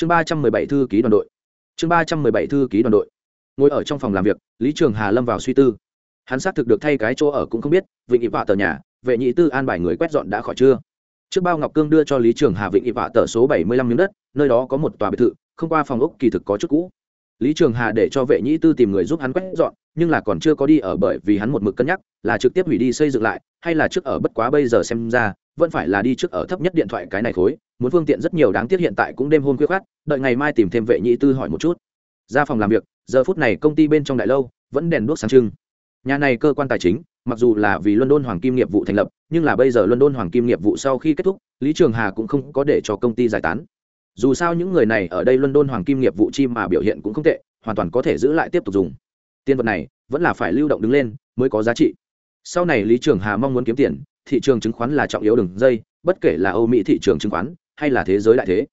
chương ba trăm mười bảy thư ký đoàn đội. Chương ba trăm mười bảy thư ký đoàn đội. Ngồi ở trong phòng làm việc, lý trường hà lâm vào suy tư. Hắn xác thực được thay cái chỗ ở cũng không biết, vịnh ỵ vạ tờ nhà, vệ nhị tư an bài người quét dọn đã khỏi chưa? Trước bao ngọc cương đưa cho lý trường hà vịnh ỵ vạ tờ số bảy mươi lăm miếng đất, nơi đó có một tòa biệt thự, không qua phòng ốc kỳ thực có chút cũ. Lý trường hà để cho vệ nhị tư tìm người giúp hắn quét dọn, nhưng là còn chưa có đi ở bởi vì hắn một mực cân nhắc, là trực tiếp hủy đi xây dựng lại, hay là trước ở bất quá bây giờ xem ra vẫn phải là đi trước ở thấp nhất điện thoại cái này khối, muốn phương tiện rất nhiều đáng tiếc hiện tại cũng đêm hôm khuya khát đợi ngày mai tìm thêm vệ nhị tư hỏi một chút. Ra phòng làm việc, giờ phút này công ty bên trong đại lâu vẫn đèn đuốc sáng trưng. Nhà này cơ quan tài chính, mặc dù là vì london hoàng kim nghiệp vụ thành lập, nhưng là bây giờ london hoàng kim nghiệp vụ sau khi kết thúc, lý trường hà cũng không có để cho công ty giải tán. Dù sao những người này ở đây london hoàng kim nghiệp vụ chi mà biểu hiện cũng không tệ, hoàn toàn có thể giữ lại tiếp tục dùng. Tiền vật này vẫn là phải lưu động đứng lên mới có giá trị. Sau này lý trường hà mong muốn kiếm tiền thị trường chứng khoán là trọng yếu đường dây, bất kể là âu mỹ thị trường chứng khoán hay là thế giới đại thế.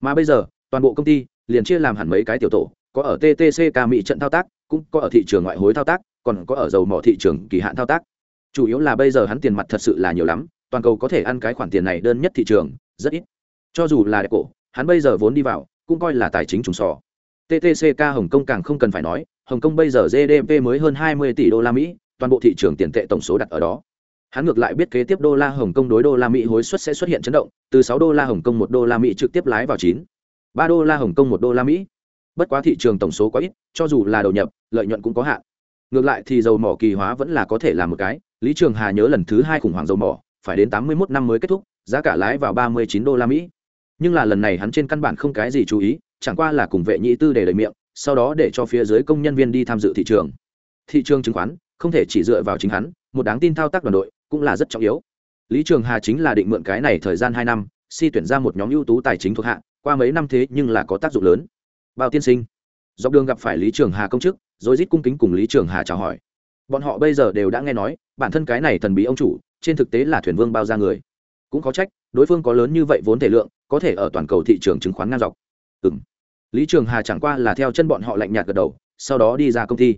Mà bây giờ, toàn bộ công ty liền chia làm hẳn mấy cái tiểu tổ, có ở ttc ca mỹ trận thao tác, cũng có ở thị trường ngoại hối thao tác, còn có ở dầu mỏ thị trường kỳ hạn thao tác. Chủ yếu là bây giờ hắn tiền mặt thật sự là nhiều lắm, toàn cầu có thể ăn cái khoản tiền này đơn nhất thị trường, rất ít. Cho dù là đẹp cổ hắn bây giờ vốn đi vào, cũng coi là tài chính trùng sò. Ttck hồng kông càng không cần phải nói, hồng kông bây giờ gdp mới hơn 20 tỷ đô la mỹ, toàn bộ thị trường tiền tệ tổng số đặt ở đó hắn ngược lại biết kế tiếp đô la hồng kông đối đô la mỹ hối suất sẽ xuất hiện chấn động, từ 6 đô la hồng kông một đô la mỹ trực tiếp lái vào 9. 3 đô la hồng kông một đô la mỹ. Bất quá thị trường tổng số quá ít, cho dù là đầu nhập, lợi nhuận cũng có hạn. Ngược lại thì dầu mỏ kỳ hóa vẫn là có thể làm một cái. Lý trường hà nhớ lần thứ hai khủng hoảng dầu mỏ, phải đến 81 năm mới kết thúc, giá cả lái vào 39 đô la mỹ. Nhưng là lần này hắn trên căn bản không cái gì chú ý, chẳng qua là cùng vệ nhị tư để lời miệng, sau đó để cho phía dưới công nhân viên đi tham dự thị trường. Thị trường chứng khoán không thể chỉ dựa vào chính hắn, một đáng tin thao tác đoàn đội cũng là rất trọng yếu. Lý trường hà chính là định mượn cái này thời gian hai năm, si tuyển ra một nhóm ưu tú tài chính thuộc hạ, qua mấy năm thế nhưng là có tác dụng lớn. Bao tiên sinh, dọc đường gặp phải lý trường hà công chức, rồi rít cung kính cùng lý trường hà chào hỏi. Bọn họ bây giờ đều đã nghe nói, bản thân cái này thần bí ông chủ, trên thực tế là thuyền vương bao ra người. Cũng có trách, đối phương có lớn như vậy vốn thể lượng, có thể ở toàn cầu thị trường chứng khoán ngang dọc. Ừ lý trường hà chẳng qua là theo chân bọn họ lạnh nhạt gật đầu, sau đó đi ra công ty.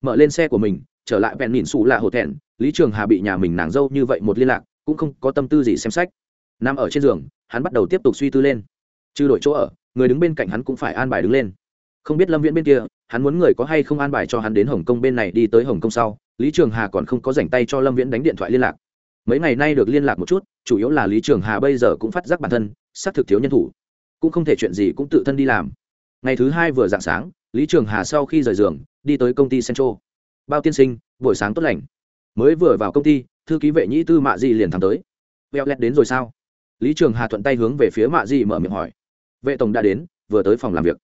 Mở lên xe của mình, trở lại vẹn nhìn xù lạ hổ thẹn lý trường hà bị nhà mình nàng dâu như vậy một liên lạc, cũng không có tâm tư gì xem sách. Nằm ở trên giường, hắn bắt đầu tiếp tục suy tư lên. Trừ đổi chỗ ở, người đứng bên cạnh hắn cũng phải an bài đứng lên. Không biết lâm viễn bên kia, hắn muốn người có hay không an bài cho hắn đến hồng kông bên này đi tới hồng kông sau, lý trường hà còn không có dành tay cho lâm viễn đánh điện thoại liên lạc. Mấy ngày nay được liên lạc một chút, chủ yếu là lý trường hà bây giờ cũng phát giác bản thân, xác thực thiếu nhân thủ. Cũng không thể chuyện gì cũng tự thân đi làm. Ngày thứ hai vừa dạng sáng, lý trường hà sau khi rời giường, đi tới công ty central. Bao tiên sinh, buổi sáng tốt lành mới vừa vào công ty, thư ký vệ nhĩ tư mạ di liền thắng tới. Veo lét đến rồi sao? Lý trường hà thuận tay hướng về phía mạ di mở miệng hỏi. Vệ tổng đã đến, vừa tới phòng làm việc.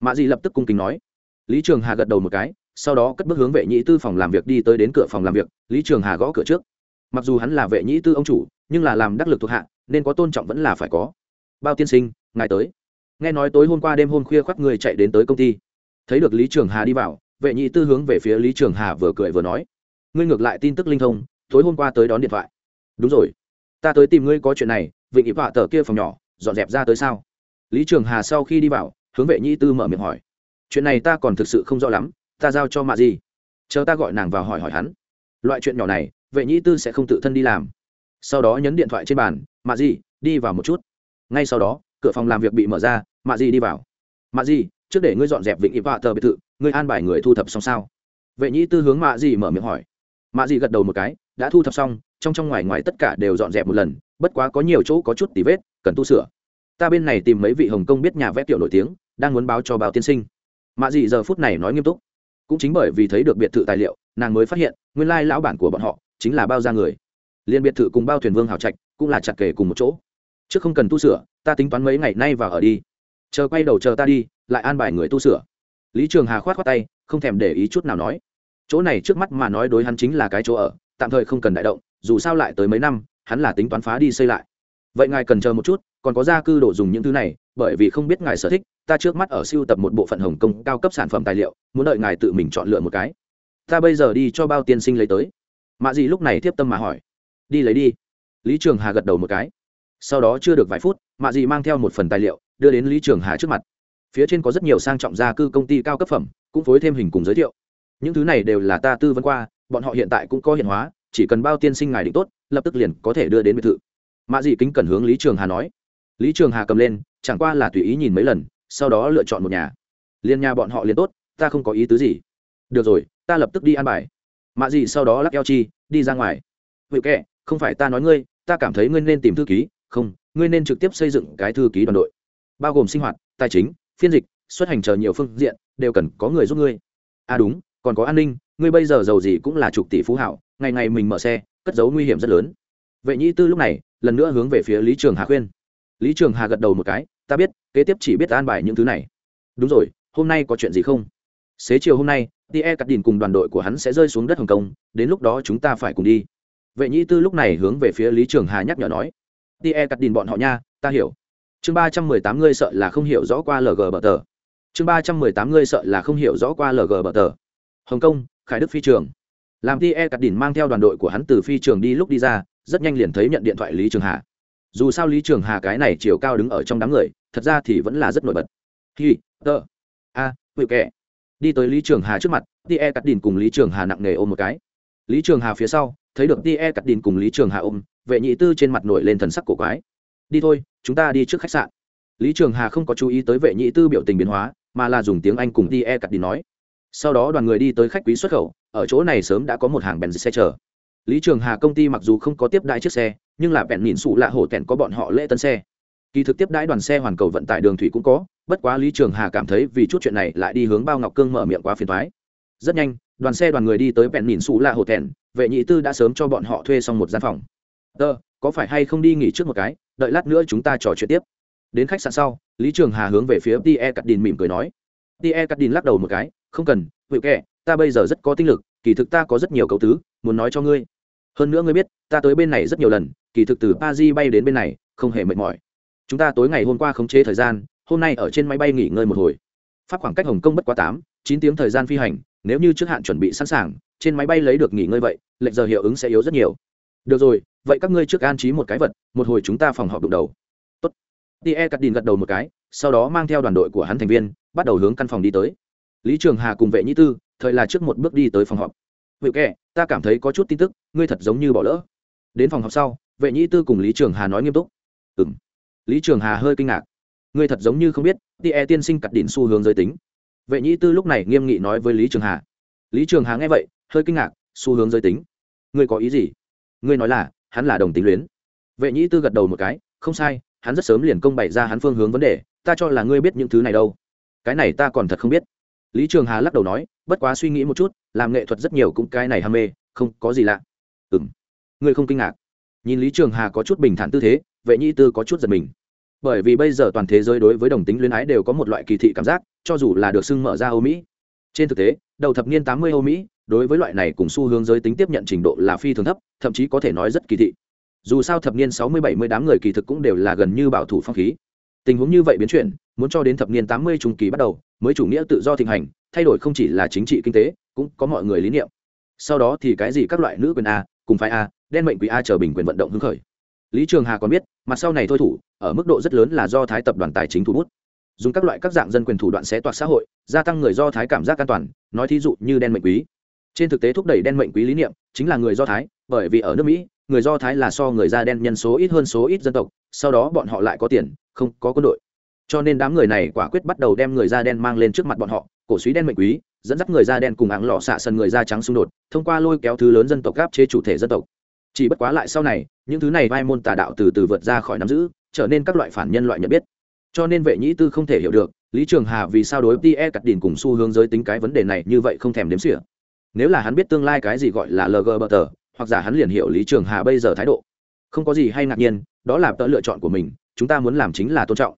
Mạ di lập tức cung kính nói. Lý trường hà gật đầu một cái, sau đó cất bước hướng vệ nhĩ tư phòng làm việc đi tới đến cửa phòng làm việc, lý trường hà gõ cửa trước. Mặc dù hắn là vệ nhĩ tư ông chủ, nhưng là làm đắc lực thuộc hạ, nên có tôn trọng vẫn là phải có. Bao tiên sinh, ngài tới. Nghe nói tối hôm qua đêm hôm khuya khoác người chạy đến tới công ty. Thấy được lý trường hà đi vào, vệ nhị tư hướng về phía lý trường hà vừa cười vừa nói ngươi ngược lại tin tức linh thông, tối hôm qua tới đón điện thoại. Đúng rồi. Ta tới tìm ngươi có chuyện này vịnh ịp họa tờ kia phòng nhỏ, dọn dẹp ra tới sao? Lý trường hà sau khi đi vào, hướng vệ Nhĩ tư mở miệng hỏi. Chuyện này ta còn thực sự không rõ lắm, ta giao cho mạ gì? Chờ ta gọi nàng vào hỏi hỏi hắn. Loại chuyện nhỏ này, vệ Nhĩ tư sẽ không tự thân đi làm. Sau đó nhấn điện thoại trên bàn, mạ gì, đi vào một chút. Ngay sau đó, cửa phòng làm việc bị mở ra, mạ gì đi vào. Mạ gì, trước để ngươi dọn dẹp vịnh ịp họa tờ biệt thự, ngươi an bài người thu thập xong sao? Vệ nhĩ tư hướng mạ gì mở miệng hỏi mạ gì gật đầu một cái, đã thu thập xong, trong trong ngoài ngoài tất cả đều dọn dẹp một lần, bất quá có nhiều chỗ có chút tì vết, cần tu sửa. Ta bên này tìm mấy vị hồng kông biết nhà vẽ tiểu nổi tiếng, đang muốn báo cho báo tiên sinh. Mạ dị giờ phút này nói nghiêm túc. Cũng chính bởi vì thấy được biệt thự tài liệu, nàng mới phát hiện, nguyên lai lão bản của bọn họ chính là bao gia người. Liên biệt thự cùng bao thuyền vương hào trạch cũng là chặt kề cùng một chỗ. Chứ không cần tu sửa, ta tính toán mấy ngày nay vào ở đi. Chờ quay đầu chờ ta đi, lại an bài người tu sửa. Lý trường hà khoát khoát tay, không thèm để ý chút nào nói chỗ này trước mắt mà nói đối hắn chính là cái chỗ ở, tạm thời không cần đại động, dù sao lại tới mấy năm, hắn là tính toán phá đi xây lại. Vậy ngài cần chờ một chút, còn có gia cư đổ dùng những thứ này, bởi vì không biết ngài sở thích, ta trước mắt ở siêu tập một bộ phận hồng kông cao cấp sản phẩm tài liệu, muốn đợi ngài tự mình chọn lựa một cái. Ta bây giờ đi cho bao tiên sinh lấy tới. Mạ dị lúc này tiếp tâm mà hỏi. Đi lấy đi. Lý trường hà gật đầu một cái. Sau đó chưa được vài phút mạ dị mang theo một phần tài liệu, đưa đến lý trường hà trước mặt. Phía trên có rất nhiều sang trọng gia cư công ty cao cấp phẩm, cũng phối thêm hình cùng giới thiệu những thứ này đều là ta tư vấn qua, bọn họ hiện tại cũng có hiện hóa, chỉ cần bao tiên sinh ngài định tốt, lập tức liền có thể đưa đến biệt thự. Mạ dị kính cẩn hướng lý trường hà nói. Lý trường hà cầm lên, chẳng qua là tùy ý nhìn mấy lần, sau đó lựa chọn một nhà. Liên nhà bọn họ liền tốt, ta không có ý tứ gì. Được rồi, ta lập tức đi ăn bài. Mạ Dị sau đó lắc eo chi, đi ra ngoài. Vậy kệ, không phải ta nói ngươi, ta cảm thấy ngươi nên tìm thư ký, không, ngươi nên trực tiếp xây dựng cái thư ký đoàn đội. Bao gồm sinh hoạt, tài chính, phiên dịch, xuất hành chờ nhiều phương diện, đều cần có người giúp ngươi. À đúng còn có an ninh, ngươi bây giờ giàu gì cũng là chục tỷ phú hảo, ngày ngày mình mở xe, cất giấu nguy hiểm rất lớn. Vệ nhĩ tư lúc này, lần nữa hướng về phía lý trường hà khuyên. Lý trường hà gật đầu một cái, ta biết, kế tiếp chỉ biết an bài những thứ này. Đúng rồi, hôm nay có chuyện gì không? Xế chiều hôm nay tie cắt đình cùng đoàn đội của hắn sẽ rơi xuống đất hồng kông, đến lúc đó chúng ta phải cùng đi. Vệ nhĩ tư lúc này hướng về phía lý trường hà nhắc nhở nói tie cắt đình bọn họ nha, ta hiểu. Chương ba trăm mười tám ngươi sợ là không hiểu rõ qua lg bờ tờ. Chương ba trăm mười tám ngươi sợ là không hiểu rõ qua lg bờ tờ hồng kông, khải đức phi trường. Làm tie cắt đình mang theo đoàn đội của hắn từ phi trường đi lúc đi ra, rất nhanh liền thấy nhận điện thoại lý trường hà. Dù sao lý trường hà cái này chiều cao đứng ở trong đám người, thật ra thì vẫn là rất nổi bật. Hi, tơ, a hữu kệ đi tới lý trường hà trước mặt tie cắt đình cùng lý trường hà nặng nề ôm một cái. Lý trường hà phía sau, thấy được tie cắt đình cùng lý trường hà ôm, vệ nhị tư trên mặt nổi lên thần sắc cổ quái. Đi thôi, chúng ta đi trước khách sạn. Lý trường hà không có chú ý tới vệ nhị tư biểu tình biến hóa, mà là dùng tiếng anh cùng tie cắt đình nói sau đó đoàn người đi tới khách quý xuất khẩu, ở chỗ này sớm đã có một hàng bèn xe chờ. Lý trường hà công ty mặc dù không có tiếp đãi chiếc xe, nhưng là bèn nhìn sụ lạ hổ tèn có bọn họ lễ tân xe. Kỳ thực tiếp đãi đoàn xe hoàn cầu vận tải đường thủy cũng có, bất quá lý trường hà cảm thấy vì chút chuyện này lại đi hướng bao ngọc cương mở miệng quá phiền thoái rất nhanh, đoàn xe đoàn người đi tới bèn nhìn sụ lạ hổ tèn vệ nhị tư đã sớm cho bọn họ thuê xong một gian phòng. Tơ, có phải hay không đi nghỉ trước một cái, đợi lát nữa chúng ta trò chuyện tiếp. Đến khách sạn sau, lý trường hà hướng về phía tie cắt đình mỉm cười nói tie cắt đình lắc đầu một cái, không cần vự kệ, ta bây giờ rất có tinh lực, kỳ thực ta có rất nhiều cấu tứ, muốn nói cho ngươi. Hơn nữa ngươi biết, ta tới bên này rất nhiều lần, kỳ thực từ paris bay đến bên này, không hề mệt mỏi. Chúng ta tối ngày hôm qua khống chế thời gian, hôm nay ở trên máy bay nghỉ ngơi một hồi. Pháp khoảng cách hồng kông bất quá tám, chín tiếng thời gian phi hành, nếu như trước hạn chuẩn bị sẵn sàng, trên máy bay lấy được nghỉ ngơi vậy lệnh giờ hiệu ứng sẽ yếu rất nhiều. Được rồi, vậy các ngươi trước an trí một cái vật, một hồi chúng ta phòng họp đụng đầu. Tốt. Tie cắt đình gật đầu một cái, sau đó mang theo đoàn đội của hắn thành viên bắt đầu hướng căn phòng đi tới. Lý trường hà cùng vệ nhĩ tư, thời là trước một bước đi tới phòng họp. Vậy kệ ta cảm thấy có chút tin tức, ngươi thật giống như bỏ lỡ. Đến phòng họp sau, vệ nhĩ tư cùng lý trường hà nói nghiêm túc. Ừ m lý trường hà hơi kinh ngạc. Ngươi thật giống như không biết tie tiên sinh cặt đỉnh xu hướng giới tính. Vệ nhĩ tư lúc này nghiêm nghị nói với lý trường hà. Lý trường hà nghe vậy, hơi kinh ngạc, xu hướng giới tính? Ngươi có ý gì? Ngươi nói là, hắn là đồng tính luyến. Vệ nhĩ tư gật đầu một cái, không sai, hắn rất sớm liền công bày ra hắn phương hướng vấn đề, ta cho là ngươi biết những thứ này đâu cái này ta còn thật không biết. Lý trường hà lắc đầu nói, bất quá suy nghĩ một chút, làm nghệ thuật rất nhiều cũng cái này ham mê, không có gì lạ. Ừ m ngươi không kinh ngạc. Nhìn lý trường hà có chút bình thản tư thế, vệ nhĩ tư có chút giật mình. Bởi vì bây giờ toàn thế giới đối với đồng tính luyến ái đều có một loại kỳ thị cảm giác, cho dù là được xưng mở ra âu mỹ. Trên thực tế, đầu thập niên tám mươi âu mỹ, đối với loại này cùng xu hướng giới tính tiếp nhận trình độ là phi thường thấp, thậm chí có thể nói rất kỳ thị. Dù sao thập niên sáu mươi bảy mươi đám người kỳ thực cũng đều là gần như bảo thủ phong khí. Tình huống như vậy biến chuyển muốn cho đến thập niên tám mươi trung kỳ bắt đầu, mới chủ nghĩa tự do thịnh hành, thay đổi không chỉ là chính trị kinh tế, cũng có mọi người lý niệm. Sau đó thì cái gì các loại nữ quyền a, cùng phái a, đen mệnh quý a chờ bình quyền vận động hứng khởi. Lý trường hà còn biết, mặt sau này thôi thủ, ở mức độ rất lớn là do thái tập đoàn tài chính thủ bút. Dùng các loại các dạng dân quyền thủ đoạn xé toạc xã hội, gia tăng người do thái cảm giác an toàn, nói thí dụ như đen mệnh quý trên thực tế thúc đẩy đen mệnh quý lý niệm, chính là người do thái, bởi vì ở nước mỹ, người do thái là so người da đen nhân số ít hơn số ít dân tộc, sau đó bọn họ lại có tiền, không có quân đội cho nên đám người này quả quyết bắt đầu đem người da đen mang lên trước mặt bọn họ, cổ suý đen mệnh quý, dẫn dắt người da đen cùng áng lọ xạ sần người da trắng xung đột, thông qua lôi kéo thứ lớn dân tộc gáp chế chủ thể dân tộc. Chỉ bất quá lại sau này, những thứ này vai môn tà đạo từ từ vượt ra khỏi nắm giữ, trở nên các loại phản nhân loại nhận biết. Cho nên vệ nhĩ tư không thể hiểu được, lý trường hà vì sao đối với tie cắt đỉnh cùng xu hướng giới tính cái vấn đề này như vậy không thèm đếm xỉa. Nếu là hắn biết tương lai cái gì gọi là lgbt hoặc giả hắn liền hiểu lý trường hà bây giờ thái độ. Không có gì hay ngạc nhiên, đó là tớ lựa chọn của mình, chúng ta muốn làm chính là tôn trọng.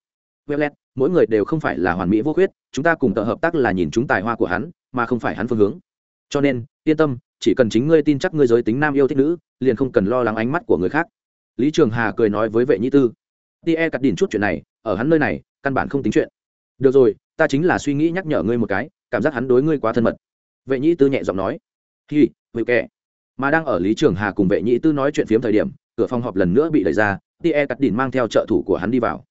Wellet, mỗi người đều không phải là hoàn mỹ vô khuyết chúng ta cùng tự hợp tác là nhìn chúng tài hoa của hắn mà không phải hắn phương hướng. Cho nên yên tâm chỉ cần chính ngươi tin chắc ngươi giới tính nam yêu thích nữ liền không cần lo lắng ánh mắt của người khác. Lý trường hà cười nói với vệ nhĩ tư. Tie cắt Đỉnh chút chuyện này ở hắn nơi này căn bản không tính chuyện. Được rồi ta chính là suy nghĩ nhắc nhở ngươi một cái cảm giác hắn đối ngươi quá thân mật. Vệ nhĩ tư nhẹ giọng nói. Hi vệ kệ. Mà đang ở lý trường hà cùng vệ nhĩ tư nói chuyện phiếm thời điểm cửa phòng họp lần nữa bị đẩy ra tie cắt Đỉnh mang theo trợ thủ của hắn đi vào.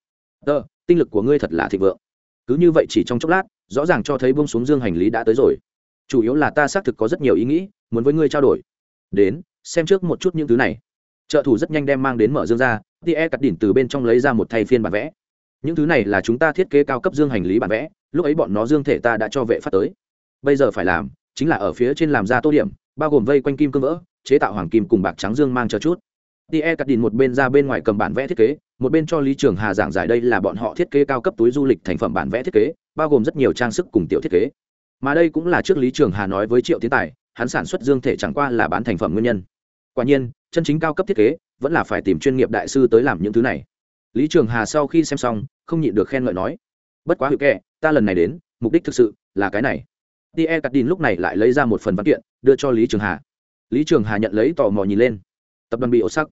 Tơ tinh lực của ngươi thật là thịnh vượng. Cứ như vậy chỉ trong chốc lát, rõ ràng cho thấy bông xuống dương hành lý đã tới rồi. Chủ yếu là ta xác thực có rất nhiều ý nghĩ, muốn với ngươi trao đổi. Đến, xem trước một chút những thứ này. Trợ thủ rất nhanh đem mang đến mở dương ra tie cắt đỉnh từ bên trong lấy ra một thay phiên bản vẽ. Những thứ này là chúng ta thiết kế cao cấp dương hành lý bản vẽ, lúc ấy bọn nó dương thể ta đã cho vệ phát tới. Bây giờ phải làm, chính là ở phía trên làm ra tô điểm, bao gồm vây quanh kim cương vỡ, chế tạo hoàng kim cùng bạc trắng dương mang cho chút tie cắt đìn một bên ra bên ngoài cầm bản vẽ thiết kế, một bên cho lý trường hà giảng giải đây là bọn họ thiết kế cao cấp túi du lịch thành phẩm bản vẽ thiết kế, bao gồm rất nhiều trang sức cùng tiểu thiết kế. Mà đây cũng là trước lý trường hà nói với triệu tiến tài, hắn sản xuất dương thể chẳng qua là bán thành phẩm nguyên nhân. Quả nhiên, chân chính cao cấp thiết kế vẫn là phải tìm chuyên nghiệp đại sư tới làm những thứ này. Lý trường hà sau khi xem xong, không nhịn được khen ngợi nói, bất quá hữu kệ ta lần này đến, mục đích thực sự là cái này. Tie cắt đìn lúc này lại lấy ra một phần văn kiện, đưa cho lý trường hà. Lý trường hà nhận lấy tò mò nhìn lên. Tập đoàn bị ổ sắc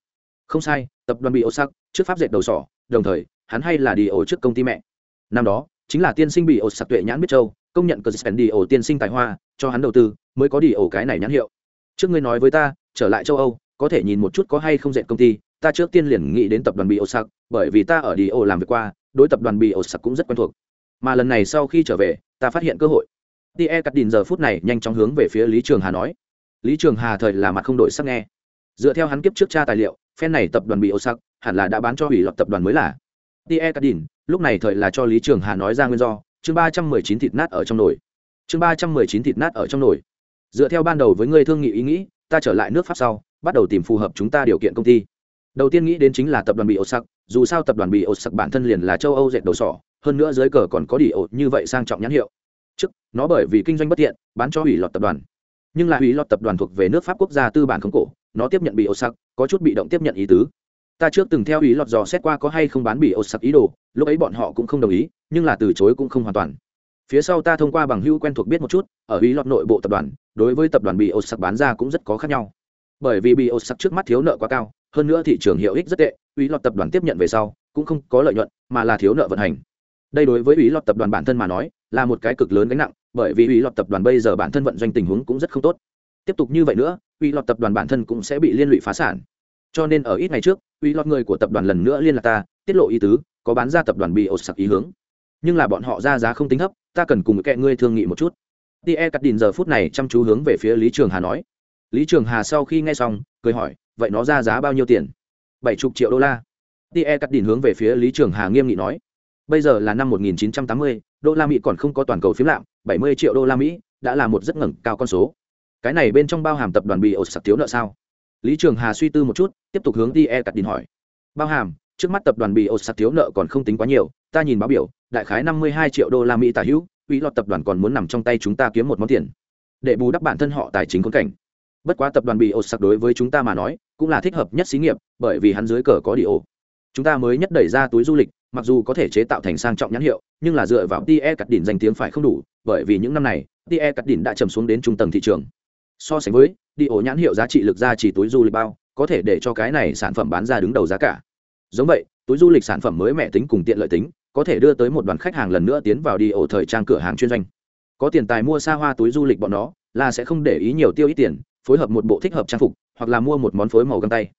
không sai, tập đoàn bị ô sắc trước pháp dệt đầu sỏ, đồng thời, hắn hay là đi ổ trước công ty mẹ. Năm đó, chính là tiên sinh bị ổ sặc tuệ nhãn biết châu, công nhận cờ spend đi ổ tiên sinh tài hoa, cho hắn đầu tư, mới có đi ổ cái này nhãn hiệu. Trước ngươi nói với ta, trở lại châu âu, có thể nhìn một chút có hay không dệt công ty, ta trước tiên liền nghĩ đến tập đoàn bị ổ sặc bởi vì ta ở đi ổ làm việc qua, đối tập đoàn bị ổ sặc cũng rất quen thuộc. Mà lần này sau khi trở về, ta phát hiện cơ hội. Tie cắt đìn giờ phút này nhanh chóng hướng về phía lý trường hà nói. Lý trường hà thời là mặt không đổi sắc nghe. Dựa theo hắn kiếp trước tra tài liệu phen này tập đoàn bị ô sắc hẳn là đã bán cho hủy lọt tập đoàn mới là. Tie cắt lúc này thời là cho lý trường hà nói ra nguyên do, chương ba trăm mười chín thịt nát ở trong nồi. Chương ba trăm mười chín thịt nát ở trong nồi. Dựa theo ban đầu với người thương nghị ý nghĩ, ta trở lại nước pháp sau, bắt đầu tìm phù hợp chúng ta điều kiện công ty. Đầu tiên nghĩ đến chính là tập đoàn bị ô sắc dù sao tập đoàn bị ô sắc bản thân liền là châu âu dệt đầu sỏ, hơn nữa dưới cờ còn có đi ổ như vậy sang trọng nhãn hiệu. Trước, nó bởi vì kinh doanh bất tiện, bán cho hủy lọt tập đoàn. Nhưng là hủy lọt tập đoàn thuộc về nước pháp quốc gia tư bản khống cổ nó tiếp nhận bị ô sắc có chút bị động tiếp nhận ý tứ. Ta trước từng theo ý lọt dò xét qua có hay không bán bị ô sắc ý đồ, lúc ấy bọn họ cũng không đồng ý, nhưng là từ chối cũng không hoàn toàn. Phía sau ta thông qua bằng hữu quen thuộc biết một chút, ở ý lọt nội bộ tập đoàn, đối với tập đoàn bị ô sắc bán ra cũng rất có khác nhau. Bởi vì bị ô sắc trước mắt thiếu nợ quá cao, hơn nữa thị trường hiệu ích rất tệ, ý lọt tập đoàn tiếp nhận về sau, cũng không có lợi nhuận, mà là thiếu nợ vận hành. Đây đối với ý lọt tập đoàn bản thân mà nói, là một cái cực lớn gánh nặng, bởi vì ý lọt tập đoàn bây giờ bản thân vận doanh tình huống cũng rất không tốt tiếp tục như vậy nữa uy lọt tập đoàn bản thân cũng sẽ bị liên lụy phá sản. Cho nên ở ít ngày trước uy lọt người của tập đoàn lần nữa liên lạc ta tiết lộ ý tứ có bán ra tập đoàn bị ột sặc ý hướng. Nhưng là bọn họ ra giá không tính thấp ta cần cùng kệ ngươi thương nghị một chút. Tie cắt đìn giờ phút này chăm chú hướng về phía lý trường hà nói. Lý trường hà sau khi nghe xong cười hỏi vậy nó ra giá bao nhiêu tiền? Bảy chục triệu đô la. Tie cắt đìn hướng về phía lý trường hà nghiêm nghị nói. Bây giờ là năm 1980, đô la mỹ còn không có toàn cầu phiếm lạm 70 triệu đô la mỹ đã là một rất ngẩng cao con số cái này bên trong bao hàm tập đoàn bị ổ sặc thiếu nợ sao? Lý trường hà suy tư một chút, tiếp tục hướng đi e cắt đình hỏi. Bao hàm, trước mắt tập đoàn bị ổ sặc thiếu nợ còn không tính quá nhiều, ta nhìn báo biểu, đại khái năm mươi hai triệu đô la mỹ tả hữu ủy lọt tập đoàn còn muốn nằm trong tay chúng ta kiếm một món tiền. Để bù đắp bản thân họ tài chính khốn cảnh. Bất quá tập đoàn bị ổ sặc đối với chúng ta mà nói, cũng là thích hợp nhất xí nghiệp, bởi vì hắn dưới cờ có đi ổ. Chúng ta mới nhất đẩy ra túi du lịch, mặc dù có thể chế tạo thành sang trọng nhãn hiệu, nhưng là dựa vào tie cắt đỉnh danh tiếng phải không đủ, bởi vì những năm này tie cắt đỉnh đã trầm xuống đến trung tầng thị trường so sánh với, đi ổ nhãn hiệu giá trị lực ra chỉ túi du lịch bao, có thể để cho cái này sản phẩm bán ra đứng đầu giá cả. Giống vậy, túi du lịch sản phẩm mới mẹ tính cùng tiện lợi tính, có thể đưa tới một đoàn khách hàng lần nữa tiến vào đi ổ thời trang cửa hàng chuyên doanh. Có tiền tài mua xa hoa túi du lịch bọn nó, là sẽ không để ý nhiều tiêu ít tiền, phối hợp một bộ thích hợp trang phục, hoặc là mua một món phối màu găng tay.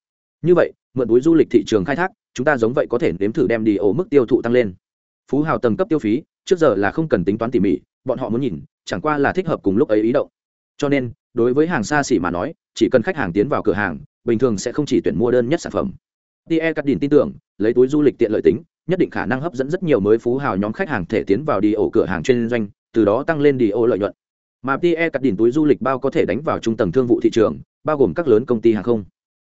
Như vậy, mượn túi du lịch thị trường khai thác, chúng ta giống vậy có thể nếm thử đem đi ổ mức tiêu thụ tăng lên. Phú hào tầng cấp tiêu phí, trước giờ là không cần tính toán tỉ mỉ, bọn họ muốn nhìn, chẳng qua là thích hợp cùng lúc ấy ý động. Cho nên đối với hàng xa xỉ mà nói, chỉ cần khách hàng tiến vào cửa hàng, bình thường sẽ không chỉ tuyển mua đơn nhất sản phẩm. Tie cắt đìn tin tưởng, lấy túi du lịch tiện lợi tính, nhất định khả năng hấp dẫn rất nhiều mới phú hào nhóm khách hàng thể tiến vào đi ổ cửa hàng chuyên doanh, từ đó tăng lên đi ổ lợi nhuận. Mà tie cắt đìn túi du lịch bao có thể đánh vào trung tầng thương vụ thị trường, bao gồm các lớn công ty hàng không.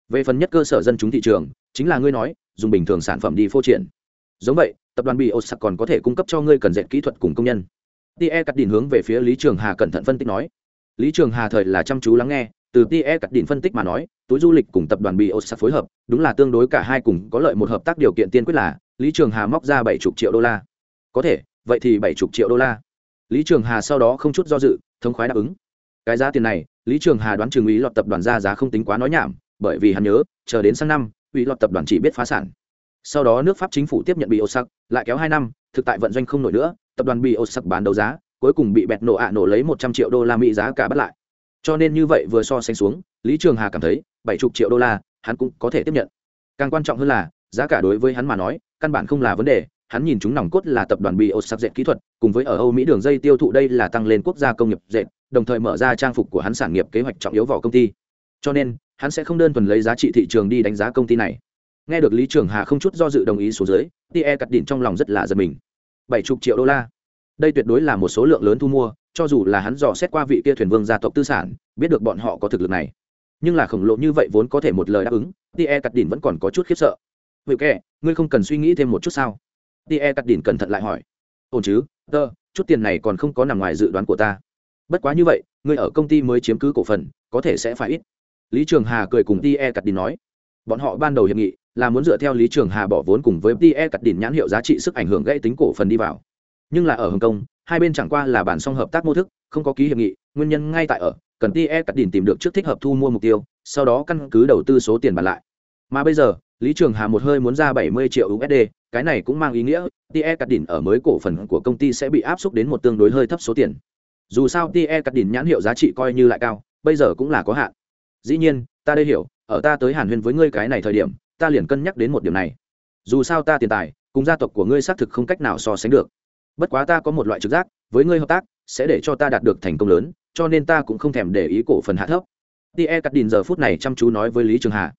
Về phần nhất cơ sở dân chúng thị trường, chính là ngươi nói, dùng bình thường sản phẩm đi phô triển. Giống vậy, tập đoàn bị còn có thể cung cấp cho ngươi cần dệt kỹ thuật cùng công nhân. Tie cắt đìn hướng về phía lý trường hà cẩn thận phân tích nói lý trường hà thời là chăm chú lắng nghe, từ tie cắt đỉnh phân tích mà nói, túi du lịch cùng tập đoàn bị osaka phối hợp, đúng là tương đối cả hai cùng có lợi một hợp tác điều kiện tiên quyết là, lý trường hà móc ra bảy chục triệu đô la. Có thể, vậy thì bảy chục triệu đô la. Lý trường hà sau đó không chút do dự, thống khoái đáp ứng. Cái giá tiền này, lý trường hà đoán trường ý lọt tập đoàn ra giá không tính quá nói nhảm, bởi vì hắn nhớ, chờ đến sang năm, ủy lọt tập đoàn chỉ biết phá sản. Sau đó nước pháp chính phủ tiếp nhận bị osaka lại kéo hai năm, thực tại vận doanh không nổi nữa, tập đoàn bị osaka bán đấu giá cuối cùng bị bẹt nổ ạ nổ lấy một trăm triệu đô la mỹ giá cả bắt lại. Cho nên như vậy vừa so sánh xuống, lý trường hà cảm thấy bảy chục triệu đô la, hắn cũng có thể tiếp nhận. Càng quan trọng hơn là, giá cả đối với hắn mà nói, căn bản không là vấn đề. Hắn nhìn chúng nòng cốt là tập đoàn bị ột sắc dệt kỹ thuật, cùng với ở âu mỹ đường dây tiêu thụ đây là tăng lên quốc gia công nghiệp dệt, đồng thời mở ra trang phục của hắn sản nghiệp kế hoạch trọng yếu vào công ty. Cho nên, hắn sẽ không đơn thuần lấy giá trị thị trường đi đánh giá công ty này. Nghe được lý trường hà không chút do dự đồng ý xuống dưới tie cắt đỉnh trong lòng rất là giật mình. Bảy chục triệu đô la đây tuyệt đối là một số lượng lớn thu mua, cho dù là hắn dò xét qua vị kia thuyền vương gia tộc tư sản, biết được bọn họ có thực lực này. Nhưng là khổng lồ như vậy vốn có thể một lời đáp ứng tie cắt đỉnh vẫn còn có chút khiếp sợ. Vậy kệ, ngươi không cần suy nghĩ thêm một chút sao? Tie cắt đỉnh cẩn thận lại hỏi. Ổn chứ, tơ, chút tiền này còn không có nằm ngoài dự đoán của ta. Bất quá như vậy, ngươi ở công ty mới chiếm cứ cổ phần, có thể sẽ phải ít. Lý trường hà cười cùng tie cắt đỉnh nói. Bọn họ ban đầu hiệp nghị là muốn dựa theo lý trường hà bỏ vốn cùng với tie cắt đỉnh nhãn hiệu giá trị sức ảnh hưởng gây tính cổ phần đi vào nhưng là ở hồng kông hai bên chẳng qua là bản song hợp tác mô thức không có ký hiệp nghị nguyên nhân ngay tại ở cần tie cắt đỉnh tìm được trước thích hợp thu mua mục tiêu sau đó căn cứ đầu tư số tiền bàn lại mà bây giờ lý trường hà một hơi muốn ra 70 triệu usd cái này cũng mang ý nghĩa tie cắt đỉnh ở mới cổ phần của công ty sẽ bị áp suất đến một tương đối hơi thấp số tiền dù sao tie cắt đỉnh nhãn hiệu giá trị coi như lại cao bây giờ cũng là có hạn dĩ nhiên ta đây hiểu ở ta tới hàn huyên với ngươi cái này thời điểm ta liền cân nhắc đến một điểm này dù sao ta tiền tài cùng gia tộc của ngươi xác thực không cách nào so sánh được bất quá ta có một loại trực giác, với ngươi hợp tác, sẽ để cho ta đạt được thành công lớn, cho nên ta cũng không thèm để ý cổ phần hạ thấp. Tie cắt đìn giờ phút này chăm chú nói với lý trường hà.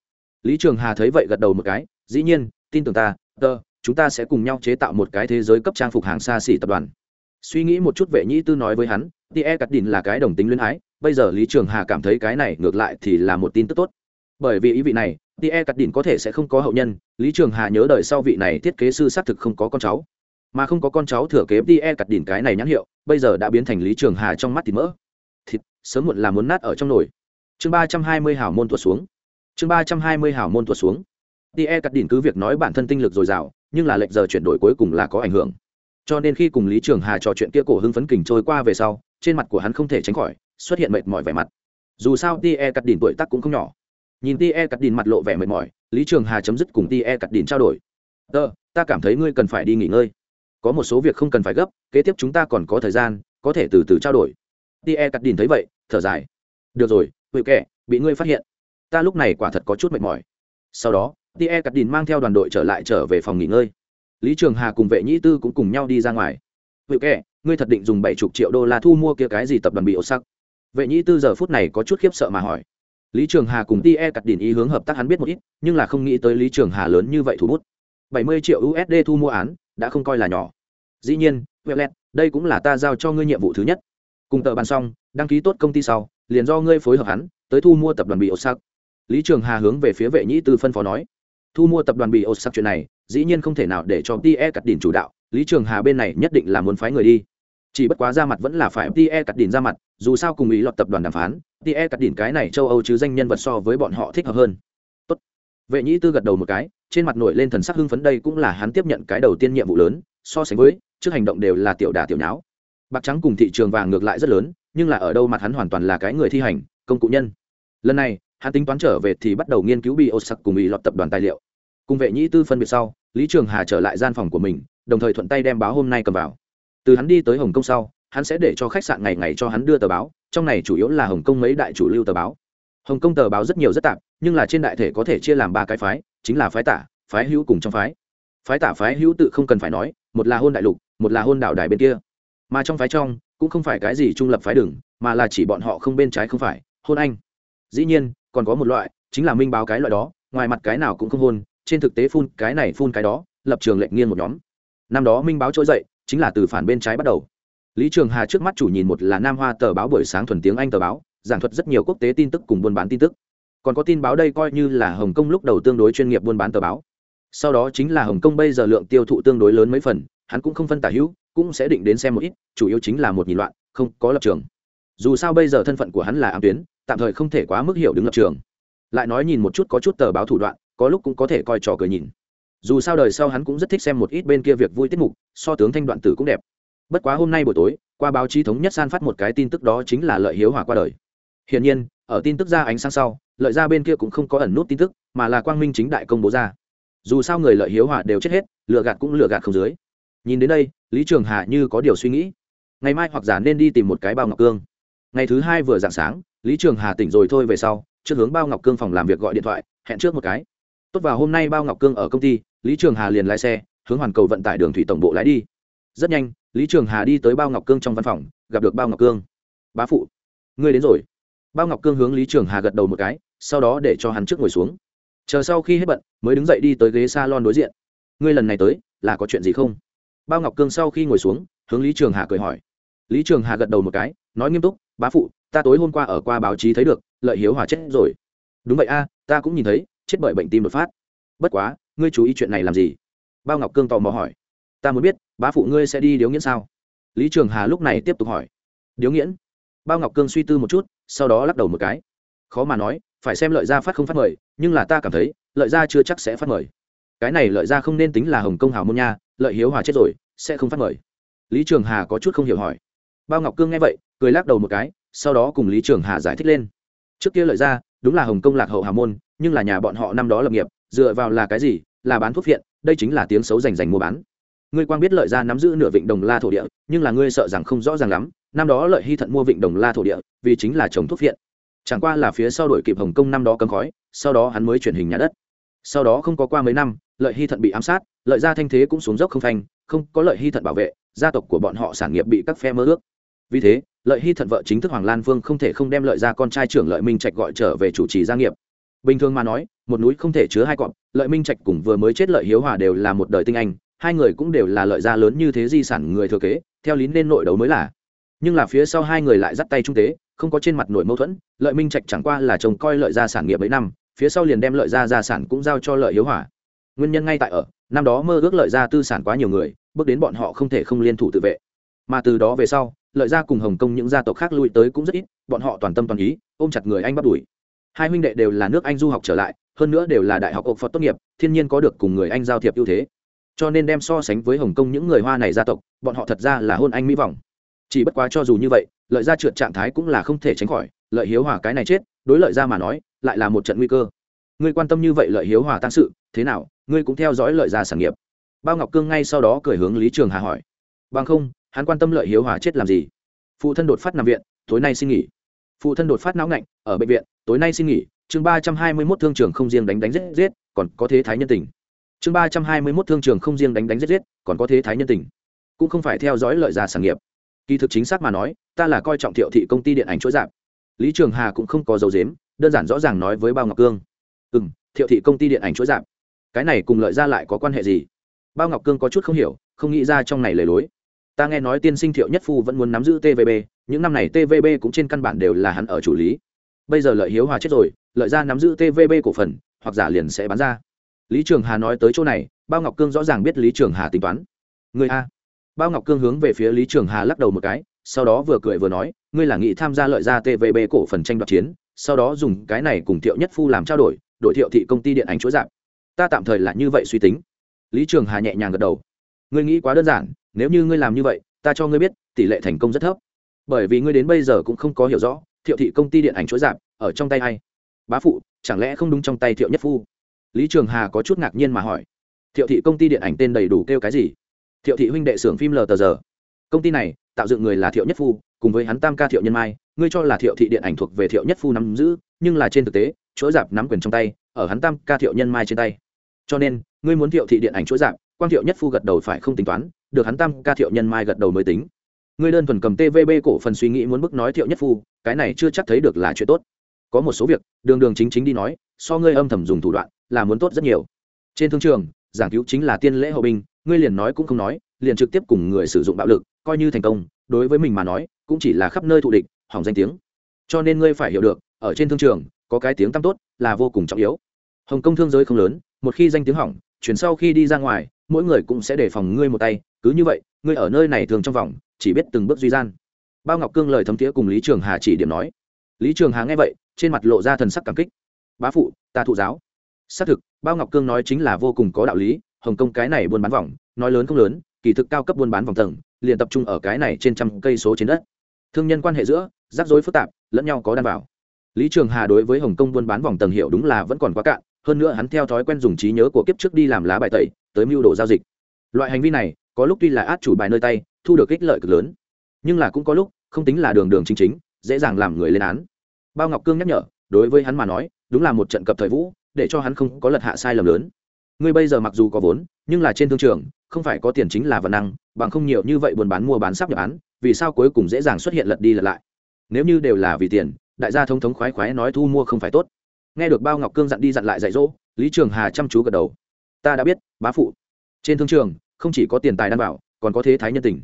Lý trường hà thấy vậy gật đầu một cái, dĩ nhiên, tin tưởng ta, tờ, chúng ta sẽ cùng nhau chế tạo một cái thế giới cấp trang phục hàng xa xỉ tập đoàn. Suy nghĩ một chút vệ nhĩ tư nói với hắn tie cắt đìn là cái đồng tính luyến ái, bây giờ lý trường hà cảm thấy cái này ngược lại thì là một tin tức tốt. Bởi vì ý vị này tie cắt đìn có thể sẽ không có hậu nhân, lý trường hà nhớ đời sau vị này thiết kế sư xác thực không có con cháu mà không có con cháu thừa kế fde cắt đỉnh cái này nhãn hiệu, bây giờ đã biến thành lý trường hà trong mắt thịt mỡ. Thịt, sớm muộn là muốn nát ở trong nồi. Chương ba trăm hai mươi hảo môn tuột xuống. Chương ba trăm hai mươi hảo môn tuột xuống. Tie cắt đỉnh cứ việc nói bản thân tinh lực dồi dào, nhưng là lệnh giờ chuyển đổi cuối cùng là có ảnh hưởng. Cho nên khi cùng lý trường hà trò chuyện kia cổ hưng phấn kình trôi qua về sau, trên mặt của hắn không thể tránh khỏi, xuất hiện mệt mỏi vẻ mặt. Dù sao tie cắt đỉnh tuổi tác cũng không nhỏ. Nhìn tie cắt đỉnh mặt lộ vẻ mệt mỏi, lý trường hà chấm dứt cùng tie cắt đỉnh trao đổi. Tơ, ta cảm thấy ngươi cần phải đi nghỉ ngơi có một số việc không cần phải gấp, kế tiếp chúng ta còn có thời gian, có thể từ từ trao đổi. Tie cắt đìn thấy vậy, thở dài. Được rồi hữu kệ, bị ngươi phát hiện. Ta lúc này quả thật có chút mệt mỏi. Sau đó tie cắt đìn mang theo đoàn đội trở lại trở về phòng nghỉ ngơi. Lý trường hà cùng vệ nhĩ tư cũng cùng nhau đi ra ngoài. Hữu kệ, ngươi thật định dùng bảy chục triệu đô la thu mua kia cái gì tập đoàn bị ổ sắc vệ nhĩ tư giờ phút này có chút khiếp sợ mà hỏi. Lý trường hà cùng tie cắt đìn ý hướng hợp tác hắn biết một ít, nhưng là không nghĩ tới lý trường hà lớn như vậy thủ bút. Bảy mươi triệu usd thu mua án, đã không coi là nhỏ dĩ nhiên Violet, đây cũng là ta giao cho ngươi nhiệm vụ thứ nhất. Cùng tờ bàn xong đăng ký tốt công ty sau liền do ngươi phối hợp hắn tới thu mua tập đoàn bị ô sắc lý trường hà hướng về phía vệ nhĩ tư phân phó nói. Thu mua tập đoàn bị ô sắc chuyện này dĩ nhiên không thể nào để cho tie cắt đỉnh chủ đạo lý trường hà bên này nhất định là muốn phái người đi. Chỉ bất quá ra mặt vẫn là phải tie cắt đỉnh ra mặt dù sao cùng ý lọt tập đoàn đàm phán tie cắt đỉnh cái này châu âu chứ danh nhân vật so với bọn họ thích hợp hơn. Tốt. vệ nhĩ tư gật đầu một cái trên mặt nổi lên thần sắc hưng phấn đây cũng là hắn tiếp nhận cái đầu tiên nhiệm vụ lớn so sánh với, trước hành động đều là tiểu đà tiểu nháo. Bạc trắng cùng thị trường vàng ngược lại rất lớn, nhưng là ở đâu mặt hắn hoàn toàn là cái người thi hành, công cụ nhân. Lần này, hắn tính toán trở về thì bắt đầu nghiên cứu bị ô sặc cùng bị lọt tập đoàn tài liệu. Cùng vệ nhĩ tư phân biệt sau, lý trường hà trở lại gian phòng của mình, đồng thời thuận tay đem báo hôm nay cầm vào. Từ hắn đi tới hồng kông sau, hắn sẽ để cho khách sạn ngày ngày cho hắn đưa tờ báo, trong này chủ yếu là hồng kông mấy đại chủ lưu tờ báo. Hồng kông tờ báo rất nhiều rất tạp, nhưng là trên đại thể có thể chia làm ba cái phái, chính là phái tả, phái hữu cùng trong phái. Phái tả phái hữu tự không cần phải nói một là hôn đại lục, một là hôn đảo đài bên kia. Mà trong phái trong, cũng không phải cái gì trung lập phái đừng, mà là chỉ bọn họ không bên trái không phải, hôn anh. Dĩ nhiên, còn có một loại, chính là minh báo cái loại đó, ngoài mặt cái nào cũng không hôn, trên thực tế phun cái này phun cái đó, lập trường lệnh nghiêng một nhóm. Năm đó minh báo trỗi dậy, chính là từ phản bên trái bắt đầu. Lý trường hà trước mắt chủ nhìn một là nam hoa tờ báo buổi sáng thuần tiếng anh tờ báo, giảng thuật rất nhiều quốc tế tin tức cùng buôn bán tin tức. Còn có tin báo đây coi như là hồng kông lúc đầu tương đối chuyên nghiệp buôn bán tờ báo sau đó chính là hồng kông bây giờ lượng tiêu thụ tương đối lớn mấy phần, hắn cũng không phân tả hữu, cũng sẽ định đến xem một ít, chủ yếu chính là một nhìn loạn, không có lập trường. Dù sao bây giờ thân phận của hắn là ám tuyến, tạm thời không thể quá mức hiểu đứng lập trường. Lại nói nhìn một chút có chút tờ báo thủ đoạn, có lúc cũng có thể coi trò cười nhìn. Dù sao đời sau hắn cũng rất thích xem một ít bên kia việc vui tiết mục, so tướng thanh đoạn tử cũng đẹp. Bất quá hôm nay buổi tối, qua báo chí thống nhất san phát một cái tin tức đó chính là lợi hiếu hòa qua đời. Hiển nhiên, ở tin tức ra ánh sáng sau, lợi ra bên kia cũng không có ẩn nút tin tức, mà là quang minh chính đại công bố ra dù sao người lợi hiếu hòa đều chết hết lựa gạt cũng lựa gạt không dưới. Nhìn đến đây, lý trường hà như có điều suy nghĩ. Ngày mai hoặc giả nên đi tìm một cái bao ngọc cương. Ngày thứ hai vừa dạng sáng, lý trường hà tỉnh rồi thôi về sau, trước hướng bao ngọc cương phòng làm việc gọi điện thoại, hẹn trước một cái. Tốt vào hôm nay bao ngọc cương ở công ty, lý trường hà liền lái xe, hướng hoàn cầu vận tải đường thủy tổng bộ lái đi. Rất nhanh, lý trường hà đi tới bao ngọc cương trong văn phòng, gặp được bao ngọc cương. Bá phụ, ngươi đến rồi. Bao ngọc cương hướng lý trường hà gật đầu một cái, sau đó để cho hắn trước ngồi xuống. Chờ sau khi hết bận mới đứng dậy đi tới ghế s a lon đối diện. Ngươi lần này tới, là có chuyện gì không? Bao ngọc cương sau khi ngồi xuống, hướng lý trường hà cười hỏi. Lý trường hà gật đầu một cái, nói nghiêm túc, bá phụ, ta tối hôm qua ở qua báo chí thấy được, lợi hiếu hòa chết rồi. Đúng vậy a, ta cũng nhìn thấy, chết bởi bệnh tim đột phát. Bất quá, ngươi chú ý chuyện này làm gì? Bao ngọc cương tò mò hỏi. Ta muốn biết, bá phụ ngươi sẽ đi điếu nghiễn sao? Lý trường hà lúc này tiếp tục hỏi. Điếu nghiễn? Bao ngọc cương suy tư một chút, sau đó lắc đầu một cái. Khó mà nói, phải xem lợi gia phát không phát mời, nhưng là ta cảm thấy lợi gia chưa chắc sẽ phát mời. Cái này lợi gia không nên tính là hồng công hào môn nha lợi hiếu hòa chết rồi sẽ không phát mời. Lý trường hà có chút không hiểu hỏi. Bao ngọc cương nghe vậy cười lắc đầu một cái sau đó cùng lý trường hà giải thích lên. Trước kia lợi gia đúng là hồng công lạc hậu hào môn nhưng là nhà bọn họ năm đó lập nghiệp dựa vào là cái gì? Là bán thuốc viện, đây chính là tiếng xấu rành rành mua bán. Ngươi quang biết lợi gia nắm giữ nửa vịnh đồng la thổ địa nhưng là ngươi sợ rằng không rõ ràng lắm năm đó lợi hy thận mua vịnh đồng la thổ địa vì chính là trồng thuốc viện chẳng qua là phía sau đổi kịp hồng kông năm đó cấm khói, sau đó hắn mới chuyển hình nhà đất. Sau đó không có qua mấy năm, lợi hy thận bị ám sát, lợi gia thanh thế cũng xuống dốc không phanh, không có lợi hy thận bảo vệ, gia tộc của bọn họ sản nghiệp bị các phe mơ ước. Vì thế, lợi hy thận vợ chính thức hoàng lan vương không thể không đem lợi ra con trai trưởng lợi minh trạch gọi trở về chủ trì gia nghiệp. Bình thường mà nói, một núi không thể chứa hai cọp, lợi minh trạch cùng vừa mới chết lợi hiếu hòa đều là một đời tinh anh, hai người cũng đều là lợi gia lớn như thế di sản người thừa kế, theo lý nên nội đấu mới là. Nhưng là phía sau hai người lại dắt tay trung tế không có trên mặt nổi mâu thuẫn, lợi minh trạch chẳng qua là chồng coi lợi gia sản nghiệp mấy năm, phía sau liền đem lợi gia gia sản cũng giao cho lợi hiếu hòa nguyên nhân ngay tại ở, năm đó mơ ước lợi gia tư sản quá nhiều người, bước đến bọn họ không thể không liên thủ tự vệ. Mà từ đó về sau, lợi gia cùng hồng kông những gia tộc khác lui tới cũng rất ít, bọn họ toàn tâm toàn ý, ôm chặt người anh bắt đuổi. Hai huynh đệ đều là nước anh du học trở lại, hơn nữa đều là đại học ộc phật tốt nghiệp, thiên nhiên có được cùng người anh giao thiệp ưu thế. Cho nên đem so sánh với hồng kông những người hoa này gia tộc, bọn họ thật ra là hôn anh mỹ vọng chỉ bất quá cho dù như vậy, lợi gia trượt trạng thái cũng là không thể tránh khỏi, lợi hiếu hòa cái này chết, đối lợi gia mà nói, lại là một trận nguy cơ. Ngươi quan tâm như vậy lợi hiếu hòa tăng sự, thế nào, ngươi cũng theo dõi lợi gia sản nghiệp. Bao ngọc cương ngay sau đó cười hướng lý trường hà hỏi. Bằng không, hắn quan tâm lợi hiếu hòa chết làm gì? Phụ thân đột phát nằm viện, tối nay xin nghỉ. Phụ thân đột phát não ngạnh, ở bệnh viện, tối nay xin nghỉ, chương ba trăm hai mươi mốt thương trường không riêng đánh đánh giết giết, còn có thế thái nhân tình. Chương ba trăm hai mươi mốt thương trường không riêng đánh đánh giết giết, còn có thế thái nhân tình. Cũng không phải theo dõi lợi gia sản nghiệp kỳ thực chính xác mà nói, ta là coi trọng thiệu thị công ty điện ảnh chuỗi dạp lý trường hà cũng không có dấu dếm đơn giản rõ ràng nói với bao ngọc cương. Ừ m thiệu thị công ty điện ảnh chuỗi dạp cái này cùng lợi ra lại có quan hệ gì? Bao ngọc cương có chút không hiểu, không nghĩ ra trong này lề lối. Ta nghe nói tiên sinh thiệu nhất phu vẫn muốn nắm giữ tvb những năm này tvb cũng trên căn bản đều là hắn ở chủ lý. Bây giờ lợi hiếu hòa chết rồi, lợi ra nắm giữ tvb cổ phần, hoặc giả liền sẽ bán ra. Lý trường hà nói tới chỗ này, bao ngọc cương rõ ràng biết lý trường hà tính toán. Người a bao ngọc cương hướng về phía lý trường hà lắc đầu một cái, sau đó vừa cười vừa nói, ngươi là nghị tham gia lợi ra tvb cổ phần tranh đoạt chiến, sau đó dùng cái này cùng thiệu nhất phu làm trao đổi đổi thiệu thị công ty điện ảnh chuỗi dạng ta tạm thời là như vậy suy tính. Lý trường hà nhẹ nhàng gật đầu. Ngươi nghĩ quá đơn giản, nếu như ngươi làm như vậy, ta cho ngươi biết, tỷ lệ thành công rất thấp. Bởi vì ngươi đến bây giờ cũng không có hiểu rõ, thiệu thị công ty điện ảnh chuỗi dạng ở trong tay ai? Bá phụ, chẳng lẽ không đúng trong tay thiệu nhất phu? Lý trường hà có chút ngạc nhiên mà hỏi. Thiệu thị công ty điện ảnh tên đầy đủ kêu cái gì? Thiệu thị huynh đệ xưởng phim lờ tờ giờ. Công ty này, tạo dựng người là thiệu nhất phu, cùng với hắn tam ca thiệu nhân mai, ngươi cho là thiệu thị điện ảnh thuộc về thiệu nhất phu nắm giữ, nhưng là trên thực tế, chuỗi dạp nắm quyền trong tay, ở hắn tam ca thiệu nhân mai trên tay. Cho nên, ngươi muốn thiệu thị điện ảnh chuỗi dạp quan thiệu nhất phu gật đầu phải không tính toán, được hắn tam ca thiệu nhân mai gật đầu mới tính. Ngươi đơn thuần cầm tvb cổ phần suy nghĩ muốn bức nói thiệu nhất phu, cái này chưa chắc thấy được là chuyện tốt. Có một số việc, đường đường chính chính đi nói, so ngươi âm thầm dùng thủ đoạn, là muốn tốt rất nhiều. Trên thương trường, giảng cứu chính là tiên lễ hậu binh ngươi liền nói cũng không nói, liền trực tiếp cùng người sử dụng bạo lực, coi như thành công, đối với mình mà nói, cũng chỉ là khắp nơi thụ địch, hỏng danh tiếng. Cho nên ngươi phải hiểu được, ở trên thương trường, có cái tiếng tăm tốt là vô cùng trọng yếu. Hồng kông thương giới không lớn, một khi danh tiếng hỏng, chuyển sau khi đi ra ngoài, mỗi người cũng sẽ đề phòng ngươi một tay, cứ như vậy, ngươi ở nơi này thường trong vòng, chỉ biết từng bước duy gian. Bao ngọc cương lời thấm tía cùng lý trường hà chỉ điểm nói. Lý trường hà nghe vậy, trên mặt lộ ra thần sắc cảm kích. Bá phụ, ta thụ giáo. Xác thực, bao ngọc cương nói chính là vô cùng có đạo lý hồng kông cái này buôn bán vòng, nói lớn không lớn, kỳ thực cao cấp buôn bán vòng tầng, liền tập trung ở cái này trên trăm cây số trên đất. Thương nhân quan hệ giữa, rắc rối phức tạp, lẫn nhau có đan vào. Lý trường hà đối với hồng kông buôn bán vòng tầng hiệu đúng là vẫn còn quá cạn, hơn nữa hắn theo thói quen dùng trí nhớ của kiếp trước đi làm lá bài tẩy, tới mưu đồ giao dịch. Loại hành vi này, có lúc tuy là át chủ bài nơi tay, thu được ích lợi cực lớn, nhưng là cũng có lúc, không tính là đường đường chính chính, dễ dàng làm người lên án. Bao ngọc cương nhắc nhở, đối với hắn mà nói, đúng là một trận cập thời vũ, để cho hắn không có lật hạ sai lầm lớn ngươi bây giờ mặc dù có vốn, nhưng là trên thương trường, không phải có tiền chính là vận năng, bằng không nhiều như vậy buôn bán mua bán sắp nhập án, vì sao cuối cùng dễ dàng xuất hiện lật đi lật lại? Nếu như đều là vì tiền, đại gia thông thống khoái khoái nói thu mua không phải tốt. Nghe được bao ngọc cương dặn đi dặn lại dạy dỗ, lý trường hà chăm chú gật đầu. Ta đã biết, bá phụ. Trên thương trường, không chỉ có tiền tài đảm bảo, còn có thế thái nhân tình.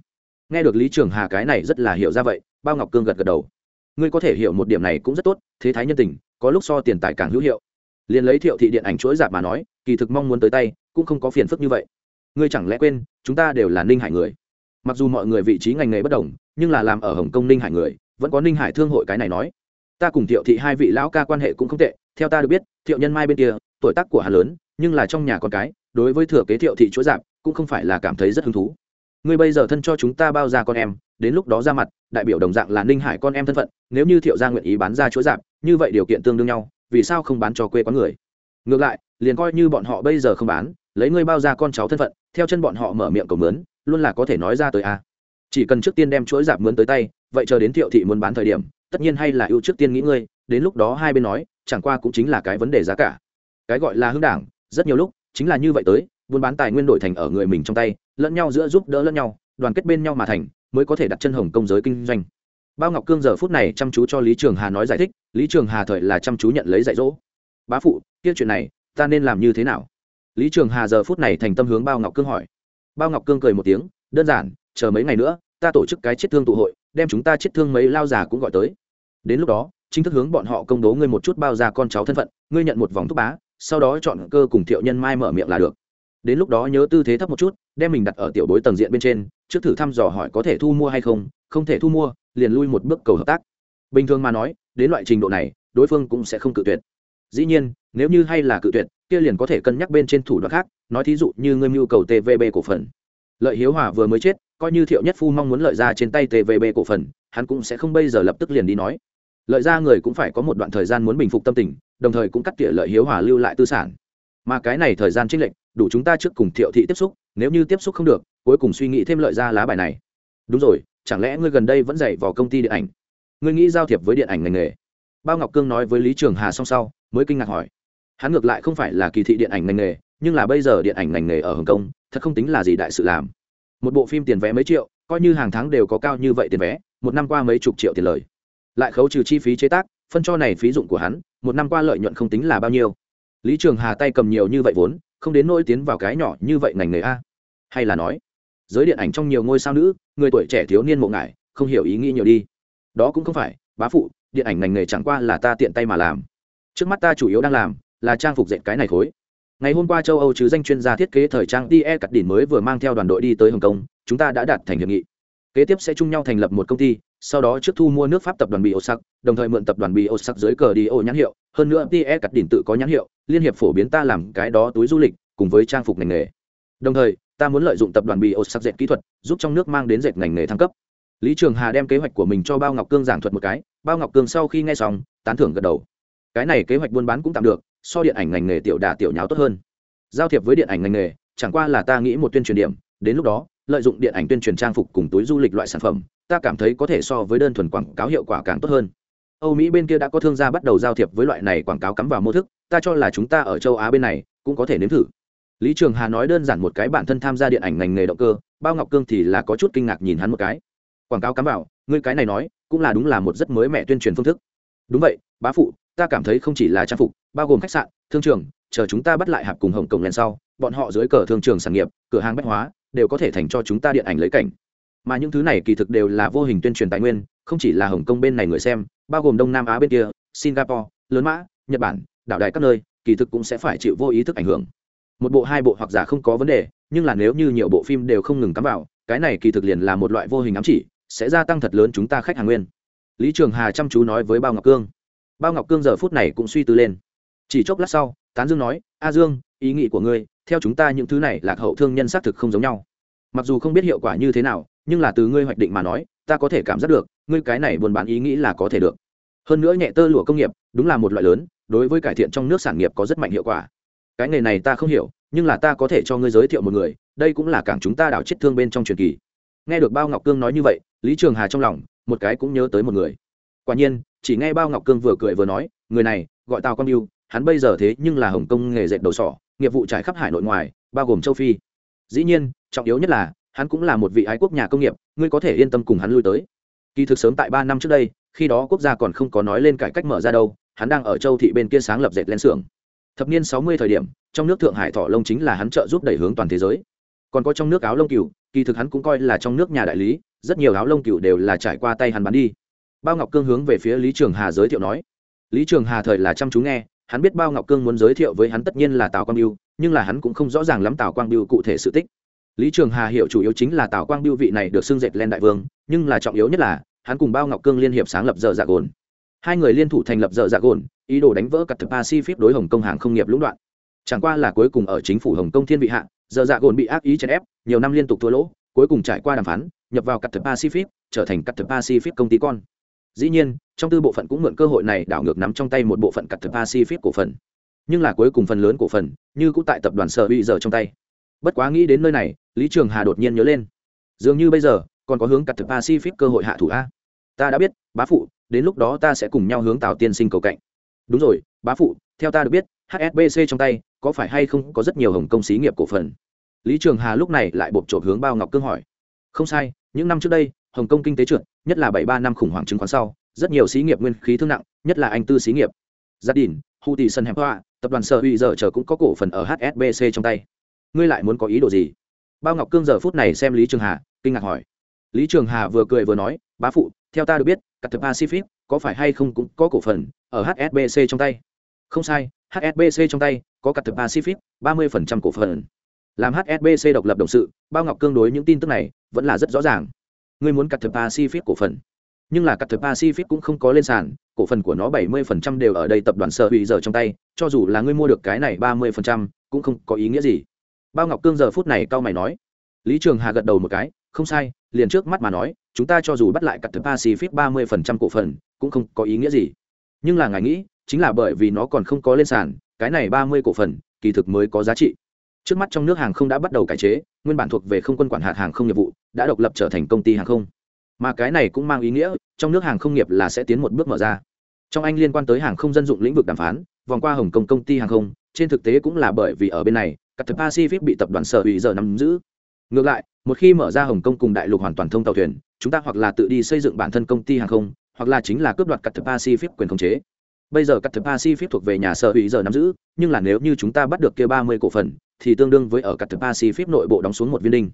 Nghe được lý trường hà cái này rất là hiểu ra vậy, bao ngọc cương gật gật đầu. Ngươi có thể hiểu một điểm này cũng rất tốt, thế thái nhân tình, có lúc so tiền tài càng hữu hiệu. Liền lấy thiệu thị điện ảnh chuỗi giạp mà nói kỳ thực mong muốn tới tay cũng không có phiền phức như vậy. Ngươi chẳng lẽ quên chúng ta đều là ninh hải người? Mặc dù mọi người vị trí ngành nghề bất đồng nhưng là làm ở hồng kông ninh hải người vẫn có ninh hải thương hội cái này nói. Ta cùng thiệu thị hai vị lão ca quan hệ cũng không tệ theo ta được biết thiệu nhân mai bên kia tuổi tác của hà lớn nhưng là trong nhà con cái đối với thừa kế thiệu thị chuỗi giảm cũng không phải là cảm thấy rất hứng thú. Ngươi bây giờ thân cho chúng ta bao ra con em đến lúc đó ra mặt đại biểu đồng dạng là ninh hải con em thân phận nếu như thiệu gia nguyện ý bán ra chuỗi giảm, như vậy điều kiện tương đương nhau vì sao không bán cho quê quán người? Ngược lại, liền coi như bọn họ bây giờ không bán, lấy ngươi bao ra con cháu thân phận, theo chân bọn họ mở miệng cầu mướn, luôn là có thể nói ra tới a. Chỉ cần trước tiên đem chuỗi giảm mướn tới tay, vậy chờ đến thiệu thị muốn bán thời điểm, tất nhiên hay là ưu trước tiên nghĩ ngươi, đến lúc đó hai bên nói, chẳng qua cũng chính là cái vấn đề giá cả. Cái gọi là hưng đảng, rất nhiều lúc, chính là như vậy tới, buôn bán tài nguyên đổi thành ở người mình trong tay, lẫn nhau giữa giúp đỡ lẫn nhau, đoàn kết bên nhau mà thành, mới có thể đặt chân hồng công giới kinh doanh. Bao ngọc cương giờ phút này chăm chú cho lý trường hà nói giải thích, lý trường hà thời là chăm chú nhận lấy dạy dỗ. Bá phụ kia chuyện này, ta nên làm như thế nào? Lý trường hà giờ phút này thành tâm hướng bao ngọc cương hỏi. Bao ngọc cương cười một tiếng, đơn giản, chờ mấy ngày nữa, ta tổ chức cái chết thương tụ hội, đem chúng ta chết thương mấy lao già cũng gọi tới. Đến lúc đó, chính thức hướng bọn họ công bố ngươi một chút bao ra con cháu thân phận, ngươi nhận một vòng thúc bá, sau đó chọn cơ cùng thiệu nhân mai mở miệng là được. Đến lúc đó nhớ tư thế thấp một chút, đem mình đặt ở tiểu bối tầng diện bên trên, trước thử thăm dò hỏi có thể thu mua hay không không thể thu mua, liền lui một bước cầu hợp tác. Bình thường mà nói, đến loại trình độ này, đối phương cũng sẽ không cự tuyệt dĩ nhiên, nếu như hay là cự tuyệt, kia liền có thể cân nhắc bên trên thủ đoạn khác, nói thí dụ như ngươi mưu cầu tvb cổ phần. Lợi hiếu hòa vừa mới chết, coi như thiệu nhất phu mong muốn lợi ra trên tay tvb cổ phần, hắn cũng sẽ không bây giờ lập tức liền đi nói. Lợi ra người cũng phải có một đoạn thời gian muốn bình phục tâm tình, đồng thời cũng cắt tỉa lợi hiếu hòa lưu lại tư sản. Mà cái này thời gian trích lệnh đủ chúng ta trước cùng thiệu thị tiếp xúc, nếu như tiếp xúc không được, cuối cùng suy nghĩ thêm lợi ra lá bài này. Đúng rồi, chẳng lẽ ngươi gần đây vẫn dạy vào công ty điện ảnh? Ngươi nghĩ giao thiệp với điện ảnh ngành nghề? Bao ngọc cương nói với lý trường hà song sau mới kinh ngạc hỏi. Hắn ngược lại không phải là kỳ thị điện ảnh ngành nghề, nhưng là bây giờ điện ảnh ngành nghề ở hồng kông, thật không tính là gì đại sự làm. Một bộ phim tiền vé mấy triệu, coi như hàng tháng đều có cao như vậy tiền vé, một năm qua mấy chục triệu tiền lời. Lại khấu trừ chi phí chế tác, phân cho này phí dụng của hắn, một năm qua lợi nhuận không tính là bao nhiêu. Lý trường hà tay cầm nhiều như vậy vốn, không đến nỗi tiến vào cái nhỏ như vậy ngành nghề a. Hay là nói, giới điện ảnh trong nhiều ngôi sao nữ, người tuổi trẻ thiếu niên mộ ngại không hiểu ý nghĩ nhiều đi. Đó cũng không phải, bá phụ, điện ảnh ngành nghề chẳng qua là ta tiện tay mà làm trước mắt ta chủ yếu đang làm là trang phục dệt cái này khối. Ngày hôm qua châu âu chứ danh chuyên gia thiết kế thời trang tie cắt đỉnh mới vừa mang theo đoàn đội đi tới hồng kông, chúng ta đã đạt thành hiệp nghị. Kế tiếp sẽ chung nhau thành lập một công ty, sau đó trước thu mua nước pháp tập đoàn bị ô sắc đồng thời mượn tập đoàn bị ô sắc dưới cờ đi ô nhãn hiệu. Hơn nữa tie cắt đỉnh tự có nhãn hiệu, liên hiệp phổ biến ta làm cái đó túi du lịch, cùng với trang phục ngành nghề. Đồng thời, ta muốn lợi dụng tập đoàn bị ô sắc dệt kỹ thuật, giúp trong nước mang đến dệt ngành nghề thăng cấp. Lý trường hà đem kế hoạch của mình cho bao ngọc cương giảng thuật một cái. Bao ngọc cương sau khi nghe xong, tán thưởng gật đầu cái này kế hoạch buôn bán cũng tạm được, so điện ảnh ngành nghề tiểu đà tiểu nháo tốt hơn. Giao thiệp với điện ảnh ngành nghề, chẳng qua là ta nghĩ một tuyên truyền điểm, đến lúc đó, lợi dụng điện ảnh tuyên truyền trang phục cùng túi du lịch loại sản phẩm, ta cảm thấy có thể so với đơn thuần quảng cáo hiệu quả càng tốt hơn. Âu mỹ bên kia đã có thương gia bắt đầu giao thiệp với loại này quảng cáo cắm vào mô thức, ta cho là chúng ta ở châu á bên này cũng có thể nếm thử. Lý trường hà nói đơn giản một cái bản thân tham gia điện ảnh ngành nghề động cơ, bao ngọc cương thì là có chút kinh ngạc nhìn hắn một cái. Quảng cáo cắm vào, ngươi cái này nói, cũng là đúng là một rất mới mẻ tuyên truyền phương thức. Đúng vậy, bá phụ ta cảm thấy không chỉ là trang phục, bao gồm khách sạn, thương trường, chờ chúng ta bắt lại hạp cùng hồng cổng lên sau, bọn họ dưới cờ thương trường sản nghiệp, cửa hàng bách hóa, đều có thể thành cho chúng ta điện ảnh lấy cảnh. Mà những thứ này kỳ thực đều là vô hình tuyên truyền tài nguyên, không chỉ là hồng kông bên này người xem, bao gồm đông nam á bên kia, singapore, lớn mã, nhật bản, đảo đài các nơi, kỳ thực cũng sẽ phải chịu vô ý thức ảnh hưởng. Một bộ, hai bộ hoặc giả không có vấn đề, nhưng là nếu như nhiều bộ phim đều không ngừng cắm vào, cái này kỳ thực liền là một loại vô hình ám chỉ, sẽ gia tăng thật lớn chúng ta khách hàng nguyên. Lý trường hà chăm chú nói với bao ngọc cương bao ngọc cương giờ phút này cũng suy tư lên. Chỉ chốc lát sau, tán dương nói, a dương, ý nghĩ của ngươi, theo chúng ta những thứ này lạc hậu thương nhân xác thực không giống nhau. Mặc dù không biết hiệu quả như thế nào, nhưng là từ ngươi hoạch định mà nói, ta có thể cảm giác được, ngươi cái này buôn bán ý nghĩ là có thể được. Hơn nữa nhẹ tơ lụa công nghiệp, đúng là một loại lớn, đối với cải thiện trong nước sản nghiệp có rất mạnh hiệu quả. Cái nghề này ta không hiểu, nhưng là ta có thể cho ngươi giới thiệu một người, đây cũng là cảng chúng ta đảo chết thương bên trong truyền kỳ. Nghe được bao ngọc cương nói như vậy, lý trường hà trong lòng, một cái cũng nhớ tới một người. Quả nhiên chỉ nghe bao ngọc cương vừa cười vừa nói, người này, gọi tào quang yêu hắn bây giờ thế nhưng là hồng kông nghề dệt đầu sỏ, nghiệp vụ trải khắp hải nội ngoài, bao gồm châu phi. Dĩ nhiên, trọng yếu nhất là, hắn cũng là một vị ái quốc nhà công nghiệp, ngươi có thể yên tâm cùng hắn lui tới. Kỳ thực sớm tại ba năm trước đây, khi đó quốc gia còn không có nói lên cải cách mở ra đâu, hắn đang ở châu thị bên kia sáng lập dệt lên xưởng. Thập niên sáu mươi thời điểm, trong nước thượng hải thọ lông chính là hắn trợ giúp đẩy hướng toàn thế giới. Còn có trong nước áo lông cừu, kỳ thực hắn cũng coi là trong nước nhà đại lý, rất nhiều áo lông cừu đều là trải qua tay hắn bán đi bao ngọc cương hướng về phía lý trường hà giới thiệu nói. Lý trường hà thời là chăm chú nghe, hắn biết bao ngọc cương muốn giới thiệu với hắn tất nhiên là tào quang biêu, nhưng là hắn cũng không rõ ràng lắm tào quang biêu cụ thể sự tích. Lý trường hà hiểu chủ yếu chính là tào quang biêu vị này được xưng dệt lên đại vương, nhưng là trọng yếu nhất là, hắn cùng bao ngọc cương liên hiệp sáng lập giờ dạ gồn. Hai người liên thủ thành lập giờ dạ gồn, ý đồ đánh vỡ cặp thực pacific đối hồng công hàng không nghiệp lũng đoạn. Chẳng qua là cuối cùng ở chính phủ hồng kông thiên vị hạ, giờ dạ gồn bị ác ý chèn ép, nhiều năm liên tục thua lỗ, cuối cùng trải qua đàm phán, nhập vào cặp thực pacific, trở thành cặp thực pacific công ty con dĩ nhiên, trong tư bộ phận cũng mượn cơ hội này đảo ngược nắm trong tay một bộ phận cặp thực pacific cổ phần. Nhưng là cuối cùng phần lớn cổ phần, như cũng tại tập đoàn sở bị giờ trong tay. Bất quá nghĩ đến nơi này, lý trường hà đột nhiên nhớ lên. Dường như bây giờ, còn có hướng cặp thực pacific cơ hội hạ thủ a. Ta đã biết, bá phụ, đến lúc đó ta sẽ cùng nhau hướng tào tiên sinh cầu cạnh. Đúng rồi, bá phụ, theo ta được biết hsbc trong tay, có phải hay không có rất nhiều hồng công xí nghiệp cổ phần? Lý trường hà lúc này lại bộp trộm hướng bao ngọc cương hỏi. Không sai, những năm trước đây, hồng kông kinh tế trượt nhất là bảy ba năm khủng hoảng chứng khoán sau, rất nhiều xí nghiệp nguyên khí thương nặng, nhất là anh tư xí nghiệp. Gia đình hu tỷ sân hẹp hoa tập đoàn sở hủy giờ chờ cũng có cổ phần ở hsbc trong tay. Ngươi lại muốn có ý đồ gì? Bao ngọc cương giờ phút này xem lý trường hà, kinh ngạc hỏi. Lý trường hà vừa cười vừa nói, bá phụ, theo ta được biết, cắt thực pacific có phải hay không cũng có cổ phần ở hsbc trong tay? Không sai hsbc trong tay có cắt thực pacific, ba mươi cổ phần. Làm hsbc độc lập đồng sự, bao ngọc cương đối những tin tức này vẫn là rất rõ ràng ngươi muốn cắt thực pacific cổ phần. Nhưng là cắt thực pacific cũng không có lên sàn, cổ phần của nó bảy mươi đều ở đây tập đoàn sở hủy giờ trong tay, cho dù là ngươi mua được cái này ba mươi cũng không có ý nghĩa gì. Bao ngọc cương giờ phút này cao mày nói. Lý trường hà gật đầu một cái, không sai, liền trước mắt mà nói, chúng ta cho dù bắt lại cắt thực pacific ba mươi cổ phần, cũng không có ý nghĩa gì. Nhưng là ngài nghĩ, chính là bởi vì nó còn không có lên sàn, cái này ba mươi cổ phần, kỳ thực mới có giá trị trước mắt trong nước hàng không đã bắt đầu cải chế, nguyên bản thuộc về không quân quản hạt hàng không nghiệp vụ, đã độc lập trở thành công ty hàng không. Mà cái này cũng mang ý nghĩa, trong nước hàng không nghiệp là sẽ tiến một bước mở ra. Trong anh liên quan tới hàng không dân dụng lĩnh vực đàm phán, vòng qua hồng kông công ty hàng không, trên thực tế cũng là bởi vì ở bên này các thực pacific bị tập đoàn sở hủy giờ nắm giữ. Ngược lại, một khi mở ra hồng kông cùng đại lục hoàn toàn thông tàu thuyền, chúng ta hoặc là tự đi xây dựng bản thân công ty hàng không, hoặc là chính là cướp đoạt các thực pacific quyền khống chế. Bây giờ các thực pacific thuộc về nhà sở ủy giờ nắm giữ, nhưng là nếu như chúng ta bắt được kia ba mươi cổ phần thì tương đương với ở cắt thực pacific nội bộ đóng xuống một viên đinh.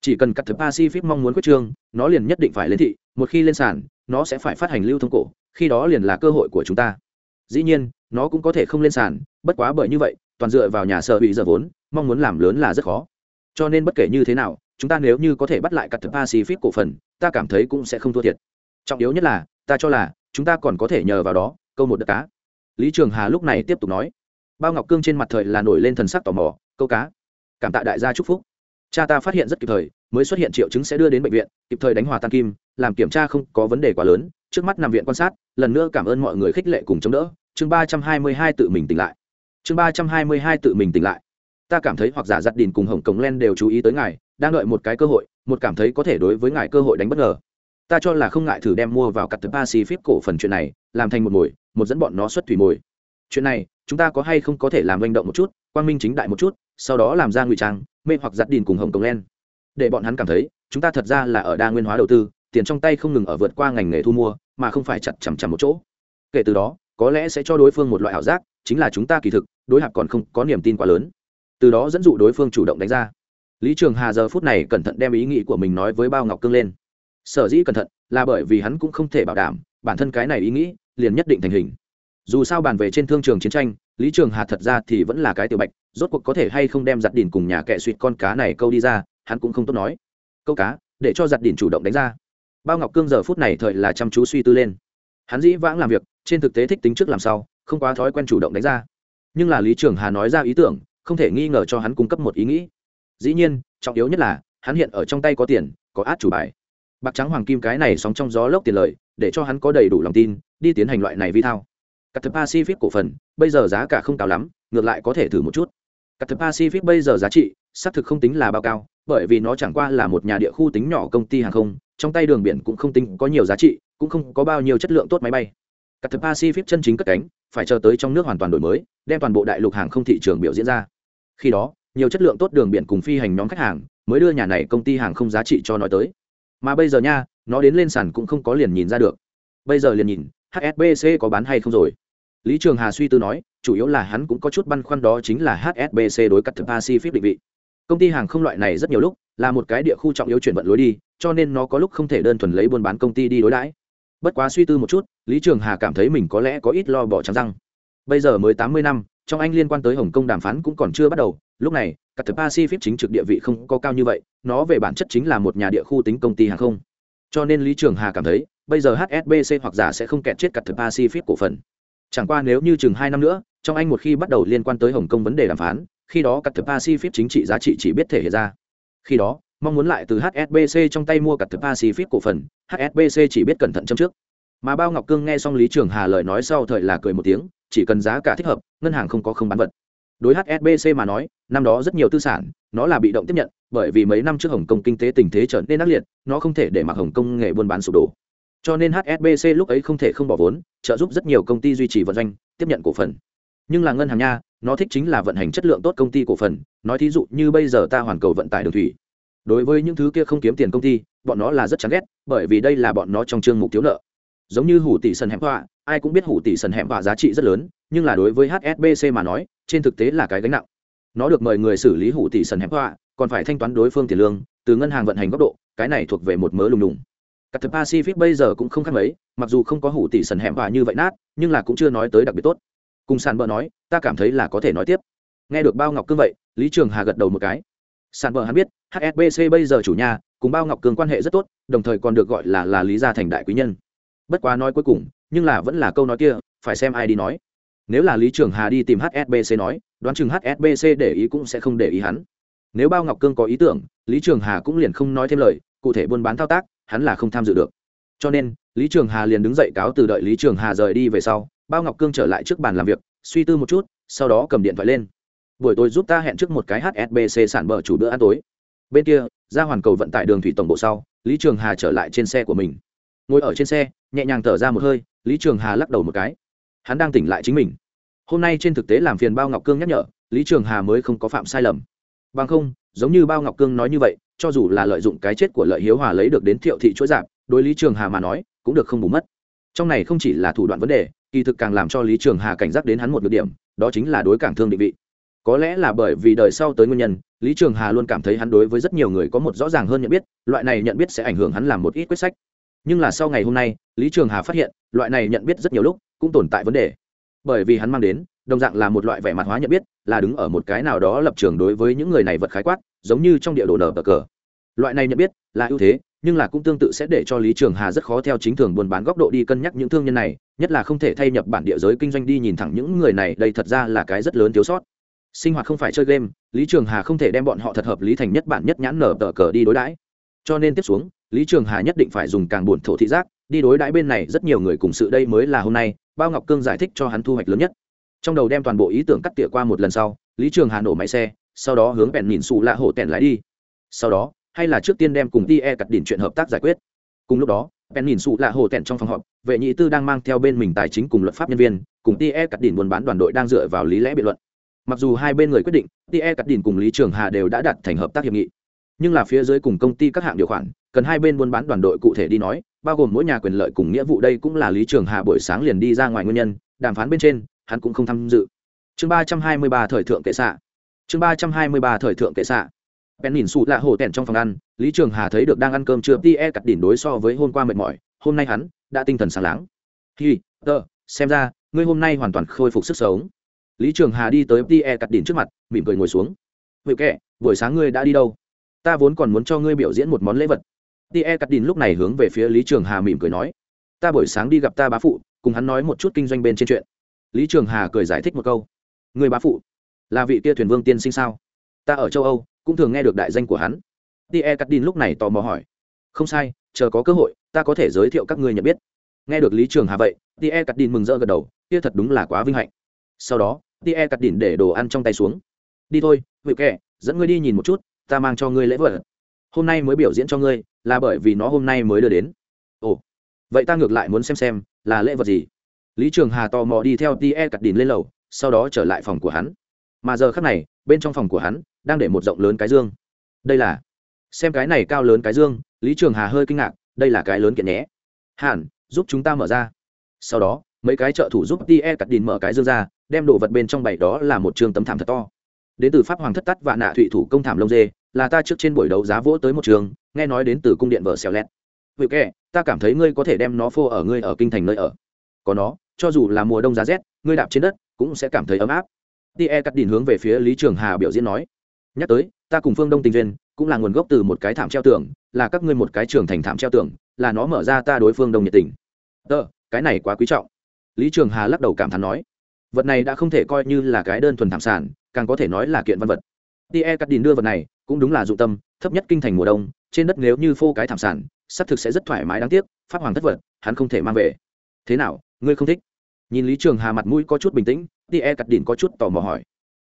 Chỉ cần cắt thực pacific mong muốn quyết trương, nó liền nhất định phải lên thị, một khi lên sàn, nó sẽ phải phát hành lưu thông cổ, khi đó liền là cơ hội của chúng ta. Dĩ nhiên, nó cũng có thể không lên sàn, bất quá bởi như vậy, toàn dựa vào nhà sở hữu giờ vốn, mong muốn làm lớn là rất khó. Cho nên bất kể như thế nào, chúng ta nếu như có thể bắt lại các thực pacific cổ phần, ta cảm thấy cũng sẽ không thua thiệt. Trọng yếu nhất là, ta cho là, chúng ta còn có thể nhờ vào đó, câu một đợt cá. Lý trường hà lúc này tiếp tục nói. Bao ngọc cương trên mặt thời là nổi lên thần sắc tò mò câu cá. Cảm tạ đại gia chúc phúc. Cha ta phát hiện rất kịp thời, mới xuất hiện triệu chứng sẽ đưa đến bệnh viện, kịp thời đánh hòa tan kim, làm kiểm tra không có vấn đề quá lớn, trước mắt nằm viện quan sát, lần nữa cảm ơn mọi người khích lệ cùng chống đỡ. Chương ba trăm hai mươi hai tự mình tỉnh lại. Chương ba trăm hai mươi hai tự mình tỉnh lại. Ta cảm thấy hoặc giả giặt đình cùng hồng cống len đều chú ý tới ngài, đang đợi một cái cơ hội, một cảm thấy có thể đối với ngài cơ hội đánh bất ngờ. Ta cho là không ngại thử đem mua vào cặp thứ pacific cổ phần chuyện này, làm thành một mồi, một dẫn bọn nó xuất thủy mồi chuyện này, chúng ta có hay không có thể làm manh động một chút, quang minh chính đại một chút, sau đó làm ra ngụy trang, mê hoặc giặt đìn cùng hồng cống len. Để bọn hắn cảm thấy, chúng ta thật ra là ở đa nguyên hóa đầu tư, tiền trong tay không ngừng ở vượt qua ngành nghề thu mua, mà không phải chặt chằm chằm một chỗ. Kể từ đó, có lẽ sẽ cho đối phương một loại ảo giác, chính là chúng ta kỳ thực, đối hạc còn không có niềm tin quá lớn. Từ đó dẫn dụ đối phương chủ động đánh ra. Lý trường hà giờ phút này cẩn thận đem ý nghĩ của mình nói với bao ngọc cương lên. Sở dĩ cẩn thận, là bởi vì hắn cũng không thể bảo đảm, bản thân cái này ý nghĩ, liền nhất định thành hình dù sao bàn về trên thương trường chiến tranh, lý trường hà thật ra thì vẫn là cái tiểu bạch, rốt cuộc có thể hay không đem giặt đỉn cùng nhà kệ suỵt con cá này câu đi ra, hắn cũng không tốt nói. Câu cá, để cho giặt đỉn chủ động đánh ra. Bao ngọc cương giờ phút này thời là chăm chú suy tư lên. Hắn dĩ vãng làm việc, trên thực tế thích tính trước làm sau, không quá thói quen chủ động đánh ra. Nhưng là lý trường hà nói ra ý tưởng, không thể nghi ngờ cho hắn cung cấp một ý nghĩ. Dĩ nhiên, trọng yếu nhất là, hắn hiện ở trong tay có tiền, có át chủ bài. Bạc trắng hoàng kim cái này sóng trong gió lốc tiền lời, để cho hắn có đầy đủ lòng tin, đi tiến hành loại này vi thao cắt thực pacific cổ phần, bây giờ giá cả không cao lắm, ngược lại có thể thử một chút. Cắt thực pacific bây giờ giá trị, xác thực không tính là bao cao, bởi vì nó chẳng qua là một nhà địa khu tính nhỏ công ty hàng không, trong tay đường biển cũng không tính có nhiều giá trị, cũng không có bao nhiêu chất lượng tốt máy bay. Cắt thực pacific chân chính cất cánh, phải chờ tới trong nước hoàn toàn đổi mới, đem toàn bộ đại lục hàng không thị trường biểu diễn ra. Khi đó, nhiều chất lượng tốt đường biển cùng phi hành nhóm khách hàng mới đưa nhà này công ty hàng không giá trị cho nói tới. Mà bây giờ nha, nó đến lên sàn cũng không có liền nhìn ra được. Bây giờ liền nhìn hsbc có bán hay không rồi? Lý trường hà suy tư nói, chủ yếu là hắn cũng có chút băn khoăn đó chính là hsbc đối cắt pacific định vị. Công ty hàng không loại này rất nhiều lúc là một cái địa khu trọng yếu chuyển vận lối đi, cho nên nó có lúc không thể đơn thuần lấy buôn bán công ty đi đối đãi. Bất quá suy tư một chút, lý trường hà cảm thấy mình có lẽ có ít lo bỏ trắng răng. Bây giờ mới tám mươi năm, trong anh liên quan tới hồng kông đàm phán cũng còn chưa bắt đầu, lúc này, cắt pacific chính trực địa vị không có cao như vậy, nó về bản chất chính là một nhà địa khu tính công ty hàng không. Cho nên lý trường hà cảm thấy, bây giờ hsbc hoặc giả sẽ không kẹt chết cắt pacific cổ phần chẳng qua nếu như chừng hai năm nữa, trong anh một khi bắt đầu liên quan tới hồng kông vấn đề đàm phán, khi đó cắt pacific chính trị giá trị chỉ biết thể hiện ra. Khi đó, mong muốn lại từ hsbc trong tay mua cắt pacific cổ phần hsbc chỉ biết cẩn thận châm trước. Mà bao ngọc cương nghe xong lý trường hà lời nói sau thời là cười một tiếng, chỉ cần giá cả thích hợp, ngân hàng không có không bán vật. Đối hsbc mà nói, năm đó rất nhiều tư sản, nó là bị động tiếp nhận, bởi vì mấy năm trước hồng kông kinh tế tình thế trở nên ác liệt, nó không thể để mặc hồng kông nghề buôn bán sụp đổ cho nên hsbc lúc ấy không thể không bỏ vốn, trợ giúp rất nhiều công ty duy trì vận doanh, tiếp nhận cổ phần. Nhưng là ngân hàng nha, nó thích chính là vận hành chất lượng tốt công ty cổ phần. Nói thí dụ như bây giờ ta hoàn cầu vận tải đường thủy. Đối với những thứ kia không kiếm tiền công ty, bọn nó là rất chán ghét, bởi vì đây là bọn nó trong chương mục thiếu nợ. Giống như hủ tỷ sần hẻm họa ai cũng biết hủ tỷ sần hẻm họa giá trị rất lớn, nhưng là đối với hsbc mà nói, trên thực tế là cái gánh nặng. Nó được mời người xử lý hủ tỷ sần hẻm họa còn phải thanh toán đối phương tiền lương, từ ngân hàng vận hành góc độ, cái này thuộc về một mớ lùng đùng. Cắt Pacific bây giờ cũng không khác mấy, mặc dù không có hủ tỷ sần hẻm và như vậy nát, nhưng là cũng chưa nói tới đặc biệt tốt. Cùng sàn bờ nói, ta cảm thấy là có thể nói tiếp. Nghe được Bao Ngọc Cương vậy, Lý Trường Hà gật đầu một cái. Sàn bờ hắn biết, HSBC bây giờ chủ nhà, cùng Bao Ngọc Cương quan hệ rất tốt, đồng thời còn được gọi là là Lý gia thành đại quý nhân bất quá nói cuối cùng nhưng là vẫn là câu nói kia phải xem ai đi nói nếu là lý trường hà đi tìm hsbc nói đoán chừng hsbc để ý cũng sẽ không để ý hắn nếu bao ngọc cương có ý tưởng lý trường hà cũng liền không nói thêm lời cụ thể buôn bán thao tác hắn là không tham dự được. Cho nên, lý trường hà liền đứng dậy cáo từ đợi lý trường hà rời đi về sau, bao ngọc cương trở lại trước bàn làm việc, suy tư một chút, sau đó cầm điện thoại lên. Buổi tối giúp ta hẹn trước một cái hsbc sản bờ chủ bữa ăn tối. Bên kia, ra hoàn cầu vận tải đường thủy tổng bộ sau, lý trường hà trở lại trên xe của mình. Ngồi ở trên xe, nhẹ nhàng thở ra một hơi, lý trường hà lắc đầu một cái. Hắn đang tỉnh lại chính mình. Hôm nay trên thực tế làm phiền bao ngọc cương nhắc nhở, lý trường hà mới không có phạm sai lầm. Bằng không, giống như bao ngọc cương nói như vậy cho dù là lợi dụng cái chết của lợi hiếu hòa lấy được đến thiệu thị chuỗi giảm, đối lý trường hà mà nói, cũng được không bù mất. Trong này không chỉ là thủ đoạn vấn đề, kỳ thực càng làm cho lý trường hà cảnh giác đến hắn một được điểm, đó chính là đối cảng thương định vị. Có lẽ là bởi vì đời sau tới nguyên nhân, lý trường hà luôn cảm thấy hắn đối với rất nhiều người có một rõ ràng hơn nhận biết, loại này nhận biết sẽ ảnh hưởng hắn làm một ít quyết sách. Nhưng là sau ngày hôm nay, lý trường hà phát hiện, loại này nhận biết rất nhiều lúc cũng tồn tại vấn đề. Bởi vì hắn mang đến đồng dạng là một loại vẻ mặt hóa nhận biết, là đứng ở một cái nào đó lập trường đối với những người này vật khái quát, giống như trong địa đồ nở bờ cờ. Loại này nhận biết là ưu thế, nhưng là cũng tương tự sẽ để cho lý trường hà rất khó theo chính thường buôn bán góc độ đi cân nhắc những thương nhân này, nhất là không thể thay nhập bản địa giới kinh doanh đi nhìn thẳng những người này, đây thật ra là cái rất lớn thiếu sót. Sinh hoạt không phải chơi game, lý trường hà không thể đem bọn họ thật hợp lý thành nhất bản nhất nhãn nở tờ cờ đi đối đãi. Cho nên tiếp xuống, lý trường hà nhất định phải dùng càng buồn thổ thị giác, đi đối đãi bên này rất nhiều người cùng sự đây mới là hôm nay, bao ngọc cương giải thích cho hắn thu hoạch lớn nhất trong đầu đem toàn bộ ý tưởng cắt tỉa qua một lần sau, lý trường hà nổ máy xe, sau đó hướng bèn nhìn xù lạ hổ tèn lái đi. Sau đó, hay là trước tiên đem cùng tie cắt đỉnh chuyện hợp tác giải quyết. Cùng lúc đó bèn nhìn xù lạ hổ tèn trong phòng họp, vệ nhị tư đang mang theo bên mình tài chính cùng luật pháp nhân viên, cùng tie cắt đỉnh buôn bán đoàn đội đang dựa vào lý lẽ biện luận. Mặc dù hai bên người quyết định tie cắt đỉnh cùng lý trường hà đều đã đặt thành hợp tác hiệp nghị. Nhưng là phía dưới cùng công ty các hạng điều khoản, cần hai bên buôn bán đoàn đội cụ thể đi nói, bao gồm mỗi nhà quyền lợi cùng nghĩa vụ đây cũng là lý trường hà buổi sáng liền đi ra ngoài nguyên nhân, đàm phán bên trên hắn cũng không tham dự. Chương ba trăm hai mươi ba thời thượng kệ xạ. Chương ba trăm hai mươi ba thời thượng kệ xạ. Bèn nhìn sụ lạ hồ tèn trong phòng ăn, lý trường hà thấy được đang ăn cơm chưa tie cắt đỉnh đối so với hôm qua mệt mỏi, hôm nay hắn đã tinh thần sáng láng. Hi, tơ, xem ra, ngươi hôm nay hoàn toàn khôi phục sức sống. Lý trường hà đi tới tie cắt đỉnh trước mặt, mỉm cười ngồi xuống. Vậy kệ, buổi sáng ngươi đã đi đâu? Ta vốn còn muốn cho ngươi biểu diễn một món lễ vật. Tie cắt đỉnh lúc này hướng về phía lý trường hà mỉm cười nói. Ta buổi sáng đi gặp ta bá phụ, cùng hắn nói một chút kinh doanh bên trên chuyện lý trường hà cười giải thích một câu. Người bá phụ, là vị kia thuyền vương tiên sinh sao? Ta ở châu âu, cũng thường nghe được đại danh của hắn. Tie cắt đin lúc này tò mò hỏi. Không sai, chờ có cơ hội, ta có thể giới thiệu các ngươi nhận biết. Nghe được lý trường hà vậy tie cắt đin mừng rỡ gật đầu, kia thật đúng là quá vinh hạnh. Sau đó tie cắt đin để đồ ăn trong tay xuống. Đi thôi, vị kệ dẫn ngươi đi nhìn một chút, ta mang cho ngươi lễ vật. Hôm nay mới biểu diễn cho ngươi, là bởi vì nó hôm nay mới đưa đến. Ồ, vậy ta ngược lại muốn xem xem, là lễ vật gì? Lý trường hà tò mò đi theo tie cặt đìn lên lầu, sau đó trở lại phòng của hắn. Mà giờ khác này, bên trong phòng của hắn đang để một rộng lớn cái dương. Đây là, xem cái này cao lớn cái dương, lý trường hà hơi kinh ngạc, đây là cái lớn kiện nhé. Hẳn giúp chúng ta mở ra. Sau đó, mấy cái trợ thủ giúp tie cặt đìn mở cái dương ra, đem đồ vật bên trong bày đó là một trường tấm thảm thật to. Đến từ pháp hoàng thất tắt và nạ thụy thủ công thảm lông dê, là ta trước trên buổi đấu giá vỗ tới một trường, nghe nói đến từ cung điện vợ xèo lẹt vậy kệ ta cảm thấy ngươi có thể đem nó phô ở ngươi ở kinh thành nơi ở. Có nó cho dù là mùa đông giá rét, ngươi đạp trên đất cũng sẽ cảm thấy ấm áp. Tie cắt đỉnh hướng về phía lý trường hà biểu diễn nói, nhắc tới, ta cùng phương đông tình duyên cũng là nguồn gốc từ một cái thảm treo tường, là các ngươi một cái trường thành thảm treo tường, là nó mở ra ta đối phương đông nhiệt tình. Tờ cái này quá quý trọng. Lý trường hà lắc đầu cảm thán nói, vật này đã không thể coi như là cái đơn thuần thảm sản, càng có thể nói là kiện văn vật. Tie cắt đỉnh đưa vật này cũng đúng là dụng tâm, thấp nhất kinh thành mùa đông, trên đất nếu như phô cái thảm sản, xác thực sẽ rất thoải mái đáng tiếc, pháp hoàng thất vật, hắn không thể mang về. Thế nào, ngươi không thích? Nhìn lý trường hà mặt mũi có chút bình tĩnh tie cắt đỉnh có chút tò mò hỏi.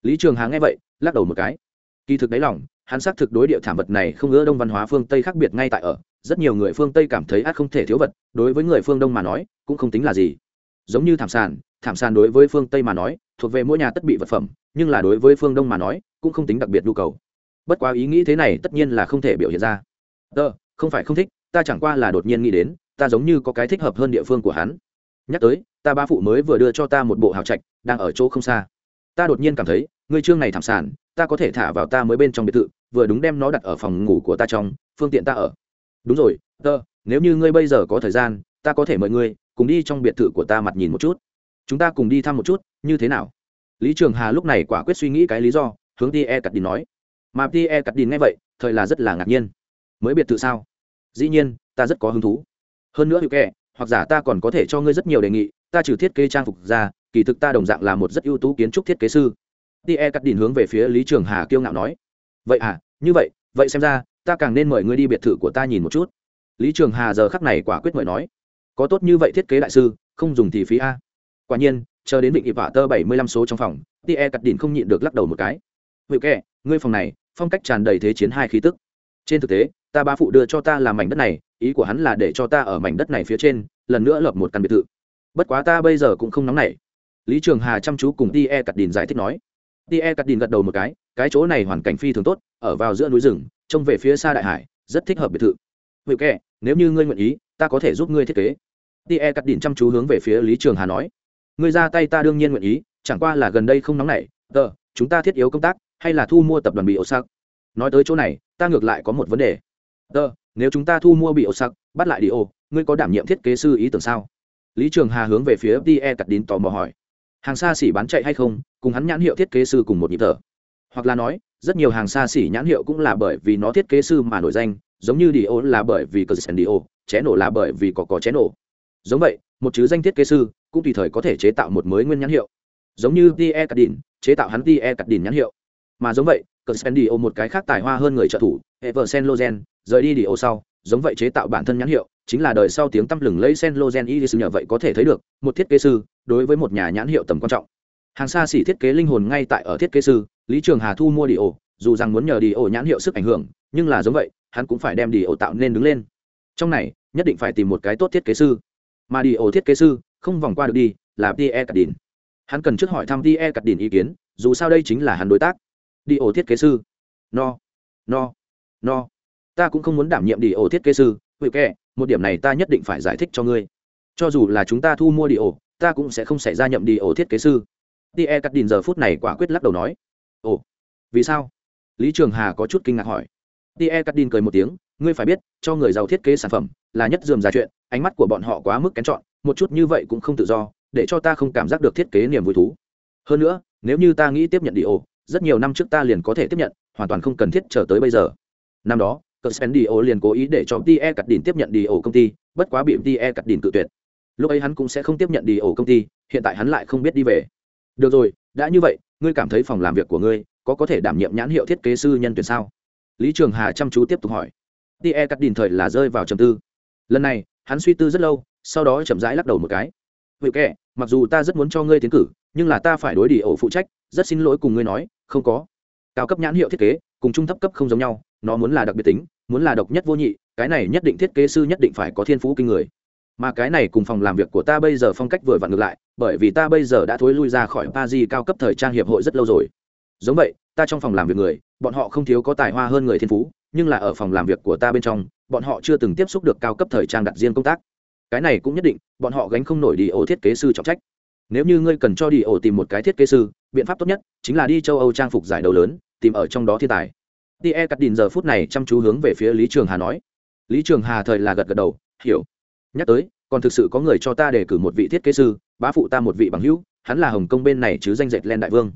Lý trường hà nghe vậy, lắc đầu một cái. Kỳ thực đáy lòng, hắn xác thực đối địa thảm vật này không ngỡ đông văn hóa phương tây khác biệt ngay tại ở. Rất nhiều người phương tây cảm thấy át không thể thiếu vật, đối với người phương đông mà nói, cũng không tính là gì. Giống như thảm sàn thảm sàn đối với phương tây mà nói, thuộc về mỗi nhà tất bị vật phẩm, nhưng là đối với phương đông mà nói, cũng không tính đặc biệt nhu cầu. Bất quá ý nghĩ thế này tất nhiên là không thể biểu hiện ra. Tơ, không phải không thích, ta chẳng qua là đột nhiên nghĩ đến, ta giống như có cái thích hợp hơn địa phương của hắn. Nhắc tới ta ba phụ mới vừa đưa cho ta một bộ hào trạch, đang ở chỗ không xa. Ta đột nhiên cảm thấy, ngươi trương này thảm sản ta có thể thả vào ta mới bên trong biệt thự, vừa đúng đem nó đặt ở phòng ngủ của ta trong, phương tiện ta ở. Đúng rồi, tơ, nếu như ngươi bây giờ có thời gian, ta có thể mời ngươi, cùng đi trong biệt thự của ta mặt nhìn một chút. Chúng ta cùng đi thăm một chút, như thế nào? Lý trường hà lúc này quả quyết suy nghĩ cái lý do, hướng ti e cắt đi nói. Mà ti e cắt đi nghe vậy, thời là rất là ngạc nhiên. Mới biệt thự sao? Dĩ nhiên, ta rất có hứng thú. Hơn nữa hữu kệ, hoặc giả ta còn có thể cho ngươi rất nhiều đề nghị ta trừ thiết kế trang phục ra, kỳ thực ta đồng dạng là một rất ưu tú kiến trúc thiết kế sư. Tie cắt đỉnh hướng về phía lý trường hà kiêu ngạo nói. Vậy à như vậy vậy xem ra, ta càng nên mời ngươi đi biệt thự của ta nhìn một chút. Lý trường hà giờ khắc này quả quyết mời nói. Có tốt như vậy thiết kế đại sư, không dùng thì phí a. Quả nhiên, chờ đến định ịp vả tơ bảy mươi lăm số trong phòng tie cắt đỉnh không nhịn được lắc đầu một cái. Hữu kệ, ngươi phòng này, phong cách tràn đầy thế chiến hai khí tức. Trên thực tế, ta ba phụ đưa cho ta làm mảnh đất này, ý của hắn là để cho ta ở mảnh đất này phía trên, lần nữa lập một căn biệt thự bất quá ta bây giờ cũng không nóng nảy. Lý trường hà chăm chú cùng tie cắt đình giải thích nói. Tie cắt đình gật đầu một cái cái chỗ này hoàn cảnh phi thường tốt, ở vào giữa núi rừng, trông về phía xa đại hải, rất thích hợp biệt thự. Hữu kệ, nếu như ngươi nguyện ý, ta có thể giúp ngươi thiết kế. Tie cắt đình chăm chú hướng về phía lý trường hà nói. Ngươi ra tay ta đương nhiên nguyện ý, chẳng qua là gần đây không nóng nảy. Tờ chúng ta thiết yếu công tác, hay là thu mua tập đoàn bị ổ sắc nói tới chỗ này, ta ngược lại có một vấn đề. Tờ nếu chúng ta thu mua bị ổ sắc bắt lại đi ô, ngươi có đảm nhiệm thiết kế sư ý tưởng sao? Lý trường hà hướng về phía fte cắt đín tò mò hỏi, hàng xa xỉ bán chạy hay không? Cùng hắn nhãn hiệu thiết kế sư cùng một nhịp thở. Hoặc là nói, rất nhiều hàng xa xỉ nhãn hiệu cũng là bởi vì nó thiết kế sư mà nổi danh, giống như Dio là bởi vì cờ sen đi ché nổ là bởi vì có có ché nổ. Giống vậy, một chứ danh thiết kế sư cũng tùy thời có thể chế tạo một mới nguyên nhãn hiệu. Giống như tie cắt đỉnh chế tạo hắn tie cắt đỉnh nhãn hiệu. Mà giống vậy, cờ sen một cái khác tài hoa hơn người trợ thủ eversen lozen rời đi Dio sau giống vậy chế tạo bản thân nhãn hiệu, chính là đời sau tiếng tăm lừng lấy sen lozen iris nhờ vậy có thể thấy được, một thiết kế sư đối với một nhà nhãn hiệu tầm quan trọng. Hàng xa xỉ thiết kế linh hồn ngay tại ở thiết kế sư, lý trường hà thu mua đi ổ, dù rằng muốn nhờ đi ổ nhãn hiệu sức ảnh hưởng, nhưng là giống vậy, hắn cũng phải đem đi ổ tạo nên đứng lên. Trong này, nhất định phải tìm một cái tốt thiết kế sư. Mà đi ổ thiết kế sư, không vòng qua được đi, là tie cắt đìn hắn cần trước hỏi thăm tie cắt đìn ý kiến, dù sao đây chính là hắn đối tác. Đi ổ thiết kế sư. No. No. No ta cũng không muốn đảm nhiệm đi ổ thiết kế sư, hữu kệ, một điểm này ta nhất định phải giải thích cho ngươi. Cho dù là chúng ta thu mua đi ổ, ta cũng sẽ không xảy ra nhậm đi ổ thiết kế sư. Tie cắt đình giờ phút này quả quyết lắc đầu nói. Ồ, vì sao? Lý trường hà có chút kinh ngạc hỏi. Tie cắt đình cười một tiếng, ngươi phải biết, cho người giàu thiết kế sản phẩm là nhất dườm ra chuyện, ánh mắt của bọn họ quá mức kén chọn, một chút như vậy cũng không tự do, để cho ta không cảm giác được thiết kế niềm vui thú. Hơn nữa, nếu như ta nghĩ tiếp nhận đi ổ, rất nhiều năm trước ta liền có thể tiếp nhận, hoàn toàn không cần thiết chờ tới bây giờ. Năm đó cờ spendio liền cố ý để cho tie cắt đỉnh tiếp nhận đi ổ công ty, bất quá bị tie cắt đỉnh cự tuyệt. Lúc ấy hắn cũng sẽ không tiếp nhận đi ổ công ty, hiện tại hắn lại không biết đi về. Được rồi, đã như vậy, ngươi cảm thấy phòng làm việc của ngươi có có thể đảm nhiệm nhãn hiệu thiết kế sư nhân tuyển sao? Lý trường hà chăm chú tiếp tục hỏi. Tie cắt đỉnh thời là rơi vào trầm tư. Lần này, hắn suy tư rất lâu, sau đó chậm rãi lắc đầu một cái. Vậy kệ, mặc dù ta rất muốn cho ngươi tiến cử, nhưng là ta phải đối đi ổ phụ trách, rất xin lỗi cùng ngươi nói, không có. Cao cấp nhãn hiệu thiết kế, cùng trung thấp cấp không giống nhau, nó muốn là đặc biệt tính muốn là độc nhất vô nhị, cái này nhất định thiết kế sư nhất định phải có thiên phú kinh người. Mà cái này cùng phòng làm việc của ta bây giờ phong cách vừa vặn ngược lại, bởi vì ta bây giờ đã thối lui ra khỏi pa di cao cấp thời trang hiệp hội rất lâu rồi. Giống vậy, ta trong phòng làm việc người, bọn họ không thiếu có tài hoa hơn người thiên phú, nhưng là ở phòng làm việc của ta bên trong, bọn họ chưa từng tiếp xúc được cao cấp thời trang đặt riêng công tác. Cái này cũng nhất định, bọn họ gánh không nổi đi ổ thiết kế sư trọng trách. Nếu như ngươi cần cho đi ổ tìm một cái thiết kế sư, biện pháp tốt nhất chính là đi châu âu trang phục giải đấu lớn, tìm ở trong đó thiên tài tie cắt đìn giờ phút này chăm chú hướng về phía lý trường hà nói. Lý trường hà thời là gật gật đầu, hiểu. Nhắc tới, còn thực sự có người cho ta đề cử một vị thiết kế sư, bá phụ ta một vị bằng hữu, hắn là hồng kông bên này chứ danh dệt len đại vương.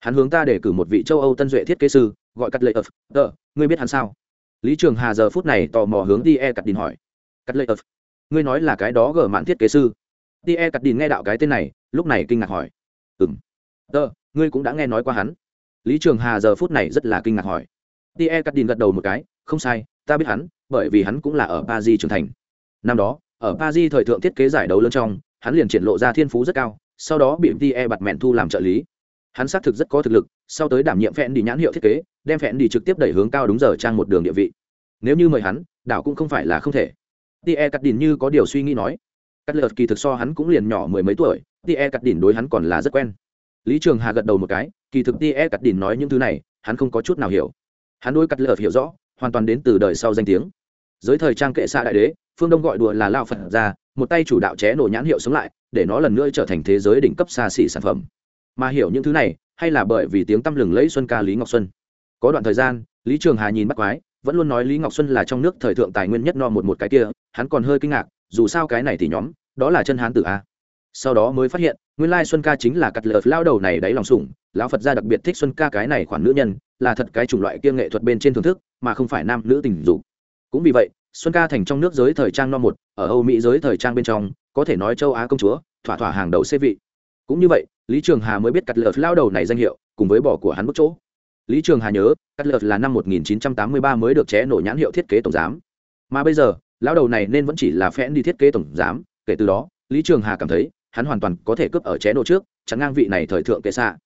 Hắn hướng ta đề cử một vị châu âu tân duệ thiết kế sư, gọi cắt lệ ập tờ ngươi biết hắn sao? Lý trường hà giờ phút này tò mò hướng tie cắt đìn hỏi. Cắt lệ ập ngươi nói là cái đó gở mạn thiết kế sư? Tie cắt đìn nghe đạo cái tên này, lúc này kinh ngạc hỏi. Ừ tờ ngươi cũng đã nghe nói qua hắn. Lý trường hà giờ phút này rất là kinh ngạc hỏi. Tie cắt đìn gật đầu một cái, không sai, ta biết hắn, bởi vì hắn cũng là ở ba di trưởng thành. Năm đó, ở paris di thời thượng thiết kế giải đấu lớn trong, hắn liền triển lộ ra thiên phú rất cao, sau đó bị tie bặt mẹn thu làm trợ lý. Hắn xác thực rất có thực lực, sau tới đảm nhiệm phẹn đi nhãn hiệu thiết kế, đem phẹn đi trực tiếp đẩy hướng cao đúng giờ trang một đường địa vị. Nếu như mời hắn, đảo cũng không phải là không thể. Tie cắt đìn như có điều suy nghĩ nói. Cắt lợt kỳ thực so hắn cũng liền nhỏ mười mấy tuổi tie cắt đìn đối hắn còn là rất quen. Lý trường hà gật đầu một cái, kỳ thực tie cắt đìn nói những thứ này, hắn không có chút nào hiểu hắn đôi cắt lở hiểu rõ, hoàn toàn đến từ đời sau danh tiếng. Dưới thời trang kệ xa đại đế, phương đông gọi đùa là lao phật ra, một tay chủ đạo ché nổ nhãn hiệu sống lại, để nó lần nữa trở thành thế giới đỉnh cấp xa xỉ sản phẩm. Mà hiểu những thứ này, hay là bởi vì tiếng tăm lừng lẫy xuân ca lý ngọc xuân. Có đoạn thời gian, lý trường hà nhìn bắt quái, vẫn luôn nói lý ngọc xuân là trong nước thời thượng tài nguyên nhất no một một cái kia, hắn còn hơi kinh ngạc, dù sao cái này thì nhóm, đó là chân hán tử a. Sau đó mới phát hiện nguyên lai xuân ca chính là cắt lợt lao đầu này đáy lòng sủng, lão phật gia đặc biệt thích xuân ca cái này khoản nữ nhân, là thật cái chủng loại kia nghệ thuật bên trên thưởng thức, mà không phải nam nữ tình dục. Cũng vì vậy, xuân ca thành trong nước giới thời trang no một, ở âu mỹ giới thời trang bên trong, có thể nói châu á công chúa, thỏa thỏa hàng đầu xê vị. Cũng như vậy, lý trường hà mới biết cắt lợt lao đầu này danh hiệu, cùng với bỏ của hắn bức chỗ. Lý trường hà nhớ, cắt lợt là năm 1983 mới được ché nổ nhãn hiệu thiết kế tổng giám. Mà bây giờ, lao đầu này nên vẫn chỉ là phẽn đi thiết kế tổng giám, kể từ đó, lý trường hà cảm thấy hắn hoàn toàn có thể cướp ở ché nổ trước chắn ngang vị này thời thượng kệ xạ.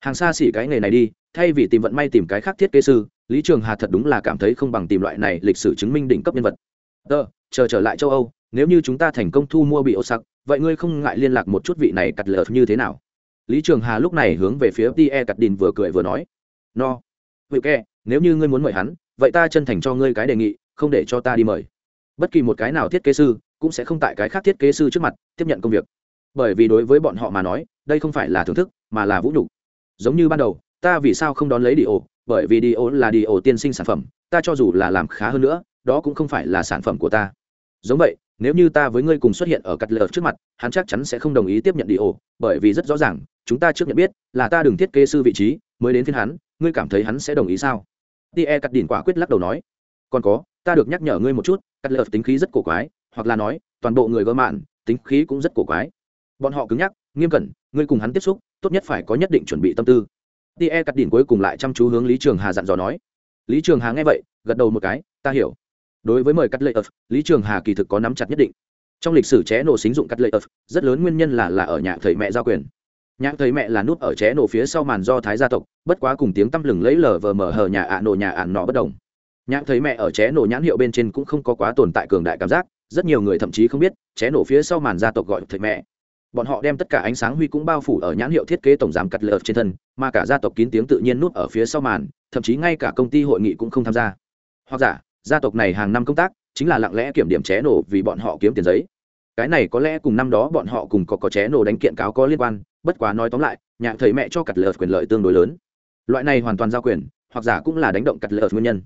Hàng xa xỉ cái nghề này đi, thay vì tìm vận may tìm cái khác thiết kế sư, lý trường hà thật đúng là cảm thấy không bằng tìm loại này lịch sử chứng minh đỉnh cấp nhân vật. Tờ chờ trở lại châu âu, nếu như chúng ta thành công thu mua bị ô sặc, vậy ngươi không ngại liên lạc một chút vị này cặt lờ như thế nào? Lý trường hà lúc này hướng về phía tie cặt đình vừa cười vừa nói. No. Vị kè nếu như ngươi muốn mời hắn, vậy ta chân thành cho ngươi cái đề nghị, không để cho ta đi mời. Bất kỳ một cái nào thiết kế sư, cũng sẽ không tại cái khác thiết kế sư trước mặt, tiếp nhận công việc bởi vì đối với bọn họ mà nói, đây không phải là thưởng thức, mà là vũ nhục. Giống như ban đầu, ta vì sao không đón lấy đi ổ bởi vì đi ổ là đi ổ tiên sinh sản phẩm, ta cho dù là làm khá hơn nữa, đó cũng không phải là sản phẩm của ta. Giống vậy, nếu như ta với ngươi cùng xuất hiện ở cắt lờ trước mặt, hắn chắc chắn sẽ không đồng ý tiếp nhận đi ổ bởi vì rất rõ ràng, chúng ta trước nhận biết là ta đừng thiết kế sư vị trí, mới đến phiên hắn, ngươi cảm thấy hắn sẽ đồng ý sao? Tie cắt đỉnh quả quyết lắc đầu nói. Còn có, ta được nhắc nhở ngươi một chút, cắt lờ tính khí rất cổ quái, hoặc là nói, toàn bộ người gỡ mạn, tính khí cũng rất cổ quái bọn họ cứng nhắc, nghiêm cẩn, ngươi cùng hắn tiếp xúc, tốt nhất phải có nhất định chuẩn bị tâm tư. Tie cắt Đỉnh cuối cùng lại chăm chú hướng lý trường hà dặn dò nói. Lý trường hà nghe vậy, gật đầu một cái, ta hiểu. Đối với mời cắt lệ ập lý trường hà kỳ thực có nắm chặt nhất định. Trong lịch sử ché nổ xính dụng cắt lệ ập rất lớn nguyên nhân là là ở nhà thầy mẹ giao quyền. Nhà thầy mẹ là nút ở ché nổ phía sau màn do thái gia tộc, bất quá cùng tiếng tăm lừng lấy lờ vờ mở hờ nhà ạ nổ nhà ạn nọ bất đồng. Nhà thầy mẹ ở ché nổ nhãn hiệu bên trên cũng không có quá tồn tại cường đại cảm giác, rất nhiều người thậm chí không biết, ché nổ phía sau màn gia tộc gọi thầy mẹ bọn họ đem tất cả ánh sáng huy cũng bao phủ ở nhãn hiệu thiết kế tổng giám cắt lợp trên thân, mà cả gia tộc kín tiếng tự nhiên nút ở phía sau màn, thậm chí ngay cả công ty hội nghị cũng không tham gia. Hoặc giả, gia tộc này hàng năm công tác chính là lặng lẽ kiểm điểm ché nổ vì bọn họ kiếm tiền giấy. Cái này có lẽ cùng năm đó bọn họ cùng có có ché nổ đánh kiện cáo có liên quan, bất quá nói tóm lại, nhà thầy mẹ cho cắt lợt quyền lợi tương đối lớn. Loại này hoàn toàn giao quyền, hoặc giả cũng là đánh động cắt lợt nguyên nhân.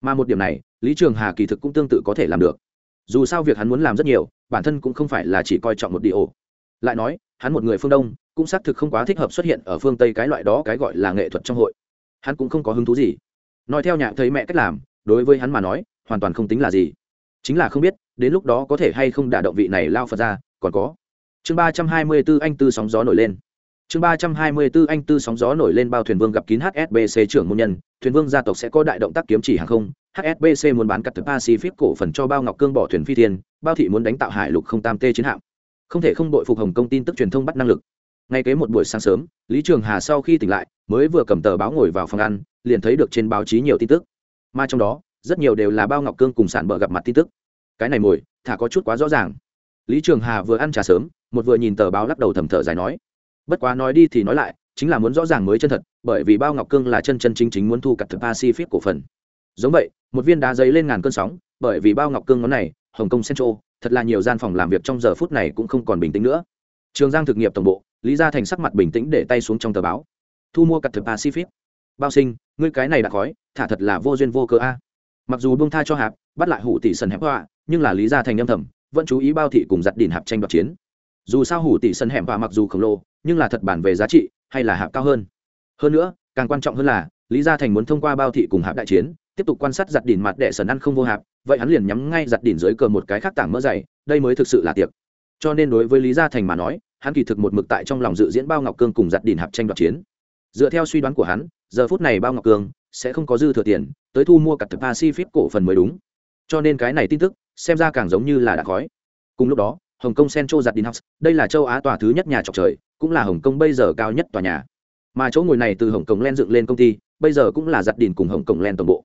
Mà một điểm này, lý trường hà kỳ thực cũng tương tự có thể làm được. Dù sao việc hắn muốn làm rất nhiều, bản thân cũng không phải là chỉ coi trọng một đi ổ lại nói, hắn một người phương đông, cũng xác thực không quá thích hợp xuất hiện ở phương tây cái loại đó cái gọi là nghệ thuật trong hội. Hắn cũng không có hứng thú gì. Nói theo nhà thầy mẹ cách làm, đối với hắn mà nói, hoàn toàn không tính là gì. Chính là không biết, đến lúc đó có thể hay không đả động vị này lao phật ra, còn có. Chương ba trăm hai mươi b ố anh tư sóng gió nổi lên. Chương ba trăm hai mươi b ố anh tư sóng gió nổi lên bao thuyền vương gặp kín hsbc trưởng môn nhân, thuyền vương gia tộc sẽ có đại động tác kiếm chỉ hàng không. Hsbc muốn bán cắt thực pacific cổ phần cho bao ngọc cương bỏ thuyền phi thiên, bao thị muốn đánh tạo hải lục không tam tê chiến hạm không thể không đội phục hồng công tin tức truyền thông bắt năng lực. Ngay kế một buổi sáng sớm, lý trường hà sau khi tỉnh lại, mới vừa cầm tờ báo ngồi vào phòng ăn, liền thấy được trên báo chí nhiều tin tức. Mà trong đó, rất nhiều đều là bao ngọc cương cùng sản bờ gặp mặt tin tức. Cái này mồi thả có chút quá rõ ràng. Lý trường hà vừa ăn trà sớm, một vừa nhìn tờ báo lắc đầu thầm thở dài nói, bất quá nói đi thì nói lại, chính là muốn rõ ràng mới chân thật, bởi vì bao ngọc cương là chân chân chính chính muốn thu cặp thực pacific cổ phần. Giống vậy, một viên đá giấy lên ngàn cơn sóng, bởi vì bao ngọc cương ngón này, hồng kông central thật là nhiều gian phòng làm việc trong giờ phút này cũng không còn bình tĩnh nữa. Trường giang thực nghiệp tổng bộ, lý gia thành sắc mặt bình tĩnh để tay xuống trong tờ báo. Thu mua cật thực pacific. Bao sinh, ngươi cái này đã khói, thả thật là vô duyên vô cớ a. Mặc dù buông tha cho hạp, bắt lại hủ tỷ sần hẹp họa, nhưng là lý gia thành âm thầm, vẫn chú ý bao thị cùng giặt đỉn hạp tranh đoạt chiến. Dù sao hủ tỷ sân hẻm và mặc dù khổng lồ, nhưng là thật bản về giá trị, hay là hạp cao hơn. Hơn nữa, càng quan trọng hơn là, lý gia thành muốn thông qua bao thị cùng hạp đại chiến tiếp tục quan sát giặt đỉn mặt đệ sần ăn không vô hạp, vậy hắn liền nhắm ngay giặt đỉn dưới cờ một cái khác tảng mỡ dày, đây mới thực sự là tiệc. Cho nên đối với lý gia thành mà nói, hắn kỳ thực một mực tại trong lòng dự diễn bao ngọc cương cùng giặt đỉn hạp tranh đoạt chiến. Dựa theo suy đoán của hắn, giờ phút này bao ngọc cương sẽ không có dư thừa tiền, tới thu mua cặp thực pacific cổ phần mới đúng. Cho nên cái này tin tức, xem ra càng giống như là đã khói. Cùng lúc đó, hồng kông central giặt đỉnh house, đây là châu á tòa thứ nhất nhà trọc trời, cũng là hồng kông bây giờ cao nhất tòa nhà. Mà chỗ ngồi này từ hồng kông len dựng lên công ty, bây giờ cũng là giặt đỉnh cùng hồng kông len toàn bộ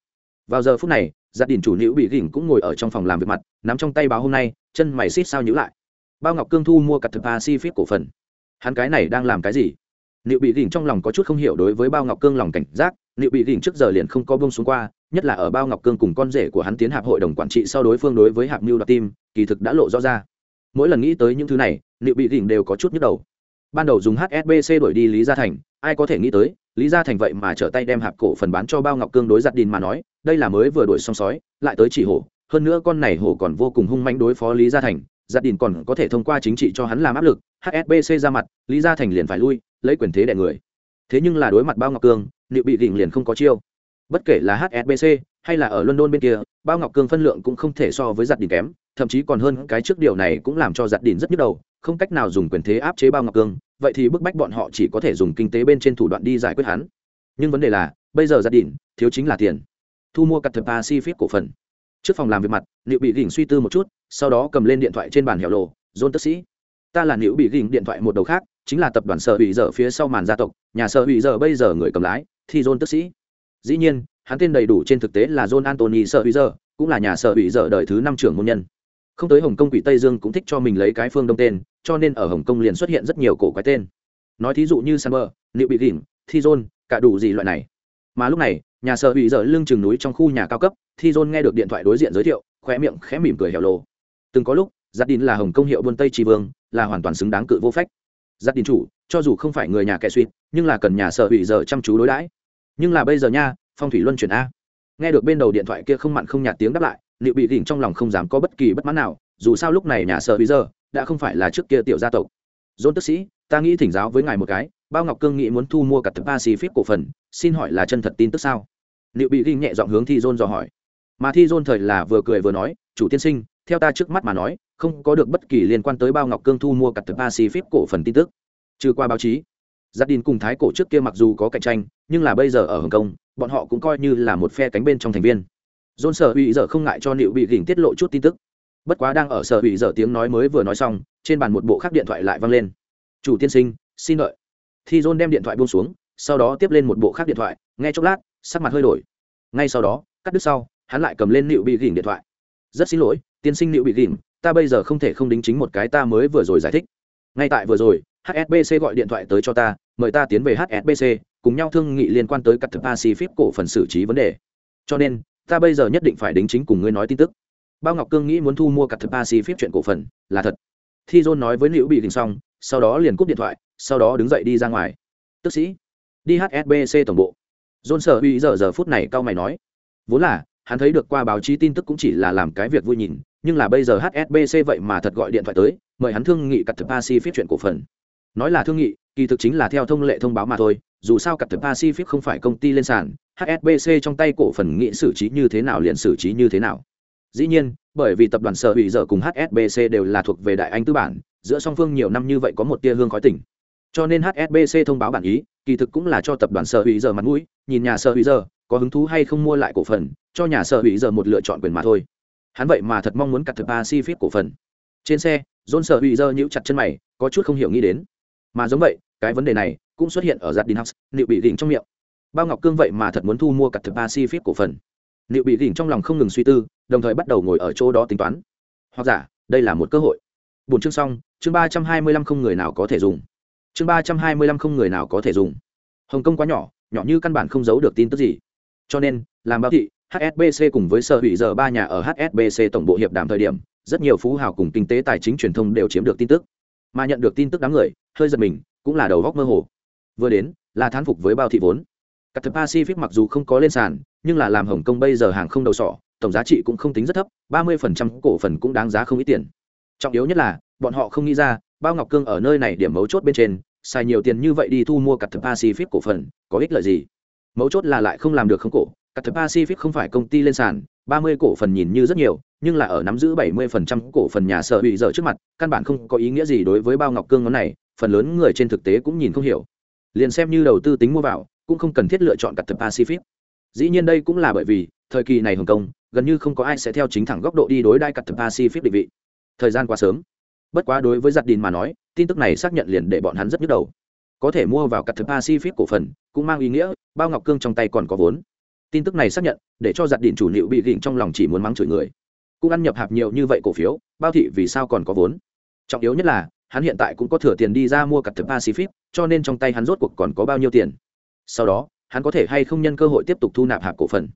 vào giờ phút này gia đình chủ nữ bị gỉnh cũng ngồi ở trong phòng làm việc mặt, nắm trong tay báo hôm nay, chân mày xít sao nhữ lại. Bao ngọc cương thu mua cặp thực pacific cổ phần. Hắn cái này đang làm cái gì? Liệu bị gỉnh trong lòng có chút không hiểu đối với bao ngọc cương lòng cảnh giác liệu bị gỉnh trước giờ liền không có bông xuống qua, nhất là ở bao ngọc cương cùng con rể của hắn tiến hạp hội đồng quản trị sau đối phương đối với hạp mưu đoạt tim kỳ thực đã lộ rõ ra. Mỗi lần nghĩ tới những thứ này liệu bị gỉnh đều có chút nhức đầu. Ban đầu dùng hsbc đổi đi lý gia thành, ai có thể nghĩ tới lý gia thành vậy mà trở tay đem hạp cổ phần bán cho bao ngọc cương đối giặt đìn mà nói, đây là mới vừa đổi xong sói, lại tới chỉ hổ, hơn nữa con này hổ còn vô cùng hung manh đối phó lý gia thành giặt đìn còn có thể thông qua chính trị cho hắn làm áp lực hsbc ra mặt, lý gia thành liền phải lui, lấy quyền thế đẻ người. Thế nhưng là đối mặt bao ngọc cương liệu bị đỉnh liền không có chiêu. Bất kể là hsbc hay là ở london bên kia, bao ngọc cương phân lượng cũng không thể so với giặt đìn kém, thậm chí còn hơn cái trước điều này cũng làm cho giặt đìn rất nhức đầu không cách nào dùng quyền thế áp chế bao ngọc cương, vậy thì bức bách bọn họ chỉ có thể dùng kinh tế bên trên thủ đoạn đi giải quyết hắn. Nhưng vấn đề là, bây giờ gia đình, thiếu chính là tiền. Thu mua cặp thực pacific cổ phần. Trước phòng làm việc mặt liệu bị đỉnh suy tư một chút, sau đó cầm lên điện thoại trên bàn hẻo lộ John tức sĩ, ta là liệu bị đỉnh điện thoại một đầu khác, chính là tập đoàn sở hủy dở phía sau màn gia tộc, nhà sở hủy dở bây giờ người cầm lái, thì john tức sĩ. Dĩ nhiên, hắn tên đầy đủ trên thực tế là john anthony sở hủy dở, cũng là nhà sở hủy dở đời thứ năm trưởng môn nhân không tới hồng kông quỷ tây dương cũng thích cho mình lấy cái phương đông tên, cho nên ở hồng kông liền xuất hiện rất nhiều cổ quái tên. Nói thí dụ như samber liệu bị gỉm thi dôn cả đủ gì loại này. Mà lúc này, nhà sở hủy dở lưng chừng núi trong khu nhà cao cấp thi dôn nghe được điện thoại đối diện giới thiệu, khóe miệng khẽ mỉm cười hẻo lộ từng có lúc giặt đình là hồng kông hiệu buôn tây tri vương, là hoàn toàn xứng đáng cự vô phách. Giặt đình chủ, cho dù không phải người nhà kẻ suy, nhưng là cần nhà sở hủy dở chăm chú đối đãi. Nhưng là bây giờ nha, phong thủy luân chuyển a. Nghe được bên đầu điện thoại kia không mặn không nhạt tiếng đáp lại liệu bị đỉnh trong lòng không dám có bất kỳ bất mãn nào, dù sao lúc này nhà sở bây giờ đã không phải là trước kia tiểu gia tộc. Dôn tức sĩ, ta nghĩ thỉnh giáo với ngài một cái, bao ngọc cương nghĩ muốn thu mua cả tập pacific cổ phần, xin hỏi là chân thật tin tức sao? Liệu bị đỉnh nhẹ giọng hướng thi dôn dò hỏi. Mà thi dôn thời là vừa cười vừa nói, chủ tiên sinh, theo ta trước mắt mà nói, không có được bất kỳ liên quan tới bao ngọc cương thu mua cặp pacific cổ phần tin tức. Trừ qua báo chí gia đình cùng thái cổ trước kia mặc dù có cạnh tranh, nhưng là bây giờ ở hồng kông, bọn họ cũng coi như là một phe cánh bên trong thành viên john sở hủy giờ không ngại cho liệu bị gỉnh tiết lộ chút tin tức. Bất quá đang ở sở hủy giờ tiếng nói mới vừa nói xong, trên bàn một bộ khác điện thoại lại văng lên. Chủ tiên sinh, xin đợi. Thì john đem điện thoại buông xuống, sau đó tiếp lên một bộ khác điện thoại, nghe chốc lát, sắc mặt hơi đổi. Ngay sau đó, cắt đứt sau, hắn lại cầm lên liệu bị gỉnh điện thoại. Rất xin lỗi, tiên sinh liệu bị gỉnh, ta bây giờ không thể không đính chính một cái ta mới vừa rồi giải thích. Ngay tại vừa rồi hsbc gọi điện thoại tới cho ta, mời ta tiến về hsbc cùng nhau thương nghị liên quan tới cắt thực pacific cổ phần xử trí vấn đề. Cho nên ta bây giờ nhất định phải đính chính cùng ngươi nói tin tức. Bao ngọc cương nghĩ muốn thu mua cắt thực pacific chuyện cổ phần, là thật. Thi john nói với liễu bị đình xong, sau đó liền cúp điện thoại, sau đó đứng dậy đi ra ngoài. Tức sĩ, đi hsbc tổng bộ. John sở uy giờ giờ phút này cao mày nói, vốn là, hắn thấy được qua báo chí tin tức cũng chỉ là làm cái việc vui nhìn, nhưng là bây giờ hsbc vậy mà thật gọi điện thoại tới, mời hắn thương nghị cặp thực pacific chuyện cổ phần nói là thương nghị, kỳ thực chính là theo thông lệ thông báo mà thôi, dù sao cặp thực pacific không phải công ty lên sàn hsbc trong tay cổ phần nghị xử trí như thế nào liền xử trí như thế nào. Dĩ nhiên, bởi vì tập đoàn sở hủy dở cùng hsbc đều là thuộc về đại anh tư bản, giữa song phương nhiều năm như vậy có một tia hương khói tỉnh cho nên hsbc thông báo bản ý, kỳ thực cũng là cho tập đoàn sở hủy dở mặt mũi, nhìn nhà sở hủy dở có hứng thú hay không mua lại cổ phần, cho nhà sở hủy dở một lựa chọn quyền mà thôi. Hắn vậy mà thật mong muốn cặp thực pacific cổ phần. Trên xe, john sở hủy giờ nhíu chặt chân mày, có chút không hiểu nghĩ đến mà giống vậy cái vấn đề này cũng xuất hiện ở giặt đin house liệu bị đỉnh trong miệng. Bao ngọc cương vậy mà thật muốn thu mua cặp thực pacific cổ phần. Liệu bị đỉnh trong lòng không ngừng suy tư đồng thời bắt đầu ngồi ở chỗ đó tính toán. Hoặc giả đây là một cơ hội. Bốn chương xong chương ba trăm hai mươi lăm không người nào có thể dùng. Chương ba trăm hai mươi lăm không người nào có thể dùng. Hồng kông quá nhỏ nhỏ như căn bản không giấu được tin tức gì. Cho nên làm báo thị HSBC cùng với sở hủy giờ ba nhà ở HSBC tổng bộ hiệp đàm thời điểm, rất nhiều phú hào cùng kinh tế tài chính truyền thông đều chiếm được tin tức. Mà nhận được tin tức đám người, hơi giật mình, cũng là đầu góc mơ hồ. Vừa đến là thán phục với bao thị vốn. Các thực pacific mặc dù không có lên sàn nhưng là làm hồng kông bây giờ hàng không đầu sỏ tổng giá trị cũng không tính rất thấp ba mươi phần trăm cổ phần cũng đáng giá không ít tiền. Trọng yếu nhất là bọn họ không nghĩ ra bao ngọc cương ở nơi này điểm mấu chốt bên trên xài nhiều tiền như vậy đi thu mua cặp thực pacific cổ phần có ích lợi gì? Mấu chốt là lại không làm được không cổ cặp thực pacific không phải công ty lên sàn ba mươi cổ phần nhìn như rất nhiều nhưng là ở nắm giữ bảy mươi phần trăm cổ phần nhà sở bị dở trước mặt căn bản không có ý nghĩa gì đối với bao ngọc cương ngón này phần lớn người trên thực tế cũng nhìn không hiểu. Liền xem như đầu tư tính mua vào, cũng không cần thiết lựa chọn cả thực pacific. Dĩ nhiên đây cũng là bởi vì, thời kỳ này hồng kông, gần như không có ai sẽ theo chính thẳng góc độ đi đối đai cả thực pacific định vị. Thời gian quá sớm. Bất quá đối với giặt đình mà nói, tin tức này xác nhận liền để bọn hắn rất nhức đầu. Có thể mua vào cả thực pacific cổ phần, cũng mang ý nghĩa, bao ngọc cương trong tay còn có vốn. Tin tức này xác nhận, để cho giặt đình chủ liệu bị gỉnh trong lòng chỉ muốn mắng chửi người. Cũng ăn nhập hạp nhiều như vậy cổ phiếu, bao thị vì sao còn có vốn. Trọng yếu nhất là hắn hiện tại cũng có thừa tiền đi ra mua cặp thực pacific, cho nên trong tay hắn rốt cuộc còn có bao nhiêu tiền. Sau đó, hắn có thể hay không nhân cơ hội tiếp tục thu nạp hạp cổ phần.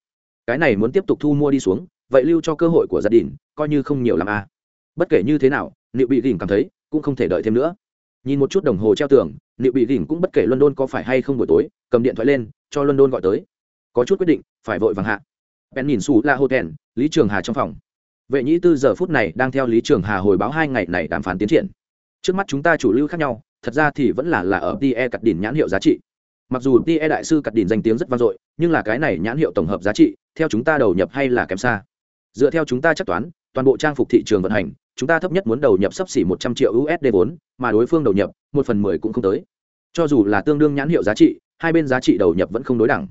Cái này muốn tiếp tục thu mua đi xuống, vậy lưu cho cơ hội của gia đình, coi như không nhiều làm a à. bất kể như thế nào liệu bị đỉnh cảm thấy cũng không thể đợi thêm nữa. Nhìn một chút đồng hồ treo tường liệu bị đỉnh cũng bất kể london có phải hay không buổi tối, cầm điện thoại lên, cho london gọi tới. Có chút quyết định, phải vội vàng hạ. Bèn nhìn xù la thèn lý trường hà trong phòng. Vệ nhĩ tư giờ phút này đang theo lý trường hà hồi báo hai ngày này đàm phán tiến triển trước mắt chúng ta chủ lưu khác nhau, thật ra thì vẫn là là ở TE cắt đỉnh nhãn hiệu giá trị. Mặc dù TE đại sư cắt đỉnh danh tiếng rất vang dội, nhưng là cái này nhãn hiệu tổng hợp giá trị, theo chúng ta đầu nhập hay là kém xa? Dựa theo chúng ta chắc toán, toàn bộ trang phục thị trường vận hành, chúng ta thấp nhất muốn đầu nhập sấp xỉ một trăm triệu usd vốn, mà đối phương đầu nhập, một phần mười cũng không tới. Cho dù là tương đương nhãn hiệu giá trị, hai bên giá trị đầu nhập vẫn không đối đẳng.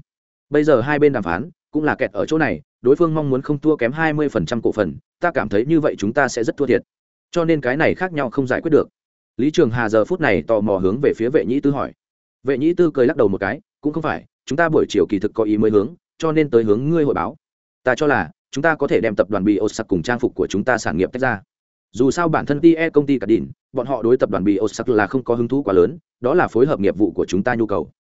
Bây giờ hai bên đàm phán, cũng là kẹt ở chỗ này, đối phương mong muốn không thua kém hai mươi phần trăm cổ phần, ta cảm thấy như vậy chúng ta sẽ rất thua thiệt. Cho nên cái này khác nhau không giải quyết được lý trường hà giờ phút này tò mò hướng về phía vệ nhĩ tư hỏi. Vệ nhĩ tư cười lắc đầu một cái, cũng không phải, chúng ta buổi chiều kỳ thực có ý mới hướng, cho nên tới hướng ngươi hội báo. Ta cho là, chúng ta có thể đem tập đoàn bị ô sặc cùng trang phục của chúng ta sản nghiệp tách ra. Dù sao bản thân tie công ty cả đỉnh, bọn họ đối tập đoàn bị ô sặc là không có hứng thú quá lớn, đó là phối hợp nghiệp vụ của chúng ta nhu cầu.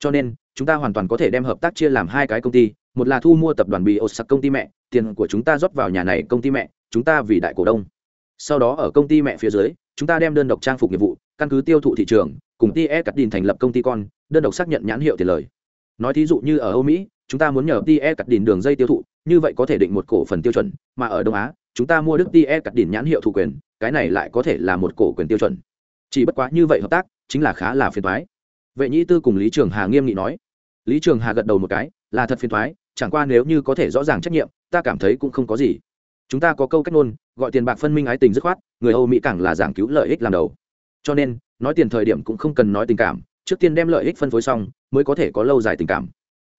Cho nên, chúng ta hoàn toàn có thể đem hợp tác chia làm hai cái công ty, một là thu mua tập đoàn bị ô sặc công ty mẹ, tiền của chúng ta rót vào nhà này công ty mẹ, chúng ta vì đại cổ đông. Sau đó ở công ty mẹ phía dưới chúng ta đem đơn độc trang phục nghiệp vụ, căn cứ tiêu thụ thị trường, cùng tie cắt đình thành lập công ty con, đơn độc xác nhận nhãn hiệu tiền lời. Nói thí dụ như ở âu mỹ, chúng ta muốn nhờ tie cắt đình đường dây tiêu thụ, như vậy có thể định một cổ phần tiêu chuẩn, mà ở đông á, chúng ta mua đức tie cắt đình nhãn hiệu thủ quyền, cái này lại có thể là một cổ quyền tiêu chuẩn. Chỉ bất quá như vậy hợp tác, chính là khá là phiền thoái vệ nhĩ tư cùng lý trường hà nghiêm nghị nói. Lý trường hà gật đầu một cái, là thật phiền thoái chẳng qua nếu như có thể rõ ràng trách nhiệm, ta cảm thấy cũng không có gì chúng ta có câu cách ngôn, gọi tiền bạc phân minh ái tình dứt khoát, người âu mỹ càng là giảng cứu lợi ích làm đầu. Cho nên, nói tiền thời điểm cũng không cần nói tình cảm, trước tiên đem lợi ích phân phối xong, mới có thể có lâu dài tình cảm.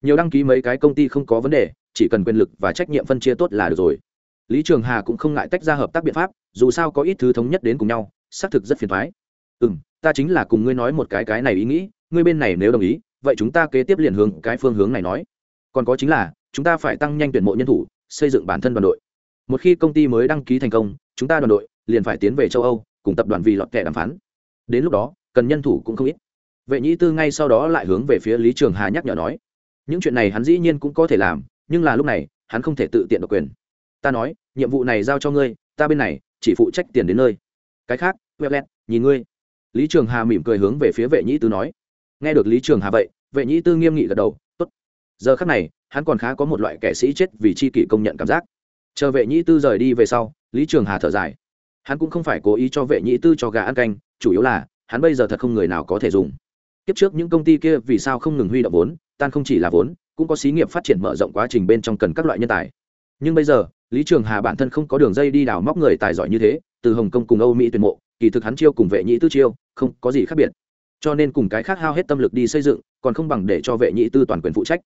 Nhiều đăng ký mấy cái công ty không có vấn đề, chỉ cần quyền lực và trách nhiệm phân chia tốt là được rồi. Lý trường hà cũng không ngại tách ra hợp tác biện pháp, dù sao có ít thứ thống nhất đến cùng nhau, xác thực rất phiền thoái ừ m ta chính là cùng ngươi nói một cái cái này ý nghĩ, ngươi bên này nếu đồng ý, vậy chúng ta kế tiếp liền hướng cái phương hướng này nói. Còn có chính là, chúng ta phải tăng nhanh tuyển mộ nhân thủ, xây dựng bản thân đoàn đội một khi công ty mới đăng ký thành công, chúng ta đoàn đội liền phải tiến về châu âu, cùng tập đoàn vì lọt kẻ đàm phán. Đến lúc đó, cần nhân thủ cũng không ít. Vệ nhĩ tư ngay sau đó lại hướng về phía lý trường hà nhắc nhở nói, những chuyện này hắn dĩ nhiên cũng có thể làm, nhưng là lúc này, hắn không thể tự tiện độc quyền. Ta nói, nhiệm vụ này giao cho ngươi, ta bên này chỉ phụ trách tiền đến nơi. Cái khác weblet nhìn ngươi. Lý trường hà mỉm cười hướng về phía vệ nhĩ tư nói. Nghe được lý trường hà vậy, vệ nhĩ tư nghiêm nghị gật đầu, tốt. Giờ khác này, hắn còn khá có một loại kẻ sĩ chết vì chi kỷ công nhận cảm giác chờ vệ nhĩ tư rời đi về sau, lý trường hà thở dài. Hắn cũng không phải cố ý cho vệ nhĩ tư cho gà ăn canh, chủ yếu là, hắn bây giờ thật không người nào có thể dùng. Kiếp trước những công ty kia vì sao không ngừng huy động vốn, tan không chỉ là vốn, cũng có xí nghiệp phát triển mở rộng quá trình bên trong cần các loại nhân tài. Nhưng bây giờ, lý trường hà bản thân không có đường dây đi đào móc người tài giỏi như thế, từ hồng kông cùng âu mỹ tuyển mộ, kỳ thực hắn chiêu cùng vệ nhĩ tư chiêu, không có gì khác biệt. Cho nên cùng cái khác hao hết tâm lực đi xây dựng, còn không bằng để cho vệ nhĩ tư toàn quyền phụ trách.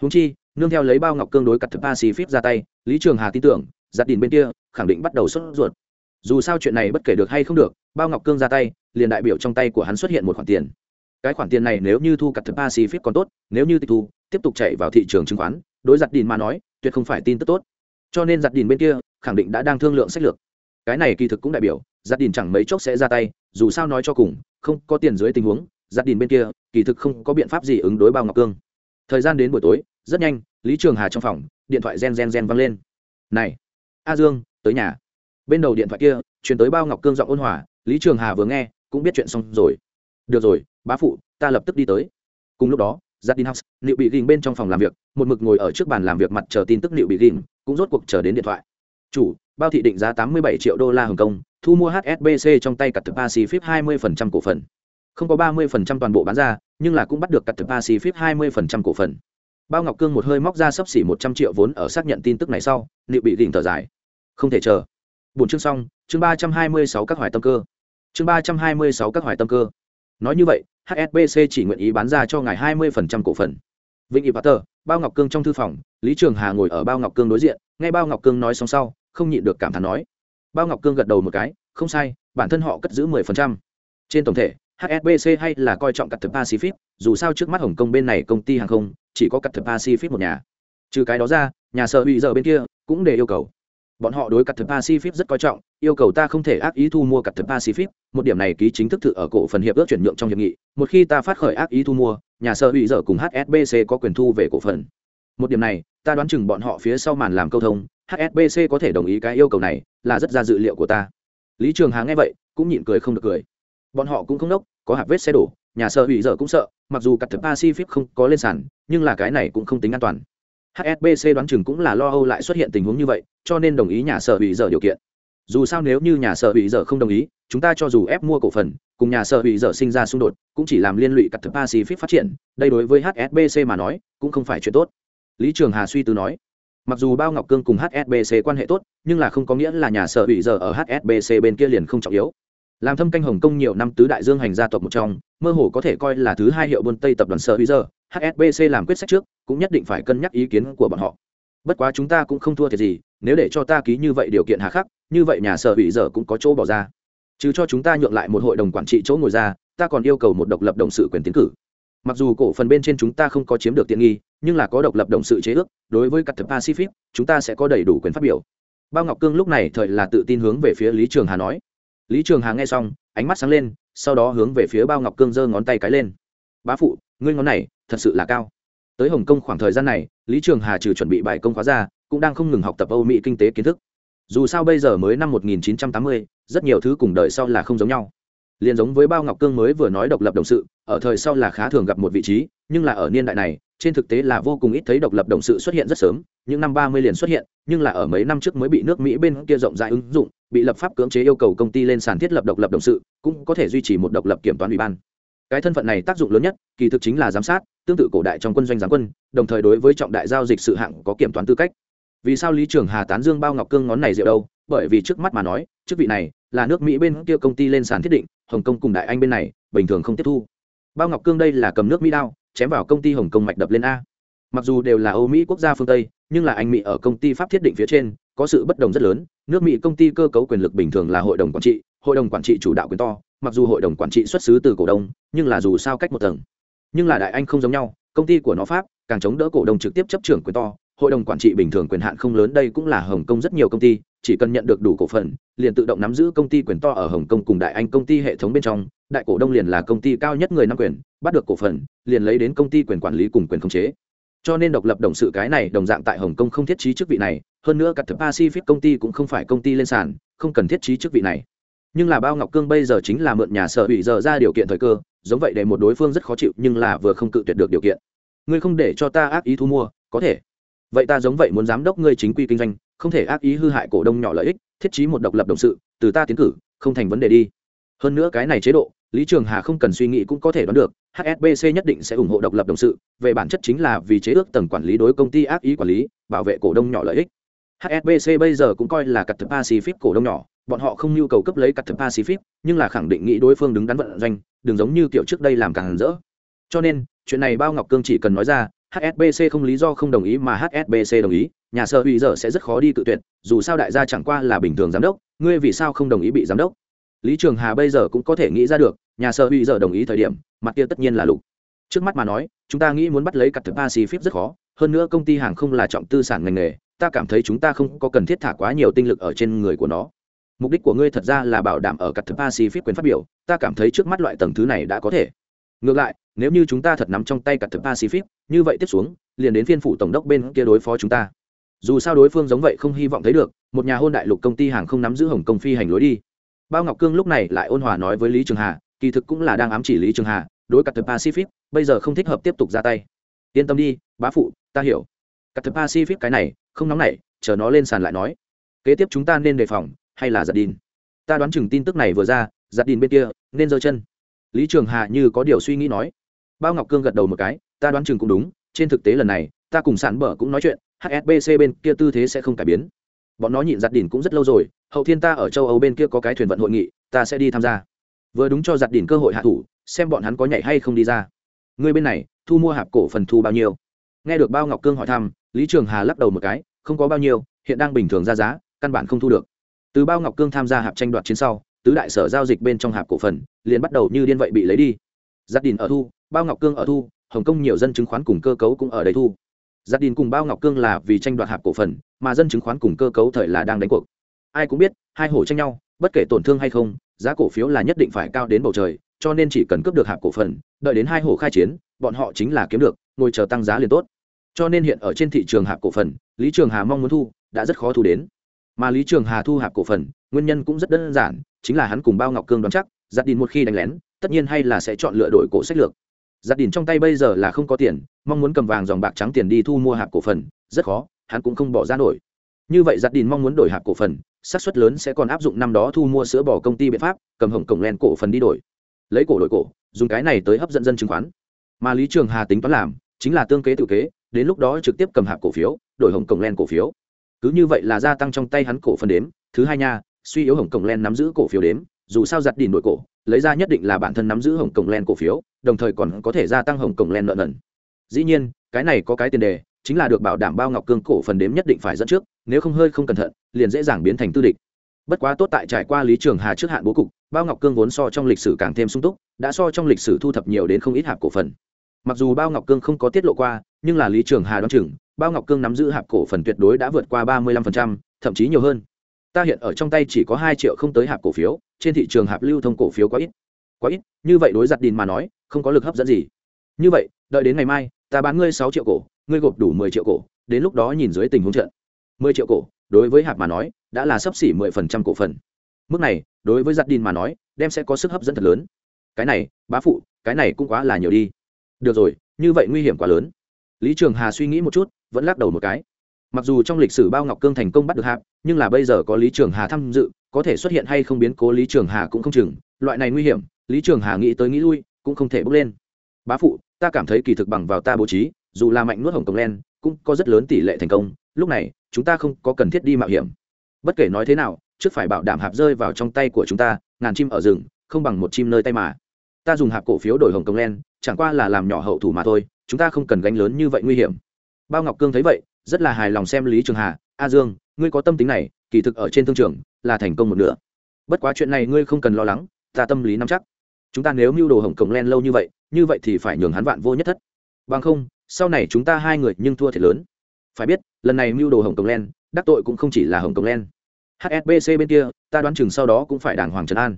Húng chi nương theo lấy bao ngọc cương đối cắt thực pacific ra tay, lý trường hà tin tưởng, giặt đìn bên kia, khẳng định bắt đầu sốt ruột. Dù sao chuyện này bất kể được hay không được, bao ngọc cương ra tay, liền đại biểu trong tay của hắn xuất hiện một khoản tiền. Cái khoản tiền này nếu như thu cắt thực pacific còn tốt, nếu như tịch thu, tiếp tục chạy vào thị trường chứng khoán, đối giặt đìn mà nói, tuyệt không phải tin tức tốt. Cho nên giặt đìn bên kia, khẳng định đã đang thương lượng sách lược. Cái này kỳ thực cũng đại biểu, giặt đìn chẳng mấy chốc sẽ ra tay, dù sao nói cho cùng, không có tiền dưới tình huống, giặt đìn bên kia, kỳ thực không có biện pháp gì ứng đối bao ngọc cương. Thời gian đến buổi tối, rất nhanh lý trường hà trong phòng điện thoại gen gen gen vang lên này a dương tới nhà bên đầu điện thoại kia chuyển tới bao ngọc cương giọng ôn hòa lý trường hà vừa nghe cũng biết chuyện xong rồi được rồi bá phụ ta lập tức đi tới cùng lúc đó Jardin House, Liệu bị gìn bên trong phòng làm việc, một mực ngồi ở trước bàn làm việc mặt chờ tin tức Liệu bị gìn, cũng rốt cuộc chờ đến điện thoại. Chủ, bao thị định giá 87 triệu đô la Hồng Kông, thu mua HSBC trong tay cật Pacific 20% cổ phần. Không có 30% toàn bộ bán ra, nhưng là cũng bắt được cật Pacific 20% cổ phần. Bao Ngọc Cương một hơi móc ra sấp xỉ 100 triệu vốn ở xác nhận tin tức này sau, Liệu bị đỉnh thở dài. Không thể chờ. Buổi chương xong, chương 326 các hoài tâm cơ. Chương 326 các hoài tâm cơ. Nói như vậy, hsbc chỉ nguyện ý bán ra cho ngài 20% cổ phần vĩnh y potter bao ngọc cương trong thư phòng lý trường hà ngồi ở bao ngọc cương đối diện nghe bao ngọc cương nói xong sau không nhịn được cảm thán nói bao ngọc cương gật đầu một cái không sai bản thân họ cất giữ 10%. trên tổng thể hsbc hay là coi trọng cắt thực pacific, dù sao trước mắt hồng kông bên này công ty hàng không, chỉ có cắt thực pacific một nhà. Trừ cái đó ra, nhà sở hữu giờ bên kia cũng để yêu cầu. Bọn họ đối cắt thực pacific rất coi trọng, yêu cầu ta không thể ác ý thu mua cắt thực pacific, một điểm này ký chính thức thử ở cổ phần hiệp ước chuyển nhượng trong hiệp nghị, một khi ta phát khởi ác ý thu mua, nhà sở hữu dở cùng hsbc có quyền thu về cổ phần. Một điểm này, ta đoán chừng bọn họ phía sau màn làm câu thông hsbc có thể đồng ý cái yêu cầu này, là rất ra dự liệu của ta. Lý trường hà nghe vậy, cũng nhịn cười không được cười bọn họ cũng không đốc có hạt vết xe đổ, nhà sở hủy dở cũng sợ, mặc dù cắt thực pacific không có lên sàn, nhưng là cái này cũng không tính an toàn. Hsbc đoán chừng cũng là lo âu lại xuất hiện tình huống như vậy, cho nên đồng ý nhà sở hủy dở điều kiện. Dù sao nếu như nhà sở hủy dở không đồng ý, chúng ta cho dù ép mua cổ phần, cùng nhà sở hủy dở sinh ra xung đột, cũng chỉ làm liên lụy cắt thực pacific phát triển, đây đối với hsbc mà nói, cũng không phải chuyện tốt. Lý trường hà suy tư nói, mặc dù bao ngọc cương cùng hsbc quan hệ tốt, nhưng là không có nghĩa là nhà sở hủy dở ở hsbc bên kia liền không trọng yếu làm thâm canh hồng kông nhiều năm tứ đại dương hành gia tộc một trong, mơ hồ có thể coi là thứ hai hiệu buôn tây tập đoàn sở hủy giờ hsbc làm quyết sách trước, cũng nhất định phải cân nhắc ý kiến của bọn họ. Bất quá chúng ta cũng không thua thiệt gì, nếu để cho ta ký như vậy điều kiện hà khắc, như vậy nhà sở hủy giờ cũng có chỗ bỏ ra. Chứ cho chúng ta nhượng lại một hội đồng quản trị chỗ ngồi ra, ta còn yêu cầu một độc lập đồng sự quyền tiến cử. Mặc dù cổ phần bên trên chúng ta không có chiếm được tiện nghi, nhưng là có độc lập đồng sự chế ước, đối với các tập pacific, chúng ta sẽ có đầy đủ quyền phát biểu. Bao ngọc cương lúc này thời là tự tin hướng về phía lý trường hà nói lý trường hà nghe xong ánh mắt sáng lên sau đó hướng về phía bao ngọc cương giơ ngón tay cái lên. Bá phụ ngươi ngón này thật sự là cao. Tới hồng kông khoảng thời gian này lý trường hà trừ chuẩn bị bài công khóa ra cũng đang không ngừng học tập âu mỹ kinh tế kiến thức. Dù sao bây giờ mới năm 1980, rất nhiều thứ cùng đời sau là không giống nhau. Liền giống với bao ngọc cương mới vừa nói độc lập đồng sự ở thời sau là khá thường gặp một vị trí nhưng là ở niên đại này trên thực tế là vô cùng ít thấy độc lập đồng sự xuất hiện rất sớm những năm 30 liền xuất hiện nhưng là ở mấy năm trước mới bị nước mỹ bên kia rộng rãi ứng dụng bị lập pháp cưỡng chế yêu cầu công ty lên sàn thiết lập độc lập đồng sự, cũng có thể duy trì một độc lập kiểm toán ủy ban. Cái thân phận này tác dụng lớn nhất, kỳ thực chính là giám sát, tương tự cổ đại trong quân doanh giám quân, đồng thời đối với trọng đại giao dịch sự hạng có kiểm toán tư cách. Vì sao lý trường hà tán dương bao ngọc cương ngón này rượu đâu? Bởi vì trước mắt mà nói, chức vị này là nước mỹ bên kia công ty lên sàn thiết định, hồng kông cùng đại anh bên này, bình thường không tiếp thu. Bao ngọc cương đây là cầm nước mỹ đao, chém vào công ty hồng kông mạch đập lên a. Mặc dù đều là âu mỹ quốc gia phương tây, nhưng là anh mỹ ở công ty pháp thiết định phía trên có sự bất đồng rất lớn, nước mỹ công ty cơ cấu quyền lực bình thường là hội đồng quản trị, hội đồng quản trị chủ đạo quyền to, mặc dù hội đồng quản trị xuất xứ từ cổ đông, nhưng là dù sao cách một tầng. Nhưng là đại anh không giống nhau, công ty của nó pháp càng chống đỡ cổ đông trực tiếp chấp trưởng quyền to, hội đồng quản trị bình thường quyền hạn không lớn đây cũng là hồng kông rất nhiều công ty, chỉ cần nhận được đủ cổ phần, liền tự động nắm giữ công ty quyền to ở hồng kông cùng đại anh công ty hệ thống bên trong, đại cổ đông liền là công ty cao nhất người nắm quyền, bắt được cổ phần, liền lấy đến công ty quyền quản lý cùng quyền khống chế cho nên độc lập đồng sự cái này đồng dạng tại hồng kông không thiết trí chức vị này, hơn nữa cả thập pacific công ty cũng không phải công ty lên sàn, không cần thiết trí chức vị này. Nhưng là bao ngọc cương bây giờ chính là mượn nhà sở ủy giờ ra điều kiện thời cơ, giống vậy để một đối phương rất khó chịu nhưng là vừa không cự tuyệt được điều kiện. Ngươi không để cho ta ác ý thu mua, có thể. Vậy ta giống vậy muốn giám đốc ngươi chính quy kinh doanh, không thể ác ý hư hại cổ đông nhỏ lợi ích, thiết trí một độc lập đồng sự, từ ta tiến cử, không thành vấn đề đi. Hơn nữa cái này chế độ lý trường hà không cần suy nghĩ cũng có thể đoán được hsbc nhất định sẽ ủng hộ độc lập đồng sự, về bản chất chính là vì chế ước tầng quản lý đối công ty ác ý quản lý, bảo vệ cổ đông nhỏ lợi ích. Hsbc bây giờ cũng coi là cật thực pacific cổ đông nhỏ, bọn họ không nhu cầu cấp lấy cật thực pacific, nhưng là khẳng định nghĩ đối phương đứng đắn vận doanh, đừng giống như kiểu trước đây làm càng hẳn rỡ. Cho nên, chuyện này bao ngọc cương chỉ cần nói ra hsbc không lý do không đồng ý mà hsbc đồng ý, nhà sở hủy giờ sẽ rất khó đi tự tuyệt, dù sao đại gia chẳng qua là bình thường giám đốc, ngươi vì sao không đồng ý bị giám đốc? Lý trường hà bây giờ cũng có thể nghĩ ra được, nhà sở hủy giờ đồng ý thời điểm, mặt kia tất nhiên là lục. Trước mắt mà nói, chúng ta nghĩ muốn bắt lấy cặp thực pacific rất khó, hơn nữa công ty hàng không là trọng tư sản ngành nghề, ta cảm thấy chúng ta không có cần thiết thả quá nhiều tinh lực ở trên người của nó. Mục đích của ngươi thật ra là bảo đảm ở cặp thực pacific quyền phát biểu, ta cảm thấy trước mắt loại tầng thứ này đã có thể. Ngược lại, nếu như chúng ta thật nắm trong tay cặp thực pacific, như vậy tiếp xuống, liền đến phiên phủ tổng đốc bên kia đối phó chúng ta. Dù sao đối phương giống vậy không hy vọng thấy được, một nhà hôn đại lục công ty hàng không nắm giữ hồng công phi hành lối đi bao ngọc cương lúc này lại ôn hòa nói với lý trường hà, kỳ thực cũng là đang ám chỉ lý trường hà, đối cắt pacific, bây giờ không thích hợp tiếp tục ra tay. Yên tâm đi, bá phụ, ta hiểu. Tập pacific cái này, không nóng nảy, chờ nó lên sàn lại nói. Kế tiếp chúng ta nên đề phòng, hay là giật đìn? Ta đoán chừng tin tức này vừa ra, giật đìn bên kia, nên giơ chân. Lý trường hà như có điều suy nghĩ nói. Bao ngọc cương gật đầu một cái, ta đoán chừng cũng đúng, trên thực tế lần này, ta cùng sản bờ cũng nói chuyện hsbc bên kia tư thế sẽ không cải biến. Bọn nó nhịn giặt đỉnh cũng rất lâu rồi hậu thiên ta ở châu âu bên kia có cái thuyền vận hội nghị, ta sẽ đi tham gia. Vừa đúng cho giặt đỉnh cơ hội hạ thủ, xem bọn hắn có nhảy hay không đi ra. Người bên này, thu mua hạp cổ phần thu bao nhiêu? Nghe được bao ngọc cương hỏi thăm, lý trường hà lắc đầu một cái, không có bao nhiêu, hiện đang bình thường ra giá, căn bản không thu được. Từ bao ngọc cương tham gia hạp tranh đoạt chiến sau, tứ đại sở giao dịch bên trong hạp cổ phần, liền bắt đầu như điên vậy bị lấy đi. Giặt đỉnh ở thu, bao ngọc cương ở thu, hồng kông nhiều dân chứng khoán cùng cơ cấu cũng ở đây thu. Giặt đỉnh cùng bao ngọc cương là vì tranh đoạt hạp cổ phần, mà dân chứng khoán cùng cơ cấu thời là đang đánh cuộc ai cũng biết, hai hổ tranh nhau, bất kể tổn thương hay không, giá cổ phiếu là nhất định phải cao đến bầu trời, cho nên chỉ cần cướp được hạp cổ phần, đợi đến hai hổ khai chiến, bọn họ chính là kiếm được, ngồi chờ tăng giá liền tốt. Cho nên hiện ở trên thị trường hạp cổ phần, lý trường hà mong muốn thu, đã rất khó thu đến. Mà lý trường hà thu hạp cổ phần, nguyên nhân cũng rất đơn giản, chính là hắn cùng bao ngọc cương đoán chắc giặt đìn một khi đánh lén, tất nhiên hay là sẽ chọn lựa đổi cổ sách lược. Giặt đìn trong tay bây giờ là không có tiền, mong muốn cầm vàng dòng bạc trắng tiền đi thu mua hạp cổ phần, rất khó, hắn cũng không bỏ ra nổi. Như vậy giặt đìn mong muốn đổi hạp cổ phần xác suất lớn sẽ còn áp dụng năm đó thu mua sữa bò công ty biện pháp, cầm hồng cổng len cổ phần đi đổi. Lấy cổ đổi cổ, dùng cái này tới hấp dẫn dân chứng khoán. Mà lý trường hà tính toán làm, chính là tương kế tự kế, đến lúc đó trực tiếp cầm hạp cổ phiếu, đổi hồng cổng len cổ phiếu. Cứ như vậy là gia tăng trong tay hắn cổ phần đếm, thứ hai nha, suy yếu hồng cổng len nắm giữ cổ phiếu đếm, dù sao giặt đỉn đổi cổ, lấy ra nhất định là bản thân nắm giữ hồng cổng len cổ phiếu, đồng thời còn có thể gia tăng hồng cổng len nợ nần. Dĩ nhiên, cái này có cái tiền đề, chính là được bảo đảm bao ngọc cương cổ phần đếm nhất định phải dẫn trước nếu không hơi không cẩn thận, liền dễ dàng biến thành tư địch. Bất quá tốt tại trải qua lý trường hà trước hạn bố cục, bao ngọc cương vốn so trong lịch sử càng thêm sung túc, đã so trong lịch sử thu thập nhiều đến không ít hạp cổ phần. Mặc dù bao ngọc cương không có tiết lộ qua, nhưng là lý trường hà đoán chừng, bao ngọc cương nắm giữ hạp cổ phần tuyệt đối đã vượt qua ba mươi lăm thậm chí nhiều hơn. Ta hiện ở trong tay chỉ có hai triệu không tới hạp cổ phiếu, trên thị trường hạp lưu thông cổ phiếu quá ít. Quá ít, như vậy đối giặt đìn mà nói, không có lực hấp dẫn gì. Như vậy, đợi đến ngày mai, ta bán ngươi sáu triệu cổ, ngươi gộp đủ mười triệu cổ, đến lúc đó nhìn dưới tình huống trận mười triệu cổ, đối với hạp mà nói, đã là sấp xỉ mười phần trăm cổ phần. Mức này, đối với giặt đìn mà nói, đem sẽ có sức hấp dẫn thật lớn. Cái này, bá phụ, cái này cũng quá là nhiều đi. Được rồi, như vậy nguy hiểm quá lớn. Lý trường hà suy nghĩ một chút, vẫn lắc đầu một cái. Mặc dù trong lịch sử bao ngọc cương thành công bắt được hạp nhưng là bây giờ có lý trường hà tham dự, có thể xuất hiện hay không biến cố lý trường hà cũng không chừng. Loại này nguy hiểm, lý trường hà nghĩ tới nghĩ lui, cũng không thể bước lên. Bá phụ, ta cảm thấy kỳ thực bằng vào ta bố trí, dù là mạnh nuốt hồng cổng len, cũng có rất lớn tỷ lệ thành công. Lúc này chúng ta không có cần thiết đi mạo hiểm. Bất kể nói thế nào, trước phải bảo đảm hạp rơi vào trong tay của chúng ta, ngàn chim ở rừng, không bằng một chim nơi tay mà. Ta dùng hạp cổ phiếu đổi hồng cổng len, chẳng qua là làm nhỏ hậu thủ mà thôi, chúng ta không cần gánh lớn như vậy nguy hiểm. Bao ngọc cương thấy vậy, rất là hài lòng xem lý trường hà. A dương, ngươi có tâm tính này, kỳ thực ở trên thương trường, là thành công một nửa. Bất quá chuyện này ngươi không cần lo lắng, ta tâm lý nắm chắc. Chúng ta nếu mưu đồ hồng cổng len lâu như vậy như vậy thì phải nhường hắn vạn vô nhất thất. Bằng không, sau này chúng ta hai người nhưng thua thiệt lớn phải biết, lần này mưu đồ hồng cổng len, đắc tội cũng không chỉ là hồng cổng len. Hsbc bên kia, ta đoán chừng sau đó cũng phải đàng hoàng trấn an.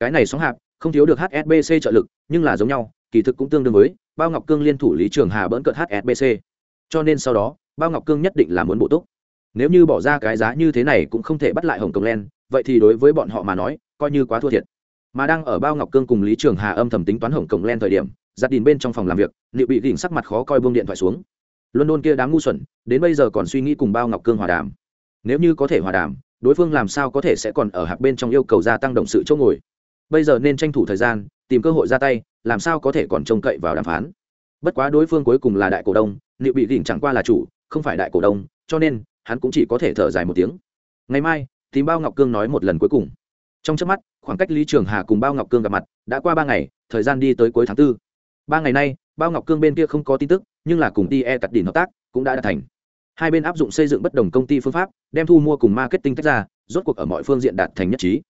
Cái này sóng hạp, không thiếu được hsbc trợ lực, nhưng là giống nhau, kỳ thực cũng tương đương với, bao ngọc cương liên thủ lý trường hà bỡn cợt hsbc cho nên sau đó, bao ngọc cương nhất định là muốn bổ túc. Nếu như bỏ ra cái giá như thế này cũng không thể bắt lại hồng cổng len, vậy thì đối với bọn họ mà nói, coi như quá thua thiệt. Mà đang ở bao ngọc cương cùng lý trường hà âm thầm tính toán hồng cổng len thời điểm giặt đìn bên trong phòng làm việc liệu bị gỉnh sắc mặt khó coi buông điện thoại xuống london kia đáng ngu xuẩn, đến bây giờ còn suy nghĩ cùng bao ngọc cương hòa đàm. Nếu như có thể hòa đàm, đối phương làm sao có thể sẽ còn ở hạc bên trong yêu cầu gia tăng động sự chỗ ngồi? Bây giờ nên tranh thủ thời gian, tìm cơ hội ra tay, làm sao có thể còn trông cậy vào đàm phán? Bất quá đối phương cuối cùng là đại cổ đông liệu bị đỉnh chẳng qua là chủ, không phải đại cổ đông, cho nên, hắn cũng chỉ có thể thở dài một tiếng. Ngày mai, tìm bao ngọc cương nói một lần cuối cùng. Trong trước mắt, khoảng cách lý trường hà cùng bao ngọc cương gặp mặt, đã qua ba ngày, thời gian đi tới cuối tháng 4 ba ngày nay, bao ngọc cương bên kia không có tin tức, nhưng là cùng tie cắt đỉnh hợp tác cũng đã đạt thành. Hai bên áp dụng xây dựng bất đồng công ty phương pháp, đem thu mua cùng marketing tách ra, rốt cuộc ở mọi phương diện đạt thành nhất trí.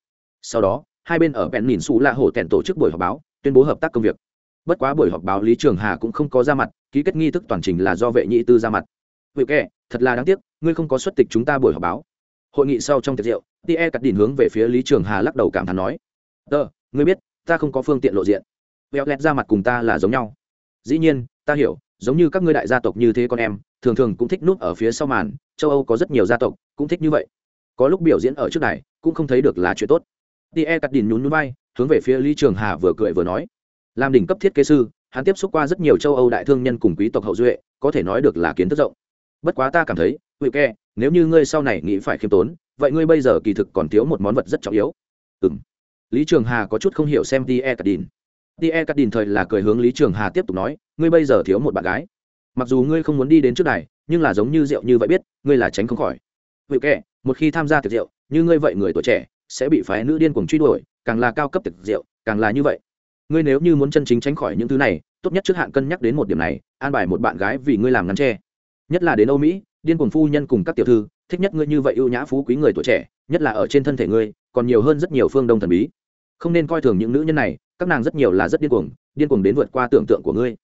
Sau đó, hai bên ở bèn nhìn xù La hổ tẹn tổ chức buổi họp báo, tuyên bố hợp tác công việc. Bất quá buổi họp báo lý trường hà cũng không có ra mặt, ký kết nghi thức toàn trình là do vệ nhị tư ra mặt. Vậy kệ, thật là đáng tiếc, ngươi không có xuất tịch chúng ta buổi họp báo. Hội nghị sau trong tiệc rượu tie cắt đỉnh hướng về phía lý trường hà lắc đầu cảm thán nói tờ ngươi biết, ta không có phương tiện lộ diện veo lẹt ra mặt cùng ta là giống nhau. Dĩ nhiên, ta hiểu, giống như các ngươi đại gia tộc như thế con em, thường thường cũng thích núp ở phía sau màn, châu âu có rất nhiều gia tộc cũng thích như vậy. Có lúc biểu diễn ở trước này cũng không thấy được là chuyện tốt. Tie cắt đìn nhún nhún bay hướng về phía lý trường hà vừa cười vừa nói. Làm đỉnh cấp thiết kế sư, hắn tiếp xúc qua rất nhiều châu âu đại thương nhân cùng quý tộc hậu duệ, có thể nói được là kiến thức rộng. Bất quá ta cảm thấy hữu ke, nếu như ngươi sau này nghĩ phải khiêm tốn, vậy ngươi bây giờ kỳ thực còn thiếu một món vật rất trọng yếu. Ừ m lý trường hà có chút không hiểu xem tie cắt đìn tie cắt đìn thời là cười hướng lý trường hà tiếp tục nói ngươi bây giờ thiếu một bạn gái. Mặc dù ngươi không muốn đi đến trước này nhưng là giống như rượu như vậy biết ngươi là tránh không khỏi. Vị kệ, một khi tham gia tiệc rượu như ngươi vậy người tuổi trẻ sẽ bị phái nữ điên cuồng truy đuổi càng là cao cấp tiệc rượu càng là như vậy. Ngươi nếu như muốn chân chính tránh khỏi những thứ này tốt nhất trước hạn cân nhắc đến một điểm này an bài một bạn gái vì ngươi làm ngắn tre nhất là đến âu mỹ điên cuồng phu nhân cùng các tiểu thư thích nhất ngươi như vậy ưu nhã phú quý người tuổi trẻ nhất là ở trên thân thể ngươi còn nhiều hơn rất nhiều phương đông thần bí. Không nên coi thường những nữ nhân này các nàng rất nhiều là rất điên cuồng điên cuồng đến vượt qua tưởng tượng của ngươi.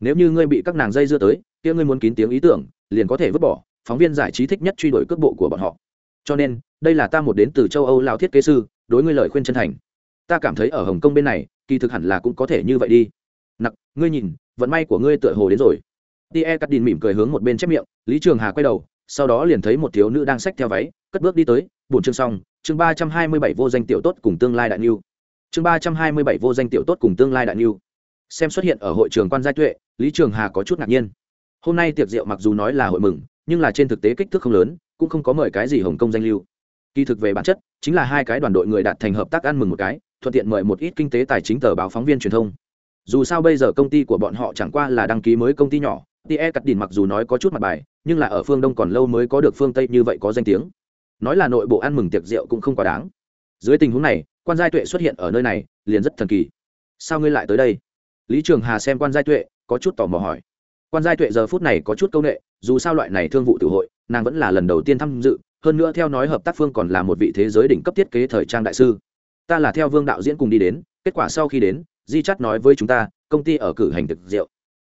Nếu như ngươi bị các nàng dây dưa tới, kia ngươi muốn kín tiếng ý tưởng, liền có thể vứt bỏ, phóng viên giải trí thích nhất truy đuổi cước bộ của bọn họ. Cho nên, đây là ta một đến từ châu âu lao thiết kế sư, đối ngươi lời khuyên chân thành. Ta cảm thấy ở hồng kông bên này, kỳ thực hẳn là cũng có thể như vậy đi. Nặc, ngươi nhìn, vận may của ngươi tựa hồ đến rồi. Tie cắt đìn mỉm cười hướng một bên chép miệng, lý trường hà quay đầu, sau đó liền thấy một thiếu nữ đang xách theo váy, cất bước đi tới bổn chương xong, chương ba trăm hai mươi bảy vô danh tiểu tốt cùng tương lai đại niu chương ba trăm hai mươi bảy vô danh tiểu tốt cùng tương lai đại niu. Xem xuất hiện ở hội trường quan giai tuệ, lý trường hà có chút ngạc nhiên. Hôm nay tiệc rượu mặc dù nói là hội mừng, nhưng là trên thực tế kích thước không lớn, cũng không có mời cái gì hồng công danh lưu. Kỳ thực về bản chất, chính là hai cái đoàn đội người đạt thành hợp tác ăn mừng một cái, thuận tiện mời một ít kinh tế tài chính tờ báo phóng viên truyền thông. Dù sao bây giờ công ty của bọn họ chẳng qua là đăng ký mới công ty nhỏ tie cắt đỉnh mặc dù nói có chút mặt bài, nhưng là ở phương đông còn lâu mới có được phương tây như vậy có danh tiếng. Nói là nội bộ ăn mừng tiệc rượu cũng không quá đáng. Dưới tình huống này quan giai tuệ xuất hiện ở nơi này, liền rất thần kỳ. Sao ngươi lại tới đây? Lý trường hà xem quan giai tuệ, có chút tò mò hỏi. Quan giai tuệ giờ phút này có chút c â u n ệ dù sao loại này thương vụ tự hội, nàng vẫn là lần đầu tiên tham dự, hơn nữa theo nói hợp tác phương còn là một vị thế giới đỉnh cấp thiết kế thời trang đại sư. Ta là theo vương đạo diễn cùng đi đến, kết quả sau khi đến, di chắt nói với chúng ta, công ty ở cử hành thực rượu.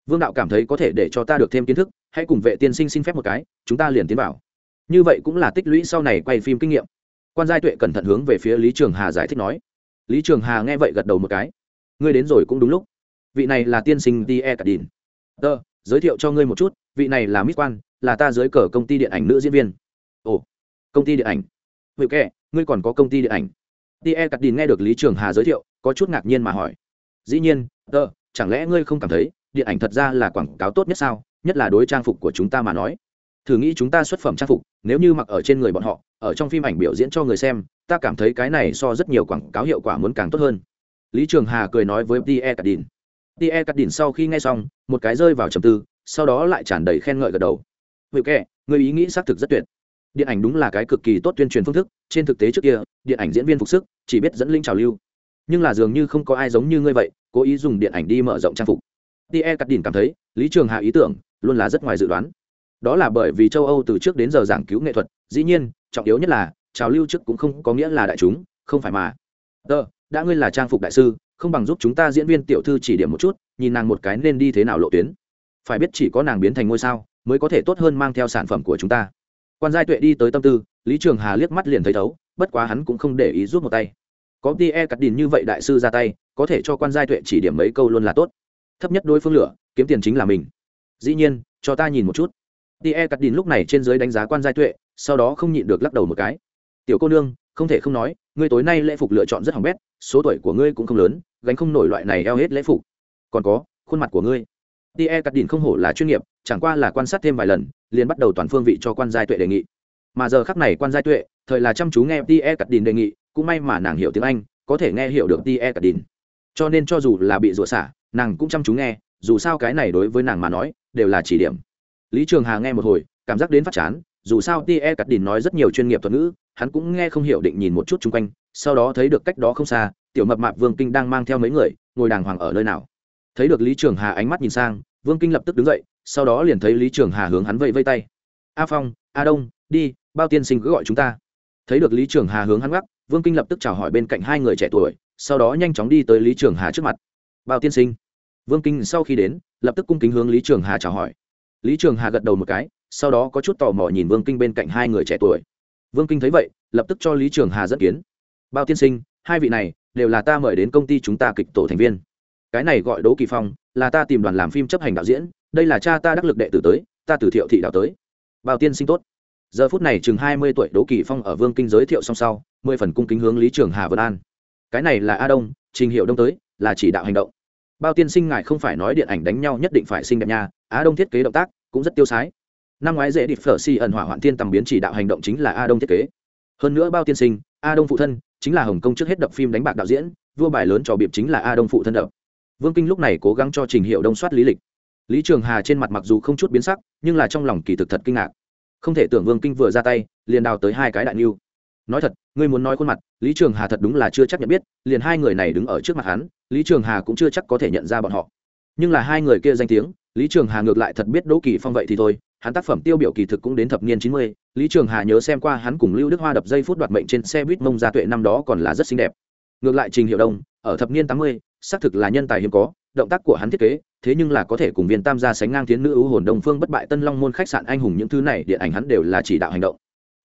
Vương đạo cảm thấy có thể để cho ta được thêm kiến thức, hãy cùng vệ tiên sinh xin phép một cái, chúng ta liền tiến vào. Như vậy cũng là tích lũy sau này quay phim kinh nghiệm quan giai tuệ cẩn thận hướng về phía lý trường hà giải thích nói. Lý trường hà nghe vậy gật đầu một cái. Ngươi đến rồi cũng đúng lúc. Vị này là tiên sinh ti e cả đìn. Tờ giới thiệu cho ngươi một chút, vị này là mít quan, là ta dưới cờ công ty điện ảnh nữ diễn viên. Ồ, công ty điện ảnh. Vị kệ, ngươi còn có công ty điện ảnh. Ti e cắt đìn nghe được lý trường hà giới thiệu, có chút ngạc nhiên mà hỏi. Dĩ nhiên tờ chẳng lẽ ngươi không cảm thấy, điện ảnh thật ra là quảng cáo tốt nhất sao? Nhất là đối trang phục của chúng ta mà nói thử nghĩ chúng ta xuất phẩm trang phục, nếu như mặc ở trên người bọn họ, ở trong phim ảnh biểu diễn cho người xem, ta cảm thấy cái này so rất nhiều quảng cáo hiệu quả muốn càng tốt hơn. Lý trường hà cười nói với tie cắt đìn tie cắt đìn sau khi nghe xong, một cái rơi vào trầm tư, sau đó lại tràn đầy khen ngợi gật đầu. Hữu kệ, người ý nghĩ xác thực rất tuyệt. Điện ảnh đúng là cái cực kỳ tốt tuyên truyền phương thức, trên thực tế trước kia, điện ảnh diễn viên phục sức, chỉ biết dẫn linh trào lưu. Nhưng là dường như không có ai giống như ngươi vậy, cố ý dùng điện ảnh đi mở rộng trang phục. Tie cắt đìn cảm thấy, lý trường hà ý tưởng, luôn là rất ngoài dự đoán đó là bởi vì châu âu từ trước đến giờ giảng cứu nghệ thuật, dĩ nhiên, trọng yếu nhất là, trào lưu trước cũng không có nghĩa là đại chúng, không phải mà. Tờ, đã ngươi là trang phục đại sư, không bằng giúp chúng ta diễn viên tiểu thư chỉ điểm một chút, nhìn nàng một cái nên đi thế nào lộ tuyến. Phải biết chỉ có nàng biến thành ngôi sao, mới có thể tốt hơn mang theo sản phẩm của chúng ta. Quan giai tuệ đi tới tâm tư, lý trường hà liếc mắt liền thấy thấu, bất quá hắn cũng không để ý rút một tay. Có đi e cắt đìn như vậy đại sư ra tay, có thể cho quan giai tuệ chỉ điểm mấy câu luôn là tốt. Thấp nhất đối phương lửa, kiếm tiền chính là mình. Dĩ nhiên, cho ta nhìn một chút tie cắt đìn lúc này trên dưới đánh giá quan giai tuệ, sau đó không nhịn được lắc đầu một cái. Tiểu cô nương, không thể không nói, ngươi tối nay lễ phục lựa chọn rất hỏng bét, số tuổi của ngươi cũng không lớn, gánh không nổi loại này eo hết lễ phục. Còn có, khuôn mặt của ngươi. Tie cắt đìn không hổ là chuyên nghiệp, chẳng qua là quan sát thêm vài lần, liền bắt đầu toàn phương vị cho quan giai tuệ đề nghị. Mà giờ khắc này quan giai tuệ, thời là chăm chú nghe tie cắt đìn đề nghị, cũng may mà nàng hiểu tiếng anh, có thể nghe hiểu được tie cắt đìn cho nên cho dù là bị rủa xả, nàng cũng chăm chú nghe, dù sao cái này đối với nàng mà nói, đều là chỉ điểm lý trường hà nghe một hồi, cảm giác đến phát chán, dù sao tie cắt đìn nói rất nhiều chuyên nghiệp thuật ngữ, hắn cũng nghe không hiểu định nhìn một chút chung quanh, sau đó thấy được cách đó không xa, tiểu mập mạp vương kinh đang mang theo mấy người, ngồi đàng hoàng ở nơi nào. Thấy được lý trường hà ánh mắt nhìn sang, vương kinh lập tức đứng dậy, sau đó liền thấy lý trường hà hướng hắn vẫy vây tay. A phong, a đông, đi, bao tiên sinh cứ gọi chúng ta. Thấy được lý trường hà hướng hắn gác, vương kinh lập tức chào hỏi bên cạnh hai người trẻ tuổi, sau đó nhanh chóng đi tới lý trường hà trước mặt. Bao tiên sinh. Vương kinh sau khi đến, lập tức cung kính hướng lý trường hà chào hỏi lý trường hà gật đầu một cái, sau đó có chút tò mò nhìn vương kinh bên cạnh hai người trẻ tuổi. Vương kinh thấy vậy, lập tức cho lý trường hà dẫn kiến. Bao tiên sinh, hai vị này đều là ta mời đến công ty chúng ta kịch tổ thành viên. Cái này gọi đỗ kỳ phong, là ta tìm đoàn làm phim chấp hành đạo diễn, đây là cha ta đắc lực đệ tử tới, ta từ thiệu thị đạo tới. Bao tiên sinh tốt. Giờ phút này chừng hai mươi tuổi đỗ kỳ phong ở vương kinh giới thiệu song sau, mười phần cung kính hướng lý trường hà vân an. Cái này là a đông, trình hiệu đông tới, là chỉ đạo hành động. Bao tiên sinh ngài không phải nói điện ảnh đánh nhau nhất định phải sinh đẹp nha á đông thiết kế động tác cũng rất tiêu sái. Năm ngoái dễ địch phở si ẩn hỏa hoạn thiên tầm biến chỉ đạo hành động chính là a đông thiết kế. Hơn nữa bao tiên sinh a đông phụ thân, chính là hồng kông trước hết đập phim đánh bạc đạo diễn, vua bài lớn trò biệp chính là a đông phụ thân đập. Vương kinh lúc này cố gắng cho trình hiệu đông soát lý lịch. Lý trường hà trên mặt mặc dù không chút biến sắc, nhưng là trong lòng kỳ thực thật kinh ngạc. Không thể tưởng vương kinh vừa ra tay, liền đào tới hai cái đại niu nói thật, ngươi muốn nói khuôn mặt, lý trường hà thật đúng là chưa chắc nhận biết, liền hai người này đứng ở trước mặt hắn, lý trường hà cũng chưa chắc có thể nhận ra bọn họ. Nhưng là hai người kia danh tiếng lý trường hà ngược lại thật biết đỗ kỳ phong vậy thì thôi, hắn tác phẩm tiêu biểu kỳ thực cũng đến thập niên chín mươi. Lý trường hà nhớ xem qua hắn cùng lưu đức hoa đập dây phút đoạt mệnh trên xe buýt mông gia tuệ năm đó còn là rất xinh đẹp. Ngược lại trình hiệu đông, ở thập niên tám mươi, xác thực là nhân tài hiếm có, động tác của hắn thiết kế, thế nhưng là có thể cùng viên tam gia sánh ngang tiến nữ ưu hồn đông phương bất bại tân long môn khách sạn anh hùng những thứ này, điện ảnh hắn đều là chỉ đạo hành động.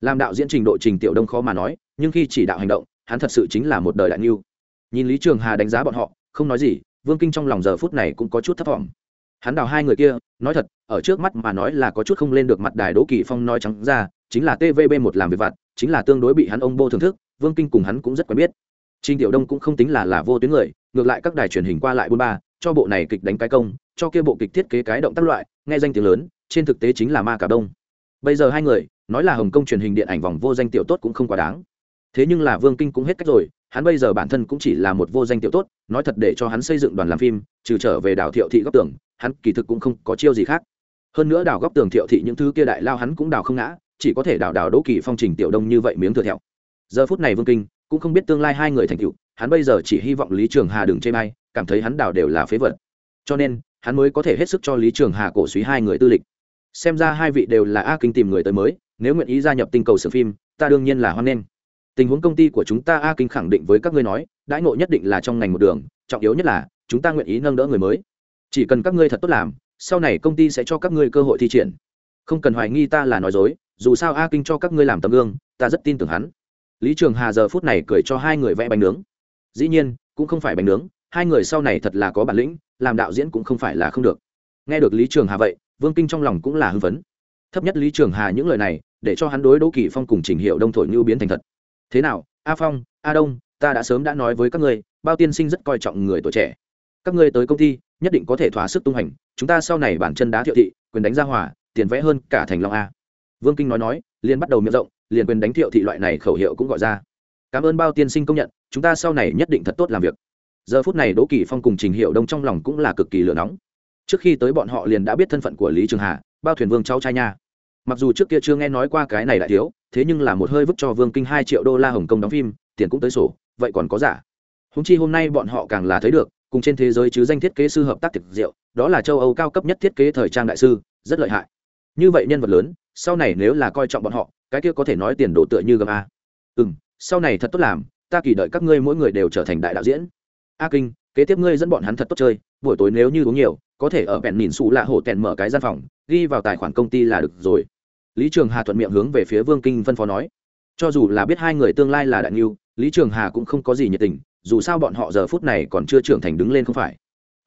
Làm đạo diễn trình độ trình tiểu đông khó mà nói, nhưng khi chỉ đạo hành động, hắn thật sự chính là một đời đại niu nhìn lý trường hà đánh giá bọn họ, không nói gì, vương kinh trong lòng giờ phút này cũng có chút thất vọng hắn đào hai người kia nói thật ở trước mắt mà nói là có chút không lên được mặt đài đỗ kỳ phong nói trắng ra chính là tvb một làm việc vặt chính là tương đối bị hắn ông bô thưởng thức vương kinh cùng hắn cũng rất quen biết Trình Tiểu Đông cũng không tính là là vô tuyến người, ngược lại các đài truyền hình qua lại buôn ba, cho bộ này kịch đánh cái công, cho kia bộ kịch thiết kế cái động tác loại, nghe danh tiếng lớn, trên thực tế chính là ma cả đông. Bây giờ hai người, nói là Hồng Kông truyền hình điện ảnh vòng vô danh tiểu tốt cũng không quá đáng. Thế nhưng là Vương Kinh cũng hết cách rồi, hắn bây giờ bản thân cũng chỉ là một vô danh tiểu tốt, nói thật để cho hắn xây dựng đoàn làm phim, trừ trở về đào thiệu thị góc tưởng hắn kỳ thực cũng không có chiêu gì khác. Hơn nữa đào góc tường thiệu thị những thứ kia đại lao hắn cũng đào không ngã, chỉ có thể đào đào Đỗ Kỳ Phong Trình Tiểu Đông như vậy miếng thừa thẹo. Giờ phút này Vương Kinh cũng không biết tương lai hai người thành tựu, hắn bây giờ chỉ hy vọng lý trường hà đừng chê may cảm thấy hắn đào đều là phế vật cho nên hắn mới có thể hết sức cho lý trường hà cổ suý hai người tư lịch xem ra hai vị đều là a kinh tìm người tới mới nếu nguyện ý gia nhập tinh cầu sửa phim ta đương nhiên là hoan nghênh tình huống công ty của chúng ta a kinh khẳng định với các ngươi nói đãi ngộ nhất định là trong ngành một đường trọng yếu nhất là chúng ta nguyện ý nâng đỡ người mới chỉ cần các ngươi thật tốt làm, sau này công ty sẽ cho các ngươi cơ hội thi triển. Không cần hoài nghi ta là nói dối, dù sao a kinh cho các ngươi làm tấm gương, ta rất tin tưởng hắn. Lý trường hà giờ phút này cười cho hai người vẽ bánh nướng. Dĩ nhiên, cũng không phải bánh nướng, hai người sau này thật là có bản lĩnh, làm đạo diễn cũng không phải là không được. Nghe được lý trường hà vậy, vương kinh trong lòng cũng là hưng phấn. Thấp nhất lý trường hà những lời này, để cho hắn đối đỗ kỳ phong cùng trình hiệu đông thổi như biến thành thật. Thế nào, a phong, a đông, ta đã sớm đã nói với các ngươi, bao tiên sinh rất coi trọng người tuổi trẻ. Các ngươi tới công ty nhất định có thể thỏa sức tung hành chúng ta sau này bản chân đá thiệu thị, quyền đánh ra hòa, tiền vẽ hơn cả thành long a. Vương kinh nói nói, liền bắt đầu miệng rộng, liền quyền đánh thiệu thị loại này khẩu hiệu cũng gọi ra. Cảm ơn bao tiên sinh công nhận, chúng ta sau này nhất định thật tốt làm việc. Giờ phút này đỗ kỳ phong cùng trình hiệu đông trong lòng cũng là cực kỳ lửa nóng. Trước khi tới bọn họ liền đã biết thân phận của lý trường hà, bao thuyền vương cháu trai nha. Mặc dù trước kia chưa nghe nói qua cái này đại thiếu, thế nhưng là một hơi vứt cho vương kinh hai triệu đô la hồng kông đóng phim, tiền cũng tới sổ, vậy còn có giả. Húng chi hôm nay bọn họ càng là thấy được cùng trên thế giới chứ danh thiết kế sư hợp tác thực diệu đó là châu âu cao cấp nhất thiết kế thời trang đại sư, rất lợi hại. Như vậy nhân vật lớn, sau này nếu là coi trọng bọn họ, cái kia có thể nói tiền đồ tựa như gầm a. Ừ m sau này thật tốt làm, ta kỳ đợi các ngươi mỗi người đều trở thành đại đạo diễn. A kinh, kế tiếp ngươi dẫn bọn hắn thật tốt chơi, buổi tối nếu như uống nhiều, có thể ở bẹn nhìn xù lạ hổ tèn mở cái gian phòng, ghi vào tài khoản công ty là được rồi. Lý trường hà thuận miệng hướng về phía vương kinh phân phó nói. Cho dù là biết hai người tương lai là đại niu lý trường hà cũng không có gì nhiệt tình dù sao bọn họ giờ phút này còn chưa trưởng thành đứng lên không phải.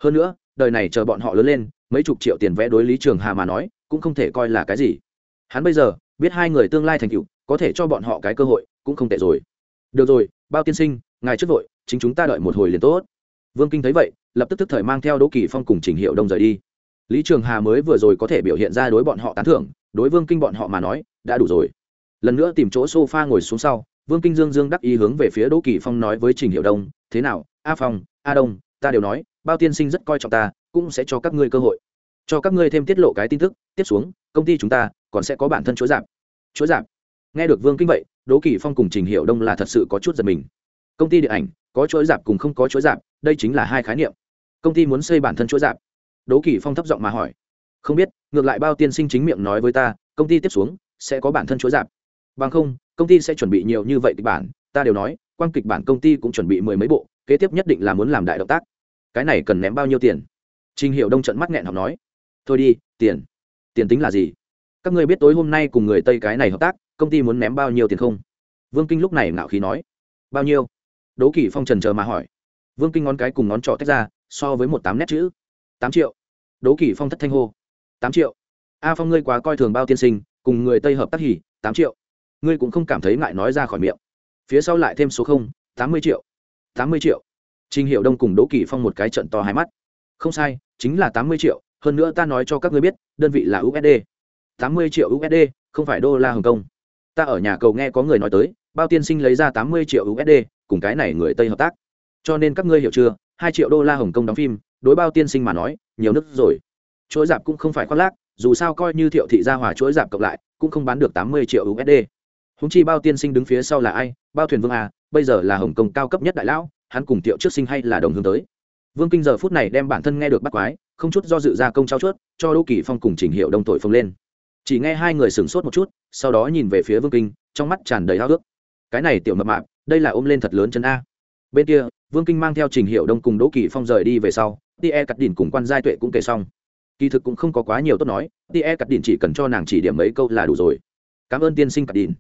Hơn nữa, đời này chờ bọn họ lớn lên, mấy chục triệu tiền vẽ đối lý trường hà mà nói, cũng không thể coi là cái gì. Hắn bây giờ, biết hai người tương lai thành tựu, có thể cho bọn họ cái cơ hội, cũng không tệ rồi. Được rồi, bao tiên sinh, ngài trước vội, chính chúng ta đợi một hồi liền tốt. Vương kinh thấy vậy, lập tức tức thời mang theo đỗ kỳ phong cùng trình hiệu đông rời đi. Lý trường hà mới vừa rồi có thể biểu hiện ra đối bọn họ tán thưởng, đối vương kinh bọn họ mà nói, đã đủ rồi. Lần nữa tìm chỗ s o f a ngồi xuống sau vương kinh dương dương đắc ý hướng về phía đỗ kỳ phong nói với trình hiệu đông thế nào a phong a đông ta đều nói bao tiên sinh rất coi trọng ta cũng sẽ cho các ngươi cơ hội. Cho các ngươi thêm tiết lộ cái tin tức tiếp xuống công ty chúng ta còn sẽ có bản thân chuỗi giảm. Chuỗi giảm. Nghe được vương kinh vậy đỗ kỳ phong cùng trình hiệu đông là thật sự có chút giật mình. Công ty điện ảnh có chuỗi giảm cùng không có chuỗi giảm, đây chính là hai khái niệm. Công ty muốn xây bản thân chuỗi giảm, đỗ kỳ phong thấp giọng mà hỏi. Không biết ngược lại bao tiên sinh chính miệng nói với ta công ty tiếp xuống sẽ có bản thân chuỗi giảm bằng không, công ty sẽ chuẩn bị nhiều như vậy kịch bản, ta đều nói quan kịch bản công ty cũng chuẩn bị mười mấy bộ, kế tiếp nhất định là muốn làm đại động tác. Cái này cần ném bao nhiêu tiền? Trình hiệu đông trận mắt nghẹn học nói. Thôi đi, tiền. Tiền tính là gì? Các ngươi biết tối hôm nay cùng người tây cái này hợp tác, công ty muốn ném bao nhiêu tiền không? Vương kinh lúc này ngạo khí nói. Bao nhiêu? Đố kỷ phong trần chờ mà hỏi. Vương kinh ngón cái cùng ngón trỏ tách ra, so với một tám nét chữ. Tám triệu. Đố kỷ phong thất thanh hô. Tám triệu. A phong ngươi quá coi thường bao tiên sinh, cùng người tây hợp tác hỉ, tám triệu ngươi cũng không cảm thấy ngại nói ra khỏi miệng. Phía sau lại thêm số không, tám mươi triệu. Tám mươi triệu. Trình Hiệu Đông cùng Đỗ Kỳ Phong một cái trận to hai mắt. không sai, chính là tám mươi triệu, hơn nữa ta nói cho các ngươi biết, đơn vị là usd tám mươi triệu usd không phải đô la hồng kông. Ta ở nhà cầu nghe có người nói tới, bao tiên sinh lấy ra tám mươi triệu usd cùng cái này người tây hợp tác. Cho nên các ngươi hiểu chưa, hai triệu đô la hồng kông đóng phim, đối bao tiên sinh mà nói, nhiều nước rồi. Chuỗi dạp cũng không phải khoác lác, dù sao coi như thiệu thị gia hòa chuỗi dạp cộng lại, cũng không bán được tám mươi triệu usd húng chi bao tiên sinh đứng phía sau là ai? Bao thuyền vương à bây giờ là hồng kông cao cấp nhất đại lão, hắn cùng thiệu trước sinh hay là đồng hướng tới? Vương kinh giờ phút này đem bản thân nghe được bắt quái, không chút do dự ra công trao chuốt, cho đỗ kỳ phong cùng trình hiệu đông tội phông lên. Chỉ nghe hai người sửng sốt một chút, sau đó nhìn về phía vương kinh, trong mắt tràn đầy háo ước cái này tiểu mập mạp, đây là ôm lên thật lớn chân a. Bên kia, vương kinh mang theo trình hiệu đông cùng đỗ kỳ phong rời đi về sau tie cắt đỉn cùng quan giai tuệ cũng kể xong. Kỳ thực cũng không có quá nhiều tốt nói tie cắt đỉn chỉ cần cho nàng chỉ điểm mấy câu là đủ rồi. Cảm ơn tiên sinh cắt đỉn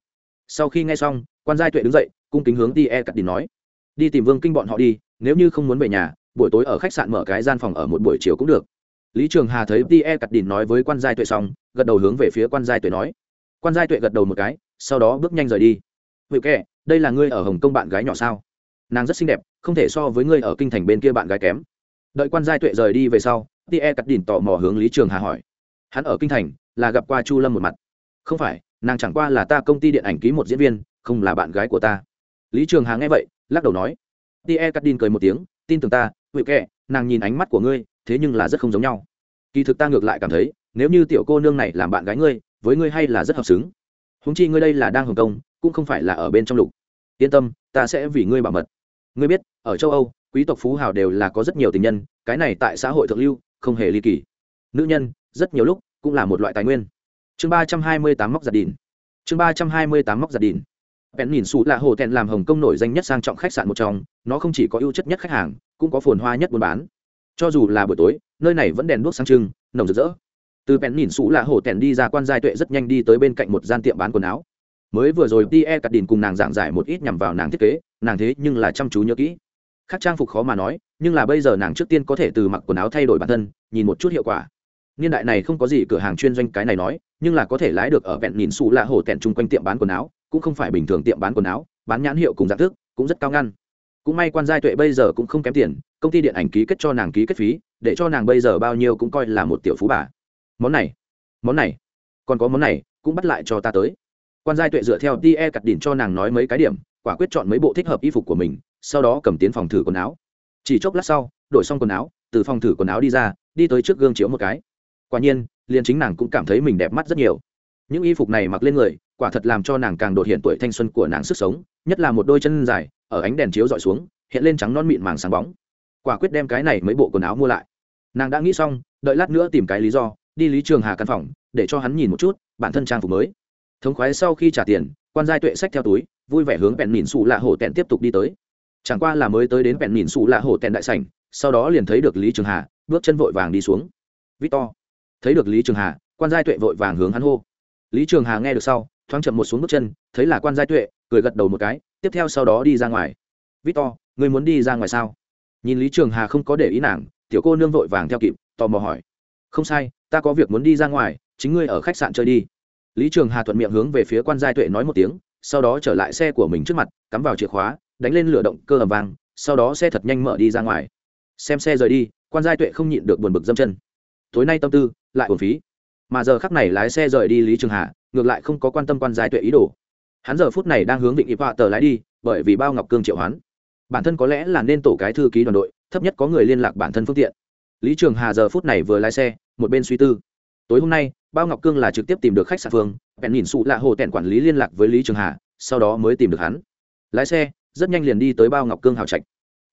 sau khi nghe xong, quan giai tuệ đứng dậy, cung kính hướng tie cắt đỉnh nói, đi tìm vương kinh bọn họ đi, nếu như không muốn về nhà, buổi tối ở khách sạn mở cái gian phòng ở một buổi chiều cũng được. Lý trường hà thấy tie cắt đỉnh nói với quan giai tuệ xong, gật đầu hướng về phía quan giai tuệ nói. Quan giai tuệ gật đầu một cái, sau đó bước nhanh rời đi. Hữu kệ đây là ngươi ở hồng kông bạn gái nhỏ sao? Nàng rất xinh đẹp, không thể so với ngươi ở kinh thành bên kia bạn gái kém. Đợi quan giai tuệ rời đi về sau tie cắt đỉnh tò mò hướng lý trường hà hỏi, hắn ở kinh thành, là gặp qua chu lâm một mặt? Không phải nàng chẳng qua là ta công ty điện ảnh ký một diễn viên, không là bạn gái của ta. Lý trường hà nghe vậy, lắc đầu nói. Tie cắt đin cười một tiếng, tin tưởng ta hữu kệ, nàng nhìn ánh mắt của ngươi, thế nhưng là rất không giống nhau. Kỳ thực ta ngược lại cảm thấy, nếu như tiểu cô nương này làm bạn gái ngươi, với ngươi hay là rất hợp xứng. Húng chi ngươi đây là đang hồng công, cũng không phải là ở bên trong lục. Yên tâm, ta sẽ vì ngươi bảo mật. Ngươi biết, ở châu âu, quý tộc phú hào đều là có rất nhiều tình nhân, cái này tại xã hội thượng lưu, không hề ly kỳ. Nữ nhân, rất nhiều lúc, cũng là một loại tài nguyên chương ba trăm hai mươi tám móc giặt đìn chương ba trăm hai mươi tám móc giặt đìn bèn nhìn xù là hồ tèn làm hồng kông nổi danh nhất sang trọng khách sạn một trong, nó không chỉ có ưu chất nhất khách hàng, cũng có phồn hoa nhất buôn bán. Cho dù là buổi tối, nơi này vẫn đèn đuốc sang trưng, nồng rực rỡ. Từ bèn nhìn xù là hồ tèn đi ra quan giai tuệ rất nhanh đi tới bên cạnh một gian tiệm bán quần áo. Mới vừa rồi tie cắt đìn cùng nàng giảng giải một ít nhằm vào nàng thiết kế, nàng thế nhưng là chăm chú nhớ kỹ. Khác trang phục khó mà nói, nhưng là bây giờ nàng trước tiên có thể từ mặc quần áo thay đổi bản thân, nhìn một chút hiệu quả niên đại này không có gì cửa hàng chuyên doanh cái này nói, nhưng là có thể lái được ở vẹn nhìn xù là hổ tẹn chung quanh tiệm bán quần áo, cũng không phải bình thường tiệm bán quần áo, bán nhãn hiệu cùng dạng thức, cũng rất cao ngăn. Cũng may quan giai tuệ bây giờ cũng không kém tiền, công ty điện ảnh ký kết cho nàng ký kết phí, để cho nàng bây giờ bao nhiêu cũng coi là một tiểu phú bà. Món này món này, còn có món này, cũng bắt lại cho ta tới. Quan giai tuệ dựa theo tie cặt đỉnh cho nàng nói mấy cái điểm, quả quyết chọn mấy bộ thích hợp y phục của mình, sau đó cầm tiến phòng thử quần áo. Chỉ chốc lát sau, đổi xong quần áo, từ phòng thử quần áo đi ra, đi tới trước gương chiếu một cái quả nhiên, liền chính nàng cũng cảm thấy mình đẹp mắt rất nhiều. Những y phục này mặc lên người, quả thật làm cho nàng càng đột hiện tuổi thanh xuân của nàng sức sống, nhất là một đôi chân dài, ở ánh đèn chiếu dọi xuống, hiện lên trắng non mịn màng sáng bóng. Quả quyết đem cái này mấy bộ quần áo mua lại. Nàng đã nghĩ xong, đợi lát nữa tìm cái lý do, đi lý trường hà căn phòng, để cho hắn nhìn một chút, bản thân trang phục mới. Thống khoái sau khi trả tiền, quan giai tuệ sách theo túi, vui vẻ hướng bẹn mìn xù lạ hổ tẹn tiếp tục đi tới. Chẳng qua là mới tới đến bẹn mìn xù lạ hổ tẹn đại sảnh, sau đó liền thấy được lý trường hà, bước chân vội vàng đi xuống. Victor thấy được lý trường hà, quan giai tuệ vội vàng hướng hắn hô. Lý trường hà nghe được sau, thoáng chậm một xuống bước chân, thấy là quan giai tuệ, cười gật đầu một cái, tiếp theo sau đó đi ra ngoài. Victor người muốn đi ra ngoài sao? Nhìn lý trường hà không có để ý nàng, tiểu cô nương vội vàng theo kịp, tò mò hỏi. Không sai, ta có việc muốn đi ra ngoài, chính ngươi ở khách sạn chơi đi. Lý trường hà thuận miệng hướng về phía quan giai tuệ nói một tiếng, sau đó trở lại xe của mình trước mặt, cắm vào chìa khóa, đánh lên lửa động cơ ầm vang, sau đó xe thật nhanh mở đi ra ngoài. Xem xe rời đi, quan giai tuệ không nhịn được buồn bực dâm chân. Tối nay tâm tư lại uổng phí. Mà giờ khắc này lái xe rời đi lý trường hà, ngược lại không có quan tâm quan giai tuệ ý đồ. Hắn giờ phút này đang hướng vịnh ịp họa tờ lái đi, bởi vì bao ngọc cương triệu hoán. Bản thân có lẽ là nên tổ cái thư ký đoàn đội, thấp nhất có người liên lạc bản thân phương tiện. Lý trường hà giờ phút này vừa lái xe, một bên suy tư. Tối hôm nay, bao ngọc cương là trực tiếp tìm được khách sạn phương bèn nhìn sụ lạ hồ tẹn quản lý liên lạc với lý trường hà, sau đó mới tìm được hắn. Lái xe, rất nhanh liền đi tới bao ngọc cương hào trạch.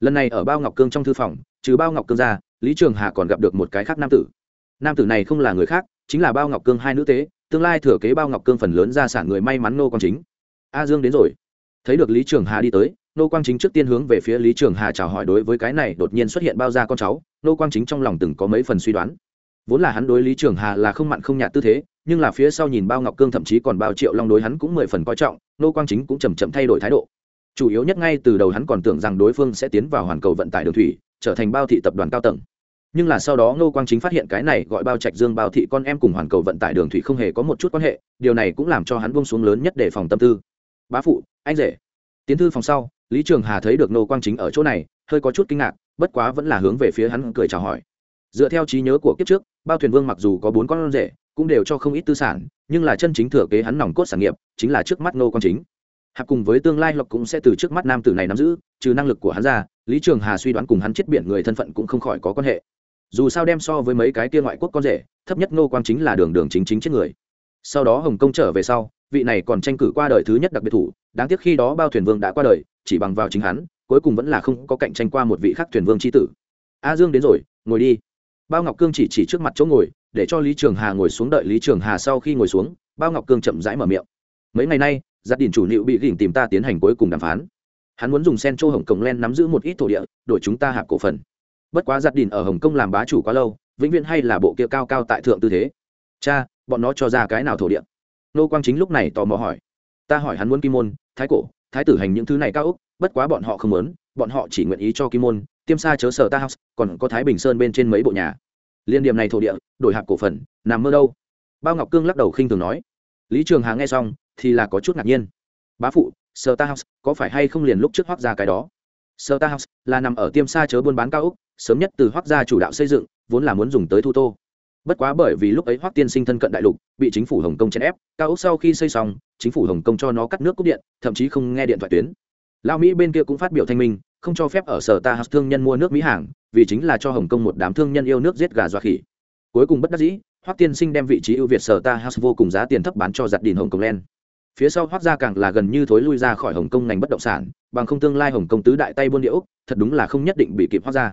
Lần này ở bao ngọc cương trong thư phòng, trừ bao ngọc cương ra, lý trường hà còn gặp được một cái khác nam tử nam tử này không là người khác, chính là bao ngọc cương hai nữ tế, tương lai thừa kế bao ngọc cương phần lớn gia sản người may mắn nô quang chính. A dương đến rồi. Thấy được lý trường hà đi tới nô quang chính trước tiên hướng về phía lý trường hà chào hỏi đối với cái này đột nhiên xuất hiện bao gia con cháu nô quang chính trong lòng từng có mấy phần suy đoán. Vốn là hắn đối lý trường hà là không mặn không nhạt tư thế, nhưng là phía sau nhìn bao ngọc cương thậm chí còn bao triệu long đối hắn cũng mười phần coi trọng nô quang chính cũng chầm chậm thay đổi thái độ. Chủ yếu nhất ngay từ đầu hắn còn tưởng rằng đối phương sẽ tiến vào hoàn cầu vận tải đường thủy, trở thành bao thị tập đoàn cao tầng nhưng là sau đó Ngô quang chính phát hiện cái này gọi bao trạch dương, bao thị con em cùng hoàn cầu vận tải đường thủy không hề có một chút quan hệ, điều này cũng làm cho hắn bông xuống lớn nhất để phòng tâm tư. Bá phụ, anh rể. Tiến thư phòng sau, lý trường hà thấy được Ngô quang chính ở chỗ này, hơi có chút kinh ngạc, bất quá vẫn là hướng về phía hắn cười chào hỏi. Dựa theo trí nhớ của kiếp trước, bao thuyền vương mặc dù có bốn con rể, cũng đều cho không ít tư sản, nhưng là chân chính thừa kế hắn nòng cốt sản nghiệp, chính là trước mắt ngô quang chính. Hạp cùng với tương lai lộc cũng sẽ từ trước mắt nam tử này nắm giữ, trừ năng lực của hắn ra, lý trường hà suy đoán cùng hắn chết biển người thân phận cũng không khỏi có quan hệ dù sao đem so với mấy cái kia ngoại quốc con rể, thấp nhất ngô quang chính là đường đường chính chính chết người. Sau đó hồng kông trở về sau, vị này còn tranh cử qua đời thứ nhất đặc biệt thủ, đáng tiếc khi đó bao thuyền vương đã qua đời, chỉ bằng vào chính hắn, cuối cùng vẫn là không có cạnh tranh qua một vị khác thuyền vương c tử. A dương đến rồi, ngồi đi. Bao ngọc cương chỉ chỉ trước mặt chỗ ngồi, để cho lý trường hà ngồi xuống đợi lý trường hà sau khi ngồi xuống, bao ngọc cương chậm rãi mở miệng. Mấy ngày nay gia đình chủ liệu bị gỉnh tìm ta tiến hành cuối cùng đàm phán. Hắn muốn dùng sen châu hồng cổng len nắm giữ một ít thổ địa, đổi chúng ta hạp cổ phần bất quá giặt đìn ở hồng kông làm bá chủ quá lâu, vĩnh viễn hay là bộ kia cao cao tại thượng tư thế. Cha, bọn nó cho ra cái nào thổ địa? Nô quang chính lúc này tò mò hỏi. Ta hỏi hắn muốn kim môn, thái cổ, thái tử hành những thứ này cao úc bất quá bọn họ không muốn, bọn họ chỉ nguyện ý cho kim môn, tiêm xa chớ sở ta house, còn có thái bình sơn bên trên mấy bộ nhà. Liên điểm này thổ địa, đổi hạp cổ phần, nằm mơ đâu? Bao ngọc cương lắc đầu khinh thường nói. Lý trường hà nghe xong, thì là có chút ngạc nhiên. Bá phụ sở ta house, có phải hay không liền lúc trước hoác ra cái đó? Sở ta house, là nằm ở tiêm xa chớ buôn bán cao úc sớm nhất từ hoác gia chủ đạo xây dựng, vốn là muốn dùng tới thu tô. Bất quá bởi vì lúc ấy hoác tiên sinh thân cận đại lục, bị chính phủ hồng kông chèn ép, cao ốc sau khi xây xong, chính phủ hồng kông cho nó cắt nước cúp điện, thậm chí không nghe điện thoại tuyến. Lao mỹ bên kia cũng phát biểu thanh minh, không cho phép ở sở ta hạt thương nhân mua nước mỹ hàng, vì chính là cho hồng kông một đám thương nhân yêu nước giết gà dọa khỉ. Cuối cùng bất đắc dĩ hoác tiên sinh đem vị trí ưu việt sở ta hạt vô cùng giá tiền thấp bán cho giặt đìn hồng kông len. Phía sau hoác gia càng là gần như thối lui ra khỏi hồng kông ngành bất động sản, bằng không tương lai hồng kông tứ đại tay buôn địa thật đúng là không nhất định bị kịp hoác gia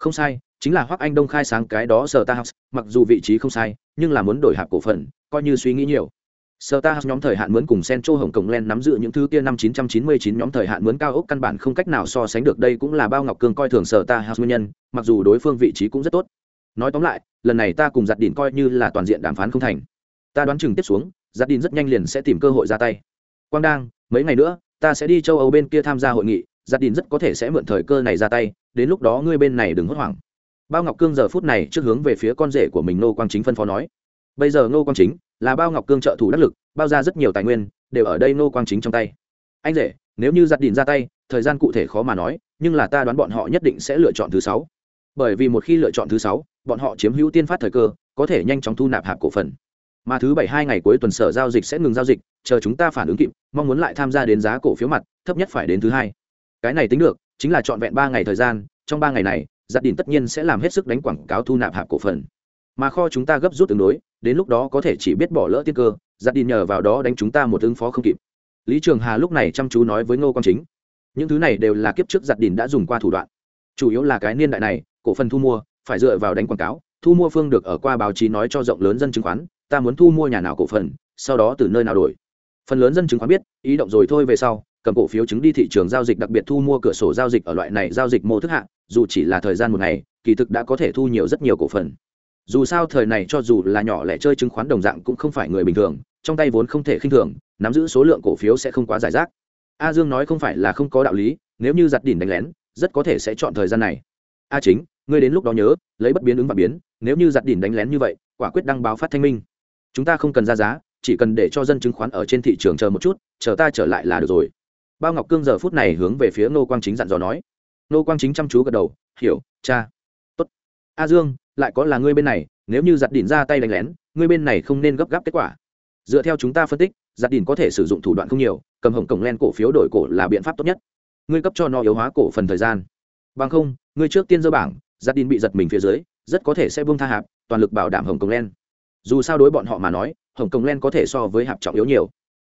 không sai, chính là hoác anh đông khai sáng cái đó sở ta house mặc dù vị trí không sai, nhưng là muốn đổi hạp cổ phần, coi như suy nghĩ nhiều. Sở ta house nhóm thời hạn mướn cùng centro hồng cổng len nắm giữ những thứ kia năm 999 nhóm thời hạn mướn cao ốc căn bản không cách nào so sánh được, đây cũng là bao ngọc cương coi thường sở ta house nguyên nhân, mặc dù đối phương vị trí cũng rất tốt. Nói tóm lại, lần này ta cùng giặt đỉn coi như là toàn diện đàm phán không thành. Ta đoán chừng tiếp xuống giặt đỉn rất nhanh liền sẽ tìm cơ hội ra tay. Quang đang, mấy ngày nữa, ta sẽ đi châu âu bên kia tham gia hội nghị giặt đỉn rất có thể sẽ mượn thời cơ này ra tay đến lúc đó ngươi bên này đừng hốt hoảng. Bao ngọc cương giờ phút này trước hướng về phía con rể của mình nô quang chính phân phó nói. Bây giờ nô quang chính là bao ngọc cương trợ thủ đắc lực, bao ra rất nhiều tài nguyên, đều ở đây nô quang chính trong tay. Anh rể, nếu như giặt đìn ra tay, thời gian cụ thể khó mà nói, nhưng là ta đoán bọn họ nhất định sẽ lựa chọn thứ sáu. Bởi vì một khi lựa chọn thứ sáu, bọn họ chiếm hữu tiên phát thời cơ, có thể nhanh chóng thu nạp hạp cổ phần. Mà thứ bảy hai ngày cuối tuần sở giao dịch sẽ ngừng giao dịch, chờ chúng ta phản ứng kịp, mong muốn lại tham gia đến giá cổ phiếu mặt, thấp nhất phải đến thứ hai. Cái này tính được chính là trọn vẹn ba ngày thời gian, trong ba ngày này giặt đình tất nhiên sẽ làm hết sức đánh quảng cáo thu nạp hạp cổ phần. Mà kho chúng ta gấp rút tương đối, đến lúc đó có thể chỉ biết bỏ lỡ tiên cơ giặt đình nhờ vào đó đánh chúng ta một ứng phó không kịp. Lý trường hà lúc này chăm chú nói với ngô quang chính, những thứ này đều là kiếp trước giặt đình đã dùng qua thủ đoạn. Chủ yếu là cái niên đại này, cổ phần thu mua, phải dựa vào đánh quảng cáo, thu mua phương được ở qua báo chí nói cho rộng lớn dân chứng khoán, ta muốn thu mua nhà nào cổ phần, sau đó từ nơi nào đổi. Phần lớn dân chứng khoán biết, ý động rồi thôi về sau cầm cổ phiếu chứng đi thị trường giao dịch, đặc biệt thu mua cửa sổ giao dịch ở loại này giao dịch mô thức hạng dù chỉ là thời gian một ngày, kỳ thực đã có thể thu nhiều rất nhiều cổ phần. Dù sao thời này cho dù là nhỏ lẻ chơi chứng khoán đồng dạng cũng không phải người bình thường, trong tay vốn không thể khinh thường, nắm giữ số lượng cổ phiếu sẽ không quá giải rác. A dương nói không phải là không có đạo lý, nếu như giặt đỉnh đánh lén, rất có thể sẽ chọn thời gian này. A chính, ngươi đến lúc đó nhớ, lấy bất biến ứng và biến, nếu như giặt đỉnh đánh lén như vậy, quả quyết đăng báo phát thanh minh. Chúng ta không cần ra giá, chỉ cần để cho dân chứng khoán ở trên thị trường chờ một chút, chờ ta trở lại là được rồi bao ngọc cương giờ phút này hướng về phía Nô quang chính dặn dò nói. Nô quang chính chăm chú gật đầu, hiểu, cha. Tốt. A dương, lại có là ngươi bên này, nếu như giặt đỉn ra tay đánh lén, ngươi bên này không nên gấp gáp kết quả. Dựa theo chúng ta phân tích, giặt đỉn có thể sử dụng thủ đoạn không nhiều, cầm hồng cổng len cổ phiếu đổi cổ là biện pháp tốt nhất. Ngươi cấp cho nó yếu hóa cổ phần thời gian. Bằng không, ngươi trước tiên dơ bảng, giặt đỉn bị giật mình phía dưới, rất có thể sẽ buông tha hạp, toàn lực bảo đảm hồng cổng len. Dù sao đối bọn họ mà nói hồng cổng len có thể so với hạp trọng yếu nhiều.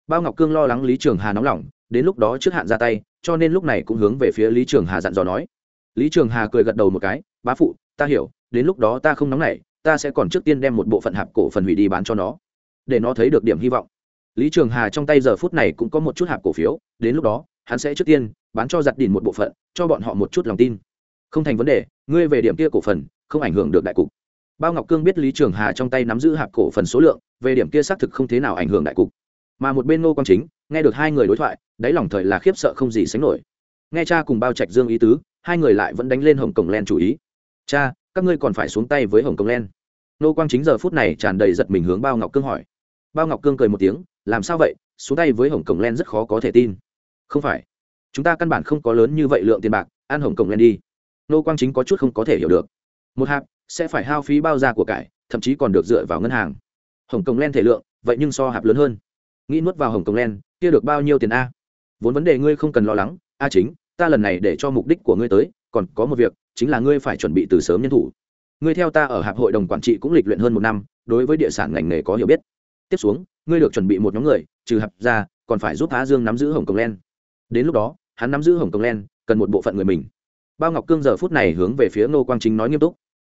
Bao ngọc cương lo lắng lý trường hà nóng lòng đến lúc đó trước hạn ra tay, cho nên lúc này cũng hướng về phía lý trường hà dặn dò nói. Lý trường hà cười gật đầu một cái, bá phụ, ta hiểu, đến lúc đó ta không nóng nảy, ta sẽ còn trước tiên đem một bộ phận hạp cổ phần hủy đi bán cho nó, để nó thấy được điểm hy vọng. Lý trường hà trong tay giờ phút này cũng có một chút hạp cổ phiếu, đến lúc đó, hắn sẽ trước tiên bán cho giặt đỉn một bộ phận, cho bọn họ một chút lòng tin. Không thành vấn đề, ngươi về điểm kia cổ phần, không ảnh hưởng được đại cục. Bao ngọc cương biết lý trường hà trong tay nắm giữ hạp cổ phần số lượng, về điểm kia xác thực không thế nào ảnh hưởng đại cục. Mà một bên ngô quang chính nghe được hai người đối thoại, đáy lòng thời là khiếp sợ không gì sánh nổi. Nghe cha cùng bao trạch dương ý tứ, hai người lại vẫn đánh lên hồng cổng len chủ ý. Cha, các ngươi còn phải xuống tay với hồng cổng len. Nô quang chính giờ phút này tràn đầy giật mình hướng bao ngọc cương hỏi. Bao ngọc cương cười một tiếng, làm sao vậy? Xuống tay với hồng cổng len rất khó có thể tin. Không phải. Chúng ta căn bản không có lớn như vậy lượng tiền bạc, ăn hồng cổng len đi. Nô quang chính có chút không có thể hiểu được. Một hạp sẽ phải hao phí bao ra của cải, thậm chí còn được dựa vào ngân hàng. Hồng Cổng len thể lượng, vậy nhưng so hạp lớn hơn. Nghĩ nuốt vào hồng Cổng len kia được bao nhiêu tiền a? Vốn vấn đề ngươi không cần lo lắng, a chính, ta lần này để cho mục đích của ngươi tới, còn có một việc, chính là ngươi phải chuẩn bị từ sớm nhân thủ. Ngươi theo ta ở hạp hội đồng quản trị cũng lịch luyện hơn một năm, đối với địa sản ngành nghề có hiểu biết. Tiếp xuống, ngươi được chuẩn bị một nhóm người, trừ hạp ra, còn phải giúp á dương nắm giữ hồng công len. Đến lúc đó, hắn nắm giữ hồng công len, cần một bộ phận người mình. Bao ngọc cương giờ phút này hướng về phía ngô quang chính nói nghiêm túc.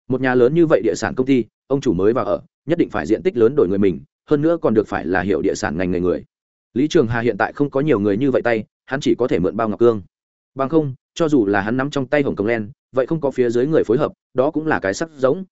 Một nhà lớn như vậy địa sản công ty, ông chủ mới vào ở, nhất định phải diện tích lớn đổi người mình, hơn nữa còn được phải là hiệu địa sản ngành nghề người lý trường hà hiện tại không có nhiều người như vậy tay, hắn chỉ có thể mượn bao ngọc cương. Bằng không, cho dù là hắn nắm trong tay hồng công len, vậy không có phía dưới người phối hợp, đó cũng là cái sắc giống.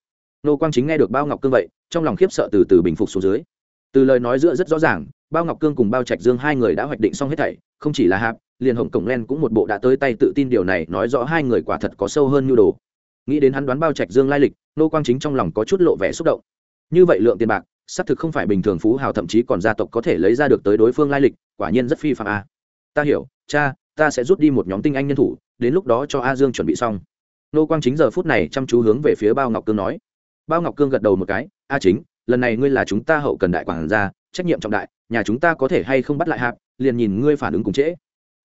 Nô quang chính nghe được bao ngọc cương vậy, trong lòng khiếp sợ từ từ bình phục xuống dưới. Từ lời nói giữa rất rõ ràng, bao ngọc cương cùng bao trạch dương hai người đã hoạch định xong hết thảy, không chỉ là hạp, liền hồng cổng len cũng một bộ đã tới tay tự tin điều này nói rõ hai người quả thật có sâu hơn nhu đồ. Nghĩ đến hắn đoán bao trạch dương lai lịch, nô quang chính trong lòng có chút lộ vẻ xúc động. Như vậy lượng tiền bạc xác thực không phải bình thường phú hào thậm chí còn gia tộc có thể lấy ra được tới đối phương lai lịch, quả nhiên rất phi phạm a. Ta hiểu, cha, ta sẽ rút đi một nhóm tinh anh nhân thủ, đến lúc đó cho a dương chuẩn bị xong. Nô quang chính giờ phút này chăm chú hướng về phía bao ngọc cương nói. Bao ngọc cương gật đầu một cái, a chính, lần này ngươi là chúng ta hậu cần đại quản gia, trách nhiệm trọng đại, nhà chúng ta có thể hay không bắt lại hạp, liền nhìn ngươi phản ứng cùng trễ.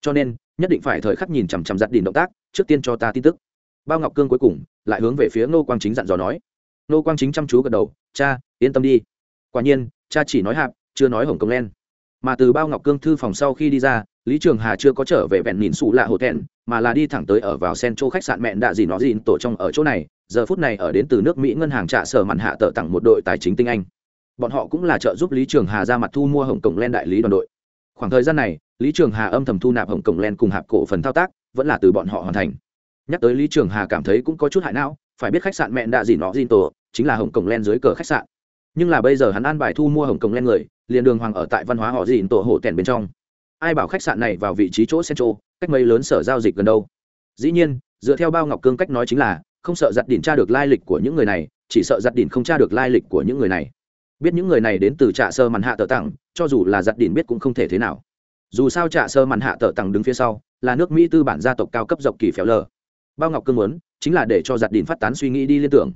Cho nên, nhất định phải thời khắc nhìn chằm chằm giặt đỉnh động tác, trước tiên cho ta tin tức. Bao ngọc cương cuối cùng lại hướng về phía nô quang chính dặn dò nói. Nô quang chính chăm chú gật đầu, cha, yên tâm đi quả nhiên, cha chỉ nói hạp, chưa nói hồng công len. Mà từ bao ngọc cương thư phòng sau khi đi ra, lý trường hà chưa có trở về vẹn nhìn xù lạ hồ thẹn, mà là đi thẳng tới ở vào sen châu khách sạn mẹn đạ gì nó gì tổ trong ở chỗ này. Giờ phút này ở đến từ nước mỹ ngân hàng trả sở mặn hạ tờ tặng một đội tài chính tinh anh. Bọn họ cũng là trợ giúp lý trường hà ra mặt thu mua hồng cổng len đại lý đoàn đội. Khoảng thời gian này, lý trường hà âm thầm thu nạp hồng cổng len cùng hạp cổ phần thao tác, vẫn là từ bọn họ hoàn thành. Nhắc tới lý trường hà cảm thấy cũng có chút hại não, phải biết khách sạn mẹn đạ gì nó gì tổ chính là hồng cổng len dưới cờ khách sạn nhưng là bây giờ hắn an bài thu mua hồng cổng len người, liền đường hoàng ở tại văn hóa họ dìn tổ hộ tèn bên trong. Ai bảo khách sạn này vào vị trí chỗ central, cách mấy lớn sở giao dịch gần đâu? Dĩ nhiên, dựa theo bao ngọc cương cách nói chính là, không sợ giặt đỉnh tra được lai lịch của những người này, chỉ sợ giặt đỉnh không tra được lai lịch của những người này. Biết những người này đến từ trạ sơ màn hạ tờ tặng, cho dù là giặt đỉnh biết cũng không thể thế nào. Dù sao trạ sơ màn hạ tờ tặng đứng phía sau, là nước mỹ tư bản gia tộc cao cấp dọc kỳ phéo lờ. Bao ngọc cương muốn, chính là để cho giặt đỉnh phát tán suy nghĩ đi liên tưởng.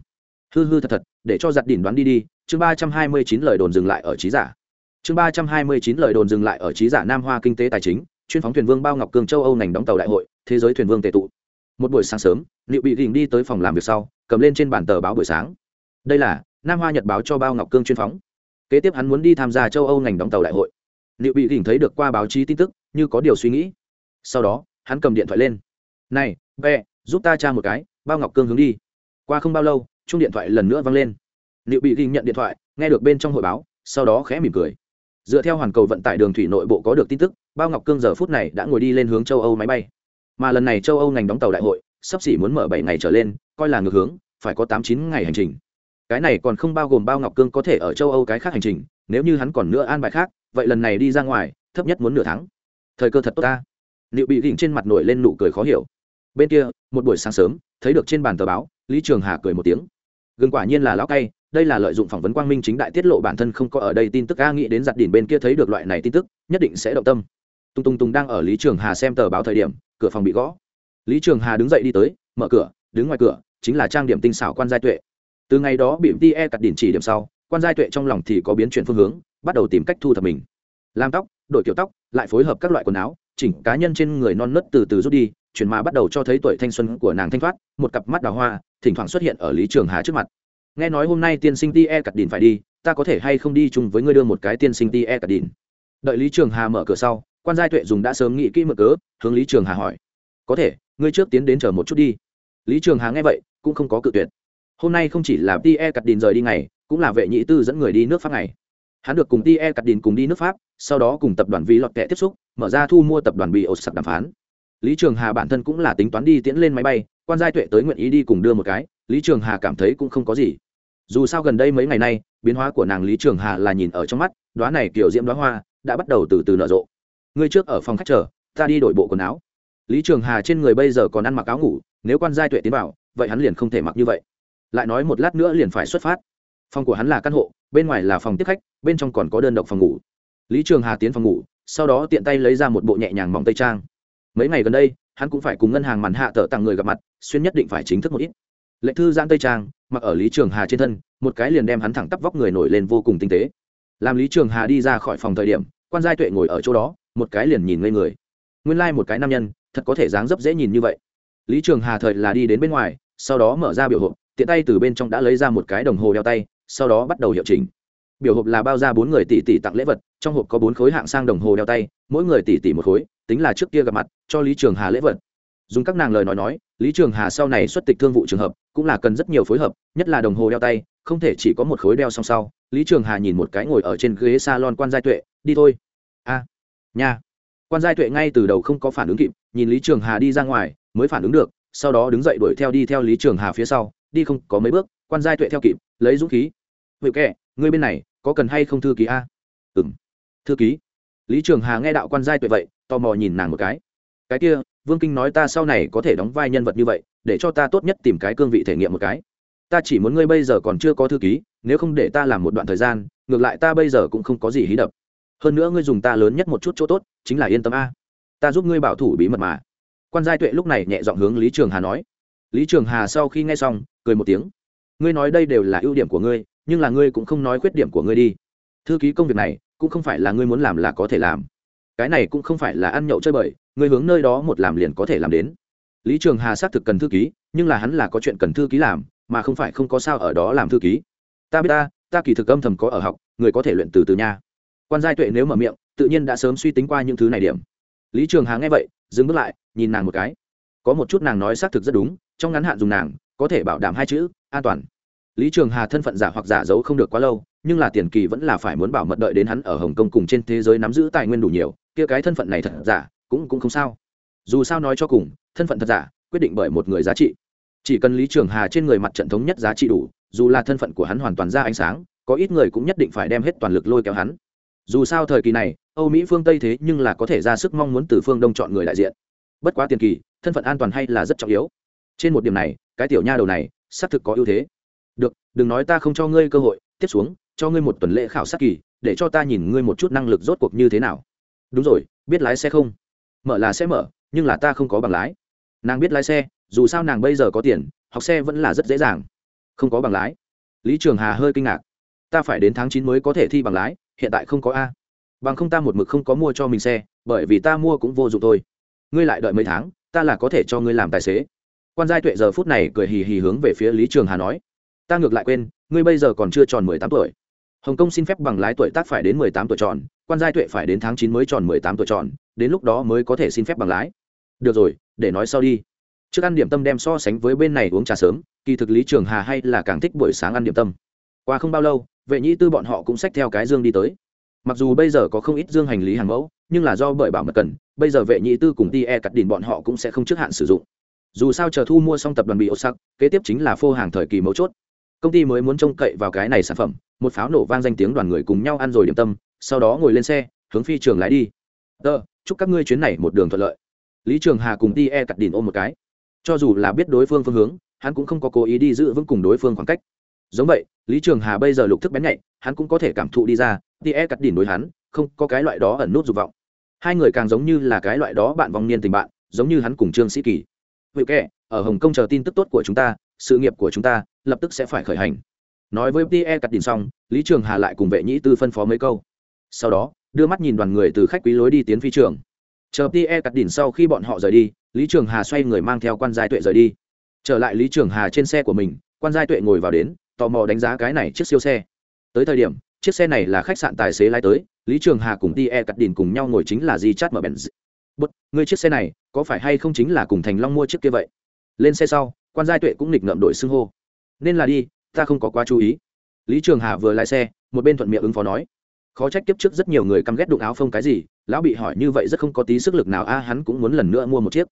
Hư hư thật thật để cho giặt đỉnh đoán đi đi, chương ba trăm hai mươi chín lời đồn dừng lại ở trí giả. Chương ba trăm hai mươi chín lời đồn dừng lại ở trí giả nam hoa kinh tế tài chính, chuyên phóng thuyền vương bao ngọc cương châu âu ngành đóng tàu đại hội, thế giới thuyền vương tệ tụ. Một buổi sáng sớm liệu bị gỉnh đi tới phòng làm việc sau, cầm lên trên bản tờ báo buổi sáng. Đây là nam hoa nhật báo cho bao ngọc cương chuyên phóng. Kế tiếp hắn muốn đi tham gia châu âu ngành đóng tàu đại hội. Liệu bị gỉnh thấy được qua báo chí tin tức, như có điều suy nghĩ. Sau đó, hắn cầm điện thoại lên. Này ve giúp ta tra một cái, bao ngọc cương hướng đi. Qua không bao lâu chung điện thoại lần nữa vang lên. Liệu bị ghi nhận điện thoại, nghe được bên trong hội báo, sau đó khẽ mỉm cười. Dựa theo hoàn cầu vận tải đường thủy nội bộ có được tin tức, bao ngọc cương giờ phút này đã ngồi đi lên hướng châu âu máy bay. Mà lần này châu âu ngành đóng tàu đại hội, sắp xỉ muốn mở bảy ngày trở lên, coi là ngược hướng, phải có tám chín ngày hành trình. Cái này còn không bao gồm bao ngọc cương có thể ở châu âu cái khác hành trình, nếu như hắn còn nữa an bài khác, vậy lần này đi ra ngoài, thấp nhất muốn nửa tháng. Thời cơ thật tốt ta. Liệu bị gỉnh trên mặt nổi lên nụ cười khó hiểu. Bên kia, một buổi sáng sớm, thấy được trên bàn tờ báo, lý trường hà cười một tiếng gừng quả nhiên là lão cay, đây là lợi dụng phỏng vấn quang minh chính đại tiết lộ bản thân không có ở đây tin tức, a nghĩ đến giặt đỉnh bên kia thấy được loại này tin tức, nhất định sẽ động tâm. Tung tung tung đang ở lý trường hà xem tờ báo thời điểm, cửa phòng bị gõ. Lý trường hà đứng dậy đi tới, mở cửa, đứng ngoài cửa, chính là trang điểm tinh xảo quan giai tuệ. Từ ngày đó bị tie cặt đỉnh chỉ điểm sau, quan giai tuệ trong lòng thì có biến chuyển phương hướng, bắt đầu tìm cách thu thập mình. Làm tóc, đổi kiểu tóc, lại phối hợp các loại quần áo, chỉnh cá nhân trên người non nớt từ từ rút đi chuyển mà bắt đầu cho thấy tuổi thanh xuân của nàng thanh thoát, một cặp mắt đào hoa, thỉnh thoảng xuất hiện ở lý trường hà trước mặt. Nghe nói hôm nay tiên sinh ti e cặt đìn phải đi, ta có thể hay không đi chung với ngươi đưa một cái tiên sinh ti e cặt đìn đợi lý trường hà mở cửa sau, quan giai tuệ dùng đã sớm nghĩ kỹ mở cớ, hướng lý trường hà hỏi. Có thể, ngươi trước tiến đến chờ một chút đi. Lý trường hà nghe vậy, cũng không có cự tuyệt. Hôm nay không chỉ là ti e cặt đìn rời đi ngày, cũng là vệ nhị tư dẫn người đi nước pháp ngày. Hắn được cùng ti e cặt đìn cùng đi nước pháp, sau đó cùng tập đoàn vi lọt kệ tiếp xúc, mở ra thu mua tập đoàn bị ổ sặc đàm phán lý trường hà bản thân cũng là tính toán đi tiễn lên máy bay, quan giai tuệ tới nguyện ý đi cùng đưa một cái, lý trường hà cảm thấy cũng không có gì. Dù sao gần đây mấy ngày nay, biến hóa của nàng lý trường hà là nhìn ở trong mắt đoá này kiểu diễm đoá hoa đã bắt đầu từ từ nở rộ. Ngươi trước ở phòng khách chờ, ta đi đổi bộ quần áo. Lý trường hà trên người bây giờ còn ăn mặc áo ngủ, nếu quan giai tuệ tiến vào, vậy hắn liền không thể mặc như vậy. Lại nói một lát nữa liền phải xuất phát. Phòng của hắn là căn hộ, bên ngoài là phòng tiếp khách, bên trong còn có đơn độc phòng ngủ. Lý trường hà tiến phòng ngủ, sau đó tiện tay lấy ra một bộ nhẹ nhàng mỏng tây trang mấy ngày gần đây, hắn cũng phải cùng ngân hàng màn hạ tờ tặng người gặp mặt, xuyên nhất định phải chính thức một ít. Lệnh thư giãn tây trang, mặc ở lý trường hà trên thân, một cái liền đem hắn thẳng tắp vóc người nổi lên vô cùng tinh tế. Làm lý trường hà đi ra khỏi phòng thời điểm, quan giai tuệ ngồi ở chỗ đó, một cái liền nhìn ngây người. Nguyên lai、like、một cái nam nhân, thật có thể dáng dấp dễ nhìn như vậy. Lý trường hà thời là đi đến bên ngoài, sau đó mở ra biểu hộp, tiện tay từ bên trong đã lấy ra một cái đồng hồ đeo tay, sau đó bắt đầu hiệu chỉnh. Biểu hộp là bao ra bốn người tỷ tỷ tặng lễ vật, trong hộp có bốn khối hạng sang đồng hồ đeo tay, mỗi người tỷ tỷ một khối tính là trước kia gặp mặt cho lý trường hà lễ vật. Dùng các nàng lời nói nói lý trường hà sau này xuất tịch thương vụ trường hợp cũng là cần rất nhiều phối hợp nhất là đồng hồ đeo tay không thể chỉ có một khối đeo song sau. Lý trường hà nhìn một cái ngồi ở trên ghế s a lon quan giai tuệ đi thôi. A à, quan giai tuệ ngay từ đầu không có phản ứng kịp nhìn lý trường hà đi ra ngoài mới phản ứng được sau đó đứng dậy đuổi theo đi theo lý trường hà phía sau đi không có mấy bước quan giai tuệ theo kịp lấy dũng khí. Vậy kệ người bên này có cần hay không thư ký a? Ừ m thư ký. Lý trường hà nghe đạo quan giai tuệ vậy tò mò nhìn nàng một cái. Cái kia, vương kinh nói ta sau này có thể đóng vai nhân vật như vậy, để cho ta tốt nhất tìm cái cương vị thể nghiệm một cái. Ta chỉ muốn ngươi bây giờ còn chưa có thư ký, nếu không để ta làm một đoạn thời gian, ngược lại ta bây giờ cũng không có gì hí đập. Hơn nữa ngươi dùng ta lớn nhất một chút chỗ tốt, chính là yên tâm a. Ta giúp ngươi bảo thủ bí mật mà. Quan giai tuệ lúc này nhẹ giọng hướng lý trường hà nói. Lý trường hà sau khi nghe xong, cười một tiếng. Ngươi nói đây đều là ưu điểm của ngươi, nhưng là ngươi cũng không nói khuyết điểm của ngươi đi. Thư ký công việc này, cũng không phải là ngươi muốn làm là có thể làm cái này cũng không phải là ăn nhậu chơi bời, người hướng nơi đó một làm liền có thể làm đến. Lý trường hà xác thực cần thư ký, nhưng là hắn là có chuyện cần thư ký làm, mà không phải không có sao ở đó làm thư ký. Ta biết ta ta kỳ thực âm thầm có ở học, người có thể luyện từ từ nha. Quan giai tuệ nếu mở miệng, tự nhiên đã sớm suy tính qua những thứ này điểm. Lý trường hà nghe vậy, dừng bước lại, nhìn nàng một cái. Có một chút nàng nói xác thực rất đúng, trong ngắn hạn dùng nàng, có thể bảo đảm hai chữ, an toàn. Lý trường hà thân phận giả hoặc giả giấu không được quá lâu, nhưng là tiền kỳ vẫn là phải muốn bảo mật đợi đến hắn ở hồng kông cùng trên thế giới nắm giữ tài nguyên đủ nhiều kia cái thân phận này thật giả, cũng cũng không sao. Dù sao nói cho cùng, thân phận thật giả, quyết định bởi một người giá trị. Chỉ cần lý trường hà trên người mặt trận thống nhất giá trị đủ, dù là thân phận của hắn hoàn toàn ra ánh sáng, có ít người cũng nhất định phải đem hết toàn lực lôi kéo hắn. Dù sao thời kỳ này, âu mỹ phương tây thế nhưng là có thể ra sức mong muốn từ phương đông chọn người đại diện. Bất quá tiền kỳ, thân phận an toàn hay là rất trọng yếu. Trên một điểm này, cái tiểu nha đầu này, xác thực có ưu thế. Được, đừng nói ta không cho ngươi cơ hội, tiếp xuống, cho ngươi một tuần lễ khảo sát kỳ, để cho ta nhìn ngươi một chút năng lực rốt cuộc như thế nào đúng rồi, biết lái xe không? Mở là sẽ mở, nhưng là ta không có bằng lái. Nàng biết lái xe, dù sao nàng bây giờ có tiền, học xe vẫn là rất dễ dàng. Không có bằng lái. Lý trường hà hơi kinh ngạc. Ta phải đến tháng chín mới có thể thi bằng lái, hiện tại không có a. Bằng không ta một mực không có mua cho mình xe, bởi vì ta mua cũng vô dụng thôi. Ngươi lại đợi mấy tháng, ta là có thể cho ngươi làm tài xế. Quan giai tuệ giờ phút này cười hì hì hướng về phía lý trường hà nói. Ta ngược lại quên, ngươi bây giờ còn chưa tròn mười tám tuổi. Hồng kông xin phép bằng lái tuổi tác phải đến mười tám tuổi tròn quan giai tuệ phải đến tháng chín mới tròn mười tám tuổi tròn, đến lúc đó mới có thể xin phép bằng lái. Được rồi, để nói sau đi. Trước ăn điểm tâm đem so sánh với bên này uống trà sớm, kỳ thực lý trường hà hay là càng thích buổi sáng ăn điểm tâm. Qua không bao lâu, vệ nhĩ tư bọn họ cũng xách theo cái dương đi tới. Mặc dù bây giờ có không ít dương hành lý hàng mẫu, nhưng là do bởi bảo mật cần, bây giờ vệ nhĩ tư cùng ti e cắt đìn bọn họ cũng sẽ không trước hạn sử dụng. Dù sao chờ thu mua xong tập đoàn bị ô sắc kế tiếp chính là phô hàng thời kỳ mấu chốt. Công ty mới muốn trông cậy vào cái này sản phẩm, một pháo nổ vang danh tiếng đoàn người cùng nhau ăn rồi điểm tâm sau đó ngồi lên xe, hướng phi trường lái đi. Tờ, chúc các ngươi chuyến này một đường thuận lợi. Lý trường hà cùng ti e cặt đìn ôm một cái. Cho dù là biết đối phương phương hướng, hắn cũng không có cố ý đi giữ vững cùng đối phương khoảng cách. Giống vậy, lý trường hà bây giờ lục thức bén nhạy, hắn cũng có thể cảm thụ đi ra ti e cặt đìn đối hắn, không có cái loại đó ẩn nút dục vọng. Hai người càng giống như là cái loại đó bạn vong niên tình bạn, giống như hắn cùng trương sĩ kỳ. Vậy kệ, ở hồng kông chờ tin tức tốt của chúng ta, sự nghiệp của chúng ta lập tức sẽ phải khởi hành. Nói với ti e cặt đìn xong, lý trường hà lại cùng vệ nhĩ tư phân phó mấy câu sau đó, đưa mắt nhìn đoàn người từ khách quý lối đi tiến phi trường. Chờ tie cắt đỉnh sau khi bọn họ rời đi, lý trường hà xoay người mang theo quan giai tuệ rời đi. Trở lại lý trường hà trên xe của mình, quan giai tuệ ngồi vào đến, tò mò đánh giá cái này chiếc siêu xe. Tới thời điểm, chiếc xe này là khách sạn tài xế lái tới, lý trường hà cùng tie cắt đỉnh cùng nhau ngồi chính là di chát mở bèn bút người chiếc xe này có phải hay không chính là cùng thành long mua chiếc kia vậy? Lên xe sau, quan giai tuệ cũng nghịch ngợm đổi xưng hô. Nên là đi, ta không có quá chú ý. Lý trường hà vừa lái xe, một bên thuận miệng ứng phó nói khó trách kiếp trước rất nhiều người căm ghét đụng áo phông cái gì, lão bị hỏi như vậy rất không có tí sức lực nào, a, hắn cũng muốn lần nữa mua một chiếc.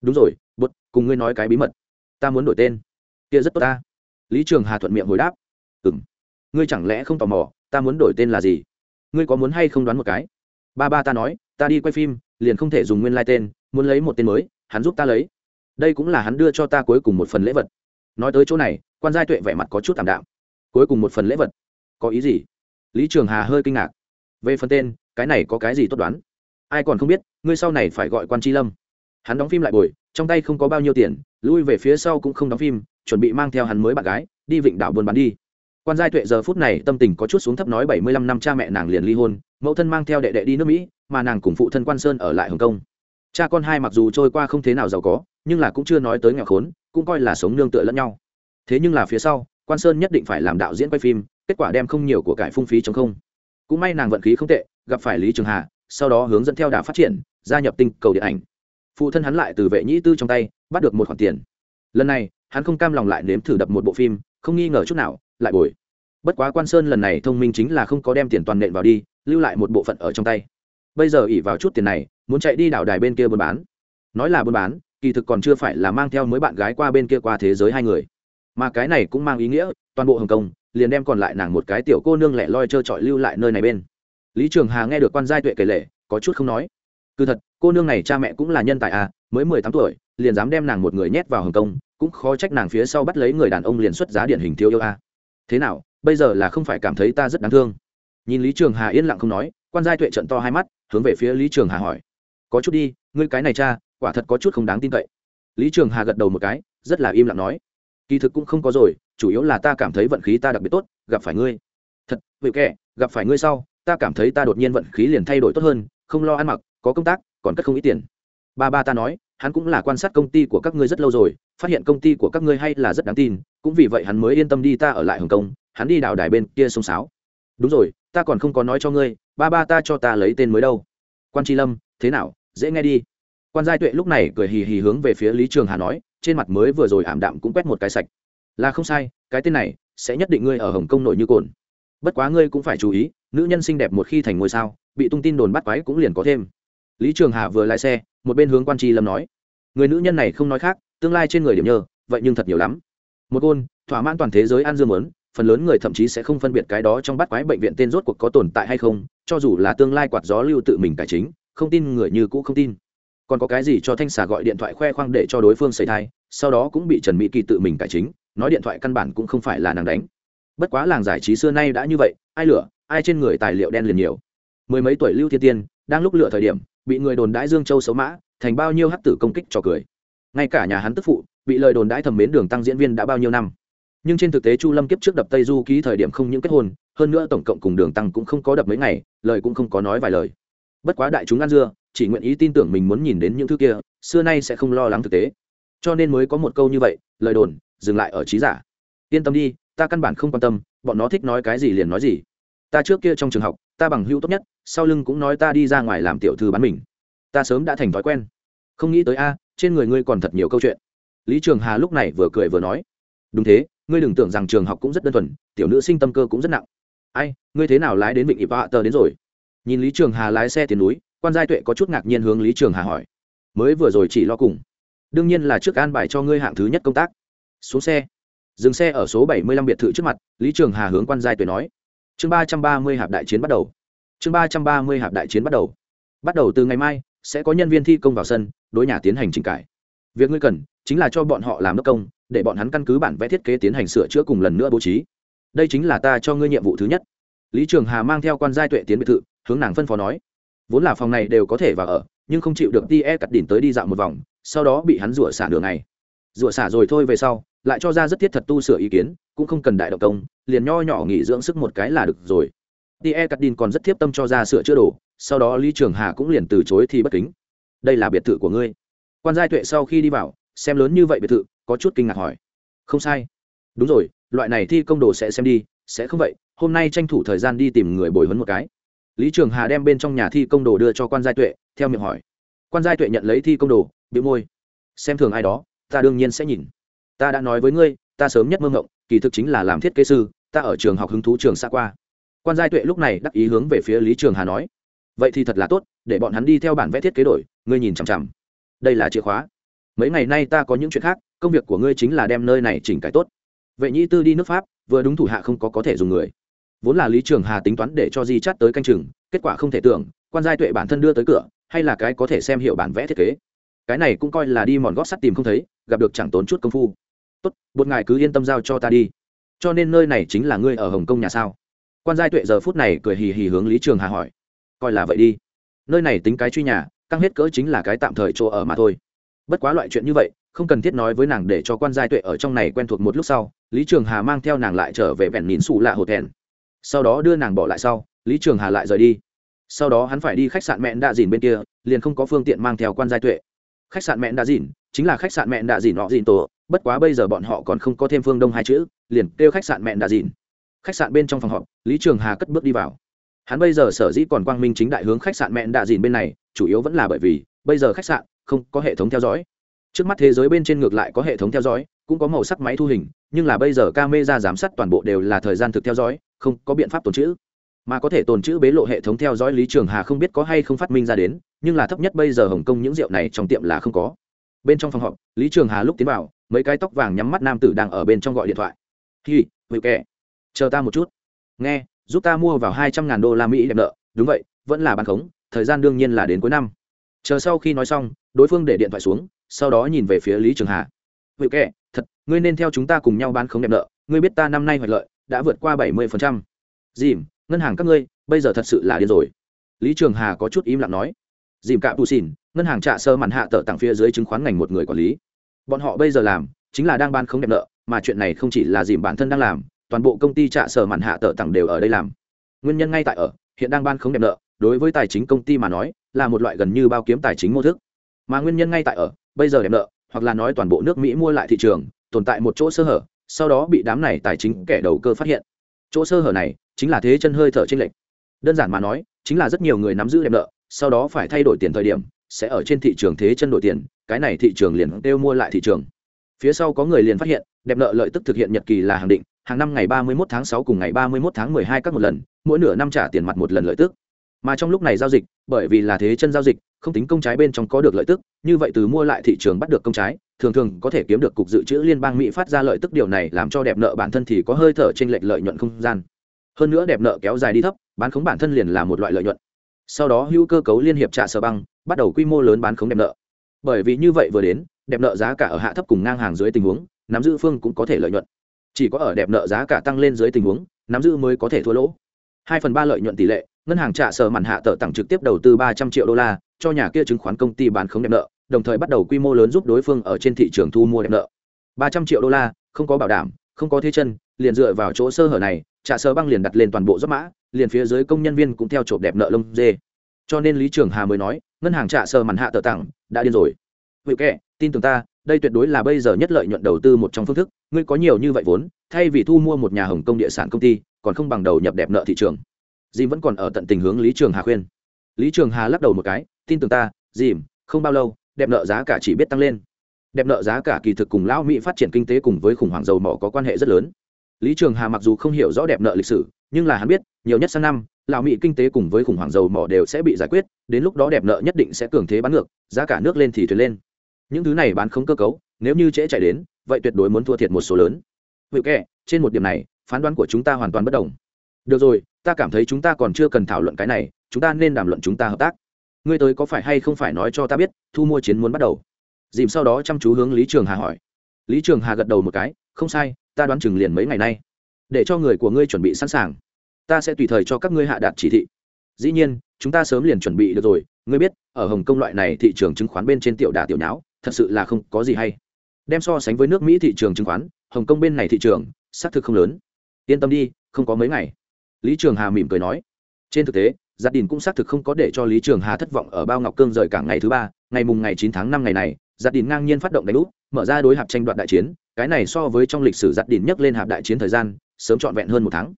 Đúng rồi bút cùng ngươi nói cái bí mật. Ta muốn đổi tên. Kia rất tốt, ta. Lý trường hà thuận miệng hồi đáp. Ừ m ngươi chẳng lẽ không tò mò, ta muốn đổi tên là gì? Ngươi có muốn hay không đoán một cái? Ba ba ta nói, ta đi quay phim, liền không thể dùng nguyên lai、like、tên, muốn lấy một tên mới, hắn giúp ta lấy. Đây cũng là hắn đưa cho ta cuối cùng một phần lễ vật. Nói tới chỗ này, quan giai tuệ vẻ mặt có chút t ạ m đạm. Cuối cùng một phần lễ vật. Có ý gì? Lý trường hà hơi kinh ngạc. Về phần tên, cái này có cái gì tốt đoán? Ai còn không biết, ngươi sau này phải gọi quan tri lâm. Hắn đóng phim lại bồi, trong tay không có bao nhiêu tiền, lui về phía sau cũng không đóng phim, chuẩn bị mang theo hắn mới bạn gái, đi vịnh đảo buôn bán đi. Quan giai tuệ giờ phút này tâm tình có chút xuống thấp nói bảy mươi lăm năm cha mẹ nàng liền ly hôn, mẫu thân mang theo đệ đệ đi nước mỹ, mà nàng cùng phụ thân quan sơn ở lại hồng kông. Cha con hai mặc dù trôi qua không thế nào giàu có, nhưng là cũng chưa nói tới nghèo khốn, cũng coi là sống nương tựa lẫn nhau. Thế nhưng là phía sau, quan sơn nhất định phải làm đạo diễn quay phim kết quả đem không nhiều của cải phung phí chống không. Cũng may nàng vận khí không tệ, gặp phải lý trường hà, sau đó hướng dẫn theo đà phát triển, gia nhập tinh cầu điện ảnh. Phụ thân hắn lại từ vệ nhĩ tư trong tay, bắt được một khoản tiền. Lần này, hắn không cam lòng lại nếm thử đập một bộ phim, không nghi ngờ chút nào, lại bồi. Bất quá quan sơn lần này thông minh chính là không có đem tiền toàn nện vào đi, lưu lại một bộ phận ở trong tay. Bây giờ ỉ vào chút tiền này, muốn chạy đi đảo đài bên kia buôn bán. Nói là buôn bán, kỳ thực còn chưa phải là mang theo mới bạn gái qua bên kia qua thế giới hai người. Mà cái này cũng mang ý nghĩa, toàn bộ hồng kông liền đem còn lại nàng một cái tiểu cô nương lẻ loi trơ trọi lưu lại nơi này bên. Lý trường hà nghe được quan giai tuệ kể lể, có chút không nói. Cứ thật, cô nương này cha mẹ cũng là nhân tài à mới mười tám tuổi, liền dám đem nàng một người nhét vào hồng kông, cũng khó trách nàng phía sau bắt lấy người đàn ông liền xuất giá điển hình thiếu yêu a. Thế nào, bây giờ là không phải cảm thấy ta rất đáng thương? Nhìn lý trường hà yên lặng không nói, quan giai tuệ trận to hai mắt, hướng về phía lý trường hà hỏi. Có chút đi, ngươi cái này cha, quả thật có chút không đáng tin cậy. Lý trường hà gật đầu một cái, rất là im lặng nói. Kỳ thực cũng không có rồi chủ yếu là ta cảm thấy vận khí ta đặc biệt tốt, gặp phải ngươi. Thật vậy kệ gặp phải ngươi sau, ta cảm thấy ta đột nhiên vận khí liền thay đổi tốt hơn, không lo ăn mặc, có công tác, còn cất không ít tiền. Ba ba ta nói, hắn cũng là quan sát công ty của các ngươi rất lâu rồi, phát hiện công ty của các ngươi hay là rất đáng tin, cũng vì vậy hắn mới yên tâm đi ta ở lại hồng kông, hắn đi đào đài bên kia sông sáo. Đúng rồi, ta còn không có nói cho ngươi, ba ba ta cho ta lấy tên mới đâu. Quan tri lâm, thế nào, dễ nghe đi. Quan giai tuệ lúc này cười hì hì hướng về phía lý trường hà nói, trên mặt mới vừa rồi ảm đạm cũng quét một cái sạch là không sai, cái tên này sẽ nhất định ngươi ở hồng kông nổi như cồn. Bất quá ngươi cũng phải chú ý, nữ nhân xinh đẹp một khi thành ngôi sao, bị tung tin đồn bắt quái cũng liền có thêm. Lý trường hà vừa lái xe, một bên hướng quan tri lâm nói, người nữ nhân này không nói khác, tương lai trên người điểm nhờ vậy nhưng thật nhiều lắm. Một ôn thỏa mãn toàn thế giới ăn dương lớn phần lớn người thậm chí sẽ không phân biệt cái đó trong bắt quái bệnh viện tên rốt cuộc có tồn tại hay không, cho dù là tương lai quạt gió lưu tự mình cải chính, không tin người như cũ không tin. Còn có cái gì cho thanh xà gọi điện thoại khoe khoang để cho đối phương xảy thai, sau đó cũng bị trần mỹ kỳ tự mình cải chính nói điện thoại căn bản cũng không phải là nàng đánh. Bất quá làng giải trí xưa nay đã như vậy, ai lửa, ai trên người tài liệu đen liền nhiều. Mười mấy tuổi lưu thiên tiên, đang lúc lựa thời điểm, bị người đồn đãi dương châu xấu mã, thành bao nhiêu hắc tử công kích cho cười. Ngay cả nhà hắn tức phụ, bị lời đồn đãi thầm mến đường tăng diễn viên đã bao nhiêu năm. Nhưng trên thực tế chu lâm kiếp trước đập tây du ký thời điểm không những kết hôn, hơn nữa tổng cộng cùng đường tăng cũng không có đập mấy ngày, lời cũng không có nói vài lời. Bất quá đại chúng ăn dưa, chỉ nguyện ý tin tưởng mình muốn nhìn đến những thứ kia, xưa nay sẽ không lo lắng thực tế. Cho nên mới có một câu như vậy, lời đồn dừng lại ở trí giả. Yên tâm đi, ta căn bản không quan tâm, bọn nó thích nói cái gì liền nói gì. Ta trước kia trong trường học, ta bằng hữu tốt nhất, sau lưng cũng nói ta đi ra ngoài làm tiểu thư bán mình. Ta sớm đã thành thói quen. Không nghĩ tới a, trên người ngươi còn thật nhiều câu chuyện. Lý trường hà lúc này vừa cười vừa nói. Đúng thế, ngươi đừng tưởng rằng trường học cũng rất đơn thuần, tiểu nữ sinh tâm cơ cũng rất nặng. Ai, ngươi thế nào lái đến vịnh ịp hạ tờ đến rồi? Nhìn lý trường hà lái xe tiền núi, quan giai tuệ có chút ngạc nhiên hướng lý trường hà hỏi. Mới vừa rồi chỉ lo cùng. Đương nhiên là trước an bài cho ngươi hạng thứ nhất công tác xuống xe. Dừng xe ở số bảy mươi lăm biệt thự trước mặt, lý trường hà hướng quan giai tuệ nói. Chương ba trăm ba mươi hạp đại chiến bắt đầu. Chương ba trăm ba mươi hạp đại chiến bắt đầu. Bắt đầu từ ngày mai, sẽ có nhân viên thi công vào sân, đối nhà tiến hành trình cải. Việc ngươi cần, chính là cho bọn họ làm đốc công, để bọn hắn căn cứ bản vẽ thiết kế tiến hành sửa chữa cùng lần nữa bố trí. Đây chính là ta cho ngươi nhiệm vụ thứ nhất. Lý trường hà mang theo quan giai tuệ tiến biệt thự, hướng nàng phân phó nói. Vốn là phòng này đều có thể vào ở, nhưng không chịu được ti e cắt đỉnh tới đi dạo một vòng, sau đó bị hắn rủa xả đường này rủa xả rồi thôi về sau lại cho ra rất thiết thật tu sửa ý kiến, cũng không cần đại động công, liền nho nhỏ nghỉ dưỡng sức một cái là được rồi. Ti e cắt đin còn rất thiếp tâm cho ra sửa chữa đồ, sau đó lý trường hà cũng liền từ chối thì bất kính. Đây là biệt thự của ngươi. Quan giai tuệ sau khi đi vào, xem lớn như vậy biệt thự, có chút kinh ngạc hỏi. Không sai. Đúng rồi, loại này thi công đồ sẽ xem đi, sẽ không vậy, hôm nay tranh thủ thời gian đi tìm người bồi huấn một cái. Lý trường hà đem bên trong nhà thi công đồ đưa cho quan giai tuệ, theo miệng hỏi. Quan giai tuệ nhận lấy thi công đồ bị môi. Xem thường ai đó, ta đương nhiên sẽ nhìn ta đã nói với ngươi, ta sớm nhất mơ ngộng, kỳ thực chính là làm thiết kế sư, ta ở trường học hứng thú trường xa qua. Quan giai tuệ lúc này đắc ý hướng về phía lý trường hà nói, vậy thì thật là tốt, để bọn hắn đi theo bản vẽ thiết kế đổi, ngươi nhìn chằm chằm. Đây là chìa khóa. Mấy ngày nay ta có những chuyện khác, công việc của ngươi chính là đem nơi này chỉnh cải tốt. Vệ nhĩ tư đi nước pháp, vừa đúng thủ hạ không có có thể dùng người. Vốn là lý trường hà tính toán để cho di chắt tới canh chừng, kết quả không thể tưởng, quan giai tuệ bản thân đưa tới cửa, hay là cái có thể xem hiệu bản vẽ thiết kế. Cái này cũng coi là đi mòn gót sắt tìm không thấy, gặp được chẳng tốn chút công phu tốt một ngài cứ yên tâm giao cho ta đi. Cho nên nơi này chính là ngươi ở hồng kông nhà sao? Quan giai tuệ giờ phút này cười hì hì hướng lý trường hà hỏi. Coi là vậy đi. Nơi này tính cái truy nhà, căng hết cỡ chính là cái tạm thời chỗ ở mà thôi. Bất quá loại chuyện như vậy, không cần thiết nói với nàng để cho quan giai tuệ ở trong này quen thuộc một lúc sau, lý trường hà mang theo nàng lại trở về vẹn nín xù lạ hột thẹn. Sau đó đưa nàng bỏ lại sau, lý trường hà lại rời đi. Sau đó hắn phải đi khách sạn mẹn đạ dìn bên kia, liền không có phương tiện mang theo quan giai tuệ. Khách sạn mẹn đạ dìn chính là khách sạn mẹn đạ dìn họ dìn tổ bất quá bây giờ bọn họ còn không có thêm phương đông hai chữ, liền kêu khách sạn mẹn đà dìn. Khách sạn bên trong phòng họp, lý trường hà cất bước đi vào. Hắn bây giờ sở dĩ còn quang minh chính đại hướng khách sạn mẹn đà dìn bên này, chủ yếu vẫn là bởi vì, bây giờ khách sạn không có hệ thống theo dõi. Trước mắt thế giới bên trên ngược lại có hệ thống theo dõi, cũng có màu sắc máy thu hình, nhưng là bây giờ camera giám sát toàn bộ đều là thời gian thực theo dõi, không có biện pháp tồn chữ mà có thể tồn chữ bế lộ hệ thống theo dõi lý trường hà không biết có hay không phát minh ra đến, nhưng là thấp nhất bây giờ hồng kông những rượu này trong tiệm là không có bên trong phòng họp, lý trường hà lúc tiến vào, mấy cái tóc vàng nhắm mắt nam tử đang ở bên trong gọi điện thoại. Hi hữu kẻ. Chờ ta một chút. Nghe, giúp ta mua vào hai trăm ngàn đô la mỹ đẹp nợ. Đúng vậy, vẫn là bán khống, thời gian đương nhiên là đến cuối năm. Chờ sau khi nói xong, đối phương để điện thoại xuống, sau đó nhìn về phía lý trường hà. Hữu kẻ, thật, ngươi nên theo chúng ta cùng nhau bán khống đẹp nợ, ngươi biết ta năm nay hoạch lợi, đã vượt qua bảy mươi phần trăm. Dìm, ngân hàng các ngươi, bây giờ thật sự là điên rồi. Lý trường hà có chút im lặng nói dìm cạ bù xỉn, ngân hàng trạ sơ mặn hạ tờ tặng phía dưới chứng khoán ngành một người quản lý. Bọn họ bây giờ làm chính là đang ban không đẹp nợ, mà chuyện này không chỉ là dìm bản thân đang làm, toàn bộ công ty trạ sơ mặn hạ tờ tặng đều ở đây làm. Nguyên nhân ngay tại ở, hiện đang ban không đẹp nợ, đối với tài chính công ty mà nói, là một loại gần như bao kiếm tài chính mô thức. Mà nguyên nhân ngay tại ở, bây giờ đẹp nợ, hoặc là nói toàn bộ nước mỹ mua lại thị trường, tồn tại một chỗ sơ hở, sau đó bị đám này tài chính kẻ đầu cơ phát hiện. Chỗ sơ hở này chính là thế chân hơi thở trên lệch. đơn giản mà nói, chính là rất nhiều người nắm giữ đẹp nợ sau đó phải thay đổi tiền thời điểm, sẽ ở trên thị trường thế chân đổi tiền, cái này thị trường liền kêu mua lại thị trường. Phía sau có người liền phát hiện, đẹp nợ lợi tức thực hiện nhật kỳ là hàng định, hàng năm ngày ba mươi 31 tháng sáu cùng ngày ba mươi 31 tháng hai các một lần, mỗi nửa năm trả tiền mặt một lần lợi tức. Mà trong lúc này giao dịch, bởi vì là thế chân giao dịch, không tính công trái bên trong có được lợi tức, như vậy từ mua lại thị trường bắt được công trái, thường thường có thể kiếm được cục dự trữ liên bang mỹ phát ra lợi tức điều này làm cho đẹp nợ bản thân thì có hơi thở trên lệch lợi nhuận không gian. Hơn nữa đẹp nợ kéo dài đi thấp, bán khống bản thân liền là một loại lợi nhuận sau đó hữu cơ cấu liên hiệp trạ sở băng, bắt đầu quy mô lớn bán khống đẹp nợ. Bởi vì như vậy vừa đến, đẹp nợ giá cả ở hạ thấp cùng ngang hàng dưới tình huống, nắm giữ phương cũng có thể lợi nhuận. Chỉ có ở đẹp nợ giá cả tăng lên dưới tình huống, nắm giữ mới có thể thua lỗ. Hai phần ba lợi nhuận tỷ lệ, ngân hàng trả sở mặn hạ tờ tặng trực tiếp đầu tư ba trăm triệu đô la, cho nhà kia chứng khoán công ty bán khống đẹp nợ, đồng thời bắt đầu quy mô lớn giúp đối phương ở trên thị trường thu mua đẹp nợ. Ba trăm triệu đô la, không có bảo đảm, không có thế chân, liền dựa vào chỗ sơ hở này trả sở băng liền đặt lên toàn bộ giấc mã liền phía dưới công nhân viên cũng theo chộp đẹp nợ lông dê. Cho nên lý trường hà mới nói, ngân hàng trả sơ màn hạ tờ tặng, đã điên rồi. Vậy kệ, tin tưởng ta, đây tuyệt đối là bây giờ nhất lợi nhuận đầu tư một trong phương thức, ngươi có nhiều như vậy vốn, thay vì thu mua một nhà hồng công địa sản công ty, còn không bằng đầu nhập đẹp nợ thị trường. Dìm vẫn còn ở tận tình hướng lý trường hà khuyên. Lý trường hà lắc đầu một cái, tin tưởng ta, dìm, không bao lâu, đẹp nợ giá cả chỉ biết tăng lên. Đẹp nợ giá cả kỳ thực cùng lão mỹ phát triển kinh tế cùng với khủng hoảng dầu mỏ có quan hệ rất lớn. Lý trường hà mặc dù không hiểu rõ đẹp nợ lịch sử nhưng là hắn biết, nhiều nhất sang năm, lão mỹ kinh tế cùng với khủng hoảng dầu mỏ đều sẽ bị giải quyết, đến lúc đó đẹp nợ nhất định sẽ cường thế bán ngược, giá cả nước lên thì thuyền lên. Những thứ này bán không cơ cấu, nếu như trễ chạy đến, vậy tuyệt đối muốn thua thiệt một số lớn. Vậy kệ trên một điểm này, phán đoán của chúng ta hoàn toàn bất đồng. Được rồi, ta cảm thấy chúng ta còn chưa cần thảo luận cái này, chúng ta nên đàm luận chúng ta hợp tác. Ngươi tới có phải hay không phải nói cho ta biết, thu mua chiến muốn bắt đầu. Dìm sau đó chăm chú hướng lý trường hà hỏi. Lý trường hà gật đầu một cái, không sai, ta đoán chừng liền mấy ngày nay. Để cho người của ngươi chuẩn bị sẵn sàng ta sẽ tùy thời cho các ngươi hạ đạt chỉ thị. Dĩ nhiên, chúng ta sớm liền chuẩn bị được rồi. Ngươi biết, ở hồng kông loại này thị trường chứng khoán bên trên tiểu đà tiểu nháo, thật sự là không có gì hay. Đem so sánh với nước mỹ thị trường chứng khoán, hồng kông bên này thị trường, xác thực không lớn. Yên tâm đi, không có mấy ngày. Lý trường hà mỉm cười nói. Trên thực tế gia đình cũng xác thực không có để cho lý trường hà thất vọng ở bao ngọc cương rời cảng ngày thứ ba, ngày mùng ngày chín tháng năm ngày này gia đình ngang nhiên phát động đánh úp, mở ra đối hạp tranh đoạt đại chiến. Cái này so với trong lịch sử gia đình nhắc lên hạp đại chiến thời gian, sớm trọn vẹn hơn một tháng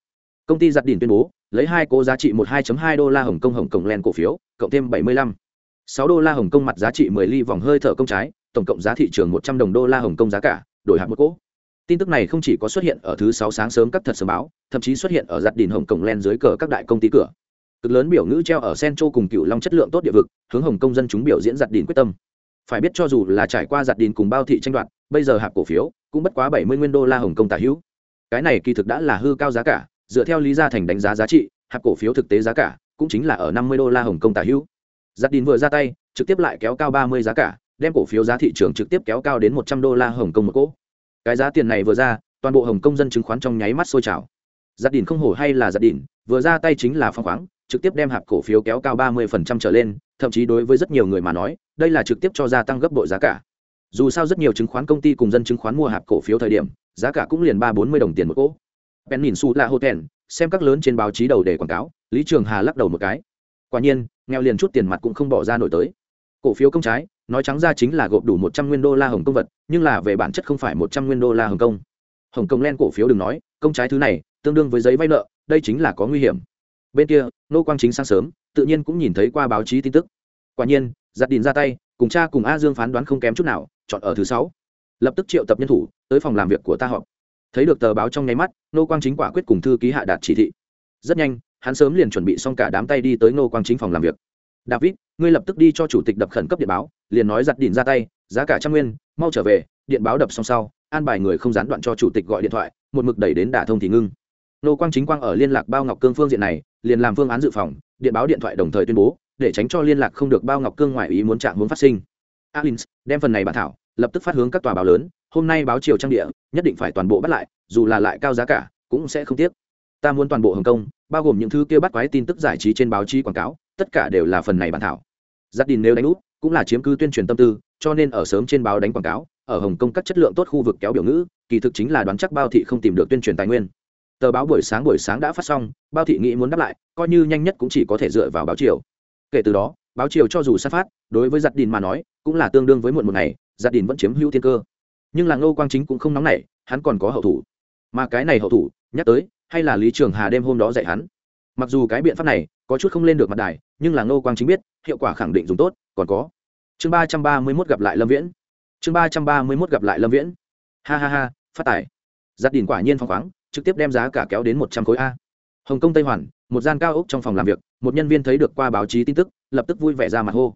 công ty giặt đỉnh tuyên bố, lấy hai cố giá trị một hai hai đô la hồng kông hồng kông len cổ phiếu, cộng thêm bảy mươi lăm. sáu đô la hồng kông mặt giá trị mười ly vòng hơi thở công trái, tổng cộng giá thị trường một trăm đồng đô la hồng kông giá cả, đổi hạt một cố. Tin tức này không chỉ có xuất hiện ở thứ sáu sáng sớm các thật sớm báo, thậm chí xuất hiện ở giặt đỉnh hồng kông len dưới cờ các đại công ty cửa. Cực lớn biểu ngữ treo ở centro cùng cựu long chất lượng tốt địa vực, hướng hồng kông dân chúng biểu diễn giặt đỉnh quyết tâm. Phải biết cho dù là trải qua giặt đỉnh cùng bao thị tranh đoạt, bây giờ hạp cổ phiếu cũng bất quá bảy mươi nguyên đô la hồng kông tả hữu. Cái này kỳ thực đã là hư cao giá cả dựa theo lý gia thành đánh giá giá trị hạp cổ phiếu thực tế giá cả cũng chính là ở năm mươi đô la hồng kông tả hữu. Giặt đỉnh vừa ra tay, trực tiếp lại kéo cao ba mươi giá cả, đem cổ phiếu giá thị trường trực tiếp kéo cao đến một trăm đô la hồng kông một cỗ. Cái giá tiền này vừa ra, toàn bộ hồng kông dân chứng khoán trong nháy mắt sôi trào. Giặt đỉnh không hổ hay là giặt đỉnh vừa ra tay chính là phong khoáng, trực tiếp đem hạp cổ phiếu kéo cao ba mươi phần trăm trở lên, thậm chí đối với rất nhiều người mà nói, đây là trực tiếp cho gia tăng gấp bội giá cả. Dù sao rất nhiều chứng khoán công ty cùng dân chứng khoán mua hạp cổ phiếu thời điểm, giá cả cũng liền ba bốn mươi đồng tiền một cỗ bèn nhìn su là hotel xem các lớn trên báo chí đầu để quảng cáo, lý trường hà lắc đầu một cái. Quả nhiên, nghèo liền chút tiền mặt cũng không bỏ ra nổi tới. Cổ phiếu công trái, nói trắng ra chính là gộp đủ một trăm nguyên đô la hồng công vật, nhưng là về bản chất không phải một trăm nguyên đô la hồng công hồng công len cổ phiếu đừng nói, công trái thứ này, tương đương với giấy vay nợ, đây chính là có nguy hiểm. Bên kia, nô quang chính sáng sớm, tự nhiên cũng nhìn thấy qua báo chí tin tức. Quả nhiên giặt đình ra tay, cùng cha cùng a dương phán đoán không kém chút nào, chọn ở thứ sáu. Lập tức triệu tập nhân thủ, tới phòng làm việc của ta họp thấy được tờ báo trong nháy mắt nô quang chính quả quyết cùng thư ký hạ đạt chỉ thị. Rất nhanh, hắn sớm liền chuẩn bị xong cả đám tay đi tới nô quang chính phòng làm việc. David, ngươi lập tức đi cho chủ tịch đập khẩn cấp điện báo, liền nói giặt đỉn ra tay, giá cả trăm nguyên, mau trở về, điện báo đập xong sau, an bài người không gián đoạn cho chủ tịch gọi điện thoại, một mực đẩy đến đả thông thì ngưng. Nô quang chính quang ở liên lạc bao ngọc cương phương diện này, liền làm phương án dự phòng, điện báo điện thoại đồng thời tuyên bố, để tránh cho liên lạc không được bao ngọc cương ngoại ý muốn chạm muốn phát sinh. Alins đem phần này bản thảo lập tức phát hướng các tòa báo lớn, hôm nay báo chiều trang địa, nhất định phải toàn bộ bắt lại, dù là lại cao giá cả, cũng sẽ không tiếc. Ta muốn toàn bộ hồng kông bao gồm những thứ kia bắt quái tin tức giải trí trên báo chí quảng cáo, tất cả đều là phần này bản thảo. Giáp đình nếu đánh úp, cũng là chiếm cứ tuyên truyền tâm tư, cho nên ở sớm trên báo đánh quảng cáo, ở hồng kông các chất lượng tốt khu vực kéo biểu ngữ, kỳ thực chính là đoán chắc bao thị không tìm được tuyên truyền tài nguyên. Tờ báo buổi sáng buổi sáng đã phát xong, bao thị nghĩ muốn đáp lại, coi như nhanh nhất cũng chỉ có thể dựa vào báo chiều kể từ đó, báo chiều cho dù sát phát, đối với giặt đình mà nói, cũng là tương đương với muộn một ngày Gia đình vẫn chiếm hữu thiên cơ. Nhưng là ngô quang chính cũng không nóng nảy, hắn còn có hậu thủ. Mà cái này hậu thủ, nhắc tới, hay là lý trường hà đêm hôm đó dạy hắn. Mặc dù cái biện pháp này có chút không lên được mặt đài, nhưng là ngô quang chính biết, hiệu quả khẳng định dùng tốt, còn có. Chương ba trăm ba mươi mốt gặp lại lâm viễn. Chương ba trăm ba mươi mốt gặp lại lâm viễn. Ha ha ha, phát tài. Giặt đình quả nhiên phong khoáng, trực tiếp đem giá cả kéo đến một trăm khối a. Hồng kông tây hoàn, một gian cao ốc trong phòng làm việc, một nhân viên thấy được qua báo chí tin tức, lập tức vui vẻ ra mặt hô.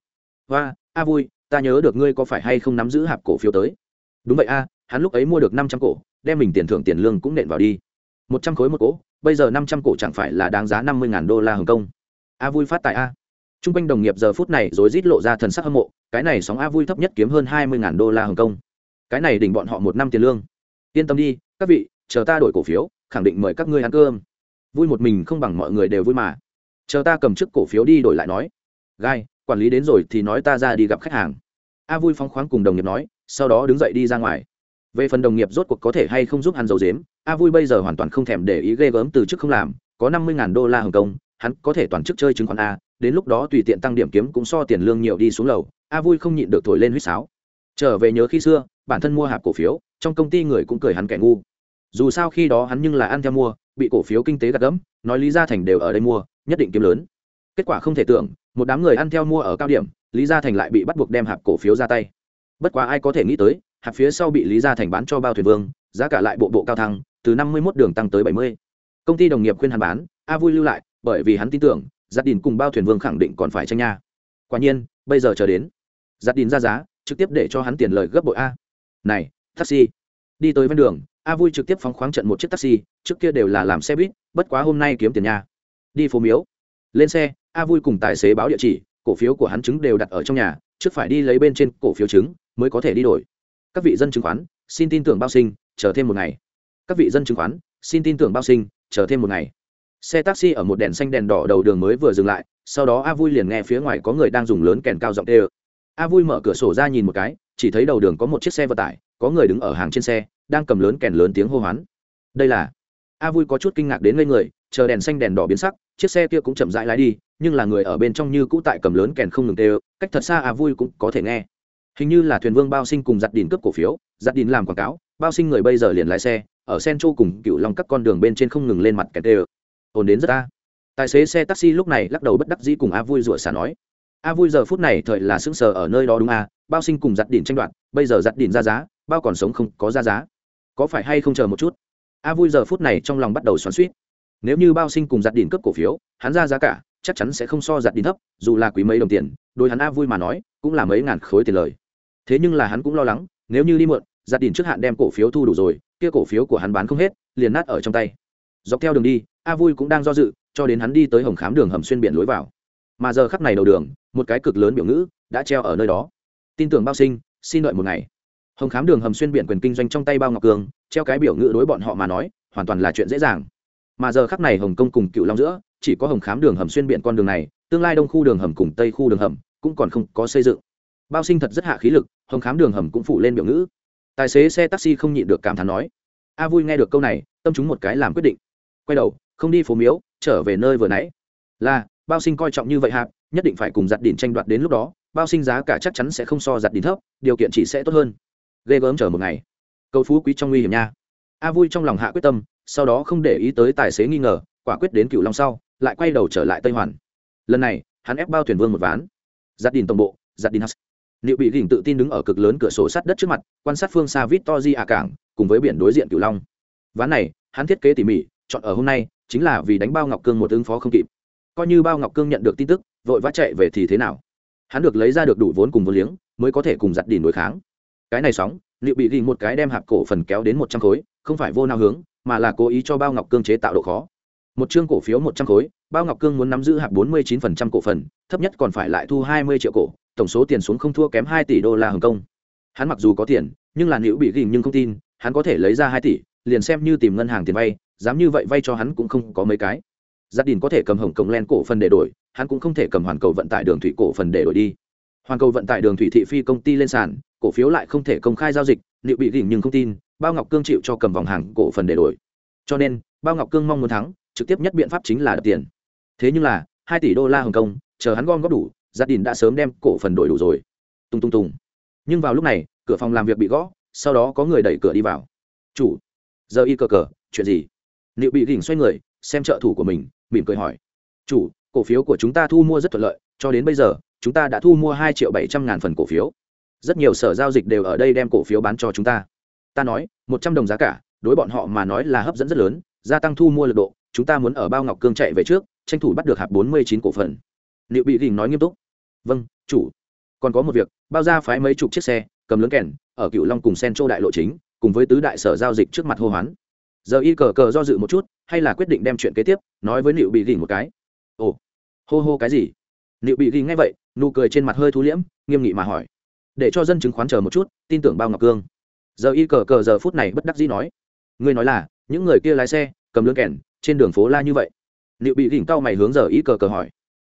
Hoa, a vui ta nhớ được ngươi có phải hay không nắm giữ hạp cổ phiếu tới. Đúng vậy a, hắn lúc ấy mua được năm trăm cổ, đem mình tiền thưởng tiền lương cũng nện vào đi. Một trăm khối một cổ, bây giờ năm trăm cổ chẳng phải là đáng giá năm mươi đô la hồng kông. A vui phát tại a. T r u n g quanh đồng nghiệp giờ phút này rồi rít lộ ra thần sắc hâm mộ, cái này sóng a vui thấp nhất kiếm hơn hai mươi đô la hồng kông. Cái này đỉnh bọn họ một năm tiền lương. Yên tâm đi, các vị, chờ ta đổi cổ phiếu, khẳng định mời các ngươi ăn cơm. Vui một mình không bằng mọi người đều vui mà. Chờ ta cầm chức cổ phiếu đi đổi lại nói. Gai quản lý đến rồi thì nói ta ra đi gặp khách hàng. A vui phóng khoáng cùng đồng nghiệp nói, sau đó đứng dậy đi ra ngoài. Về phần đồng nghiệp rốt cuộc có thể hay không giúp hắn giấu dếm a vui bây giờ hoàn toàn không thèm để ý ghê gớm từ chức không làm, có năm mươi đô la hồng kông hắn có thể toàn chức chơi chứng khoán a, đến lúc đó tùy tiện tăng điểm kiếm cũng so tiền lương nhiều đi xuống lầu, a vui không nhịn được thổi lên huýt sáo. Trở về nhớ khi xưa, bản thân mua hạp cổ phiếu, trong công ty người cũng cười hắn kẻ ngu. Dù sao khi đó hắn nhưng là ăn theo mua, bị cổ phiếu kinh tế gạt gẫm, nói lý gia thành đều ở đây mua, nhất định kiếm lớn kết quả không thể tưởng, một đám người ăn theo mua ở cao điểm, lý gia thành lại bị bắt buộc đem hạp cổ phiếu ra tay. Bất quá ai có thể nghĩ tới, hạp phía sau bị lý gia thành bán cho bao thuyền vương, giá cả lại bộ bộ cao thăng, từ năm mươi một đường tăng tới bảy mươi. Công ty đồng nghiệp khuyên hắn bán, a vui lưu lại, bởi vì hắn tin tưởng giặt đình cùng bao thuyền vương khẳng định còn phải tranh nha. Quả nhiên, bây giờ chờ đến. Giặt đình ra giá, trực tiếp để cho hắn tiền lời gấp bội a. Này, taxi. Đi tới ven đường, a vui trực tiếp phóng khoáng trận một chiếc taxi, trước kia đều là làm xe buýt, bất quá hôm nay kiếm tiền nha. Đi phố miếu lên xe, a vui cùng tài xế báo địa chỉ, cổ phiếu của hắn chứng đều đặt ở trong nhà, trước phải đi lấy bên trên cổ phiếu chứng mới có thể đi đổi. Các vị dân chứng khoán, xin tin tưởng bao sinh, chờ thêm một ngày. Các vị dân chứng khoán, xin tin tưởng bao sinh, chờ thêm một ngày. Xe taxi ở một đèn xanh đèn đỏ đầu đường mới vừa dừng lại, sau đó a vui liền nghe phía ngoài có người đang dùng lớn kèn cao giọng tê ơ a vui mở cửa sổ ra nhìn một cái, chỉ thấy đầu đường có một chiếc xe vận tải, có người đứng ở hàng trên xe, đang cầm lớn kèn lớn tiếng hô hoán. Đây là a vui có chút kinh ngạc đến ngây người, chờ đèn xanh đèn đỏ biến sắc chiếc xe kia cũng chậm rãi lái đi, nhưng là người ở bên trong như cũ tại cầm lớn kèn không ngừng tê cách thật xa à vui cũng có thể nghe. Hình như là thuyền vương bao sinh cùng giặt đìn cướp cổ phiếu, giặt đìn làm quảng cáo, bao sinh người bây giờ liền lái xe, ở sen châu cùng cựu long các con đường bên trên không ngừng lên mặt kèn tê ồn đến rất ta tài xế xe taxi lúc này lắc đầu bất đắc dĩ cùng a vui rủa xả nói. A vui giờ phút này thời là sững sờ ở nơi đó đúng a, bao sinh cùng giặt đìn tranh đoạt, bây giờ giặt đìn ra giá, bao còn sống không có ra giá. Có phải hay không chờ một chút? A vui giờ phút này trong lòng bắt đầu xoắn suýt nếu như bao sinh cùng giặt đỉnh cướp cổ phiếu, hắn ra giá cả, chắc chắn sẽ không so giặt đỉnh thấp, dù là quý mấy đồng tiền đôi hắn a vui mà nói, cũng là mấy ngàn khối tiền lời. Thế nhưng là hắn cũng lo lắng, nếu như đi mượn, giặt đỉnh trước hạn đem cổ phiếu thu đủ rồi, kia cổ phiếu của hắn bán không hết, liền nát ở trong tay. Dọc theo đường đi, a vui cũng đang do dự, cho đến hắn đi tới hồng khám đường hầm xuyên biển lối vào. Mà giờ khắp này đầu đường, một cái cực lớn biểu ngữ đã treo ở nơi đó. Tin tưởng bao sinh, xin đợi một ngày. Hồng khám đường hầm xuyên biển quyền kinh doanh trong tay bao ngọc cường, treo cái biểu ngữ đối bọn họ mà nói, hoàn toàn là chuyện dễ dàng mà giờ khắc này hồng kông cùng cựu long giữa, chỉ có hồng khám đường hầm xuyên biển con đường này, tương lai đông khu đường hầm cùng tây khu đường hầm cũng còn không có xây dựng. Bao sinh thật rất hạ khí lực, hồng khám đường hầm cũng phủ lên biểu ngữ. Tài xế xe taxi không nhịn được cảm thán nói, a vui nghe được câu này, tâm chúng một cái làm quyết định. Quay đầu, không đi phố miếu, trở về nơi vừa nãy. Là, bao sinh coi trọng như vậy hạp nhất định phải cùng giặt đỉnh tranh đoạt đến lúc đó, bao sinh giá cả chắc chắn sẽ không so giặt đỉnh thấp, điều kiện chỉ sẽ tốt hơn. Ghê gớm chờ một ngày. Cầu phú quý trong nguy hiểm nha. A vui trong lòng hạ quyết tâm sau đó không để ý tới tài xế nghi ngờ, quả quyết đến cựu long sau, lại quay đầu trở lại tây hoàn. Lần này, hắn ép bao thuyền vương một ván. Giặt đình tổng bộ, giặt đình house liệu bị gỉnh tự tin đứng ở cực lớn cửa sổ sắt đất trước mặt, quan sát phương xa vít to di à cảng, cùng với biển đối diện cửu long. Ván này, hắn thiết kế tỉ mỉ, chọn ở hôm nay, chính là vì đánh bao ngọc cương một ứng phó không kịp. Coi như bao ngọc cương nhận được tin tức, vội vã chạy về thì thế nào? Hắn được lấy ra được đủ vốn cùng vốn liếng, mới có thể cùng giặt đỉnh đối kháng. Cái này sóng, liệu bị gỉnh một cái đem hạp cổ phần kéo đến một trăm khối, không phải vô nào hướng mà là cố ý cho bao ngọc cương chế tạo độ khó. Một chương cổ phiếu một trăm khối, bao ngọc cương muốn nắm giữ hạt bốn mươi chín phần trăm cổ phần, thấp nhất còn phải lại thu hai mươi triệu cổ, tổng số tiền xuống không thua kém hai tỷ đô la hồng kông. Hắn mặc dù có tiền, nhưng là nữ bị ghìm nhưng không tin, hắn có thể lấy ra hai tỷ, liền xem như tìm ngân hàng tiền vay, dám như vậy vay cho hắn cũng không có mấy cái. Gia đình có thể cầm hồng kông len cổ phần để đổi, hắn cũng không thể cầm hoàn cầu vận tải đường thủy cổ phần để đổi đi. Hoàn cầu vận tải đường thủy thị phi công ty lên sàn, cổ phiếu lại không thể công khai giao dịch liệu bị gỉm nhưng không tin bao ngọc cương chịu cho cầm vòng hàng cổ phần để đổi. Cho nên, bao ngọc cương mong muốn thắng, trực tiếp nhất biện pháp chính là đập tiền. Thế nhưng là, hai tỷ đô la hồng kông, chờ hắn gom góp đủ gia đình đã sớm đem cổ phần đổi đủ rồi. Tung tung tung. Nhưng vào lúc này, cửa phòng làm việc bị gõ, sau đó có người đẩy cửa đi vào. Chủ, giờ y cờ cờ, chuyện gì? Liệu bị gỉnh xoay người, xem trợ thủ của mình, mỉm cười hỏi. Chủ, cổ phiếu của chúng ta thu mua rất thuận lợi, cho đến bây giờ, chúng ta đã thu mua hai triệu bảy trăm ngàn phần cổ phiếu. Rất nhiều sở giao dịch đều ở đây đem cổ phiếu bán cho chúng ta ta nói, một trăm đồng giá cả, đối bọn họ mà nói là hấp dẫn rất lớn, gia tăng thu mua lực độ, chúng ta muốn ở bao ngọc cương chạy về trước, tranh thủ bắt được hạp bốn mươi chín cổ phần. Liệu bị gỉnh nói nghiêm túc. Vâng chủ. Còn có một việc, bao ra phái mấy chục chiếc xe, cầm lớn kèn, ở cựu long cùng sen châu đại lộ chính, cùng với tứ đại sở giao dịch trước mặt hô hoán. Giờ y cờ cờ do dự một chút, hay là quyết định đem chuyện kế tiếp, nói với liệu bị gỉ một cái. Ồ, hô hô cái gì? Liệu bị gỉ ngay vậy, nụ cười trên mặt hơi thú liễm, nghiêm nghị mà hỏi. Để cho dân chứng khoán chờ một chút, tin tưởng bao ngọc cương giờ y cờ cờ giờ phút này bất đắc dĩ nói, ngươi nói là, những người kia lái xe, cầm lương kèn, trên đường phố la như vậy. Liệu bị gỉnh cao mày hướng giờ y cờ cờ hỏi.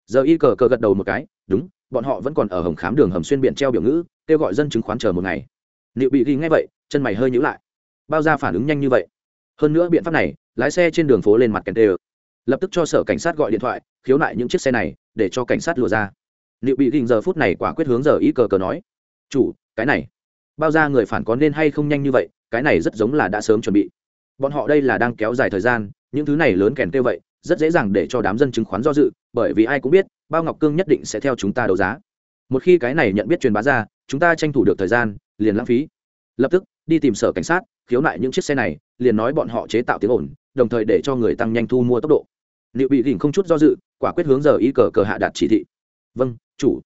Giờ y cờ cờ gật đầu một cái, đúng, bọn họ vẫn còn ở hầm khám đường hầm xuyên biển treo biểu ngữ, kêu gọi dân chứng khoán chờ một ngày. Liệu bị ghi ngay vậy, chân mày hơi nhữ lại. Bao ra phản ứng nhanh như vậy. Hơn nữa biện pháp này, lái xe trên đường phố lên mặt kèn tê lập tức cho sở cảnh sát gọi điện thoại, khiếu nại những chiếc xe này, để cho cảnh sát lùa ra. Liệu bị ghi giờ phút này quả quyết hướng giờ y cờ cờ nói, chủ, cái này bao ra người phản có nên hay không nhanh như vậy, cái này rất giống là đã sớm chuẩn bị. Bọn họ đây là đang kéo dài thời gian, những thứ này lớn kèn kêu vậy, rất dễ dàng để cho đám dân chứng khoán do dự, bởi vì ai cũng biết, bao ngọc cương nhất định sẽ theo chúng ta đấu giá. Một khi cái này nhận biết truyền bá ra, chúng ta tranh thủ được thời gian, liền lãng phí. Lập tức, đi tìm sở cảnh sát, khiếu nại những chiếc xe này, liền nói bọn họ chế tạo tiếng ồn, đồng thời để cho người tăng nhanh thu mua tốc độ. Liệu bị gỉnh không chút do dự, quả quyết hướng giờ y cờ cờ hạ đạt chỉ thị. Vâng chủ.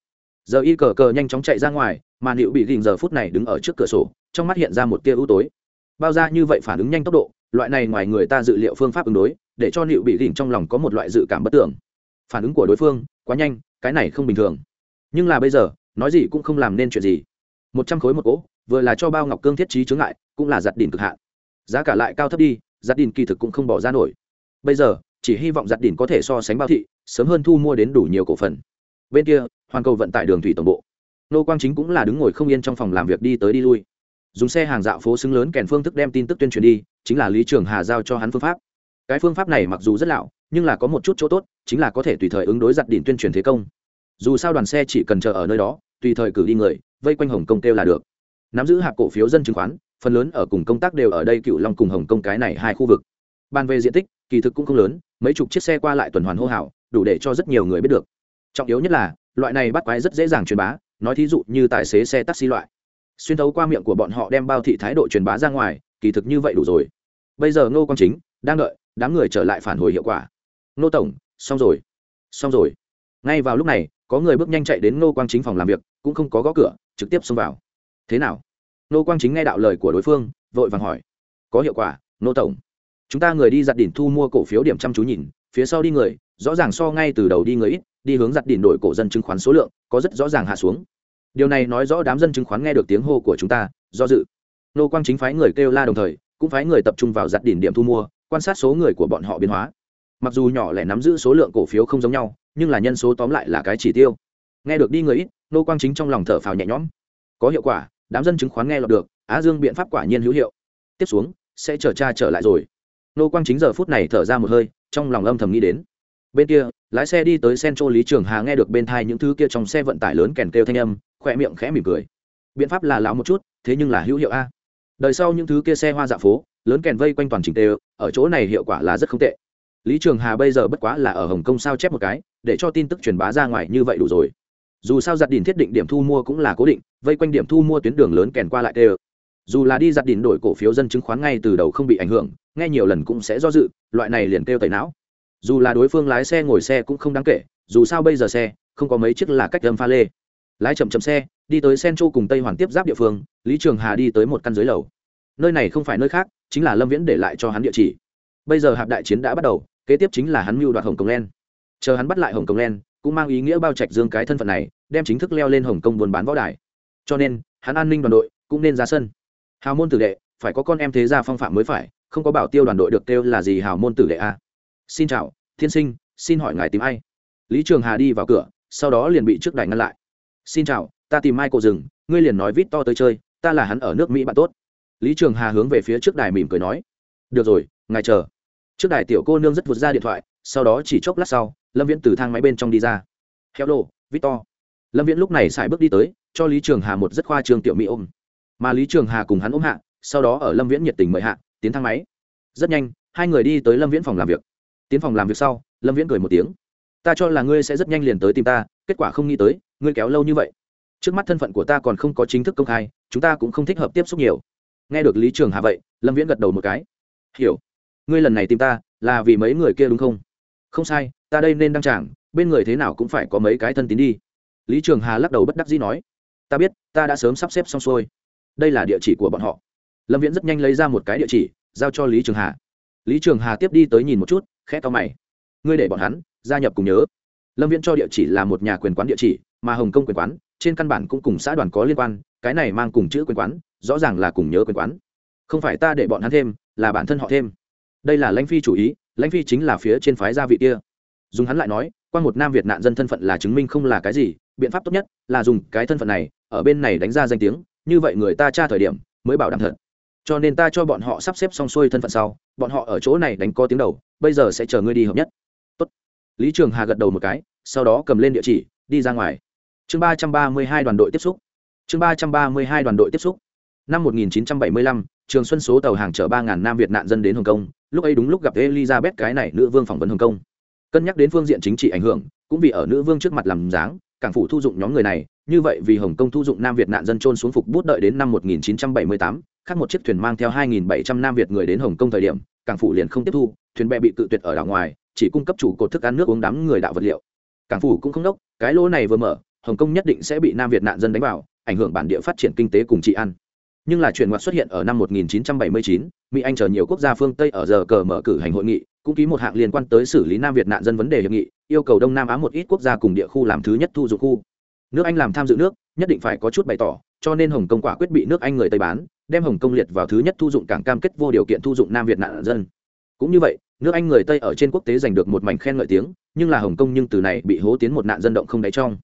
Giờ y cờ cờ nhanh chóng chạy ra ngoài mà liệu bị gìn giờ phút này đứng ở trước cửa sổ, trong mắt hiện ra một tia ưu tối. Bao ra như vậy phản ứng nhanh tốc độ, loại này ngoài người ta dự liệu phương pháp ứng đối, để cho liệu bị gìn trong lòng có một loại dự cảm bất tưởng. Phản ứng của đối phương, quá nhanh, cái này không bình thường. Nhưng là bây giờ, nói gì cũng không làm nên chuyện gì. Một trăm khối một cỗ, vừa là cho bao ngọc cương thiết trí chướng ngại, cũng là giặt đỉnh cực hạn. Giá cả lại cao thấp đi giặt đỉnh kỳ thực cũng không bỏ ra nổi. Bây giờ, chỉ hy vọng giặt đỉnh có thể so sánh bao thị, sớm hơn thu mua đến đủ nhiều cổ phần. Bên kia, hoàn cầu vận tải đường thủy tổng bộ nô quang chính cũng là đứng ngồi không yên trong phòng làm việc đi tới đi lui. Dùng xe hàng dạo phố xứng lớn kèn phương thức đem tin tức tuyên truyền đi, chính là lý trường hà giao cho hắn phương pháp. Cái phương pháp này mặc dù rất lão nhưng là có một chút chỗ tốt, chính là có thể tùy thời ứng đối giặt đỉnh tuyên truyền thế công. Dù sao đoàn xe chỉ cần chờ ở nơi đó, tùy thời cử đi người, vây quanh hồng kông kêu là được. Nắm giữ hạt cổ phiếu dân chứng khoán, phần lớn ở cùng công tác đều ở đây cựu long cùng hồng kông cái này hai khu vực. Bàn về diện tích, kỳ thực cũng không lớn, mấy chục chiếc xe qua lại tuần hoàn hô hào, đủ để cho rất nhiều người biết được. Trọng yếu nhất là, loại này bắt quái rất dễ dàng truyền bá nói thí dụ như tài xế xe taxi loại. Xuyên thấu qua miệng của bọn họ đem bao thị thái độ truyền bá ra ngoài, kỳ thực như vậy đủ rồi. Bây giờ ngô quang chính đang đợi đám người trở lại phản hồi hiệu quả. Ngô tổng, xong rồi. Xong rồi. Ngay vào lúc này, có người bước nhanh chạy đến ngô quang chính phòng làm việc, cũng không có gõ cửa, trực tiếp xông vào. Thế nào? Ngô quang chính nghe đạo lời của đối phương, vội vàng hỏi. Có hiệu quả, ngô tổng. Chúng ta người đi giặt đỉnh thu mua cổ phiếu điểm chăm chú nhìn, phía sau đi người, rõ ràng so ngay từ đầu đi người ít đi hướng giặt đỉnh đổi cổ dân chứng khoán số lượng, có rất rõ ràng hạ xuống. Điều này nói rõ đám dân chứng khoán nghe được tiếng hô của chúng ta, do dự. Nô quang chính phái người kêu la đồng thời, cũng phái người tập trung vào giặt đỉnh điểm thu mua, quan sát số người của bọn họ biến hóa. Mặc dù nhỏ lẻ nắm giữ số lượng cổ phiếu không giống nhau, nhưng là nhân số tóm lại là cái chỉ tiêu. Nghe được đi người ít, nô quang chính trong lòng thở phào nhẹ nhõm. Có hiệu quả, đám dân chứng khoán nghe lọt được, á dương biện pháp quả nhiên hữu hiệu. Tiếp xuống, sẽ chờ cha trở lại rồi. Nô quang chính giờ phút này thở ra một hơi, trong lòng âm thầm nghĩ đến bên kia, lái xe đi tới centro lý trường hà nghe được bên thai những thứ kia trong xe vận tải lớn kèn kêu thanh âm, khỏe miệng khẽ mỉm cười. Biện pháp là lão một chút, thế nhưng là hữu hiệu a. Đời sau những thứ kia xe hoa dạ phố, lớn kèn vây quanh toàn trình tê, ở chỗ này hiệu quả là rất không tệ. Lý trường hà bây giờ bất quá là ở hồng kông sao chép một cái, để cho tin tức truyền bá ra ngoài như vậy đủ rồi. Dù sao giặt đỉnh thiết định điểm thu mua cũng là cố định, vây quanh điểm thu mua tuyến đường lớn kèn qua lại tê. Dù là đi giặt đỉnh đổi cổ phiếu dân chứng khoán ngay từ đầu không bị ảnh hưởng, nghe nhiều lần cũng sẽ do dự, loại này liền kêu tẩy não dù là đối phương lái xe ngồi xe cũng không đáng kể, dù sao bây giờ xe không có mấy chiếc là cách âm pha lê. Lái chậm chậm xe, đi tới sen châu cùng tây hoàn tiếp giáp địa phương, lý trường hà đi tới một căn dưới lầu. Nơi này không phải nơi khác, chính là lâm viễn để lại cho hắn địa chỉ. Bây giờ hạp đại chiến đã bắt đầu, kế tiếp chính là hắn mưu đoạt hồng kông len chờ hắn bắt lại hồng kông len cũng mang ý nghĩa bao trạch dương cái thân phận này, đem chính thức leo lên hồng kông buôn bán võ đài. Cho nên, hắn an ninh đoàn đội cũng nên ra sân. Hào môn tử đệ, phải có con em thế gia phong phạm mới phải, không có bảo tiêu đoàn đội được kêu là gì hào môn tử đệ a? Xin chào, thiên sinh, xin hỏi ngài tìm ai? Lý trường hà đi vào cửa, sau đó liền bị trước đài ngăn lại. Xin chào, ta tìm mai cổ rừng ngươi liền nói vít to tới chơi, ta là hắn ở nước mỹ bạn tốt. Lý trường hà hướng về phía trước đài mỉm cười nói. Được rồi, ngài chờ. Trước đài tiểu cô nương rất vượt ra điện thoại, sau đó chỉ chốc lát sau, lâm viễn từ thang máy bên trong đi ra. Heo đồ victor lâm viễn lúc này xài bước đi tới, cho lý trường hà một rất khoa trường tiểu mỹ ôm. Mà lý trường hà cùng hắn ôm hạ, sau đó ở lâm viễn nhiệt tình mời hạ, tiến thang máy. Rất nhanh, hai người đi tới lâm viễn phòng làm việc tiến phòng làm việc sau, lâm viễn cười một tiếng. Ta cho là ngươi sẽ rất nhanh liền tới tìm ta, kết quả không nghĩ tới, ngươi kéo lâu như vậy. Trước mắt thân phận của ta còn không có chính thức công khai, chúng ta cũng không thích hợp tiếp xúc nhiều. Nghe được lý trường hà vậy, lâm viễn gật đầu một cái. Hiểu. Ngươi lần này tìm ta, là vì mấy người kia đúng không? Không sai, ta đây nên đăng trảng bên người thế nào cũng phải có mấy cái thân tín đi. Lý trường hà lắc đầu bất đắc dĩ nói. Ta biết, ta đã sớm sắp xếp xong xuôi. Đây là địa chỉ của bọn họ. Lâm viễn rất nhanh lấy ra một cái địa chỉ, giao cho lý trường hà. Lý trường hà tiếp đi tới nhìn một chút khẽ to mày. Ngươi để bọn hắn gia nhập cùng nhớ. Lâm viễn cho địa chỉ là một nhà quyền quán địa chỉ, mà hồng kông quyền quán, trên căn bản cũng cùng xã đoàn có liên quan, cái này mang cùng chữ quyền quán, rõ ràng là cùng nhớ quyền quán. Không phải ta để bọn hắn thêm, là bản thân họ thêm. Đây là lãnh phi chủ ý, lãnh phi chính là phía trên phái gia vị kia. Dùng hắn lại nói, qua một nam việt nạn dân thân phận là chứng minh không là cái gì, biện pháp tốt nhất là dùng cái thân phận này, ở bên này đánh ra danh tiếng, như vậy người ta tra thời điểm, mới bảo đảm thật cho nên ta cho bọn họ sắp xếp xong xuôi thân phận sau bọn họ ở chỗ này đánh có tiếng đầu bây giờ sẽ chờ ngươi đi hợp nhất. Tốt. lý trường hà gật đầu một cái sau đó cầm lên địa chỉ đi ra ngoài. Chương ba trăm ba mươi hai đoàn đội tiếp xúc. Chương ba trăm ba mươi hai đoàn đội tiếp xúc. Năm một nghìn chín trăm bảy mươi lăm trường xuân số tàu hàng chở ba ngàn nam việt nạn dân đến hồng kông lúc ấy đúng lúc gặp elizabeth cái này nữ vương phỏng vấn hồng kông. Cân nhắc đến phương diện chính trị ảnh hưởng cũng vì ở nữ vương trước mặt làm dáng cảng phủ thu dụng nhóm người này như vậy vì hồng kông thu dụng nam việt nạn dân trôn xuống phục bút đợi đến năm 1978, khác một chiếc thuyền mang theo 2.700 nam việt người đến hồng kông thời điểm cảng phủ liền không tiếp thu thuyền bè bị cự tuyệt ở đảo ngoài chỉ cung cấp chủ cột thức ăn nước uống đám người đạo vật liệu. Cảng phủ cũng không đốc cái lỗ này vừa mở hồng kông nhất định sẽ bị nam việt nạn dân đánh vào ảnh hưởng bản địa phát triển kinh tế cùng trị ăn nhưng là chuyển ngoặt xuất hiện ở năm 1979, mỹ anh chờ nhiều quốc gia phương tây ở giờ cờ mở cử hành hội nghị cũng ký một hạng liên quan tới xử lý nam việt nạn dân vấn đề hiệp nghị yêu cầu đông nam á một ít quốc gia cùng địa khu làm thứ nhất thu dụng khu. Nước anh làm tham dự nước nhất định phải có chút bày tỏ cho nên hồng kông quả quyết bị nước anh người tây bán đem hồng kông liệt vào thứ nhất thu dụng cảng cam kết vô điều kiện thu dụng nam việt nạn dân cũng như vậy nước anh người tây ở trên quốc tế giành được một mảnh khen ngợi tiếng nhưng là hồng kông nhưng từ này bị hố tiến một nạn dân động không đáy trong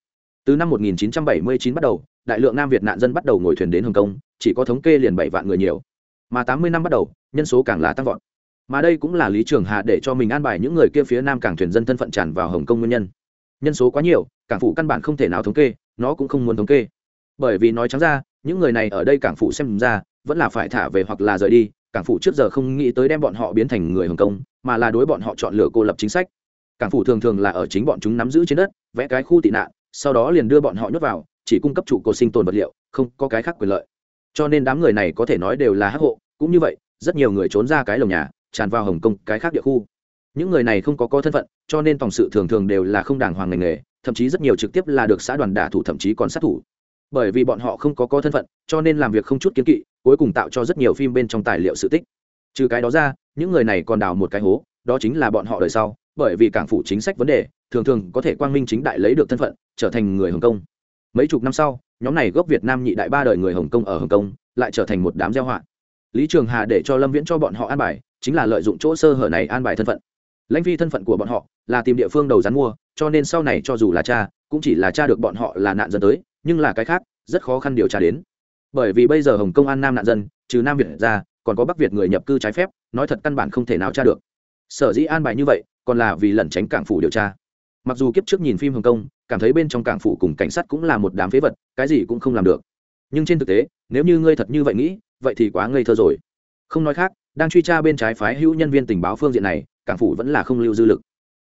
từ năm 1979 bắt đầu đại lượng nam việt nạn dân bắt đầu ngồi thuyền đến hồng kông chỉ có thống kê liền bảy vạn người nhiều mà 80 năm bắt đầu nhân số càng là tăng vọt mà đây cũng là lý trường hà để cho mình an bài những người kia phía nam cảng thuyền dân thân phận tràn vào hồng kông nguyên nhân nhân số quá nhiều cảng phủ căn bản không thể nào thống kê nó cũng không muốn thống kê bởi vì nói trắng ra những người này ở đây cảng phủ xem ra vẫn là phải thả về hoặc là rời đi, cảng phủ trước giờ không nghĩ tới đem bọn họ biến thành người hồng kông mà là đối bọn họ chọn lựa cô lập chính sách. Cảng phủ thường thường là ở chính bọn chúng nắm giữ trên đất, vẽ cái khu tị nạn, sau đó liền đưa bọn họ nhốt vào, chỉ cung cấp trụ cột sinh tồn vật liệu, không có cái khác quyền lợi. Cho nên đám người này có thể nói đều là hắc hộ, cũng như vậy, rất nhiều người trốn ra cái lồng nhà, tràn vào hồng kông cái khác địa khu. Những người này không có có thân phận, cho nên tổng sự thường thường đều là không đàng hoàng ngành nghề, thậm chí rất nhiều trực tiếp là được xã đoàn đả thủ thậm chí còn sát thủ. Bởi vì bọn họ không có có thân phận, cho nên làm việc không chút kiến kỵ cuối cùng tạo cho rất nhiều phim bên trong tài liệu sự tích. Trừ cái đó ra, những người này còn đào một cái hố, đó chính là bọn họ đời sau, bởi vì cảng phủ chính sách vấn đề, thường thường có thể quang minh chính đại lấy được thân phận, trở thành người hồng kông. Mấy chục năm sau, nhóm này gốc việt nam nhị đại ba đời người hồng kông ở hồng kông, lại trở thành một đám gieo họa. Lý trường hà để cho lâm viễn cho bọn họ an bài, chính là lợi dụng chỗ sơ hở này an bài thân phận. Lãnh phi thân phận của bọn họ là tìm địa phương đầu rắn mua, cho nên sau này cho dù là cha, cũng chỉ là cha được bọn họ là nạn dân tới, nhưng là cái khác, rất khó khăn điều tra đến bởi vì bây giờ hồng kông an nam nạn dân, trừ nam việt ra, còn có bắc việt người nhập cư trái phép, nói thật căn bản không thể nào tra được. Sở dĩ an bài như vậy, còn là vì lẩn tránh cảng phủ điều tra. Mặc dù kiếp trước nhìn phim hồng kông, cảm thấy bên trong cảng phủ cùng cảnh sát cũng là một đám phế vật, cái gì cũng không làm được. Nhưng trên thực tế, nếu như ngươi thật như vậy nghĩ, vậy thì quá ngây thơ rồi. Không nói khác, đang truy tra bên trái phái hữu nhân viên tình báo phương diện này, cảng phủ vẫn là không lưu dư lực.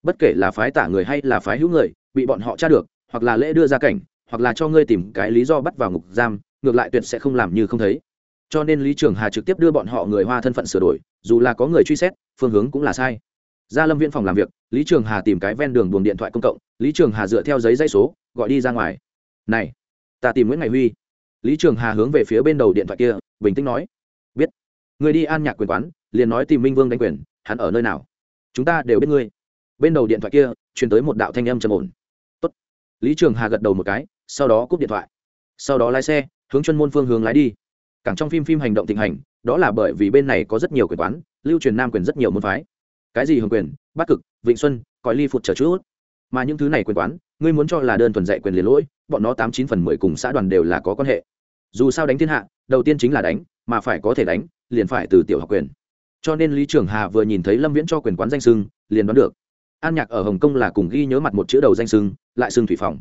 Bất kể là phái tả người hay là phái hữu người, bị bọn họ tra được, hoặc là lễ đưa ra cảnh, hoặc là cho ngươi tìm cái lý do bắt vào ngục giam ngược lại tuyệt sẽ không làm như không thấy. Cho nên lý trường hà trực tiếp đưa bọn họ người hoa thân phận sửa đổi, dù là có người truy xét, phương hướng cũng là sai. Ra lâm viên phòng làm việc, lý trường hà tìm cái ven đường buồng điện thoại công cộng, lý trường hà dựa theo giấy dây số, gọi đi ra ngoài. Này, ta tìm nguyễn ngày huy. Lý trường hà hướng về phía bên đầu điện thoại kia, bình tĩnh nói, biết. Người đi an nhạc quyền quán, liền nói tìm minh vương đánh quyền, hắn ở nơi nào? Chúng ta đều biết ngươi. Bên đầu điện thoại kia, truyền tới một đạo thanh âm trầm ổn. Tốt. lý trường hà gật đầu một cái, sau đó cúp điện thoại. Sau đó lái xe hướng chuyên môn phương hướng lái đi. Cảng trong phim phim hành động thịnh hành, đó là bởi vì bên này có rất nhiều quyền quán, lưu truyền nam quyền rất nhiều môn phái. Cái gì hưởng quyền? Bắc cực, vịnh xuân cõi ly phụt trở chút. Mà những thứ này quyền quán, ngươi muốn cho là đơn thuần dạy quyền liền lỗi, bọn nó tám chín phần mười cùng xã đoàn đều là có quan hệ. Dù sao đánh thiên hạ, đầu tiên chính là đánh, mà phải có thể đánh, liền phải từ tiểu học quyền. Cho nên lý trường hà vừa nhìn thấy lâm viễn cho quyền quán danh sưng, liền đoán được. An nhạc ở hồng kông là cùng ghi nhớ mặt một chữ đầu danh sưng, lại xưng thủy phòng.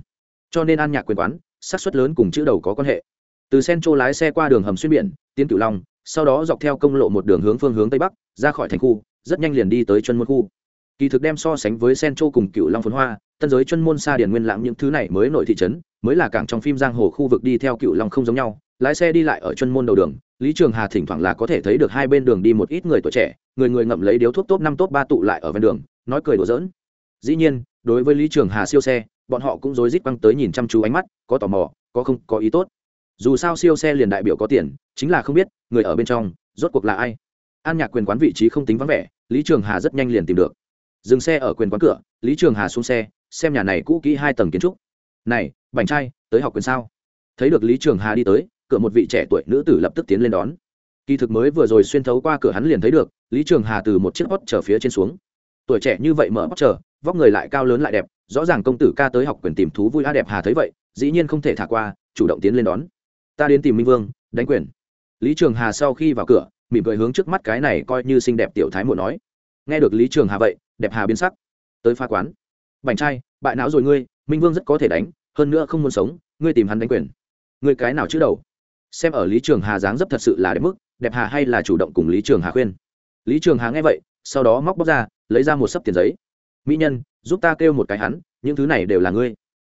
Cho nên an nhạc quyền quán, xác suất lớn cùng chữ đầu có quan hệ từ sen trô lái xe qua đường hầm xuyên biển, tiến cửu long, sau đó dọc theo công lộ một đường hướng phương hướng tây bắc, ra khỏi thành khu, rất nhanh liền đi tới chân môn khu. Kỳ thực đem so sánh với sen trô cùng cửu long phấn hoa, tân giới chân môn xa điển nguyên lãng những thứ này mới nội thị trấn, mới là cảng trong phim giang hồ khu vực đi theo cựu long không giống nhau, lái xe đi lại ở chân môn đầu đường, lý trường hà thỉnh thoảng là có thể thấy được hai bên đường đi một ít người tuổi trẻ, người người ngậm lấy điếu thuốc top năm top ba tụ lại ở ven đường, nói cười đùa giỡn. Dĩ nhiên, đối với lý trường hà siêu xe, bọn họ cũng rối rít băng tới nhìn chăm chú ánh mắt, có tò mò, có không, có ý tốt dù sao siêu xe liền đại biểu có tiền chính là không biết người ở bên trong rốt cuộc là ai. An nhạc quyền quán vị trí không tính vắng vẻ lý trường hà rất nhanh liền tìm được. Dừng xe ở quyền quán cửa lý trường hà xuống xe xem nhà này cũ kỹ hai tầng kiến trúc. Này bành trai tới học quyền sao? Thấy được lý trường hà đi tới cửa một vị trẻ tuổi nữ tử lập tức tiến lên đón. Kỳ thực mới vừa rồi xuyên thấu qua cửa hắn liền thấy được lý trường hà từ một chiếc hót trở phía trên xuống. Tuổi trẻ như vậy mở hót trở, vóc người lại cao lớn lại đẹp rõ ràng công tử ca tới học quyền tìm thú vui a đẹp hà thấy vậy dĩ nhiên không thể thả qua chủ động tiến lên đón ta đến tìm minh vương, đánh quyền. Lý trường hà sau khi vào cửa, mỉm cười hướng trước mắt cái này coi như xinh đẹp tiểu thái muội nói. Nghe được lý trường hà vậy, đẹp hà biến sắc. Tới pha quán. Bành trai, bại não rồi ngươi, minh vương rất có thể đánh, hơn nữa không muốn sống, ngươi tìm hắn đánh quyền. Ngươi cái nào chứ đầu? Xem ở lý trường hà dáng dấp thật sự là đẹp mức, đẹp hà hay là chủ động cùng lý trường hà khuyên. Lý trường hà nghe vậy, sau đó móc bóc ra, lấy ra một sấp tiền giấy. Mỹ nhân, giúp ta kêu một cái hắn, những thứ này đều là ngươi.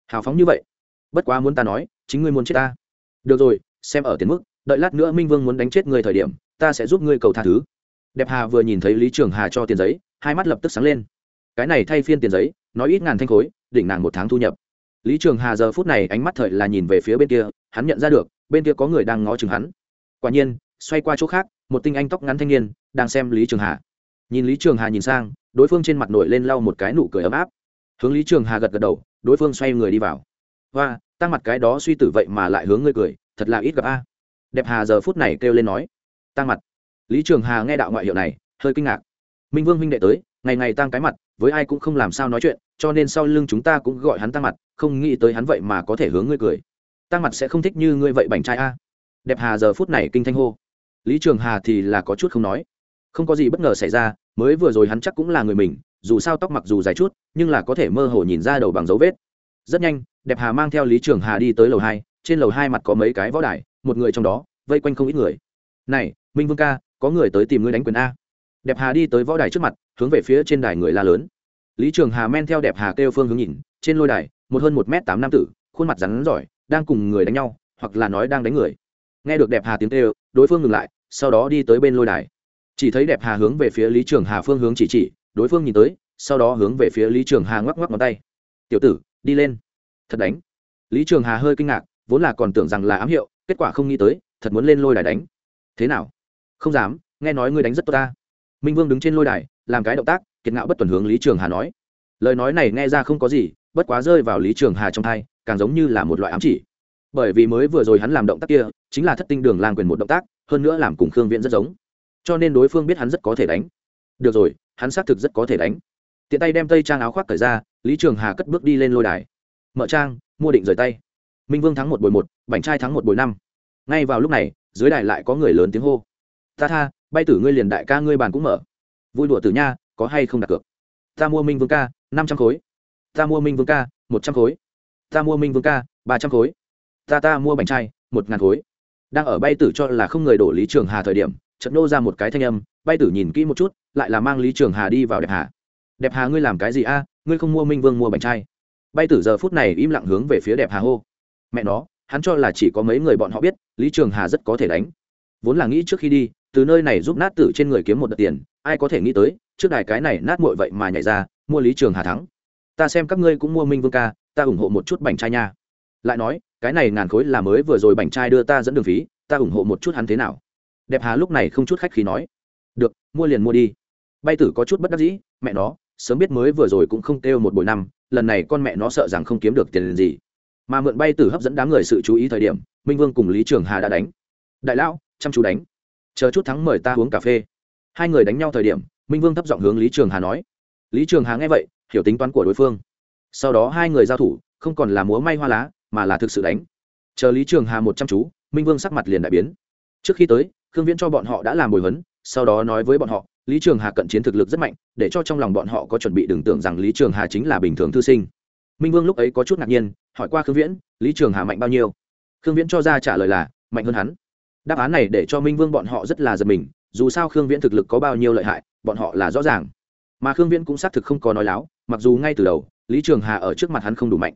Hào phóng như vậy. Bất quá muốn ta nói, chính ngươi muốn chết ta được rồi, xem ở tiền mức, đợi lát nữa minh vương muốn đánh chết ngươi thời điểm, ta sẽ giúp ngươi cầu tha thứ. Đẹp hà vừa nhìn thấy lý trường hà cho tiền giấy, hai mắt lập tức sáng lên. Cái này thay phiên tiền giấy, nói ít ngàn thanh khối, đỉnh nàng một tháng thu nhập. Lý trường hà giờ phút này ánh mắt thời là nhìn về phía bên kia, hắn nhận ra được, bên kia có người đang ngó chừng hắn. Quả nhiên, xoay qua chỗ khác, một tinh anh tóc ngắn thanh niên, đang xem lý trường hà. Nhìn lý trường hà nhìn sang, đối phương trên mặt nổi lên lau một cái nụ cười ấm áp. Hướng lý trường hà gật gật đầu, đối phương xoay người đi vào. Và tăng mặt cái đó suy tử vậy mà lại hướng ngươi cười, thật là ít gặp a. Đẹp hà giờ phút này kêu lên nói. Tăng mặt. Lý trường hà nghe đạo ngoại hiệu này, hơi kinh ngạc. Minh vương minh đệ tới, ngày ngày tăng cái mặt, với ai cũng không làm sao nói chuyện, cho nên sau lưng chúng ta cũng gọi hắn tăng mặt, không nghĩ tới hắn vậy mà có thể hướng ngươi cười. Tăng mặt sẽ không thích như ngươi vậy bảnh trai a. Đẹp hà giờ phút này kinh thanh hô. Lý trường hà thì là có chút không nói. Không có gì bất ngờ xảy ra, mới vừa rồi hắn chắc cũng là người mình, dù sao tóc mặc dù dài chút, nhưng là có thể mơ hồ nhìn ra đầu bằng dấu vết rất nhanh, đẹp hà mang theo lý trường hà đi tới lầu hai, trên lầu hai mặt có mấy cái võ đài, một người trong đó, vây quanh không ít người. Này, minh vương ca, có người tới tìm ngươi đánh quyền a. Đẹp hà đi tới võ đài trước mặt, hướng về phía trên đài người la lớn. Lý trường hà men theo đẹp hà kêu phương hướng nhìn, trên lôi đài, một hơn một m tám nam tử, khuôn mặt rắn giỏi, đang cùng người đánh nhau, hoặc là nói đang đánh người. Nghe được đẹp hà tiếng kêu, đối phương ngừng lại, sau đó đi tới bên lôi đài. Chỉ thấy đẹp hà hướng về phía lý trường hà phương hướng chỉ chỉ, đối phương nhìn tới, sau đó hướng về phía lý trường hà ngoắc ngoắc ngón tay. Tiểu tử đi lên. Thật đánh. Lý trường hà hơi kinh ngạc, vốn là còn tưởng rằng là ám hiệu, kết quả không nghĩ tới, thật muốn lên lôi đài đánh. Thế nào? Không dám, nghe nói ngươi đánh rất tốt ta. Minh vương đứng trên lôi đài, làm cái động tác, kiệt ngạo bất tuần hướng lý trường hà nói. Lời nói này nghe ra không có gì, bất quá rơi vào lý trường hà trong thai, càng giống như là một loại ám chỉ. Bởi vì mới vừa rồi hắn làm động tác kia, chính là thất tinh đường lang quyền một động tác, hơn nữa làm cùng khương viễn rất giống. Cho nên đối phương biết hắn rất có thể đánh. Được rồi, hắn xác thực rất có thể đánh tiện tay đem tây trang áo khoác cởi ra, lý trường hà cất bước đi lên lôi đài. Mở trang, mua định rời tay. Minh vương thắng một bồi một, bảnh trai thắng một bồi năm. Ngay vào lúc này, dưới đài lại có người lớn tiếng hô. Ta tha, bay tử ngươi liền đại ca ngươi bàn cũng mở. Vui đùa tử nha, có hay không đặt cược? Ta mua minh vương ca, năm trăm khối. Ta mua minh vương ca, một trăm khối. Ta mua minh vương ca, ba trăm khối. Ta ta mua bánh trai, một ngàn khối. Đang ở bay tử cho là không người đổ lý trường hà thời điểm, chợt nô ra một cái thanh âm, bay tử nhìn kỹ một chút, lại là mang lý trường hà đi vào đẹp hà đẹp hà ngươi làm cái gì a, ngươi không mua minh vương mua bánh trai bay tử giờ phút này im lặng hướng về phía đẹp hà hô. Mẹ nó, hắn cho là chỉ có mấy người bọn họ biết, lý trường hà rất có thể đánh. Vốn là nghĩ trước khi đi, từ nơi này giúp nát tử trên người kiếm một đợt tiền, ai có thể nghĩ tới, trước đài cái này nát muội vậy mà nhảy ra, mua lý trường hà thắng. Ta xem các ngươi cũng mua minh vương ca, ta ủng hộ một chút bánh trai nha. Lại nói, cái này ngàn khối là mới vừa rồi bánh trai đưa ta dẫn đường phí, ta ủng hộ một chút hắn thế nào? Đẹp hà lúc này không chút khách khí nói. Được, mua liền mua đi. Bay tử có chút bất đắc dĩ, mẹ nó sớm biết mới vừa rồi cũng không kêu một buổi năm, lần này con mẹ nó sợ rằng không kiếm được tiền gì. Mà mượn bay tử hấp dẫn đám người sự chú ý thời điểm, minh vương cùng lý trường hà đã đánh. Đại lão, chăm chú đánh. Chờ chút thắng mời ta uống cà phê. Hai người đánh nhau thời điểm, minh vương thấp giọng hướng lý trường hà nói. Lý trường hà nghe vậy, hiểu tính toán của đối phương. Sau đó hai người giao thủ, không còn là múa may hoa lá, mà là thực sự đánh. Chờ lý trường hà một trăm chú, minh vương sắc mặt liền đại biến. Trước khi tới, khương viễn cho bọn họ đã làm bồi huấn, sau đó nói với bọn họ lý trường hà cận chiến thực lực rất mạnh, để cho trong lòng bọn họ có chuẩn bị đừng tưởng rằng lý trường hà chính là bình thường thư sinh. Minh vương lúc ấy có chút ngạc nhiên, hỏi qua khương viễn, lý trường hà mạnh bao nhiêu? Khương viễn cho ra trả lời là, mạnh hơn hắn. Đáp án này để cho minh vương bọn họ rất là giật mình, dù sao khương viễn thực lực có bao nhiêu lợi hại, bọn họ là rõ ràng. Mà khương viễn cũng xác thực không có nói láo, mặc dù ngay từ đầu, lý trường hà ở trước mặt hắn không đủ mạnh.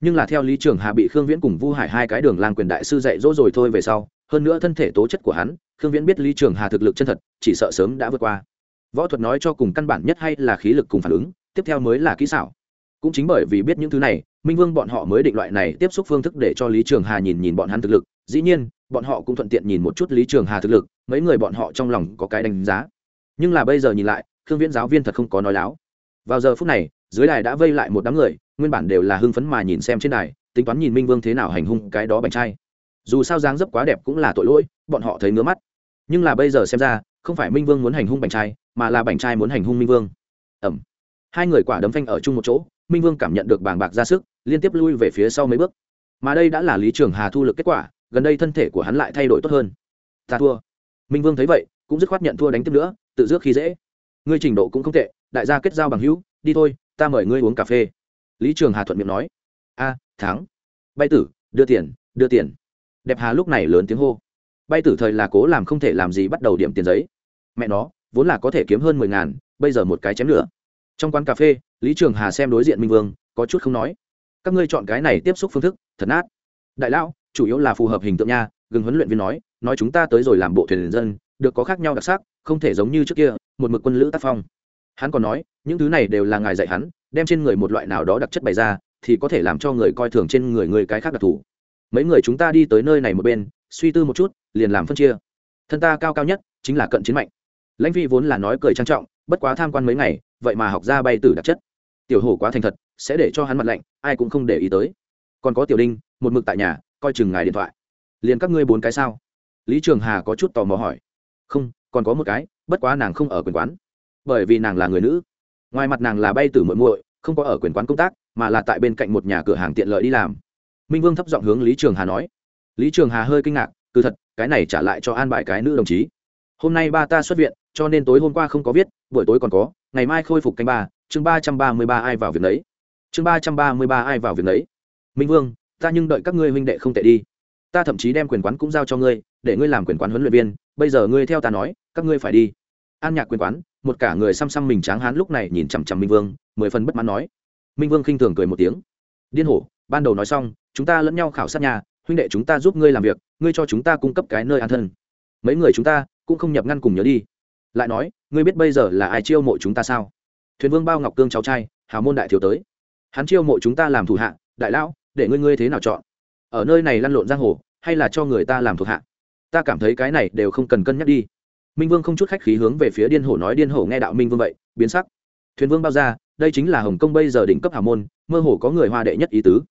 Nhưng là theo lý trường hà bị khương viễn cùng vu hải hai cái đường lang quyền đại sư dạy dỗ rồi thôi về sau, hơn nữa thân thể tố chất của hắn, khương viễn biết lý trường hà thực lực chân thật, chỉ sợ sớm đã vượt qua võ thuật nói cho cùng căn bản nhất hay là khí lực cùng phản ứng, tiếp theo mới là kỹ xảo. Cũng chính bởi vì biết những thứ này, minh vương bọn họ mới định loại này tiếp xúc phương thức để cho lý trường hà nhìn nhìn bọn hắn thực lực. Dĩ nhiên, bọn họ cũng thuận tiện nhìn một chút lý trường hà thực lực, mấy người bọn họ trong lòng có cái đánh giá. Nhưng là bây giờ nhìn lại, khương viễn giáo viên thật không có nói láo. Vào giờ phút này, dưới đài đã vây lại một đám người, nguyên bản đều là hưng phấn mà nhìn xem trên đài, tính toán nhìn minh vương thế nào hành hung cái đó bành trai. Dù sao dáng dấp quá đẹp cũng là tội lỗi, bọn họ thấy ngứa mắt. Nhưng là bây giờ xem ra, không phải minh vương muốn hành hung bành trai mà là bảnh trai muốn hành hung minh vương. Ẩm. Hai người quả đấm phanh ở chung một chỗ, minh vương cảm nhận được bàng bạc ra sức, liên tiếp lui về phía sau mấy bước. Mà đây đã là lý trường hà thu lực kết quả, gần đây thân thể của hắn lại thay đổi tốt hơn. Ta thua. Minh vương thấy vậy, cũng dứt khoát nhận thua đánh tiếp nữa, tự dước khi dễ. Ngươi trình độ cũng không tệ, đại gia kết giao bằng hữu, đi thôi, ta mời ngươi uống cà phê. Lý trường hà thuận miệng nói. A, thắng. Bay tử, đưa tiền đưa tiền. Đẹp hà lúc này lớn tiếng hô. Bay tử thời là cố làm không thể làm gì bắt đầu điểm tiền giấy. Mẹ nó vốn là có thể kiếm hơn mười ngàn, bây giờ một cái chém nữa trong quán cà phê, lý trường hà xem đối diện minh vương, có chút không nói. Các ngươi chọn cái này tiếp xúc phương thức, thật nát. Đại lão, chủ yếu là phù hợp hình tượng nha, gừng huấn luyện viên nói nói chúng ta tới rồi làm bộ thuyền dân, được có khác nhau đặc sắc, không thể giống như trước kia, một mực quân lữ tác phong. Hắn còn nói, những thứ này đều là ngài dạy hắn, đem trên người một loại nào đó đặc chất bày ra, thì có thể làm cho người coi thường trên người người cái khác đặc thù. Mấy người chúng ta đi tới nơi này một bên, suy tư một chút, liền làm phân chia. Thân ta cao cao nhất, chính là cận chiến mạnh lãnh phi vốn là nói cười trang trọng, bất quá tham quan mấy ngày, vậy mà học ra bay tử đặc chất. Tiểu hổ quá thành thật, sẽ để cho hắn mặt lạnh, ai cũng không để ý tới. Còn có tiểu đinh, một mực tại nhà, coi chừng ngài điện thoại. Liền các ngươi bốn cái sao? Lý trường hà có chút tò mò hỏi. Không, còn có một cái, bất quá nàng không ở quyền quán. Bởi vì nàng là người nữ. Ngoài mặt nàng là bay tử muội muội, không có ở quyền quán công tác, mà là tại bên cạnh một nhà cửa hàng tiện lợi đi làm. Minh vương thấp giọng hướng lý trường hà nói. Lý trường hà hơi kinh ngạc, từ thật, cái này trả lại cho an bài cái nữ đồng chí. Hôm nay ba ta xuất viện cho nên tối hôm qua không có viết, buổi tối còn có, ngày mai khôi phục canh ba, chương ba trăm ba mươi ba ai vào việc đấy chương ba trăm ba mươi ba ai vào việc đấy minh vương, ta nhưng đợi các ngươi huynh đệ không tệ đi. Ta thậm chí đem quyền quán cũng giao cho ngươi, để ngươi làm quyền quán huấn luyện viên, bây giờ ngươi theo ta nói, các ngươi phải đi. An nhạc quyền quán, một cả người xăm xăm mình tráng hán lúc này nhìn chằm chằm minh vương, mười phần bất mãn nói. Minh vương khinh thường cười một tiếng. Điên hổ, ban đầu nói xong, chúng ta lẫn nhau khảo sát nhà, huynh đệ chúng ta giúp ngươi làm việc, ngươi cho chúng ta cung cấp cái nơi an thân. Mấy người chúng ta cũng không nhập ngăn cùng nhớ đi lại nói, ngươi biết bây giờ là ai chiêu mộ chúng ta sao? Thuyền vương bao ngọc cương cháu trai, hào môn đại thiếu tới. Hắn chiêu mộ chúng ta làm thủ hạ, đại lão, để ngươi ngươi thế nào chọn? Ở nơi này lăn lộn giang hồ, hay là cho người ta làm thuộc hạ? Ta cảm thấy cái này đều không cần cân nhắc đi. Minh vương không chút khách khí hướng về phía điên hổ nói điên hổ nghe đạo minh vương vậy, biến sắc. Thuyền vương bao ra, đây chính là hồng kông bây giờ đỉnh cấp hào môn, mơ hồ có người hoa đệ nhất ý tứ.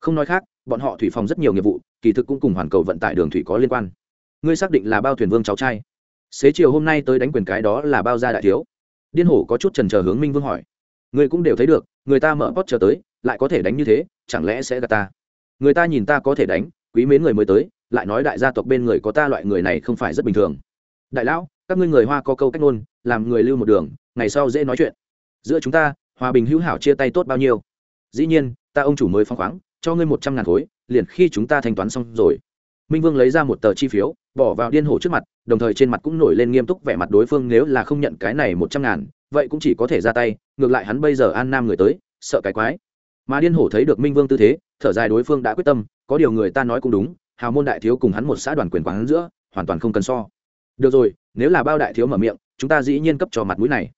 Không nói khác, bọn họ thủy phòng rất nhiều nghiệp vụ, kỳ thực cũng cùng hoàn cầu vận tải đường thủy có liên quan. Ngươi xác định là bao thuyền vương cháu trai xế chiều hôm nay tới đánh quyền cái đó là bao gia đại thiếu. Điên hổ có chút trần trờ hướng minh vương hỏi. Người cũng đều thấy được, người ta mở pot chờ tới, lại có thể đánh như thế, chẳng lẽ sẽ gạt ta? Người ta nhìn ta có thể đánh, quý mến người mới tới, lại nói đại gia tộc bên người có ta loại người này không phải rất bình thường. Đại lão, các ngươi người hoa có câu cách ngôn, làm người lưu một đường, ngày sau dễ nói chuyện. Giữa chúng ta, hòa bình hữu hảo chia tay tốt bao nhiêu? Dĩ nhiên, ta ông chủ mới phóng khoáng, cho ngươi một trăm ngàn khối, liền khi chúng ta thanh toán xong rồi minh vương lấy ra một tờ chi phiếu, bỏ vào điên hổ trước mặt, đồng thời trên mặt cũng nổi lên nghiêm túc vẻ mặt đối phương nếu là không nhận cái này một trăm ngàn, vậy cũng chỉ có thể ra tay, ngược lại hắn bây giờ an nam người tới, sợ cái quái. Mà điên hổ thấy được minh vương tư thế, thở dài đối phương đã quyết tâm, có điều người ta nói cũng đúng, hào môn đại thiếu cùng hắn một xã đoàn quyền quán giữa, hoàn toàn không cần so. Được rồi, nếu là bao đại thiếu mở miệng, chúng ta dĩ nhiên cấp cho mặt mũi này.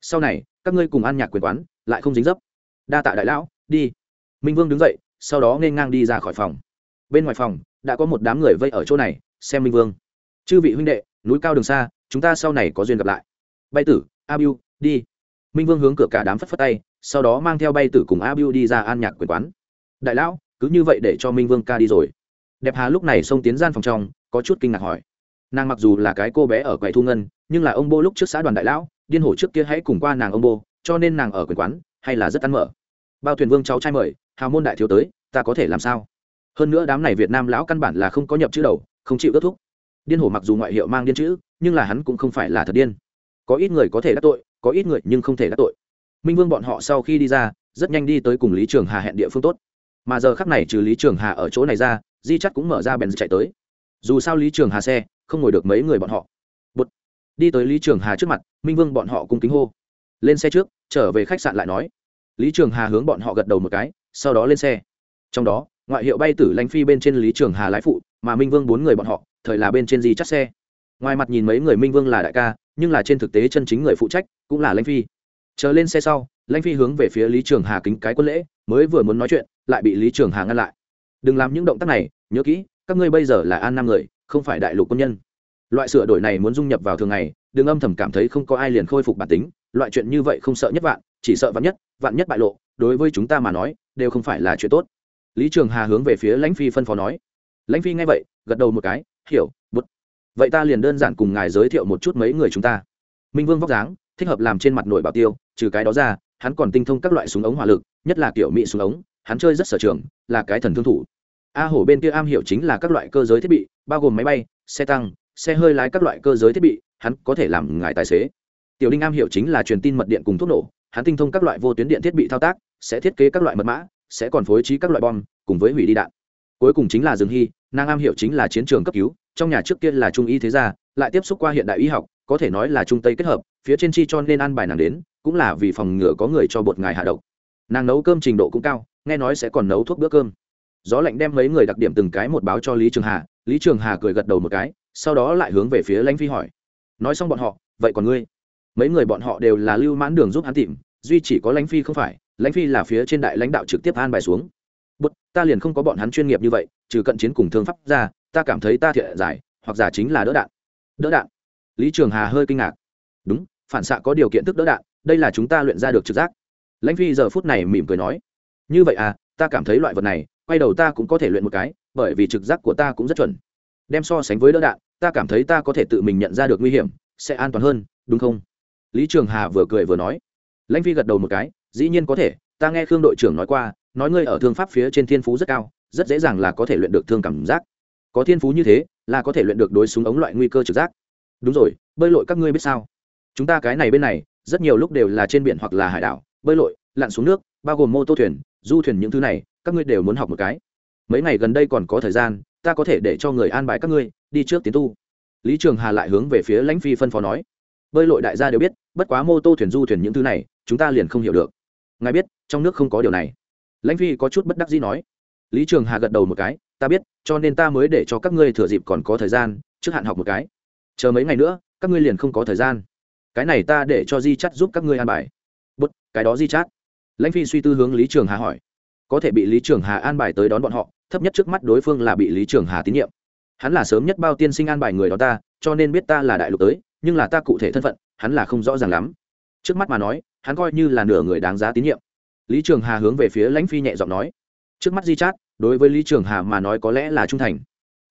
Sau này, các ngươi cùng ăn nhạc quyền quán, lại không dính dấp. Đa tạ đại lão, đi. Minh vương đứng dậy, sau đó nên ngang đi ra khỏi phòng. Bên ngoài phòng đã có một đám người vây ở chỗ này, xem minh vương. Chư vị huynh đệ, núi cao đường xa, chúng ta sau này có duyên gặp lại. Bay tử a biu đi. Minh vương hướng cửa cả đám phất phất tay, sau đó mang theo bay tử cùng a biu đi ra an nhạc quyền quán. Đại lão, cứ như vậy để cho minh vương ca đi rồi. Đẹp hà lúc này xông tiến gian phòng trong, có chút kinh ngạc hỏi. Nàng mặc dù là cái cô bé ở quầy thu ngân, nhưng là ông bô lúc trước xã đoàn đại lão, điên hổ trước kia hãy cùng qua nàng ông bô, cho nên nàng ở quyền quán, hay là rất ăn mở. Bao thuyền vương cháu trai mời, hào môn đại thiếu tới, ta có thể làm sao? Hơn nữa đám này việt nam lão căn bản là không có nhập chữ đầu, không chịu kết thúc. Điên hổ mặc dù ngoại hiệu mang điên chữ, nhưng là hắn cũng không phải là thật điên. Có ít người có thể đắc tội, có ít người nhưng không thể đắc tội. Minh vương bọn họ sau khi đi ra, rất nhanh đi tới cùng lý trường hà hẹn địa phương tốt. Mà giờ khắc này trừ lý trường hà ở chỗ này ra, di chắc cũng mở ra bèn chạy tới. Dù sao lý trường hà xe, không ngồi được mấy người bọn họ. Bụt. đi tới lý trường hà trước mặt, minh vương bọn họ cung kính hô. Lên xe trước, trở về khách sạn lại nói. Lý trường hà hướng bọn họ gật đầu một cái, sau đó lên xe. Trong đó ngoại hiệu bay tử lanh phi bên trên lý trường hà lái phụ, mà minh vương bốn người bọn họ, thời là bên trên di chắc xe. Ngoài mặt nhìn mấy người minh vương là đại ca, nhưng là trên thực tế chân chính người phụ trách cũng là lanh phi. Chờ lên xe sau, lanh phi hướng về phía lý trường hà kính cái quân lễ, mới vừa muốn nói chuyện, lại bị lý trường hà ngăn lại. Đừng làm những động tác này, nhớ kỹ, các ngươi bây giờ là an nam người, không phải đại lục quân nhân. Loại sửa đổi này muốn dung nhập vào thường ngày, đừng âm thầm cảm thấy không có ai liền khôi phục bản tính, loại chuyện như vậy không sợ nhất vạn, chỉ sợ vạn nhất vạn nhất bại lộ, đối với chúng ta mà nói, đều không phải là chuyện tốt lý trường hà hướng về phía lãnh phi phân phó nói. Lãnh phi nghe vậy, gật đầu một cái, hiểu, bút. Vậy ta liền đơn giản cùng ngài giới thiệu một chút mấy người chúng ta. Minh vương vóc dáng, thích hợp làm trên mặt nổi bảo tiêu, trừ cái đó ra, hắn còn tinh thông các loại súng ống hỏa lực, nhất là kiểu mỹ súng ống, hắn chơi rất sở trường, là cái thần thương thủ. A hổ bên kia am hiểu chính là các loại cơ giới thiết bị, bao gồm máy bay, xe tăng, xe hơi lái các loại cơ giới thiết bị, hắn có thể làm ngài tài xế. Tiểu đinh am hiểu chính là truyền tin mật điện cùng thuốc nổ, hắn tinh thông các loại vô tuyến điện thiết bị thao tác, sẽ thiết kế các loại mật mã sẽ còn phối trí các loại bom cùng với hủy đi đạn. Cuối cùng chính là dương hy, nàng am hiểu chính là chiến trường cấp cứu, trong nhà trước kia là trung y thế gia, lại tiếp xúc qua hiện đại y học, có thể nói là trung tây kết hợp, phía trên chi cho nên ăn bài nàng đến, cũng là vì phòng ngừa có người cho bột ngài hạ độc. Nàng nấu cơm trình độ cũng cao, nghe nói sẽ còn nấu thuốc bữa cơm. Gió lạnh đem mấy người đặc điểm từng cái một báo cho lý trường hà, lý trường hà cười gật đầu một cái, sau đó lại hướng về phía lãnh phi hỏi. Nói xong bọn họ, vậy còn ngươi? Mấy người bọn họ đều là lưu mãn đường giúp hắn tìm, duy chỉ có lãnh phi không phải lãnh phi là phía trên đại lãnh đạo trực tiếp an bài xuống. Bút, ta liền không có bọn hắn chuyên nghiệp như vậy, trừ cận chiến cùng thương pháp ra, ta cảm thấy ta thiện giải, hoặc giả chính là đỡ đạn. Đỡ đạn? Lý trường hà hơi kinh ngạc. Đúng, phản xạ có điều kiện thức đỡ đạn, đây là chúng ta luyện ra được trực giác. Lãnh phi giờ phút này mỉm cười nói. Như vậy à ta cảm thấy loại vật này, quay đầu ta cũng có thể luyện một cái, bởi vì trực giác của ta cũng rất chuẩn. Đem so sánh với đỡ đạn, ta cảm thấy ta có thể tự mình nhận ra được nguy hiểm, sẽ an toàn hơn, đúng không? Lý trường hà vừa cười vừa nói. Lãnh phi gật đầu một cái dĩ nhiên có thể, ta nghe khương đội trưởng nói qua, nói ngươi ở thương pháp phía trên thiên phú rất cao, rất dễ dàng là có thể luyện được thương cảm giác. Có thiên phú như thế, là có thể luyện được đối súng ống loại nguy cơ trực giác. Đúng rồi, bơi lội các ngươi biết sao? Chúng ta cái này bên này, rất nhiều lúc đều là trên biển hoặc là hải đảo, bơi lội, lặn xuống nước, bao gồm mô tô thuyền, du thuyền những thứ này, các ngươi đều muốn học một cái. Mấy ngày gần đây còn có thời gian, ta có thể để cho người an bài các ngươi, đi trước tiến tu. Lý trường hà lại hướng về phía lãnh phi phân phó nói. Bơi lội đại gia đều biết, bất quá mô tô thuyền, du thuyền những thứ này, chúng ta liền không hiểu được ngài biết, trong nước không có điều này. Lãnh phi có chút bất đắc dĩ nói. Lý trường hà gật đầu một cái, ta biết, cho nên ta mới để cho các ngươi thừa dịp còn có thời gian, trước hạn học một cái. Chờ mấy ngày nữa, các ngươi liền không có thời gian. Cái này ta để cho di chắt giúp các ngươi an bài. Bút, cái đó di chát. Lãnh phi suy tư hướng lý trường hà hỏi. Có thể bị lý trường hà an bài tới đón bọn họ, thấp nhất trước mắt đối phương là bị lý trường hà tín nhiệm. Hắn là sớm nhất bao tiên sinh an bài người đó ta, cho nên biết ta là đại lục tới, nhưng là ta cụ thể thân phận, hắn là không rõ ràng lắm. Trước mắt mà nói hắn coi như là nửa người đáng giá tín nhiệm. Lý trường hà hướng về phía lãnh phi nhẹ giọng nói, trước mắt di chát, đối với lý trường hà mà nói có lẽ là trung thành,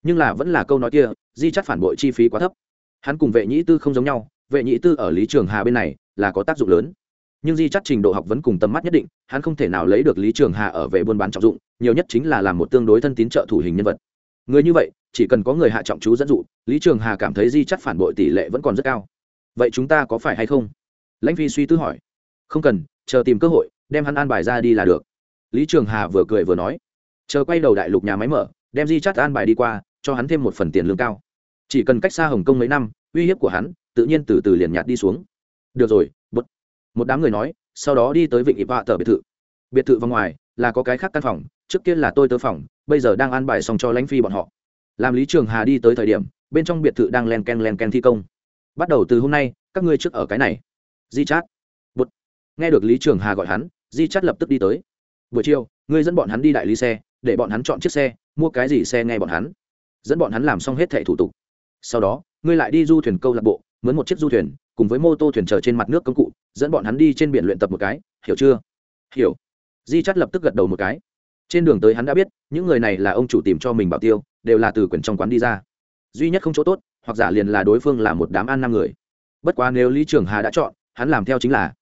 nhưng là vẫn là câu nói kia, di chát phản bội chi phí quá thấp. Hắn cùng vệ nhĩ tư không giống nhau, vệ nhĩ tư ở lý trường hà bên này là có tác dụng lớn, nhưng di chắt trình độ học vẫn cùng tầm mắt nhất định, hắn không thể nào lấy được lý trường hà ở vệ buôn bán trọng dụng, nhiều nhất chính là làm một tương đối thân tín trợ thủ hình nhân vật. Người như vậy, chỉ cần có người hạ trọng chú dẫn dụ, lý trường hà cảm thấy di chắt phản bội tỷ lệ vẫn còn rất cao. Vậy chúng ta có phải hay không? Lãnh phi suy tư hỏi không cần, chờ tìm cơ hội, đem hắn an bài ra đi là được. Lý trường hà vừa cười vừa nói. Chờ quay đầu đại lục nhà máy mở, đem di chắt an bài đi qua, cho hắn thêm một phần tiền lương cao. Chỉ cần cách xa hồng kông mấy năm, uy hiếp của hắn, tự nhiên từ từ liền nhạt đi xuống. Được rồi, bút. Một đám người nói, sau đó đi tới vịnh ịp vạ tờ biệt thự. Biệt thự vào ngoài, là có cái khác căn phòng, trước kia là tôi tớ phòng, bây giờ đang an bài xong cho lãnh phi bọn họ. Làm lý trường hà đi tới thời điểm, bên trong biệt thự đang len ken len ken thi công. Bắt đầu từ hôm nay, các ngươi trước ở cái này. Di chát nghe được lý trường hà gọi hắn, di chắt lập tức đi tới. Buổi chiều, ngươi dẫn bọn hắn đi đại lý xe, để bọn hắn chọn chiếc xe, mua cái gì xe nghe bọn hắn. Dẫn bọn hắn làm xong hết thẻ thủ tục. Sau đó, ngươi lại đi du thuyền câu lạc bộ, mướn một chiếc du thuyền, cùng với mô tô thuyền chờ trên mặt nước công cụ, dẫn bọn hắn đi trên biển luyện tập một cái, hiểu chưa? Hiểu. Di chắt lập tức gật đầu một cái. Trên đường tới hắn đã biết, những người này là ông chủ tìm cho mình bảo tiêu, đều là từ quyển trong quán đi ra. Duy nhất không chỗ tốt, hoặc giả liền là đối phương là một đám ăn năm người. Bất quá nếu lý trường hà đã chọn, hắn làm theo chính là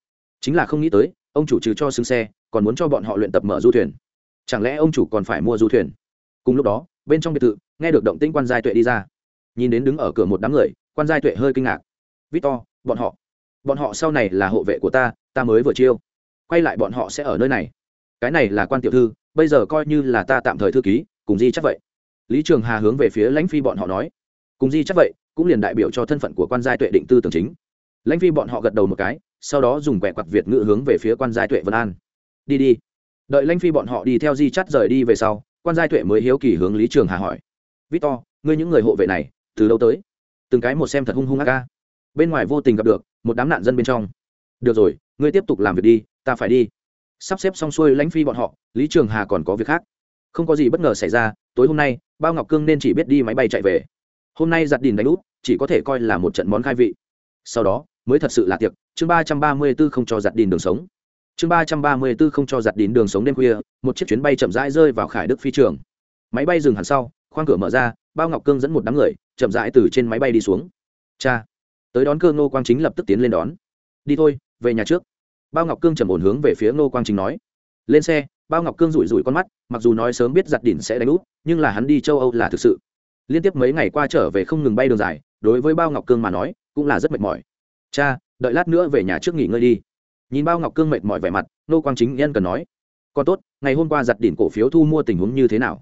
chính là không nghĩ tới, ông chủ trừ cho xứng xe, còn muốn cho bọn họ luyện tập mở du thuyền. Chẳng lẽ ông chủ còn phải mua du thuyền? Cùng lúc đó, bên trong biệt thự, nghe được động tĩnh quan giai tuệ đi ra. Nhìn đến đứng ở cửa một đám người, quan giai tuệ hơi kinh ngạc. Victor, bọn họ bọn họ sau này là hộ vệ của ta ta mới vừa chiêu. Quay lại bọn họ sẽ ở nơi này. Cái này là quan tiểu thư, bây giờ coi như là ta tạm thời thư ký, cùng di chắc vậy. Lý trường hà hướng về phía lãnh phi bọn họ nói. Cùng di chắc vậy, cũng liền đại biểu cho thân phận của quan giai tuệ định tư tưởng chính. Lãnh phi bọn họ gật đầu một cái sau đó dùng quẹ quặt việt ngữ hướng về phía quan giai tuệ vân an. Đi đi. Đợi lãnh phi bọn họ đi theo di chắt rời đi về sau, quan giai tuệ mới hiếu kỳ hướng lý trường hà hỏi. Victor, ngươi những người hộ vệ này, từ đâu tới? Từng cái một xem thật hung hung ác ca bên ngoài vô tình gặp được một đám nạn dân bên trong. Được rồi, ngươi tiếp tục làm việc đi, ta phải đi. Sắp xếp xong xuôi lãnh phi bọn họ, lý trường hà còn có việc khác. Không có gì bất ngờ xảy ra, tối hôm nay, bao ngọc cương nên chỉ biết đi máy bay chạy về. Hôm nay giặt đìn đánh úp, chỉ có thể coi là một trận món khai vị. Sau đó mới thật sự là tiệc, chương ba trăm ba mươi b ố không cho giặt đìn đường sống. Chương ba trăm ba mươi b ố không cho giặt đìn đường sống đêm khuya, một chiếc chuyến bay chậm rãi rơi vào khải đức phi trường. Máy bay dừng hẳn sau, khoang cửa mở ra, bao ngọc cương dẫn một đám người, chậm rãi từ trên máy bay đi xuống. Cha, tới đón cơ ngô quang chính lập tức tiến lên đón. Đi thôi, về nhà trước. Bao ngọc cương trầm ổn hướng về phía ngô quang chính nói. Lên xe, bao ngọc cương rủi rủi con mắt, mặc dù nói sớm biết giặt đỉnh sẽ đánh úp, nhưng là hắn đi châu âu là thực sự. Liên tiếp mấy ngày qua trở về không ngừng bay đường dài, đối với bao ngọc cương mà nói, cũng là rất mệt mỏi cha, đợi lát nữa về nhà trước nghỉ ngơi đi. Nhìn bao ngọc cương mệt mỏi vẻ mặt, Nô quang chính nhân cần nói, còn tốt, ngày hôm qua giặt đỉnh cổ phiếu thu mua tình huống như thế nào?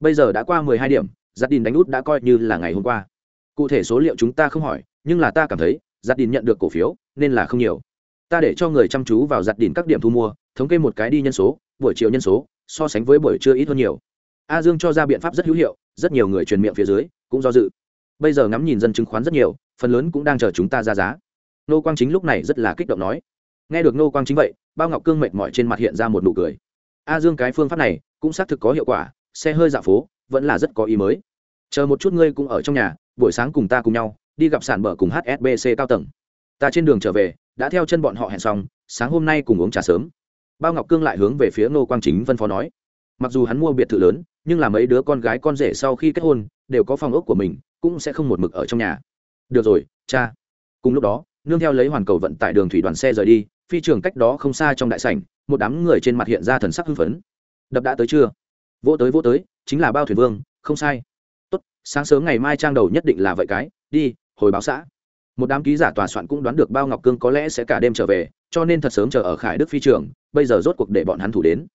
Bây giờ đã qua mười hai điểm, giặt đỉnh đánh út đã coi như là ngày hôm qua. Cụ thể số liệu chúng ta không hỏi, nhưng là ta cảm thấy, giặt đỉnh nhận được cổ phiếu, nên là không nhiều. Ta để cho người chăm chú vào giặt đỉnh các điểm thu mua, thống kê một cái đi nhân số, buổi chiều nhân số, so sánh với buổi trưa ít hơn nhiều. A dương cho ra biện pháp rất hữu hiệu, rất nhiều người truyền miệng phía dưới cũng do dự. Bây giờ ngắm nhìn dân chứng khoán rất nhiều, phần lớn cũng đang chờ chúng ta ra giá nô quang chính lúc này rất là kích động nói. Nghe được nô quang chính vậy, bao ngọc cương mệt mỏi trên mặt hiện ra một nụ cười. A dương cái phương pháp này cũng xác thực có hiệu quả, xe hơi dạ phố vẫn là rất có ý mới. Chờ một chút ngươi cũng ở trong nhà, buổi sáng cùng ta cùng nhau, đi gặp sản bờ cùng hsbc cao tầng. Ta trên đường trở về, đã theo chân bọn họ hẹn xong, sáng hôm nay cùng uống trà sớm. Bao ngọc cương lại hướng về phía Nô quang chính phân phó nói. Mặc dù hắn mua biệt thự lớn, nhưng là mấy đứa con gái con rể sau khi kết hôn, đều có phòng ốc của mình, cũng sẽ không một mực ở trong nhà. Được rồi, cha. Cùng lúc đó nương theo lấy hoàn cầu vận tải đường thủy đoàn xe rời đi, phi trường cách đó không xa trong đại sảnh, một đám người trên mặt hiện ra thần sắc hưng phấn. Đập đã tới chưa? Vỗ tới vỗ tới, chính là bao thuyền vương, không sai. Tốt, sáng sớm ngày mai trang đầu nhất định là vậy cái, đi, hồi báo xã. Một đám ký giả tòa soạn cũng đoán được bao ngọc cương có lẽ sẽ cả đêm trở về, cho nên thật sớm chờ ở khải đức phi trường, bây giờ rốt cuộc để bọn hắn thủ đến.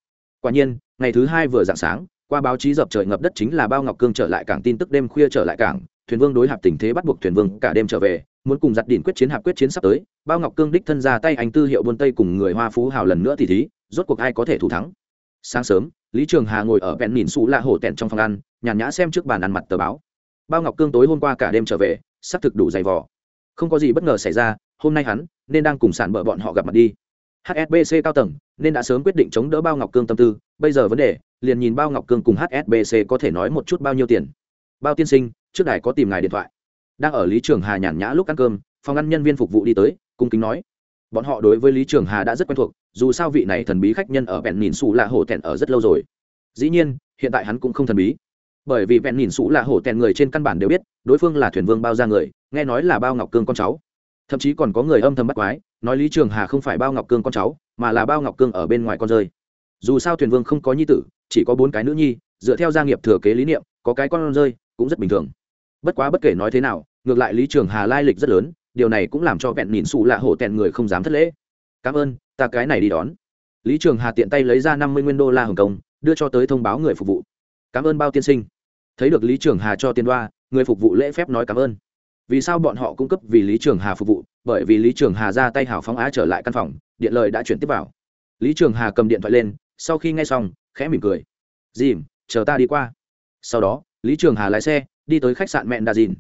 Quả nhiên, ngày thứ hai vừa dạng sáng qua báo chí dập trời ngập đất chính là bao ngọc cương trở lại cảng tin tức đêm khuya trở lại cảng, thuyền vương đối hạp tình thế bắt buộc thuyền vương cả đêm trở về, muốn cùng giặt đỉnh quyết chiến hạp quyết chiến sắp tới, bao ngọc cương đích thân ra tay anh tư hiệu buôn tây cùng người hoa phú hào lần nữa thì thí, rốt cuộc ai có thể thủ thắng. Sáng sớm, lý trường hà ngồi ở vẹn nhìn xù la hổ tẹn trong phòng ăn, nhàn nhã xem trước bàn ăn mặt tờ báo. Bao ngọc cương tối hôm qua cả đêm trở về sắp thực đủ dày vò. Không có gì bất ngờ xảy ra, hôm nay hắn nên đang cùng sản bợ bọn họ gặp mặt đi hsbc cao tầng, nên đã sớm quyết định chống đỡ bao ngọc cương tâm tư. Bây giờ vấn đề, liền nhìn bao ngọc cương cùng hsbc có thể nói một chút bao nhiêu tiền. Bao tiên sinh, trước đài có tìm ngài điện thoại. Đang ở lý trường hà nhàn nhã lúc ăn cơm, phòng ăn nhân viên phục vụ đi tới, cung kính nói. Bọn họ đối với lý trường hà đã rất quen thuộc, dù sao vị này thần bí khách nhân ở bèn nhìn xù là hổ tẹn ở rất lâu rồi. Dĩ nhiên, hiện tại hắn cũng không thần bí. Bởi vì vẹn nhìn xù là hổ tẹn người trên căn bản đều biết, đối phương là thuyền vương bao ra người, nghe nói là bao ngọc cương con cháu. Thậm chí còn có người âm thầm bắt quái nói lý trường hà không phải bao ngọc cương con cháu, mà là bao ngọc cương ở bên ngoài con rơi. Dù sao thuyền vương không có nhi tử, chỉ có bốn cái nữ nhi, dựa theo gia nghiệp thừa kế lý niệm, có cái con rơi cũng rất bình thường. Bất quá bất kể nói thế nào, ngược lại lý trường hà lai lịch rất lớn, điều này cũng làm cho vẹn nhìn xù lạ hổ tẹn người không dám thất lễ. Cảm ơn, ta cái này đi đón. Lý trường hà tiện tay lấy ra năm mươi nguyên đô la hồng kông, đưa cho tới thông báo người phục vụ. Cảm ơn bao tiên sinh. Thấy được lý trường hà cho tiền đoa, người phục vụ lễ phép nói cảm ơn vì sao bọn họ cung cấp vì lý trường hà phục vụ? Bởi vì lý trường hà ra tay hào phóng á trở lại căn phòng, điện lời đã chuyển tiếp vào. Lý trường hà cầm điện thoại lên, sau khi nghe xong, khẽ mỉm cười. Dìm, chờ ta đi qua. Sau đó, lý trường hà lái xe, đi tới khách sạn mẹn đà dìn.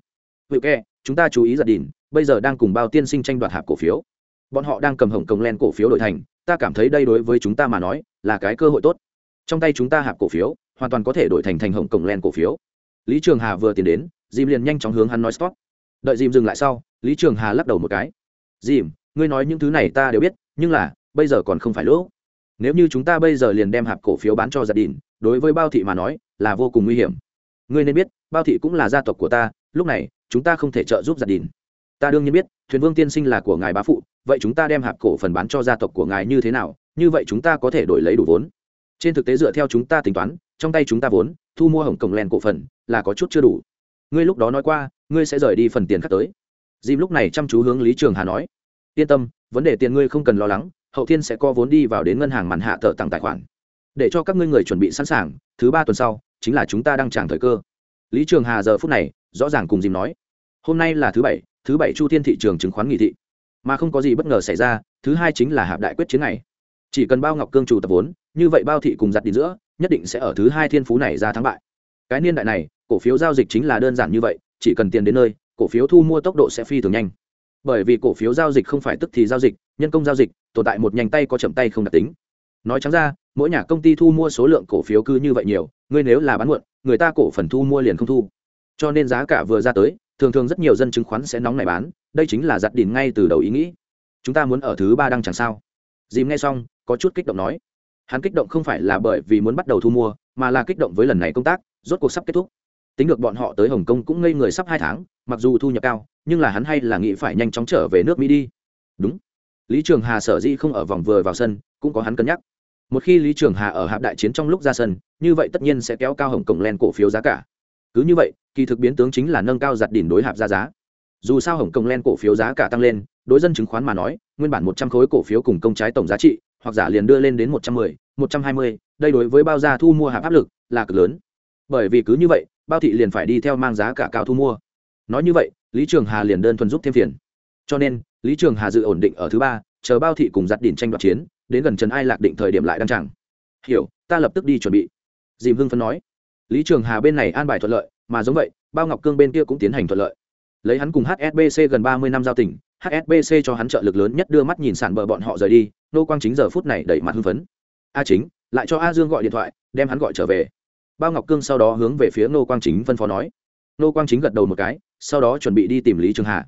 Hữu kè, chúng ta chú ý giật đỉn, bây giờ đang cùng bao tiên sinh tranh đoạt hạp cổ phiếu. Bọn họ đang cầm hồng cồng len cổ phiếu đổi thành, ta cảm thấy đây đối với chúng ta mà nói, là cái cơ hội tốt. Trong tay chúng ta hạp cổ phiếu, hoàn toàn có thể đổi thành thành hồng cồng len cổ phiếu. Lý trường hà vừa tiến đến, dìm liền nhanh chóng hướng hắn nói stop đợi dìm dừng lại sau, lý trường hà lắc đầu một cái. Dìm, ngươi nói những thứ này ta đều biết, nhưng là, bây giờ còn không phải lỗ nếu như chúng ta bây giờ liền đem hạp cổ phiếu bán cho gia đình đối với bao thị mà nói, là vô cùng nguy hiểm. Ngươi nên biết, bao thị cũng là gia tộc của ta, lúc này, chúng ta không thể trợ giúp gia đình ta đương nhiên biết, thuyền vương tiên sinh là của ngài bá phụ, vậy chúng ta đem hạp cổ phần bán cho gia tộc của ngài như thế nào, như vậy chúng ta có thể đổi lấy đủ vốn. Trên thực tế dựa theo chúng ta tính toán, trong tay chúng ta vốn, thu mua hồng cổng len cổ phần, là có chút chưa đủ. Ngươi lúc đó nói qua ngươi sẽ rời đi phần tiền khác tới. Dìm lúc này chăm chú hướng lý trường hà nói, yên tâm, vấn đề tiền ngươi không cần lo lắng, hậu thiên sẽ co vốn đi vào đến ngân hàng màn hạ thợ tặng tài khoản. Để cho các ngươi người chuẩn bị sẵn sàng, thứ ba tuần sau, chính là chúng ta đang tràng thời cơ. Lý trường hà giờ phút này, rõ ràng cùng dìm nói, hôm nay là thứ bảy thứ bảy chu thiên thị trường chứng khoán nghị thị. Mà không có gì bất ngờ xảy ra, thứ hai chính là hạp đại quyết chiến này. Chỉ cần bao ngọc cương chủ tập vốn, như vậy bao thị cùng giặt đi giữa, nhất định sẽ ở thứ hai thiên phú này ra thắng bại. Cái niên đại này, cổ phiếu giao dịch chính là đơn giản như vậy chỉ cần tiền đến nơi, cổ phiếu thu mua tốc độ sẽ phi thường nhanh. Bởi vì cổ phiếu giao dịch không phải tức thì giao dịch, nhân công giao dịch, tồn tại một nhanh tay có chậm tay không đặc tính. Nói trắng ra, mỗi nhà công ty thu mua số lượng cổ phiếu cứ như vậy nhiều, ngươi nếu là bán muộn, người ta cổ phần thu mua liền không thu. Cho nên giá cả vừa ra tới, thường thường rất nhiều dân chứng khoán sẽ nóng này bán, đây chính là giặt đỉnh ngay từ đầu ý nghĩ. Chúng ta muốn ở thứ ba đăng chẳng sao. Dìm nghe xong, có chút kích động nói. Hắn kích động không phải là bởi vì muốn bắt đầu thu mua, mà là kích động với lần này công tác, rốt cuộc sắp kết thúc tính được bọn họ tới hồng kông cũng ngây người sắp hai tháng, mặc dù thu nhập cao, nhưng là hắn hay là nghĩ phải nhanh chóng trở về nước mỹ đi. Đúng. Lý trường hà sở dĩ không ở vòng vừa vào sân, cũng có hắn cân nhắc. Một khi lý trường hà ở hạp đại chiến trong lúc ra sân, như vậy tất nhiên sẽ kéo cao hồng kông len cổ phiếu giá cả. Cứ như vậy, kỳ thực biến tướng chính là nâng cao giặt đỉnh đối hạp ra giá. Dù sao hồng kông len cổ phiếu giá cả tăng lên, đối dân chứng khoán mà nói, nguyên bản một trăm khối cổ phiếu cùng công trái tổng giá trị, hoặc giả liền đưa lên đến một trăm mười, một trăm hai mươi, đây đối với bao gia thu mua hạp áp lực là cực lớn. Bởi vì cứ như vậy bao thị liền phải đi theo mang giá cả cao thu mua. Nói như vậy, lý trường hà liền đơn thuần giúp thêm phiền. Cho nên, lý trường hà dự ổn định ở thứ ba, chờ bao thị cùng giặt đỉnh tranh đoạt chiến, đến gần trần ai lạc định thời điểm lại đăng chẳng. Hiểu, ta lập tức đi chuẩn bị. Dìm hưng phân nói. Lý trường hà bên này an bài thuận lợi, mà giống vậy, bao ngọc cương bên kia cũng tiến hành thuận lợi. Lấy hắn cùng hsbc gần ba mươi năm giao tỉnh hsbc cho hắn trợ lực lớn nhất đưa mắt nhìn sản bờ bọn họ rời đi, nô quang chính giờ phút này đẩy mặt hưng phấn. A chính, lại cho a dương gọi điện thoại, đem hắn gọi trở về bao ngọc cương sau đó hướng về phía nô quang chính phân phó nói. Nô quang chính gật đầu một cái, sau đó chuẩn bị đi tìm lý trường hà.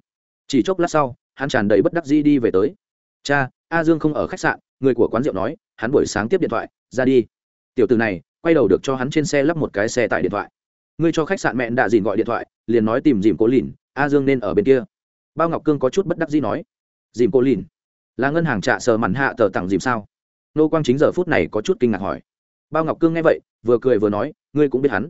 Chỉ chốc lát sau, hắn tràn đầy bất đắc dĩ đi về tới. Cha, a dương không ở khách sạn, người của quán rượu nói, hắn buổi sáng tiếp điện thoại, ra đi. Tiểu từ này, quay đầu được cho hắn trên xe lắp một cái xe tại điện thoại. Ngươi cho khách sạn mẹ đã dìn gọi điện thoại, liền nói tìm dìm cố lìn, a dương nên ở bên kia. Bao ngọc cương có chút bất đắc dĩ nói. Dìm cố lìn, là ngân hàng trả sờ mặn hạ tờ tặng dìm sao? Nô quang chính giờ phút này có chút kinh ngạc hỏi. Bao ngọc cương nghe vậy vừa cười vừa nói, ngươi cũng biết hắn.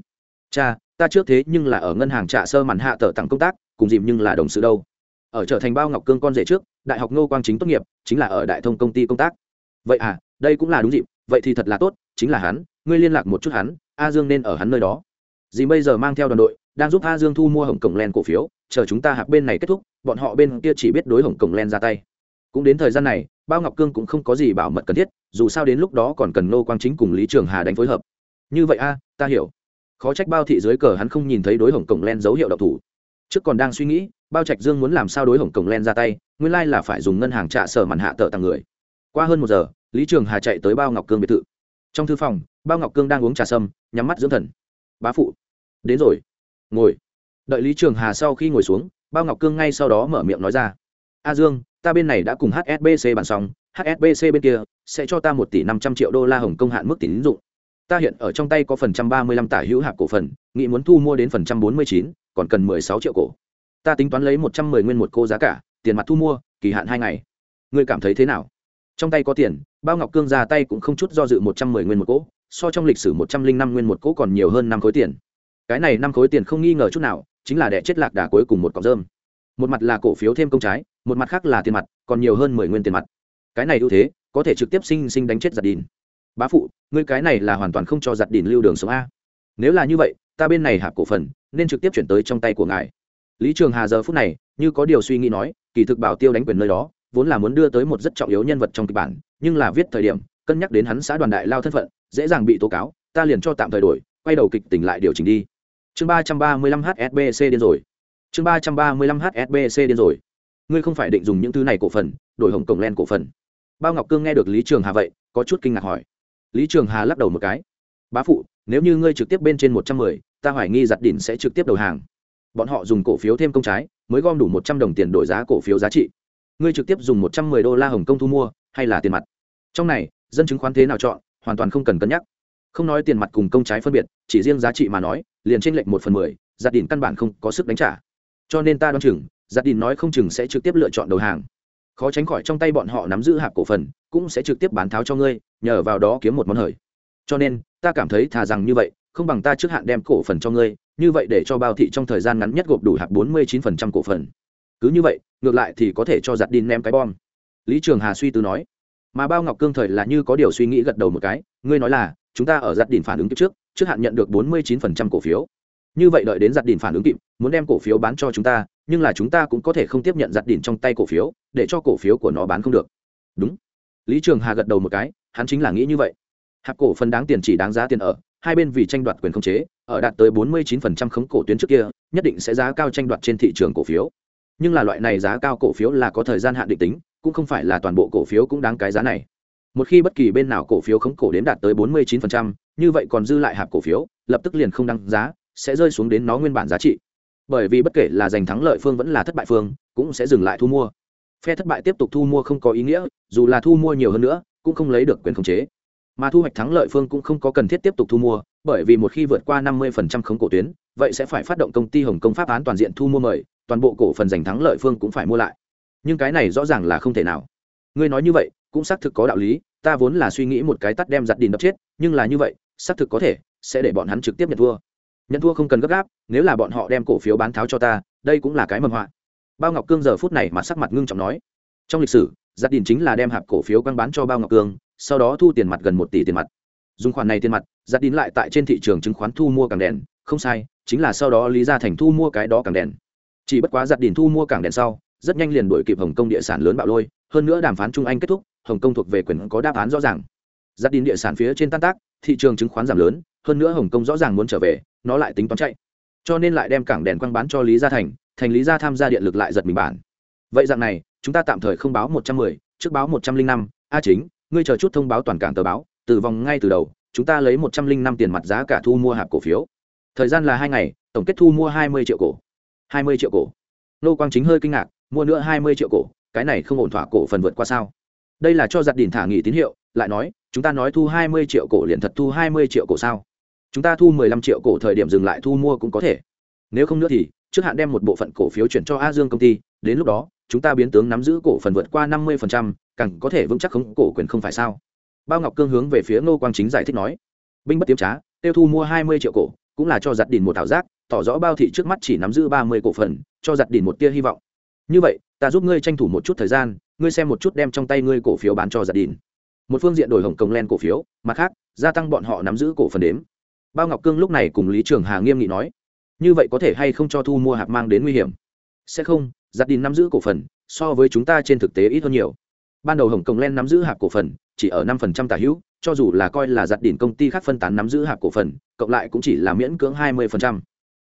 Cha, ta trước thế nhưng là ở ngân hàng trạ sơ màn hạ tờ tặng công tác, cùng dìm nhưng là đồng sự đâu. Ở trở thành bao ngọc cương con rể trước, đại học ngô quang chính tốt nghiệp, chính là ở đại thông công ty công tác. Vậy à đây cũng là đúng dịp, vậy thì thật là tốt, chính là hắn, ngươi liên lạc một chút hắn, a dương nên ở hắn nơi đó. Dì bây giờ mang theo đoàn đội, đang giúp a dương thu mua hồng cổng len cổ phiếu, chờ chúng ta hạc bên này kết thúc, bọn họ bên kia chỉ biết đối hồng cổng len ra tay. Cũng đến thời gian này, bao ngọc cương cũng không có gì bảo mật cần thiết, dù sao đến lúc đó còn cần ngô quang chính cùng lý trường hà đánh phối hợp như vậy a, ta hiểu. Khó trách bao thị dưới cờ hắn không nhìn thấy đối hồng cổng len dấu hiệu độc thủ. Trước còn đang suy nghĩ, bao trạch dương muốn làm sao đối hồng cổng len ra tay, nguyên lai là phải dùng ngân hàng trạ sở mặn hạ tợ tặng người. Qua hơn một giờ, lý trường hà chạy tới bao ngọc cương biệt thự. Trong thư phòng, bao ngọc cương đang uống trà sâm, nhắm mắt dưỡng thần. Bá phụ. Đến rồi. Ngồi. Đợi lý trường hà sau khi ngồi xuống, bao ngọc cương ngay sau đó mở miệng nói ra. A dương, ta bên này đã cùng hsbc bàn xong hsbc bên kia sẽ cho ta một tỷ năm trăm triệu đô la hồng công hạn mức tín dụng ta hiện ở trong tay có phần trăm ba mươi lăm tả hữu hạp cổ phần nghị muốn thu mua đến phần trăm bốn mươi chín, còn cần mười sáu triệu cổ. Ta tính toán lấy một trăm mười nguyên một cô giá cả, tiền mặt thu mua, kỳ hạn hai ngày. Ngươi cảm thấy thế nào? Trong tay có tiền, bao ngọc cương ra tay cũng không chút do dự một trăm mười nguyên một cỗ, so trong lịch sử một trăm linh năm nguyên một cỗ còn nhiều hơn năm khối tiền. Cái này năm khối tiền không nghi ngờ chút nào, chính là đẻ chết lạc đà cuối cùng một cọc rơm. Một mặt là cổ phiếu thêm công trái, một mặt khác là tiền mặt, còn nhiều hơn mười nguyên tiền mặt. Cái này ưu thế, có thể trực tiếp sinh sinh đánh chết giặt đìn bá phụ, ngươi cái này là hoàn toàn không cho giặt đỉnh lưu đường sống a. Nếu là như vậy, ta bên này hạp cổ phần, nên trực tiếp chuyển tới trong tay của ngài. Lý trường hà giờ phút này, như có điều suy nghĩ nói, kỳ thực bảo tiêu đánh quyền nơi đó, vốn là muốn đưa tới một rất trọng yếu nhân vật trong kịch bản, nhưng là viết thời điểm, cân nhắc đến hắn xã đoàn đại lao thân phận, dễ dàng bị tố cáo, ta liền cho tạm thời đổi, quay đầu kịch tỉnh lại điều chỉnh đi. Chương ba trăm ba mươi lăm hsbc điên rồi. Chương ba trăm ba mươi lăm hsbc điên rồi. Ngươi không phải định dùng những thứ này cổ phần, đổi hồng cổng len cổ phần. Bao ngọc cương nghe được lý trường hà vậy, có chút kinh ngạc hỏi lý trường hà lắc đầu một cái. Bá phụ, nếu như ngươi trực tiếp bên trên một trăm mười, ta hoài nghi giặt đỉnh sẽ trực tiếp đầu hàng. Bọn họ dùng cổ phiếu thêm công trái, mới gom đủ một trăm đồng tiền đổi giá cổ phiếu giá trị. Ngươi trực tiếp dùng một trăm mười đô la hồng kông thu mua, hay là tiền mặt? Trong này, dân chứng khoán thế nào chọn, hoàn toàn không cần cân nhắc. Không nói tiền mặt cùng công trái phân biệt, chỉ riêng giá trị mà nói, liền trên lệnh một phần mười, giặt đỉnh căn bản không có sức đánh trả. Cho nên ta đoán chừng, giặt đỉnh nói không chừng sẽ trực tiếp lựa chọn đầu hàng khó tránh khỏi trong tay bọn họ nắm giữ hạp cổ phần, cũng sẽ trực tiếp bán tháo cho ngươi, nhờ vào đó kiếm một món hời. Cho nên, ta cảm thấy thà rằng như vậy, không bằng ta trước hạn đem cổ phần cho ngươi, như vậy để cho bao thị trong thời gian ngắn nhất gộp đủ hạt bốn mươi chín phần trăm cổ phần. Cứ như vậy, ngược lại thì có thể cho giặt đi ném cái bom. Lý trường hà suy tư nói. Mà bao ngọc cương thời là như có điều suy nghĩ gật đầu một cái, ngươi nói là, chúng ta ở giặt đỉnh phản ứng kịp trước trước hạn nhận được bốn mươi chín phần trăm cổ phiếu. Như vậy đợi đến giặt đỉnh phản ứng kịp, muốn đem cổ phiếu bán cho chúng ta nhưng là chúng ta cũng có thể không tiếp nhận giặt đỉnh trong tay cổ phiếu để cho cổ phiếu của nó bán không được. Đúng. Lý trường hà gật đầu một cái hắn chính là nghĩ như vậy. Hạp cổ phần đáng tiền chỉ đáng giá tiền ở hai bên vì tranh đoạt quyền khống chế ở đạt tới 49% khống cổ tuyến trước kia nhất định sẽ giá cao tranh đoạt trên thị trường cổ phiếu. Nhưng là loại này giá cao cổ phiếu là có thời gian hạn định tính cũng không phải là toàn bộ cổ phiếu cũng đáng cái giá này. Một khi bất kỳ bên nào cổ phiếu khống cổ đến đạt tới 49%, như vậy còn dư lại hạp cổ phiếu lập tức liền không đăng giá sẽ rơi xuống đến nó nguyên bản giá trị bởi vì bất kể là giành thắng lợi phương vẫn là thất bại phương, cũng sẽ dừng lại thu mua. Phe thất bại tiếp tục thu mua không có ý nghĩa, dù là thu mua nhiều hơn nữa, cũng không lấy được quyền khống chế. Mà thu hoạch thắng lợi phương cũng không có cần thiết tiếp tục thu mua, bởi vì một khi vượt qua năm mươi khống cổ tuyến, vậy sẽ phải phát động công ty hồng Công pháp án toàn diện thu mua mời, toàn bộ cổ phần giành thắng lợi phương cũng phải mua lại. Nhưng cái này rõ ràng là không thể nào. Ngươi nói như vậy, cũng xác thực có đạo lý, ta vốn là suy nghĩ một cái tắt đem giặt đìn đập chết, nhưng là như vậy, xác thực có thể, sẽ để bọn hắn trực tiếp nhận thua nhận thua không cần gấp gáp, nếu là bọn họ đem cổ phiếu bán tháo cho ta, đây cũng là cái mầm họa. Bao ngọc cương giờ phút này mà sắc mặt ngưng trọng nói. Trong lịch sử giặt đình chính là đem hạp cổ phiếu căng bán cho bao ngọc cương, sau đó thu tiền mặt gần một tỷ tiền mặt. Dùng khoản này tiền mặt giặt đình lại tại trên thị trường chứng khoán thu mua cảng đèn, không sai, chính là sau đó lý ra thành thu mua cái đó cảng đèn. Chỉ bất quá giặt đình thu mua cảng đèn sau, rất nhanh liền đuổi kịp hồng kông địa sản lớn bạo lôi, hơn nữa đàm phán trung anh kết thúc, hồng kông thuộc về quyền có đáp án rõ ràng. Giặt đình địa sản phía trên tan tác, thị trường chứng khoán giảm lớn hơn nữa hồng kông rõ ràng muốn trở về, nó lại tính toán chạy. Cho nên lại đem cảng đèn quang bán cho lý gia thành thành lý gia tham gia điện lực lại giật mình bản. Vậy dạng này, chúng ta tạm thời không báo một trăm mười, trước báo một trăm linh năm. A chính, ngươi chờ chút thông báo toàn cảng tờ báo, từ vòng ngay từ đầu, chúng ta lấy một trăm linh năm tiền mặt giá cả thu mua hạp cổ phiếu. Thời gian là hai ngày, tổng kết thu mua hai mươi triệu cổ. hai mươi triệu cổ. Nô quang chính hơi kinh ngạc, mua nữa hai mươi triệu cổ, cái này không ổn thỏa cổ phần vượt qua sao? Đây là cho giặt đỉnh thả nghỉ tín hiệu, lại nói, chúng ta nói thu hai mươi triệu cổ liền thật thu hai mươi triệu cổ sao? Chúng ta thu mười lăm triệu cổ thời điểm dừng lại thu mua cũng có thể. Nếu không nữa thì, trước hạn đem một bộ phận cổ phiếu chuyển cho a dương công ty, đến lúc đó, chúng ta biến tướng nắm giữ cổ phần vượt qua năm mươi càng có thể vững chắc khống cổ quyền không phải sao? Bao ngọc cương hướng về phía ngô quang chính giải thích nói. Binh bất tiếm trá, tiêu thu mua hai mươi triệu cổ, cũng là cho giặt đỉnh một thảo giác, tỏ rõ bao thị trước mắt chỉ nắm giữ ba mươi cổ phần, cho giặt đỉnh một tia hy vọng. Như vậy, ta giúp ngươi tranh thủ một chút thời gian, ngươi xem một chút đem trong tay ngươi cổ phiếu bán cho giặt đỉnh một phương diện đổi hồng công len cổ phiếu, mặt khác, gia tăng bọn họ nắm giữ cổ phần đếm bao ngọc cương lúc này cùng lý trường hà nghiêm nghị nói, như vậy có thể hay không cho thu mua hạt mang đến nguy hiểm? Sẽ không, giặt đỉnh nắm giữ cổ phần, so với chúng ta trên thực tế ít hơn nhiều. Ban đầu hồng kông len nắm giữ hạt cổ phần, chỉ ở năm phần trăm tả hữu, cho dù là coi là giặt đỉnh công ty khác phân tán nắm giữ hạt cổ phần, cộng lại cũng chỉ là miễn cưỡng hai mươi phần trăm.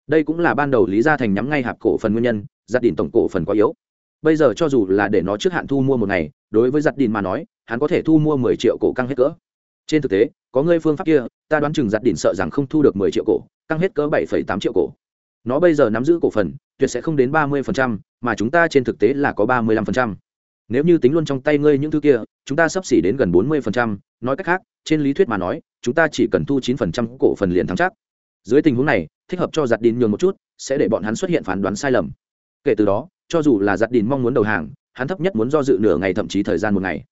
Đây cũng là ban đầu lý gia thành nhắm ngay hạt cổ phần nguyên nhân, giặt đỉnh tổng cổ phần quá yếu. Bây giờ cho dù là để nó trước hạn thu mua một ngày, đối với giặt đỉnh mà nói, hắn có thể thu mua mười triệu cổ căng hết cỡ trên thực tế, có ngươi phương pháp kia, ta đoán chừng giặt đỉnh sợ rằng không thu được mười triệu cổ tăng hết cỡ bảy phẩy tám triệu cổ. Nó bây giờ nắm giữ cổ phần, tuyệt sẽ không đến ba mươi phần trăm, mà chúng ta trên thực tế là có ba mươi lăm phần trăm. Nếu như tính luôn trong tay ngươi những thứ kia, chúng ta sắp xỉ đến gần bốn mươi phần trăm. Nói cách khác, trên lý thuyết mà nói, chúng ta chỉ cần thu chín phần trăm cổ phần liền thắng chắc. Dưới tình huống này, thích hợp cho giặt đìn nhường một chút, sẽ để bọn hắn xuất hiện phán đoán sai lầm. Kể từ đó, cho dù là giặt đìn mong muốn đầu hàng, hắn thấp nhất muốn do dự nửa ngày thậm chí thời gian một ngày.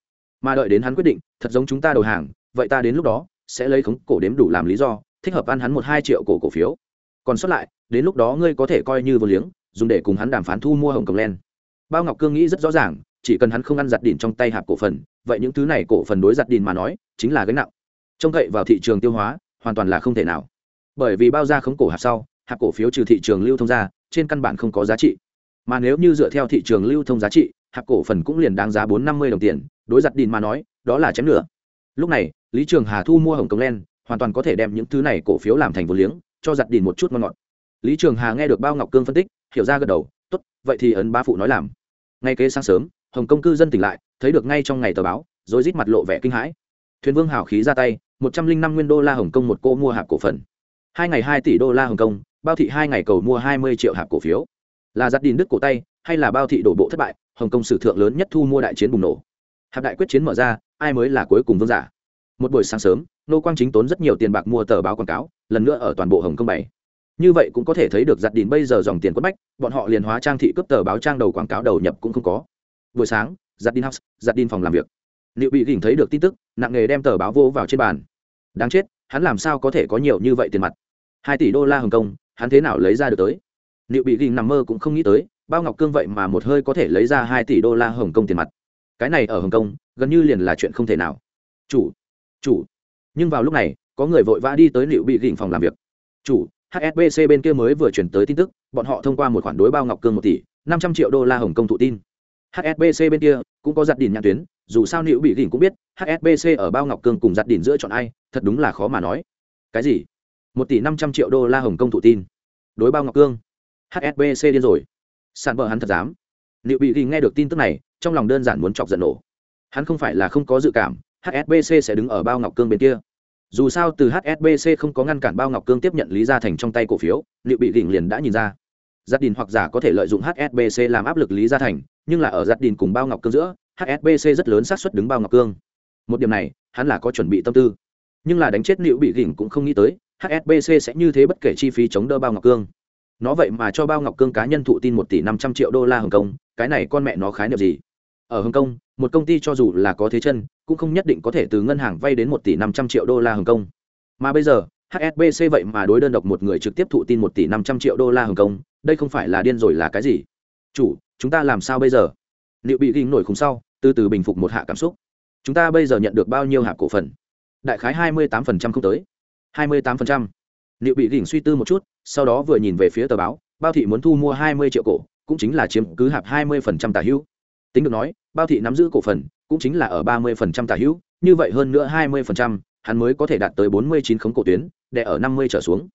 Mà đợi đến hắn quyết định, thật giống chúng ta đầu hàng vậy ta đến lúc đó sẽ lấy khống cổ đếm đủ làm lý do, thích hợp ăn hắn một hai triệu cổ cổ phiếu. Còn sót lại, đến lúc đó ngươi có thể coi như vô liếng, dùng để cùng hắn đàm phán thu mua hồng cổng len bao ngọc cương nghĩ rất rõ ràng, chỉ cần hắn không ăn giặt đỉn trong tay hạp cổ phần, vậy những thứ này cổ phần đối giặt đỉn mà nói, chính là gánh nặng. Trông cậy vào thị trường tiêu hóa, hoàn toàn là không thể nào. Bởi vì bao ra khống cổ hạp sau, hạp cổ phiếu trừ thị trường lưu thông ra, trên căn bản không có giá trị. Mà nếu như dựa theo thị trường lưu thông giá trị, hạp cổ phần cũng liền đáng giá bốn năm mươi đồng tiền, đối giặt đỉn mà nói, đó là chém lửa. Lúc này lý trường hà thu mua hồng kông len, hoàn toàn có thể đem những thứ này cổ phiếu làm thành vốn liếng, cho giặt đìn một chút ngon ngọt. Lý trường hà nghe được bao ngọc cương phân tích, hiểu ra gật đầu, tốt, vậy thì ấn ba phụ nói làm. Ngay kế sáng sớm, hồng kông cư dân tỉnh lại, thấy được ngay trong ngày tờ báo, rồi rít mặt lộ vẻ kinh hãi. Thuyền vương hào khí ra tay, một trăm linh năm nguyên đô la hồng kông một cô mua hạp cổ phần. Hai ngày hai tỷ đô la hồng kông bao thị hai ngày cầu mua hai mươi triệu hạp cổ phiếu. Là giặt đìn đức cổ tay, hay là bao thị đổ bộ thất bại, hồng kông sử thượng lớn nhất thu mua đại chiến bùng nổ. Hạp đại quyết chiến mở ra, ai mới là cuối cùng vương giả? Một buổi sáng sớm, nô quang chính tốn rất nhiều tiền bạc mua tờ báo quảng cáo, lần nữa ở toàn bộ hồng kông bảy như vậy cũng có thể thấy được giặt đìn bây giờ dòng tiền quất bách, bọn họ liền hóa trang thị cướp tờ báo trang đầu quảng cáo đầu nhập cũng không có. Buổi sáng, giặt đin house, giặt đin phòng làm việc. Liệu bị gỉnh thấy được tin tức, nặng nghề đem tờ báo vô vào trên bàn. Đáng chết, hắn làm sao có thể có nhiều như vậy tiền mặt? Hai tỷ đô la hồng kông, hắn thế nào lấy ra được tới? Liệu bị gỉnh nằm mơ cũng không nghĩ tới, bao ngọc cương vậy mà một hơi có thể lấy ra hai tỷ đô la hồng kông tiền mặt. Cái này ở hồng kông, gần như liền là chuyện không thể nào. Chủ chủ. Nhưng vào lúc này, có người vội vã đi tới liệu bị gỉnh phòng làm việc. Chủ hsbc bên kia mới vừa chuyển tới tin tức, bọn họ thông qua một khoản đối bao ngọc cương một tỷ, năm trăm triệu đô la hồng kông thụ tin. Hsbc bên kia cũng có giặt đỉn nhãn tuyến, dù sao liệu bị gỉnh cũng biết hsbc ở bao ngọc cương cùng giặt đỉn giữa chọn ai, thật đúng là khó mà nói. Cái gì? Một tỷ năm trăm triệu đô la hồng kông thụ tin. Đối bao ngọc cương. Hsbc điên rồi. Sàn bờ hắn thật dám. Liệu bị gỉnh nghe được tin tức này, trong lòng đơn giản muốn chọc giận nổ. Hắn không phải là không có dự cảm hsbc sẽ đứng ở bao ngọc cương bên kia. Dù sao từ hsbc không có ngăn cản bao ngọc cương tiếp nhận lý gia thành trong tay cổ phiếu, liệu bị Đỉnh liền đã nhìn ra. Giặt đình hoặc giả có thể lợi dụng hsbc làm áp lực lý gia thành, nhưng là ở giặt đình cùng bao ngọc cương giữa hsbc rất lớn xác suất đứng bao ngọc cương. Một điểm này, hắn là có chuẩn bị tâm tư. Nhưng là đánh chết liệu bị Đỉnh cũng không nghĩ tới hsbc sẽ như thế bất kể chi phí chống đỡ bao ngọc cương. Nó vậy mà cho bao ngọc cương cá nhân thụ tin một tỷ năm trăm triệu đô la hồng kông, cái này con mẹ nó khái niệm gì? Ở hồng kông, một công ty cho dù là có thế chân, cũng không nhất định có thể từ ngân hàng vay đến một tỷ năm trăm triệu đô la hồng kông. Mà bây giờ hsbc vậy mà đối đơn độc một người trực tiếp thụ tin một tỷ năm trăm triệu đô la hồng kông, đây không phải là điên rồi là cái gì? Chủ, chúng ta làm sao bây giờ? Liệu bị ghi nổi khùng sau, từ từ bình phục một hạ cảm xúc. Chúng ta bây giờ nhận được bao nhiêu hạp cổ phần? Đại khái hai mươi tám không tới. hai mươi tám liệu bị gỉnh suy tư một chút, sau đó vừa nhìn về phía tờ báo, bao thị muốn thu mua hai mươi triệu cổ, cũng chính là chiếm cứ hạp hai mươi tả hữu. Tính được nói bao thị nắm giữ cổ phần, cũng chính là ở ba mươi tả hữu, như vậy hơn nữa hai mươi hắn mới có thể đạt tới bốn mươi chín khống cổ tuyến để ở năm mươi trở xuống.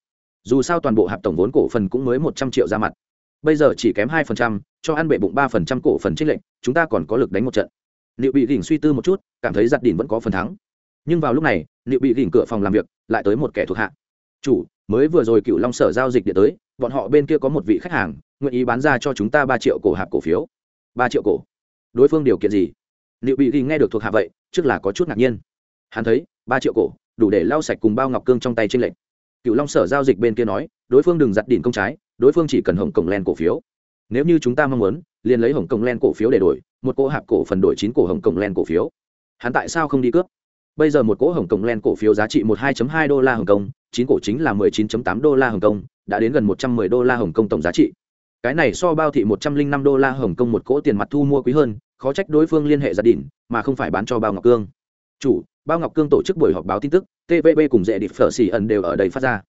Dù sao toàn bộ hạp tổng vốn cổ phần cũng mới một trăm triệu ra mặt. Bây giờ chỉ kém hai phần trăm, cho ăn bệ bụng ba phần trăm cổ phần trích lệnh chúng ta còn có lực đánh một trận. Liệu bị đỉnh suy tư một chút, cảm thấy giặt đỉnh vẫn có phần thắng. Nhưng vào lúc này, liệu bị đỉnh cửa phòng làm việc, lại tới một kẻ thuộc hạ. Chủ, mới vừa rồi cựu long sở giao dịch điện tới, bọn họ bên kia có một vị khách hàng, nguyện ý bán ra cho chúng ta ba triệu cổ hạp cổ phiếu. Ba triệu cổ? Đối phương điều kiện gì? Liệu bị ghi nghe được thuộc hạ vậy, trước là có chút ngạc nhiên. Hắn thấy, ba triệu cổ, đủ để lau sạch cùng bao ngọc cương trong tay trên lệnh cựu long sở giao dịch bên kia nói, đối phương đừng giặt đỉnh công trái, đối phương chỉ cần hồng cổng len cổ phiếu. Nếu như chúng ta mong muốn, liền lấy hồng cổng len cổ phiếu để đổi, một cỗ hạp cổ phần đổi chín cổ hồng cổng len cổ phiếu. Hắn tại sao không đi cướp? Bây giờ một cỗ hồng cổng len cổ phiếu giá trị một hai hai đô la hồng kông, chín cổ chính là mười chín tám đô la hồng kông, đã đến gần một trăm mười đô la hồng kông tổng giá trị cái này so bao thị một trăm linh năm đô la hồng kông một cỗ tiền mặt thu mua quý hơn khó trách đối phương liên hệ gia đình mà không phải bán cho bao ngọc cương. Chủ bao ngọc cương tổ chức buổi họp báo tin tức tvb cùng dễ điệp phở xỉ ẩn đều ở đây phát ra.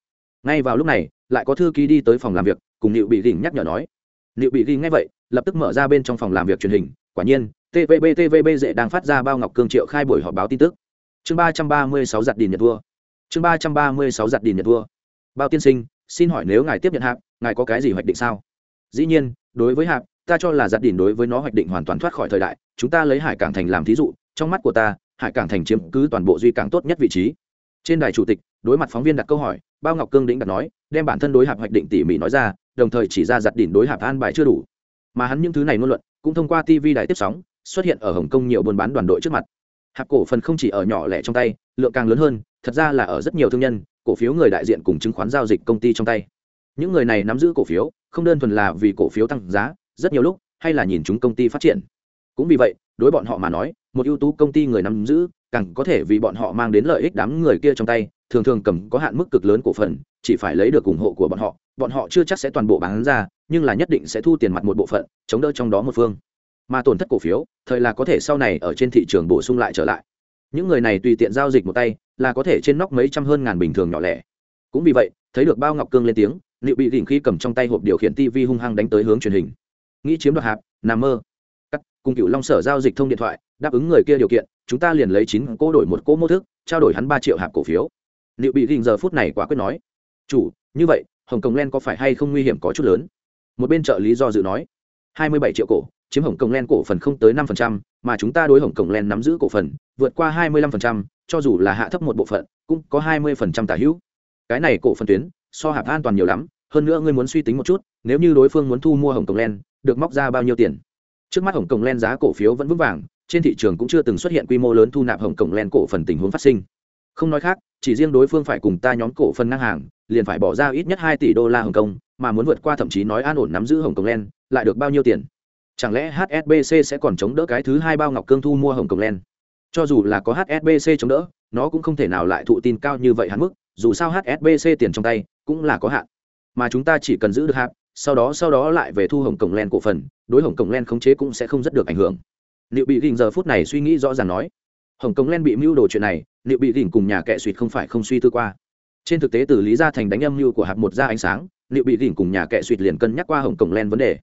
Ngay vào lúc này lại có thư ký đi tới phòng làm việc cùng liệu bị gỉnh nhắc nhở nói. Liệu bị gỉnh ngay vậy lập tức mở ra bên trong phòng làm việc truyền hình quả nhiên tvb tvb dễ đang phát ra bao ngọc cương triệu khai buổi họp báo tin tức. Chương ba trăm ba mươi sáu giặt đình nhật vua. Chương ba trăm ba mươi sáu giặt đình nhật vua. Bao tiên sinh xin hỏi nếu ngài tiếp nhận hạng, ngài có cái gì hoạch định sao? Dĩ nhiên, đối với hạp, ta cho là giặt đỉn đối với nó hoạch định hoàn toàn thoát khỏi thời đại, chúng ta lấy hải cảng thành làm thí dụ, trong mắt của ta, hải cảng thành chiếm cứ toàn bộ duy cảng tốt nhất vị trí. Trên đài chủ tịch, đối mặt phóng viên đặt câu hỏi, bao ngọc cương đĩnh đặt nói, đem bản thân đối hạp hoạch định tỉ mỉ nói ra, đồng thời chỉ ra giặt đỉnh đối hạp an bài chưa đủ. Mà hắn những thứ này ngôn luận, cũng thông qua tv đài tiếp sóng, xuất hiện ở hồng kông nhiều buôn bán đoàn đội trước mặt. Hạp cổ phần không chỉ ở nhỏ lẻ trong tay, lượng càng lớn hơn, thật ra là ở rất nhiều thương nhân, cổ phiếu người đại diện cùng chứng khoán giao dịch công ty trong tay. Những người này nắm giữ cổ phiếu không đơn thuần là vì cổ phiếu tăng giá, rất nhiều lúc, hay là nhìn chúng công ty phát triển. Cũng vì vậy, đối bọn họ mà nói, một ưu tú công ty người nắm giữ, càng có thể vì bọn họ mang đến lợi ích đám người kia trong tay, thường thường cầm có hạn mức cực lớn cổ phần, chỉ phải lấy được ủng hộ của bọn họ bọn họ chưa chắc sẽ toàn bộ bán ra, nhưng là nhất định sẽ thu tiền mặt một bộ phận, chống đỡ trong đó một phương. Mà tổn thất cổ phiếu, thời là có thể sau này ở trên thị trường bổ sung lại trở lại. Những người này tùy tiện giao dịch một tay, là có thể trên nóc mấy trăm hơn ngàn bình thường nhỏ lẻ. Cũng vì vậy, thấy được bao ngọc cương lên tiếng liệu bị đỉnh khi cầm trong tay hộp điều khiển tv hung hăng đánh tới hướng truyền hình. Nghĩ chiếm đoạt hạp nằm mơ. Cắt cùng cựu long sở giao dịch thông điện thoại đáp ứng người kia điều kiện chúng ta liền lấy chín cô đổi một cỗ mô thức trao đổi hắn ba triệu hạp cổ phiếu. Liệu bị đỉnh giờ phút này quả quyết nói chủ như vậy hồng kông len có phải hay không nguy hiểm có chút lớn? Một bên trợ lý do dự nói hai mươi bảy triệu cổ chiếm hồng kông len cổ phần không tới năm phần trăm, mà chúng ta đối hồng kông len nắm giữ cổ phần vượt qua hai mươi lăm phần trăm, cho dù là hạ thấp một bộ phận cũng có hai mươi phần trăm tả hữu. Cái này cổ phần tuyến so hạp an toàn nhiều lắm, hơn nữa ngươi muốn suy tính một chút, nếu như đối phương muốn thu mua hồng kông len được móc ra bao nhiêu tiền? Trước mắt hồng kông len giá cổ phiếu vẫn vững vàng, trên thị trường cũng chưa từng xuất hiện quy mô lớn thu nạp hồng kông len cổ phần tình huống phát sinh. Không nói khác, chỉ riêng đối phương phải cùng ta nhóm cổ phần ngang hàng, liền phải bỏ ra ít nhất hai tỷ đô la hồng kông, mà muốn vượt qua thậm chí nói an ổn nắm giữ hồng kông len lại được bao nhiêu tiền? Chẳng lẽ hsbc sẽ còn chống đỡ cái thứ hai bao ngọc cương thu mua hồng kông len cho dù là có hsbc chống đỡ, nó cũng không thể nào lại thụ tin cao như vậy hắn mức, dù sao hsbc tiền trong tay cũng là có hạn. Mà chúng ta chỉ cần giữ được hạp sau đó sau đó lại về thu hồng cổng len cổ phần, đối hồng cổng len khống chế cũng sẽ không rất được ảnh hưởng. Liệu bị gỉnh giờ phút này suy nghĩ rõ ràng nói, hồng cổng len bị mưu đồ chuyện này, liệu bị gỉnh cùng nhà kệ suỵt không phải không suy tư qua. Trên thực tế từ lý ra thành đánh âm mưu của hạp một ra ánh sáng, liệu bị gỉnh cùng nhà kệ suỵt liền cân nhắc qua hồng cổng len vấn đề.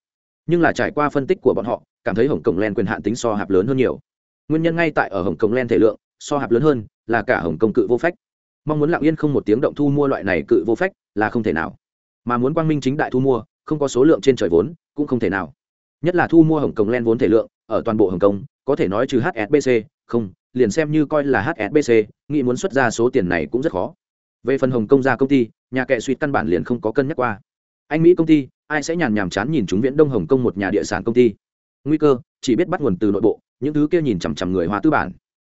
Nhưng là trải qua phân tích của bọn họ, cảm thấy hồng cổng len quyền hạn tính so hạp lớn hơn nhiều. Nguyên nhân ngay tại ở hồng cổng len thể lượng, so hạp lớn hơn là cả hồng công cự vô phách mong muốn lặng yên không một tiếng động thu mua loại này cự vô phách là không thể nào. Mà muốn quang minh chính đại thu mua, không có số lượng trên trời vốn, cũng không thể nào. Nhất là thu mua hồng kông len vốn thể lượng, ở toàn bộ hồng kông có thể nói trừ hsbc không, liền xem như coi là hsbc nghĩ muốn xuất ra số tiền này cũng rất khó. Về phần hồng kông ra công ty, nhà kệ suy căn bản liền không có cân nhắc qua. Anh mỹ công ty, ai sẽ nhàn nhàm chán nhìn chúng viễn đông hồng kông một nhà địa sản công ty? Nguy cơ, chỉ biết bắt nguồn từ nội bộ, những thứ kia nhìn chằm chằm người hoa tư bản.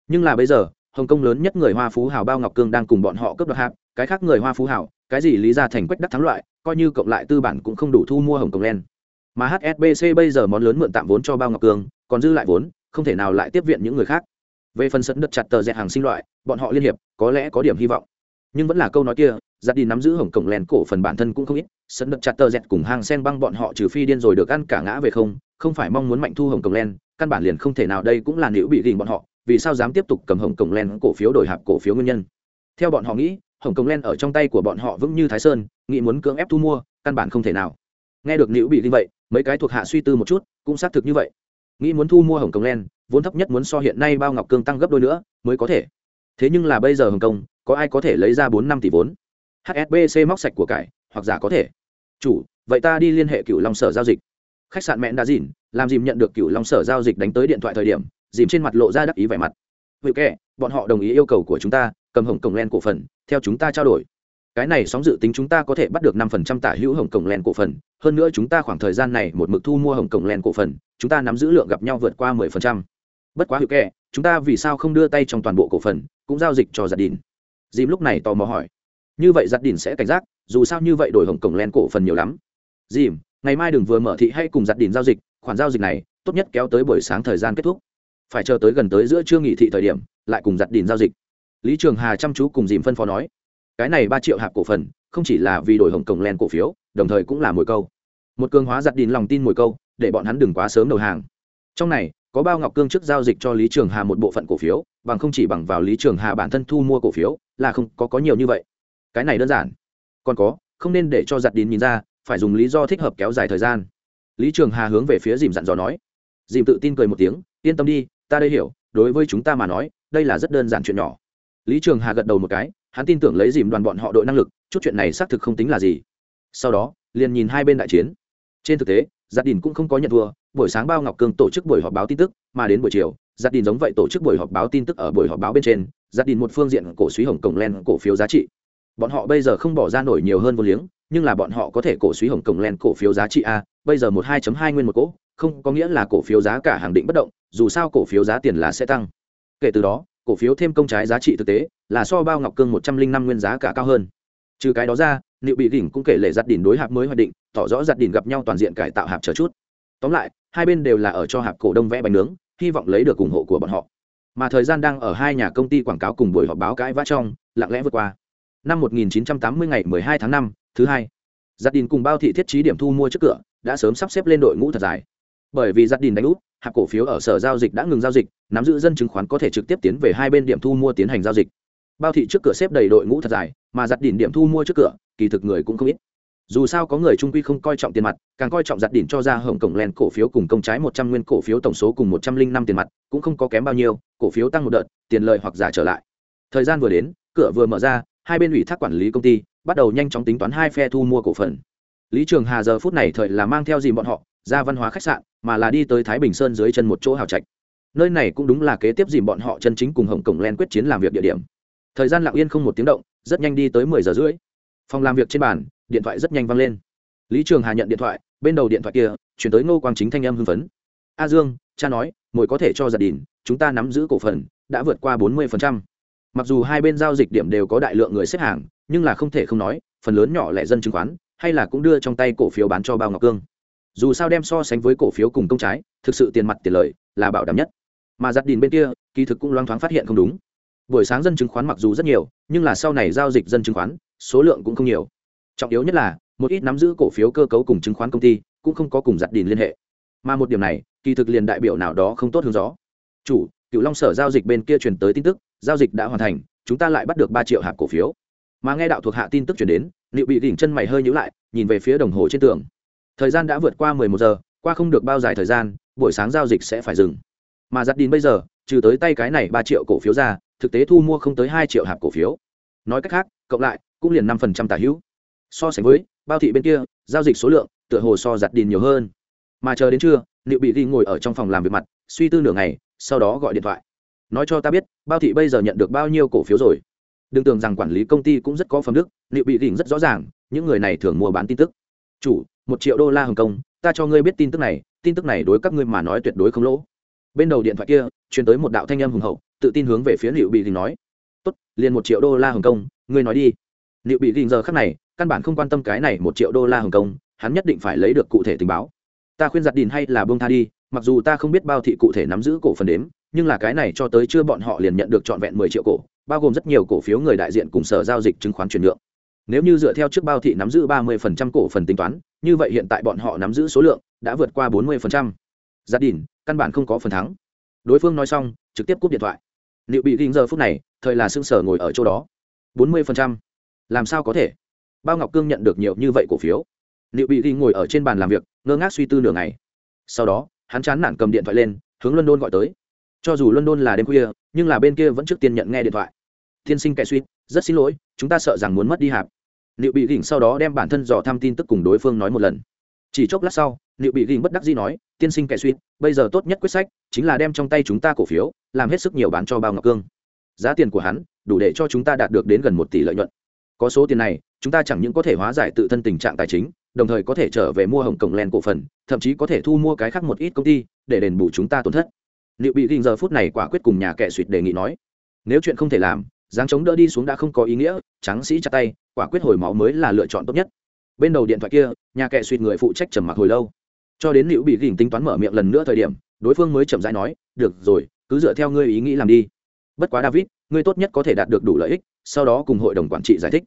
Nhưng là bây giờ hồng kông lớn nhất người hoa phú hào bao ngọc cương đang cùng bọn họ cướp đoạt hạp cái khác người hoa phú hào, cái gì lý ra thành quách đắc thắng loại, coi như cộng lại tư bản cũng không đủ thu mua hồng kông len. Mà hsbc bây giờ món lớn mượn tạm vốn cho bao ngọc cương, còn dư lại vốn, không thể nào lại tiếp viện những người khác. Về phần sân đất chặt tờ dẹt hàng sinh loại, bọn họ liên hiệp, có lẽ có điểm hy vọng. Nhưng vẫn là câu nói kia, giặt đi nắm giữ hồng cổng len cổ phần bản thân cũng không ít sân đất chặt tờ dẹt cùng hàng sen băng bọn họ trừ phi điên rồi được ăn cả ngã về không không phải mong muốn mạnh thu hồng cổng len, căn bản liền không thể nào, đây cũng là nữ bị gìn bọn họ vì sao dám tiếp tục cầm hồng cổng len cổ phiếu đổi hạp cổ phiếu nguyên nhân? Theo bọn họ nghĩ, hồng cổng len ở trong tay của bọn họ vững như thái sơn, nghĩ muốn cưỡng ép thu mua, căn bản không thể nào. Nghe được nữ bị như vậy, mấy cái thuộc hạ suy tư một chút, cũng xác thực như vậy. Nghĩ muốn thu mua hồng cổng len, vốn thấp nhất muốn so hiện nay bao ngọc cương tăng gấp đôi nữa, mới có thể. Thế nhưng là bây giờ hồng kông có ai có thể lấy ra bốn năm tỷ vốn? Hsbc móc sạch của cải, hoặc giả có thể. Chủ, vậy ta đi liên hệ cựu long sở giao dịch. Khách sạn mẹn đã dìn làm dìm nhận được cựu long sở giao dịch đánh tới điện thoại thời điểm dìm trên mặt lộ ra đắc ý vẻ mặt. Hữu kệ bọn họ đồng ý yêu cầu của chúng ta, cầm hồng cổng len cổ phần, theo chúng ta trao đổi. Cái này sóng dự tính chúng ta có thể bắt được năm phần trăm tả hữu hồng cổng len cổ phần, hơn nữa chúng ta khoảng thời gian này một mực thu mua hồng cổng len cổ phần, chúng ta nắm giữ lượng gặp nhau vượt qua mười phần trăm. Bất quá hữu kệ chúng ta vì sao không đưa tay trong toàn bộ cổ phần, cũng giao dịch cho giặt đìn dìm lúc này tò mò hỏi. Như vậy giặt đìn sẽ cảnh giác, dù sao như vậy đổi hồng cổng len cổ phần nhiều lắm. Dìm, ngày mai đừng vừa mở thị hay cùng giặt đìn giao dịch, khoản giao dịch này, tốt nhất kéo tới buổi sáng thời gian kết thúc phải chờ tới gần tới giữa trưa nghị thị thời điểm, lại cùng giặt đìn giao dịch. Lý trường hà chăm chú cùng dìm phân phó nói, cái này ba triệu hạp cổ phần, không chỉ là vì đổi hồng cổng len cổ phiếu, đồng thời cũng là mồi câu. Một cường hóa giặt đìn lòng tin mồi câu, để bọn hắn đừng quá sớm đầu hàng. Trong này, có bao ngọc cương trước giao dịch cho lý trường hà một bộ phận cổ phiếu, bằng không chỉ bằng vào lý trường hà bản thân thu mua cổ phiếu, là không có có nhiều như vậy. Cái này đơn giản. Còn có, không nên để cho giặt đìn nhìn ra, phải dùng lý do thích hợp kéo dài thời gian. Lý trường hà hướng về phía dìm dặn dò nói. Dìm tự tin cười một tiếng, yên tâm đi ta đây hiểu, đối với chúng ta mà nói, đây là rất đơn giản chuyện nhỏ. Lý trường hà gật đầu một cái, hắn tin tưởng lấy dìm đoàn bọn họ đội năng lực, chút chuyện này xác thực không tính là gì. Sau đó, liền nhìn hai bên đại chiến. Trên thực tế giặt đình cũng không có nhận thua, buổi sáng bao ngọc cương tổ chức buổi họp báo tin tức, mà đến buổi chiều giặt đình giống vậy tổ chức buổi họp báo tin tức ở buổi họp báo bên trên giặt đình một phương diện cổ suý hồng cổng len cổ phiếu giá trị. Bọn họ bây giờ không bỏ ra nổi nhiều hơn vô liếng, nhưng là bọn họ có thể cổ suý hồng cổng len cổ phiếu giá trị a, bây giờ một hai hai nguyên một cỗ không có nghĩa là cổ phiếu giá cả hàng định bất động dù sao cổ phiếu giá tiền là sẽ tăng. Kể từ đó cổ phiếu thêm công trái giá trị thực tế là so bao ngọc cương một trăm linh năm nguyên giá cả cao hơn. Trừ cái đó ra liệu bị đỉnh cũng kể lệ giặt đỉnh đối hạp mới hoạch định tỏ rõ giặt đỉnh gặp nhau toàn diện cải tạo hạp chờ chút. Tóm lại hai bên đều là ở cho hạp cổ đông vẽ bánh nướng hy vọng lấy được ủng hộ của bọn họ. Mà thời gian đang ở hai nhà công ty quảng cáo cùng buổi họp báo cãi vã trong lặng lẽ vượt qua. Năm 1980 ngày 12 tháng 5, thứ hai giặt đỉnh cùng bao thị thiết trí điểm thu mua trước cửa đã sớm sắp xếp lên đội ngũ thật dài bởi vì giặt đình đánh úp hạp cổ phiếu ở sở giao dịch đã ngừng giao dịch, nắm giữ dân chứng khoán có thể trực tiếp tiến về hai bên điểm thu mua tiến hành giao dịch. Bao thị trước cửa xếp đầy đội ngũ thật dài, mà giặt đỉnh điểm thu mua trước cửa, kỳ thực người cũng không ít. Dù sao có người trung quy không coi trọng tiền mặt, càng coi trọng giặt đỉnh cho ra hồng cổng len cổ phiếu cùng công trái một trăm nguyên cổ phiếu tổng số cùng một trăm linh năm tiền mặt, cũng không có kém bao nhiêu, cổ phiếu tăng một đợt, tiền lợi hoặc giả trở lại. Thời gian vừa đến, cửa vừa mở ra, hai bên ủy thác quản lý công ty bắt đầu nhanh chóng tính toán hai phe thu mua cổ phần. Lý trường hà giờ phút này thời là mang theo gì bọn họ, ra văn hóa khách sạn mà là đi tới thái bình sơn dưới chân một chỗ hào trạch. Nơi này cũng đúng là kế tiếp dìm bọn họ chân chính cùng hồng cổng len quyết chiến làm việc địa điểm. Thời gian lặng yên không một tiếng động, rất nhanh đi tới mười giờ rưỡi. Phòng làm việc trên bàn, điện thoại rất nhanh văng lên. Lý trường hà nhận điện thoại, bên đầu điện thoại kia, chuyển tới ngô quang chính thanh âm hưng phấn. A dương, cha nói, mồi có thể cho gia đình chúng ta nắm giữ cổ phần, đã vượt qua bốn mươi mặc dù hai bên giao dịch điểm đều có đại lượng người xếp hàng, nhưng là không thể không nói, phần lớn nhỏ lẻ dân chứng khoán, hay là cũng đưa trong tay cổ phiếu bán cho bao ngọc cương dù sao đem so sánh với cổ phiếu cùng công trái, thực sự tiền mặt tiền lợi là bảo đảm nhất. Mà giặt đìn bên kia, kỳ thực cũng loang thoáng phát hiện không đúng. Buổi sáng dân chứng khoán mặc dù rất nhiều, nhưng là sau này giao dịch dân chứng khoán, số lượng cũng không nhiều. Trọng yếu nhất là, một ít nắm giữ cổ phiếu cơ cấu cùng chứng khoán công ty cũng không có cùng giặt đìn liên hệ. Mà một điểm này, kỳ thực liền đại biểu nào đó không tốt hướng gió chủ cựu long sở giao dịch bên kia truyền tới tin tức, giao dịch đã hoàn thành, chúng ta lại bắt được ba triệu hạt cổ phiếu. Mà nghe đạo thuộc hạ tin tức chuyển đến liệu bị đỉnh chân mày hơi nhữ lại, nhìn về phía đồng hồ trên tường thời gian đã vượt qua mười một giờ, qua không được bao dài thời gian, buổi sáng giao dịch sẽ phải dừng. Mà giặt đình bây giờ, trừ tới tay cái này ba triệu cổ phiếu ra, thực tế thu mua không tới hai triệu hạt cổ phiếu. Nói cách khác, cộng lại, cũng liền năm phần trăm tả hữu. So sánh với, bao thị bên kia, giao dịch số lượng, tựa hồ so giặt đình nhiều hơn. Mà chờ đến trưa liệu bị ghi ngồi ở trong phòng làm việc mặt, suy tư nửa ngày, sau đó gọi điện thoại. Nói cho ta biết, bao thị bây giờ nhận được bao nhiêu cổ phiếu rồi? Đừng tưởng rằng quản lý công ty cũng rất có phẩm đức liệu bị ghi rất rõ ràng, những người này thường mua bán tin tức chủ, một triệu đô la hồng kông, ta cho ngươi biết tin tức này, tin tức này đối các ngươi mà nói tuyệt đối không lỗ. Bên đầu điện thoại kia, truyền tới một đạo thanh âm hùng hậu, tự tin hướng về phía liệu bị đình nói. Tốt, liền một triệu đô la hồng kông, ngươi nói đi. Liệu bị đình giờ khắc này, căn bản không quan tâm cái này một triệu đô la hồng kông, hắn nhất định phải lấy được cụ thể tình báo. Ta khuyên giặt đình hay là bông tha đi, mặc dù ta không biết bao thị cụ thể nắm giữ cổ phần đếm, nhưng là cái này cho tới chưa bọn họ liền nhận được trọn vẹn mười triệu cổ, bao gồm rất nhiều cổ phiếu người đại diện cùng sở giao dịch chứng khoán chuyển nhượng nếu như dựa theo trước bao thị nắm giữ ba mươi phần trăm cổ phần tính toán, như vậy hiện tại bọn họ nắm giữ số lượng đã vượt qua bốn mươi phần trăm. Gia đình, căn bản không có phần thắng. Đối phương nói xong, trực tiếp cúp điện thoại. Liệu bị ghi giờ phút này, thời là xương sở ngồi ở chỗ đó. bốn mươi phần trăm. Làm sao có thể? Bao ngọc cương nhận được nhiều như vậy cổ phiếu. Liệu bị ghi ngồi ở trên bàn làm việc, ngơ ngác suy tư nửa ngày. Sau đó, hắn chán nản cầm điện thoại lên, hướng london gọi tới. Cho dù london là đêm khuya, nhưng là bên kia vẫn trước tiên nhận nghe điện thoại. Tiên sinh kẻ suy rất xin lỗi, chúng ta sợ rằng muốn mất đi hạp liệu bị gỉnh sau đó đem bản thân dò thăm tin tức cùng đối phương nói một lần. Chỉ chốc lát sau liệu bị gỉnh bất đắc dĩ nói, tiên sinh kẻ suy, bây giờ tốt nhất quyết sách chính là đem trong tay chúng ta cổ phiếu, làm hết sức nhiều bán cho bao ngọc cương. Giá tiền của hắn đủ để cho chúng ta đạt được đến gần một tỷ lợi nhuận. Có số tiền này, chúng ta chẳng những có thể hóa giải tự thân tình trạng tài chính, đồng thời có thể trở về mua hồng cổng len cổ phần, thậm chí có thể thu mua cái khác một ít công ty để đền bù chúng ta tổn thất. Liệu bị gỉnh giờ phút này quả quyết cùng nhà kẻ suỵt đề nghị nói, nếu chuyện không thể làm, dáng chống đỡ đi xuống đã không có ý nghĩa trắng sĩ chặt tay quả quyết hồi máu mới là lựa chọn tốt nhất. Bên đầu điện thoại kia, nhà kệ suy người phụ trách trầm mặc hồi lâu. Cho đến liễu bị gỉnh tính toán mở miệng lần nữa thời điểm, đối phương mới chậm rãi nói, được rồi, cứ dựa theo ngươi ý nghĩ làm đi. Bất quá david, ngươi tốt nhất có thể đạt được đủ lợi ích, sau đó cùng hội đồng quản trị giải thích.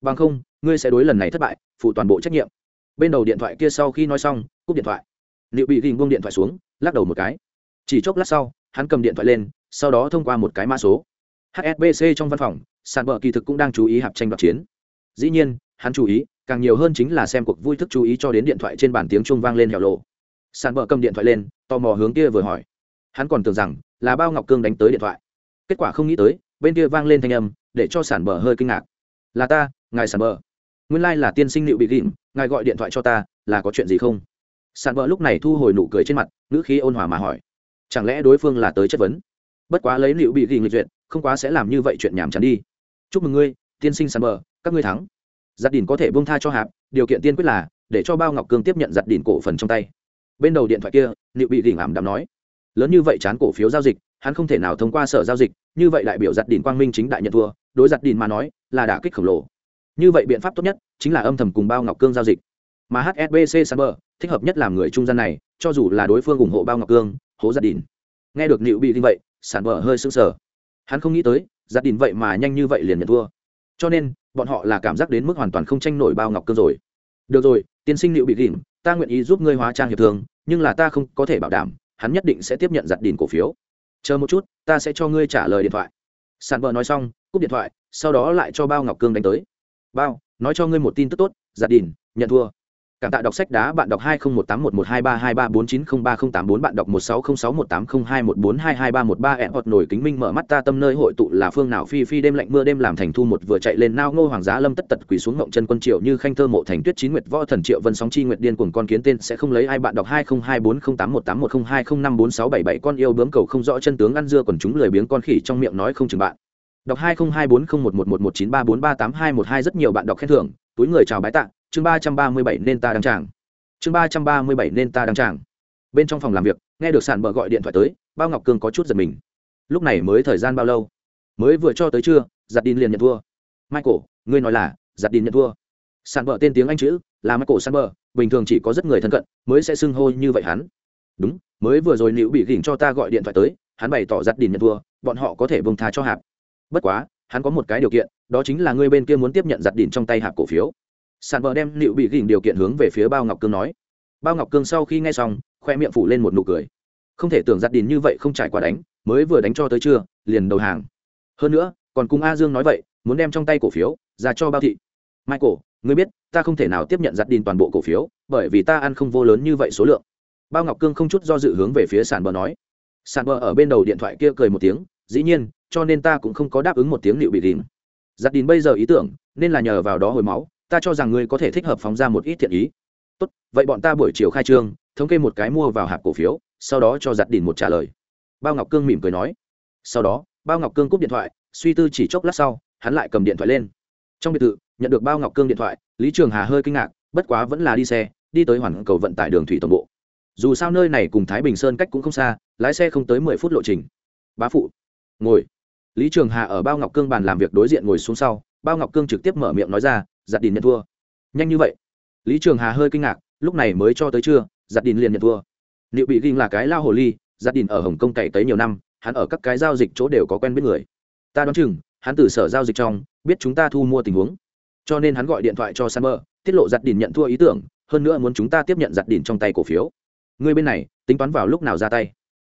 Bằng không, ngươi sẽ đối lần này thất bại, phụ toàn bộ trách nhiệm. Bên đầu điện thoại kia sau khi nói xong, cúp điện thoại. Liệu bị gỉnh buông điện thoại xuống, lắc đầu một cái. Chỉ chốc lát sau, hắn cầm điện thoại lên, sau đó thông qua một cái mã số. Hsbc trong văn phòng, sàn bờ kỳ thực cũng đang chú ý hạp tranh đoạt chiến dĩ nhiên, hắn chú ý, càng nhiều hơn chính là xem cuộc vui thức chú ý cho đến điện thoại trên bàn tiếng trung vang lên hẻo lộ sàn bờ cầm điện thoại lên, tò mò hướng kia vừa hỏi. Hắn còn tưởng rằng là bao ngọc cương đánh tới điện thoại. Kết quả không nghĩ tới, bên kia vang lên thanh âm, để cho sản bờ hơi kinh ngạc. Là ta, ngài sản bờ. Nguyên lai、like、là tiên sinh liệu bị ghìm ngài gọi điện thoại cho ta, là có chuyện gì không? Sản bờ lúc này thu hồi nụ cười trên mặt, ngữ khí ôn hòa mà hỏi. Chẳng lẽ đối phương là tới chất vấn? Bất quá lấy liệu bị ghìm lịch duyệt, không quá sẽ làm như vậy chuyện nhảm chán đi. Chúc mừng ngươi, tiên sinh sản bờ các ngươi thắng. Giặt đỉn có thể bông tha cho hạp, điều kiện tiên quyết là để cho bao ngọc cương tiếp nhận giặt đỉn cổ phần trong tay. Bên đầu điện thoại kia liệu bị đỉnh ảm đạm nói, lớn như vậy chán cổ phiếu giao dịch, hắn không thể nào thông qua sở giao dịch, như vậy đại biểu giặt đỉn quang minh chính đại nhận thua, đối giặt đỉn mà nói, là đả kích khổng lồ. Như vậy biện pháp tốt nhất, chính là âm thầm cùng bao ngọc cương giao dịch. Mà hsbc samber thích hợp nhất làm người trung gian này, cho dù là đối phương ủng hộ bao ngọc cương, hố giặt đỉn nghe được liệu bị như vậy, sản bờ hơi sững sờ. Hắn không nghĩ tới, giặt đỉn vậy mà nhanh như vậy liền nhận thua. Cho nên bọn họ là cảm giác đến mức hoàn toàn không tranh nổi bao ngọc cương rồi. Được rồi, tiên sinh liệu bị gỉm ta nguyện ý giúp ngươi hóa trang hiệp thương, nhưng là ta không có thể bảo đảm, hắn nhất định sẽ tiếp nhận giặt đìn cổ phiếu. Chờ một chút, ta sẽ cho ngươi trả lời điện thoại. Sàn vợ nói xong, cúp điện thoại, sau đó lại cho bao ngọc cương đánh tới. Bao, nói cho ngươi một tin tức tốt, giặt đìn, nhận thua cảm tạ đọc sách đá, bạn đọc hai nghìn một tám một một hai ba hai ba bốn chín không ba không tám bốn, bạn đọc một sáu không sáu một tám không hai một bốn hai hai ba một ba, ẹn hoặc nổi kính minh mở mắt ta tâm nơi hội tụ là phương nào, phi phi đêm lạnh mưa đêm làm thành thu một, vừa chạy lên nao ngô hoàng giá lâm tất tật quỳ xuống ngộng chân quân triệu như khanh thơ mộ thành tuyết chín nguyệt võ thần triệu vân sóng chi nguyệt điên cuồng con kiến tên sẽ không lấy ai, bạn đọc hai không hai bốn không tám một tám một không hai không năm bốn sáu bảy bảy, con yêu bướm cầu không rõ chân tướng ăn dưa còn chúng lười biếng con khỉ trong miệng nói không chừng bạn. Đọc 20240111193438212 rất nhiều bạn đọc khen thưởng túi người chào bái tạ, chương ba trăm ba mươi bảy nên ta đăng tràng. Chương ba trăm ba mươi bảy nên ta đăng tràng. Bên trong phòng làm việc, nghe được sàn bờ gọi điện thoại tới, bao ngọc cương có chút giật mình. Lúc này mới thời gian bao lâu? Mới vừa cho tới trưa, giặt đin liền nhận thua michael, ngươi nói là giặt đin nhận thua sàn bờ tên tiếng anh chữ là michael sàn bờ bình thường chỉ có rất người thân cận mới sẽ xưng hô như vậy hắn. Đúng, mới vừa rồi nữ bị gỉnh cho ta gọi điện thoại tới, hắn bày tỏ giặt đin nhận thua bọn họ có thể bông tha cho hạp. Bất quá, hắn có một cái điều kiện đó chính là ngươi bên kia muốn tiếp nhận giặt đin trong tay hạp cổ phiếu. Sàn bờ đem liệu bị gỉnh điều kiện hướng về phía bao ngọc cương nói. Bao ngọc cương sau khi nghe xong, khoe miệng phủ lên một nụ cười. Không thể tưởng giặt đìn như vậy không trải qua đánh, mới vừa đánh cho tới trưa, liền đầu hàng. Hơn nữa, còn cùng a dương nói vậy, muốn đem trong tay cổ phiếu, ra cho bao thị. Michael, ngươi biết, ta không thể nào tiếp nhận giặt đìn toàn bộ cổ phiếu, bởi vì ta ăn không vô lớn như vậy số lượng. Bao ngọc cương không chút do dự hướng về phía sàn bờ nói. Sàn bờ ở bên đầu điện thoại kia cười một tiếng, dĩ nhiên, cho nên ta cũng không có đáp ứng một tiếng liệu bị gỉnh giặt đìn bây giờ ý tưởng, nên là nhờ vào đó hồi máu, ta cho rằng ngươi có thể thích hợp phóng ra một ít thiện ý. Tốt, vậy bọn ta buổi chiều khai trương, thống kê một cái mua vào hạp cổ phiếu, sau đó cho giặt đìn một trả lời. Bao ngọc cương mỉm cười nói. Sau đó, bao ngọc cương cúp điện thoại, suy tư chỉ chốc lát sau, hắn lại cầm điện thoại lên. Trong biệt thự, nhận được bao ngọc cương điện thoại, lý trường hà hơi kinh ngạc, bất quá vẫn là đi xe, đi tới hoàn cầu vận tải đường thủy tổng bộ. Dù sao nơi này cùng thái bình sơn cách cũng không xa, lái xe không tới mười phút lộ trình. Bá phụ, ngồi lý trường hà ở bao ngọc cương bàn làm việc đối diện ngồi xuống sau bao ngọc cương trực tiếp mở miệng nói ra giặt đình nhận thua. Nhanh như vậy? Lý trường hà hơi kinh ngạc lúc này mới cho tới trưa giặt đình liền nhận thua. Liệu bị ginh là cái lao hồ ly giặt đình ở hồng kông cày tới nhiều năm hắn ở các cái giao dịch chỗ đều có quen biết người. Ta đoán chừng hắn từ sở giao dịch trong biết chúng ta thu mua tình huống. Cho nên hắn gọi điện thoại cho Summer, tiết lộ giặt đình nhận thua ý tưởng hơn nữa muốn chúng ta tiếp nhận giặt đình trong tay cổ phiếu. Người bên này tính toán vào lúc nào ra tay?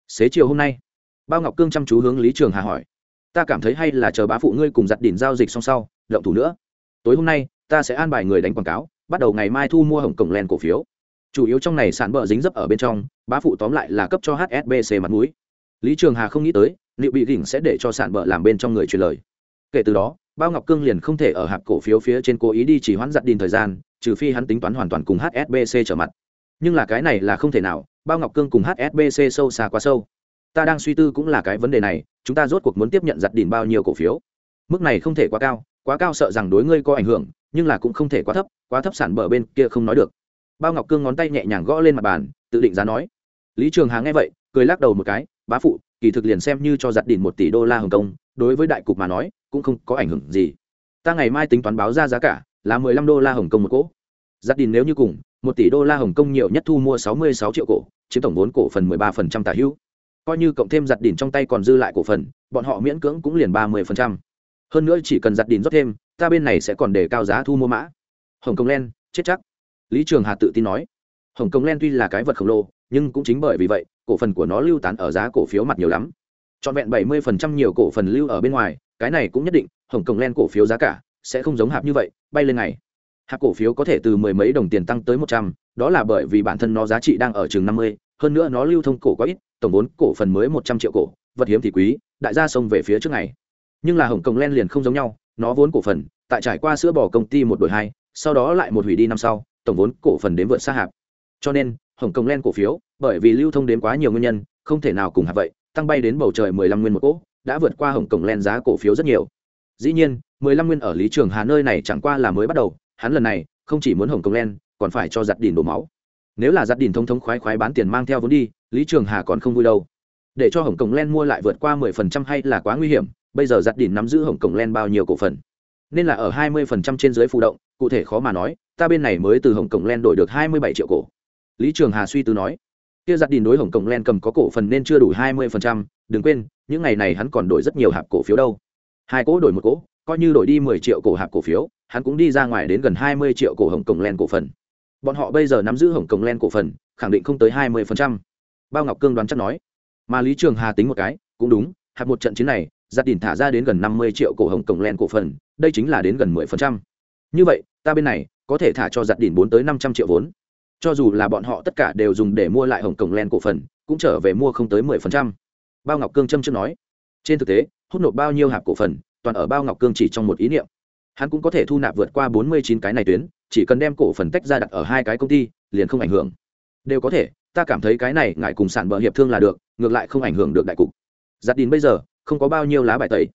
Xế chiều hôm nay bao ngọc cương chăm chú hướng lý trường hà hỏi ta cảm thấy hay là chờ bá phụ ngươi cùng giặt đỉnh giao dịch xong sau, động thủ nữa. Tối hôm nay, ta sẽ an bài người đánh quảng cáo, bắt đầu ngày mai thu mua hồng cổng len cổ phiếu. Chủ yếu trong này sản bờ dính dấp ở bên trong, bá phụ tóm lại là cấp cho hsbc mặt mũi. Lý trường hà không nghĩ tới, liệu bị đỉnh sẽ để cho sản bờ làm bên trong người truyền lời. Kể từ đó, bao ngọc cương liền không thể ở hạp cổ phiếu phía trên cố ý đi chỉ hoãn giặt đìn thời gian, trừ phi hắn tính toán hoàn toàn cùng hsbc trở mặt. Nhưng là cái này là không thể nào, bao ngọc cương cùng hsbc sâu xa quá sâu ta đang suy tư cũng là cái vấn đề này, chúng ta rốt cuộc muốn tiếp nhận giặt đỉn bao nhiêu cổ phiếu? Mức này không thể quá cao quá cao sợ rằng đối ngươi có ảnh hưởng, nhưng là cũng không thể quá thấp quá thấp sản bờ bên kia không nói được. Bao ngọc cương ngón tay nhẹ nhàng gõ lên mặt bàn, tự định giá nói. Lý trường hà nghe vậy, cười lắc đầu một cái, bá phụ, kỳ thực liền xem như cho giặt đỉnh một tỷ đô la hồng kông, đối với đại cục mà nói, cũng không có ảnh hưởng gì. Ta ngày mai tính toán báo ra giá cả, là mười lăm đô la hồng kông một cỗ giặt đỉnh nếu như cùng, một tỷ đô la hồng kông nhiều nhất thu mua sáu mươi sáu triệu cổ, chiếm tổng vốn cổ phần mười ba phần trăm tả hữu coi như cộng thêm giặt đỉnh trong tay còn dư lại cổ phần, bọn họ miễn cưỡng cũng liền ba mươi phần trăm. Hơn nữa chỉ cần giặt đỉnh rót thêm, ta bên này sẽ còn để cao giá thu mua mã. Hồng kông len, chết chắc. Lý trường hà tự tin nói. Hồng kông len tuy là cái vật khổng lồ, nhưng cũng chính bởi vì vậy, cổ phần của nó lưu tán ở giá cổ phiếu mặt nhiều lắm. Trọn vẹn bảy mươi phần trăm nhiều cổ phần lưu ở bên ngoài, cái này cũng nhất định, hồng kông len cổ phiếu giá cả sẽ không giống hạp như vậy, bay lên ngày. Hạp cổ phiếu có thể từ mười mấy đồng tiền tăng tới một trăm, đó là bởi vì bản thân nó giá trị đang ở chừng năm mươi hơn nữa nó lưu thông cổ có ít, tổng vốn cổ phần mới một trăm triệu cổ, vật hiếm thì quý, đại gia xông về phía trước ngày. Nhưng là hồng kông len liền không giống nhau, nó vốn cổ phần, tại trải qua sữa bỏ công ty một đổi hai, sau đó lại một hủy đi năm sau, tổng vốn cổ phần đến vượt xa hạp. Cho nên, hồng kông len cổ phiếu, bởi vì lưu thông đến quá nhiều nguyên nhân, không thể nào cùng hạp vậy, tăng bay đến bầu trời mười lăm nguyên một cỗ, đã vượt qua hồng kông len giá cổ phiếu rất nhiều. Dĩ nhiên, mười lăm nguyên ở lý trường hà nơi này chẳng qua là mới bắt đầu, hắn lần này không chỉ muốn hồng kông len, còn phải cho giặt đỉn đổ máu nếu là giặt đỉn thông thống khoái khoái bán tiền mang theo vốn đi, lý trường hà còn không vui đâu. Để cho hồng Cổng len mua lại vượt qua mười phần trăm hay là quá nguy hiểm, bây giờ giặt đỉn nắm giữ hồng Cổng len bao nhiêu cổ phần? Nên là ở hai mươi phần trăm trên dưới phụ động, cụ thể khó mà nói, ta bên này mới từ hồng Cổng len đổi được hai mươi bảy triệu cổ. Lý trường hà suy tư nói, kia giặt đỉnh đối hồng Cổng len cầm có cổ phần nên chưa đủ hai mươi phần trăm, đừng quên, những ngày này hắn còn đổi rất nhiều hạp cổ phiếu đâu. Hai cỗ đổi một cỗ, coi như đổi đi mười triệu cổ hạp cổ phiếu, hắn cũng đi ra ngoài đến gần hai mươi triệu cổ hồng Cổng len cổ phần bọn họ bây giờ nắm giữ hồng kông len cổ phần, khẳng định không tới hai mươi phần trăm. Bao ngọc cương đoán chắc nói. Mà lý trường hà tính một cái, cũng đúng, hạt một trận chiến này giặt đỉnh thả ra đến gần năm mươi triệu cổ hồng cổng len cổ phần, đây chính là đến gần mười phần trăm. Như vậy, ta bên này, có thể thả cho giặt đỉnh bốn tới năm trăm triệu vốn. Cho dù là bọn họ tất cả đều dùng để mua lại hồng cổng len cổ phần, cũng trở về mua không tới mười phần trăm. Bao ngọc cương châm trước nói. Trên thực tế, hút nộp bao nhiêu hạp cổ phần, toàn ở bao ngọc cương chỉ trong một ý niệm. Hắn cũng có thể thu nạp vượt qua bốn mươi chín cái này tuyến chỉ cần đem cổ phần tách ra đặt ở hai cái công ty, liền không ảnh hưởng. Đều có thể, ta cảm thấy cái này ngại cùng sản bờ hiệp thương là được, ngược lại không ảnh hưởng được đại cục. Giặt đìn bây giờ, không có bao nhiêu lá bài tẩy.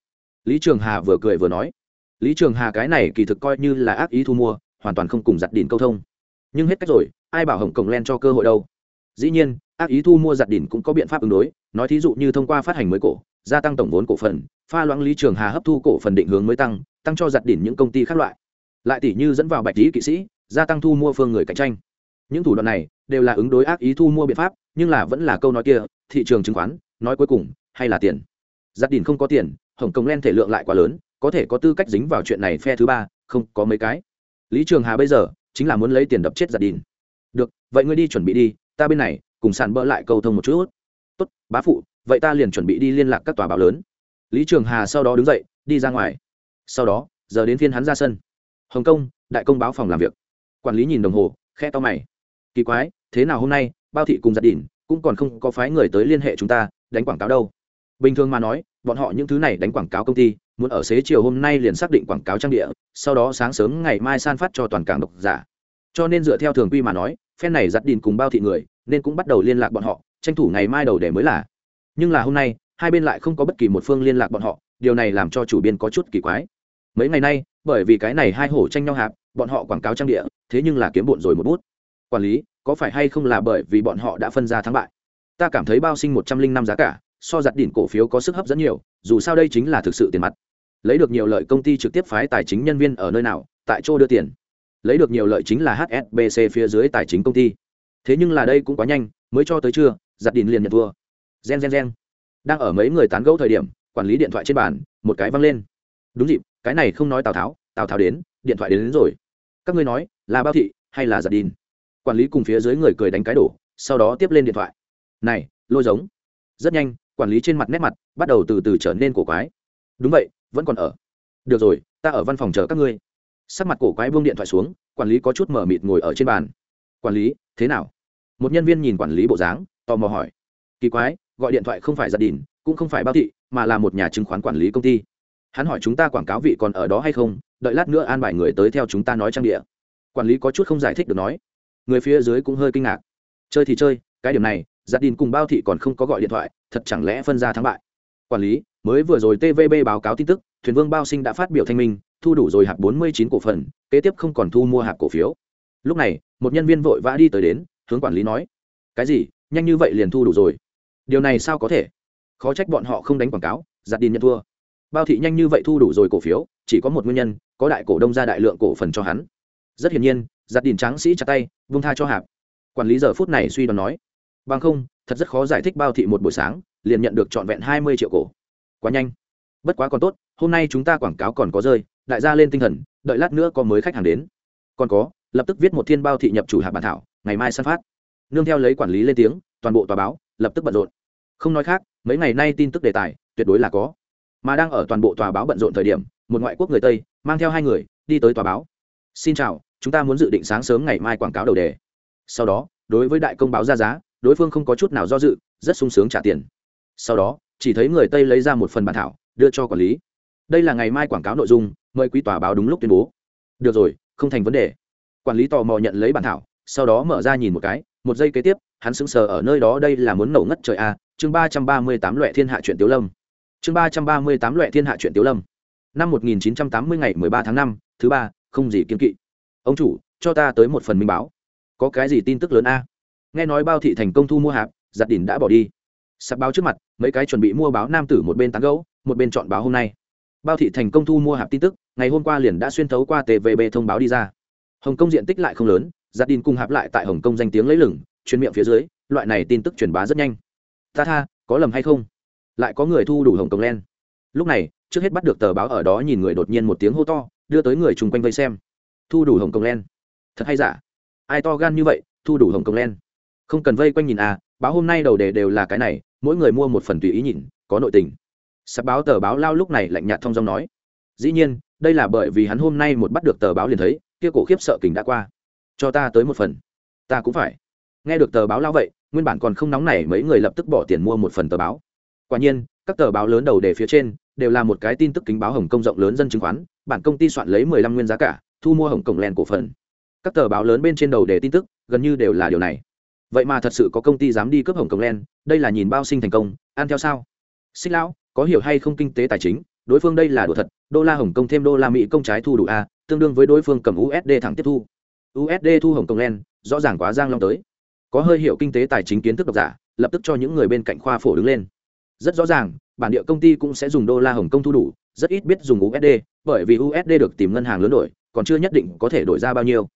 Lý trường hà vừa cười vừa nói. Lý trường hà cái này kỳ thực coi như là ác ý thu mua, hoàn toàn không cùng giặt đìn câu thông. Nhưng hết cách rồi, ai bảo hồng cổng len cho cơ hội đâu? Dĩ nhiên, ác ý thu mua giặt đìn cũng có biện pháp ứng đối, nói thí dụ như thông qua phát hành mới cổ, gia tăng tổng vốn cổ phần, pha loãng lý trường hà hấp thu cổ phần định hướng mới tăng tăng cho giặt đỉnh những công ty khác loại lại tỷ như dẫn vào bạch lý kỵ sĩ, gia tăng thu mua phương người cạnh tranh. Những thủ đoạn này đều là ứng đối ác ý thu mua biện pháp, nhưng là vẫn là câu nói kia, thị trường chứng khoán, nói cuối cùng, hay là tiền? Giặt đỉnh không có tiền, hồng kông len thể lượng lại quá lớn, có thể có tư cách dính vào chuyện này phe thứ ba, không có mấy cái. Lý trường hà bây giờ chính là muốn lấy tiền đập chết giặt đỉnh được, vậy ngươi đi chuẩn bị đi, ta bên này cùng sàn bỡ lại câu thông một chút. Tốt, bá phụ, vậy ta liền chuẩn bị đi liên lạc các tòa báo lớn. Lý trường hà sau đó đứng dậy, đi ra ngoài. Sau đó, giờ đến phiên hắn ra sân hồng kông, đại công báo phòng làm việc. Quản lý nhìn đồng hồ khe to mày. Kỳ quái, thế nào hôm nay, bao thị cùng giặt đỉn cũng còn không có phái người tới liên hệ chúng ta, đánh quảng cáo đâu. Bình thường mà nói, bọn họ những thứ này đánh quảng cáo công ty, muốn ở xế chiều hôm nay liền xác định quảng cáo trang địa, sau đó sáng sớm ngày mai san phát cho toàn cảng độc giả. Cho nên dựa theo thường quy mà nói, phen này giặt đỉn cùng bao thị người, nên cũng bắt đầu liên lạc bọn họ, tranh thủ ngày mai đầu để mới là. Nhưng là hôm nay, hai bên lại không có bất kỳ một phương liên lạc bọn họ, điều này làm cho chủ biên có chút kỳ quái. Mấy ngày nay bởi vì cái này hai hổ tranh nhau hạp, bọn họ quảng cáo trang địa, thế nhưng là kiếm bộn rồi một bút. Quản lý, có phải hay không là bởi vì bọn họ đã phân ra thắng bại? Ta cảm thấy bao sinh một trăm linh năm giá cả, so giặt đỉnh cổ phiếu có sức hấp dẫn nhiều, dù sao đây chính là thực sự tiền mặt. Lấy được nhiều lợi công ty trực tiếp phái tài chính nhân viên ở nơi nào, tại chỗ đưa tiền. Lấy được nhiều lợi chính là hsbc phía dưới tài chính công ty. Thế nhưng là đây cũng quá nhanh, mới cho tới trưa, giặt đỉnh liền nhận thua. Gen gen gen. Đang ở mấy người tán gẫu thời điểm, quản lý điện thoại trên bàn, một cái văng lên. Đúng dịp cái này không nói tào tháo tào tháo đến điện thoại đến, đến rồi. Các ngươi nói là bao thị hay là giật đìn? Quản lý cùng phía dưới người cười đánh cái đổ sau đó tiếp lên điện thoại. Này lôi giống. Rất nhanh quản lý trên mặt nét mặt bắt đầu từ từ trở nên cổ quái. Đúng vậy vẫn còn ở. Được rồi ta ở văn phòng chờ các ngươi. Sắc mặt cổ quái buông điện thoại xuống quản lý có chút mở mịt ngồi ở trên bàn. Quản lý thế nào? Một nhân viên nhìn quản lý bộ dáng tò mò hỏi. Kỳ quái gọi điện thoại không phải gia đình cũng không phải bao thị mà là một nhà chứng khoán quản lý công ty hắn hỏi chúng ta quảng cáo vị còn ở đó hay không, đợi lát nữa an bài người tới theo chúng ta nói trang địa. Quản lý có chút không giải thích được nói. Người phía dưới cũng hơi kinh ngạc. Chơi thì chơi, cái điểm này gia đình cùng bao thị còn không có gọi điện thoại, thật chẳng lẽ phân ra thắng bại. Quản lý, mới vừa rồi tvb báo cáo tin tức, thuyền vương bao sinh đã phát biểu thanh minh, thu đủ rồi hạt bốn mươi chín cổ phần, kế tiếp không còn thu mua hạt cổ phiếu. Lúc này, một nhân viên vội vã đi tới đến, hướng quản lý nói. Cái gì, nhanh như vậy liền thu đủ rồi? Điều này sao có thể? Khó trách bọn họ không đánh quảng cáo, giặt đi nhận thua bao thị nhanh như vậy thu đủ rồi cổ phiếu, chỉ có một nguyên nhân, có đại cổ đông ra đại lượng cổ phần cho hắn. Rất hiển nhiên, giặt đình tráng sĩ chặt tay, vung tha cho hạp. Quản lý giờ phút này suy đoán nói, bằng không, thật rất khó giải thích bao thị một buổi sáng, liền nhận được trọn vẹn hai mươi triệu cổ. Quá nhanh. Bất quá còn tốt, hôm nay chúng ta quảng cáo còn có rơi, đại gia lên tinh thần, đợi lát nữa có mới khách hàng đến. Còn có, lập tức viết một thiên bao thị nhập chủ hạ bản thảo, ngày mai săn phát. Nương theo lấy quản lý lên tiếng, toàn bộ tòa báo, lập tức bận rộn. Không nói khác, mấy ngày nay tin tức đề tài, tuyệt đối là có mà đang ở toàn bộ tòa báo bận rộn thời điểm một ngoại quốc người tây mang theo hai người đi tới tòa báo. Xin chào chúng ta muốn dự định sáng sớm ngày mai quảng cáo đầu đề. Sau đó đối với đại công báo ra giá đối phương không có chút nào do dự rất sung sướng trả tiền. Sau đó chỉ thấy người tây lấy ra một phần bản thảo đưa cho quản lý. Đây là ngày mai quảng cáo nội dung mời quý tòa báo đúng lúc tuyên bố. Được rồi không thành vấn đề. Quản lý tò mò nhận lấy bản thảo sau đó mở ra nhìn một cái một giây kế tiếp hắn sững sờ ở nơi đó đây là muốn nổ ngất trời a à, chương ba trăm ba mươi tám loại thiên hạ chuyện tiếu lâm chương ba trăm ba mươi tám loại thiên hạ chuyện tiếu lâm. Năm một nghìn chín trăm tám mươi ngày mười ba tháng năm, thứ ba, không gì kiên kỵ. Ông chủ, cho ta tới một phần minh báo. Có cái gì tin tức lớn a? Nghe nói bao thị thành công thu mua hạp, giặt đỉnh đã bỏ đi. Sắp báo trước mặt, mấy cái chuẩn bị mua báo nam tử một bên tán gấu một bên chọn báo hôm nay. Bao thị thành công thu mua hạp tin tức, ngày hôm qua liền đã xuyên thấu qua tvb thông báo đi ra. Hồng kông diện tích lại không lớn, giặt đỉnh cùng hạp lại tại hồng kông danh tiếng lấy lừng truyền miệng phía dưới, loại này tin tức truyền bá rất nhanh. Ta tha, có lầm hay không? Lại có người thu đủ hồng cổng len. Lúc này, trước hết bắt được tờ báo ở đó nhìn người đột nhiên một tiếng hô to, đưa tới người chung quanh vây xem. Thu đủ hồng cổng len. Thật hay giả? Ai to gan như vậy, thu đủ hồng cổng len? Không cần vây quanh nhìn à báo hôm nay đầu đề đều là cái này, mỗi người mua một phần tùy ý nhìn, có nội tình. Sắp báo tờ báo lao lúc này lạnh nhạt thông dong nói. Dĩ nhiên, đây là bởi vì hắn hôm nay một bắt được tờ báo liền thấy, kia cổ khiếp sợ kình đã qua. Cho ta tới một phần. Ta cũng phải. Nghe được tờ báo lao vậy, nguyên bản còn không nóng này mấy người lập tức bỏ tiền mua một phần tờ báo quả nhiên, các tờ báo lớn đầu đề phía trên đều là một cái tin tức kính báo hồng công rộng lớn dân chứng khoán, bản công ty soạn lấy mười lăm nguyên giá cả, thu mua hồng cổng len cổ phần. Các tờ báo lớn bên trên đầu đề tin tức gần như đều là điều này. Vậy mà thật sự có công ty dám đi cướp hồng cổng len đây là nhìn bao sinh thành công, ăn theo sao? Xích lão, có hiểu hay không kinh tế tài chính, đối phương đây là đồ thật, đô la hồng kông thêm đô la mỹ công trái thu đủ a, tương đương với đối phương cầm usd thẳng tiếp thu. Usd thu hồng kông len rõ ràng quá giang long tới. Có hơi hiểu kinh tế tài chính kiến thức độc giả, lập tức cho những người bên cạnh khoa phổ đứng lên rất rõ ràng, bản địa công ty cũng sẽ dùng đô la hồng kông thu đủ, rất ít biết dùng usd bởi vì usd được tìm ngân hàng lớn đổi, còn chưa nhất định có thể đổi ra bao nhiêu.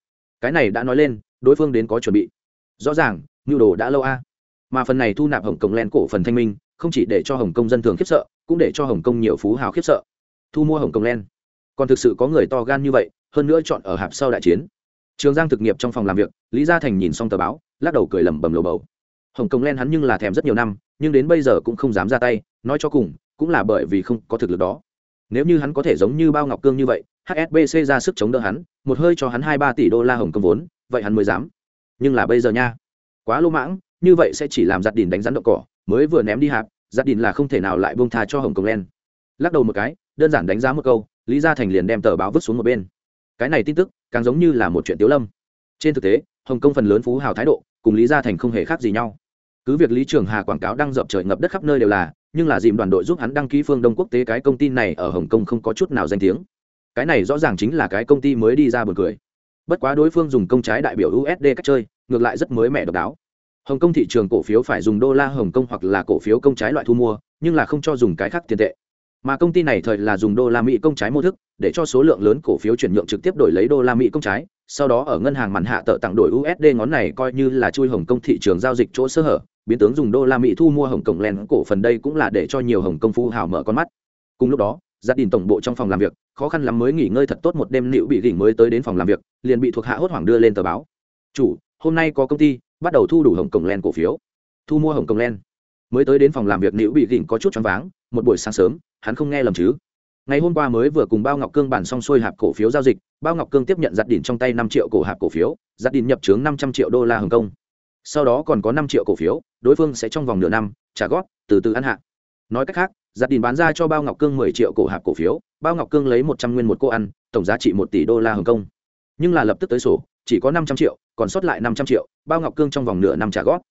Cái này đã nói lên, đối phương đến có chuẩn bị. Rõ ràng nhu đồ đã lâu a. Mà phần này thu nạp hồng kông len cổ phần thanh minh, không chỉ để cho hồng kông dân thường khiếp sợ, cũng để cho hồng kông nhiều phú hào khiếp sợ. Thu mua hồng kông len. Còn thực sự có người to gan như vậy, hơn nữa chọn ở hạp sau đại chiến. Trường giang thực nghiệp trong phòng làm việc, lý gia thành nhìn xong tờ báo, lắc đầu cười lẩm bẩm lầu bầu hồng kông len hắn nhưng là thèm rất nhiều năm, nhưng đến bây giờ cũng không dám ra tay, nói cho cùng, cũng là bởi vì không có thực lực đó. Nếu như hắn có thể giống như bao ngọc cương như vậy hsbc ra sức chống đỡ hắn, một hơi cho hắn hai ba tỷ đô la hồng kông vốn, vậy hắn mới dám. Nhưng là bây giờ nha, quá lô mãng, như vậy sẽ chỉ làm giặt đìn đánh rắn động cỏ, mới vừa ném đi hạp, giặt đìn là không thể nào lại buông tha cho hồng kông len. Lắc đầu một cái, đơn giản đánh giá một câu, lý gia thành liền đem tờ báo vứt xuống một bên. Cái này tin tức, càng giống như là một chuyện tiếu lâm. Trên thực tế, hồng kông phần lớn phú hào thái độ, cùng lý gia thành không hề khác gì nhau cứ việc lý trường hà quảng cáo đang dập trời ngập đất khắp nơi đều là, nhưng là dìm đoàn đội giúp hắn đăng ký phương đông quốc tế cái công ty này ở hồng kông không có chút nào danh tiếng. Cái này rõ ràng chính là cái công ty mới đi ra buồn cười. Bất quá đối phương dùng công trái đại biểu usd cách chơi, ngược lại rất mới mẻ độc đáo. Hồng kông thị trường cổ phiếu phải dùng đô la hồng kông hoặc là cổ phiếu công trái loại thu mua, nhưng là không cho dùng cái khác tiền tệ. Mà công ty này thời là dùng đô la mỹ công trái mô thức, để cho số lượng lớn cổ phiếu chuyển nhượng trực tiếp đổi lấy đô la mỹ công trái sau đó ở ngân hàng mặn hạ tợ tặng đổi usd ngón này coi như là chui hồng kông thị trường giao dịch chỗ sơ hở, biến tướng dùng đô la mỹ thu mua hồng kông len cổ phần đây cũng là để cho nhiều hồng kông phu hào mở con mắt. Cùng lúc đó gia đình tổng bộ trong phòng làm việc, khó khăn lắm mới nghỉ ngơi thật tốt một đêm liệu bị gỉnh mới tới đến phòng làm việc, liền bị thuộc hạ hốt hoảng đưa lên tờ báo. Chủ, hôm nay có công ty, bắt đầu thu đủ hồng kông len cổ phiếu. Thu mua hồng kông len mới tới đến phòng làm việc liệu bị gỉnh có chút choáng váng, một buổi sáng sớm, hắn không nghe lầm chứ? Ngày hôm qua mới vừa cùng bao ngọc cương bàn xong xuôi hạp cổ phiếu giao dịch, bao ngọc cương tiếp nhận giặt đỉnh trong tay năm triệu cổ hạp cổ phiếu giặt đỉnh nhập trướng năm trăm triệu đô la hồng kông. Sau đó còn có năm triệu cổ phiếu, đối phương sẽ trong vòng nửa năm, trả góp, từ từ ăn hạ. Nói cách khác giặt đỉnh bán ra cho bao ngọc cương mười triệu cổ hạp cổ phiếu, bao ngọc cương lấy một trăm nguyên một cô ăn, tổng giá trị một tỷ đô la hồng kông. Nhưng là lập tức tới sổ, chỉ có năm trăm triệu, còn sót lại năm trăm triệu, bao ngọc cương trong vòng nửa năm trả góp.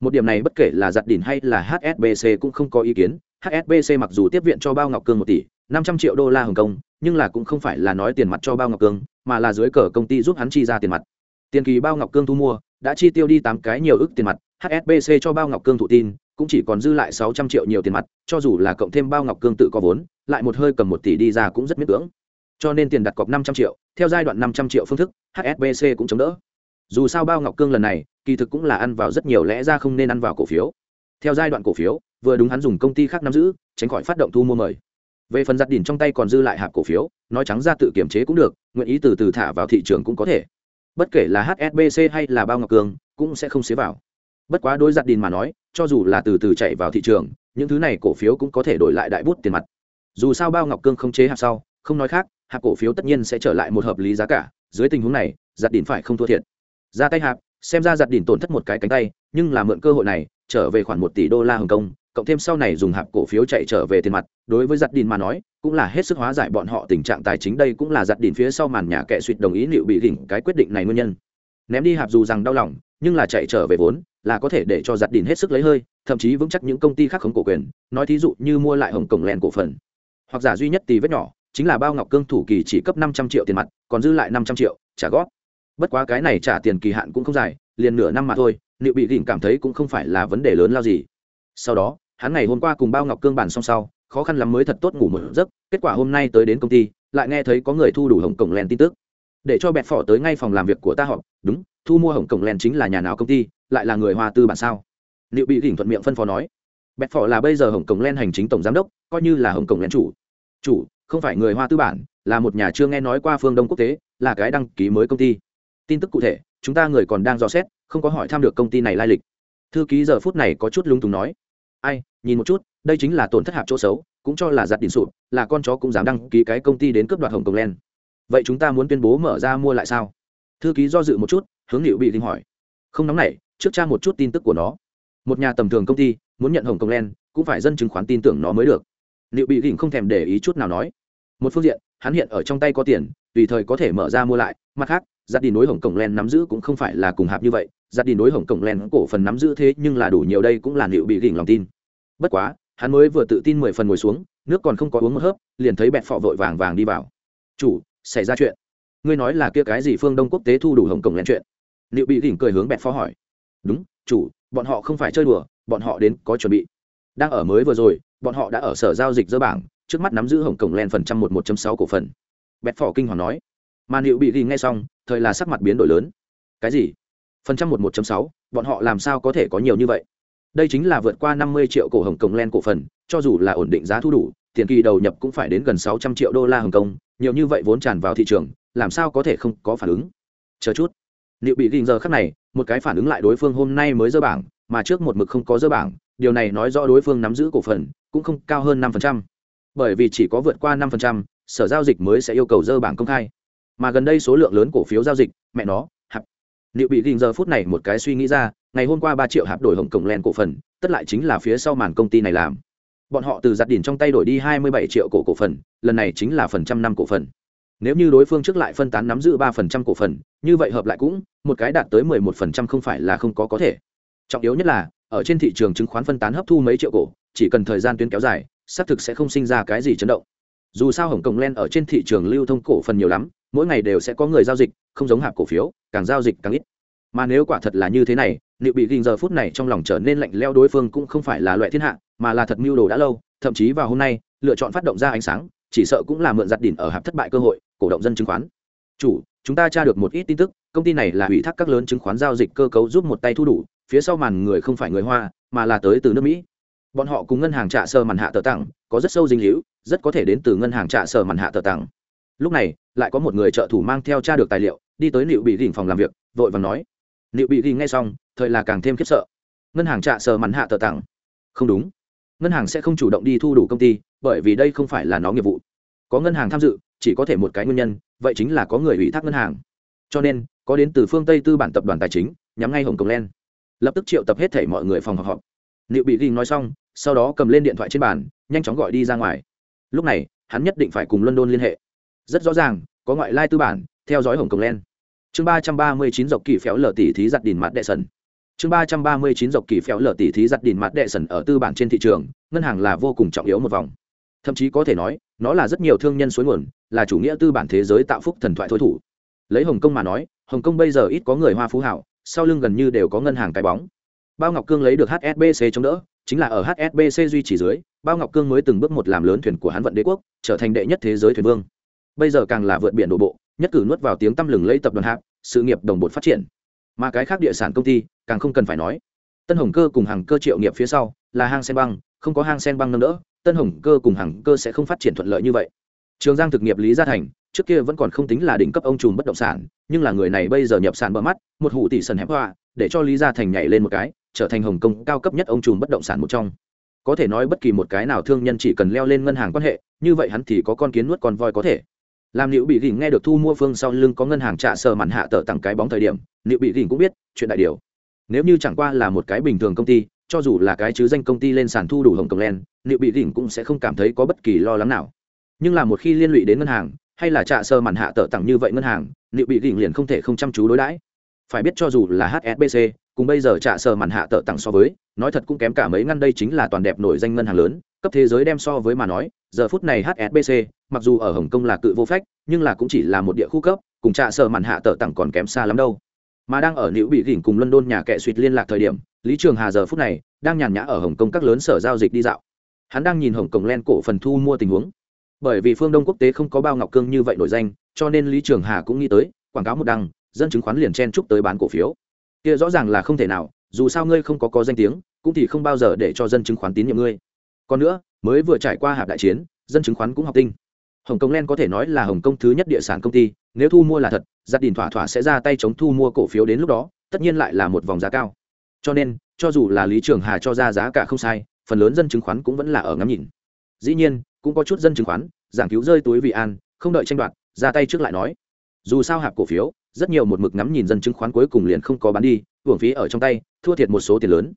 Một điểm này bất kể là giặt đỉnh hay là hsbc cũng không có ý kiến. Hsbc mặc dù tiếp viện cho bao ngọc cương một tỷ năm trăm triệu đô la hồng kông, nhưng là cũng không phải là nói tiền mặt cho bao ngọc cương, mà là dưới cờ công ty giúp hắn chi ra tiền mặt. Tiền kỳ bao ngọc cương thu mua, đã chi tiêu đi tám cái nhiều ức tiền mặt hsbc cho bao ngọc cương thụ tin, cũng chỉ còn dư lại sáu trăm triệu nhiều tiền mặt, cho dù là cộng thêm bao ngọc cương tự có vốn, lại một hơi cầm một tỷ đi ra cũng rất miễn cưỡng. Cho nên tiền đặt cọc năm trăm triệu, theo giai đoạn năm trăm triệu phương thức hsbc cũng chống đỡ. Dù sao bao ngọc cương lần này, kỳ thực cũng là ăn vào rất nhiều lẽ ra không nên ăn vào cổ phiếu. Theo giai đoạn cổ phiếu, vừa đúng hắn dùng công ty khác nắm giữ, tránh khỏi phát động thu mua mời về phần giặt đỉnh trong tay còn dư lại hạp cổ phiếu, nói trắng ra tự kiểm chế cũng được, nguyện ý từ từ thả vào thị trường cũng có thể. Bất kể là hsbc hay là bao ngọc cường, cũng sẽ không xế vào. Bất quá đôi giặt đỉnh mà nói, cho dù là từ từ chạy vào thị trường, những thứ này cổ phiếu cũng có thể đổi lại đại bút tiền mặt. Dù sao bao ngọc cương không chế hạp sau, không nói khác, hạp cổ phiếu tất nhiên sẽ trở lại một hợp lý giá cả, dưới tình huống này, giặt đỉnh phải không thua thiệt. Ra tay hạp, xem ra giặt đỉnh tổn thất một cái cánh tay, nhưng là mượn cơ hội này, trở về khoảng một tỷ đô la hồng kông cộng thêm sau này dùng hạp cổ phiếu chạy trở về tiền mặt, đối với giặt đìn mà nói, cũng là hết sức hóa giải bọn họ tình trạng tài chính đây cũng là giặt đìn phía sau màn nhà kệ suýt đồng ý liệu bị đỉnh cái quyết định này nguyên nhân. Ném đi hạp dù rằng đau lòng, nhưng là chạy trở về vốn, là có thể để cho giặt đìn hết sức lấy hơi, thậm chí vững chắc những công ty khác không cổ quyền, nói thí dụ như mua lại hồng cổng len cổ phần. Hoặc giả duy nhất tì vết nhỏ, chính là bao ngọc cương thủ kỳ chỉ cấp năm trăm triệu tiền mặt, còn dư lại năm trăm triệu, trả góp. Bất quá cái này trả tiền kỳ hạn cũng không dài, liền nửa năm mà thôi, liệu bị đỉnh cảm thấy cũng không phải là vấn đề lớn lao gì. Sau đó hắn ngày hôm qua cùng bao ngọc cương bản xong sau, khó khăn lắm mới thật tốt ngủ một giấc, kết quả hôm nay tới đến công ty, lại nghe thấy có người thu đủ hồng cổng len tin tức. Để cho bẹt phỏ tới ngay phòng làm việc của ta họp, đúng, thu mua hồng cổng len chính là nhà nào công ty, lại là người hoa tư bản sao? Liệu bị gỉnh thuận miệng phân phó nói. Bẹt phỏ là bây giờ hồng cổng len hành chính tổng giám đốc, coi như là hồng cổng len chủ. Chủ, không phải người hoa tư bản, là một nhà chưa nghe nói qua phương đông quốc tế, là cái đăng ký mới công ty. Tin tức cụ thể, chúng ta người còn đang dò xét, không có hỏi thăm được công ty này lai lịch. Thư ký giờ phút này có chút lung túng nói ai, nhìn một chút, đây chính là tổn thất hạp chỗ xấu, cũng cho là giặt đỉnh sụp, là con chó cũng dám đăng ký cái công ty đến cướp đoạt hồng cổng len vậy chúng ta muốn tuyên bố mở ra mua lại sao? Thư ký do dự một chút, hướng liệu bị linh hỏi. Không nóng nảy, trước tra một chút tin tức của nó. Một nhà tầm thường công ty, muốn nhận hồng cổng len cũng phải dân chứng khoán tin tưởng nó mới được. Liệu bị gỉnh không thèm để ý chút nào nói. Một phương diện, hắn hiện ở trong tay có tiền, tùy thời có thể mở ra mua lại, mặt khác, giặt đi nối hồng cổng len nắm giữ cũng không phải là cùng hạp như vậy giặt đi nối hồng cổng len cổ phần nắm giữ thế nhưng là đủ nhiều đây cũng là liệu bị gỉnh lòng tin. Bất quá, hắn mới vừa tự tin mười phần ngồi xuống, nước còn không có uống một hớp, liền thấy bẹt phọ vội vàng vàng đi vào. Chủ, xảy ra chuyện. Ngươi nói là kia cái gì phương đông quốc tế thu đủ hồng cổng len chuyện? Liệu bị gỉnh cười hướng bẹt phó hỏi. Đúng, chủ, bọn họ không phải chơi đùa, bọn họ đến có chuẩn bị. Đang ở mới vừa rồi, bọn họ đã ở sở giao dịch dơ bảng, trước mắt nắm giữ hồng cổng len phần trăm một một sáu cổ phần. Bẹt phỏ kinh hoàng nói. Mà liệu bị ghi nghe xong, thời là sắc mặt biến đổi lớn. Cái gì? Phần trăm một một sáu bọn họ làm sao có thể có nhiều như vậy? Đây chính là vượt qua năm mươi triệu cổ hồng kông len cổ phần cho dù là ổn định giá thu đủ tiền kỳ đầu nhập cũng phải đến gần sáu trăm triệu đô la hồng kông nhiều như vậy vốn tràn vào thị trường làm sao có thể không có phản ứng? Chờ chút. Liệu bị ghi giờ khắc này một cái phản ứng lại đối phương hôm nay mới dơ bảng mà trước một mực không có dơ bảng điều này nói rõ đối phương nắm giữ cổ phần cũng không cao hơn năm phần trăm, bởi vì chỉ có vượt qua năm phần trăm, sở giao dịch mới sẽ yêu cầu dơ bảng công khai. Mà gần đây số lượng lớn cổ phiếu giao dịch mẹ nó liệu bị gìn giờ phút này một cái suy nghĩ ra, ngày hôm qua ba triệu hạp đổi hồng cổng len cổ phần, tất lại chính là phía sau màn công ty này làm. Bọn họ từ giặt đỉnh trong tay đổi đi hai mươi bảy triệu cổ cổ phần, lần này chính là phần trăm năm cổ phần. Nếu như đối phương trước lại phân tán nắm giữ ba phần trăm cổ phần, như vậy hợp lại cũng, một cái đạt tới mười một phần trăm không phải là không có có thể. Trọng yếu nhất là, ở trên thị trường chứng khoán phân tán hấp thu mấy triệu cổ, chỉ cần thời gian tuyến kéo dài, xác thực sẽ không sinh ra cái gì chấn động. Dù sao hồng kông len ở trên thị trường lưu thông cổ phần nhiều lắm mỗi ngày đều sẽ có người giao dịch, không giống hạp cổ phiếu, càng giao dịch càng ít. Mà nếu quả thật là như thế này, liệu bị gìn giờ phút này trong lòng trở nên lạnh leo đối phương cũng không phải là loại thiên hạ, mà là thật mưu đồ đã lâu, thậm chí vào hôm nay, lựa chọn phát động ra ánh sáng, chỉ sợ cũng là mượn giặt đỉnh ở hạp thất bại cơ hội, cổ động dân chứng khoán. Chủ, chúng ta tra được một ít tin tức, công ty này là ủy thác các lớn chứng khoán giao dịch cơ cấu giúp một tay thu đủ, phía sau màn người không phải người hoa, mà là tới từ nước mỹ. Bọn họ cùng ngân hàng trả sơ màn hạ tờ tặng, có rất sâu dinh hữu, rất có thể đến từ ngân hàng trả sơ màn hạ tờ tặng. Lúc này lại có một người trợ thủ mang theo tra được tài liệu, đi tới liệu bị gỉnh phòng làm việc, vội vàng nói liệu bị ghi nghe xong, thời là càng thêm khiếp sợ. Ngân hàng trả sơ màn hạ tờ tặng. Không đúng. Ngân hàng sẽ không chủ động đi thu đủ công ty, bởi vì đây không phải là nó nghiệp vụ. Có ngân hàng tham dự, chỉ có thể một cái nguyên nhân, vậy chính là có người ủy thác ngân hàng. Cho nên, có đến từ phương tây tư bản tập đoàn tài chính, nhắm ngay hồng kông len lập tức triệu tập hết thể mọi người phòng họp họp. Liệu bị ghi nói xong, sau đó cầm lên điện thoại trên bàn, nhanh chóng gọi đi ra ngoài. Lúc này, hắn nhất định phải cùng london liên hệ rất rõ ràng, có ngoại lai tư bản, theo dõi hồng kông len chương ba trăm ba mươi chín dọc kỳ phéo lở tỷ thí giặt đìn mặt đệ sần. Chương ba trăm ba mươi chín dọc kỳ phéo lở tỷ thí giặt đìn mặt đệ sần ở tư bản trên thị trường, ngân hàng là vô cùng trọng yếu một vòng. Thậm chí có thể nói, nó là rất nhiều thương nhân suối nguồn, là chủ nghĩa tư bản thế giới tạo phúc thần thoại thối thủ. Lấy hồng kông mà nói, hồng kông bây giờ ít có người hoa phú hảo, sau lưng gần như đều có ngân hàng cái bóng. Bao ngọc cương lấy được hsbc chống đỡ, chính là ở hsbc duy trì dưới, bao ngọc cương mới từng bước một làm lớn thuyền của hắn vận đế quốc, trở thành đệ nhất thế giới thuyền vương bây giờ càng là vượt biển đổ bộ, nhất cử nuốt vào tiếng tăm lừng lây tập đoàn hạp, sự nghiệp đồng bộ phát triển. Mà cái khác địa sản công ty, càng không cần phải nói. Tân hồng cơ cùng hàng cơ triệu nghiệp phía sau, là hang sen băng, không có hang sen băng nâng đỡ, tân hồng cơ cùng hàng cơ sẽ không phát triển thuận lợi như vậy. Trường giang thực nghiệp lý gia thành, trước kia vẫn còn không tính là đỉnh cấp ông trùm bất động sản, nhưng là người này bây giờ nhập sản bờ mắt, một hụ tỷ sần hẹp hoa để cho lý gia thành nhảy lên một cái, trở thành hồng kông cao cấp nhất ông trùm bất động sản một trong. Có thể nói bất kỳ một cái nào thương nhân chỉ cần leo lên ngân hàng quan hệ, như vậy hắn thì có con kiến nuốt con voi có thể làm liệu bị gỉnh nghe được thu mua phương sau lưng có ngân hàng trả sờ mặn hạ tờ tặng cái bóng thời điểm liệu bị gỉnh cũng biết chuyện đại điều. Nếu như chẳng qua là một cái bình thường công ty, cho dù là cái chứ danh công ty lên sàn thu đủ hồng cầm len liệu bị gỉnh cũng sẽ không cảm thấy có bất kỳ lo lắng nào. Nhưng là một khi liên lụy đến ngân hàng, hay là trả sơ màn hạ tờ tặng như vậy ngân hàng liệu bị gỉnh liền không thể không chăm chú đối đãi. Phải biết cho dù là hsbc cùng bây giờ trả sơ màn hạ tờ tặng so với, nói thật cũng kém cả mấy ngăn đây chính là toàn đẹp nổi danh ngân hàng lớn, cấp thế giới đem so với mà nói, giờ phút này hsbc mặc dù ở hồng kông là cự vô phách, nhưng là cũng chỉ là một địa khu cấp, cùng trạ sợ màn hạ tờ tặng còn kém xa lắm đâu. Mà đang ở nữ bị gỉnh cùng london nhà kệ suýt liên lạc thời điểm, lý trường hà giờ phút này đang nhàn nhã ở hồng kông các lớn sở giao dịch đi dạo. Hắn đang nhìn hồng kông len cổ phần thu mua tình huống. Bởi vì phương đông quốc tế không có bao ngọc cương như vậy nổi danh, cho nên lý trường hà cũng nghĩ tới, quảng cáo một đăng, dân chứng khoán liền chen chúc tới bán cổ phiếu. Kia rõ ràng là không thể nào, dù sao ngươi không có có danh tiếng, cũng thì không bao giờ để cho dân chứng khoán tín nhiệm ngươi. Còn nữa, mới vừa trải qua hạp đại chiến, dân chứng khoán cũng học tinh hồng kông len có thể nói là hồng kông thứ nhất địa sản công ty, nếu thu mua là thật gia đình thỏa thỏa sẽ ra tay chống thu mua cổ phiếu đến lúc đó, tất nhiên lại là một vòng giá cao. Cho nên, cho dù là lý trường hà cho ra giá cả không sai, phần lớn dân chứng khoán cũng vẫn là ở ngắm nhìn. Dĩ nhiên, cũng có chút dân chứng khoán, giảng cứu rơi túi vì an, không đợi tranh đoạt, ra tay trước lại nói. Dù sao hạp cổ phiếu, rất nhiều một mực ngắm nhìn dân chứng khoán cuối cùng liền không có bán đi, hưởng phí ở trong tay, thua thiệt một số tiền lớn.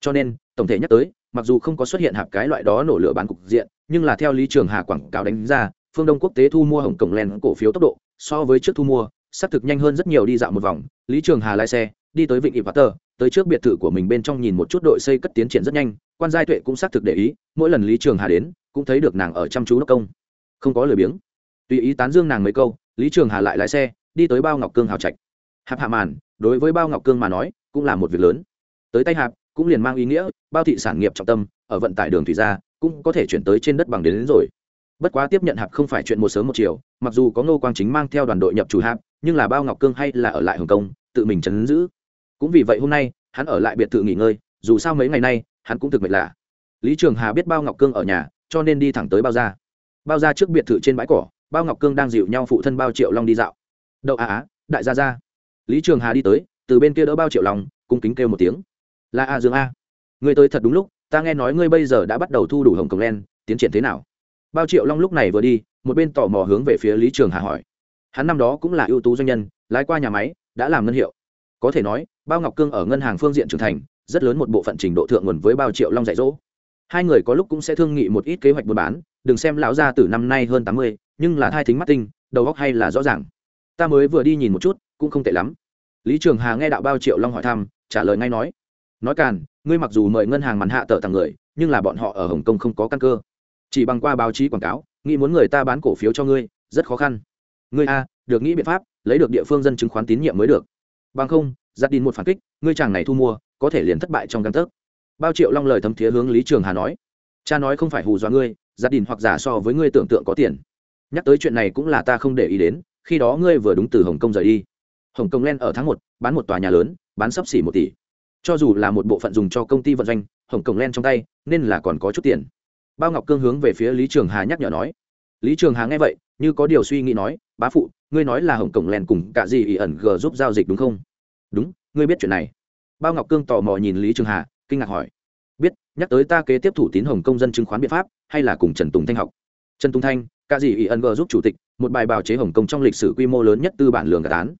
Cho nên, tổng thể nhắc tới, mặc dù không có xuất hiện hạp cái loại đó nổ lửa bán cục diện, nhưng là theo lý trường hà quảng cáo đánh ra phương đông quốc tế thu mua hồng cổng len cổ phiếu tốc độ so với trước thu mua xác thực nhanh hơn rất nhiều đi dạo một vòng. Lý trường hà lái xe đi tới vịnh ịp tờ tới trước biệt thự của mình bên trong nhìn một chút đội xây cất tiến triển rất nhanh. Quan giai tuệ cũng xác thực để ý mỗi lần lý trường hà đến cũng thấy được nàng ở chăm chú đốc công không có lời biếng. Tùy ý tán dương nàng mấy câu lý trường hà lại lái xe đi tới bao ngọc cương hào trạch. Hạp hạ màn đối với bao ngọc cương mà nói cũng là một việc lớn. Tới tay hạp cũng liền mang ý nghĩa bao thị sản nghiệp trọng tâm ở vận tải đường thủy ra cũng có thể chuyển tới trên đất bằng đến, đến rồi bất quá tiếp nhận hạp không phải chuyện một sớm một chiều, mặc dù có ngô quang chính mang theo đoàn đội nhập chủ hạp, nhưng là bao ngọc cương hay là ở lại hồng kông, tự mình chấn giữ. Cũng vì vậy hôm nay, hắn ở lại biệt thự nghỉ ngơi, dù sao mấy ngày nay, hắn cũng thực mệt lạ. Lý trường hà biết bao ngọc cương ở nhà, cho nên đi thẳng tới bao gia. Bao gia trước biệt thự trên bãi cỏ, bao ngọc cương đang dịu nhau phụ thân bao triệu long đi dạo. Đậu á á đại gia gia. Lý trường hà đi tới, từ bên kia đỡ bao triệu long, cung kính kêu một tiếng. Là a dương a người tới thật đúng lúc, ta nghe nói ngươi bây giờ đã bắt đầu thu đủ hồng cổng len tiến triển thế nào? Bao triệu long lúc này vừa đi, một bên tò mò hướng về phía lý trường hà hỏi. Hắn năm đó cũng là ưu tú doanh nhân, lái qua nhà máy, đã làm ngân hiệu. Có thể nói, bao ngọc cương ở ngân hàng phương diện trưởng thành, rất lớn một bộ phận trình độ thượng nguồn với bao triệu long dạy dỗ. Hai người có lúc cũng sẽ thương nghị một ít kế hoạch buôn bán, đừng xem lão gia từ năm nay hơn tám mươi, nhưng là thai thính mắt tinh, đầu óc hay là rõ ràng. Ta mới vừa đi nhìn một chút, cũng không tệ lắm. Lý trường hà nghe đạo bao triệu long hỏi thăm, trả lời ngay nói. Nói càn, ngươi mặc dù mời ngân hàng màn hạ tờ tặng người, nhưng là bọn họ ở hồng kông không có căn cơ chỉ bằng qua báo chí quảng cáo, nghĩ muốn người ta bán cổ phiếu cho ngươi, rất khó khăn. Ngươi a, được nghĩ biện pháp, lấy được địa phương dân chứng khoán tín nhiệm mới được. Bằng không giặt đi một phản kích, ngươi chàng này thu mua, có thể liền thất bại trong căn tấc. Bao triệu long lời thấm thiế hướng lý trường hà nói. Cha nói không phải hù dọa ngươi giặt đình hoặc giả so với ngươi tưởng tượng có tiền. Nhắc tới chuyện này cũng là ta không để ý đến, khi đó ngươi vừa đúng từ hồng kông rời đi. Hồng kông len ở tháng một, bán một tòa nhà lớn, bán sấp xỉ một tỷ. Cho dù là một bộ phận dùng cho công ty vận doanh, hồng kông len trong tay, nên là còn có chút tiền bao ngọc cương hướng về phía lý trường hà nhắc nhở nói. Lý trường hà nghe vậy, như có điều suy nghĩ nói, bá phụ, ngươi nói là hồng Cổng lèn cùng cả gì ỷ ẩn g giúp giao dịch đúng không? Đúng, ngươi biết chuyện này. Bao ngọc cương tò mò nhìn lý trường hà, kinh ngạc hỏi. Biết, nhắc tới ta kế tiếp thủ tín hồng công dân chứng khoán biện pháp, hay là cùng trần tùng thanh học? Trần tùng thanh, cả gì ỷ ẩn g giúp chủ tịch, một bài bào chế hồng công trong lịch sử quy mô lớn nhất tư bản lường cả tán.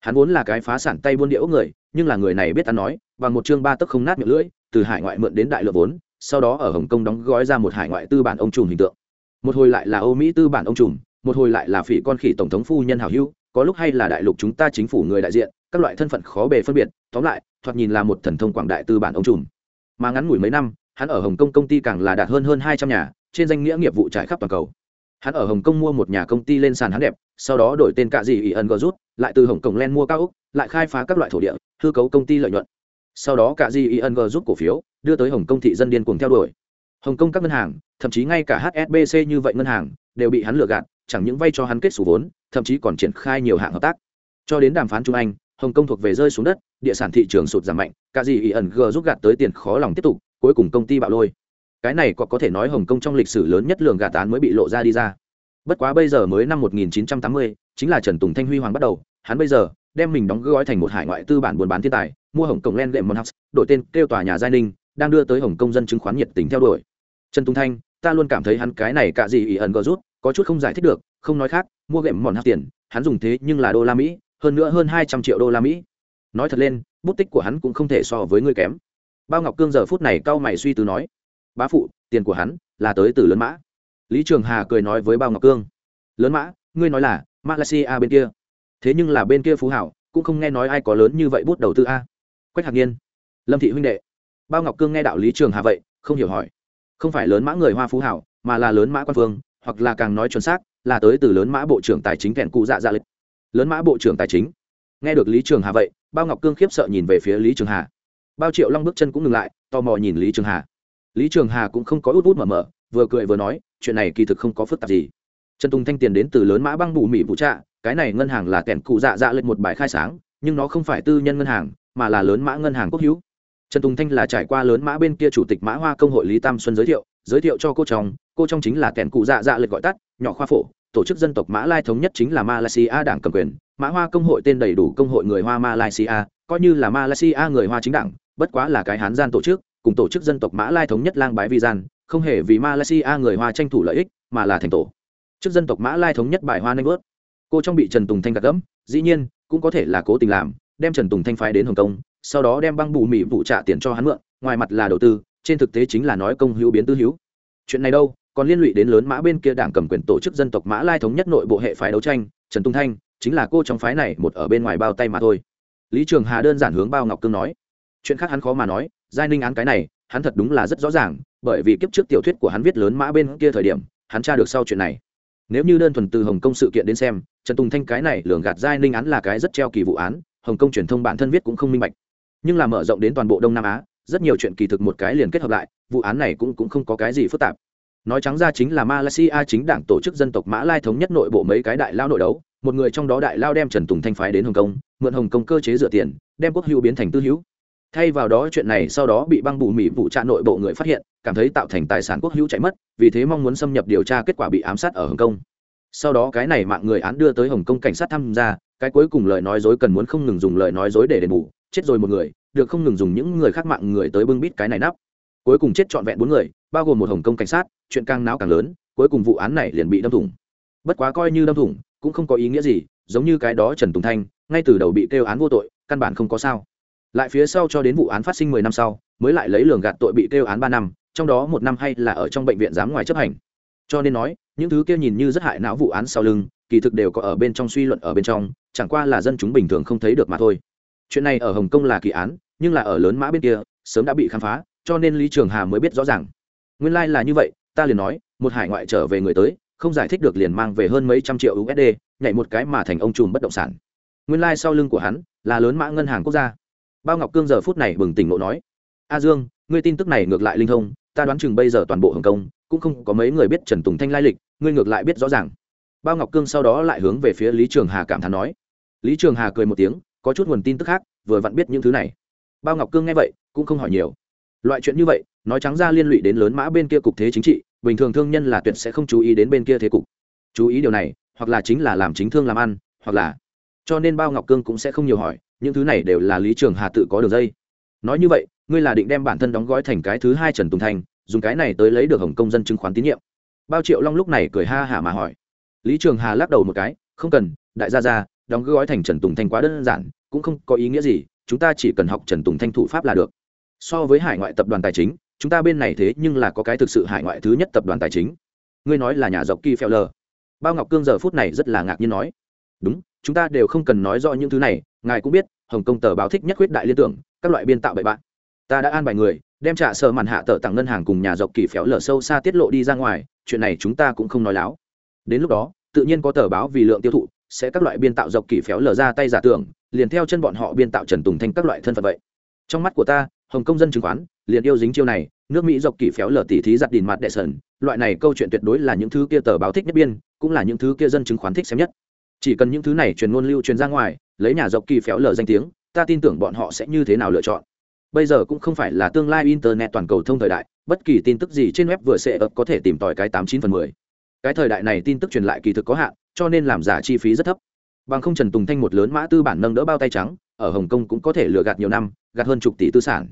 hắn vốn là cái phá sản tay buôn điệu người, nhưng là người này biết ăn nói, bằng một chương ba tấc không nát miệng lưỡi, từ hải ngoại mượn đến đại lượng vốn sau đó ở hồng kông đóng gói ra một hải ngoại tư bản ông trùm hình tượng. Một hồi lại là âu mỹ tư bản ông trùm, một hồi lại là phỉ con khỉ tổng thống phu nhân hào hữu, có lúc hay là đại lục chúng ta chính phủ người đại diện, các loại thân phận khó bề phân biệt, tóm lại, thoạt nhìn là một thần thông quảng đại tư bản ông trùm. Mà ngắn ngủi mấy năm, hắn ở hồng kông công ty càng là đạt hơn hơn hai trăm nhà, trên danh nghĩa nghiệp vụ trải khắp toàn cầu. Hắn ở hồng kông mua một nhà công ty lên sàn hắn đẹp, sau đó đổi tên cạ dị ỷ ẩn gờ rút, lại từ hồng kông len mua cao úc, lại khai phá các loại thổ địa, hư cấu công ty lợi nhuận sau đó cả dị giúp ẩn rút cổ phiếu đưa tới hồng kông thị dân điên cuồng theo đuổi. Hồng kông các ngân hàng thậm chí ngay cả hsbc như vậy ngân hàng đều bị hắn lừa gạt chẳng những vay cho hắn kết xù vốn thậm chí còn triển khai nhiều hạng hợp tác. Cho đến đàm phán trung anh hồng kông thuộc về rơi xuống đất địa sản thị trường sụt giảm mạnh cả gì ý ẩn g giúp gạt tới tiền khó lòng tiếp tục cuối cùng công ty bạo lôi. Cái này có có thể nói hồng kông trong lịch sử lớn nhất lượng gạt án mới bị lộ ra đi ra. Bất quá bây giờ mới năm 1980, chính là trần tùng thanh huy hoàng bắt đầu hắn bây giờ đem mình đóng gói thành một hải ngoại tư bản buôn bán thiên tài, mua hồng kông len lệm monhouse đổi tên kêu tòa nhà giai ninh, đang đưa tới hồng kông dân chứng khoán nhiệt tình theo đuổi. Trần tùng thanh, ta luôn cảm thấy hắn cái này cả gì ỷ ẩn gờ rút, có chút không giải thích được, không nói khác, mua gệm mòn hát tiền, hắn dùng thế nhưng là đô la mỹ, hơn nữa hơn hai trăm triệu đô la mỹ. Nói thật lên, bút tích của hắn cũng không thể so với người kém. Bao ngọc cương giờ phút này cau mày suy tư nói, bá phụ, tiền của hắn là tới từ lớn mã. Lý trường hà cười nói với bao ngọc cương, lớn mã, ngươi nói là malaysia bên kia thế nhưng là bên kia phú hảo, cũng không nghe nói ai có lớn như vậy bút đầu tư a. Quách hạc nhiên, lâm thị huynh đệ, bao ngọc cương nghe đạo lý trường hà vậy, không hiểu hỏi. Không phải lớn mã người hoa phú hảo, mà là lớn mã quan phương hoặc là càng nói chuẩn xác, là tới từ lớn mã bộ trưởng tài chính kèn cụ dạ dạ lịch. Lớn mã bộ trưởng tài chính. Nghe được lý trường hà vậy, bao ngọc cương khiếp sợ nhìn về phía lý trường hà. Bao triệu long bước chân cũng ngừng lại, tò mò nhìn lý trường hà. Lý trường hà cũng không có út út mở mở, vừa cười vừa nói, chuyện này kỳ thực không có phức tạp gì. Trần tùng thanh tiền đến từ lớn mã băng bù mỹ vũ trạ cái này ngân hàng là kẻn cụ dạ dạ lên một bài khai sáng, nhưng nó không phải tư nhân ngân hàng, mà là lớn mã ngân hàng quốc hữu. Trần tùng thanh là trải qua lớn mã bên kia chủ tịch mã hoa công hội lý tam xuân giới thiệu giới thiệu cho cô chồng, cô trong chính là kẻn cụ dạ dạ lệch gọi tắt, nhỏ khoa phổ, tổ chức dân tộc mã lai thống nhất chính là malaysia đảng cầm quyền, mã hoa công hội tên đầy đủ công hội người hoa malaysia, coi như là malaysia người hoa chính đảng, bất quá là cái hán gian tổ chức, cùng tổ chức dân tộc mã lai thống nhất lang bái vi gian, không hề vì malaysia người hoa tranh thủ lợi ích, mà là thành tổ. Chức dân tộc mã lai thống nhất bài hoa nanh vớt cô trong bị trần tùng thanh gạt gẫm, dĩ nhiên, cũng có thể là cố tình làm, đem trần tùng thanh phái đến hồng kông, sau đó đem băng bù mỹ vụ trả tiền cho hắn mượn, ngoài mặt là đầu tư, trên thực tế chính là nói công hữu biến tư hữu. Chuyện này đâu, còn liên lụy đến lớn mã bên kia đảng cầm quyền tổ chức dân tộc mã lai thống nhất nội bộ hệ phái đấu tranh, trần Tùng thanh chính là cô trong phái này một ở bên ngoài bao tay mà thôi. Lý trường hà đơn giản hướng bao ngọc cương nói, chuyện khác hắn khó mà nói, giai ninh án cái này, hắn thật đúng là rất rõ ràng, bởi vì kiếp trước tiểu thuyết của hắn viết lớn mã bên kia thời điểm, hắn tra được sau chuyện này. Nếu như đơn thuần từ hồng kông sự kiện đến xem trần tùng thanh cái này lường gạt giai ninh án là cái rất treo kỳ vụ án, hồng kông truyền thông bản thân viết cũng không minh bạch. Nhưng là mở rộng đến toàn bộ đông nam á, rất nhiều chuyện kỳ thực một cái liền kết hợp lại, vụ án này cũng cũng không có cái gì phức tạp. Nói trắng ra chính là malaysia chính đảng tổ chức dân tộc mã lai thống nhất nội bộ mấy cái đại lao nội đấu, một người trong đó đại lao đem trần tùng thanh phái đến hồng kông, mượn hồng kông cơ chế dựa tiền, đem quốc hữu biến thành tư hữu. Thay vào đó chuyện này sau đó bị băng bù mỹ vụ trạ nội bộ người phát hiện, cảm thấy tạo thành tài sản quốc hữu chạy mất, vì thế mong muốn xâm nhập điều tra kết quả bị ám sát ở hồng kông sau đó cái này mạng người án đưa tới hồng kông cảnh sát tham gia, cái cuối cùng lời nói dối cần muốn không ngừng dùng lời nói dối để đền bù, chết rồi một người, được không ngừng dùng những người khác mạng người tới bưng bít cái này nắp. Cuối cùng chết trọn vẹn bốn người, bao gồm một hồng kông cảnh sát, chuyện càng náo càng lớn, cuối cùng vụ án này liền bị đâm thủng. Bất quá coi như đâm thủng, cũng không có ý nghĩa gì, giống như cái đó trần tùng thanh, ngay từ đầu bị kêu án vô tội, căn bản không có sao. Lại phía sau cho đến vụ án phát sinh mười năm sau, mới lại lấy lường gạt tội bị kêu án ba năm, trong đó một năm hay là ở trong bệnh viện giám ngoài chấp hành. Cho nên nói những thứ kia nhìn như rất hại não vụ án sau lưng, kỳ thực đều có ở bên trong suy luận ở bên trong, chẳng qua là dân chúng bình thường không thấy được mà thôi. Chuyện này ở hồng kông là kỳ án, nhưng là ở lớn mã bên kia, sớm đã bị khám phá, cho nên lý trường hà mới biết rõ ràng. Nguyên lai、like、là như vậy, ta liền nói, một hải ngoại trở về người tới, không giải thích được liền mang về hơn mấy trăm triệu usd nhảy một cái mà thành ông trùm bất động sản. Nguyên lai、like、sau lưng của hắn, là lớn mã ngân hàng quốc gia. Bao ngọc cương giờ phút này bừng tỉnh ngộ nói, a dương, ngươi tin tức này ngược lại linh thông, ta đoán chừng bây giờ toàn bộ hồng kông cũng không có mấy người biết trần tùng thanh lai lịch, ngươi ngược lại biết rõ ràng. Bao ngọc cương sau đó lại hướng về phía lý trường hà cảm thán nói. Lý trường hà cười một tiếng, có chút nguồn tin tức khác, vừa vặn biết những thứ này. Bao ngọc cương nghe vậy, cũng không hỏi nhiều. Loại chuyện như vậy, nói trắng ra liên lụy đến lớn mã bên kia cục thế chính trị, bình thường thương nhân là tuyệt sẽ không chú ý đến bên kia thế cục. Chú ý điều này, hoặc là chính là làm chính thương làm ăn, hoặc là cho nên bao ngọc cương cũng sẽ không nhiều hỏi, những thứ này đều là lý trường hà tự có đường dây. Nói như vậy, ngươi là định đem bản thân đóng gói thành cái thứ hai trần tùng thành dùng cái này tới lấy được hồng công dân chứng khoán tín nhiệm. Bao triệu long lúc này cười ha hả mà hỏi. Lý trường hà lắc đầu một cái, không cần, đại gia ra đóng gói thành trần tùng thanh quá đơn giản, cũng không có ý nghĩa gì, chúng ta chỉ cần học trần tùng thanh thủ pháp là được. So với hải ngoại tập đoàn tài chính, chúng ta bên này thế nhưng là có cái thực sự hải ngoại thứ nhất tập đoàn tài chính. Ngươi nói là nhà dọc kỳ phèo lờ. Bao ngọc cương giờ phút này rất là ngạc nhiên nói. Đúng, chúng ta đều không cần nói rõ những thứ này, ngài cũng biết, hồng kông tờ báo thích nhất quyết đại liên tưởng, các loại biên tạo bậy bạn ta đã an bài người, đem trả sở màn hạ tờ tặng ngân hàng cùng nhà dọc kỳ phéo lở sâu xa tiết lộ đi ra ngoài, chuyện này chúng ta cũng không nói láo. Đến lúc đó, tự nhiên có tờ báo vì lượng tiêu thụ, sẽ các loại biên tạo dọc kỳ phéo lở ra tay giả tưởng, liền theo chân bọn họ biên tạo trần tùng thanh các loại thân phận vậy. Trong mắt của ta, hồng công dân chứng khoán, liền yêu dính chiêu này, nước mỹ dọc kỳ phéo lở tỉ thí giặt đìn mặt đệ sần, loại này câu chuyện tuyệt đối là những thứ kia tờ báo thích nhất biên, cũng là những thứ kia dân chứng khoán thích xem nhất. Chỉ cần những thứ này truyền ngôn lưu truyền ra ngoài, lấy nhà dọc kỳ phéo lở danh tiếng, ta tin tưởng bọn họ sẽ như thế nào lựa chọn bây giờ cũng không phải là tương lai internet toàn cầu thông thời đại, bất kỳ tin tức gì trên web vừa sẽ ập có thể tìm tòi cái tám chín phần mười. Cái thời đại này tin tức truyền lại kỳ thực có hạn, cho nên làm giả chi phí rất thấp. Bằng không trần tùng thanh một lớn mã tư bản nâng đỡ bao tay trắng, ở hồng kông cũng có thể lừa gạt nhiều năm, gạt hơn chục tỷ tư sản.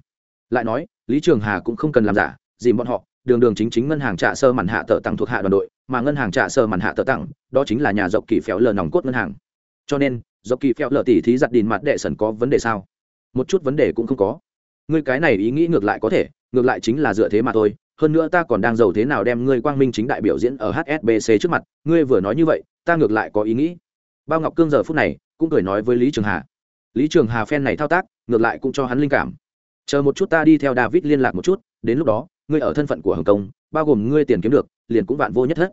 Lại nói, lý trường hà cũng không cần làm giả, dìm bọn họ, đường đường chính chính ngân hàng trạ sơ màn hạ tờ tặng thuộc hạ đoàn đội, mà ngân hàng trạ sơ màn hạ tờ tặng, đó chính là nhà dọc kỳ phéo lờ nòng cốt ngân hàng. Cho nên, dọc kỳ phéo lờ tỷ thí giặt đìn mặt đệ sần có vấn đề sao? Một chút vấn đề cũng không có ngươi cái này ý nghĩ ngược lại có thể, ngược lại chính là dựa thế mà thôi. Hơn nữa ta còn đang giàu thế nào đem ngươi quang minh chính đại biểu diễn ở hsbc trước mặt. Ngươi vừa nói như vậy, ta ngược lại có ý nghĩ. Bao ngọc cương giờ phút này cũng cười nói với lý trường hà. Lý trường hà phen này thao tác, ngược lại cũng cho hắn linh cảm. Chờ một chút ta đi theo david liên lạc một chút, đến lúc đó, ngươi ở thân phận của hồng kông, bao gồm ngươi tiền kiếm được, liền cũng vạn vô nhất thất.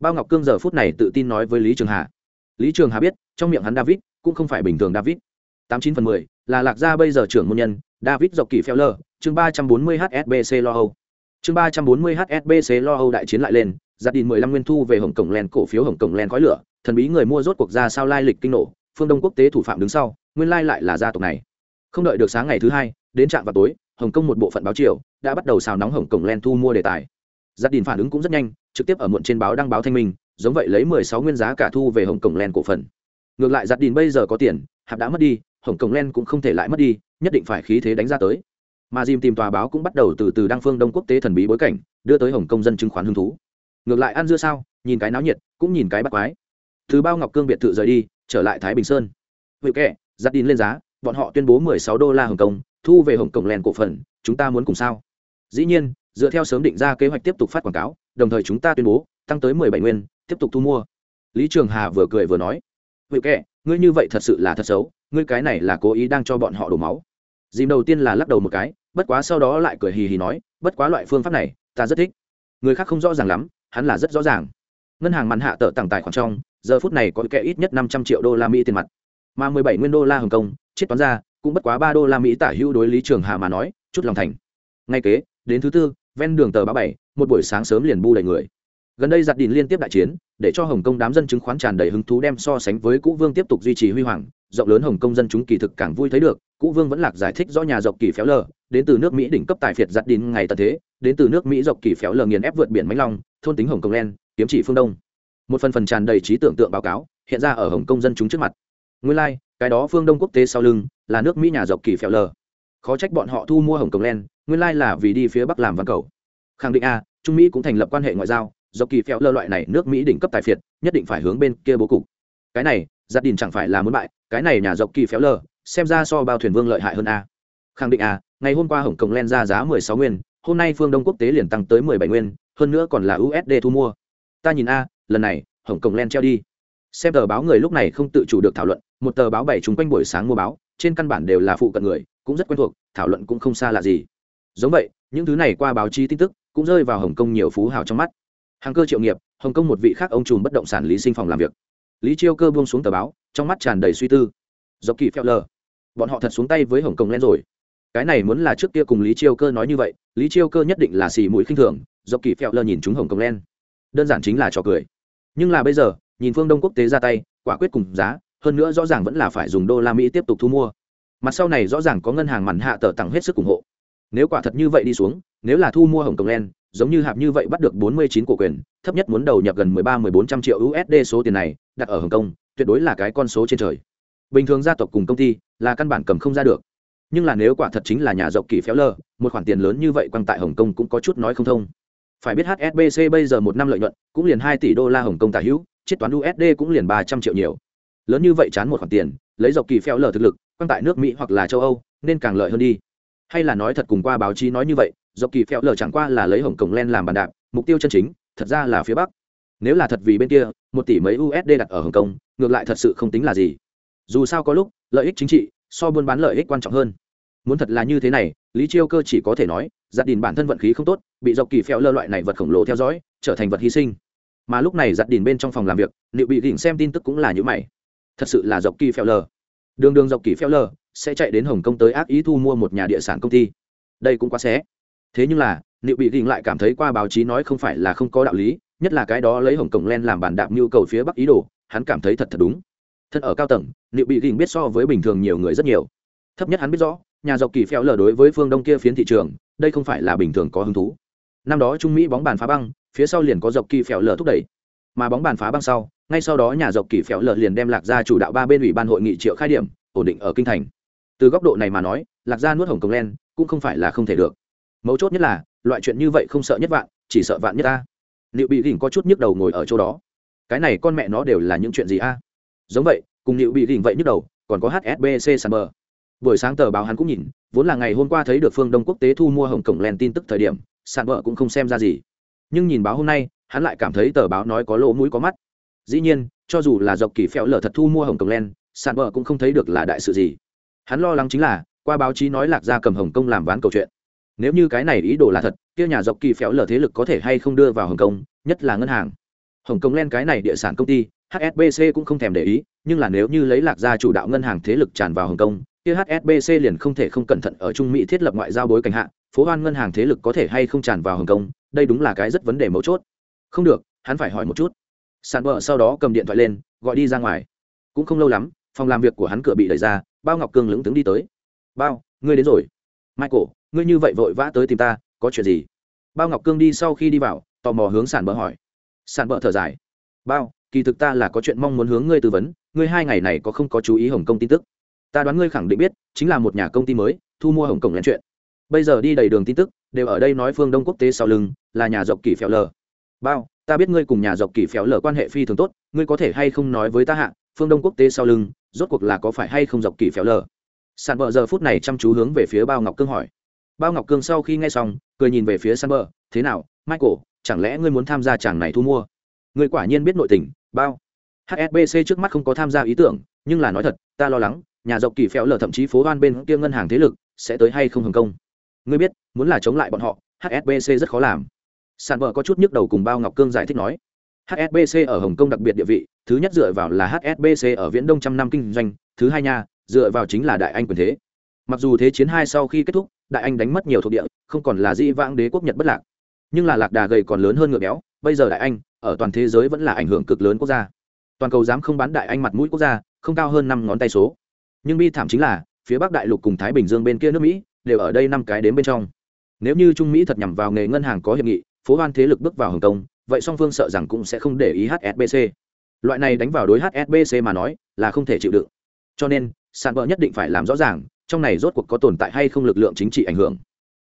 Bao ngọc cương giờ phút này tự tin nói với lý trường hà. Lý trường hà biết, trong miệng hắn david cũng không phải bình thường david. Tám chín phần mười là lạc gia bây giờ trưởng môn nhân, david dọc kỳ phèo lơ chương ba trăm bốn mươi hsbc lo âu. Chương ba trăm bốn mươi hsbc lo âu đại chiến lại lên giặt đìn mười lăm nguyên thu về hồng cổng len cổ phiếu hồng cổng len khói lửa, thần bí người mua rốt cuộc ra sao lai lịch kinh nổ, phương đông quốc tế thủ phạm đứng sau, nguyên lai lại là gia tộc này. Không đợi được sáng ngày thứ hai, đến trạm vào tối, hồng kông một bộ phận báo triều đã bắt đầu xào nóng hồng cổng len thu mua đề tài. Giặt đìn phản ứng cũng rất nhanh, trực tiếp ở muộn trên báo đăng báo thanh minh, giống vậy lấy mười sáu nguyên giá cả thu về hồng cổng len cổ phần. Ngược lại giặt đìn bây giờ có tiền, hạp đã mất đi hồng cổng len cũng không thể lại mất đi, nhất định phải khí thế đánh ra tới. Mà dìm tìm tòa báo cũng bắt đầu từ từ đăng phương đông quốc tế thần bí bối cảnh, đưa tới hồng Công dân chứng khoán hứng thú. Ngược lại ăn dưa sao, nhìn cái náo nhiệt, cũng nhìn cái bắt quái. Thứ bao ngọc cương biệt thự rời đi, trở lại thái bình sơn. Vậy kệ, giặt tin lên giá, bọn họ tuyên bố 16 đô la hồng kông, thu về hồng kông len cổ phần, chúng ta muốn cùng sao? Dĩ nhiên, dựa theo sớm định ra kế hoạch tiếp tục phát quảng cáo, đồng thời chúng ta tuyên bố, tăng tới 17 nguyên, tiếp tục thu mua. Lý trường hà vừa cười vừa nói vậy kệ, ngươi như vậy thật sự là thật xấu ngươi cái này là cố ý đang cho bọn họ đổ máu. Dìm đầu tiên là lắc đầu một cái, bất quá sau đó lại cười hì hì nói, bất quá loại phương pháp này, ta rất thích. Người khác không rõ ràng lắm, hắn là rất rõ ràng. Ngân hàng mặn hạ tờ tặng tài khoản trong, giờ phút này có kẻ ít nhất năm trăm triệu đô la mỹ tiền mặt. Mà mười bảy nguyên đô la hồng kông chiết toán ra, cũng bất quá ba đô la mỹ tả hữu đối lý trường hà mà nói, chút lòng thành. Ngay kế, đến thứ tư, ven đường tờ ba bảy, một buổi sáng sớm liền bu đầy người. Gần đây giặt đình liên tiếp đại chiến để cho hồng kông đám dân chứng khoán tràn đầy hứng thú đem so sánh với cũ vương tiếp tục duy trì huy hoàng. Rộng lớn hồng kông dân chúng kỳ thực càng vui thấy được cũ vương vẫn lạc giải thích do nhà dọc kỳ phéo lờ đến từ nước mỹ đỉnh cấp tài phiệt giặt đến ngày tận thế đến từ nước mỹ dọc kỳ phéo lờ nghiền ép vượt biển mãnh long thôn tính hồng kông len kiếm chỉ phương đông. Một phần phần tràn đầy trí tưởng tượng báo cáo hiện ra ở hồng kông dân chúng trước mặt. Nguyên lai、like, cái đó phương đông quốc tế sau lưng là nước mỹ nhà dọc kỳ phéo lờ. Khó trách bọn họ thu mua hồng kông len nguyên lai là vì đi phía bắc làm văn cầu. Khẳng định a trung mỹ cũng thành lập quan hệ ngoại giao do kỳ phèo lơ loại này nước mỹ đỉnh cấp tài phiệt, nhất định phải hướng bên kia bố cục. Cái này gia đình chẳng phải là muốn bại, cái này nhà dọc kỳ phèo lơ, xem ra so bao thuyền vương lợi hại hơn a. Khẳng định a, ngày hôm qua hồng kông len ra giá mười sáu nguyên, hôm nay phương đông quốc tế liền tăng tới mười bảy nguyên, hơn nữa còn là usd thu mua. Ta nhìn a, lần này, hồng kông len treo đi. Xem tờ báo người lúc này không tự chủ được thảo luận, một tờ báo bảy chúng quanh buổi sáng mua báo, trên căn bản đều là phụ cận người, cũng rất quen thuộc, thảo luận cũng không xa là gì. Giống vậy, những thứ này qua báo chí tin tức, cũng rơi vào hồng kông nhiều phú hào trong mắt hàng cơ triệu nghiệp, hồng kông một vị khác ông trùm bất động sản lý sinh phòng làm việc. Lý chiêu cơ buông xuống tờ báo, trong mắt tràn đầy suy tư. Dọc kỳ phèo lờ. Bọn họ thật xuống tay với hồng kông len rồi. Cái này muốn là trước kia cùng lý chiêu cơ nói như vậy, lý chiêu cơ nhất định là xì mũi khinh thường, dọc kỳ phèo lờ nhìn chúng hồng kông len đơn giản chính là trò cười. Nhưng là bây giờ, nhìn phương đông quốc tế ra tay, quả quyết cùng giá, hơn nữa rõ ràng vẫn là phải dùng đô la mỹ tiếp tục thu mua. Mặt sau này rõ ràng có ngân hàng mặn hạ tờ tặng hết sức ủng hộ. Nếu quả thật như vậy đi xuống, nếu là thu mua hồng kông len giống như hạp như vậy bắt được 49 cổ quyền, thấp nhất muốn đầu nhập gần 13-1400 triệu usd số tiền này, đặt ở hồng kông, tuyệt đối là cái con số trên trời. Bình thường gia tộc cùng công ty là căn bản cầm không ra được. Nhưng là nếu quả thật chính là nhà rộng kỳ phéo lơ một khoản tiền lớn như vậy quăng tại hồng kông cũng có chút nói không thông. Phải biết hsbc bây giờ một năm lợi nhuận cũng liền hai tỷ đô la hồng kông tả hữu, chiết toán usd cũng liền ba trăm triệu nhiều. Lớn như vậy chán một khoản tiền, lấy dọc kỳ phèo lờ thực lực, quăng tại nước mỹ hoặc là châu âu, nên càng lợi hơn đi. Hay là nói thật cùng qua báo chí nói như vậy dọc kỳ phèo lờ chẳng qua là lấy hồng kông len làm bàn đạp, mục tiêu chân chính, thật ra là phía bắc. Nếu là thật vì bên kia, một tỷ mấy usd đặt ở hồng kông, ngược lại thật sự không tính là gì. Dù sao có lúc, lợi ích chính trị, so buôn bán lợi ích quan trọng hơn. Muốn thật là như thế này, lý chiêu cơ chỉ có thể nói giặt đình bản thân vận khí không tốt, bị dọc kỳ phèo lơ loại này vật khổng lồ theo dõi, trở thành vật hy sinh. Mà lúc này giặt đình bên trong phòng làm việc, liệu bị đỉnh xem tin tức cũng là như mày. Thật sự là dọc kỳ phèo lơ đường đường dọc kỳ phèo lơ sẽ chạy đến hồng kông tới ác ý thu mua một nhà địa sản công ty. Đây cũng quá xé thế nhưng là liệu bị đình lại cảm thấy qua báo chí nói không phải là không có đạo lý, nhất là cái đó lấy hồng Cổng len làm bản đạp nhu cầu phía bắc ý đồ, hắn cảm thấy thật thật đúng. Thân ở cao tầng liệu bị đình biết so với bình thường nhiều người rất nhiều. Thấp nhất hắn biết rõ, nhà dọc kỳ phèo lờ đối với phương đông kia phiến thị trường, đây không phải là bình thường có hứng thú. Năm đó trung mỹ bóng bàn phá băng, phía sau liền có dọc kỳ phèo lờ thúc đẩy. Mà bóng bàn phá băng sau, ngay sau đó nhà dọc kỳ phèo lờ liền đem lạc ra chủ đạo ba bên ủy ban hội nghị triệu khai điểm, ổn định ở kinh thành. Từ góc độ này mà nói, lạc gia nuốt hồng Cổng len cũng không phải là không thể được mấu chốt nhất là, loại chuyện như vậy không sợ nhất vạn, chỉ sợ vạn nhất ta. Liệu bị gỉnh có chút nhức đầu ngồi ở chỗ đó. Cái này con mẹ nó đều là những chuyện gì a? À? Giống vậy, cùng liệu bị gỉnh vậy nhức đầu, còn có hsbc sàn bờ buổi sáng tờ báo hắn cũng nhìn, vốn là ngày hôm qua thấy được phương đông quốc tế thu mua hồng cổng len tin tức thời điểm, sàn bờ cũng không xem ra gì. Nhưng nhìn báo hôm nay, hắn lại cảm thấy tờ báo nói có lỗ mũi có mắt. Dĩ nhiên, cho dù là dọc kỳ phèo lở thật thu mua hồng cổng len, sàn bờ cũng không thấy được là đại sự gì. Hắn lo lắng chính là, qua báo chí nói lạc gia cầm hồng kông làm ván câu chuyện nếu như cái này ý đồ là thật, kia nhà dọc kỳ phéo lờ thế lực có thể hay không đưa vào hồng kông, nhất là ngân hàng. Hồng kông len cái này địa sản công ty hsbc cũng không thèm để ý, nhưng là nếu như lấy lạc gia chủ đạo ngân hàng thế lực tràn vào hồng kông, kia hsbc liền không thể không cẩn thận ở trung mỹ thiết lập ngoại giao bối cảnh hạ, phố hoan ngân hàng thế lực có thể hay không tràn vào hồng kông, đây đúng là cái rất vấn đề mấu chốt. Không được, hắn phải hỏi một chút. Sàn bờ sau đó cầm điện thoại lên, gọi đi ra ngoài. Cũng không lâu lắm, phòng làm việc của hắn cửa bị đẩy ra, bao ngọc cương lững tướng đi tới. Bao, ngươi đến rồi. Michael ngươi như vậy vội vã tới tìm ta, có chuyện gì? Bao ngọc cương đi sau khi đi vào, tò mò hướng sản bờ hỏi. Sản bờ thở dài. Bao, kỳ thực ta là có chuyện mong muốn hướng ngươi tư vấn, ngươi hai ngày này có không có chú ý hồng kông tin tức? Ta đoán ngươi khẳng định biết, chính là một nhà công ty mới, thu mua hồng kông lén chuyện. Bây giờ đi đầy đường tin tức, đều ở đây nói phương đông quốc tế sau lưng, là nhà dọc kỳ phèo lờ. Bao, ta biết ngươi cùng nhà dọc kỳ phèo lờ quan hệ phi thường tốt, ngươi có thể hay không nói với ta hạ, phương đông quốc tế sau lưng, rốt cuộc là có phải hay không dọc kỳ phèo lờ? Sàn vợ giờ phút này chăm chú hướng về phía bao ngọc cương hỏi bao ngọc cương sau khi nghe xong, cười nhìn về phía sàn bờ, thế nào, michael, chẳng lẽ ngươi muốn tham gia chàng này thu mua? Ngươi quả nhiên biết nội tình, bao. Hsbc trước mắt không có tham gia ý tưởng, nhưng là nói thật, ta lo lắng, nhà dọc kỳ phèo lở thậm chí phố đoan bên kia ngân hàng thế lực sẽ tới hay không hồng công. Ngươi biết, muốn là chống lại bọn họ hsbc rất khó làm. Sàn bờ có chút nhức đầu cùng bao ngọc cương giải thích nói. Hsbc ở hồng kông đặc biệt địa vị, thứ nhất dựa vào là hsbc ở viễn đông trăm năm kinh doanh, thứ hai nha, dựa vào chính là đại anh quyền thế mặc dù thế chiến hai sau khi kết thúc, đại anh đánh mất nhiều thuộc địa, không còn là di vãng đế quốc nhật bất lạc. Nhưng là lạc đà gầy còn lớn hơn ngựa béo, bây giờ đại anh, ở toàn thế giới vẫn là ảnh hưởng cực lớn quốc gia. Toàn cầu dám không bán đại anh mặt mũi quốc gia, không cao hơn năm ngón tay số. Nhưng bi thảm chính là, phía bắc đại lục cùng thái bình dương bên kia nước mỹ, đều ở đây năm cái đến bên trong. Nếu như trung mỹ thật nhằm vào nghề ngân hàng có hiệp nghị, phố hoan thế lực bước vào hồng kông, vậy song phương sợ rằng cũng sẽ không để ý hsbc loại này đánh vào đối hsbc mà nói, là không thể chịu đựng. Cho nên sàn vợ nhất định phải làm rõ ràng trong này rốt cuộc có tồn tại hay không lực lượng chính trị ảnh hưởng.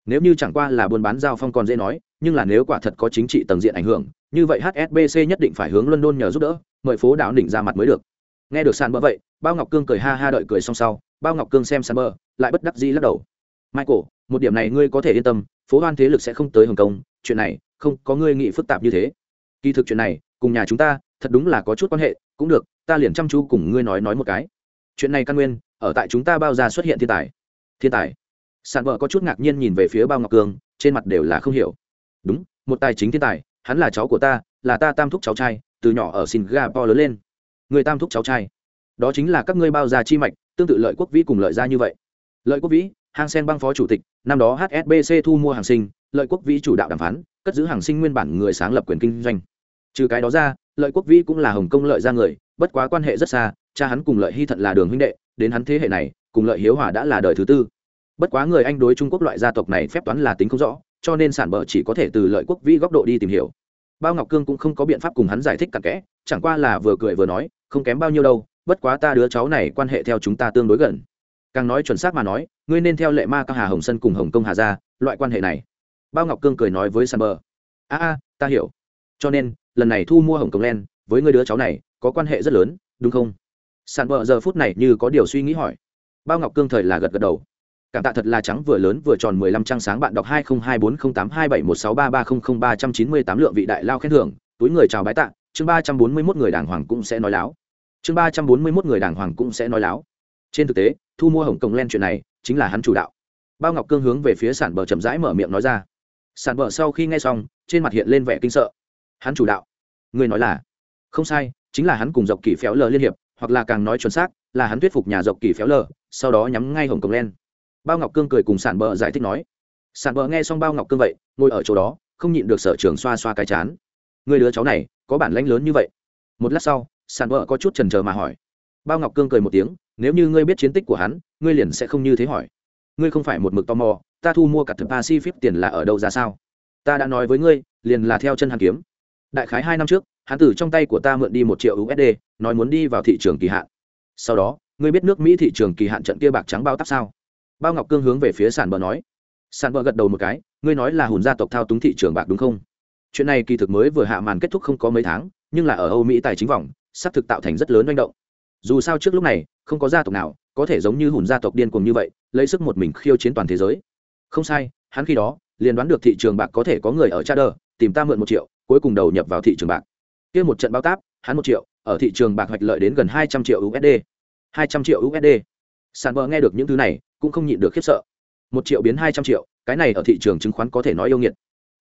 Nếu như chẳng qua là buôn bán giao phong còn dễ nói, nhưng là nếu quả thật có chính trị tầng diện ảnh hưởng, như vậy hsbc nhất định phải hướng london nhờ giúp đỡ, mời phố đảo đỉnh ra mặt mới được. Nghe được sàn bỡ vậy, bao ngọc cương cười ha ha đợi cười xong sau, bao ngọc cương xem sàn bỡ lại bất đắc dĩ lắc đầu. Michael, một điểm này ngươi có thể yên tâm, phố hoan thế lực sẽ không tới hồng kông, chuyện này không có ngươi nghĩ phức tạp như thế. Kỳ thực chuyện này, cùng nhà chúng ta, thật đúng là có chút quan hệ, cũng được, ta liền chăm chú cùng ngươi nói nói một cái. Chuyện này căn nguyên ở tại chúng ta bao gia xuất hiện thiên tài. Thiên tài. Sàn vợ có chút ngạc nhiên nhìn về phía bao ngọc cương trên mặt đều là không hiểu. Đúng, một tài chính thiên tài, hắn là cháu của ta, là ta tam thúc cháu trai, từ nhỏ ở singapore lớn lên. Người tam thúc cháu trai. Đó chính là các ngươi bao gia chi mạch, tương tự lợi quốc vĩ cùng lợi gia như vậy. Lợi quốc vĩ, hang sen băng phó chủ tịch, năm đó hsbc thu mua hàng sinh, lợi quốc vĩ chủ đạo đàm phán, cất giữ hàng sinh nguyên bản người sáng lập quyền kinh doanh. Trừ cái đó ra, lợi quốc vĩ cũng là hồng kông lợi ra người, bất quá quan hệ rất xa, cha hắn cùng lợi hy thận là đường huynh đệ đến hắn thế hệ này, cùng lợi hiếu hòa đã là đời thứ tư. Bất quá người anh đối trung quốc loại gia tộc này phép toán là tính không rõ, cho nên sản bờ chỉ có thể từ lợi quốc vĩ góc độ đi tìm hiểu. Bao ngọc cương cũng không có biện pháp cùng hắn giải thích cặn kẽ, chẳng qua là vừa cười vừa nói, không kém bao nhiêu đâu, bất quá ta đứa cháu này quan hệ theo chúng ta tương đối gần. Càng nói chuẩn xác mà nói, ngươi nên theo lệ ma ca hà hồng sân cùng hồng công hà gia loại quan hệ này. Bao ngọc cương cười nói với sàn bờ a a, ta hiểu. Cho nên, lần này thu mua hồng công len, với ngươi đứa cháu này, có quan hệ rất lớn, đúng không? Sàn bờ giờ phút này như có điều suy nghĩ hỏi. Bao ngọc cương thời là gật gật đầu. Cảm tạ thật là trắng vừa lớn vừa tròn mười lăm trang sáng bạn đọc hai không hai bốn không tám hai bảy một sáu ba ba không không ba trăm chín mươi tám lượng vị đại lao khen thưởng. Túi người chào bái tạ, chương ba trăm bốn mươi mốt người đàng hoàng cũng sẽ nói láo. Chương ba trăm bốn mươi mốt người đàng hoàng cũng sẽ nói láo. Trên thực tế, thu mua hồng kông len chuyện này chính là hắn chủ đạo. Bao ngọc cương hướng về phía sản bờ chậm rãi mở miệng nói ra. Sản bờ sau khi nghe xong, trên mặt hiện lên vẻ kinh sợ. Hắn chủ đạo. Người nói là, không sai, chính là hắn cùng dọc kỳ phéo lờ liên hiệp hoặc là càng nói chuẩn xác, là hắn thuyết phục nhà dọc kỳ phéo lờ, sau đó nhắm ngay hồng cổng len. Bao ngọc cương cười cùng sản bờ giải thích nói, sản bờ nghe xong bao ngọc cương vậy, ngồi ở chỗ đó, không nhịn được sở trường xoa xoa cái chán. Người đứa cháu này, có bản lãnh lớn như vậy. Một lát sau, sản bờ có chút trần trờ mà hỏi. Bao ngọc cương cười một tiếng, nếu như ngươi biết chiến tích của hắn, ngươi liền sẽ không như thế hỏi. Ngươi không phải một mực tò mò, ta thu mua cả thực pacific tiền là ở đâu ra sao? Ta đã nói với ngươi, liền là theo chân hàn kiếm. Đại khái hai năm trước hắn từ trong tay của ta mượn đi một triệu usd nói muốn đi vào thị trường kỳ hạn. Sau đó, ngươi biết nước mỹ thị trường kỳ hạn trận kia bạc trắng bao tắp sao? Bao ngọc cương hướng về phía sàn bờ nói. Sàn bờ gật đầu một cái, ngươi nói là hùn gia tộc thao túng thị trường bạc đúng không? Chuyện này kỳ thực mới vừa hạ màn kết thúc không có mấy tháng, nhưng là ở âu mỹ tài chính vòng sắp thực tạo thành rất lớn manh động. Dù sao trước lúc này, không có gia tộc nào có thể giống như hùn gia tộc điên cuồng như vậy, lấy sức một mình khiêu chiến toàn thế giới. Không sai, hắn khi đó liền đoán được thị trường bạc có thể có người ở cha đờ tìm ta mượn một triệu, cuối cùng đầu nhập vào thị trường bạc kia một trận bao táp, hắn một triệu, ở thị trường bạc hoạch lợi đến gần hai trăm triệu usd hai trăm triệu usd sàn bờ nghe được những thứ này, cũng không nhịn được khiếp sợ. Một triệu biến hai trăm triệu, cái này ở thị trường chứng khoán có thể nói yêu nghiệt.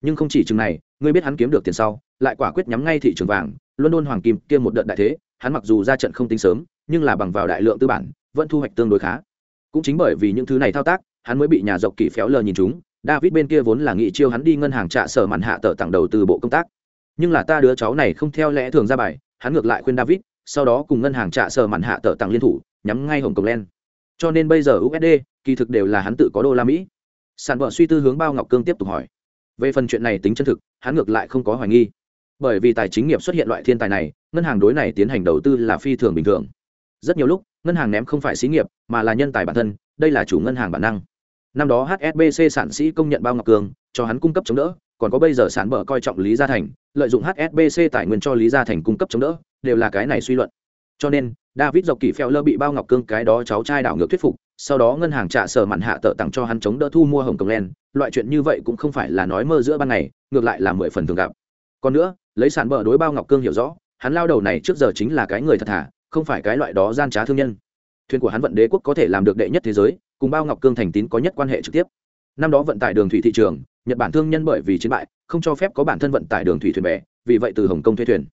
Nhưng không chỉ chừng này, ngươi biết hắn kiếm được tiền sau, lại quả quyết nhắm ngay thị trường vàng. Luôn luôn hoàng kim kia một đợt đại thế, hắn mặc dù ra trận không tính sớm, nhưng là bằng vào đại lượng tư bản, vẫn thu hoạch tương đối khá. Cũng chính bởi vì những thứ này thao tác, hắn mới bị nhà dọc kỳ phéo lờ nhìn chúng. David bên kia vốn là nghị chiêu hắn đi ngân hàng trạ sở mặn hạ tờ tặng đầu từ bộ công tác nhưng là ta đứa cháu này không theo lẽ thường ra bài, hắn ngược lại khuyên david, sau đó cùng ngân hàng trả sở mặn hạ tờ tặng liên thủ, nhắm ngay hồng cổng len cho nên bây giờ usd kỳ thực đều là hắn tự có đô la mỹ. Sản vợ suy tư hướng bao ngọc cương tiếp tục hỏi. Về phần chuyện này tính chân thực, hắn ngược lại không có hoài nghi. Bởi vì tài chính nghiệp xuất hiện loại thiên tài này, ngân hàng đối này tiến hành đầu tư là phi thường bình thường. Rất nhiều lúc, ngân hàng ném không phải xí nghiệp, mà là nhân tài bản thân, đây là chủ ngân hàng bản năng. Năm đó hsbc sản sĩ công nhận bao ngọc cường cho hắn cung cấp chống đỡ, còn có bây giờ sản bờ coi trọng lý gia thành lợi dụng hsbc tài nguyên cho lý gia thành cung cấp chống đỡ, đều là cái này suy luận. Cho nên, david dọc kỳ phèo lơ bị bao ngọc cương cái đó cháu trai đảo ngược thuyết phục, sau đó ngân hàng trả sở mặn hạ tợ tặng cho hắn chống đỡ thu mua hồng cổng len. Loại chuyện như vậy cũng không phải là nói mơ giữa ban ngày, ngược lại là mười phần thường gặp. Còn nữa, lấy sản bờ đối bao ngọc cương hiểu rõ, hắn lao đầu này trước giờ chính là cái người thật thà, không phải cái loại đó gian trá thương nhân. Thuyền của hắn vận đế quốc có thể làm được đệ nhất thế giới, cùng bao ngọc cương thành tín có nhất quan hệ trực tiếp. Năm đó vận tải đường thủy thị trường, nhật bản thương nhân bởi vì chiến bại không cho phép có bản thân vận tải đường thủy thuyền bè, vì vậy từ hồng kông thuê thuyền.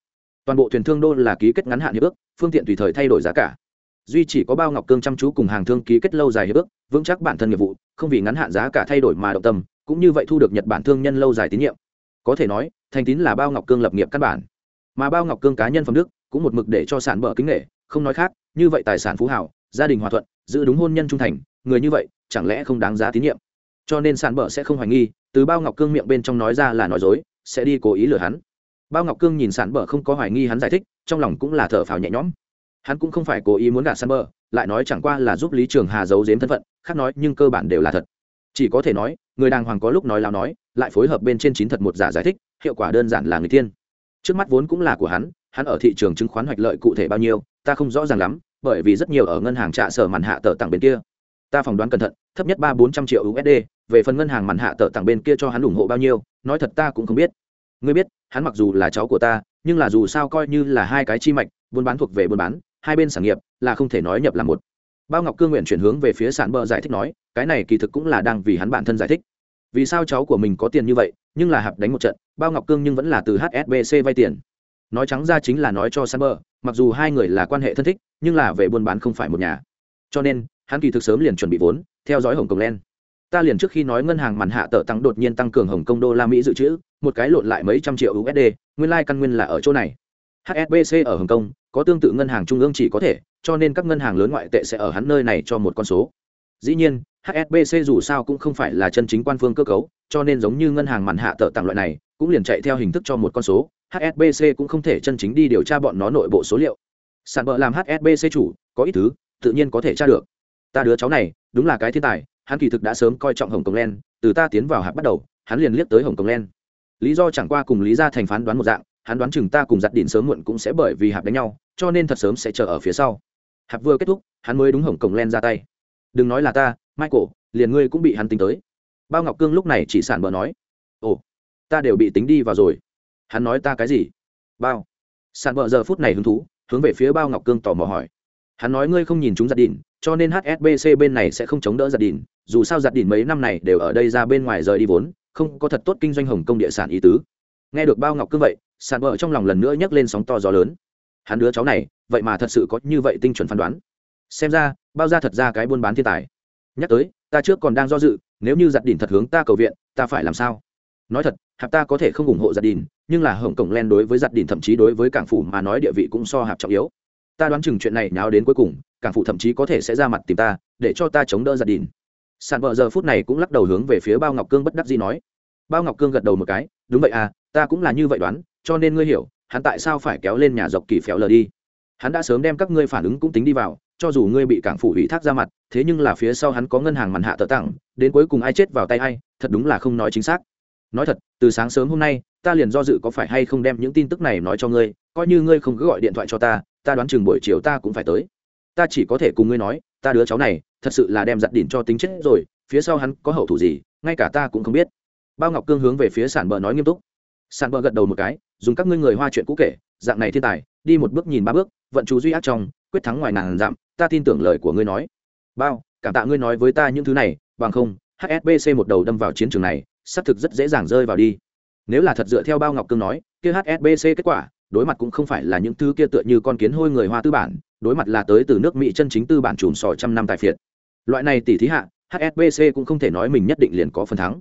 Toàn bộ thuyền thương đô là ký kết ngắn hạn hiệp ước, phương tiện tùy thời thay đổi giá cả. Duy chỉ có bao ngọc cương chăm chú cùng hàng thương ký kết lâu dài hiệp ước, vững chắc bản thân nghiệp vụ, không vì ngắn hạn giá cả thay đổi mà động tâm, cũng như vậy thu được nhật bản thương nhân lâu dài tín nhiệm. Có thể nói, thành tín là bao ngọc cương lập nghiệp căn bản. Mà bao ngọc cương cá nhân phẩm đức, cũng một mực để cho sản bờ kính nghệ không nói khác, như vậy tài sản phú hảo gia đình hòa thuận, giữ đúng hôn nhân trung thành, người như vậy, chẳng lẽ không đáng giá tín nhiệm? Cho nên sàn bờ sẽ không hoài nghi, từ bao ngọc cương miệng bên trong nói ra là nói dối, sẽ đi cố ý lừa hắn. Bao ngọc cương nhìn sàn bờ không có hoài nghi hắn giải thích, trong lòng cũng là thở phào nhẹ nhõm. Hắn cũng không phải cố ý muốn gạt sàn bờ, lại nói chẳng qua là giúp lý trường hà giấu giếm thân phận, khác nói nhưng cơ bản đều là thật. Chỉ có thể nói, người đàng hoàng có lúc nói lao nói, lại phối hợp bên trên chín thật một giả giải thích, hiệu quả đơn giản là người tiên. Trước mắt vốn cũng là của hắn hắn ở thị trường chứng khoán hoạch lợi cụ thể bao nhiêu, ta không rõ ràng lắm, bởi vì rất nhiều ở ngân hàng trạ sở màn hạ tờ tặng bên kia. Ta phỏng đoán cẩn thận thấp nhất ba bốn trăm triệu usd về phần ngân hàng mạn hạ tờ tặng bên kia cho hắn ủng hộ bao nhiêu, nói thật ta cũng không biết. Ngươi biết, hắn mặc dù là cháu của ta, nhưng là dù sao coi như là hai cái chi mạch, buôn bán thuộc về buôn bán, hai bên sản nghiệp, là không thể nói nhập là một. Bao ngọc cương nguyện chuyển hướng về phía sản bờ giải thích nói, cái này kỳ thực cũng là đang vì hắn bản thân giải thích. Vì sao cháu của mình có tiền như vậy, nhưng là hạp đánh một trận, bao ngọc cương nhưng vẫn là từ hsbc vay tiền. Nói trắng ra chính là nói cho sản bờ, mặc dù hai người là quan hệ thân thích, nhưng là về buôn bán không phải một nhà. Cho nên hắn kỳ thực sớm liền chuẩn bị vốn, theo dõi hồng kông len ta liền trước khi nói ngân hàng màn hạ tờ tăng đột nhiên tăng cường hồng kông đô la mỹ dự trữ, một cái lộn lại mấy trăm triệu usd nguyên lai、like、căn nguyên là ở chỗ này. Hsbc ở hồng kông, có tương tự ngân hàng trung ương chỉ có thể, cho nên các ngân hàng lớn ngoại tệ sẽ ở hắn nơi này cho một con số. Dĩ nhiên hsbc dù sao cũng không phải là chân chính quan phương cơ cấu, cho nên giống như ngân hàng màn hạ tờ tặng loại này, cũng liền chạy theo hình thức cho một con số. Hsbc cũng không thể chân chính đi điều tra bọn nó nội bộ số liệu. Sản vợ làm hsbc chủ, có ít thứ, tự nhiên có thể tra được ta đứa cháu này, đúng là cái thiên tài, hắn kỳ thực đã sớm coi trọng hồng kông len, từ ta tiến vào hạp bắt đầu, hắn liền liếc tới hồng kông len. Lý do chẳng qua cùng lý ra thành phán đoán một dạng, hắn đoán chừng ta cùng giặt đỉnh sớm muộn cũng sẽ bởi vì hạp đánh nhau, cho nên thật sớm sẽ chờ ở phía sau. Hạp vừa kết thúc, hắn mới đúng hồng kông len ra tay. Đừng nói là ta, michael, liền ngươi cũng bị hắn tính tới. Bao ngọc cương lúc này chỉ sản bờ nói. Ồ, ta đều bị tính đi vào rồi. Hắn nói ta cái gì? Bao. Sản bờ giờ phút này hứng thú, hướng về phía bao ngọc cương tò mò hỏi hắn nói ngươi không nhìn chúng giặt đỉn, cho nên hsbc bên này sẽ không chống đỡ giặt đỉn, dù sao giặt đỉn mấy năm này đều ở đây ra bên ngoài rời đi vốn, không có thật tốt kinh doanh hồng công địa sản ý tứ. Nghe được bao ngọc cương vậy, sàn vợ trong lòng lần nữa nhấc lên sóng to gió lớn. Hắn đứa cháu này, vậy mà thật sự có như vậy tinh chuẩn phán đoán. Xem ra, bao ra thật ra cái buôn bán thiên tài. Nhắc tới, ta trước còn đang do dự, nếu như giặt đỉn thật hướng ta cầu viện, ta phải làm sao? Nói thật, hạp ta có thể không ủng hộ giặt đỉn, nhưng là hồng cổng len đối với giặt đỉn thậm chí đối với cảng phủ mà nói địa vị cũng so hạp trọng yếu ta đoán chừng chuyện này nháo đến cuối cùng, cảng phụ thậm chí có thể sẽ ra mặt tìm ta, để cho ta chống đỡ giặt đìn sàn vợ giờ phút này cũng lắc đầu hướng về phía bao ngọc cương bất đắc dĩ nói. Bao ngọc cương gật đầu một cái, đúng vậy à ta cũng là như vậy đoán, cho nên ngươi hiểu, hắn tại sao phải kéo lên nhà dọc kỳ phéo lờ đi. Hắn đã sớm đem các ngươi phản ứng cũng tính đi vào, cho dù ngươi bị cảng phủ ủy thác ra mặt, thế nhưng là phía sau hắn có ngân hàng màn hạ tờ tặng, đến cuối cùng ai chết vào tay ai, thật đúng là không nói chính xác. Nói thật, từ sáng sớm hôm nay, ta liền do dự có phải hay không đem những tin tức này nói cho ngươi, coi như ngươi không cứ gọi điện thoại cho ta ta đoán chừng buổi chiều ta cũng phải tới. Ta chỉ có thể cùng ngươi nói, ta đứa cháu này, thật sự là đem giặt đỉn cho tính chết rồi, phía sau hắn có hậu thủ gì, ngay cả ta cũng không biết. Bao ngọc cương hướng về phía sản bờ nói nghiêm túc. Sản bờ gật đầu một cái, dùng các ngươi người hoa chuyện cũ kể, dạng này thiên tài, đi một bước nhìn ba bước, vận chú duy ác trong, quyết thắng ngoài ngàn dặm, ta tin tưởng lời của ngươi nói. Bao, cảm tạ ngươi nói với ta những thứ này, bằng không hsbc một đầu đâm vào chiến trường này, xác thực rất dễ dàng rơi vào đi. Nếu là thật dựa theo bao ngọc cương nói, kia hsbc kết quả đối mặt cũng không phải là những thứ kia tựa như con kiến hôi người hoa tư bản, đối mặt là tới từ nước mỹ chân chính tư bản chùm sò trăm năm tài phiệt. Loại này tỷ thí hạ hsbc cũng không thể nói mình nhất định liền có phần thắng.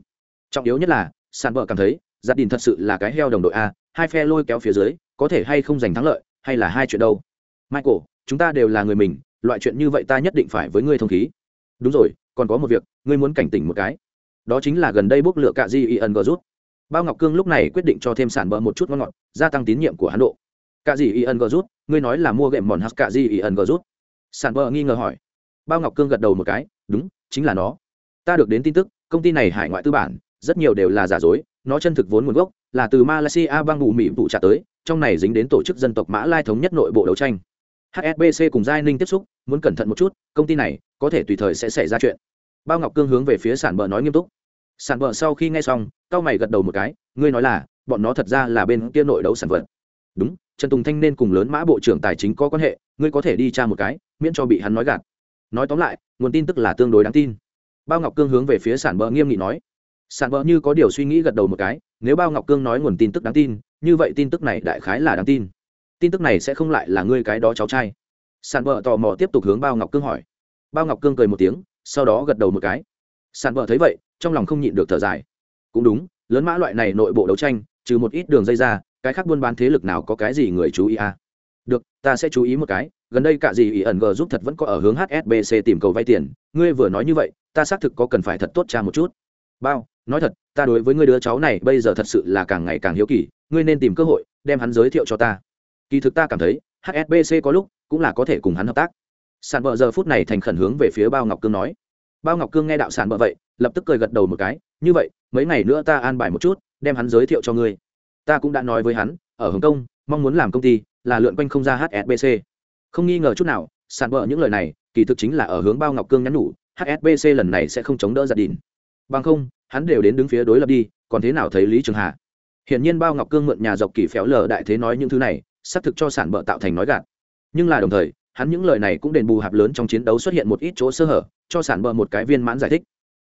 Trọng yếu nhất là, sàn vợ cảm thấy gia đình thật sự là cái heo đồng đội a, hai phe lôi kéo phía dưới, có thể hay không giành thắng lợi, hay là hai chuyện đâu? Michael, chúng ta đều là người mình, loại chuyện như vậy ta nhất định phải với ngươi thông khí. Đúng rồi, còn có một việc, ngươi muốn cảnh tỉnh một cái. Đó chính là gần đây bốc lửa cạ di ẩn gờ rút bao ngọc cương lúc này quyết định cho thêm sản bờ một chút ngon ngọt, gia tăng tín nhiệm của hắn độ. Cả di y ân gờ rút, ngươi nói là mua gệm mòn hắc Cả di y ân gờ rút? Sản bờ nghi ngờ hỏi. Bao ngọc cương gật đầu một cái, đúng, chính là nó. Ta được đến tin tức, công ty này hải ngoại tư bản, rất nhiều đều là giả dối, nó chân thực vốn nguồn gốc, là từ malaysia bang bù mỹ vụ trả tới, trong này dính đến tổ chức dân tộc mã lai thống nhất nội bộ đấu tranh. Hsbc cùng giai ninh tiếp xúc, muốn cẩn thận một chút, công ty này, có thể tùy thời sẽ xảy ra chuyện. Bao ngọc cương hướng về phía sản bờ nói nghiêm túc sản vợ sau khi nghe xong cao mày gật đầu một cái, ngươi nói là, bọn nó thật ra là bên kia nội đấu sản vật. Đúng, trần tùng thanh nên cùng lớn mã bộ trưởng tài chính có quan hệ, ngươi có thể đi tra một cái, miễn cho bị hắn nói gạt. Nói tóm lại, nguồn tin tức là tương đối đáng tin. Bao ngọc cương hướng về phía sản bờ nghiêm nghị nói. Sản bờ như có điều suy nghĩ gật đầu một cái, nếu bao ngọc cương nói nguồn tin tức đáng tin, như vậy tin tức này đại khái là đáng tin. Tin tức này sẽ không lại là ngươi cái đó cháu trai. Sản bờ tò mò tiếp tục hướng bao ngọc cương hỏi. Bao ngọc cương cười một tiếng, sau đó gật đầu một cái. Sản bờ thấy vậy trong lòng không nhịn được thở dài. Cũng đúng, lớn mã loại này nội bộ đấu tranh, trừ một ít đường dây ra, cái khác buôn bán thế lực nào có cái gì người chú ý à? Được, ta sẽ chú ý một cái, gần đây cả gì ý ẩn g giúp thật vẫn có ở hướng hsbc tìm cầu vay tiền. Ngươi vừa nói như vậy, ta xác thực có cần phải thật tốt cha một chút. Bao, nói thật, ta đối với ngươi đứa cháu này bây giờ thật sự là càng ngày càng hiếu kỳ, ngươi nên tìm cơ hội, đem hắn giới thiệu cho ta. Kỳ thực ta cảm thấy hsbc có lúc cũng là có thể cùng hắn hợp tác. Sản vợ giờ phút này thành khẩn hướng về phía bao ngọc cương nói bao ngọc cương nghe đạo sản bợ vậy, lập tức cười gật đầu một cái, như vậy, mấy ngày nữa ta an bài một chút, đem hắn giới thiệu cho ngươi. Ta cũng đã nói với hắn, ở hồng kông, mong muốn làm công ty là lượn quanh không ra hsbc không nghi ngờ chút nào, sản bợ những lời này, kỳ thực chính là ở hướng bao ngọc cương nhắn nhủ hsbc lần này sẽ không chống đỡ gia đình bằng không, hắn đều đến đứng phía đối lập đi, còn thế nào thấy lý trường hà? Hiển nhiên bao ngọc cương mượn nhà dọc kỳ phéo lờ đại thế nói những thứ này, xác thực cho sản bợ tạo thành nói gạt. Nhưng là đồng thời hắn những lời này cũng đền bù hạp lớn trong chiến đấu xuất hiện một ít chỗ sơ hở, cho sản bờ một cái viên mãn giải thích.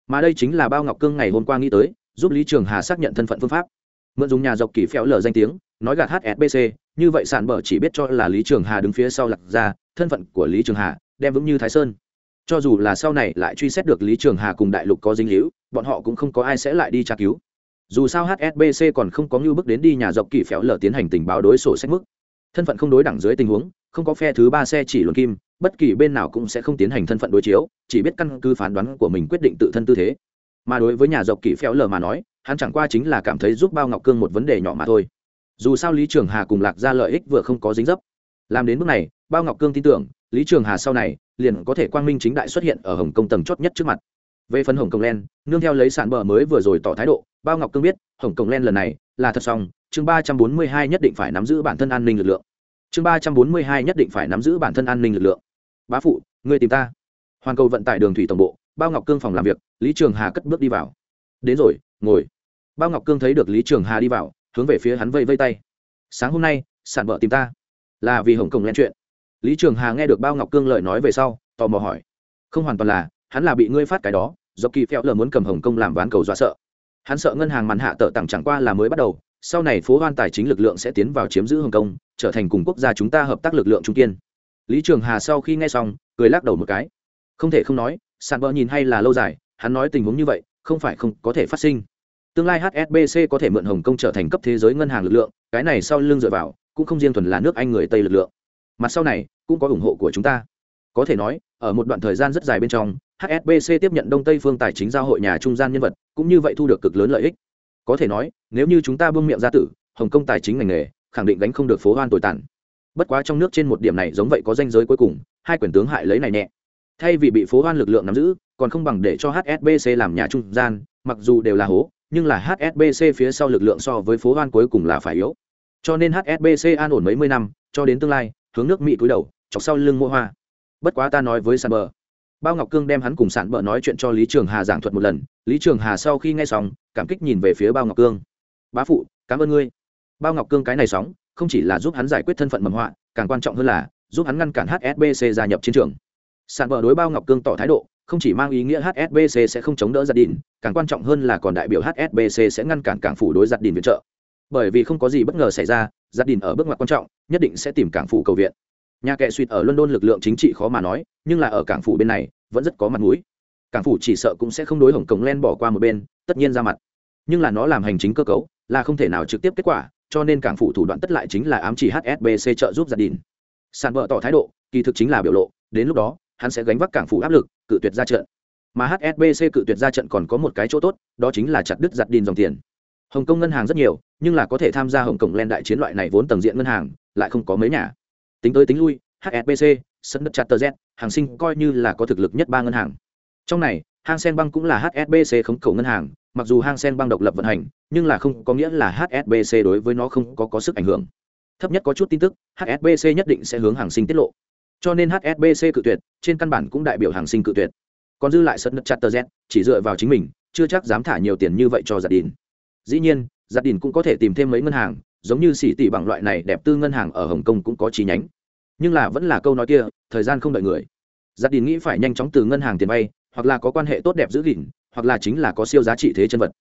Mà đây chính là bao ngọc cương ngày hôm qua nghĩ tới, giúp lý trường hà xác nhận thân phận phương pháp. Mượn dùng nhà dọc kỳ phéo lờ danh tiếng, nói gạt hsbc như vậy sản bờ chỉ biết cho là lý trường hà đứng phía sau lạc ra thân phận của lý trường hà đem vững như thái sơn. Cho dù là sau này lại truy xét được lý trường hà cùng đại lục có dinh hữu bọn họ cũng không có ai sẽ lại đi tra cứu. Dù sao hsbc còn không có ngưu bước đến đi nhà dọc kỳ phéo lờ tiến hành tình báo đối sổ sách mức. Thân phận không đối đẳng dưới tình huống không có phe thứ ba xe chỉ luận kim, bất kỳ bên nào cũng sẽ không tiến hành thân phận đối chiếu, chỉ biết căn cứ phán đoán của mình quyết định tự thân tư thế. Mà đối với nhà dọc kỷ phéo lờ mà nói, hắn chẳng qua chính là cảm thấy giúp bao ngọc cương một vấn đề nhỏ mà thôi. Dù sao lý trường hà cùng lạc ra lợi ích vừa không có dính dấp. Làm đến bước này, bao ngọc cương tin tưởng, lý trường hà sau này, liền có thể quang minh chính đại xuất hiện ở hồng kông tầng chót nhất trước mặt. Về phần hồng kông len, nương theo lấy sản bờ mới vừa rồi tỏ thái độ, bao ngọc cương biết, hồng kông len lần này là thật xong, chương ba trăm bốn mươi hai nhất định phải nắm giữ bản thân an ninh lực lượng chương ba trăm bốn mươi hai nhất định phải nắm giữ bản thân an ninh lực lượng. Bá phụ người tìm ta. Hoàn cầu vận tải đường thủy tổng bộ, bao ngọc cương phòng làm việc, lý trường hà cất bước đi vào. Đến rồi, ngồi. Bao ngọc cương thấy được lý trường hà đi vào, hướng về phía hắn vây vây tay. Sáng hôm nay sản vợ tìm ta. Là vì hồng kông len chuyện. Lý trường hà nghe được bao ngọc cương lời nói về sau, tò mò hỏi. Không hoàn toàn là, hắn là bị ngươi phát cái đó, do kỳ phèo lờ muốn cầm hồng kông làm ván cầu dọa sợ. Hắn sợ ngân hàng màn hạ tờ tặng chẳng qua là mới bắt đầu, sau này phố hoan tài chính lực lượng sẽ tiến vào chiếm giữ hồng kông trở thành cùng quốc gia chúng ta hợp tác lực lượng trung kiên. Lý trường hà sau khi nghe xong, cười lắc đầu một cái. Không thể không nói, sàn bờ nhìn hay là lâu dài, hắn nói tình huống như vậy, không phải không có thể phát sinh. Tương lai hsbc có thể mượn hồng kông trở thành cấp thế giới ngân hàng lực lượng, cái này sau lưng dựa vào, cũng không riêng thuần là nước anh người tây lực lượng. Mặt sau này, cũng có ủng hộ của chúng ta. Có thể nói, ở một đoạn thời gian rất dài bên trong hsbc tiếp nhận đông tây phương tài chính giao hội nhà trung gian nhân vật, cũng như vậy thu được cực lớn lợi ích. Có thể nói, nếu như chúng ta buông miệng ra tử, hồng kông tài chính ngành nghề khẳng định gánh không được phố hoan tồi tàn. Bất quá trong nước trên một điểm này giống vậy có danh giới cuối cùng, hai quyền tướng hại lấy này nhẹ. Thay vì bị phố hoan lực lượng nắm giữ, còn không bằng để cho hsbc làm nhà trung gian, mặc dù đều là hố, nhưng là hsbc phía sau lực lượng so với phố hoan cuối cùng là phải yếu. Cho nên hsbc an ổn mấy mươi năm, cho đến tương lai, hướng nước mỹ cúi đầu, chọc sau lưng mua hoa. Bất quá ta nói với sàn bờ. Bao ngọc cương đem hắn cùng sản bờ nói chuyện cho lý trường hà giảng thuật một lần. Lý trường hà sau khi nghe xong, cảm kích nhìn về phía bao ngọc cương. Bá phụ, cảm ơn ngươi bao ngọc cương cái này sóng, không chỉ là giúp hắn giải quyết thân phận mầm họa, càng quan trọng hơn là giúp hắn ngăn cản hsbc gia nhập chiến trường. Sàn bờ đối bao ngọc cương tỏ thái độ, không chỉ mang ý nghĩa hsbc sẽ không chống đỡ giặt đình càng quan trọng hơn là còn đại biểu hsbc sẽ ngăn cản cảng phủ đối giặt đình viện trợ. Bởi vì không có gì bất ngờ xảy ra giặt đình ở bước ngoặt quan trọng, nhất định sẽ tìm cảng phủ cầu viện. Nhà kệ suýt ở london lực lượng chính trị khó mà nói, nhưng là ở cảng phủ bên này, vẫn rất có mặt mũi. Cảng phủ chỉ sợ cũng sẽ không đối hồng cổng len bỏ qua một bên, tất nhiên ra mặt. Nhưng là nó làm hành chính cơ cấu, là không thể nào trực tiếp kết quả cho nên cảng phủ thủ đoạn tất lại chính là ám chỉ hsbc trợ giúp gia đình sàn vợ tỏ thái độ, kỳ thực chính là biểu lộ, đến lúc đó, hắn sẽ gánh vác cảng phủ áp lực, cự tuyệt ra trận. Mà hsbc cự tuyệt ra trận còn có một cái chỗ tốt, đó chính là chặt đứt giặt đìn dòng tiền. Hồng kông ngân hàng rất nhiều, nhưng là có thể tham gia hồng kông len đại chiến loại này vốn tầng diện ngân hàng, lại không có mấy nhà. Tính tới tính lui hsbc sân đất chặt tờ z hàng sinh coi như là có thực lực nhất ba ngân hàng. Trong này, hang sen băng cũng là hsbc khống cầu ngân hàng mặc dù hang sen băng độc lập vận hành nhưng là không có nghĩa là hsbc đối với nó không có, có sức ảnh hưởng. Thấp nhất có chút tin tức hsbc nhất định sẽ hướng hàng sinh tiết lộ. Cho nên hsbc cự tuyệt trên căn bản cũng đại biểu hàng sinh cự tuyệt. Còn dư lại sân nứt chặt tờ z chỉ dựa vào chính mình chưa chắc dám thả nhiều tiền như vậy cho gia đình dĩ nhiên gia đình cũng có thể tìm thêm mấy ngân hàng giống như xỉ tỷ bằng loại này đẹp tư ngân hàng ở hồng kông cũng có chi nhánh. Nhưng là vẫn là câu nói kia thời gian không đợi người. Gia đình nghĩ phải nhanh chóng từ ngân hàng tiền vay hoặc là có quan hệ tốt đẹp giữ gìn hoặc là chính là có siêu giá trị thế chân vật.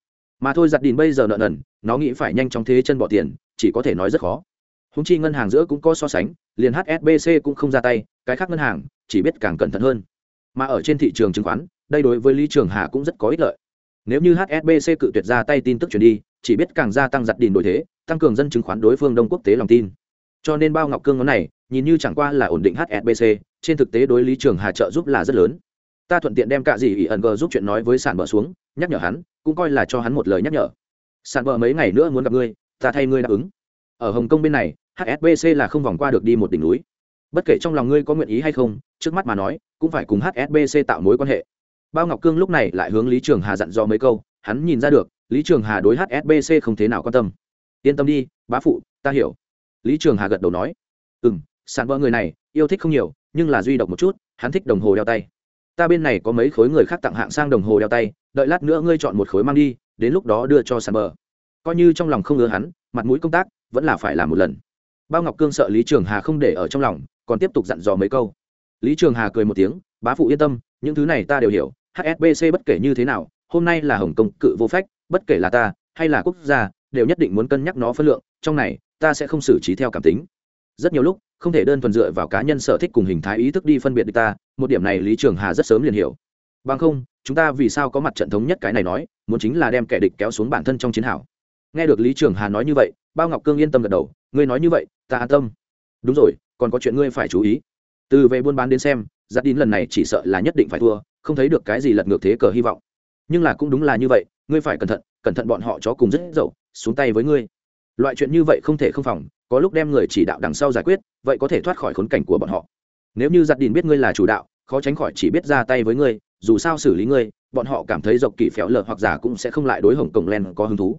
Mà thôi giặt đìn bây giờ nợ nần, nó nghĩ phải nhanh chóng thế chân bỏ tiền, chỉ có thể nói rất khó. Húng chi ngân hàng giữa cũng có so sánh, liền hsbc cũng không ra tay, cái khác ngân hàng chỉ biết càng cẩn thận hơn. Mà ở trên thị trường chứng khoán, đây đối với lý trường hà cũng rất có ích lợi. Nếu như hsbc cự tuyệt ra tay tin tức truyền đi, chỉ biết càng gia tăng giặt đìn đổi thế, tăng cường dân chứng khoán đối phương đông quốc tế lòng tin. Cho nên bao ngọc cương ngón này, nhìn như chẳng qua là ổn định hsbc trên thực tế đối lý trường hà trợ giúp là rất lớn ta thuận tiện đem cả gì ỷ ẩn g giúp chuyện nói với sản bờ xuống, nhắc nhở hắn, cũng coi là cho hắn một lời nhắc nhở. Sản bờ mấy ngày nữa muốn gặp ngươi, ta thay ngươi đáp ứng. Ở hồng kông bên này hsbc là không vòng qua được đi một đỉnh núi. Bất kể trong lòng ngươi có nguyện ý hay không, trước mắt mà nói, cũng phải cùng hsbc tạo mối quan hệ. Bao ngọc cương lúc này lại hướng lý trường hà dặn dò mấy câu, hắn nhìn ra được, lý trường hà đối hsbc không thế nào quan tâm. Yên tâm đi, bá phụ, ta hiểu. Lý trường hà gật đầu nói. Ừ m sản vợ người này, yêu thích không nhiều, nhưng là duy độc một chút, hắn thích đồng hồ đeo tay ta bên này có mấy khối người khác tặng hạng sang đồng hồ đeo tay, đợi lát nữa ngươi chọn một khối mang đi, đến lúc đó đưa cho sàn bờ. Coi như trong lòng không ngứa hắn, mặt mũi công tác vẫn là phải làm một lần. Bao ngọc cương sợ lý trường hà không để ở trong lòng, còn tiếp tục dặn dò mấy câu. Lý trường hà cười một tiếng, bá phụ yên tâm, những thứ này ta đều hiểu hsbc bất kể như thế nào, hôm nay là hồng Công cự vô phách, bất kể là ta hay là quốc gia, đều nhất định muốn cân nhắc nó phân lượng, trong này ta sẽ không xử trí theo cảm tính rất nhiều lúc, không thể đơn thuần dựa vào cá nhân sở thích cùng hình thái ý thức đi phân biệt địch ta, một điểm này lý trường hà rất sớm liền hiểu. Bằng không, chúng ta vì sao có mặt trận thống nhất cái này nói, muốn chính là đem kẻ địch kéo xuống bản thân trong chiến hảo. nghe được lý trường hà nói như vậy, bao ngọc cương yên tâm gật đầu, ngươi nói như vậy, ta an tâm. Đúng rồi, còn có chuyện ngươi phải chú ý. Từ về buôn bán đến xem giặt đín lần này chỉ sợ là nhất định phải thua, không thấy được cái gì lật ngược thế cờ hy vọng. Nhưng là cũng đúng là như vậy, ngươi phải cẩn thận cẩn thận bọn họ chó cùng rất dậu, xuống tay với ngươi. Loại chuyện như vậy không thể không phòng có lúc đem người chỉ đạo đằng sau giải quyết, vậy có thể thoát khỏi khốn cảnh của bọn họ. Nếu như giặt đìn biết ngươi là chủ đạo, khó tránh khỏi chỉ biết ra tay với ngươi, dù sao xử lý ngươi, bọn họ cảm thấy dọc kỳ phéo lờ hoặc giả cũng sẽ không lại đối hồng cổng len có hứng thú.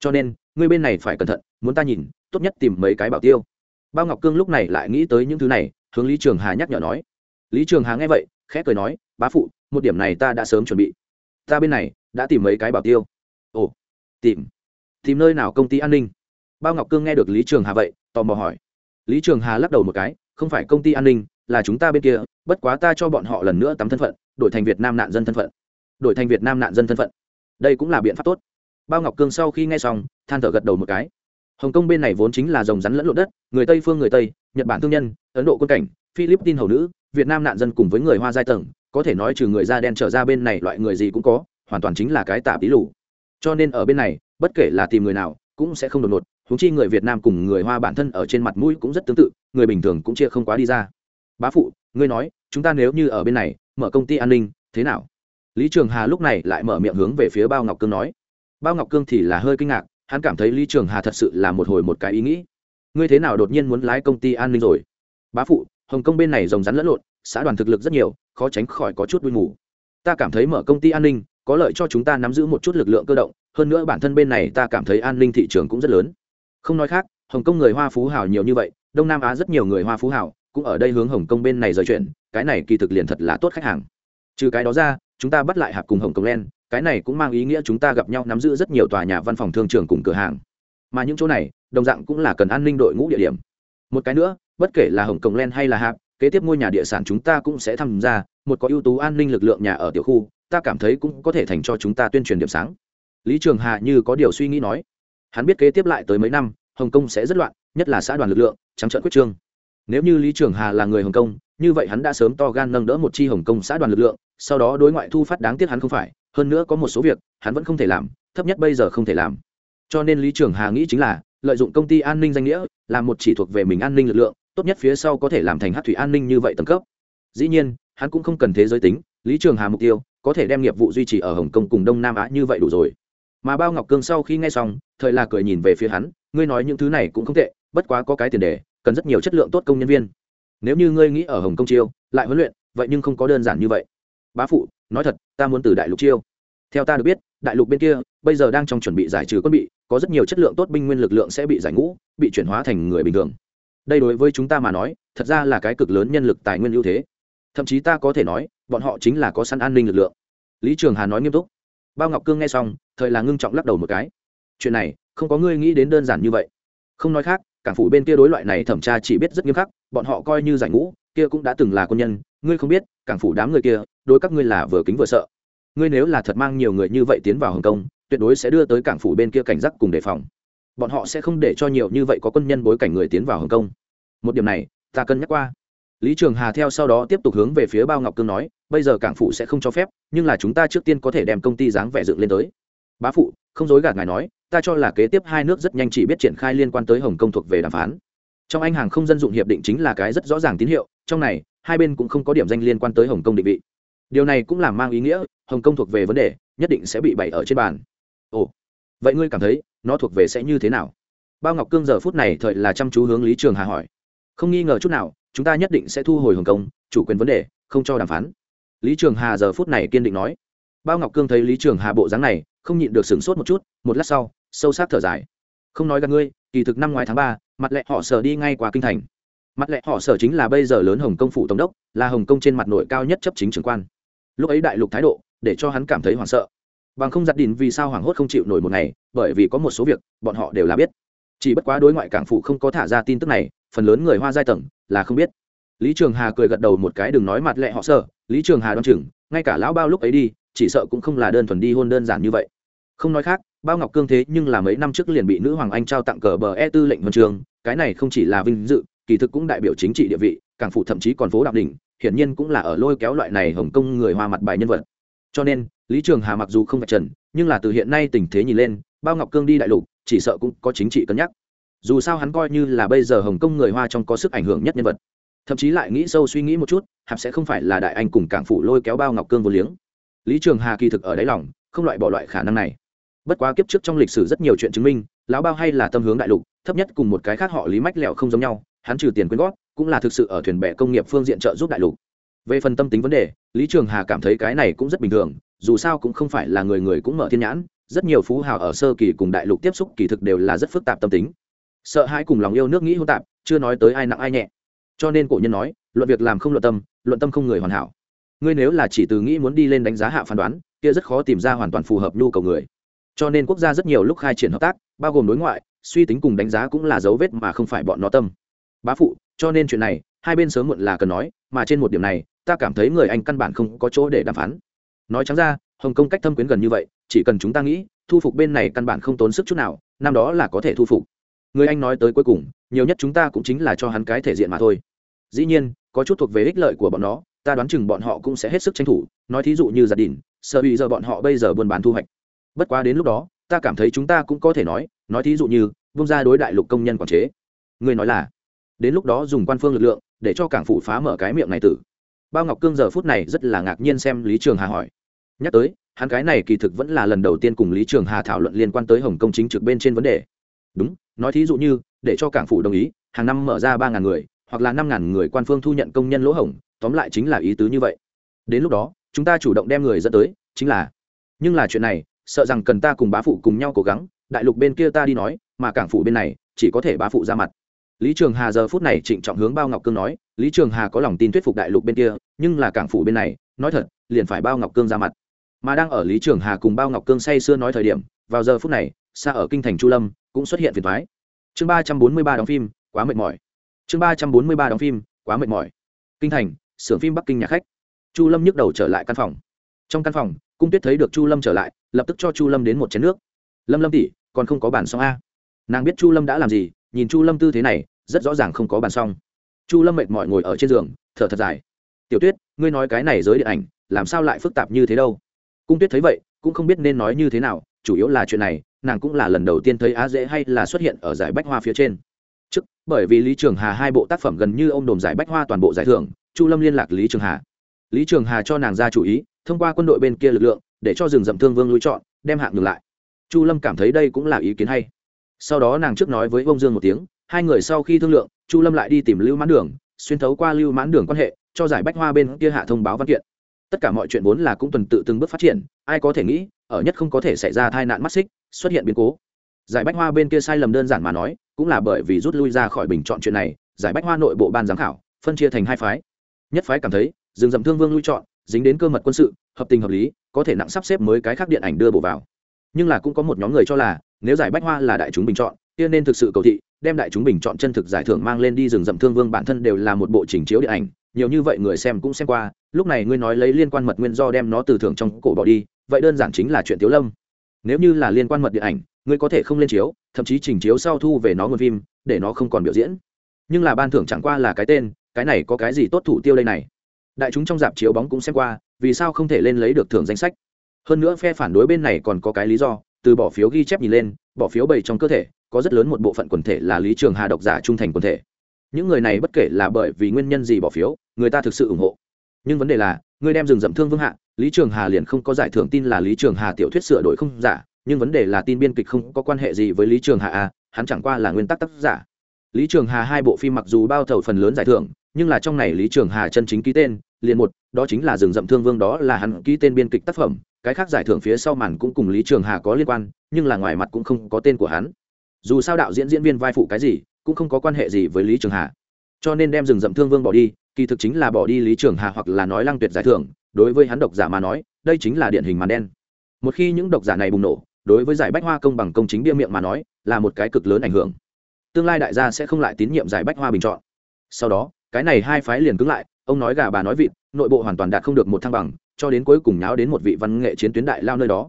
Cho nên, ngươi bên này phải cẩn thận, muốn ta nhìn, tốt nhất tìm mấy cái bảo tiêu. Bao ngọc cương lúc này lại nghĩ tới những thứ này, hướng lý trường hà nhắc nhở nói. Lý trường hà nghe vậy, khẽ cười nói, bá phụ, một điểm này ta đã sớm chuẩn bị. Ta bên này đã tìm mấy cái bảo tiêu. Ồ, tìm. Tìm nơi nào công ty an ninh? Bao ngọc cương nghe được lý trường hà vậy, tò mò hỏi. Lý trường hà lắc đầu một cái, không phải công ty an ninh, là chúng ta bên kia, bất quá ta cho bọn họ lần nữa tắm thân phận, đổi thành việt nam nạn dân thân phận. Đổi thành việt nam nạn dân thân phận. Đây cũng là biện pháp tốt. Bao ngọc cương sau khi nghe xong, than thở gật đầu một cái. Hồng kông bên này vốn chính là dòng rắn lẫn lộn đất, người tây phương người tây, nhật bản thương nhân, ấn độ quân cảnh, philippines hầu nữ, việt nam nạn dân cùng với người hoa giai tầng, có thể nói trừ người da đen trở ra bên này loại người gì cũng có, hoàn toàn chính là cái tạp tí lũ. cho nên ở bên này, bất kể là tìm người nào, cũng sẽ không đột ngột huống chi người việt nam cùng người hoa bản thân ở trên mặt mũi cũng rất tương tự, người bình thường cũng chia không quá đi ra. Bá phụ, ngươi nói, chúng ta nếu như ở bên này, mở công ty an ninh, thế nào? Lý trường hà lúc này lại mở miệng hướng về phía bao ngọc cương nói. Bao ngọc cương thì là hơi kinh ngạc, hắn cảm thấy lý trường hà thật sự là một hồi một cái ý nghĩ. Ngươi thế nào đột nhiên muốn lái công ty an ninh rồi? Bá phụ, hồng kông bên này rồng rắn lẫn lộn, xã đoàn thực lực rất nhiều, khó tránh khỏi có chút vui mù. Ta cảm thấy mở công ty an ninh, có lợi cho chúng ta nắm giữ một chút lực lượng cơ động, hơn nữa bản thân bên này ta cảm thấy an ninh thị trường cũng rất lớn không nói khác, hồng kông người hoa phú hào nhiều như vậy, đông nam á rất nhiều người hoa phú hào cũng ở đây hướng hồng kông bên này rời chuyển cái này kỳ thực liền thật là tốt khách hàng. Trừ cái đó ra, chúng ta bắt lại hạp cùng hồng kông len cái này cũng mang ý nghĩa chúng ta gặp nhau nắm giữ rất nhiều tòa nhà văn phòng thương trường cùng cửa hàng. Mà những chỗ này, đồng dạng cũng là cần an ninh đội ngũ địa điểm. Một cái nữa, bất kể là hồng kông len hay là hạp, kế tiếp ngôi nhà địa sản chúng ta cũng sẽ tham gia, một có ưu tú an ninh lực lượng nhà ở tiểu khu, ta cảm thấy cũng có thể thành cho chúng ta tuyên truyền điểm sáng. Lý trường hà như có điều suy nghĩ nói hắn biết kế tiếp lại tới mấy năm, hồng kông sẽ rất loạn, nhất là xã đoàn lực lượng, trắng trợn quyết trương. Nếu như lý trường hà là người hồng kông, như vậy hắn đã sớm to gan nâng đỡ một chi hồng kông xã đoàn lực lượng, sau đó đối ngoại thu phát đáng tiếc hắn không phải, hơn nữa có một số việc, hắn vẫn không thể làm, thấp nhất bây giờ không thể làm. Cho nên lý trường hà nghĩ chính là, lợi dụng công ty an ninh danh nghĩa, làm một chỉ thuộc về mình an ninh lực lượng, tốt nhất phía sau có thể làm thành hát thủy an ninh như vậy tầng cấp. Dĩ nhiên, hắn cũng không cần thế giới tính, lý trường hà mục tiêu, có thể đem nghiệp vụ duy trì ở hồng kông cùng đông nam á như vậy đủ rồi mà bao ngọc cương sau khi nghe xong, thời là cười nhìn về phía hắn, ngươi nói những thứ này cũng không tệ, bất quá có cái tiền đề, cần rất nhiều chất lượng tốt công nhân viên. Nếu như ngươi nghĩ ở hồng kông chiêu, lại huấn luyện, vậy nhưng không có đơn giản như vậy. Bá phụ, nói thật, ta muốn từ đại lục chiêu. Theo ta được biết, đại lục bên kia, bây giờ đang trong chuẩn bị giải trừ quân bị, có rất nhiều chất lượng tốt binh nguyên lực lượng sẽ bị giải ngũ, bị chuyển hóa thành người bình thường. Đây đối với chúng ta mà nói, thật ra là cái cực lớn nhân lực tài nguyên ưu thế. Thậm chí ta có thể nói, bọn họ chính là có săn an ninh lực lượng. Lý trường hà nói nghiêm túc bao ngọc cương nghe xong, thời là ngưng trọng lắc đầu một cái. Chuyện này, không có ngươi nghĩ đến đơn giản như vậy. Không nói khác, cảng phủ bên kia đối loại này thẩm tra chỉ biết rất nghiêm khắc, bọn họ coi như giải ngũ, kia cũng đã từng là quân nhân, ngươi không biết, cảng phủ đám người kia, đối các ngươi là vừa kính vừa sợ. Ngươi nếu là thật mang nhiều người như vậy tiến vào hồng kông, tuyệt đối sẽ đưa tới cảng phủ bên kia cảnh giác cùng đề phòng. Bọn họ sẽ không để cho nhiều như vậy có quân nhân bối cảnh người tiến vào hồng kông. Một điểm này, ta cân nhắc qua lý trường hà theo sau đó tiếp tục hướng về phía bao ngọc cương nói, bây giờ cảng phủ sẽ không cho phép, nhưng là chúng ta trước tiên có thể đem công ty dáng vẻ dựng lên tới. Bá phụ, không dối gạt ngài nói, ta cho là kế tiếp hai nước rất nhanh chỉ biết triển khai liên quan tới hồng kông thuộc về đàm phán. Trong anh hàng không dân dụng hiệp định chính là cái rất rõ ràng tín hiệu, trong này, hai bên cũng không có điểm danh liên quan tới hồng kông định vị. Điều này cũng làm mang ý nghĩa, hồng kông thuộc về vấn đề, nhất định sẽ bị bày ở trên bàn. Ồ, vậy ngươi cảm thấy, nó thuộc về sẽ như thế nào? Bao ngọc cương giờ phút này thời là chăm chú hướng lý trường hà hỏi. Không nghi ngờ chút nào chúng ta nhất định sẽ thu hồi hồng kông, chủ quyền vấn đề, không cho đàm phán. Lý trường hà giờ phút này kiên định nói. Bao ngọc cương thấy lý trường hà bộ dáng này, không nhịn được sửng sốt một chút, một lát sau, sâu sắc thở dài. Không nói gặp ngươi, kỳ thực năm ngoái tháng ba, mặt lẹ họ sở đi ngay qua kinh thành. Mặt lẹ họ sở chính là bây giờ lớn hồng kông phủ tổng đốc, là hồng kông trên mặt nội cao nhất chấp chính trưởng quan. Lúc ấy đại lục thái độ, để cho hắn cảm thấy hoảng sợ. Bằng không giặt đìn vì sao hoảng hốt không chịu nổi một ngày, bởi vì có một số việc, bọn họ đều là biết. Chỉ bất quá đối ngoại cảng phụ không có thả ra tin tức này phần lớn người hoa giai tầng là không biết. Lý trường hà cười gật đầu một cái, đừng nói mặt lẹ họ sợ, lý trường hà đoan chừng, ngay cả lão bao lúc ấy đi, chỉ sợ cũng không là đơn thuần đi hôn đơn giản như vậy. Không nói khác, bao ngọc cương thế nhưng là mấy năm trước liền bị nữ hoàng anh trao tặng cờ bờ e tư lệnh huân trường, cái này không chỉ là vinh dự, kỳ thực cũng đại biểu chính trị địa vị cảng phụ thậm chí còn phố đạo đỉnh, hiển nhiên cũng là ở lôi kéo loại này hồng kông người hoa mặt bài nhân vật. Cho nên, lý trường hà mặc dù không phải trần, nhưng là từ hiện nay tình thế nhìn lên, bao ngọc cương đi đại lục, chỉ sợ cũng có chính trị cân nhắc dù sao hắn coi như là bây giờ hồng kông người hoa trong có sức ảnh hưởng nhất nhân vật. Thậm chí lại nghĩ sâu suy nghĩ một chút hạp sẽ không phải là đại anh cùng cảng phủ lôi kéo bao ngọc cương vô liếng. Lý trường hà kỳ thực ở đáy lòng, không loại bỏ loại khả năng này. Bất quá kiếp trước trong lịch sử rất nhiều chuyện chứng minh, lão bao hay là tâm hướng đại lục, thấp nhất cùng một cái khác họ lý mách lẹo không giống nhau, hắn trừ tiền quyên góp, cũng là thực sự ở thuyền bè công nghiệp phương diện trợ giúp đại lục. Về phần tâm tính vấn đề, lý trường hà cảm thấy cái này cũng rất bình thường, dù sao cũng không phải là người người cũng mở thiên nhãn, rất nhiều phú hào ở sơ kỳ cùng đại lục tiếp xúc kỳ thực đều là rất phức tạp tâm tính sợ hãi cùng lòng yêu nước nghĩ hỗn tạp, chưa nói tới ai nặng ai nhẹ. Cho nên cổ nhân nói, luận việc làm không luận tâm luận tâm không người hoàn hảo. Ngươi nếu là chỉ từ nghĩ muốn đi lên đánh giá hạ phán đoán, kia rất khó tìm ra hoàn toàn phù hợp nhu cầu người. Cho nên quốc gia rất nhiều lúc khai triển hợp tác, bao gồm đối ngoại, suy tính cùng đánh giá cũng là dấu vết mà không phải bọn nó tâm. Bá phụ, cho nên chuyện này, hai bên sớm muộn là cần nói, mà trên một điểm này, ta cảm thấy người anh căn bản không có chỗ để đàm phán. Nói trắng ra, hồng kông cách thâm quyến gần như vậy, chỉ cần chúng ta nghĩ, thu phục bên này căn bản không tốn sức chút nào, năm đó là có thể thu phục người anh nói tới cuối cùng, nhiều nhất chúng ta cũng chính là cho hắn cái thể diện mà thôi. Dĩ nhiên, có chút thuộc về ích lợi của bọn nó, ta đoán chừng bọn họ cũng sẽ hết sức tranh thủ. Nói thí dụ như gia đình sợ bị giờ bọn họ bây giờ buôn bán thu hoạch. Bất quá đến lúc đó, ta cảm thấy chúng ta cũng có thể nói nói thí dụ như, vung ra đối đại lục công nhân quản chế. Người nói là, đến lúc đó dùng quan phương lực lượng, để cho cảng phủ phá mở cái miệng này tử. Bao ngọc cương giờ phút này rất là ngạc nhiên xem lý trường hà hỏi. Nhắc tới, hắn cái này kỳ thực vẫn là lần đầu tiên cùng lý trường hà thảo luận liên quan tới hồng kông chính trực bên trên vấn đề. Đúng nói thí dụ như, để cho cảng phủ đồng ý, hàng năm mở ra ba ngàn người, hoặc là năm ngàn người quan phương thu nhận công nhân lỗ hổng, tóm lại chính là ý tứ như vậy. Đến lúc đó, chúng ta chủ động đem người dẫn tới, chính là, nhưng là chuyện này, sợ rằng cần ta cùng bá phụ cùng nhau cố gắng, đại lục bên kia ta đi nói, mà cảng phủ bên này, chỉ có thể bá phụ ra mặt. Lý trường hà giờ phút này trịnh trọng hướng bao ngọc cương nói, lý trường hà có lòng tin thuyết phục đại lục bên kia, nhưng là cảng phủ bên này, nói thật, liền phải bao ngọc cương ra mặt. Mà đang ở lý trường hà cùng bao ngọc cương say sưa nói thời điểm, vào giờ phút này xa ở kinh thành chu lâm, cũng xuất hiện phiền thoái chương ba trăm bốn mươi ba đóng phim, quá mệt mỏi. Chương ba trăm bốn mươi ba đóng phim, quá mệt mỏi. Kinh thành, xưởng phim bắc kinh nhà khách. Chu lâm nhức đầu trở lại căn phòng. Trong căn phòng, cung tuyết thấy được chu lâm trở lại, lập tức cho chu lâm đến một chén nước. Lâm lâm tỉ còn không có bàn xong a? Nàng biết chu lâm đã làm gì, nhìn chu lâm tư thế này, rất rõ ràng không có bàn xong. Chu lâm mệt mỏi ngồi ở trên giường, thở thật dài. Tiểu tuyết, ngươi nói cái này giới điện ảnh, làm sao lại phức tạp như thế đâu? Cung tuyết thấy vậy, cũng không biết nên nói như thế nào, chủ yếu là chuyện này nàng cũng là lần đầu tiên thấy á dễ hay là xuất hiện ở giải bách hoa phía trên. Trước, bởi vì lý trường hà hai bộ tác phẩm gần như ô m đồm giải bách hoa toàn bộ giải thưởng, chu lâm liên lạc lý trường hà. Lý trường hà cho nàng ra chủ ý, thông qua quân đội bên kia lực lượng, để cho rừng rậm thương vương lui chọn, đem hạng ngừng lại. Chu lâm cảm thấy đây cũng là ý kiến hay. Sau đó nàng trước nói với vông dương một tiếng, hai người sau khi thương lượng, chu lâm lại đi tìm lưu mãn đường, xuyên thấu qua lưu mãn đường quan hệ, cho giải bách hoa bên kia hạ thông báo văn kiện. Tất cả mọi chuyện vốn là cũng tuần tự từng bước phát triển, ai có thể nghĩ, ở nhất không có thể xảy ra tai nạn mắt xích xuất hiện biến cố. Giải bách hoa bên kia sai lầm đơn giản mà nói, cũng là bởi vì rút lui ra khỏi bình chọn chuyện này, giải bách hoa nội bộ ban giám khảo, phân chia thành hai phái. Nhất phái cảm thấy, rừng rậm thương vương lui chọn, dính đến cơ mật quân sự, hợp tình hợp lý, có thể nặng sắp xếp mới cái khác điện ảnh đưa bổ vào. Nhưng là cũng có một nhóm người cho là, nếu giải bách hoa là đại chúng bình chọn, kia nên thực sự cầu thị, đem đại chúng bình chọn chân thực giải thưởng mang lên đi rừng rậm thương vương bản thân đều là một bộ trình chiếu điện ảnh, nhiều như vậy người xem cũng xem qua, lúc này ngươi nói lấy liên quan mật nguyên do đem nó từ thưởng trong cổ bỏ đi, vậy đơn giản chính là chuyện tiếu lâm nếu như là liên quan mật điện ảnh, ngươi có thể không lên chiếu, thậm chí trình chiếu sau thu về nó nguồn phim, để nó không còn biểu diễn. Nhưng là ban thưởng chẳng qua là cái tên, cái này có cái gì tốt thủ tiêu đây này? Đại chúng trong dạp chiếu bóng cũng xem qua, vì sao không thể lên lấy được thưởng danh sách? Hơn nữa phe phản đối bên này còn có cái lý do, từ bỏ phiếu ghi chép nhìn lên, bỏ phiếu bày trong cơ thể, có rất lớn một bộ phận quần thể là lý trường hà độc giả trung thành quần thể. Những người này bất kể là bởi vì nguyên nhân gì bỏ phiếu, người ta thực sự ủng hộ. Nhưng vấn đề là, người đem rừng rậm thương vương hạ lý trường hà liền không có giải thưởng tin là lý trường hà tiểu thuyết sửa đổi không giả, nhưng vấn đề là tin biên kịch không có quan hệ gì với lý trường hà à? hắn chẳng qua là nguyên tắc tác giả lý trường hà hai bộ phim mặc dù bao thầu phần lớn giải thưởng, nhưng là trong này lý trường hà chân chính ký tên, liền một, đó chính là rừng rậm thương vương đó là hắn ký tên biên kịch tác phẩm, cái khác giải thưởng phía sau màn cũng cùng lý trường hà có liên quan, nhưng là ngoài mặt cũng không có tên của hắn dù sao đạo diễn diễn viên vai phụ cái gì, cũng không có quan hệ gì với lý trường hà cho nên đem rừng rậm thương vương bỏ đi, kỳ thực chính là bỏ đi lý trường hà hoặc là nói lăng tuyệt giải thưởng đối với hắn độc giả mà nói, đây chính là điển hình màn đen. Một khi những độc giả này bùng nổ, đối với giải bách hoa công bằng công chính bia miệng mà nói, là một cái cực lớn ảnh hưởng. Tương lai đại gia sẽ không lại tín nhiệm giải bách hoa bình chọn. Sau đó, cái này hai phái liền cứng lại, ông nói gà bà nói vịt, nội bộ hoàn toàn đạt không được một thăng bằng, cho đến cuối cùng nháo đến một vị văn nghệ chiến tuyến đại lao nơi đó.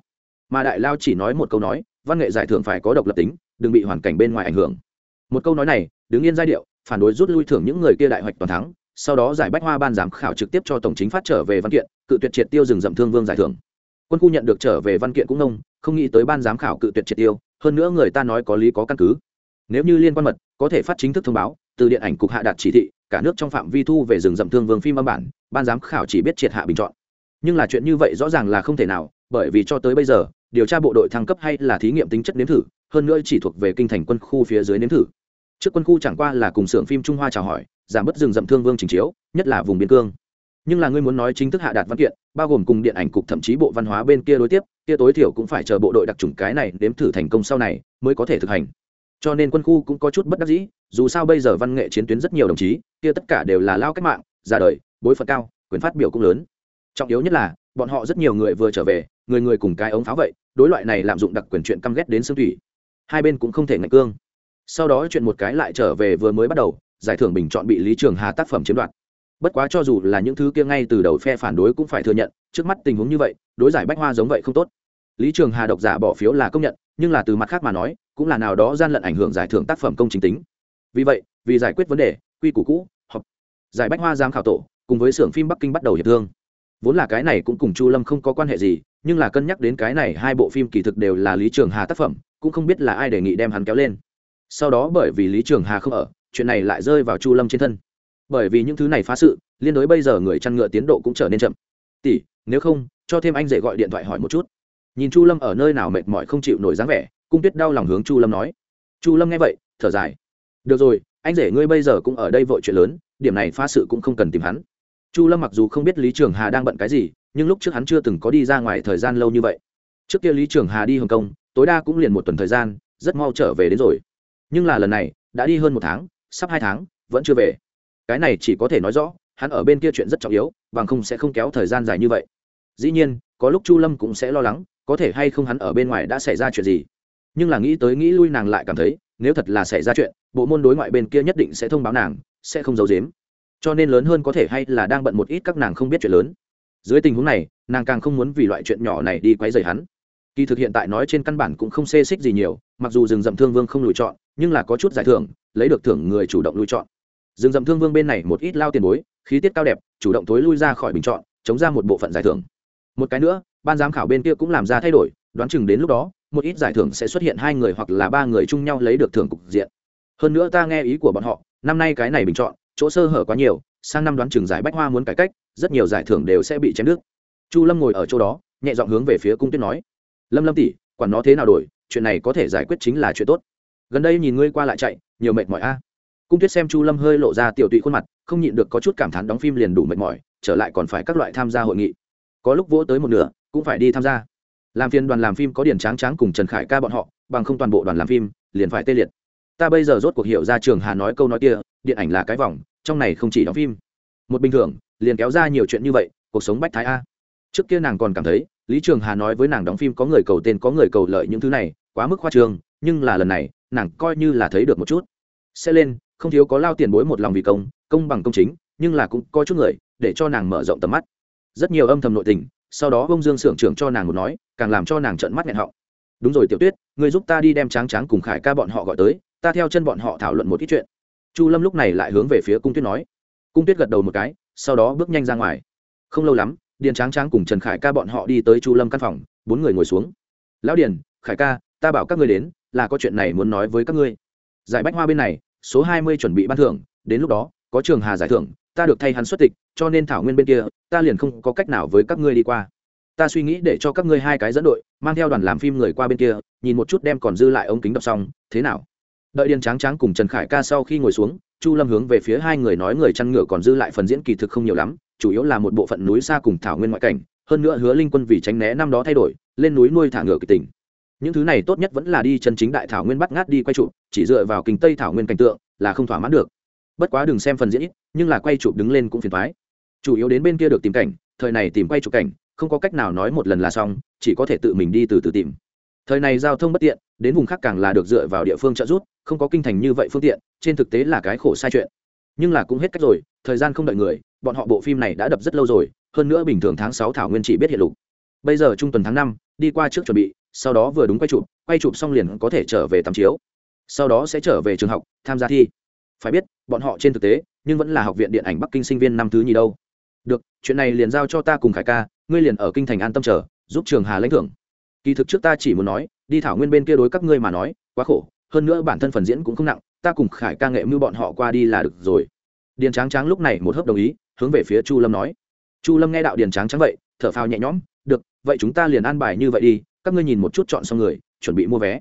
Mà đại lao chỉ nói một câu nói, văn nghệ giải thưởng phải có độc lập tính, đừng bị hoàn cảnh bên ngoài ảnh hưởng. Một câu nói này, đứng yên giai điệu, phản đối rút lui thưởng những người kia đại hoạch toàn thắng sau đó giải bách hoa ban giám khảo trực tiếp cho tổng chính phát trở về văn kiện, cự tuyệt triệt tiêu rừng rậm thương vương giải thưởng. Quân khu nhận được trở về văn kiện cũng nông, không nghĩ tới ban giám khảo cự tuyệt triệt tiêu, hơn nữa người ta nói có lý có căn cứ. Nếu như liên quan mật, có thể phát chính thức thông báo, từ điện ảnh cục hạ đạt chỉ thị, cả nước trong phạm vi thu về rừng rậm thương vương phim âm bản, ban giám khảo chỉ biết triệt hạ bình chọn. Nhưng là chuyện như vậy rõ ràng là không thể nào, bởi vì cho tới bây giờ, điều tra bộ đội thăng cấp hay là thí nghiệm tính chất nếm thử, hơn nữa chỉ thuộc về kinh thành quân khu phía dưới nếm thử. Trước quân khu chẳng qua là cùng xưởng phim trung hoa chào hỏi giảm bớt rừng rậm thương vương trình chiếu, nhất là vùng biên cương. Nhưng là ngươi muốn nói chính thức hạ đạt văn kiện, bao gồm cùng điện ảnh cục thậm chí bộ văn hóa bên kia đối tiếp, kia tối thiểu cũng phải chờ bộ đội đặc trùng cái này đếm thử thành công sau này mới có thể thực hành. Cho nên quân khu cũng có chút bất đắc dĩ, dù sao bây giờ văn nghệ chiến tuyến rất nhiều đồng chí, kia tất cả đều là lao cách mạng ra đời, bối phận cao, quyền phát biểu cũng lớn. Trọng yếu nhất là, bọn họ rất nhiều người vừa trở về, người người cùng cái ống pháo vậy, đối loại này lạm dụng đặc quyền chuyện căm ghét đến xương thủy. Hai bên cũng không thể ngạch cương. Sau đó chuyện một cái lại trở về vừa mới bắt đầu giải thưởng bình chọn bị lý trường hà tác phẩm chiếm đoạt. Bất quá cho dù là những thứ kia ngay từ đầu phe phản đối cũng phải thừa nhận, trước mắt tình huống như vậy, đối giải bách hoa giống vậy không tốt. Lý trường hà độc giả bỏ phiếu là công nhận, nhưng là từ mặt khác mà nói, cũng là nào đó gian lận ảnh hưởng giải thưởng tác phẩm công chính tính. Vì vậy, vì giải quyết vấn đề, quy củ cũ, họp. Giải bách hoa giám khảo tổ, cùng với xưởng phim bắc kinh bắt đầu hiệp thương. Vốn là cái này cũng cùng chu lâm không có quan hệ gì, nhưng là cân nhắc đến cái này hai bộ phim kỳ thực đều là lý trường hà tác phẩm, cũng không biết là ai đề nghị đem hắn kéo lên. Sau đó bởi vì lý trường hà không ở chuyện này lại rơi vào chu lâm trên thân. Bởi vì những thứ này phá sự, liên đối bây giờ người chăn ngựa tiến độ cũng trở nên chậm. Tỷ, nếu không, cho thêm anh dễ gọi điện thoại hỏi một chút. Nhìn chu lâm ở nơi nào mệt mỏi không chịu nổi dáng vẻ, cung tuyết đau lòng hướng chu lâm nói. Chu lâm nghe vậy, thở dài. Được rồi, anh rể ngươi bây giờ cũng ở đây vội chuyện lớn, điểm này phá sự cũng không cần tìm hắn. Chu lâm mặc dù không biết lý trường hà đang bận cái gì, nhưng lúc trước hắn chưa từng có đi ra ngoài thời gian lâu như vậy. Trước kia lý trường hà đi hồng kông, tối đa cũng liền một tuần thời gian, rất mau trở về đến rồi. Nhưng là lần này, đã đi hơn một tháng sắp hai tháng, vẫn chưa về. Cái này chỉ có thể nói rõ, hắn ở bên kia chuyện rất trọng yếu, bằng không sẽ không kéo thời gian dài như vậy. Dĩ nhiên, có lúc chu lâm cũng sẽ lo lắng, có thể hay không hắn ở bên ngoài đã xảy ra chuyện gì. Nhưng là nghĩ tới nghĩ lui nàng lại cảm thấy, nếu thật là xảy ra chuyện, bộ môn đối ngoại bên kia nhất định sẽ thông báo nàng, sẽ không giấu giếm. Cho nên lớn hơn có thể hay là đang bận một ít các nàng không biết chuyện lớn. Dưới tình huống này, nàng càng không muốn vì loại chuyện nhỏ này đi quấy rầy hắn kỳ thực hiện tại nói trên căn bản cũng không xê xích gì nhiều, mặc dù rừng rậm thương vương không lùi chọn, nhưng là có chút giải thưởng, lấy được thưởng người chủ động lùi chọn. Rừng rậm thương vương bên này một ít lao tiền bối, khí tiết cao đẹp, chủ động tối lui ra khỏi bình chọn, chống ra một bộ phận giải thưởng. Một cái nữa, ban giám khảo bên kia cũng làm ra thay đổi, đoán chừng đến lúc đó, một ít giải thưởng sẽ xuất hiện hai người hoặc là ba người chung nhau lấy được thưởng cục diện. Hơn nữa ta nghe ý của bọn họ, năm nay cái này bình chọn, chỗ sơ hở quá nhiều, sang năm đoán chừng giải bách hoa muốn cải cách, rất nhiều giải thưởng đều sẽ bị chém nước chu lâm ngồi ở chỗ đó, nhẹ giọng hướng về phía cung tuyết nói lâm lâm tỷ, quản nó thế nào đổi, chuyện này có thể giải quyết chính là chuyện tốt. Gần đây nhìn ngươi qua lại chạy, nhiều mệt mỏi a. Cung tuyết xem chu lâm hơi lộ ra tiểu tụy khuôn mặt, không nhịn được có chút cảm thán đóng phim liền đủ mệt mỏi, trở lại còn phải các loại tham gia hội nghị. Có lúc vỗ tới một nửa, cũng phải đi tham gia. Làm phiên đoàn làm phim có điển tráng tráng cùng trần khải ca bọn họ, bằng không toàn bộ đoàn làm phim, liền phải tê liệt. Ta bây giờ rốt cuộc hiểu ra trường hà nói câu nói kia, điện ảnh là cái vòng, trong này không chỉ đóng phim. Một bình thường, liền kéo ra nhiều chuyện như vậy, cuộc sống bách thái a trước kia nàng còn cảm thấy, lý trường hà nói với nàng đóng phim có người cầu tên, có người cầu lợi những thứ này, quá mức khoa trương, nhưng là lần này, nàng coi như là thấy được một chút. Sẽ lên, không thiếu có lao tiền bối một lòng vì công công bằng công chính, nhưng là cũng có chút người, để cho nàng mở rộng tầm mắt. Rất nhiều âm thầm nội tình, sau đó bông dương s ư ở n trưởng cho nàng một nói, càng làm cho nàng trợn mắt nghẹn họng. Đúng rồi, tiểu tuyết, người giúp ta đi đem tráng tráng cùng khải ca bọn họ gọi tới, ta theo chân bọn họ thảo luận một ít chuyện. Chu lâm lúc này lại hướng về phía cung tuyết nói. Cung tuyết gật đầu một cái, sau đó bước nhanh ra ngoài. Không lâu lắm điền tráng tráng cùng trần khải ca bọn họ đi tới chu lâm căn phòng, bốn người ngồi xuống. Lão điền, khải ca, ta bảo các ngươi đến, là có chuyện này muốn nói với các ngươi. Giải bách hoa bên này, số hai mươi chuẩn bị ban thưởng, đến lúc đó, có trường hà giải thưởng, ta được thay hắn xuất tịch, cho nên thảo nguyên bên kia, ta liền không có cách nào với các ngươi đi qua. Ta suy nghĩ để cho các ngươi hai cái dẫn đội, mang theo đoàn làm phim người qua bên kia, nhìn một chút đem còn dư lại ống kính đọc xong, thế nào? Đợi điền tráng tráng cùng trần khải ca sau khi ngồi xuống, chu lâm hướng về phía hai người nói người chăn ngựa còn dư lại phần diễn kỳ thực không nhiều lắm, chủ yếu là một bộ phận núi xa cùng thảo nguyên ngoại cảnh, hơn nữa hứa linh quân vì tránh né năm đó thay đổi, lên núi nuôi thả ngựa kịch tỉnh những thứ này tốt nhất vẫn là đi chân chính đại thảo nguyên bắt ngát đi quay chụp, chỉ dựa vào kinh tây thảo nguyên cảnh tượng là không thỏa mãn được. Bất quá đừng xem phần diễn ít, nhưng là quay chụp đứng lên cũng phiền thoái chủ yếu đến bên kia được tìm cảnh, thời này tìm quay chụp cảnh, không có cách nào nói một lần là xong, chỉ có thể tự mình đi từ từ tìm thời này giao thông bất tiện, đến vùng khác càng là được dựa vào địa phương trợ giúp, không có kinh thành như vậy phương tiện, trên thực tế là cái khổ sai chuyện. Nhưng là cũng hết cách rồi, thời gian không đợi người, bọn họ bộ phim này đã đập rất lâu rồi, hơn nữa bình thường tháng sáu thảo nguyên chỉ biết hiện lục. Bây giờ trung tuần tháng năm, đi qua trước chuẩn bị, sau đó vừa đúng quay chụp quay chụp xong liền có thể trở về tắm chiếu. Sau đó sẽ trở về trường học, tham gia thi. Phải biết, bọn họ trên thực tế, nhưng vẫn là học viện điện ảnh bắc kinh sinh viên năm thứ nhì đâu. Được, chuyện này liền giao cho ta cùng khải ca, ngươi liền ở kinh thành an tâm chờ, giúp trường hà lãnh thưởng kỳ thực trước ta chỉ muốn nói, đi thảo nguyên bên kia đối các ngươi mà nói, quá khổ, hơn nữa bản thân phần diễn cũng không nặng, ta cùng khải ca nghệ mưu bọn họ qua đi là được rồi. Điền tráng tráng lúc này một hớp đồng ý, hướng về phía chu lâm nói. Chu lâm nghe đạo điền tráng Tráng vậy, thở phào nhẹ nhõm, được, vậy chúng ta liền an bài như vậy đi, các ngươi nhìn một chút chọn xong người, chuẩn bị mua vé.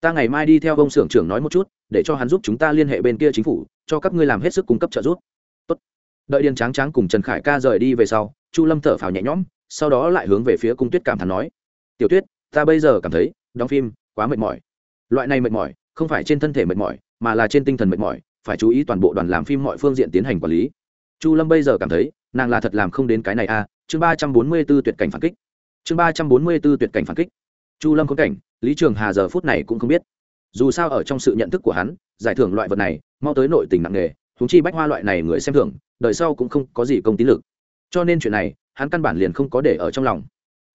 Ta ngày mai đi theo ông xưởng trưởng nói một chút, để cho hắn giúp chúng ta liên hệ bên kia chính phủ, cho các ngươi làm hết sức cung cấp trợ giúp. Tốt. đợi điền tráng tráng cùng trần khải ca rời đi về sau, chu lâm thở phào nhẹ nhõm, sau đó lại hướng về phía cung tuyết cảm thán nói. Tiểu tuyết ta bây giờ cảm thấy đóng phim quá mệt mỏi. Loại này mệt mỏi, không phải trên thân thể mệt mỏi, mà là trên tinh thần mệt mỏi, phải chú ý toàn bộ đoàn làm phim mọi phương diện tiến hành quản lý. Chu lâm bây giờ cảm thấy, nàng là thật làm không đến cái này a à. chương ba trăm bốn mươi b ố tuyệt cảnh phản kích. Chương ba trăm bốn mươi b ố tuyệt cảnh phản kích. Chu lâm có cảnh, lý trường hà giờ phút này cũng không biết. Dù sao ở trong sự nhận thức của hắn, giải thưởng loại vật này, mau tới nội tình nặng nề thúng chi bách hoa loại này người xem thưởng, đời sau cũng không có gì công tín lực. Cho nên chuyện này, hắn căn bản liền không có để ở trong lòng.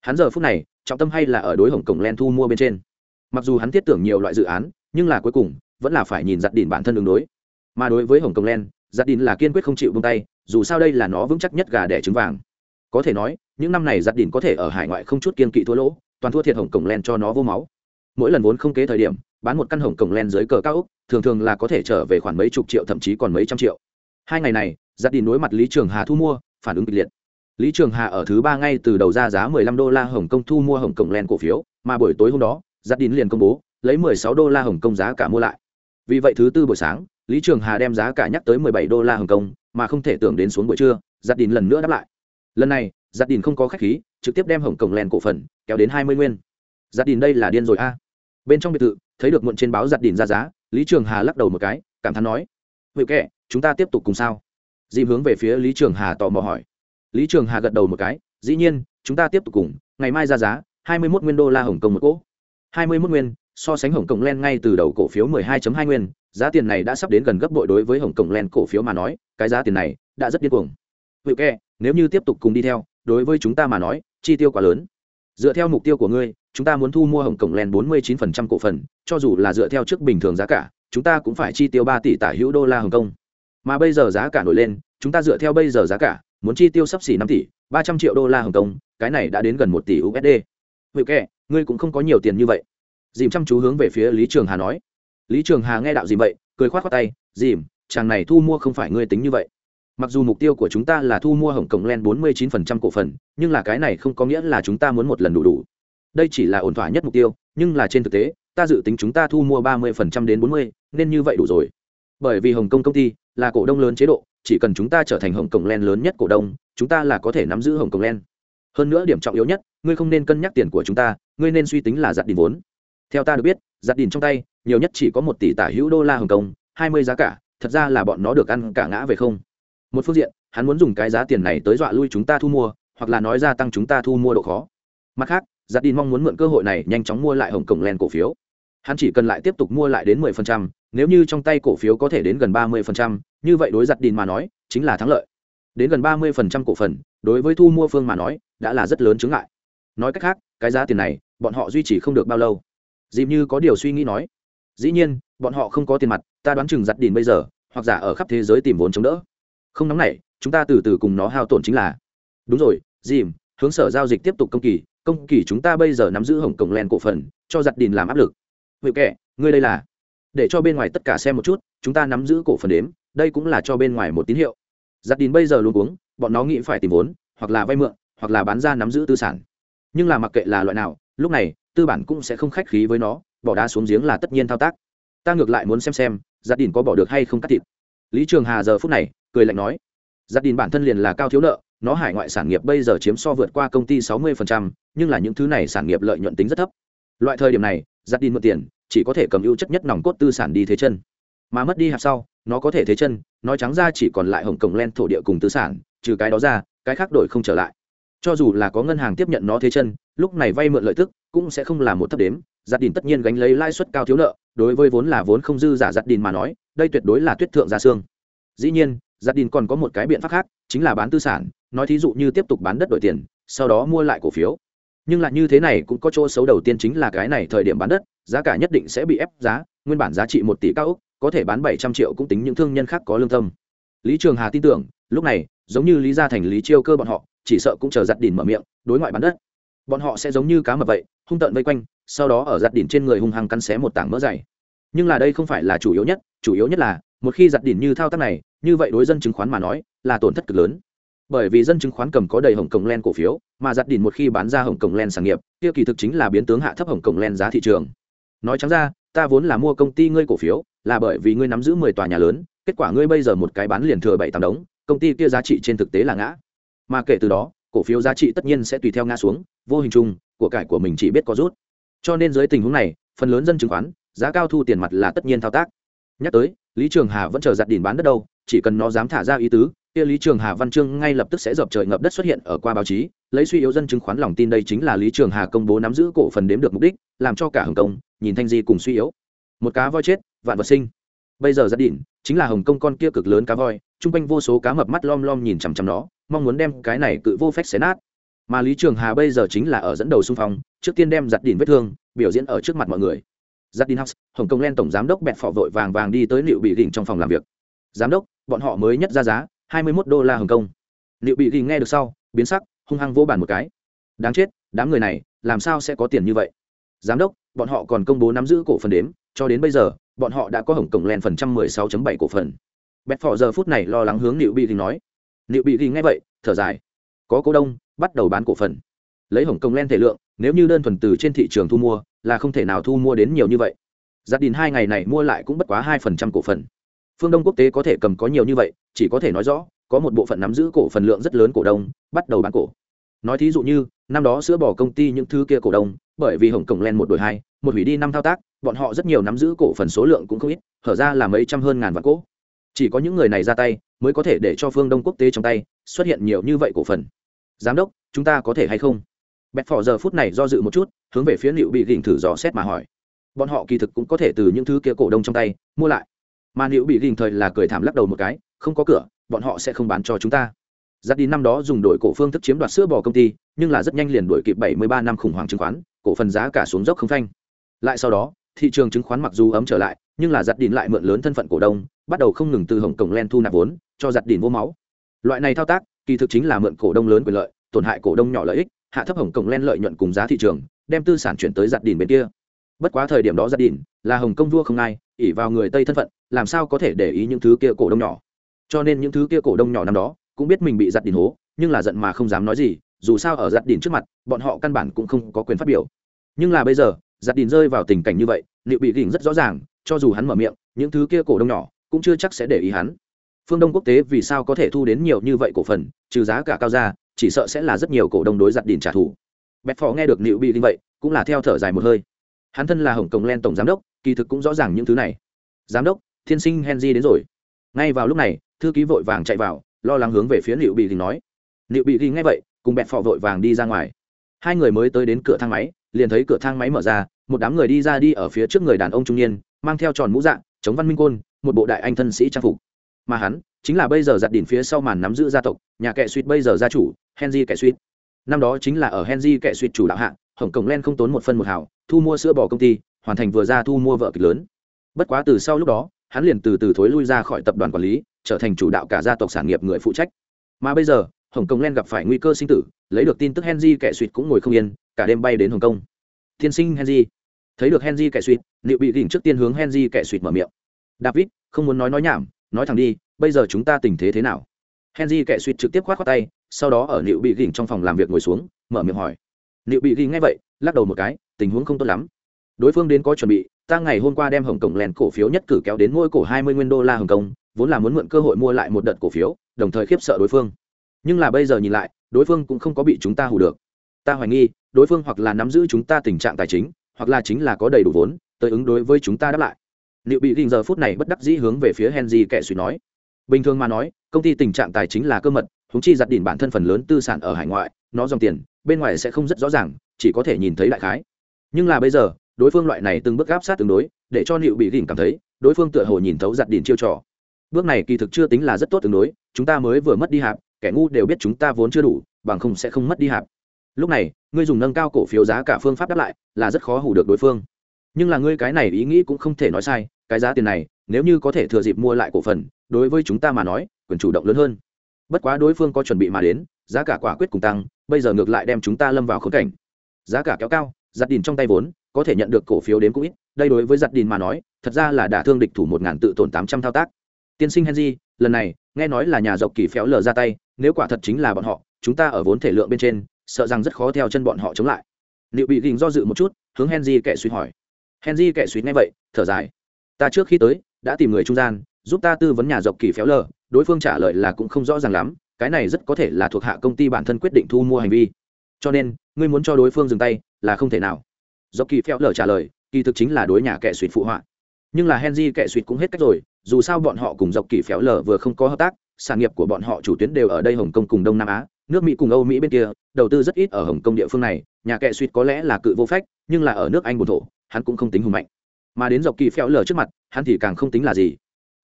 Hắn giờ phút này trọng tâm hay là ở đối hồng cổng len thu mua bên trên. Mặc dù hắn thiết tưởng nhiều loại dự án, nhưng là cuối cùng, vẫn là phải nhìn giặt đỉn bản thân đường đối. Mà đối với hồng cổng len, giặt đỉn là kiên quyết không chịu vung tay, dù sao đây là nó vững chắc nhất gà đẻ trứng vàng. Có thể nói, những năm này giặt đỉn có thể ở hải ngoại không chút kiên kỵ thua lỗ, toàn thua thiệt hồng cổng len cho nó vô máu. Mỗi lần vốn không kế thời điểm, bán một căn hồng cổng len dưới cờ cao úc thường thường là có thể trở về khoảng mấy chục triệu, thậm chí còn mấy trăm triệu. Hai ngày này, giặt đỉn đối mặt lý trường hà thu mua, phản ứng kịch liệt lý trường hà ở thứ ba ngay từ đầu ra giá 15 đô la hồng kông thu mua hồng kông Land cổ phiếu, mà buổi tối hôm đó, giặt đín liền công bố, lấy 16 đô la hồng kông giá cả mua lại. Vì vậy thứ tư buổi sáng, lý trường hà đem giá cả nhắc tới 17 đô la hồng kông, mà không thể tưởng đến xuống buổi trưa, giặt đín lần nữa đáp lại. Lần này, giặt đín không có khách khí, trực tiếp đem hồng kông Land cổ phần kéo đến 20 nguyên. Giặt đín đây là điên rồi a. Bên trong biệt thự, thấy được muộn trên báo giặt đín ra giá, lý trường hà lắc đầu một cái, cảm thán nói vậy kệ, chúng ta tiếp tục cùng sao? Dìm hướng về phía lý trường hà tò mò hỏi lý trường hà gật đầu một cái, dĩ nhiên, chúng ta tiếp tục cùng, ngày mai ra giá, hai mươi 21 nguyên đô la hồng kông một cỗ. hai mươi 21 nguyên, so sánh hồng kông len ngay từ đầu cổ phiếu 12.2 nguyên, giá tiền này đã sắp đến gần gấp bội đối với hồng kông len cổ phiếu mà nói, cái giá tiền này đã rất điên cuồng. Vậy kệ nếu như tiếp tục cùng đi theo, đối với chúng ta mà nói, chi tiêu quá lớn. Dựa theo mục tiêu của ngươi, chúng ta muốn thu mua hồng kông len 49% cổ phần, cho dù là dựa theo trước bình thường giá cả, chúng ta cũng phải chi tiêu ba tỷ tả hữu đô la hồng kông. Mà bây giờ giá cả nổi lên, chúng ta dựa theo bây giờ giá cả muốn chi tiêu sắp xỉ năm tỷ ba trăm triệu đô la hồng kông cái này đã đến gần một tỷ usd vậy kệ ngươi cũng không có nhiều tiền như vậy. Dìm chăm chú hướng về phía lý trường hà nói. Lý trường hà nghe đạo gì vậy cười khoát khoát tay dìm chàng này thu mua không phải ngươi tính như vậy. Mặc dù mục tiêu của chúng ta là thu mua hồng kông len 49% cổ phần nhưng là cái này không có nghĩa là chúng ta muốn một lần đủ đủ. Đây chỉ là ổn thỏa nhất mục tiêu nhưng là trên thực tế ta dự tính chúng ta thu mua 30% đến 40, nên như vậy đủ rồi bởi vì hồng kông công ty là cổ đông lớn chế độ chỉ cần chúng ta trở thành hồng kông len lớn nhất cổ đông chúng ta là có thể nắm giữ hồng kông len. Hơn nữa điểm trọng yếu nhất ngươi không nên cân nhắc tiền của chúng ta ngươi nên suy tính là giặt đìn vốn. Theo ta được biết giặt đìn trong tay nhiều nhất chỉ có một tỷ tả hữu đô la hồng kông hai mươi giá cả thật ra là bọn nó được ăn cả ngã về không. Một phương diện hắn muốn dùng cái giá tiền này tới dọa lui chúng ta thu mua hoặc là nói ra tăng chúng ta thu mua độ khó. Mặt khác giặt đìn mong muốn mượn cơ hội này nhanh chóng mua lại hồng kông len cổ phiếu. Hắn chỉ cần lại tiếp tục mua lại đến 10%, nếu như trong tay cổ phiếu có thể đến gần 30%, như vậy đối giặt đìn mà nói chính là thắng lợi. Đến gần 30% cổ phần đối với thu mua phương mà nói đã là rất lớn chứng ngại. Nói cách khác cái giá tiền này bọn họ duy trì không được bao lâu. Dìm như có điều suy nghĩ nói dĩ nhiên bọn họ không có tiền mặt ta đoán chừng giặt đìn bây giờ hoặc giả ở khắp thế giới tìm vốn chống đỡ. Không nóng nảy, chúng ta từ từ cùng nó hao tổn chính là. Đúng rồi dìm hướng sở giao dịch tiếp tục công kỳ công kỳ chúng ta bây giờ nắm giữ hồng cổng len cổ phần cho giặt đìn làm áp lực. Vậy kệ ngươi đây là để cho bên ngoài tất cả xem một chút chúng ta nắm giữ cổ phần đếm đây cũng là cho bên ngoài một tín hiệu. Giặt đìn bây giờ luôn uống bọn nó nghĩ phải tìm vốn hoặc là vay mượn hoặc là bán ra nắm giữ tư sản. Nhưng là mặc kệ là loại nào lúc này tư bản cũng sẽ không khách khí với nó bỏ đá xuống giếng là tất nhiên thao tác. Ta ngược lại muốn xem xem gia đình có bỏ được hay không cắt thịt. Lý trường hà giờ phút này cười lạnh nói gia đình bản thân liền là cao thiếu nợ nó hải ngoại sản nghiệp bây giờ chiếm so vượt qua công ty sáu 60%, nhưng là những thứ này sản nghiệp lợi nhuận tính rất thấp. Loại thời điểm này gia đình mượn tiền chỉ có thể cầm ưu chất nhất nòng cốt tư sản đi thế chân. Mà mất đi hạt sau, nó có thể thế chân, nói trắng ra chỉ còn lại hồng cổng len thổ địa cùng tư sản, trừ cái đó ra, cái khác đổi không trở lại. Cho dù là có ngân hàng tiếp nhận nó thế chân, lúc này vay mượn lợi tức cũng sẽ không là một thấp đếm, giặt đình tất nhiên gánh lấy lãi suất cao thiếu nợ, đối với vốn là vốn không dư giả giặt đình mà nói, đây tuyệt đối là tuyết thượng gia xương. Dĩ nhiên, giặt đình còn có một cái biện pháp khác, chính là bán tư sản, nói thí dụ như tiếp tục bán đất đổi tiền, sau đó mua lại cổ phiếu nhưng lại như thế này cũng có chỗ xấu đầu tiên chính là cái này thời điểm bán đất, giá cả nhất định sẽ bị ép giá, nguyên bản giá trị một tỷ cao ốc có thể bán bảy trăm triệu cũng tính những thương nhân khác có lương tâm. Lý trường hà tin tưởng, lúc này, giống như lý gia thành, lý chiêu cơ bọn họ, chỉ sợ cũng chờ giặt đỉnh mở miệng, đối ngoại bán đất. Bọn họ sẽ giống như cá mập vậy, hung tợn vây quanh, sau đó ở giặt đỉnh trên người hung hăng cắn xé một tảng mỡ dày. Nhưng là đây không phải là chủ yếu nhất, chủ yếu nhất là, một khi giặt đỉnh như thao tác này, như vậy đối dân chứng khoán mà nói, là tổn thất cực lớn bởi vì dân chứng khoán cầm có đầy hồng cổng len cổ phiếu, mà giặt đỉnh một khi bán ra hồng cổng len sản nghiệp, kia kỳ thực chính là biến tướng hạ thấp hồng cổng len giá thị trường. Nói trắng ra, ta vốn là mua công ty ngươi cổ phiếu, là bởi vì ngươi nắm giữ mười tòa nhà lớn, kết quả ngươi bây giờ một cái bán liền thừa bảy tám đống, công ty kia giá trị trên thực tế là ngã. Mà kể từ đó, cổ phiếu giá trị tất nhiên sẽ tùy theo ngã xuống, vô hình chung, của cải của mình chỉ biết có rút. Cho nên dưới tình huống này, phần lớn dân chứng khoán, giá cao thu tiền mặt là tất nhiên thao tác. Nhắc tới, lý trường hà vẫn chờ giặt đỉnh bán đất đâu chỉ cần nó dám thả ra ý tứ, kia lý trường hà văn chương ngay lập tức sẽ dập trời ngập đất xuất hiện ở qua báo chí, lấy suy yếu dân chứng khoán lòng tin đây chính là lý trường hà công bố nắm giữ cổ phần đếm được mục đích, làm cho cả hồng kông, nhìn thanh di cùng suy yếu. Một cá voi chết, vạn vật sinh. Bây giờ gia đình chính là hồng kông con kia cực lớn cá voi, chung quanh vô số cá mập mắt lom lom nhìn chằm chằm nó, mong muốn đem cái này cự vô phép xé nát. Mà lý trường hà bây giờ chính là ở dẫn đầu xung phong, trước tiên đem giặt đỉn vết thương, biểu diễn ở trước mặt mọi người. Giặt đỉn house, hồng kông len tổng giám đốc bẹt phỏ vội vàng vàng đi tới liệu bị đỉnh trong phòng làm việc. Giám đốc bọn họ mới nhất ra giá hai mươi 21 đô la hồng kông. Liệu bị đỉnh nghe được sau, biến sắc, hung hăng vô bàn một cái. Đáng chết, đám người này, làm sao sẽ có tiền như vậy? Giám đốc, bọn họ còn công bố nắm giữ cổ phần đếm, cho đến bây giờ, bọn họ đã có hồng cổng len phần trăm mười sáu chấm bảy cổ phần. Bẹt phỏ giờ phút này lo lắng hướng liệu bị đình nói. Liệu bị đình nghe vậy, thở dài. Có cổ đông, bắt đầu bán cổ phần. Lấy hồng cổng len thể lượng, nếu như đơn thuần từ trên thị trường thu mua, là không thể nào thu mua đến nhiều như vậy. Gia đình hai ngày này mua lại cũng bất quá hai phần trăm cổ phần phương đông quốc tế có thể cầm có nhiều như vậy, chỉ có thể nói rõ, có một bộ phận nắm giữ cổ phần lượng rất lớn cổ đông, bắt đầu bán cổ. Nói thí dụ như, năm đó sữa bỏ công ty những thứ kia cổ đông, bởi vì hồng cổng len một đổi hai, một hủy đi năm thao tác, bọn họ rất nhiều nắm giữ cổ phần số lượng cũng không ít, hở ra là mấy trăm hơn ngàn vạn cỗ chỉ có những người này ra tay, mới có thể để cho phương đông quốc tế trong tay xuất hiện nhiều như vậy cổ phần. Giám đốc, chúng ta có thể hay không? Bẹt phỏ giờ phút này do dự một chút, hướng về phía liệu bị gỉnh thử dò xét mà hỏi. Bọn họ kỳ thực cũng có thể từ những thứ kia cổ đông trong tay mua lại mà liệu bị đình thời là cười thảm lắc đầu một cái, không có cửa, bọn họ sẽ không bán cho chúng ta. Giặt đi năm đó dùng đổi cổ phương thức chiếm đoạt sữa bò công ty, nhưng là rất nhanh liền đổi kịp 73 năm khủng hoảng chứng khoán, cổ phần giá cả xuống dốc không phanh. Lại sau đó, thị trường chứng khoán mặc dù ấm trở lại, nhưng là giặt đỉn lại mượn lớn thân phận cổ đông, bắt đầu không ngừng từ hồng cổng len thu nạp vốn, cho giặt đỉn vô máu. Loại này thao tác, kỳ thực chính là mượn cổ đông lớn quyền lợi, tổn hại cổ đông nhỏ lợi ích, hạ thấp hồng cổng len lợi nhuận cùng giá thị trường, đem tư sản chuyển tới giặt đỉn bên kia bất quá thời điểm đó gia đình, là hồng kông vua không ai ỉ vào người tây thân phận, làm sao có thể để ý những thứ kia cổ đông nhỏ. Cho nên những thứ kia cổ đông nhỏ năm đó, cũng biết mình bị giặt đỉnh hố, nhưng là giận mà không dám nói gì, dù sao ở giặt đỉnh trước mặt, bọn họ căn bản cũng không có quyền phát biểu. Nhưng là bây giờ giặt đỉnh rơi vào tình cảnh như vậy, liệu bị đỉnh rất rõ ràng, cho dù hắn mở miệng, những thứ kia cổ đông nhỏ, cũng chưa chắc sẽ để ý hắn. Phương đông quốc tế vì sao có thể thu đến nhiều như vậy cổ phần, trừ giá cả cao ra, chỉ sợ sẽ là rất nhiều cổ đông đối giặt đỉnh trả thù. Bẹt phò nghe được liệu bị đỉnh vậy, cũng là theo thở dài một hơi hắn thân là hồng kông len tổng giám đốc, kỳ thực cũng rõ ràng những thứ này. Giám đốc, thiên sinh henry đến rồi. Ngay vào lúc này, thư ký vội vàng chạy vào, lo lắng hướng về phía liệu bị thì nói. Liệu bị thì nghe vậy, cùng bẹt phò vội vàng đi ra ngoài. Hai người mới tới đến cửa thang máy, liền thấy cửa thang máy mở ra, một đám người đi ra đi ở phía trước người đàn ông trung niên, mang theo tròn mũ dạng chống văn minh côn, một bộ đại anh thân sĩ trang phục. Mà hắn, chính là bây giờ giặt đỉnh phía sau màn nắm giữ gia tộc, nhà kệ suýt bây giờ gia chủ, henry kệ suýt. Năm đó chính là ở henry kệ suýt chủ đạo hạng hồng cổng len không tốn một phân một hào, thu mua sữa bò công ty, hoàn thành vừa ra thu mua vợ kịch lớn. Bất quá từ sau lúc đó, hắn liền từ từ thối lui ra khỏi tập đoàn quản lý, trở thành chủ đạo cả gia tộc sản nghiệp người phụ trách. Mà bây giờ, hồng kông len gặp phải nguy cơ sinh tử, lấy được tin tức henry kẻ suýt cũng ngồi không yên, cả đêm bay đến hồng kông. Tiên sinh henry. Thấy được henry kẻ suýt liệu bị đỉnh trước tiên hướng henry kẻ suýt mở miệng. David, không muốn nói nói nhảm, nói thẳng đi, bây giờ chúng ta tình thế thế nào? Henry kẻ suýt trực tiếp khoát khoát tay, sau đó ở liệu bị đỉnh trong phòng làm việc ngồi xuống, mở miệng hỏi liệu bị ghi ngay vậy, lắc đầu một cái, tình huống không tốt lắm. Đối phương đến có chuẩn bị, ta ngày hôm qua đem hồng kông lèn cổ phiếu nhất cử kéo đến mỗi cổ hai mươi nguyên đô la hồng kông, vốn là muốn mượn cơ hội mua lại một đợt cổ phiếu, đồng thời khiếp sợ đối phương. Nhưng là bây giờ nhìn lại, đối phương cũng không có bị chúng ta hù được. Ta hoài nghi, đối phương hoặc là nắm giữ chúng ta tình trạng tài chính, hoặc là chính là có đầy đủ vốn, tới ứng đối với chúng ta đáp lại. Liệu bị ghi giờ phút này bất đắc dĩ hướng về phía henry kệ suy nói. Bình thường mà nói, công ty tình trạng tài chính là cơ mật húng chi giặt đỉnh bản thân phần lớn tư sản ở hải ngoại nó dòng tiền, bên ngoài sẽ không rất rõ ràng, chỉ có thể nhìn thấy đại khái. Nhưng là bây giờ, đối phương loại này từng bước áp sát tương đối, để cho liệu bị đỉnh cảm thấy, đối phương tựa hồ nhìn thấu giặt đỉnh chiêu trò. Bước này kỳ thực chưa tính là rất tốt tương đối, chúng ta mới vừa mất đi hạp, kẻ ngu đều biết chúng ta vốn chưa đủ, bằng không sẽ không mất đi hạp. Lúc này, ngươi dùng nâng cao cổ phiếu giá cả phương pháp đáp lại, là rất khó hủ được đối phương. Nhưng là ngươi cái này ý nghĩ cũng không thể nói sai, cái giá tiền này, nếu như có thể thừa dịp mua lại cổ phần, đối với chúng ta mà nói, quyền chủ động lớn hơn. Bất quá đối phương có chuẩn bị mà đến, giá cả quả quyết cùng tăng bây giờ ngược lại đem chúng ta lâm vào khốn cảnh. Giá cả kéo cao, giặt đìn trong tay vốn, có thể nhận được cổ phiếu đến cũng ít, đây đối với giặt đìn mà nói, thật ra là đả thương địch thủ một ngàn tự tổn tám trăm thao tác. Tiên sinh henry, lần này, nghe nói là nhà dọc kỳ phéo lờ ra tay, nếu quả thật chính là bọn họ, chúng ta ở vốn thể lượng bên trên, sợ rằng rất khó theo chân bọn họ chống lại. Liệu bị gình do dự một chút, hướng henry kẻ suy hỏi. Henry kẻ suy nghe vậy, thở dài. Ta trước khi tới, đã tìm người trung gian, giúp ta tư vấn nhà dọc kỳ phéo lờ, đối phương trả lời là cũng không rõ ràng lắm cái này rất có thể là thuộc hạ công ty bản thân quyết định thu mua hành vi. Cho nên, ngươi muốn cho đối phương dừng tay là không thể nào. Do kỳ phéo lờ trả lời, kỳ thực chính là đối nhà kẻ suỵt phụ họa. Nhưng là henry kẻ suỵt cũng hết cách rồi, dù sao bọn họ cùng dọc kỳ phéo lờ vừa không có hợp tác, sản nghiệp của bọn họ chủ tuyến đều ở đây hồng kông cùng đông nam á, nước mỹ cùng âu mỹ bên kia, đầu tư rất ít ở hồng kông địa phương này, nhà kệ suýt có lẽ là cự vô phách, nhưng là ở nước anh bồn thổ, hắn cũng không tính hùng mạnh. Mà đến dọc kỳ phéo lờ trước mặt, hắn thì càng không tính là gì.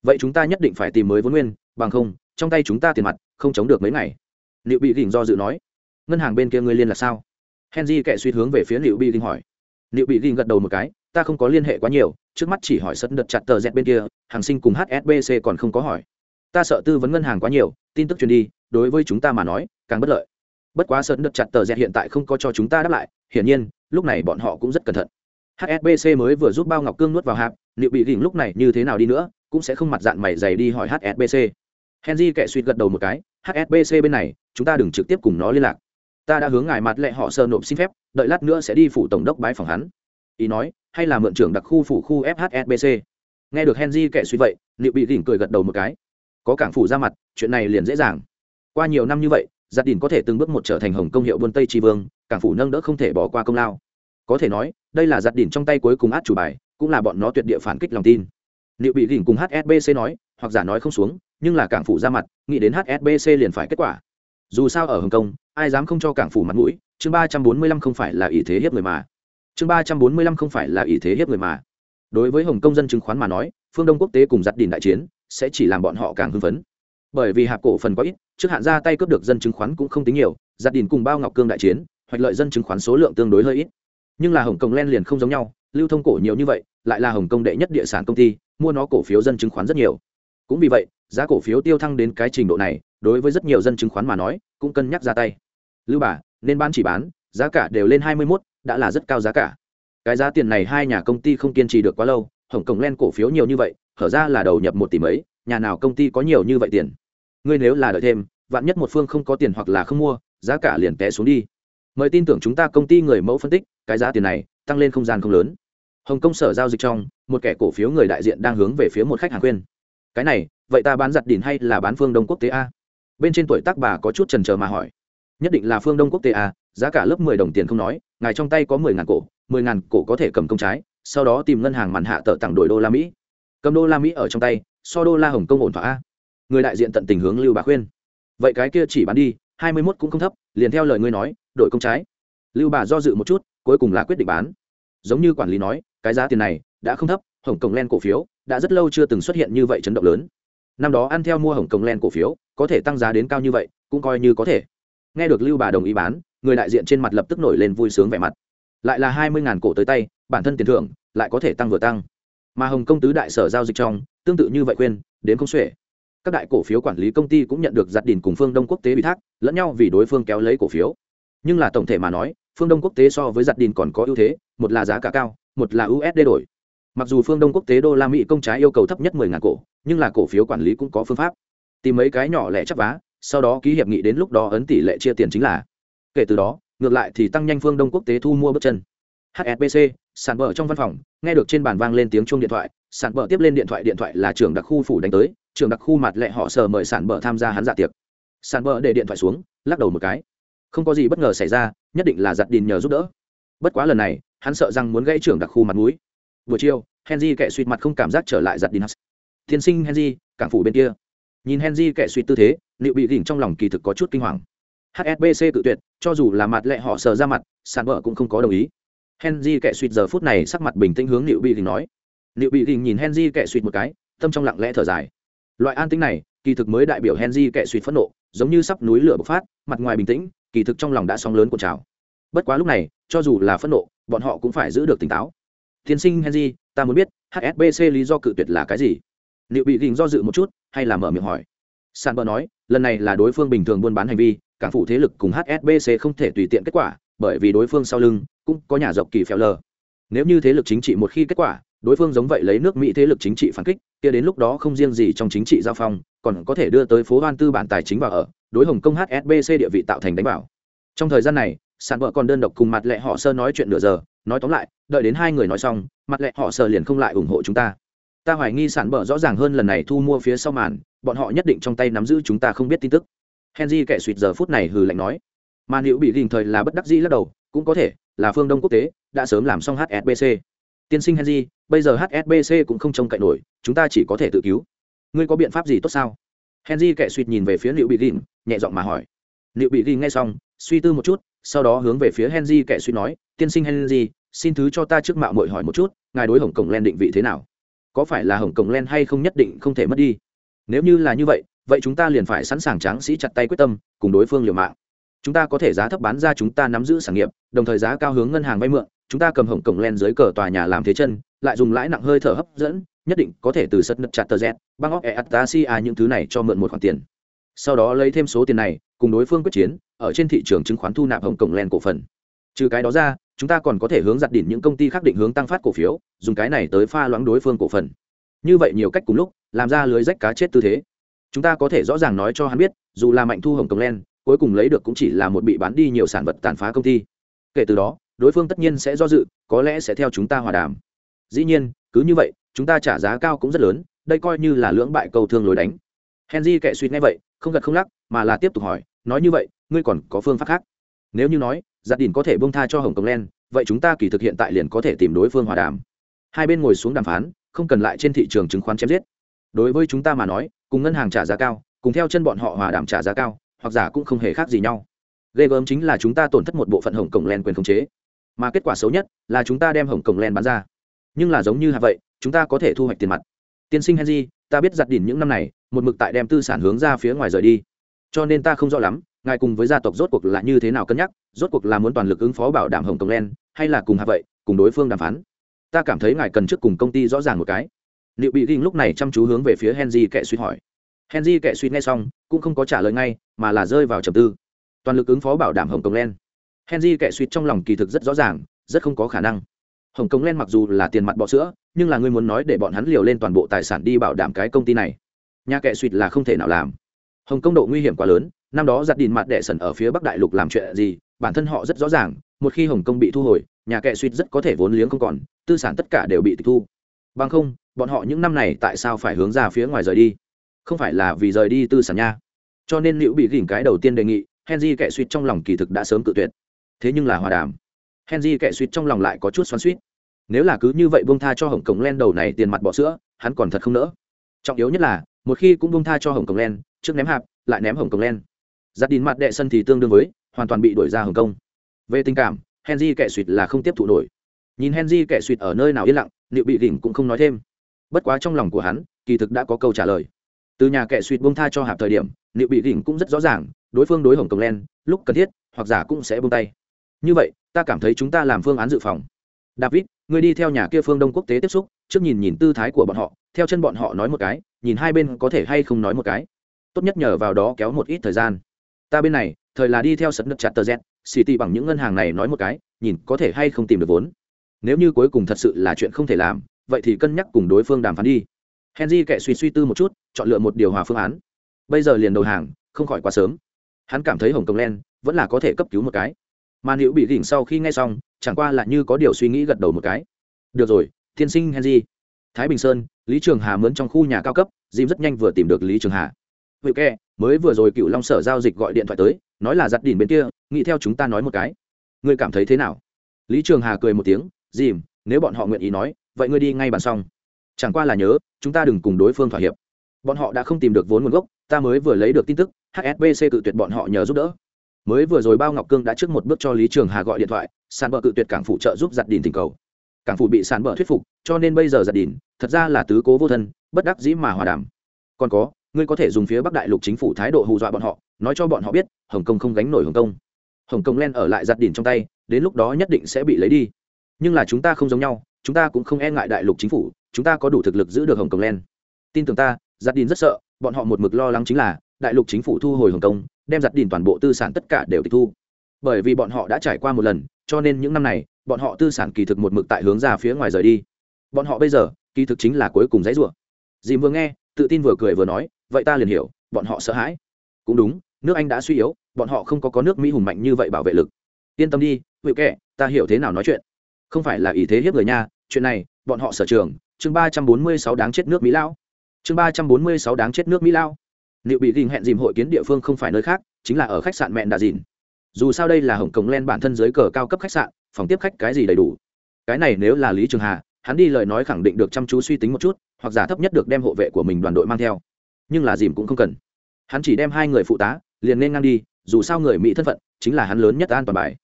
Vậy chúng ta nhất định phải tìm mới vốn nguyên, bằng không trong tay chúng ta tiền mặt, không chống được mấy ngày. Liệu bị gỉnh do dự nói. Ngân hàng bên kia ngươi liên là sao? Henry kệ suy hướng về phía liệu bị gỉnh hỏi. Liệu bị gỉnh gật đầu một cái, ta không có liên hệ quá nhiều, trước mắt chỉ hỏi sân đợt chặt tờ dẹt bên kia, hàng sinh cùng hsbc còn không có hỏi. Ta sợ tư vấn ngân hàng quá nhiều, tin tức truyền đi, đối với chúng ta mà nói, càng bất lợi. Bất quá sân đợt chặt tờ dẹt hiện tại không có cho chúng ta đáp lại, hiển nhiên, lúc này bọn họ cũng rất cẩn thận. Hsbc mới vừa giúp bao ngọc cương nuốt vào hạp, liệu bị gỉnh lúc này như thế nào đi nữa, cũng sẽ không mặt dạng mày dày đi hỏi hsbc henry kệ suýt gật đầu một cái hsbc bên này, chúng ta đừng trực tiếp cùng nó liên lạc. Ta đã hướng ngài mặt lệ họ sơ nộp xin phép, đợi lát nữa sẽ đi phủ tổng đốc bái phòng hắn. Ý nói, hay là mượn trưởng đặc khu phủ khu fhsbc nghe được henry kệ suy vậy liệu bị đỉnh cười gật đầu một cái. Có cảng phủ ra mặt, chuyện này liền dễ dàng. Qua nhiều năm như vậy gia đình có thể từng bước một trở thành hồng công hiệu buôn tây tri vương, cảng phủ nâng đỡ không thể bỏ qua công lao. Có thể nói, đây là giặt đỉnh trong tay cuối cùng át chủ bài, cũng là bọn nó tuyệt địa phản kích lòng tin. Liệu bị đỉnh cùng hsbc nói, hoặc giả nói không xuống nhưng là cảng phủ ra mặt, nghĩ đến hsbc liền phải kết quả. Dù sao ở hồng kông, ai dám không cho cảng phủ mặt mũi, chương ba trăm bốn mươi lăm không phải là ý thế hiếp người mà. Chương ba trăm bốn mươi lăm không phải là ý thế hiếp người mà. Đối với hồng kông dân chứng khoán mà nói, phương đông quốc tế cùng giặt đỉnh đại chiến sẽ chỉ làm bọn họ càng hưng phấn. Bởi vì hạp cổ phần quá ít, trước hạn ra tay cướp được dân chứng khoán cũng không tính nhiều, giặt đỉnh cùng bao ngọc cương đại chiến, hoạch lợi dân chứng khoán số lượng tương đối hơi ít. Nhưng là hồng kông len liền không giống nhau, lưu thông cổ nhiều như vậy, lại là hồng kông đệ nhất địa sản công ty, mua nó cổ phiếu dân chứng khoán rất nhiều. Cũng vì vậy giá cổ phiếu tiêu thăng đến cái trình độ này đối với rất nhiều dân chứng khoán mà nói cũng cân nhắc ra tay. Lưu bà nên bán chỉ bán giá cả đều lên hai mươi 21, đã là rất cao giá cả. Cái giá tiền này hai nhà công ty không kiên trì được quá lâu hồng cổng len cổ phiếu nhiều như vậy hở ra là đầu nhập một tỷ mấy nhà nào công ty có nhiều như vậy tiền. Ngươi nếu là đợi thêm vạn nhất một phương không có tiền hoặc là không mua giá cả liền té xuống đi. Mời tin tưởng chúng ta công ty người mẫu phân tích cái giá tiền này tăng lên không gian không lớn. Hồng kông sở giao dịch trong một kẻ cổ phiếu người đại diện đang hướng về phía một khách hàng khuyên cái này, vậy ta bán giặt đỉn hay là bán phương đông quốc tế a? Bên trên tuổi tác bà có chút trần trờ mà hỏi. Nhất định là phương đông quốc tế a, giá cả lớp mười đồng tiền không nói, ngài trong tay có mười ngàn cổ, mười ngàn cổ có thể cầm công trái, sau đó tìm ngân hàng màn hạ tờ tặng đổi đô la mỹ. Cầm đô la mỹ ở trong tay, so đô la hồng kông ổn thỏa a. Người đại diện tận tình hướng lưu bà khuyên. Vậy cái kia chỉ bán đi, hai mươi mốt cũng không thấp, liền theo lời ngươi nói, đổi công trái. Lưu bà do dự một chút, cuối cùng là quyết định bán. Giống như quản lý nói, cái giá tiền này đã không thấp hồng kông len cổ phiếu đã rất lâu chưa từng xuất hiện như vậy chấn động lớn. Năm đó ăn theo mua hồng kông len cổ phiếu, có thể tăng giá đến cao như vậy, cũng coi như có thể. Nghe được lưu bà đồng ý bán, người đại diện trên mặt lập tức nổi lên vui sướng vẻ mặt. Lại là hai mươi ngàn cổ tới tay, bản thân tiền thưởng lại có thể tăng vừa tăng. Mà hồng kông tứ đại sở giao dịch trong, tương tự như vậy khuyên, đến không xuể. Các đại cổ phiếu quản lý công ty cũng nhận được giặt đỉnh cùng phương đông quốc tế ủy thác, lẫn nhau vì đối phương kéo lấy cổ phiếu. Nhưng là tổng thể mà nói, phương đông quốc tế so với giặt đỉnh còn có ưu thế, một là giá cả cao, một là usd đổi mặc dù phương đông quốc tế đô la mỹ công trái yêu cầu thấp nhất mười ngàn cổ, nhưng là cổ phiếu quản lý cũng có phương pháp. Tìm mấy cái nhỏ lẻ chắc vá, sau đó ký hiệp nghị đến lúc đó ấn tỷ lệ chia tiền chính là. Kể từ đó, ngược lại thì tăng nhanh phương đông quốc tế thu mua bước chân. Hsbc sản bờ trong văn phòng, nghe được trên bàn vang lên tiếng chuông điện thoại sản bờ tiếp lên điện thoại điện thoại là trưởng đặc khu phủ đánh tới, trưởng đặc khu mặt lệ họ sờ mời sản bờ tham gia hắn dạ tiệc. Sản bờ để điện thoại xuống, lắc đầu một cái. Không có gì bất ngờ xảy ra, nhất định là giặt đìn nhờ giúp đỡ. Bất quá lần này, hắn sợ rằng muốn gãy trưởng đặc khu mặt mũi buổi chiều, henry kẻ suýt mặt không cảm giác trở lại giặt đình tiên sinh henry, cảng phủ bên kia. Nhìn henry kẻ suýt tư thế liệu bị gỉnh trong lòng kỳ thực có chút kinh hoàng. Hsbc tự tuyệt, cho dù là mặt lệ họ sờ ra mặt, sàn vợ cũng không có đồng ý. Henry kẻ suýt giờ phút này sắc mặt bình tĩnh hướng liệu bị gỉnh nói. Liệu bị gỉnh nhìn henry kẻ suýt một cái, tâm trong lặng lẽ thở dài. Loại an tĩnh này, kỳ thực mới đại biểu henry kẻ suýt phẫn nộ, giống như sắp núi lửa bộc phát, mặt ngoài bình tĩnh, kỳ thực trong lòng đã sóng lớn của trào. Bất quá lúc này, cho dù là phẫn nộ, bọn họ cũng phải giữ được tỉnh táo tiên sinh henry, ta muốn biết hsbc lý do cự tuyệt là cái gì? Liệu bị gỉnh do dự một chút, hay là mở miệng hỏi? Sàn bờ nói, lần này là đối phương bình thường buôn bán hành vi, cảng phủ thế lực cùng hsbc không thể tùy tiện kết quả, bởi vì đối phương sau lưng, cũng có nhà dọc kỳ phèo lờ. Nếu như thế lực chính trị một khi kết quả, đối phương giống vậy lấy nước mỹ thế lực chính trị phản kích, kia đến lúc đó không riêng gì trong chính trị giao phong, còn có thể đưa tới phố hoan tư bản tài chính vào ở, đối hồng công hsbc địa vị tạo thành đánh bảo trong thời gian này Sàn vợ còn đơn độc cùng mặt lệ họ sơ nói chuyện nửa giờ, nói tóm lại, đợi đến hai người nói xong, mặt lệ họ sơ liền không lại ủng hộ chúng ta. Ta hoài nghi sản bờ rõ ràng hơn lần này thu mua phía sau màn, bọn họ nhất định trong tay nắm giữ chúng ta không biết tin tức. Henry kẻ suýt giờ phút này hừ lạnh nói. Mà liệu bị đình thời là bất đắc dĩ lắc đầu, cũng có thể, là phương đông quốc tế, đã sớm làm xong hsbc tiên sinh henry, bây giờ hsbc cũng không trông cậy nổi, chúng ta chỉ có thể tự cứu. Ngươi có biện pháp gì tốt sao? Henry kẻ suýt nhìn về phía liệu bị đình nhẹ giọng mà hỏi liệu bị ghi nghe xong, suy tư một chút, sau đó hướng về phía henry kẻ suy nói, tiên sinh henry, xin thứ cho ta trước mạo mội hỏi một chút, ngài đối hồng cổng len định vị thế nào? Có phải là hồng cổng len hay không nhất định không thể mất đi? Nếu như là như vậy vậy chúng ta liền phải sẵn sàng tráng sĩ chặt tay quyết tâm, cùng đối phương liều mạng. Chúng ta có thể giá thấp bán ra chúng ta nắm giữ sản nghiệp, đồng thời giá cao hướng ngân hàng vay mượn, chúng ta cầm hồng cổng len dưới cờ tòa nhà làm thế chân, lại dùng lãi nặng hơi thở hấp dẫn, nhất định có thể từ sất nật chặt tờ z, băng óc e atasia những thứ này cho mượn một khoản tiền. Sau đó lấy thêm số tiền này cùng đối phương quyết chiến, ở trên thị trường chứng khoán thu nạp hồng cổng len cổ phần. Trừ cái đó ra, chúng ta còn có thể hướng giặt đỉnh những công ty khác định hướng tăng phát cổ phiếu, dùng cái này tới pha loãng đối phương cổ phần. Như vậy nhiều cách cùng lúc, làm ra lưới rách cá chết tư thế. Chúng ta có thể rõ ràng nói cho hắn biết, dù là mạnh thu hồng cổng len cuối cùng lấy được cũng chỉ là một bị bán đi nhiều sản vật tàn phá công ty. Kể từ đó, đối phương tất nhiên sẽ do dự, có lẽ sẽ theo chúng ta hòa đàm. Dĩ nhiên, cứ như vậy, chúng ta trả giá cao cũng rất lớn, đây coi như là lưỡng bại cầu thương lối đánh. Henry kệ suy nghe vậy, không gật không lắc mà là tiếp tục hỏi, nói như vậy, ngươi còn có phương pháp khác? Nếu như nói gia đình có thể bông tha cho hồng kông len, vậy chúng ta kỳ thực hiện tại liền có thể tìm đối phương hòa đàm. Hai bên ngồi xuống đàm phán, không cần lại trên thị trường chứng khoán chém giết. Đối với chúng ta mà nói, cùng ngân hàng trả giá cao, cùng theo chân bọn họ hòa đàm trả giá cao, hoặc giả cũng không hề khác gì nhau. Ghê gớm chính là chúng ta tổn thất một bộ phận hồng cổng len quyền khống chế. Mà kết quả xấu nhất là chúng ta đem hồng cổng len bán ra. Nhưng là giống như hạ vậy, chúng ta có thể thu hoạch tiền mặt. Tiên sinh henry, ta biết giặt đỉn những năm này, một mực tại đem tư sản hướng ra phía ngoài rời đi cho nên ta không rõ lắm, ngài cùng với gia tộc rốt cuộc là như thế nào cân nhắc, rốt cuộc là muốn toàn lực ứng phó bảo đảm hồng Công len hay là cùng hạ vậy, cùng đối phương đàm phán. Ta cảm thấy ngài cần trước cùng công ty rõ ràng một cái. Liệu bị ghi lúc này chăm chú hướng về phía henry kệ suy hỏi. Henry kệ suy nghe xong, cũng không có trả lời ngay, mà là rơi vào trầm tư. Toàn lực ứng phó bảo đảm hồng Công len henry kệ suy trong lòng kỳ thực rất rõ ràng, rất không có khả năng. Hồng kông len mặc dù là tiền mặt bọ sữa, nhưng là ngươi muốn nói để bọn hắn liều lên toàn bộ tài sản đi bảo đảm cái công ty này. Nhà kệ Suy là không thể nào làm hồng kông độ nguy hiểm quá lớn, năm đó giặt đìn mặt đệ sẩn ở phía bắc đại lục làm chuyện gì, bản thân họ rất rõ ràng, một khi hồng kông bị thu hồi, nhà kệ suýt rất có thể vốn liếng không còn, tư sản tất cả đều bị tịch thu. Bằng không, bọn họ những năm này tại sao phải hướng ra phía ngoài rời đi? Không phải là vì rời đi tư sản nha. Cho nên liễu bị gỉnh cái đầu tiên đề nghị, henry kệ suýt trong lòng kỳ thực đã sớm cự tuyệt. Thế nhưng là hòa đàm. Henry kệ suýt trong lòng lại có chút xoắn suýt nếu là cứ như vậy buông tha cho hồng cổng len đầu này tiền mặt bỏ sữa, hắn còn thật không nỡ. Trọng yếu nhất là, một khi cũng buông tha cho hồng cổng len trước ném hạp, lại ném hồng cổng len. Giặt đìn mặt đệ sân thì tương đương với, hoàn toàn bị đuổi ra hồng kông về tình cảm, henry kẻ suỵt là không tiếp thụ nổi. Nhìn henry kẻ suỵt ở nơi nào yên lặng liệu bị đỉnh cũng không nói thêm. Bất quá trong lòng của hắn, kỳ thực đã có câu trả lời. Từ nhà kẻ suỵt buông tha cho hạp thời điểm liệu bị đỉnh cũng rất rõ ràng, đối phương đối hồng cổng len, lúc cần thiết, hoặc giả cũng sẽ buông tay. Như vậy, ta cảm thấy chúng ta làm phương án dự phòng. David người đi theo nhà kia phương đông quốc tế tiếp xúc, trước nhìn nhìn tư thái của bọn họ, theo chân bọn họ nói một cái, nhìn hai bên có thể hay không nói một cái tốt nhất nhờ vào đó kéo một ít thời gian. Ta bên này, thời là đi theo sật nước chặt tờ z city bằng những ngân hàng này nói một cái, nhìn có thể hay không tìm được vốn. Nếu như cuối cùng thật sự là chuyện không thể làm, vậy thì cân nhắc cùng đối phương đàm phán đi. Henry kệ suy suy tư một chút, chọn lựa một điều hòa phương án. Bây giờ liền đầu hàng, không khỏi quá sớm. Hắn cảm thấy hồng kông len vẫn là có thể cấp cứu một cái. Mà nữ bị gỉnh sau khi nghe xong, chẳng qua là như có điều suy nghĩ gật đầu một cái. Được rồi thiên sinh henry. Thái bình sơn, lý trường hà mướn trong khu nhà cao cấp dìm rất nhanh vừa tìm được lý trường hà vậy kệ mới vừa rồi cựu long sở giao dịch gọi điện thoại tới, nói là giặt đỉn bên kia, nghĩ theo chúng ta nói một cái. Ngươi cảm thấy thế nào? Lý trường hà cười một tiếng, dìm, nếu bọn họ nguyện ý nói, vậy ngươi đi ngay bàn xong. Chẳng qua là nhớ, chúng ta đừng cùng đối phương thỏa hiệp. Bọn họ đã không tìm được vốn nguồn gốc, ta mới vừa lấy được tin tức hsbc cự tuyệt bọn họ nhờ giúp đỡ. Mới vừa rồi bao ngọc cương đã trước một bước cho lý trường hà gọi điện thoại, sàn bờ cự tuyệt cảng phụ trợ giúp giặt đỉn tình cầu. Cảng phụ bị sàn bờ thuyết phục, cho nên bây giờ giặt đỉn, thật ra là tứ cố vô thân, bất đắc dĩ mà hòa đàm. Còn có ngươi có thể dùng phía bắc đại lục chính phủ thái độ hù dọa bọn họ, nói cho bọn họ biết, hồng kông không gánh nổi hồng kông. Hồng kông len ở lại giặt đỉn trong tay, đến lúc đó nhất định sẽ bị lấy đi. Nhưng là chúng ta không giống nhau, chúng ta cũng không e ngại đại lục chính phủ, chúng ta có đủ thực lực giữ được hồng kông len. Tin tưởng ta, giặt đỉn rất sợ, bọn họ một mực lo lắng chính là, đại lục chính phủ thu hồi hồng kông, đem giặt đỉn toàn bộ tư sản tất cả đều tịch thu. Bởi vì bọn họ đã trải qua một lần, cho nên những năm này, bọn họ tư sản kỳ thực một mực tại hướng ra phía ngoài rời đi. Bọn họ bây giờ, kỳ thực chính là cuối cùng dãy rủa. Dìm vừa nghe, tự tin vừa cười vừa nói vậy ta liền hiểu, bọn họ sợ hãi. Cũng đúng, nước anh đã suy yếu, bọn họ không có có nước mỹ hùng mạnh như vậy bảo vệ lực. Yên tâm đi, hữu kệ ta hiểu thế nào nói chuyện. Không phải là ý thế hiếp người nha, chuyện này, bọn họ sở trường, chương ba trăm bốn mươi sáu đáng chết nước mỹ lao. Chương ba trăm bốn mươi sáu đáng chết nước mỹ lao. Liệu bị đình hẹn dìm hội kiến địa phương không phải nơi khác, chính là ở khách sạn mẹn đà dìn. Dù sao đây là hồng cổng len bản thân dưới cờ cao cấp khách sạn, phòng tiếp khách cái gì đầy đủ. Cái này nếu là lý trường hà, hắn đi lời nói khẳng định được chăm chú suy tính một chút, hoặc giả thấp nhất được đem hộ vệ của mình đoàn đội mang theo nhưng là dìm cũng không cần. Hắn chỉ đem hai người phụ tá, liền nên ngang đi, dù sao người mỹ thân phận chính là hắn lớn nhất an toàn bài.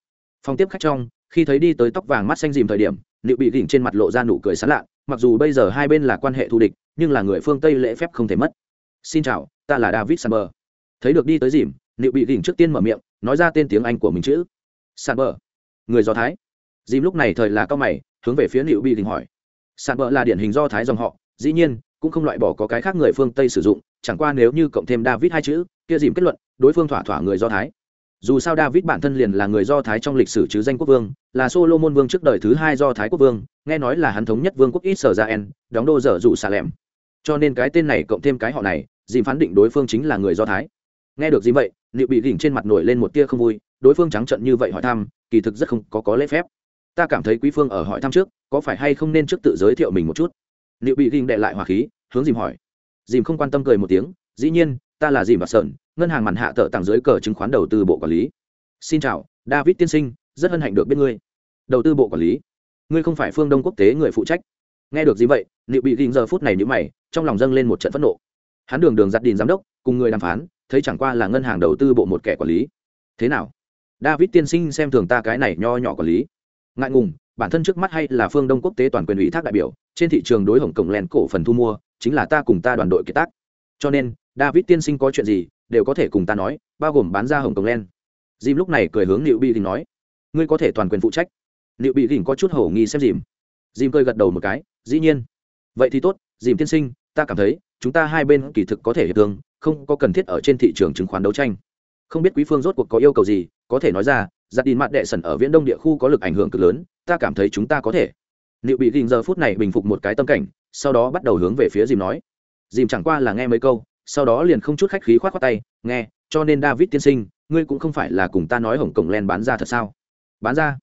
Phòng tiếp khách trong, khi thấy đi tới tóc vàng mắt xanh dìm thời điểm liệu bị đỉnh trên mặt lộ ra nụ cười sán lạ mặc dù bây giờ hai bên là quan hệ thù địch, nhưng là người phương tây lễ phép không thể mất. Xin chào, ta là david sanber thấy được đi tới dìm liệu bị đỉnh trước tiên mở miệng, nói ra tên tiếng anh của mình chữ. Sanber người do thái. Dìm lúc này thời là cao mày, hướng về phía liệu bị đỉnh hỏi. Sanber là điển hình do thái dòng họ, dĩ nhiên, cũng không loại bỏ có cái khác người phương tây sử dụng chẳng qua nếu như cộng thêm david hai chữ, kia dìm kết luận, đối phương thỏa thỏa người do thái. Dù sao david bản thân liền là người do thái trong lịch sử chứ danh quốc vương, là solomon vương trước đời thứ hai do thái quốc vương, nghe nói là hắn thống nhất vương quốc israel, đóng đô dở dụ xà lẻm cho nên cái tên này cộng thêm cái họ này, dìm phán định đối phương chính là người do thái. Nghe được gì vậy liệu bị đỉnh trên mặt nổi lên một tia không vui, đối phương trắng trận như vậy hỏi thăm, kỳ thực rất không có có lễ phép. Ta cảm thấy quý phương ở hỏi thăm trước, có phải hay không nên trước tự giới thiệu mình một chút? Liệu bị đỉnh đệ lại hỏa khí, hướng dìm hỏi dìm không quan tâm cười một tiếng, dĩ nhiên, ta là dìm và sơn, ngân hàng màn hạ tợ tặng dưới cờ chứng khoán đầu tư bộ quản lý. Xin chào, david tiên sinh, rất hân hạnh được biết ngươi. Đầu tư bộ quản lý? Ngươi không phải phương đông quốc tế người phụ trách. Nghe được gì vậy liệu bị ghinh giờ phút này nhữ mày, trong lòng dâng lên một trận phẫn nộ. Hắn đường đường giặt đình giám đốc, cùng người đàm phán, thấy chẳng qua là ngân hàng đầu tư bộ một kẻ quản lý. Thế nào? David tiên sinh xem thường ta cái này nho nhỏ quản lý. Ngại ngùng, bản thân trước mắt hay là phương đông quốc tế toàn quyền ủy thác đại biểu, trên thị trường đối hồng cổng len cổ phần thu mua chính là ta cùng ta đoàn đội kiệt tác. Cho nên, david tiên sinh có chuyện gì, đều có thể cùng ta nói, bao gồm bán ra hồng cổng len Jim lúc này cười hướng liệu bị đình nói, ngươi có thể toàn quyền phụ trách. Liệu bị đình có chút hổ nghi xem dìm dìm cười gật đầu một cái, dĩ nhiên. Vậy thì tốt dìm tiên sinh, ta cảm thấy, chúng ta hai bên kỳ thực có thể hiệp thương, không có cần thiết ở trên thị trường chứng khoán đấu tranh. Không biết quý phương rốt cuộc có yêu cầu gì, có thể nói ra, giặt đi mặt đệ sẩn ở viễn đông địa khu có lực ảnh hưởng cực lớn, ta cảm thấy chúng ta có thể. Liệu bị Đình giờ phút này bình phục một cái tâm cảnh sau đó bắt đầu hướng về phía dìm nói. Dìm chẳng qua là nghe mấy câu, sau đó liền không chút khách khí khoát khoát tay, nghe, cho nên david tiên sinh, ngươi cũng không phải là cùng ta nói hồng cổng len bán ra thật sao? Bán ra?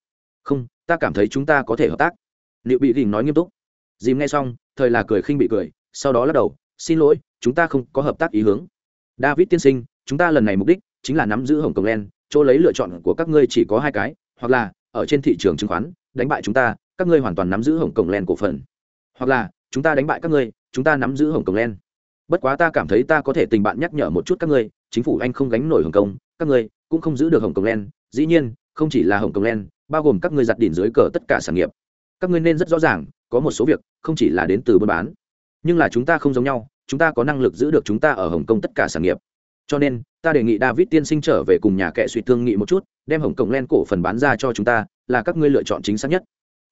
Không, ta cảm thấy chúng ta có thể hợp tác. Liệu bị gìn nói nghiêm túc. Dìm nghe xong, thời là cười khinh bị cười, sau đó lắc đầu, xin lỗi, chúng ta không có hợp tác ý hướng. David tiên sinh, chúng ta lần này mục đích chính là nắm giữ hồng cổng len, chỗ lấy lựa chọn của các ngươi chỉ có hai cái, hoặc là ở trên thị trường chứng khoán, đánh bại chúng ta, các ngươi hoàn toàn nắm giữ hồng cổng len cổ phần. Hoặc là chúng ta đánh bại các ngươi, chúng ta nắm giữ hồng kông len bất quá ta cảm thấy ta có thể tình bạn nhắc nhở một chút các ngươi, chính phủ anh không gánh nổi hồng kông, các ngươi cũng không giữ được hồng kông len dĩ nhiên, không chỉ là hồng kông len bao gồm các ngươi giặt đỉnh dưới cờ tất cả sản nghiệp. Các ngươi nên rất rõ ràng, có một số việc không chỉ là đến từ buôn bán, nhưng là chúng ta không giống nhau, chúng ta có năng lực giữ được chúng ta ở hồng kông tất cả sản nghiệp. Cho nên, ta đề nghị david tiên sinh trở về cùng nhà kệ suy thương nghị một chút, đem hồng kông len cổ phần bán ra cho chúng ta, là các ngươi lựa chọn chính xác nhất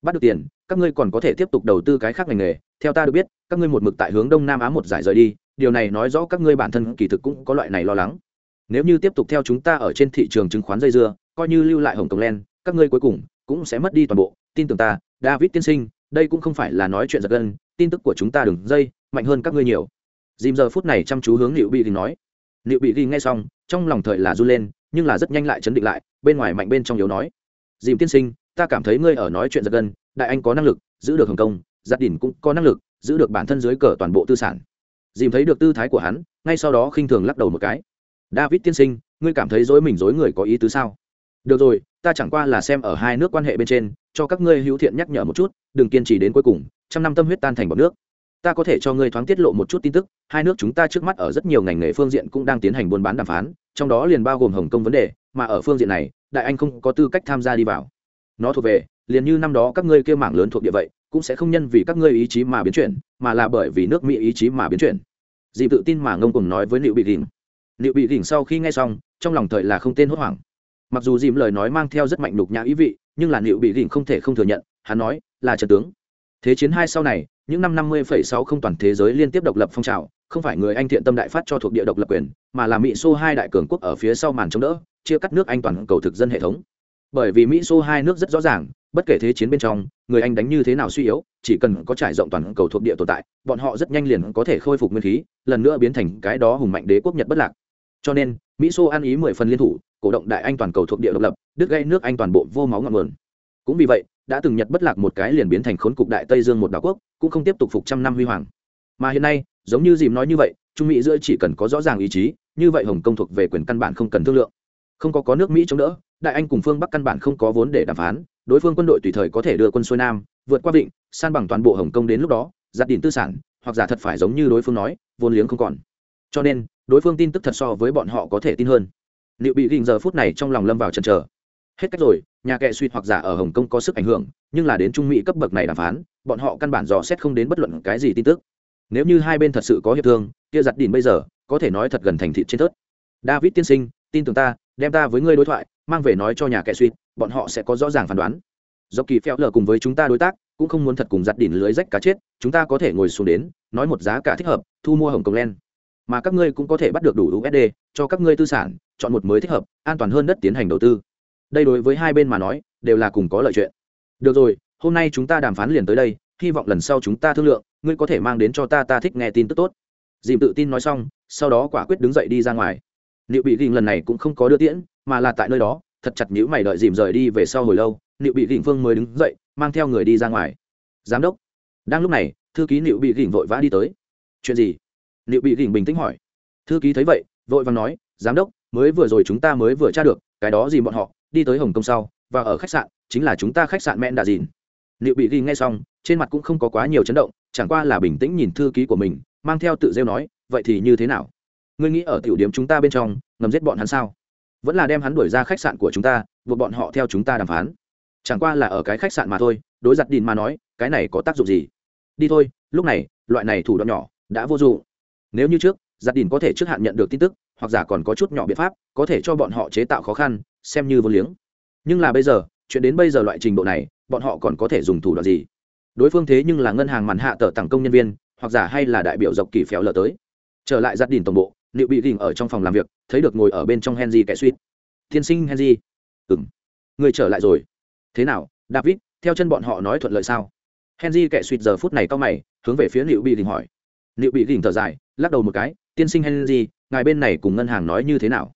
bắt được tiền, các ngươi còn có thể tiếp tục đầu tư cái khác ngành nghề. Theo ta được biết, các ngươi một mực tại hướng đông nam á một giải rời đi. Điều này nói rõ các ngươi bản thân kỳ thực cũng có loại này lo lắng. Nếu như tiếp tục theo chúng ta ở trên thị trường chứng khoán dây dưa, coi như lưu lại hồng kông len các ngươi cuối cùng cũng sẽ mất đi toàn bộ. Tin tưởng ta, david tiên sinh, đây cũng không phải là nói chuyện giật gân. Tin tức của chúng ta đừng dây, mạnh hơn các ngươi nhiều. Dìm giờ phút này chăm chú hướng liệu bị thì nói. Liệu bị ghi nghe xong, trong lòng thời là run lên, nhưng là rất nhanh lại chấn định lại, bên ngoài mạnh bên trong yếu nói. Dìm tiên sinh ta cảm thấy ngươi ở nói chuyện giật gân, đại anh có năng lực, giữ được hồng kông, giặt đỉnh cũng có năng lực, giữ được bản thân dưới cờ toàn bộ tư sản. Dìm thấy được tư thái của hắn, ngay sau đó khinh thường lắc đầu một cái. David tiên sinh, ngươi cảm thấy dối mình dối người có ý tứ sao? Được rồi, ta chẳng qua là xem ở hai nước quan hệ bên trên, cho các ngươi hữu thiện nhắc nhở một chút, đừng kiên trì đến cuối cùng, trăm năm tâm huyết tan thành bọc nước. Ta có thể cho ngươi thoáng tiết lộ một chút tin tức, hai nước chúng ta trước mắt ở rất nhiều ngành nghề phương diện cũng đang tiến hành buôn bán đàm phán, trong đó liền bao gồm hồng kông vấn đề, mà ở phương diện này, đại anh không có tư cách tham gia đi vào nó thuộc về, liền như năm đó các ngươi kêu mảng lớn thuộc địa vậy, cũng sẽ không nhân vì các ngươi ý chí mà biến chuyển, mà là bởi vì nước mỹ ý chí mà biến chuyển. Dì tự tin mà ngông cùng nói với liệu bị đỉnh liệu bị đỉnh sau khi nghe xong, trong lòng thời là không tên hốt hoảng. Mặc dù dìm lời nói mang theo rất mạnh đục nhã ý vị, nhưng là liệu bị đỉnh không thể không thừa nhận, hắn nói, là trần tướng. Thế chiến hai sau này, những năm năm mươi phẩy sáu không toàn thế giới liên tiếp độc lập phong trào, không phải người anh thiện tâm đại phát cho thuộc địa độc lập quyền, mà là mỹ xô hai đại cường quốc ở phía sau màn chống đỡ, chia cắt nước anh toàn cầu thực dân hệ thống bởi vì mỹ xô hai nước rất rõ ràng, bất kể thế chiến bên trong, người anh đánh như thế nào suy yếu, chỉ cần có trải rộng toàn cầu thuộc địa tồn tại, bọn họ rất nhanh liền có thể khôi phục nguyên khí, lần nữa biến thành cái đó hùng mạnh đế quốc nhật bất lạc. Cho nên, mỹ xô ăn ý mười phần liên thủ, cổ động đại anh toàn cầu thuộc địa độc lập, đứt gây nước anh toàn bộ vô máu ngọn nguồn. Cũng vì vậy, đã từng nhật bất lạc một cái liền biến thành khốn cục đại tây dương một đảo quốc, cũng không tiếp tục phục trăm năm huy hoàng. Mà hiện nay, giống như dìm nói như vậy, trung mỹ giữa chỉ cần có rõ ràng ý chí, như vậy hồng kông thuộc về quyền căn bản không cần thương lượng không có có nước mỹ chống đỡ, đại anh cùng phương bắc căn bản không có vốn để đàm phán, đối phương quân đội tùy thời có thể đưa quân xuôi nam, vượt qua vịnh, san bằng toàn bộ hồng kông đến lúc đó, giặt đỉnh tư sản, hoặc giả thật phải giống như đối phương nói, vốn liếng không còn. Cho nên, đối phương tin tức thật so với bọn họ có thể tin hơn. Liệu bị ghinh giờ phút này trong lòng lâm vào chần chờ. Hết cách rồi, nhà kệ suy hoặc giả ở hồng kông có sức ảnh hưởng, nhưng là đến trung mỹ cấp bậc này đàm phán, bọn họ căn bản dò xét không đến bất luận cái gì tin tức. Nếu như hai bên thật sự có hiệp thương, kia giặt đỉnh bây giờ, có thể nói thật gần thành thị trên tớt david tiên sinh, tin tưởng ta đem ta với ngươi đối thoại, mang về nói cho nhà kẻ suy, bọn họ sẽ có rõ ràng phán đoán. Do kỳ phèo lờ cùng với chúng ta đối tác, cũng không muốn thật cùng giặt đỉnh lưới rách cá chết, chúng ta có thể ngồi xuống đến, nói một giá cả thích hợp, thu mua hồng kông len. Mà các ngươi cũng có thể bắt được đủ usd cho các ngươi tư sản, chọn một mới thích hợp, an toàn hơn đất tiến hành đầu tư. Đây đối với hai bên mà nói, đều là cùng có lợi chuyện. Được rồi, hôm nay chúng ta đàm phán liền tới đây, hy vọng lần sau chúng ta thương lượng, ngươi có thể mang đến cho ta ta thích nghe tin tức tốt. Dìm tự tin nói xong, sau đó quả quyết đứng dậy đi ra ngoài liệu bị gỉnh lần này cũng không có đưa tiễn, mà là tại nơi đó, thật chặt nhữ mày đợi dìm rời đi về sau hồi lâu liệu bị gỉnh phương mới đứng dậy, mang theo người đi ra ngoài. Giám đốc. Đang lúc này, thư ký liệu bị gỉnh vội vã đi tới. Chuyện gì? Liệu bị gỉnh bình tĩnh hỏi. Thư ký thấy vậy, vội vàng nói, giám đốc, mới vừa rồi chúng ta mới vừa tra được, cái đó gì bọn họ, đi tới hồng kông sau, và ở khách sạn, chính là chúng ta khách sạn mẹ đà dìn. Liệu bị ghi nghe xong, trên mặt cũng không có quá nhiều chấn động, chẳng qua là bình tĩnh nhìn thư ký của mình, mang theo tự rêu nói, vậy thì như thế nào? Ngươi nghĩ ở tiểu điểm chúng ta bên trong, ngầm giết bọn hắn sao? Vẫn là đem hắn đuổi ra khách sạn của chúng ta, buộc bọn họ theo chúng ta đàm phán. Chẳng qua là ở cái khách sạn mà thôi, đối giặt đìn mà nói, cái này có tác dụng gì? Đi thôi, lúc này, loại này thủ đoạn nhỏ, đã vô dụng. Nếu như trước giặt đìn có thể trước hạn nhận được tin tức, hoặc giả còn có chút nhỏ biện pháp, có thể cho bọn họ chế tạo khó khăn, xem như vô liếng. Nhưng là bây giờ, chuyện đến bây giờ loại trình độ này, bọn họ còn có thể dùng thủ đoạn gì? Đối phương thế nhưng là ngân hàng màn hạ tờ tặng công nhân viên, hoặc giả hay là đại biểu dọc kỳ phéo lờ tới. Trở lại giặt đìn tổng bộ liệu bị gỉnh ở trong phòng làm việc, thấy được ngồi ở bên trong henry kẻ suýt. Tiên sinh henry. Ừng người trở lại rồi. Thế nào, david, theo chân bọn họ nói thuận lợi sao? Henry Kẻ suýt giờ phút này cao mày, hướng về phía liệu bị đình hỏi. Liệu bị đình thở dài, lắc đầu một cái, tiên sinh henry, ngài bên này cùng ngân hàng nói như thế nào?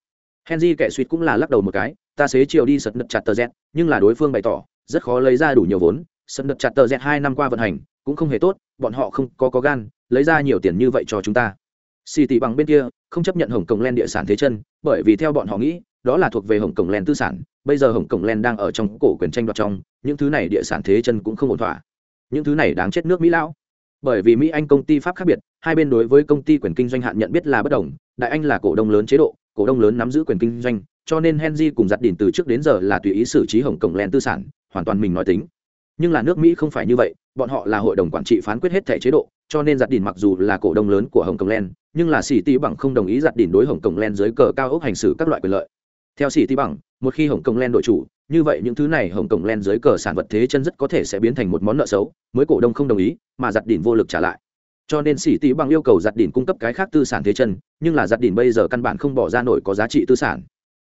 Henry Kẻ suýt cũng là lắc đầu một cái, ta xế chiều đi sật nật chặt tờ z, nhưng là đối phương bày tỏ, rất khó lấy ra đủ nhiều vốn, sật nật chặt tờ z hai năm qua vận hành, cũng không hề tốt, bọn họ không có có gan, lấy ra nhiều tiền như vậy cho chúng ta xì tỷ bằng bên kia không chấp nhận hồng cổng len địa sản thế chân, bởi vì theo bọn họ nghĩ, đó là thuộc về hồng cổng len tư sản. Bây giờ hồng cổng len đang ở trong cổ quyền tranh đoạt trong, những thứ này địa sản thế chân cũng không ổn thỏa. Những thứ này đáng chết nước mỹ lão. Bởi vì mỹ anh công ty pháp khác biệt, hai bên đối với công ty quyền kinh doanh hạn nhận biết là bất đồng, đại anh là cổ đông lớn chế độ, cổ đông lớn nắm giữ quyền kinh doanh, cho nên henry cùng giặt đỉn từ trước đến giờ là tùy ý xử trí hồng cổng len tư sản, hoàn toàn mình nói tính. Nhưng là nước mỹ không phải như vậy, bọn họ là hội đồng quản trị phán quyết hết thẻ chế độ cho nên giặt đỉn mặc dù là cổ đông lớn của hồng cổng len nhưng là sĩ Tý bằng không đồng ý giặt đỉn đối hồng cổng len dưới cờ cao ốc hành xử các loại quyền lợi. Theo sĩ Tý bằng, một khi hồng cổng len đội chủ, như vậy những thứ này hồng cổng len dưới cờ sản vật thế chân rất có thể sẽ biến thành một món nợ xấu, mới cổ đông không đồng ý, mà giặt đỉn vô lực trả lại. Cho nên sĩ Tý bằng yêu cầu giặt đỉn cung cấp cái khác tư sản thế chân, nhưng là giặt đỉn bây giờ căn bản không bỏ ra nổi có giá trị tư sản.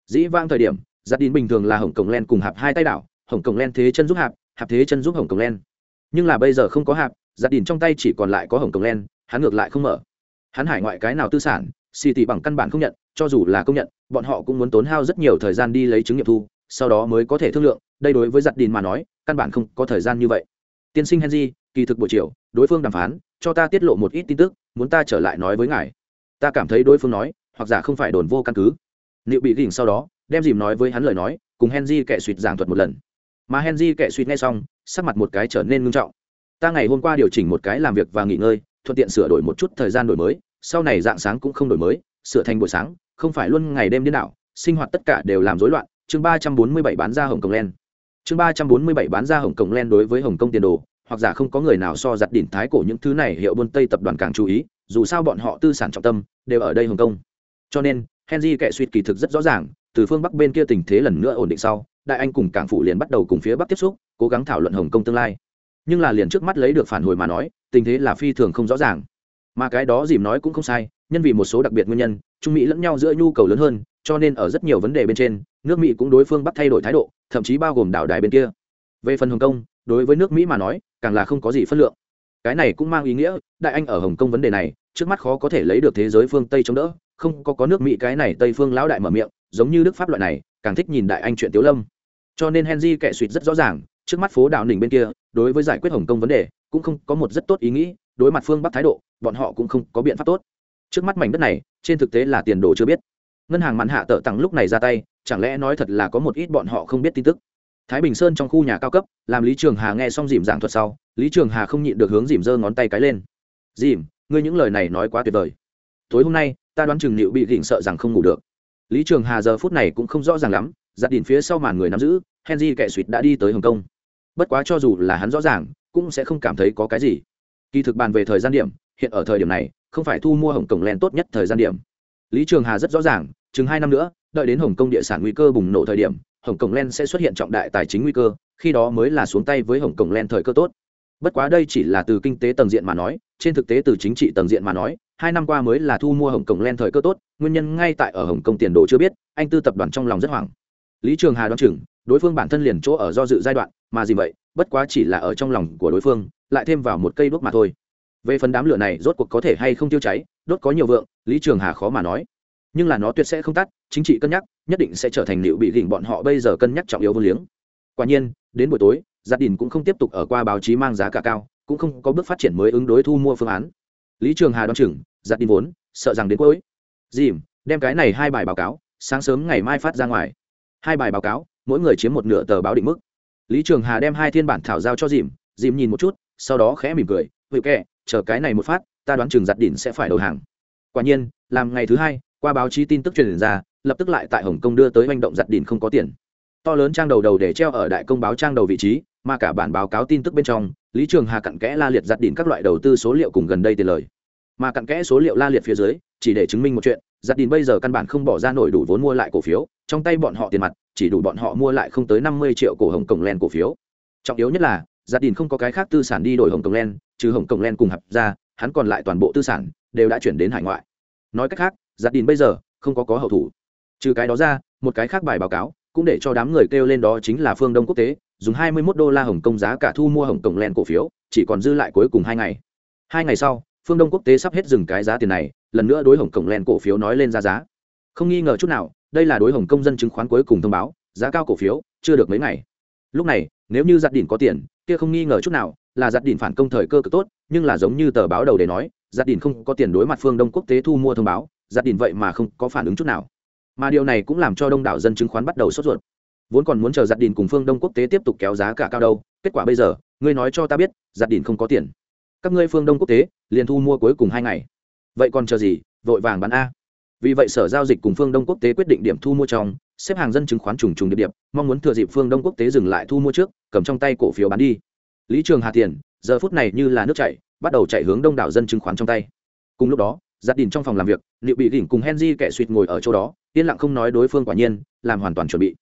Dĩ vang thời điểm, giặt đỉn bình thường là hồng cổng len cùng hạp hai tay đảo, hồng cổng len thế chân giúp hạp hạp thế chân giúp hồng cổng len nhưng là bây giờ không có hạp giặt đỉn trong tay chỉ còn lại có hồng cổng len, hắn ngược lại không mở. Hắn hải ngoại cái nào tư sản xì tỷ bằng căn bản không nhận, cho dù là công nhận, bọn họ cũng muốn tốn hao rất nhiều thời gian đi lấy chứng nghiệm thu, sau đó mới có thể thương lượng, đây đối với giặt đìn mà nói, căn bản không có thời gian như vậy. Tiên sinh henry, kỳ thực buổi chiều, đối phương đàm phán, cho ta tiết lộ một ít tin tức, muốn ta trở lại nói với ngài. Ta cảm thấy đối phương nói, hoặc giả không phải đồn vô căn cứ. Liệu bị gỉnh sau đó, đem dìm nói với hắn lời nói, cùng henry kệ suỵt giảng thuật một lần. Mà henry kệ suỵt nghe xong, sắc mặt một cái trở nên ngưng trọng ta ngày hôm qua điều chỉnh một cái làm việc và nghỉ ngơi, thuận tiện sửa đổi một chút thời gian đổi mới, sau này dạng sáng cũng không đổi mới, sửa thành buổi sáng, không phải luôn ngày đêm điên đảo, sinh hoạt tất cả đều làm rối loạn. Chương ba trăm bốn mươi bảy bán ra hồng kông len chương ba trăm bốn mươi bảy bán ra hồng kông len đối với hồng kông tiền đồ, hoặc giả không có người nào so giặt đỉnh thái cổ những thứ này hiệu buôn tây tập đoàn càng chú ý, dù sao bọn họ tư sản trọng tâm đều ở đây hồng kông. Cho nên, henry kệ suýt kỳ thực rất rõ ràng, từ phương bắc bên kia tình thế lần nữa ổn định sau, đại anh cùng cảng phủ liền bắt đầu cùng phía bắc tiếp xúc, cố gắng thảo luận hồng kông tương lai nhưng là liền trước mắt lấy được phản hồi mà nói, tình thế là phi thường không rõ ràng. Mà cái đó dìm nói cũng không sai, nhân vì một số đặc biệt nguyên nhân, trung mỹ lẫn nhau giữa nhu cầu lớn hơn, cho nên ở rất nhiều vấn đề bên trên, nước mỹ cũng đối phương bắt thay đổi thái độ, thậm chí bao gồm đảo đài bên kia. Về phần hồng kông, đối với nước mỹ mà nói, càng là không có gì phân lượng. Cái này cũng mang ý nghĩa, đại anh ở hồng kông vấn đề này, trước mắt khó có thể lấy được thế giới phương tây chống đỡ, không có có nước mỹ cái này tây phương lão đại mở miệng, giống như đức pháp loại này, càng thích nhìn đại anh chuyện tiếu lâm. Cho nên henry kệ suýt rất rõ ràng trước mắt phố đạo nình bên kia, đối với giải quyết hồng kông vấn đề, cũng không có một rất tốt ý nghĩ, đối mặt phương bắc thái độ, bọn họ cũng không có biện pháp tốt. Trước mắt mảnh đất này, trên thực tế là tiền đồ chưa biết. Ngân hàng mặn hạ tợ tặng lúc này ra tay, chẳng lẽ nói thật là có một ít bọn họ không biết tin tức? Thái bình sơn trong khu nhà cao cấp, làm lý trường hà nghe xong dìm giảng thuật sau, lý trường hà không nhịn được hướng dìm giơ ngón tay cái lên. Dìm, ngươi những lời này nói quá tuyệt vời. Tối hôm nay, ta đoán chừng liệu bị gỉnh sợ rằng không ngủ được. Lý trường hà giờ phút này cũng không rõ ràng lắm giặt đỉn phía sau màn người nắm giữ, henry kẻ suỵt đã đi tới hồng kông bất quá cho dù là hắn rõ ràng, cũng sẽ không cảm thấy có cái gì. Kỳ thực bàn về thời gian điểm, hiện ở thời điểm này, không phải thu mua hồng cổng len tốt nhất thời gian điểm. Lý trường hà rất rõ ràng, chừng hai năm nữa, đợi đến hồng kông địa sản nguy cơ bùng nổ thời điểm, hồng kông len sẽ xuất hiện trọng đại tài chính nguy cơ, khi đó mới là xuống tay với hồng kông len thời cơ tốt. Bất quá đây chỉ là từ kinh tế tầng diện mà nói, trên thực tế từ chính trị tầng diện mà nói, hai năm qua mới là thu mua hồng kông len thời cơ tốt, nguyên nhân ngay tại ở hồng kông tiền đồ chưa biết, anh tư tập đoàn trong lòng rất hoảng. Lý trường hà đoán chừng đối phương bản thân liền chỗ ở do dự giai đoạn, mà gì vậy, bất quá chỉ là ở trong lòng của đối phương, lại thêm vào một cây đuốc mà thôi. Về phần đám lửa này rốt cuộc có thể hay không tiêu cháy, đốt có nhiều vượng, lý trường hà khó mà nói. Nhưng là nó tuyệt sẽ không tắt, chính trị cân nhắc, nhất định sẽ trở thành liệu bị gỉnh bọn họ bây giờ cân nhắc trọng yếu vô liếng. Quả nhiên, đến buổi tối gia đình cũng không tiếp tục ở qua báo chí mang giá cả cao, cũng không có bước phát triển mới ứng đối thu mua phương án. Lý trường hà đoán chừng gia đình vốn, sợ rằng đến cuối. Dìm, đem cái này hai bài báo cáo, sáng sớm ngày mai phát ra ngoài. Hai bài báo cáo mỗi người chiếm một nửa tờ báo định mức. Lý trường hà đem hai thiên bản thảo giao cho dìm dìm nhìn một chút, sau đó khẽ mỉm cười hữu kệ, chờ cái này một phát, ta đoán trường giặt đỉnh sẽ phải đầu hàng. Quả nhiên, làm ngày thứ hai, qua báo chí tin tức truyền ra, lập tức lại tại hồng kông đưa tới hành động giặt đỉnh không có tiền. To lớn trang đầu đầu để treo ở đại công báo trang đầu vị trí, mà cả bản báo cáo tin tức bên trong, lý trường hà cặn kẽ la liệt giặt đỉnh các loại đầu tư số liệu cùng gần đây tiền lời. Mà cặn kẽ số liệu la liệt phía dưới, chỉ để chứng minh một chuyện giặt đỉnh bây giờ căn bản không bỏ ra nổi đủ vốn mua lại cổ phiếu trong tay bọn họ tiền mặt, chỉ đủ bọn họ mua lại không tới năm mươi triệu cổ hồng cổng len cổ phiếu. Trọng yếu nhất là, gia đình không có cái khác tư sản đi đổi hồng cổng len, trừ hồng cổng len cùng hạp ra hắn còn lại toàn bộ tư sản đều đã chuyển đến hải ngoại. Nói cách khác, gia đình bây giờ không có có hậu thủ. Trừ cái đó ra, một cái khác bài báo cáo cũng để cho đám người kêu lên đó chính là phương đông quốc tế, dùng 21 đô la hồng kông giá cả thu mua hồng kông len cổ phiếu, chỉ còn dư lại cuối cùng hai ngày. Hai ngày sau, phương đông quốc tế sắp hết dừng cái giá tiền này, lần nữa đối hồng cổng len cổ phiếu nói lên ra giá. Không nghi ngờ chút nào đây là đối hồng công dân chứng khoán cuối cùng thông báo, giá cao cổ phiếu, chưa được mấy ngày. Lúc này, nếu như giặt đỉnh có tiền, kia không nghi ngờ chút nào là giặt đỉnh phản công thời cơ cực tốt, nhưng là giống như tờ báo đầu để nói, giặt đỉnh không có tiền đối mặt phương đông quốc tế thu mua thông báo, giặt đỉnh vậy mà không có phản ứng chút nào. Mà điều này cũng làm cho đông đảo dân chứng khoán bắt đầu sốt ruột. Vốn còn muốn chờ giặt đỉnh cùng phương đông quốc tế tiếp tục kéo giá cả cao đâu, kết quả bây giờ, ngươi nói cho ta biết, giặt đỉnh không có tiền. Các ngươi phương đông quốc tế, liền thu mua cuối cùng hai ngày. Vậy còn chờ gì, vội vàng bán a vì vậy sở giao dịch cùng phương đông quốc tế quyết định điểm thu mua trong, xếp hàng dân chứng khoán trùng trùng điệp điệp, mong muốn thừa dịp phương đông quốc tế dừng lại thu mua trước, cầm trong tay cổ phiếu bán đi. Lý trường hà tiền, giờ phút này như là nước chảy, bắt đầu chạy hướng đông đảo dân chứng khoán trong tay. Cùng lúc đó, giặt đình trong phòng làm việc liệu bị đỉnh cùng henry kẻ suỵt ngồi ở chỗ đó, yên lặng không nói đối phương quả nhiên, làm hoàn toàn chuẩn bị.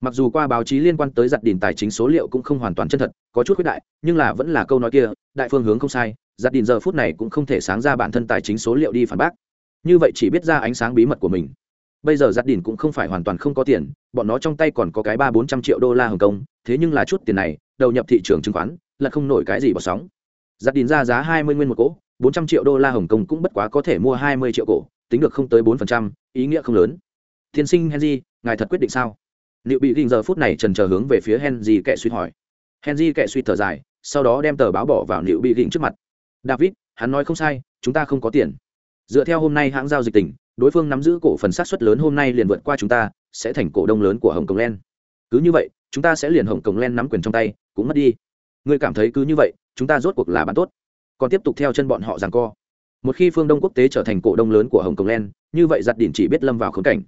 Mặc dù qua báo chí liên quan tới giặt đình tài chính số liệu cũng không hoàn toàn chân thật, có chút khuyết đại, nhưng là vẫn là câu nói kia, đại phương hướng không sai, giặt đình giờ phút này cũng không thể sáng ra bản thân tài chính số liệu đi phản bác như vậy chỉ biết ra ánh sáng bí mật của mình. Bây giờ giặt đỉn cũng không phải hoàn toàn không có tiền, bọn nó trong tay còn có cái ba bốn trăm triệu đô la hồng kông, thế nhưng là chút tiền này, đầu nhập thị trường chứng khoán, là không nổi cái gì bỏ sóng. Giặt đỉn ra giá hai mươi nguyên một cỗ, bốn trăm triệu đô la hồng kông cũng bất quá có thể mua hai mươi triệu cổ, tính được không tới bốn phần trăm, ý nghĩa không lớn. Tiên sinh henry, ngài thật quyết định sao? Liệu bị ghi giờ phút này trần chờ hướng về phía henry kệ suy hỏi. Henry kệ suy thở dài, sau đó đem tờ báo bỏ vào liệu bị ghi trước mặt. David, hắn nói không sai, chúng ta không có tiền dựa theo hôm nay hãng giao dịch tỉnh, đối phương nắm giữ cổ phần sát xuất lớn hôm nay liền vượt qua chúng ta, sẽ thành cổ đông lớn của hồng kông len cứ như vậy, chúng ta sẽ liền hồng kông len nắm quyền trong tay, cũng mất đi. Ngươi cảm thấy cứ như vậy, chúng ta rốt cuộc là bạn tốt. Còn tiếp tục theo chân bọn họ rằng co. Một khi phương đông quốc tế trở thành cổ đông lớn của hồng kông len như vậy giặt đỉnh chỉ biết lâm vào khống cảnh.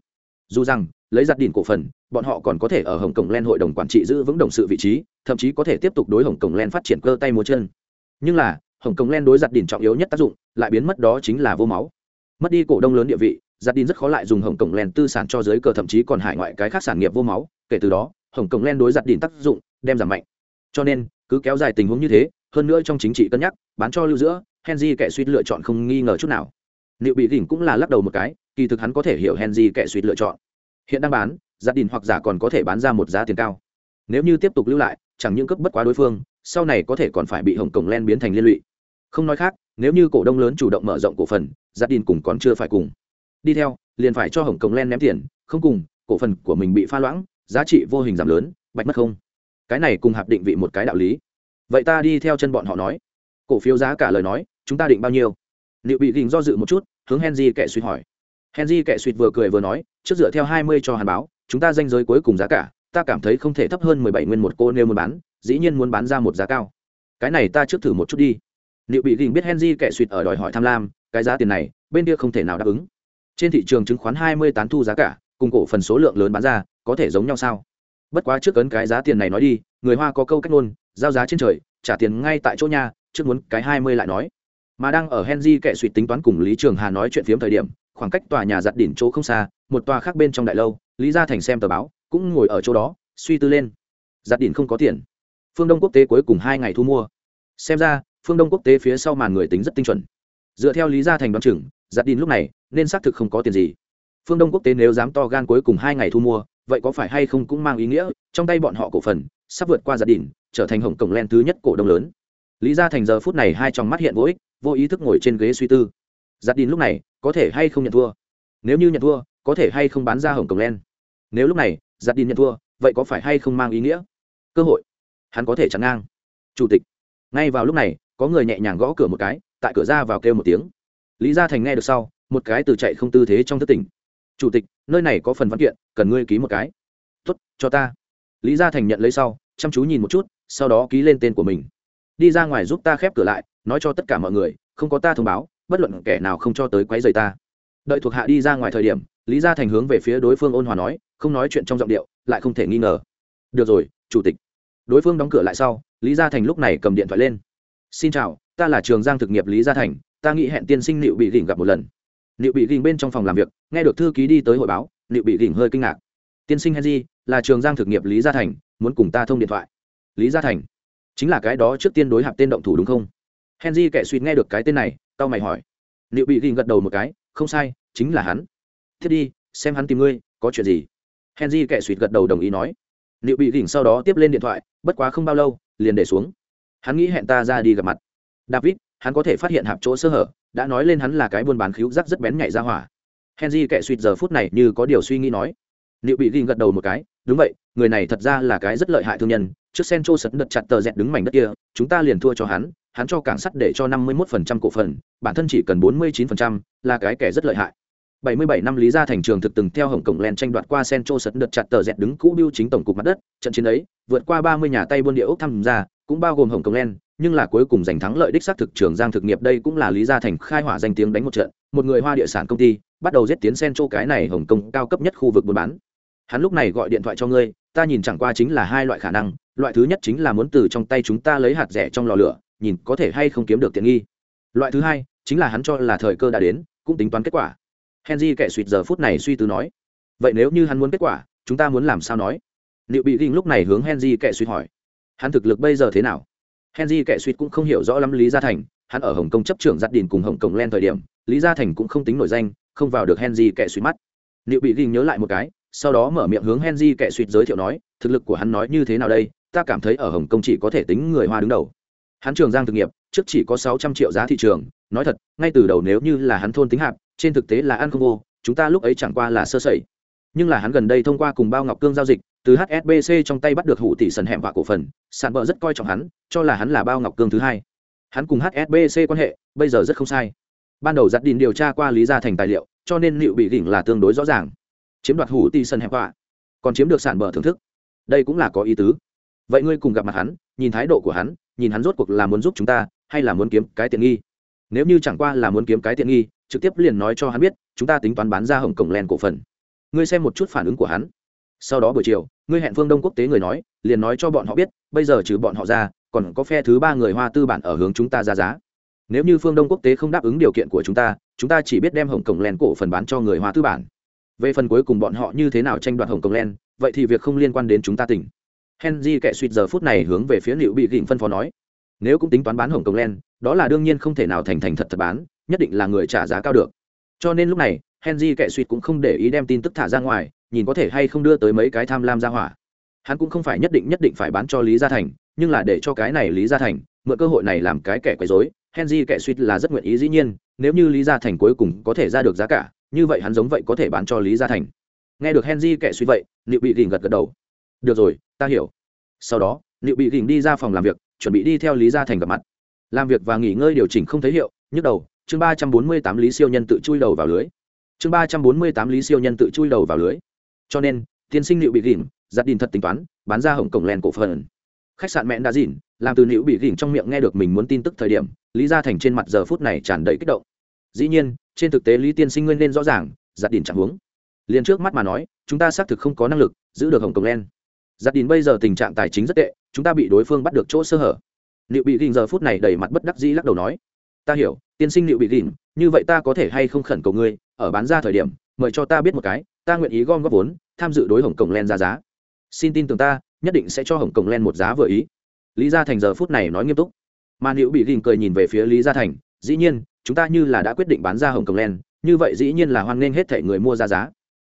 Dù rằng, lấy giặt đỉnh cổ phần, bọn họ còn có thể ở hồng kông len hội đồng quản trị giữ vững đồng sự vị trí, thậm chí có thể tiếp tục đối hồng kông len phát triển cơ tay múa chân. Nhưng là hồng kông len đối giặt đỉnh trọng yếu nhất tác dụng, lại biến mất đó chính là vô máu. Mất đi cổ đông lớn địa vị, giặt đỉnh rất khó lại dùng hồng kông len tư sản cho giới cờ, thậm chí còn hải ngoại cái khác sản nghiệp vô máu. Kể từ đó, hồng kông len đối giặt đỉnh tác dụng đem giảm mạnh. Cho nên, cứ kéo dài tình huống như thế, hơn nữa trong chính trị cân nhắc, bán cho lưu giữa, henry kẻ suýt lựa chọn không nghi ngờ chút nào. Liệu bị đỉnh cũng là lắc đầu một cái, kỳ thực hắn có thể hiểu henry kẻ suýt lựa chọn. Hiện đang bán, giặt đỉnh hoặc giả còn có thể bán ra một giá tiền cao. Nếu như tiếp tục lưu lại, chẳng những cấp bất quá đối phương, sau này có thể còn phải bị hồng cổng len biến thành liên lụy không nói khác, nếu như cổ đông lớn chủ động mở rộng cổ phần gia đình cùng còn chưa phải cùng. Đi theo, liền phải cho hồng kông len ném tiền, không cùng, cổ phần của mình bị pha loãng, giá trị vô hình giảm lớn, bạch mất không. Cái này cùng hạp định vị một cái đạo lý. Vậy ta đi theo chân bọn họ nói. Cổ phiếu giá cả lời nói, chúng ta định bao nhiêu? Liệu bị gình do dự một chút, hướng henry kệ suy hỏi. Henry kệ suy vừa cười vừa nói, trước dựa theo hai mươi cho hàn báo, chúng ta danh giới cuối cùng giá cả, ta cảm thấy không thể thấp hơn mười bảy nguyên một cô nếu muốn bán, dĩ nhiên muốn bán ra một giá cao. Cái này ta trước thử một chút đi liệu bị gình biết henry kẻ suỵt ở đòi hỏi tham lam, cái giá tiền này, bên kia không thể nào đáp ứng. Trên thị trường chứng khoán hai mươi tán thu giá cả, cùng cổ phần số lượng lớn bán ra, có thể giống nhau sao? Bất quá trước cấn cái giá tiền này nói đi, người hoa có câu cách ngôn, giao giá trên trời, trả tiền ngay tại chỗ nhà trước muốn cái hai mươi lại nói. Mà đang ở henry kẻ suỵt tính toán cùng lý trường hà nói chuyện phiếm thời điểm, khoảng cách tòa nhà giặt đỉnh chỗ không xa, một tòa khác bên trong đại lâu, lý gia thành xem tờ báo, cũng ngồi ở chỗ đó, suy tư lên. Giặt đỉnh không có tiền. Phương đông quốc tế cuối cùng hai ngày thu mua. Xem ra phương đông quốc tế phía sau màn người tính rất tinh chuẩn dựa theo lý gia thành đoán chừng giặt đỉnh lúc này nên xác thực không có tiền gì phương đông quốc tế nếu dám to gan cuối cùng hai ngày thu mua vậy có phải hay không cũng mang ý nghĩa trong tay bọn họ cổ phần sắp vượt qua giặt đỉnh trở thành hồng cổng len thứ nhất cổ đông lớn lý gia thành giờ phút này hai trong mắt hiện vô ích vô ý thức ngồi trên ghế suy tư giặt đỉnh lúc này có thể hay không nhận thua nếu như nhận thua có thể hay không bán ra hồng cổng len nếu lúc này giặt đỉnh nhận thua vậy có phải hay không mang ý nghĩa cơ hội hắn có thể chắn ngang chủ tịch ngay vào lúc này có người nhẹ nhàng gõ cửa một cái, tại cửa ra vào kêu một tiếng. Lý gia thành nghe được sau, một cái từ chạy không tư thế trong thất tỉnh. Chủ tịch, nơi này có phần văn kiện, cần ngươi ký một cái. Tuất cho ta. Lý gia thành nhận lấy sau, chăm chú nhìn một chút, sau đó ký lên tên của mình. Đi ra ngoài giúp ta khép cửa lại, nói cho tất cả mọi người, không có ta thông báo, bất luận kẻ nào không cho tới quấy rầy ta. Đợi thuộc hạ đi ra ngoài thời điểm, lý gia thành hướng về phía đối phương ôn hòa nói, không nói chuyện trong giọng điệu, lại không thể nghi ngờ. Được rồi, chủ tịch. Đối phương đóng cửa lại sau, lý gia thành lúc này cầm điện thoại lên xin chào, ta là trường giang thực nghiệp lý gia thành, ta nghĩ hẹn tiên sinh liệu bị gỉnh gặp một lần. Liệu bị gỉnh bên trong phòng làm việc, nghe được thư ký đi tới hội báo liệu bị gỉnh hơi kinh ngạc. Tiên sinh henry, là trường giang thực nghiệp lý gia thành, muốn cùng ta thông điện thoại. Lý gia thành, chính là cái đó trước tiên đối hạp tên động thủ đúng không? Henry kẻ suy nghe được cái tên này tao mày hỏi. Liệu bị gỉnh gật đầu một cái, không sai, chính là hắn. Thiết đi, xem hắn tìm ngươi, có chuyện gì? Henry kẻ suy gật đầu đồng ý nói. Liệu bị gỉnh sau đó tiếp lên điện thoại, bất quá không bao lâu, liền để xuống hắn nghĩ hẹn ta ra đi gặp mặt. David hắn có thể phát hiện hạp chỗ sơ hở đã nói lên hắn là cái buôn bán khíu rắc rất bén nhạy ra hỏa. Henry kệ suýt giờ phút này như có điều suy nghĩ nói. Liệu bị ghi gật đầu một cái đúng vậy người này thật ra là cái rất lợi hại thương nhân trước sen trô sật đật chặt tờ dẹt đứng mảnh đất kia chúng ta liền thua cho hắn hắn cho cảng sắt để cho năm mươi 51% cổ phần bản thân chỉ cần bốn mươi 49%, là cái kẻ rất lợi hại. 77 năm lý gia thành trường thực từng theo hồng cổng len tranh đoạt qua Central sật đợt chặt tờ dẹt đứng cũ biêu chính tổng cục mặt đất, trận chiến ấy, vượt qua 30 nhà tay buôn địa ốc tham gia, cũng bao gồm hồng kông len, nhưng là cuối cùng giành thắng lợi đích xác thực trường giang thực nghiệp đây cũng là lý gia thành khai hỏa danh tiếng đánh một trận, một người hoa địa sản công ty, bắt đầu giết tiến Central cái này hồng kông cao cấp nhất khu vực buôn bán. Hắn lúc này gọi điện thoại cho ngươi, ta nhìn chẳng qua chính là hai loại khả năng, loại thứ nhất chính là muốn từ trong tay chúng ta lấy hạt rẻ trong lò lửa, nhìn có thể hay không kiếm được tiện nghi. Loại thứ hai, chính là hắn cho là thời cơ đã đến, cũng tính toán kết quả henry kẻ suýt giờ phút này suy tư nói vậy nếu như hắn muốn kết quả chúng ta muốn làm sao nói liệu bị ginh lúc này hướng henry kẻ suýt hỏi hắn thực lực bây giờ thế nào? Henry kẻ suýt cũng không hiểu rõ lắm lý gia thành, hắn ở hồng kông chấp trưởng giặt đình cùng hồng kông len thời điểm, lý gia thành cũng không tính nổi danh, không vào được henry kẻ suýt mắt. Liệu bị ghi nhớ lại một cái, sau đó mở miệng hướng henry kẻ suýt giới thiệu nói, thực lực của hắn nói như thế nào đây? Ta cảm thấy ở hồng kông chỉ có thể tính người hoa đứng đầu. Hắn trường giang thực nghiệp, trước chỉ có sáu trăm triệu giá thị trường, nói thật, ngay từ đầu nếu như là hắn thôn tính hạp, trên thực tế là ăn không vô, chúng ta lúc ấy chẳng qua là sơ sẩy. Nhưng là hắn gần đây thông qua cùng bao ngọc cương giao dịch từ hsbc trong tay bắt được hủ tỷ sần hẻm và cổ phần sản bờ rất coi trọng hắn, cho là hắn là bao ngọc cương thứ hai. Hắn cùng hsbc quan hệ, bây giờ rất không sai. Ban đầu giặt đình điều tra qua lý gia thành tài liệu, cho nên liệu bị đỉnh là tương đối rõ ràng. Chiếm đoạt hủ tỷ sần hẻm vạ còn chiếm được sản bờ thưởng thức. Đây cũng là có ý tứ. Vậy ngươi cùng gặp mặt hắn, nhìn thái độ của hắn, nhìn hắn rốt cuộc là muốn giúp chúng ta, hay là muốn kiếm cái tiện nghi? Nếu như chẳng qua là muốn kiếm cái tiện nghi, trực tiếp liền nói cho hắn biết, chúng ta tính toán bán ra hồng cổng len cổ phần. Ngươi xem một chút phản ứng của hắn sau đó buổi chiều, ngươi hẹn phương đông quốc tế người nói, liền nói cho bọn họ biết, bây giờ trừ bọn họ ra, còn có phe thứ ba người hoa tư bản ở hướng chúng ta ra giá. Nếu như phương đông quốc tế không đáp ứng điều kiện của chúng ta chúng ta chỉ biết đem hồng cổng len cổ phần bán cho người hoa tư bản. Về phần cuối cùng bọn họ như thế nào tranh đoạt hồng cổng len, vậy thì việc không liên quan đến chúng ta tỉnh. Henry kệ suýt giờ phút này hướng về phía liệu bị gỉnh phân phó nói, nếu cũng tính toán bán hồng cổng len, đó là đương nhiên không thể nào thành thành thật thật bán, nhất định là người trả giá cao được. Cho nên lúc này, henry kệ suýt cũng không để ý đem tin tức thả ra ngoài nhìn có thể hay không đưa tới mấy cái tham lam ra hỏa. Hắn cũng không phải nhất định nhất định phải bán cho lý gia thành, nhưng là để cho cái này lý gia thành, mượn cơ hội này làm cái kẻ quấy rối, henry kẻ suýt là rất nguyện ý dĩ nhiên, nếu như lý gia thành cuối cùng có thể ra được giá cả, như vậy hắn giống vậy có thể bán cho lý gia thành. Nghe được henry kẻ suýt vậy liệu bị gỉnh gật gật đầu. Được rồi, ta hiểu. Sau đó liệu bị gỉnh đi ra phòng làm việc, chuẩn bị đi theo lý gia thành gặp mặt. Làm việc và nghỉ ngơi điều chỉnh không thấy hiệu, nhức đầu, chương ba trăm bốn mươi tám lý siêu nhân tự chui đầu vào lưới. Chương ba trăm bốn mươi tám lý siêu nhân tự chui đầu vào lưới cho nên tiên sinh liệu bị gỉm, giặt đình thật tính toán bán ra hồng cổng len cổ phần. Khách sạn mẹn đã dỉn làm từ liệu bị gỉm trong miệng nghe được mình muốn tin tức thời điểm lý gia thành trên mặt giờ phút này tràn đầy kích động. Dĩ nhiên trên thực tế lý tiên sinh nguyên nên rõ ràng giặt đình chẳng huống liền trước mắt mà nói chúng ta xác thực không có năng lực giữ được hồng cổng len giặt đình bây giờ tình trạng tài chính rất tệ chúng ta bị đối phương bắt được chỗ sơ hở. Liệu bị gỉm giờ phút này đầy mặt bất đắc dĩ lắc đầu nói ta hiểu tiên sinh liệu bị gỉm, như vậy ta có thể hay không khẩn cầu ngươi ở bán ra thời điểm mời cho ta biết một cái ta nguyện ý gom góp vốn, tham dự đối hồng cổng len ra giá. Xin tin tưởng ta, nhất định sẽ cho hồng cổng len một giá vừa ý. Lý gia thành giờ phút này nói nghiêm túc. Mà hữu bị gìn cười nhìn về phía lý gia thành, dĩ nhiên, chúng ta như là đã quyết định bán ra hồng cổng len như vậy dĩ nhiên là hoan nghênh hết thể người mua ra giá.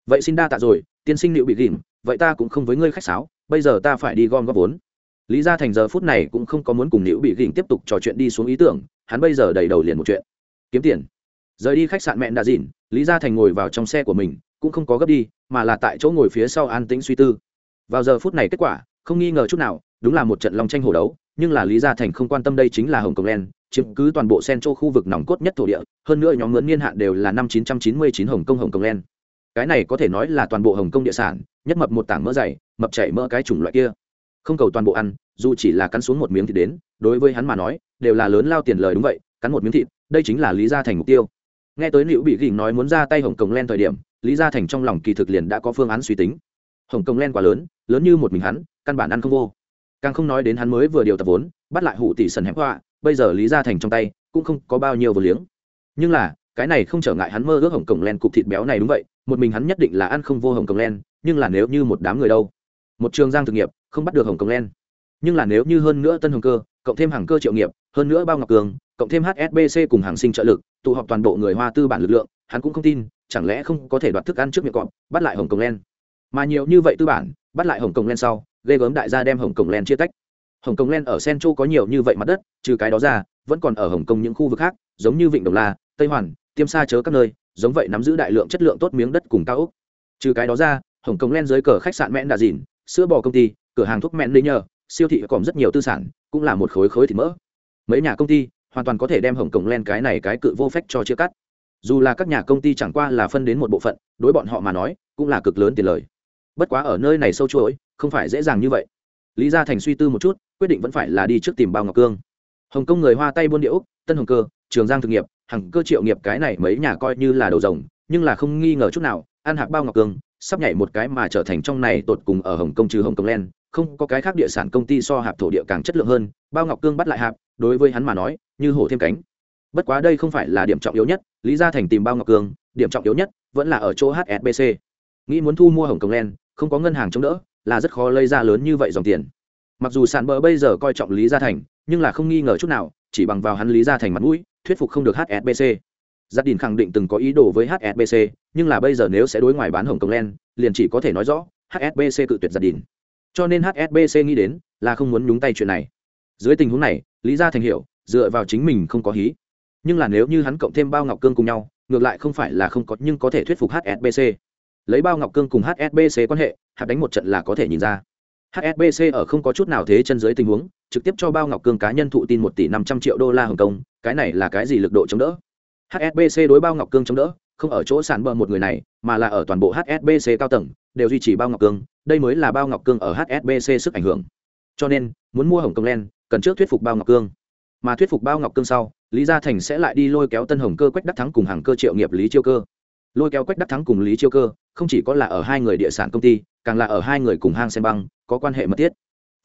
Vậy xin đa tạ rồi, tiên sinh hữu bị gìn, vậy ta cũng không với ngươi khách sáo, bây giờ ta phải đi gom góp vốn. Lý gia thành giờ phút này cũng không có muốn cùng hữu bị gìn tiếp tục trò chuyện đi xuống ý tưởng, hắn bây giờ đầy đầu liền một chuyện. Kiếm tiền. Rời đi khách sạn mẹ đã dìn, lý gia thành ngồi vào trong xe của mình cũng không có gấp đi, mà là tại chỗ ngồi phía sau an tĩnh suy tư. Vào giờ phút này kết quả, không nghi ngờ chút nào, đúng là một trận long tranh hổ đấu, nhưng là lý gia thành không quan tâm đây chính là hồng kông len, chiếm cứ toàn bộ sen châu khu vực nòng cốt nhất thổ địa, hơn nữa nhóm ngưỡng niên hạn đều là năm 999 hồng kông hồng kông len. Cái này có thể nói là toàn bộ hồng kông địa sản, nhất mập một tảng mỡ dày, mập chảy mỡ cái chủng loại kia. Không cầu toàn bộ ăn, dù chỉ là cắn xuống một miếng thịt đến, đối với hắn mà nói, đều là lớn lao tiền lời đúng vậy, cắn một miếng thịt, đây chính là lý gia thành mục tiêu nghe tới liễu bị gỉnh nói muốn ra tay hồng cổng len thời điểm, lý gia thành trong lòng kỳ thực liền đã có phương án suy tính. Hồng cổng len quá lớn lớn như một mình hắn, căn bản ăn không vô. Càng không nói đến hắn mới vừa điều tập vốn, bắt lại hủ tỷ sần hẹp họa, bây giờ lý gia thành trong tay cũng không có bao nhiêu vừa liếng. Nhưng là, cái này không trở ngại hắn mơ ước hồng cổng len cục thịt béo này đúng vậy, một mình hắn nhất định là ăn không vô hồng cổng len, nhưng là nếu như một đám người đâu? Một trường giang thực nghiệp, không bắt được hồng cổng len. Nhưng là nếu như hơn nữa tân hồng cơ, cộng thêm hàng cơ triệu nghiệp, hơn nữa bao ngọc cường, cộng thêm hsbc cùng hàng sinh trợ lực tụ họp toàn bộ người hoa tư bản lực lượng, hắn cũng không tin, chẳng lẽ không có thể đoạt thức ăn trước miệng cọp, bắt lại hồng cổng len. Mà nhiều như vậy tư bản, bắt lại hồng cổng len sau, ghê gớm đại gia đem hồng cổng len chia tách. Hồng kông len ở central có nhiều như vậy mặt đất, trừ cái đó ra, vẫn còn ở hồng kông những khu vực khác, giống như vịnh đồng la, tây hoàn, tiêm sa chớ các nơi, giống vậy nắm giữ đại lượng chất lượng tốt miếng đất cùng cao úc trừ cái đó ra, hồng kông len dưới cờ khách sạn mẹn đà dìn, sữa bò công ty, cửa hàng thuốc mẹn lý nhờ, siêu thị còn rất nhiều tư sản, cũng là một khối khối thịt mỡ. Mấy nhà công ty hoàn toàn có thể đem hồng cổng len cái này cái cự vô phách cho chia cắt. Dù là các nhà công ty chẳng qua là phân đến một bộ phận, đối bọn họ mà nói, cũng là cực lớn tiền lời. Bất quá ở nơi này sâu chuỗi, không phải dễ dàng như vậy. Lý gia thành suy tư một chút, quyết định vẫn phải là đi trước tìm bao ngọc cương. Hồng kông người hoa tay buôn điệu tân hồng cơ, trường giang thực nghiệp, hằng cơ triệu nghiệp cái này mấy nhà coi như là đầu rồng, nhưng là không nghi ngờ chút nào, ăn hạc bao ngọc cương, sắp nhảy một cái mà trở thành trong này tột cùng ở hồng kông trừ hồng kông len, không có cái khác địa sản công ty so hạp thổ địa càng chất lượng hơn, bao ngọc cương bắt lại hạp đối với hắn mà nói, như hổ thêm cánh. Bất quá đây không phải là điểm trọng yếu nhất, lý gia thành tìm bao ngọc cương điểm trọng yếu nhất vẫn là ở chỗ hsbc nghĩ muốn thu mua hồng kông len không có ngân hàng chống đỡ, là rất khó lấy ra lớn như vậy dòng tiền. Mặc dù sàn bờ bây giờ coi trọng lý gia thành, nhưng là không nghi ngờ chút nào, chỉ bằng vào hắn lý gia thành mặt mũi, thuyết phục không được hsbc gia đình khẳng định từng có ý đồ với hsbc nhưng là bây giờ nếu sẽ đối ngoài bán hồng kông len liền chỉ có thể nói rõ hsbc cự tuyệt gia đình. Cho nên hsbc nghĩ đến là không muốn nhúng tay chuyện này. Dưới tình huống này lý gia thành hiểu, dựa vào chính mình không có hí. Nhưng là nếu như hắn cộng thêm bao ngọc cương cùng nhau, ngược lại không phải là không có, nhưng có thể thuyết phục hsbc lấy bao ngọc cương cùng hsbc quan hệ, hạt đánh một trận là có thể nhìn ra. Hsbc ở không có chút nào thế chân dưới tình huống, trực tiếp cho bao ngọc cương cá nhân thụ tin một tỷ năm trăm triệu đô la hồng kông cái này là cái gì lực độ chống đỡ? Hsbc đối bao ngọc cương chống đỡ, không ở chỗ sàn bờ một người này, mà là ở toàn bộ hsbc cao tầng, đều duy trì bao ngọc cương, đây mới là bao ngọc cương ở hsbc sức ảnh hưởng. Cho nên, muốn mua hồng kông len cần trước thuyết phục bao ngọc cương. Mà thuyết phục bao ngọc cương sau, lý gia thành sẽ lại đi lôi kéo tân hồng cơ quách đắc thắng cùng hàng cơ triệu nghiệp lý chiêu cơ. Lôi kéo quách đắc thắng cùng lý chiêu cơ, không chỉ có là ở hai người địa sản công ty, càng là ở hai người cùng hang sen băng, có quan hệ mật thiết.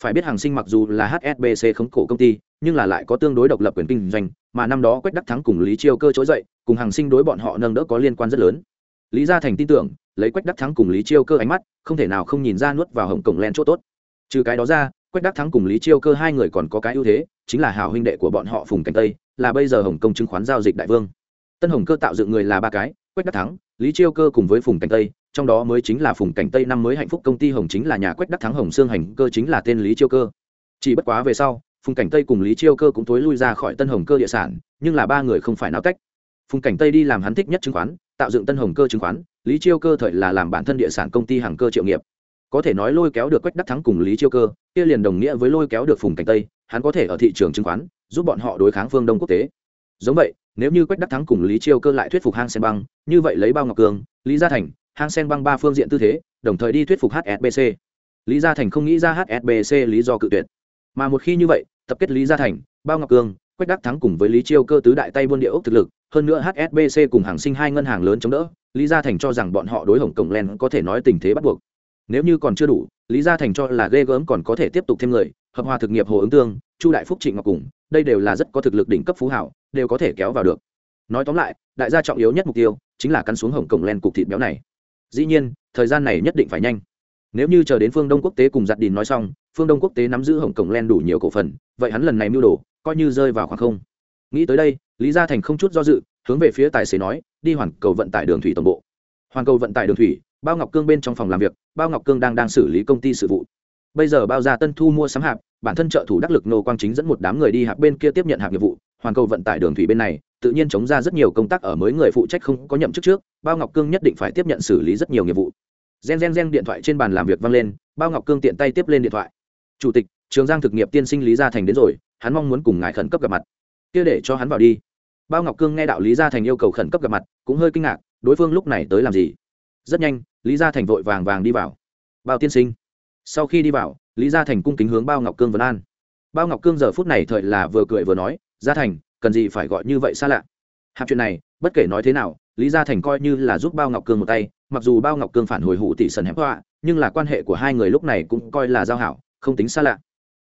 Phải biết hàng sinh mặc dù là hsbc khống cổ công ty, nhưng là lại có tương đối độc lập quyền kinh doanh, mà năm đó quách đắc thắng cùng lý chiêu cơ trỗi dậy, cùng hàng sinh đối bọn họ nâng đỡ có liên quan rất lớn. Lý gia thành tin tưởng, lấy quách đắc thắng cùng lý chiêu cơ ánh mắt, không thể nào không nhìn ra nuốt vào hồng cổng len chỗ tốt. Trừ cái đó ra quách đắc thắng cùng lý chiêu cơ hai người còn có cái ưu thế, chính là hào huynh đệ của bọn họ phùng cảnh tây, là bây giờ hồng kông chứng khoán giao dịch đại vương. Tân hồng cơ tạo dựng người là ba cái, quách đắc thắng, lý chiêu cơ cùng với phùng cảnh tây, trong đó mới chính là phùng cảnh tây năm mới hạnh phúc công ty hồng chính là nhà quách đắc thắng hồng xương hành, cơ chính là tên lý chiêu cơ. Chỉ bất quá về sau, phùng cảnh tây cùng lý chiêu cơ cũng tối lui ra khỏi tân hồng cơ địa sản, nhưng là ba người không phải náo cách phùng cảnh tây đi làm hắn thích nhất chứng khoán, tạo dựng tân hồng cơ chứng khoán, lý chiêu cơ thời là làm bản thân địa sản công ty hàng cơ triệu nghiệp có thể nói lôi kéo được quách đắc thắng cùng lý chiêu cơ, kia liền đồng nghĩa với lôi kéo được phùng cảnh tây, hắn có thể ở thị trường chứng khoán, giúp bọn họ đối kháng phương đông quốc tế. Giống vậy, nếu như quách đắc thắng cùng lý chiêu cơ lại thuyết phục hang sen băng như vậy lấy bao ngọc cường, lý gia thành, hang sen băng ba phương diện tư thế, đồng thời đi thuyết phục hsbc lý gia thành không nghĩ ra hsbc lý do cự tuyệt. Mà một khi như vậy, tập kết lý gia thành, bao ngọc cương quách đắc thắng cùng với lý chiêu cơ tứ đại tay buôn địa ốc thực lực, hơn nữa hsbc cùng hàng sinh hai ngân hàng lớn chống đỡ, lý gia thành cho rằng bọn họ đối hồng cổng len có thể nói tình thế bắt buộc nếu như còn chưa đủ, lý gia thành cho là ghê gớm còn có thể tiếp tục thêm người, hợp hòa thực nghiệp hồ ứng tương, chu đại phúc trịnh ngọc cùng, đây đều là rất có thực lực đỉnh cấp phú hảo, đều có thể kéo vào được. Nói tóm lại, đại gia trọng yếu nhất mục tiêu chính là cắn xuống hồng cổng len cục thịt béo này. Dĩ nhiên, thời gian này nhất định phải nhanh. Nếu như chờ đến phương đông quốc tế cùng giặt đình nói xong, phương đông quốc tế nắm giữ hồng cổng len đủ nhiều cổ phần, vậy hắn lần này mưu đồ coi như rơi vào khoảng không. Nghĩ tới đây, lý gia thành không chút do dự, hướng về phía tài xế nói, đi hoàn cầu vận tải đường thủy tổng bộ. Hoàn cầu vận tải đường thủy, bao ngọc cương bên trong phòng làm việc bao ngọc cương đang đang xử lý công ty sự vụ. Bây giờ bao gia tân thu mua sắm hạp, bản thân trợ thủ đắc lực nô quang chính dẫn một đám người đi hạp bên kia tiếp nhận hạp nghiệp vụ, hoàn cầu vận tải đường thủy bên này, tự nhiên chống ra rất nhiều công tác ở mới người phụ trách không có nhậm chức trước, bao ngọc cương nhất định phải tiếp nhận xử lý rất nhiều nghiệp vụ. Gen gen gen điện thoại trên bàn làm việc vang lên, bao ngọc cương tiện tay tiếp lên điện thoại. Chủ tịch, trường giang thực nghiệp tiên sinh lý gia thành đến rồi, hắn mong muốn cùng ngài khẩn cấp gặp mặt. Kia để cho hắn vào đi. Bao ngọc cương nghe đạo lý gia thành yêu cầu khẩn cấp gặp mặt, cũng hơi kinh ngạc, đối phương lúc này tới làm gì? Rất nhanh, lý gia thành vội vàng vàng đi vào. Bao tiên sinh. Sau khi đi vào, lý gia thành cung kính hướng bao ngọc cương vấn an. Bao ngọc cương giờ phút này thời là vừa cười vừa nói, gia thành, cần gì phải gọi như vậy xa lạ? Hạp chuyện này, bất kể nói thế nào, lý gia thành coi như là giúp bao ngọc cương một tay, mặc dù bao ngọc cương phản hồi hụ tỷ sần hẹp họa, nhưng là quan hệ của hai người lúc này cũng coi là giao hảo, không tính xa lạ.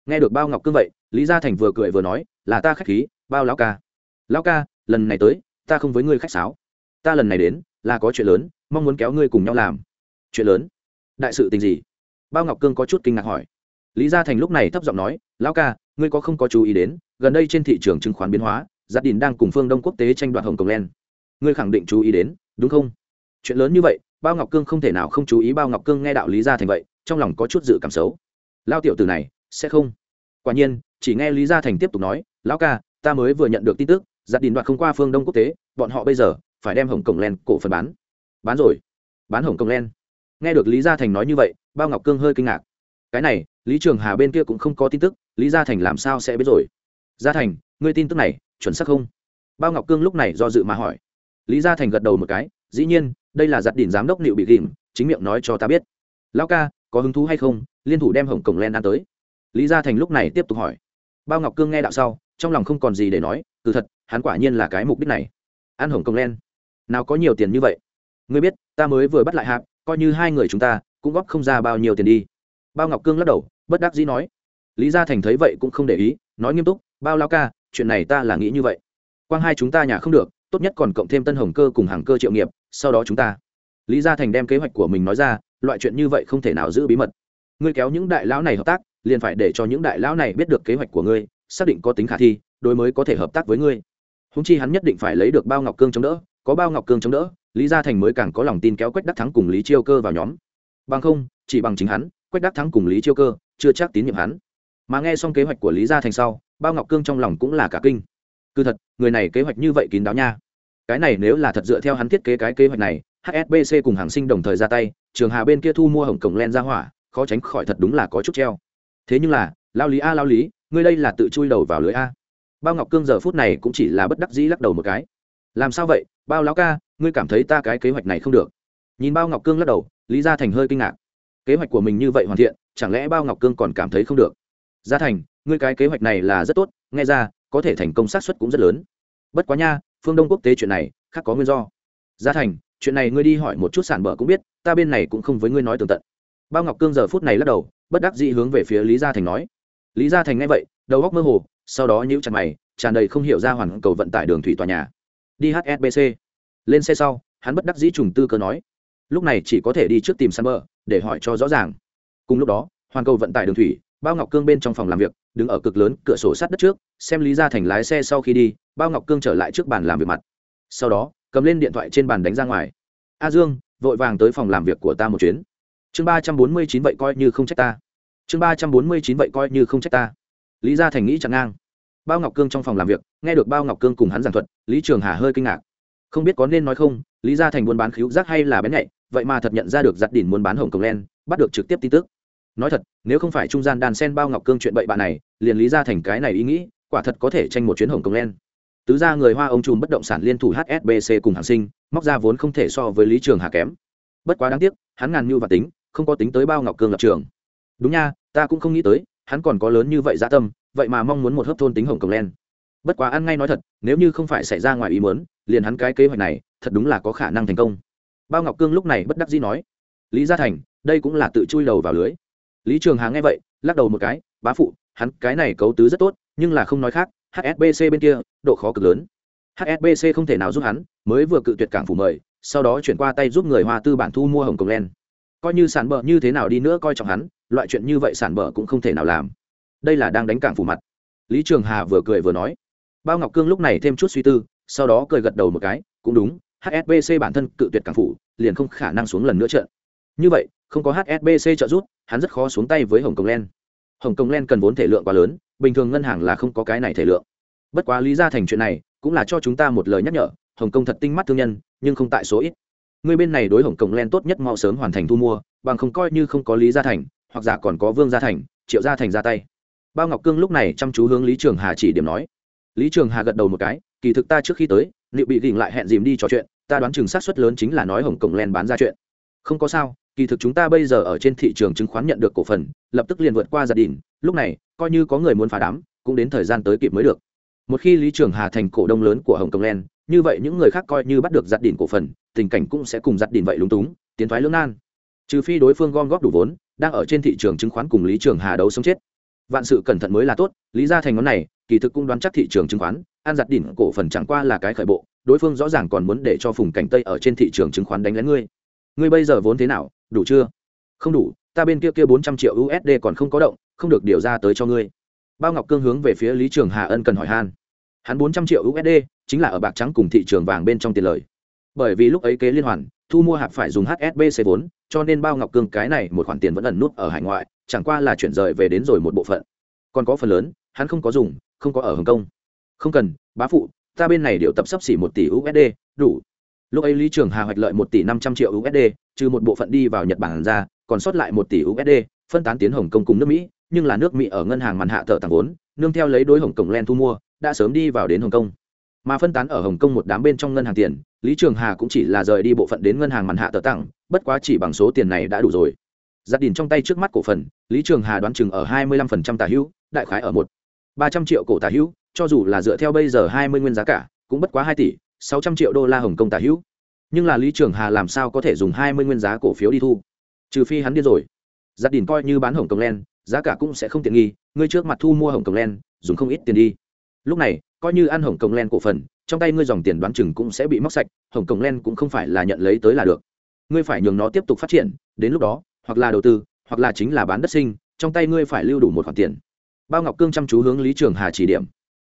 Nghe được bao ngọc cương vậy, lý gia thành vừa cười vừa nói, là ta khách khí, bao lão ca. Lão ca, lần này tới, ta không với ngươi khách sáo. Ta lần này đến, là có chuyện lớn mong muốn kéo ngươi cùng nhau làm. Chuyện lớn. Đại sự tình gì? Bao ngọc cương có chút kinh ngạc hỏi. Lý gia thành lúc này thấp giọng nói, lão ca, ngươi có không có chú ý đến, gần đây trên thị trường chứng khoán biến hóa giặt đình đang cùng phương đông quốc tế tranh đoạt hồng cổng len. Ngươi khẳng định chú ý đến, đúng không? Chuyện lớn như vậy, bao ngọc cương không thể nào không chú ý bao ngọc cương nghe đạo lý gia thành vậy, trong lòng có chút dự cảm xấu. Lao tiểu từ này, sẽ không. Quả nhiên, chỉ nghe lý gia thành tiếp tục nói, lão ca, ta mới vừa nhận được tin tức giặt đình đoạt không qua phương đông quốc tế, bọn họ bây giờ phải đem hồng cổng len cổ phần bán bán rồi, bán hồng cổng len. Nghe được lý gia thành nói như vậy, bao ngọc cương hơi kinh ngạc. Cái này, lý trường hà bên kia cũng không có tin tức, lý gia thành làm sao sẽ biết rồi? Gia thành, ngươi tin tức này, chuẩn xác không? Bao ngọc cương lúc này do dự mà hỏi. Lý gia thành gật đầu một cái, dĩ nhiên, đây là giặt đỉnh giám đốc liệu bị ghìm chính miệng nói cho ta biết. Lão ca, có hứng thú hay không, liên thủ đem hồng cổng len ăn tới? Lý gia thành lúc này tiếp tục hỏi. Bao ngọc cương nghe đạo sau, trong lòng không còn gì để nói, từ thật, hắn quả nhiên là cái mục đích này, ăn hồng cổng len. Nào có nhiều tiền như vậy ngươi biết, ta mới vừa bắt lại hạp, coi như hai người chúng ta cũng góp không ra bao nhiêu tiền đi. Bao ngọc cương lắc đầu, bất đắc dĩ nói. Lý gia thành thấy vậy cũng không để ý, nói nghiêm túc, bao lao ca, chuyện này ta là nghĩ như vậy. Quang hai chúng ta nhà không được, tốt nhất còn cộng thêm tân hồng cơ cùng hàng cơ triệu nghiệp, sau đó chúng ta. Lý gia thành đem kế hoạch của mình nói ra, loại chuyện như vậy không thể nào giữ bí mật. Ngươi kéo những đại lão này hợp tác, liền phải để cho những đại lão này biết được kế hoạch của ngươi, xác định có tính khả thi, đối mới có thể hợp tác với ngươi. Húng chi hắn nhất định phải lấy được bao ngọc cương chống đỡ, có bao ngọc cương chống đỡ lý gia thành mới càng có lòng tin kéo quách đắc thắng cùng lý chiêu cơ vào nhóm. Bằng không, chỉ bằng chính hắn, quách đắc thắng cùng lý chiêu cơ chưa chắc tín nhiệm hắn. Mà nghe xong kế hoạch của lý gia thành sau, bao ngọc cương trong lòng cũng là cả kinh. Cứ thật, người này kế hoạch như vậy kín đáo nha. Cái này nếu là thật dựa theo hắn thiết kế cái kế hoạch này hsbc cùng hàng sinh đồng thời ra tay, trường hà bên kia thu mua hồng cổng len ra hỏa, khó tránh khỏi thật đúng là có chút treo. Thế nhưng là, lao lý a, lao lý, ngươi đây là tự chui đầu vào lưới a. Bao ngọc cương giờ phút này cũng chỉ là bất đắc dĩ lắc đầu một cái. Làm sao vậy, bao lão ca ngươi cảm thấy ta cái kế hoạch này không được. Nhìn bao ngọc cương lắc đầu, lý gia thành hơi kinh ngạc. Kế hoạch của mình như vậy hoàn thiện, chẳng lẽ bao ngọc cương còn cảm thấy không được? Gia thành, ngươi cái kế hoạch này là rất tốt, nghe ra, có thể thành công xác suất cũng rất lớn. Bất quá nha, phương đông quốc tế chuyện này, khác có nguyên do. Gia thành, chuyện này ngươi đi hỏi một chút sản bờ cũng biết, ta bên này cũng không với ngươi nói tường tận. Bao ngọc cương giờ phút này lắc đầu, bất đắc dĩ hướng về phía lý gia thành nói. Lý gia thành nghe vậy, đầu góc mơ hồ, sau đó nhíu chặt mày, tràn đầy không hiểu ra hoàn cầu vận tải đường thủy tòa nhà. Đi hsbc lên xe sau, hắn bất đắc dĩ trùng tư cơ nói, lúc này chỉ có thể đi trước tìm săn bờ để hỏi cho rõ ràng. Cùng lúc đó, hoàn cầu vận tải đường thủy, bao ngọc cương bên trong phòng làm việc, đứng ở cực lớn cửa sổ sát đất trước, xem lý gia thành lái xe sau khi đi, bao ngọc cương trở lại trước bàn làm việc mặt. Sau đó, cầm lên điện thoại trên bàn đánh ra ngoài. A dương, vội vàng tới phòng làm việc của ta một chuyến. Chương ba trăm bốn mươi chín vậy coi như không trách ta. Chương ba trăm bốn mươi chín vậy coi như không trách ta. Lý gia thành nghĩ chẳng ngang. Bao ngọc cương trong phòng làm việc, nghe được bao ngọc cương cùng hắn giảng thuật, lý trường hà hơi kinh ngạc không biết có nên nói không, lý gia thành buôn bán khíu giác hay là bén nhạy, vậy mà thật nhận ra được giặt đỉnh buôn bán hồng cổng len, bắt được trực tiếp tin tức. Nói thật, nếu không phải trung gian đàn sen bao ngọc cương chuyện bậy bạn này, liền lý gia thành cái này ý nghĩ, quả thật có thể tranh một chuyến hồng cổng len. Tứ gia người hoa ông trùm bất động sản liên thủ hsbc cùng hàng sinh, móc ra vốn không thể so với lý trường hà kém. Bất quá đáng tiếc, hắn ngàn mưu và tính, không có tính tới bao ngọc cương lập trường. Đúng nha, ta cũng không nghĩ tới, hắn còn có lớn như vậy dã tâm, vậy mà mong muốn một hấp thôn tính hồng cổng len bất quá ăn ngay nói thật, nếu như không phải xảy ra ngoài ý muốn, liền hắn cái kế hoạch này, thật đúng là có khả năng thành công. Bao ngọc cương lúc này bất đắc dĩ nói, lý gia thành, đây cũng là tự chui đầu vào lưới. Lý trường hà nghe vậy, lắc đầu một cái, bá phụ, hắn cái này cấu tứ rất tốt, nhưng là không nói khác hsbc bên kia, độ khó cực lớn. Hsbc không thể nào giúp hắn, mới vừa cự tuyệt cảng phủ mời, sau đó chuyển qua tay giúp người hoa tư bản thu mua hồng cổng len. Coi như sản bờ như thế nào đi nữa coi trọng hắn, loại chuyện như vậy sản bờ cũng không thể nào làm. Đây là đang đánh cảng phủ mặt. Lý trường hà vừa cười vừa nói bao ngọc cương lúc này thêm chút suy tư, sau đó cười gật đầu một cái, cũng đúng hsbc bản thân cự tuyệt cảng phủ, liền không khả năng xuống lần nữa trận. Như vậy, không có hsbc trợ giúp, hắn rất khó xuống tay với hồng kông len. Hồng kông len cần vốn thể lượng quá lớn, bình thường ngân hàng là không có cái này thể lượng. Bất quá lý ra thành chuyện này, cũng là cho chúng ta một lời nhắc nhở, hồng kông thật tinh mắt thương nhân, nhưng không tại số ít. Người bên này đối hồng kông len tốt nhất mau sớm hoàn thành thu mua, bằng không coi như không có lý gia thành, hoặc giả còn có vương gia thành, triệu gia thành ra tay. Bao ngọc cương lúc này chăm chú hướng lý trường hà chỉ điểm nói lý trường hà gật đầu một cái, kỳ thực ta trước khi tới liệu bị gỉnh lại hẹn dìm đi trò chuyện, ta đoán chừng xác suất lớn chính là nói hồng kông len bán ra chuyện. Không có sao, kỳ thực chúng ta bây giờ ở trên thị trường chứng khoán nhận được cổ phần, lập tức liền vượt qua gia đình lúc này, coi như có người muốn phá đám, cũng đến thời gian tới kịp mới được. Một khi lý trường hà thành cổ đông lớn của hồng kông len, như vậy những người khác coi như bắt được giặt đỉnh cổ phần, tình cảnh cũng sẽ cùng giặt đỉnh vậy lúng túng, tiến thoái lưỡng nan. Trừ phi đối phương gom góp đủ vốn, đang ở trên thị trường chứng khoán cùng lý trường hà đấu sống chết vạn sự cẩn thận mới là tốt, lý ra thành ngón này, kỳ thực cũng đoán chắc thị trường chứng khoán an giặt đỉnh cổ phần chẳng qua là cái khởi bộ, đối phương rõ ràng còn muốn để cho phùng cảnh tây ở trên thị trường chứng khoán đánh lén ngươi. Ngươi bây giờ vốn thế nào, đủ chưa? Không đủ, ta bên kia kia bốn trăm triệu usd còn không có động, không được điều ra tới cho ngươi. Bao ngọc cương hướng về phía lý trường hà ân cần hỏi han. Hắn bốn trăm triệu usd chính là ở bạc trắng cùng thị trường vàng bên trong tiền lời. Bởi vì lúc ấy kế liên hoàn, thu mua hạp phải dùng hsbc vốn cho nên bao ngọc cương cái này một khoản tiền vẫn ẩn nút ở hải ngoại chẳng qua là chuyển rời về đến rồi một bộ phận. Còn có phần lớn, hắn không có dùng, không có ở hồng kông. Không cần, bá phụ, ta bên này điều tập sắp xỉ một tỷ usd đủ. Lúc ấy lý trường hà hoạch lợi một tỷ năm trăm triệu usd trừ một bộ phận đi vào nhật bản ra, còn sót lại một tỷ usd phân tán tiến hồng kông cùng nước mỹ, nhưng là nước mỹ ở ngân hàng màn hạ thợ tàng vốn, nương theo lấy đối hồng kông len thu mua, đã sớm đi vào đến hồng kông. Mà phân tán ở hồng kông một đám bên trong ngân hàng tiền, lý trường hà cũng chỉ là rời đi bộ phận đến ngân hàng màn hạ tờ tặng, bất quá chỉ bằng số tiền này đã đủ rồi giặt đìn trong tay trước mắt cổ phần, lý trường hà đoán chừng ở hai mươi lăm phần trăm tà hữu, đại khái ở một, ba trăm triệu cổ tà hữu, cho dù là dựa theo bây giờ hai mươi nguyên giá cả, cũng bất quá hai tỷ, sáu trăm triệu đô la hồng kông tà hữu. Nhưng là lý trường hà làm sao có thể dùng hai mươi nguyên giá cổ phiếu đi thu? Trừ phi hắn điên rồi. Giặt đìn coi như bán hồng kông len, giá cả cũng sẽ không tiện nghi, ngươi trước mặt thu mua hồng kông len, dùng không ít tiền đi. Lúc này, coi như ăn hồng kông len cổ phần, trong tay ngươi dòng tiền đoán chừng cũng sẽ bị móc sạch, hồng kông len cũng không phải là nhận lấy tới là được. Ngươi phải nhường nó tiếp tục phát triển, đến lúc đó hoặc là đầu tư, hoặc là chính là bán đất sinh, trong tay ngươi phải lưu đủ một khoản tiền. Bao ngọc cương chăm chú hướng lý trường hà chỉ điểm.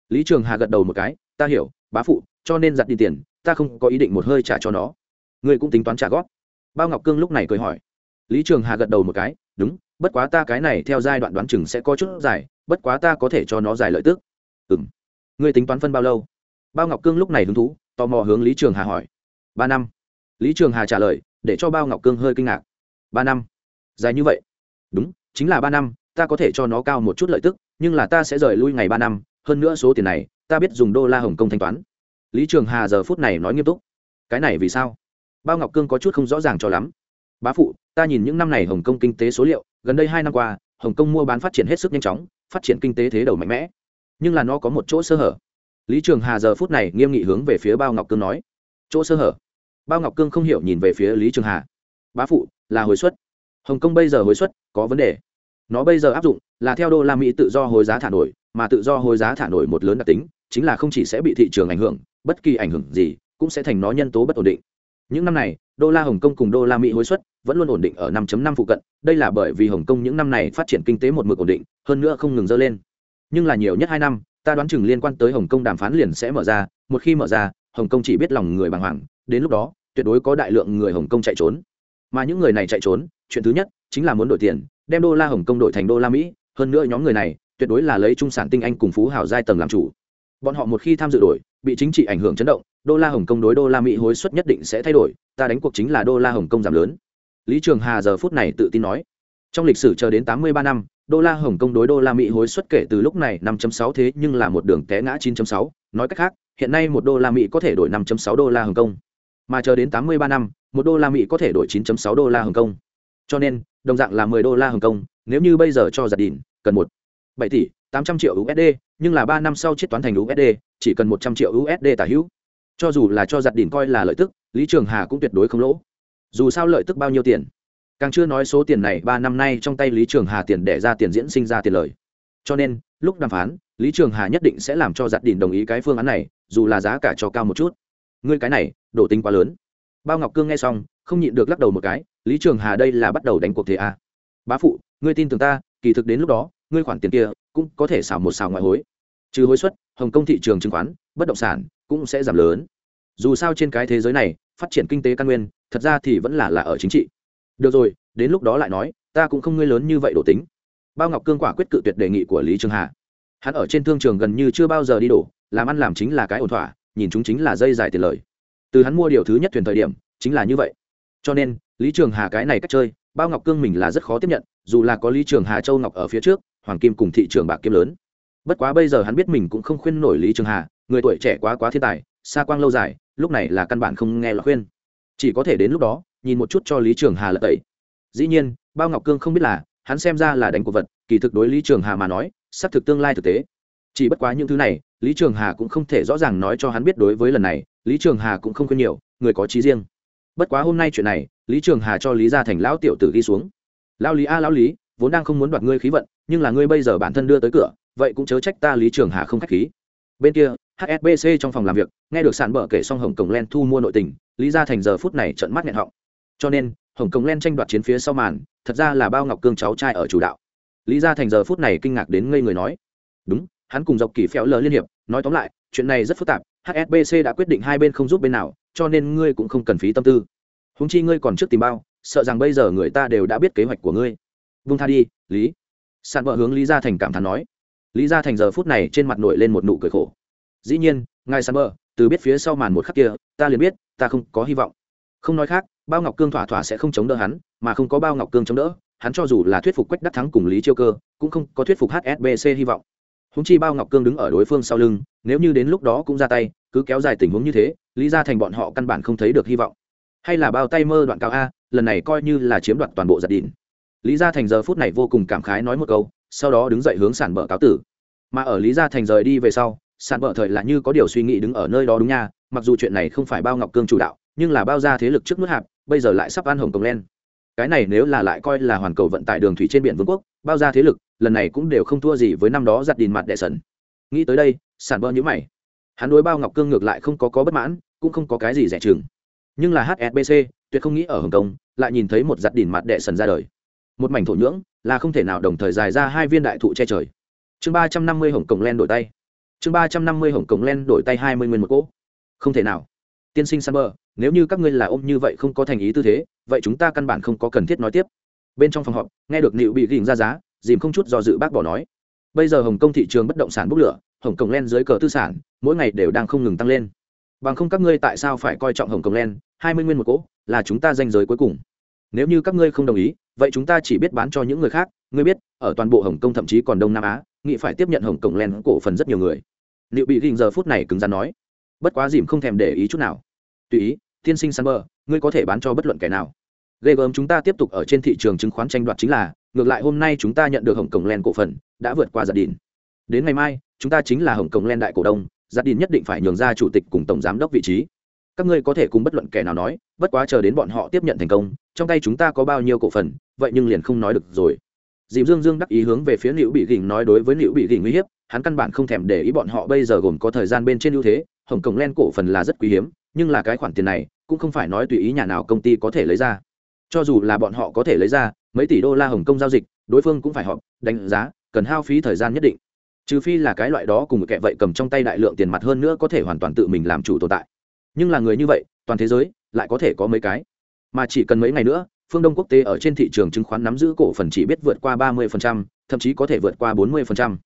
Lý trường hà gật đầu một cái, ta hiểu, bá phụ, cho nên giặt đi tiền, ta không có ý định một hơi trả cho nó. Ngươi cũng tính toán trả góp. Bao ngọc cương lúc này cười hỏi. Lý trường hà gật đầu một cái, đúng, bất quá ta cái này theo giai đoạn đoán chừng sẽ có chút dài, bất quá ta có thể cho nó dài lợi tức. Ừ m ngươi tính toán phân bao lâu? Bao ngọc cương lúc này hứng thú, tò mò hướng lý trường hà hỏi. Ba năm. Lý trường hà trả lời, để cho bao ngọc cương hơi kinh ngạc. Ba năm dài như vậy. Đúng, chính là ba năm, ta có thể cho nó cao một chút lợi tức, nhưng là ta sẽ rời lui ngày ba năm, hơn nữa số tiền này, ta biết dùng đô la hồng kông thanh toán. Lý trường hà giờ phút này nói nghiêm túc. Cái này vì sao? Bao ngọc cương có chút không rõ ràng cho lắm. Bá phụ, ta nhìn những năm này hồng kông kinh tế số liệu, gần đây hai năm qua, hồng kông mua bán phát triển hết sức nhanh chóng, phát triển kinh tế thế đầu mạnh mẽ. Nhưng là nó có một chỗ sơ hở. Lý trường hà giờ phút này nghiêm nghị hướng về phía bao ngọc cương nói. Chỗ sơ hở? Bao ngọc cương không hiểu nhìn về phía lý trường hà. Bá phụ, là hồi suất hồng kông bây giờ hồi suất có vấn đề. Nó bây giờ áp dụng là theo đô la mỹ tự do hồi giá thả nổi, mà tự do hồi giá thả nổi một lớn đặc tính, chính là không chỉ sẽ bị thị trường ảnh hưởng, bất kỳ ảnh hưởng gì cũng sẽ thành nó nhân tố bất ổn định. Những năm này, đô la hồng kông cùng đô la mỹ hối suất vẫn luôn ổn định ở 5.5 phụ cận, đây là bởi vì hồng kông những năm này phát triển kinh tế một mực ổn định, hơn nữa không ngừng dơ lên. Nhưng là nhiều nhất hai năm, ta đoán chừng liên quan tới hồng kông đàm phán liền sẽ mở ra, một khi mở ra, hồng kông chỉ biết lòng người bàng hoàng, đến lúc đó, tuyệt đối có đại lượng người hồng kông chạy trốn. Mà những người này chạy trốn chuyện thứ nhất chính là muốn đổi tiền đem đô la hồng kông đổi thành đô la mỹ hơn nữa nhóm người này tuyệt đối là lấy trung sản tinh anh cùng phú Hảo giai tầng làm chủ bọn họ một khi tham dự đổi bị chính trị ảnh hưởng chấn động đô la hồng kông đối đô la mỹ hối suất nhất định sẽ thay đổi ta đánh cuộc chính là đô la hồng kông giảm lớn lý trường hà giờ phút này tự tin nói trong lịch sử chờ đến tám mươi ba năm đô la hồng kông đối đô la mỹ hối suất kể từ lúc này 5.6 thế nhưng là một đường té ngã 9.6, nói cách khác hiện nay một đô la mỹ có thể đổi 5.6 đô la hồng kông mà chờ đến 83 năm một đô la mỹ có thể đổi 9.6 đô la hồng kông cho nên, đồng dạng là 10 đô la hồng kông, nếu như bây giờ cho giặt đỉn, cần một, bảy tỷ 800 triệu usd nhưng là ba năm sau chiết toán thành usd chỉ cần 100 triệu usd tả hữu. Cho dù là cho giặt đỉn coi là lợi tức, lý trường hà cũng tuyệt đối không lỗ. Dù sao lợi tức bao nhiêu tiền? Càng chưa nói số tiền này, ba năm nay trong tay lý trường hà tiền để ra tiền diễn sinh ra tiền lời. Cho nên, lúc đàm phán, lý trường hà nhất định sẽ làm cho giặt đỉn đồng ý cái phương án này, dù là giá cả cho cao một chút. Ngươi cái này, đổ tính quá lớn. Bao ngọc cương nghe xong không nhịn được lắc đầu một cái, lý trường hà đây là bắt đầu đánh cuộc thế à. bá phụ, ngươi tin tưởng ta, kỳ thực đến lúc đó, ngươi khoản tiền kia cũng có thể xào một xào ngoại hối. Trừ hối suất, hồng kông thị trường chứng khoán, bất động sản cũng sẽ giảm lớn. Dù sao trên cái thế giới này, phát triển kinh tế căn nguyên, thật ra thì vẫn là là ở chính trị. Được rồi, đến lúc đó lại nói, ta cũng không ngươi lớn như vậy đổ tính. Bao ngọc cương quả quyết cự tuyệt đề nghị của lý trường hà. Hắn ở trên thương trường gần như chưa bao giờ đi đổ, làm ăn làm chính là cái ổn thỏa, nhìn chúng chính là dây dài tiền lời. Từ hắn mua điều thứ nhất thuyền thời điểm, chính là như vậy cho nên, lý trường hà cái này cách chơi, bao ngọc cương mình là rất khó tiếp nhận, dù là có lý trường hà, châu ngọc ở phía trước, hoàng kim cùng thị trường bạc kim lớn. Bất quá bây giờ hắn biết mình cũng không khuyên nổi lý trường hà, người tuổi trẻ quá quá thiên tài, xa quang lâu dài, lúc này là căn bản không nghe lời khuyên. Chỉ có thể đến lúc đó, nhìn một chút cho lý trường hà lật tẩy. Dĩ nhiên, bao ngọc cương không biết là, hắn xem ra là đánh cuộc vật, kỳ thực đối lý trường hà mà nói, xác thực tương lai thực tế. Chỉ bất quá những thứ này, lý trường hà cũng không thể rõ ràng nói cho hắn biết đối với lần này, lý trường hà cũng không khuyên nhiều, người có trí riêng bất quá hôm nay chuyện này, lý trường hà cho lý gia thành lão tiểu tử ghi xuống. Lao lý a, lão lý, vốn đang không muốn đoạt ngươi khí vận, nhưng là ngươi bây giờ bản thân đưa tới cửa, vậy cũng chớ trách ta lý trường hà không k h á c h khí bên kia hsbc trong phòng làm việc, nghe được sản bờ kể xong hồng cổng len thu mua nội tình, lý gia thành giờ phút này trận mắt nghẹn họng. Cho nên, hồng cổng len tranh đoạt chiến phía sau màn, thật ra là bao ngọc cương cháu trai ở chủ đạo. Lý gia thành giờ phút này kinh ngạc đến ngây người nói, đúng, hắn cùng dọc kỳ phéo lờ liên hiệp, nói tóm lại, chuyện này rất phức tạp hsbc đã quyết định hai bên không giúp bên nào cho nên ngươi cũng không cần phí tâm tư. Húng chi ngươi còn trước tìm bao, sợ rằng bây giờ người ta đều đã biết kế hoạch của ngươi. Vung tha đi, lý. Sàn vợ hướng lý gia thành cảm thán nói. Lý gia thành giờ phút này trên mặt nổi lên một nụ cười khổ. Dĩ nhiên, ngài sàn bờ từ biết phía sau màn một khắc kia, ta liền biết, ta không có hy vọng. Không nói khác, bao ngọc cương thỏa thỏa sẽ không chống đỡ hắn, mà không có bao ngọc cương chống đỡ, hắn cho dù là thuyết phục quách đắc thắng cùng lý chiêu cơ, cũng không có thuyết phục hsbc hy vọng. Húng chi bao ngọc cương đứng ở đối phương sau lưng, nếu như đến lúc đó cũng ra tay, cứ kéo dài tình huống như thế lý ra thành bọn họ căn bản không thấy được hy vọng. Hay là bao tay mơ đoạn cao a, lần này coi như là chiếm đoạt toàn bộ giật đỉn. Lý gia thành giờ phút này vô cùng cảm khái nói một câu, sau đó đứng dậy hướng sản bờ cáo tử. Mà ở lý gia thành rời đi về sau sản bờ thời là như có điều suy nghĩ đứng ở nơi đó đúng nha, mặc dù chuyện này không phải bao ngọc cương chủ đạo, nhưng là bao gia thế lực trước nước hạp, bây giờ lại sắp ăn hồng cổng len cái này nếu là lại coi là hoàn cầu vận tải đường thủy trên biển vương quốc, bao gia thế lực, lần này cũng đều không thua gì với năm đó giặt đìn mặt đệ sần. Nghĩ tới đây sản bơ nhữ mày. Hắn đối bao ngọc cương ngược lại không có có bất mãn cũng không có cái gì rẻ chừng. Nhưng là hsbc tuyệt không nghĩ ở hồng kông lại nhìn thấy một giặt đỉnh mặt đệ sần ra đời. Một mảnh thổ nhưỡng là không thể nào đồng thời dài ra hai viên đại thụ che trời. Chương ba trăm năm mươi hồng cổng len đổi tay. Chương ba trăm năm mươi hồng cổng len đổi tay hai mươi nguyên một cỗ. Không thể nào. Tiên sinh Summer, nếu như các ngươi là ôm như vậy không có thành ý tư thế vậy chúng ta căn bản không có cần thiết nói tiếp. Bên trong phòng họp nghe được liệu bị gỉnh ra giá dìm không chút do dự bác bỏ nói. Bây giờ hồng kông thị trường bất động sản bốc lửa hồng kông len dưới cờ tư sản mỗi ngày đều đang không ngừng tăng lên bằng không các ngươi tại sao phải coi trọng hồng kông len hai mươi nguyên một cỗ là chúng ta danh giới cuối cùng. Nếu như các ngươi không đồng ý vậy chúng ta chỉ biết bán cho những người khác. Ngươi biết ở toàn bộ hồng kông thậm chí còn đông nam á nghị phải tiếp nhận hồng kông len cổ phần rất nhiều người. Liệu bị gỉnh giờ phút này cứng rắn nói. Bất quá dìm không thèm để ý chút nào. Tùy ý tiên sinh săn bờ, ngươi có thể bán cho bất luận kẻ nào. Ghê gớm chúng ta tiếp tục ở trên thị trường chứng khoán tranh đoạt chính là ngược lại hôm nay chúng ta nhận được hồng cổng len cổ phần đã vượt qua giặt đỉnh. đến ngày mai chúng ta chính là hồng cổng len đại cổ đông giặt đình nhất định phải nhường ra chủ tịch cùng tổng giám đốc vị trí. Các ngươi có thể cùng bất luận kẻ nào nói, bất quá chờ đến bọn họ tiếp nhận thành công, trong tay chúng ta có bao nhiêu cổ phần, vậy nhưng liền không nói được rồi. Dìm dương dương đắc ý hướng về phía liễu bị gỉnh nói đối với liễu bị gỉnh uy hiếp, hắn căn bản không thèm để ý bọn họ bây giờ gồm có thời gian bên trên ưu thế, hồng cổng len cổ phần là rất quý hiếm, nhưng là cái khoản tiền này cũng không phải nói tùy ý nhà nào công ty có thể lấy ra. Cho dù là bọn họ có thể lấy ra, mấy tỷ đô la hồng kông giao dịch, đối phương cũng phải họp, đánh giá, cần hao phí thời gian nhất định trừ phi là cái loại đó cùng kệ vậy cầm trong tay đại lượng tiền mặt hơn nữa có thể hoàn toàn tự mình làm chủ tồn tại. Nhưng là người như vậy toàn thế giới lại có thể có mấy cái? Mà chỉ cần mấy ngày nữa phương đông quốc tế ở trên thị trường chứng khoán nắm giữ cổ phần chỉ biết vượt qua ba 30%, thậm chí có thể vượt qua bốn 40%.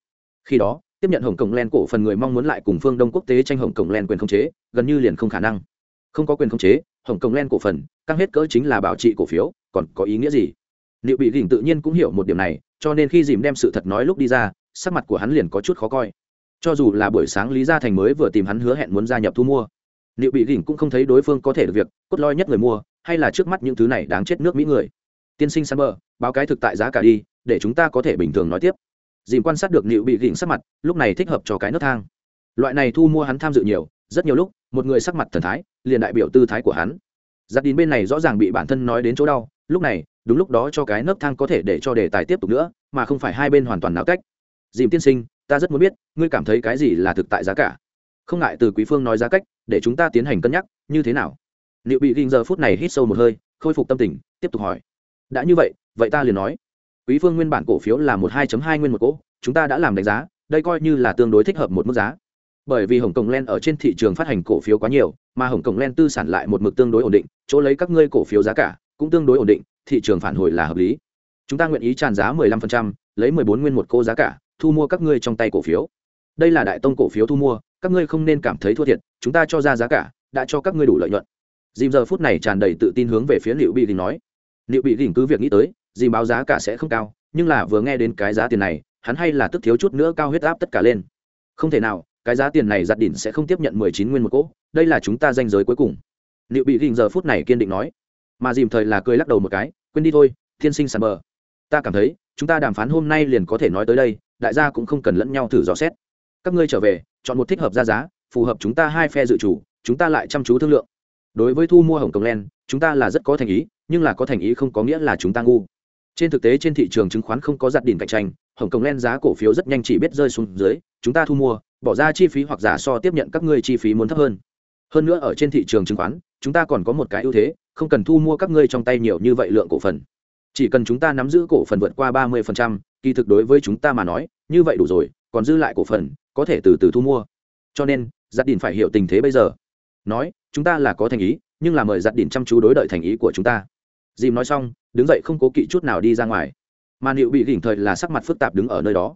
khi đó tiếp nhận hồng cổng len cổ phần người mong muốn lại cùng phương đông quốc tế tranh hồng cổng len quyền khống chế gần như liền không khả năng. Không có quyền khống chế hồng cổng len cổ phần căng hết cỡ chính là bảo trị cổ phiếu còn có ý nghĩa gì? Liệu bị gỉnh tự nhiên cũng hiểu một điểm này cho nên khi dìm đem sự thật nói lúc đi ra sắc mặt của hắn liền có chút khó coi. Cho dù là buổi sáng lý gia thành mới vừa tìm hắn hứa hẹn muốn gia nhập thu mua liệu bị gỉnh cũng không thấy đối phương có thể được việc, cốt lõi nhất người mua, hay là trước mắt những thứ này đáng chết nước mỹ người. Tiên sinh săn bờ báo cái thực tại giá cả đi, để chúng ta có thể bình thường nói tiếp. Dìm quan sát được liệu bị gỉnh sắc mặt, lúc này thích hợp cho cái nấc thang. Loại này thu mua hắn tham dự nhiều, rất nhiều lúc, một người sắc mặt thần thái, liền đại biểu tư thái của hắn. Giác đến bên này rõ ràng bị bản thân nói đến chỗ đau, lúc này, đúng lúc đó cho cái nấc thang có thể để cho đề tài tiếp tục nữa, mà không phải hai bên hoàn toàn náo cách dìm tiên sinh ta rất muốn biết ngươi cảm thấy cái gì là thực tại giá cả? Không ngại từ quý phương nói giá cách để chúng ta tiến hành cân nhắc như thế nào? Liệu bị ghi giờ phút này hít sâu một hơi khôi phục tâm tình tiếp tục hỏi. Đã như vậy vậy ta liền nói. Quý phương nguyên bản cổ phiếu là một hai hai nguyên một cỗ chúng ta đã làm đánh giá đây coi như là tương đối thích hợp một mức giá. Bởi vì hồng kông len ở trên thị trường phát hành cổ phiếu quá nhiều mà hồng kông len tư sản lại một mực tương đối ổn định chỗ lấy các ngươi cổ phiếu giá cả cũng tương đối ổn định thị trường phản hồi là hợp lý. Chúng ta nguyện ý tràn giá 15%, lấy 14 nguyên một cô giá cả thu mua các ngươi trong tay cổ phiếu. Đây là đại tông cổ phiếu thu mua, các ngươi không nên cảm thấy thua thiệt, chúng ta cho ra giá cả, đã cho các ngươi đủ lợi nhuận. Dìm giờ phút này tràn đầy tự tin hướng về phía liệu bị đình nói. Liệu bị đình cứ việc nghĩ tới, dìm báo giá cả sẽ không cao, nhưng là vừa nghe đến cái giá tiền này, hắn hay là tức thiếu chút nữa cao huyết áp tất cả lên. Không thể nào, cái giá tiền này giặt đỉnh sẽ không tiếp nhận mười chín nguyên một cỗ, đây là chúng ta danh giới cuối cùng. Liệu bị đình giờ phút này kiên định nói. Mà dìm thời là cười lắc đầu một cái, quên đi thôi, thiên sinh sàn bờ. Ta cảm thấy, chúng ta đàm phán hôm nay liền có thể nói tới đây đại gia cũng không cần lẫn nhau thử dò xét. Các ngươi trở về, chọn một thích hợp ra giá, phù hợp chúng ta hai phe dự chủ, chúng ta lại chăm chú thương lượng. Đối với thu mua hồng kông len chúng ta là rất có thành ý, nhưng là có thành ý không có nghĩa là chúng ta ngu. Trên thực tế, trên thị trường chứng khoán không có giặt đỉnh cạnh tranh, hồng kông len giá cổ phiếu rất nhanh chỉ biết rơi xuống dưới, chúng ta thu mua, bỏ ra chi phí hoặc giả so tiếp nhận các ngươi chi phí muốn thấp hơn. Hơn nữa, ở trên thị trường chứng khoán, chúng ta còn có một cái ưu thế, không cần thu mua các ngươi trong tay nhiều như vậy lượng cổ phần. Chỉ cần chúng ta nắm giữ cổ phần vượt qua ba mươi kỳ thực đối với chúng ta mà nói, như vậy đủ rồi, còn dư lại cổ phần, có thể từ từ thu mua. Cho nên, giặt đỉnh phải hiểu tình thế bây giờ. Nói, chúng ta là có thành ý, nhưng là mời giặt đỉnh chăm chú đối đợi thành ý của chúng ta. Dìm nói xong, đứng dậy không cố kỵ chút nào đi ra ngoài. Mà liệu bị đỉnh thời là sắc mặt phức tạp đứng ở nơi đó.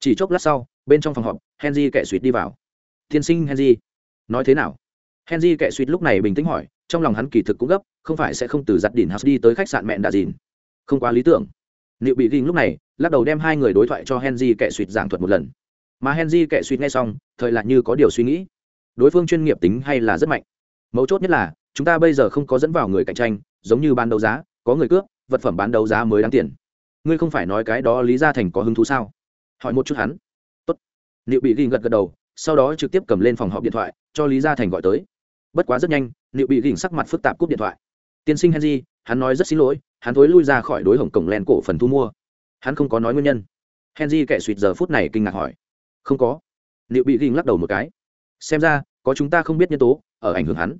Chỉ chốc lát sau, bên trong phòng họp, henry kẻ suýt đi vào. Tiên sinh henry. Nói thế nào? Henry kẻ suýt lúc này bình tĩnh hỏi, trong lòng hắn kỳ thực cũng gấp, không phải sẽ không từ giặt đỉnh house đi tới khách sạn mẹn đà dìn. Không quá lý tưởng. Liệu bị đỉnh lúc này lắc đầu đem hai người đối thoại cho henry kệ suýt giảng thuật một lần. Mà henry kệ suýt nghe xong, thời lại như có điều suy nghĩ. Đối phương chuyên nghiệp tính hay là rất mạnh? Mấu chốt nhất là, chúng ta bây giờ không có dẫn vào người cạnh tranh, giống như bán đấu giá, có người cướp, vật phẩm bán đấu giá mới đáng tiền. Ngươi không phải nói cái đó lý gia thành có hứng thú sao? Hỏi một chút hắn. Tốt. Liệu bị ginh gật gật đầu, sau đó trực tiếp cầm lên phòng họp điện thoại, cho lý gia thành gọi tới. Bất quá rất nhanh liệu bị ginh sắc mặt phức tạp cúp điện thoại. Tiên sinh henry, hắn nói rất xin lỗi, hắn thối lui ra khỏi đối hồng cổng len cổ phần thu mua hắn không có nói nguyên nhân. Henry kẻ suýt giờ phút này kinh ngạc hỏi. Không có. Liệu bị ginh lắc đầu một cái. Xem ra, có chúng ta không biết nhân tố, ở ảnh hưởng hắn.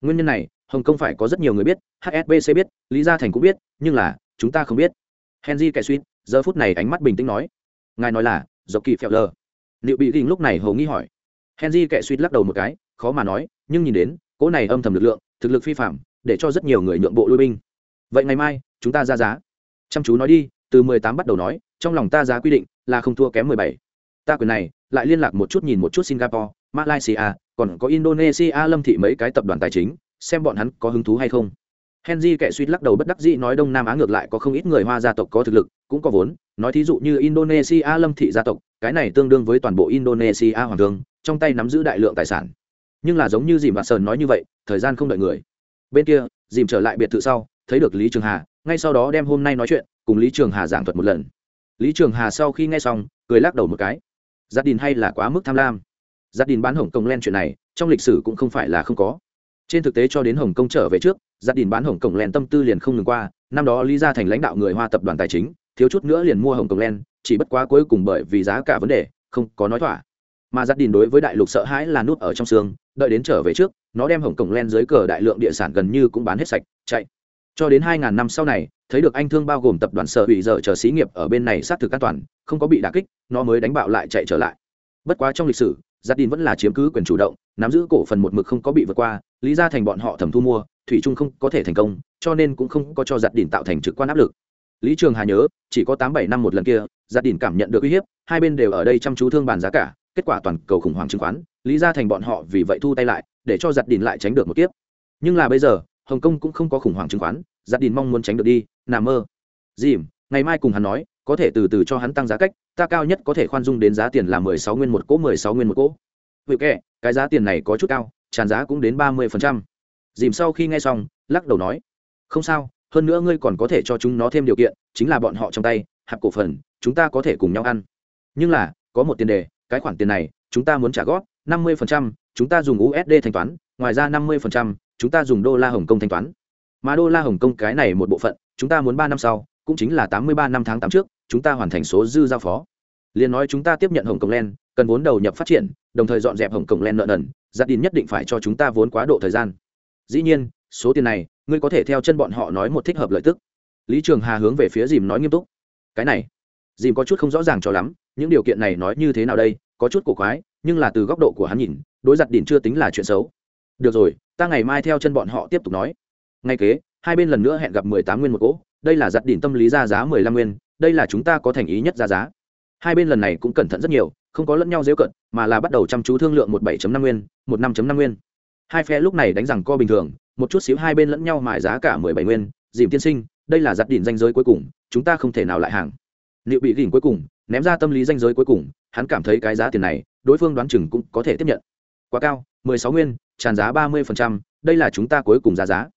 Nguyên nhân này, hồng kông phải có rất nhiều người biết hsbc biết, lý gia thành cũng biết, nhưng là, chúng ta không biết. Henry kẻ suýt giờ phút này ánh mắt bình tĩnh nói. Ngài nói là, do kỳ phèo lờ. Liệu bị ginh lúc này hầu nghi hỏi. Henry kẻ suýt lắc đầu một cái, khó mà nói, nhưng nhìn đến, cỗ này âm thầm lực lượng, thực lực phi phạm, để cho rất nhiều người nhượng bộ lui binh. Vậy ngày mai, chúng ta ra giá. Chăm chú nói đi từ mười tám bắt đầu nói, trong lòng ta giá quy định là không thua kém mười bảy. Ta quyền này lại liên lạc một chút nhìn một chút singapore, malaysia, còn có indonesia lâm thị mấy cái tập đoàn tài chính, xem bọn hắn có hứng thú hay không. Henry kệ suýt lắc đầu bất đắc dĩ nói đông nam á ngược lại có không ít người hoa gia tộc có thực lực, cũng có vốn. Nói thí dụ như indonesia lâm thị gia tộc, cái này tương đương với toàn bộ indonesia hoàng thương, trong tay nắm giữ đại lượng tài sản. Nhưng là giống như dìm và sơn nói như vậy, thời gian không đợi người. Bên kia, dìm trở lại biệt thự sau, thấy được lý trường hà, ngay sau đó đem hôm nay nói chuyện cùng lý trường hà giảng thuật một lần. Lý trường hà sau khi nghe xong, cười lắc đầu một cái. Gia đình hay là quá mức tham lam. Gia đình bán hồng kông len chuyện này, trong lịch sử cũng không phải là không có. Trên thực tế cho đến hồng kông trở về trước gia đình bán hồng kông len tâm tư liền không ngừng qua. Năm đó lý gia thành lãnh đạo người hoa tập đoàn tài chính, thiếu chút nữa liền mua hồng kông len, chỉ bất quá cuối cùng bởi vì giá cả vấn đề, không có nói thỏa. Mà gia đình đối với đại lục sợ hãi là nút ở trong xương, đợi đến trở về trước, nó đem hồng kông len dưới cờ đại lượng địa sản gần như cũng bán hết sạch, chạy cho đến hai ngàn năm sau này, thấy được anh thương bao gồm tập đoàn sở hủy giờ chờ xí nghiệp ở bên này sát thực an toàn, không có bị đả kích, nó mới đánh bạo lại chạy trở lại. Bất quá trong lịch sử gia đình vẫn là chiếm cứ quyền chủ động, nắm giữ cổ phần một mực không có bị vượt qua, lý ra thành bọn họ thẩm thu mua, thủy trung không có thể thành công, cho nên cũng không có cho gia đình tạo thành trực quan áp lực. Lý trường hà nhớ, chỉ có tám bảy năm một lần kia gia đình cảm nhận được uy hiếp, hai bên đều ở đây chăm chú thương bàn giá cả, kết quả toàn cầu khủng hoảng chứng khoán, lý ra thành bọn họ vì vậy thu tay lại, để cho giặt đình lại tránh được một kiếp. Nhưng là bây giờ hồng kông cũng không có khủng hoảng chứng khoán, giặt đình mong muốn tránh được đi, nằm mơ. Dìm, ngày mai cùng hắn nói, có thể từ từ cho hắn tăng giá cách, ta cao nhất có thể khoan dung đến giá tiền là mười sáu nguyên một cỗ, mười sáu nguyên một cỗ. Vậy kệ, cái giá tiền này có chút cao, tràn giá cũng đến ba mươi phần trăm. Dìm sau khi nghe xong, lắc đầu nói, không sao, hơn nữa ngươi còn có thể cho chúng nó thêm điều kiện, chính là bọn họ trong tay, hạp cổ phần, chúng ta có thể cùng nhau ăn. Nhưng là, có một tiền đề, cái khoản tiền này, chúng ta muốn trả góp, năm mươi chúng ta dùng usd thanh toán ngoài ra năm mươi chúng ta dùng đô la hồng kông thanh toán. Mà đô la hồng kông cái này một bộ phận, chúng ta muốn ba năm sau, cũng chính là tám mươi ba năm tháng tám trước, chúng ta hoàn thành số dư giao phó. Liền nói chúng ta tiếp nhận hồng kông len cần vốn đầu nhập phát triển, đồng thời dọn dẹp hồng kông len nợ nần gia đình nhất định phải cho chúng ta vốn quá độ thời gian. Dĩ nhiên, số tiền này, ngươi có thể theo chân bọn họ nói một thích hợp lợi tức. Lý trường hà hướng về phía dìm nói nghiêm túc. Cái này, dìm có chút không rõ ràng cho lắm, những điều kiện này nói như thế nào đây, có chút cổ quái, nhưng là từ góc độ của hắn nhìn, đối giặt đỉnh chưa tính là chuyện xấu được rồi, ta ngày mai theo chân bọn họ tiếp tục nói. Ngay kế, hai bên lần nữa hẹn gặp mười tám nguyên một cỗ, đây là giặt đỉnh tâm lý ra giá mười lăm nguyên, đây là chúng ta có thành ý nhất ra giá. Hai bên lần này cũng cẩn thận rất nhiều, không có lẫn nhau dễ cận, mà là bắt đầu chăm chú thương lượng một bảy năm nguyên, một năm năm nguyên. Hai phe lúc này đánh rằng co bình thường, một chút xíu hai bên lẫn nhau mài giá cả mười bảy nguyên, dìm tiên sinh, đây là giặt đỉnh danh giới cuối cùng, chúng ta không thể nào lại hàng. Liệu bị đỉnh cuối cùng, ném ra tâm lý danh giới cuối cùng, hắn cảm thấy cái giá tiền này, đối phương đoán chừng cũng có thể tiếp nhận. Quá cao mười sáu nguyên tràn giá ba mươi phần trăm, đây là chúng ta cuối cùng giá giá.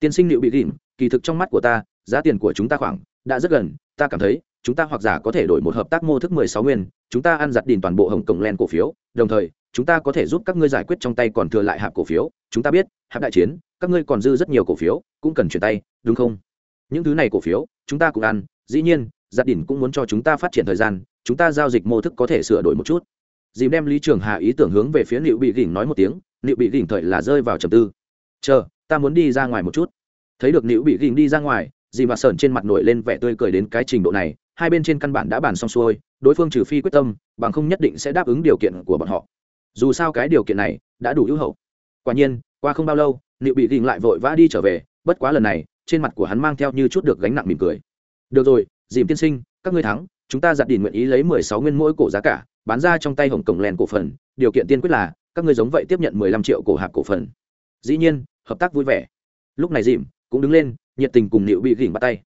Tiên sinh liệu bị đỉnh kỳ thực trong mắt của ta giá tiền của chúng ta khoảng đã rất gần ta cảm thấy chúng ta hoặc giả có thể đổi một hợp tác mô thức mười sáu nguyên chúng ta ăn giặt đìn toàn bộ hồng cổng len cổ phiếu đồng thời chúng ta có thể giúp các ngươi giải quyết trong tay còn thừa lại hạp cổ phiếu. Chúng ta biết hạp đại chiến các ngươi còn dư rất nhiều cổ phiếu cũng cần chuyển tay đúng không? Những thứ này cổ phiếu chúng ta cũng ăn dĩ nhiên giặt đỉnh cũng muốn cho chúng ta phát triển thời gian chúng ta giao dịch mô thức có thể sửa đổi một chút dìm đem lý trường hà ý tưởng hướng về phía liệu bị gỉnh nói một tiếng liệu bị gỉnh thời là rơi vào trầm tư. Chờ, ta muốn đi ra ngoài một chút. Thấy được liệu bị gỉnh đi ra ngoài, dìm và sởn trên mặt nổi lên vẻ tươi cười đến cái trình độ này, hai bên trên căn bản đã bàn xong xuôi, đối phương trừ phi quyết tâm, bằng không nhất định sẽ đáp ứng điều kiện của bọn họ. Dù sao cái điều kiện này đã đủ hữu hậu. Quả nhiên, qua không bao lâu liệu bị gỉnh lại vội vã đi trở về, bất quá lần này, trên mặt của hắn mang theo như chút được gánh nặng mỉm cười. Được rồi, dìm tiên sinh, các ngươi thắng, chúng ta giặt đỉn nguyện ý lấy mười sáu nguyên mỗi cổ giá cả bán ra trong tay hồng cổng len cổ phần, điều kiện tiên quyết là, các ngươi giống vậy tiếp nhận mười lăm triệu cổ hạc cổ phần. Dĩ nhiên, hợp tác vui vẻ. Lúc này dìm, cũng đứng lên, nhiệt tình cùng nịu bị gỉnh bắt tay.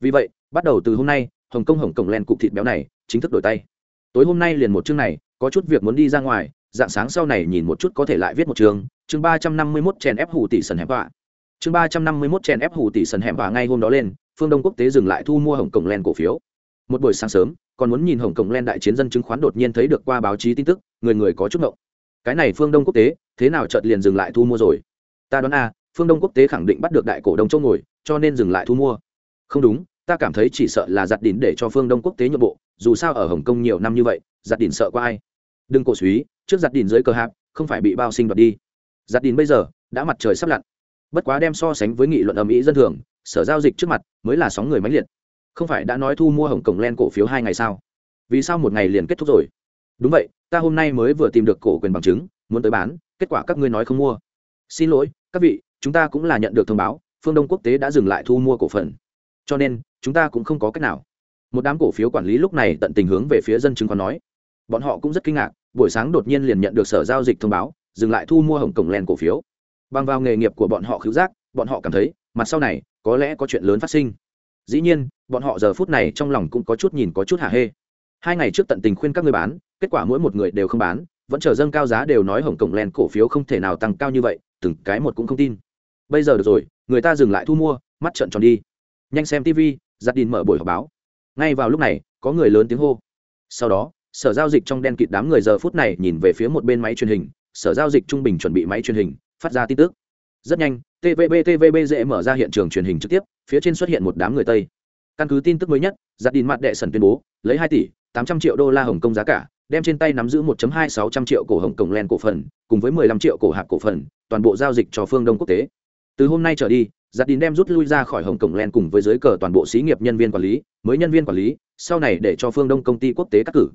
Vì vậy, bắt đầu từ hôm nay, hồng kông hồng cổng len cục thịt béo này, chính thức đổi tay. Tối hôm nay liền một chương này, có chút việc muốn đi ra ngoài, dạng sáng sau này nhìn một chút có thể lại viết một chương chương ba trăm năm mươi mốt chèn ép hủ tỷ sần hẹp họa chương ba trăm năm mươi mốt chèn ép hủ tỷ sần hẹp họa ngay hôm đó lên, phương đông quốc tế dừng lại thu mua hồng cổng len cổ phiếu một buổi sáng sớm, còn muốn nhìn hồng kông len đại chiến dân chứng khoán đột nhiên thấy được qua báo chí tin tức, người người có chút mộng cái này phương đông quốc tế, thế nào chợt liền dừng lại thu mua rồi? Ta đoán a, phương đông quốc tế khẳng định bắt được đại cổ đông châu ngồi, cho nên dừng lại thu mua. Không đúng, ta cảm thấy chỉ sợ là giặt đỉnh để cho phương đông quốc tế nhượng bộ, dù sao ở hồng kông nhiều năm như vậy, giặt đỉnh sợ qua ai. Đừng cổ suý, trước giặt đỉnh dưới cờ hạp, không phải bị bao sinh đoạt đi. Giặt đỉnh bây giờ, đã mặt trời sắp lặn. Bất quá đem so sánh với nghị luận ầm ĩ dân thường, sở giao dịch trước mặt, mới là sóng người mãnh liệt không phải đã nói thu mua hồng cổng len cổ phiếu hai ngày sao? Vì sao một ngày liền kết thúc rồi? Đúng vậy, ta hôm nay mới vừa tìm được cổ quyền bằng chứng, muốn tới bán, kết quả các ngươi nói không mua. Xin lỗi, các vị, chúng ta cũng là nhận được thông báo, phương đông quốc tế đã dừng lại thu mua cổ phần. Cho nên, chúng ta cũng không có cách nào. Một đám cổ phiếu quản lý lúc này tận tình hướng về phía dân chứng khoán nói. Bọn họ cũng rất kinh ngạc, buổi sáng đột nhiên liền nhận được sở giao dịch thông báo, dừng lại thu mua hồng cổng len cổ phiếu. Bằng vào nghề nghiệp của bọn họ khứu giác, bọn họ cảm thấy, mặt sau này, có lẽ có chuyện lớn phát sinh. Dĩ nhiên bọn họ giờ phút này trong lòng cũng có chút nhìn có chút hả hê. Hai ngày trước tận tình khuyên các người bán, kết quả mỗi một người đều không bán, vẫn chờ dâng cao giá đều nói hồng cổng len cổ phiếu không thể nào tăng cao như vậy, từng cái một cũng không tin. Bây giờ được rồi, người ta dừng lại thu mua, mắt trận tròn đi. Nhanh xem tv giặt đình mở buổi họp báo. Ngay vào lúc này, có người lớn tiếng hô. Sau đó, sở giao dịch trong đen kịt đám người giờ phút này nhìn về phía một bên máy truyền hình, sở giao dịch trung bình chuẩn bị máy truyền hình, phát ra tin tức. Rất nhanh tvb tvb dễ mở ra hiện trường truyền hình trực tiếp, phía trên xuất hiện một đám người tây căn cứ tin tức mới nhất, giặt đình mặt đệ sần tuyên bố, lấy hai tỷ tám trăm triệu đô la hồng kông giá cả, đem trên tay nắm giữ 1 hai sáu trăm triệu cổ hồng kông len cổ phần, cùng với 15 triệu cổ hạp cổ phần, toàn bộ giao dịch cho phương đông quốc tế. Từ hôm nay trở đi, giặt đình đem rút lui ra khỏi hồng kông len cùng với giới cờ toàn bộ xí nghiệp nhân viên quản lý, mới nhân viên quản lý, sau này để cho phương đông công ty quốc tế cắt cử.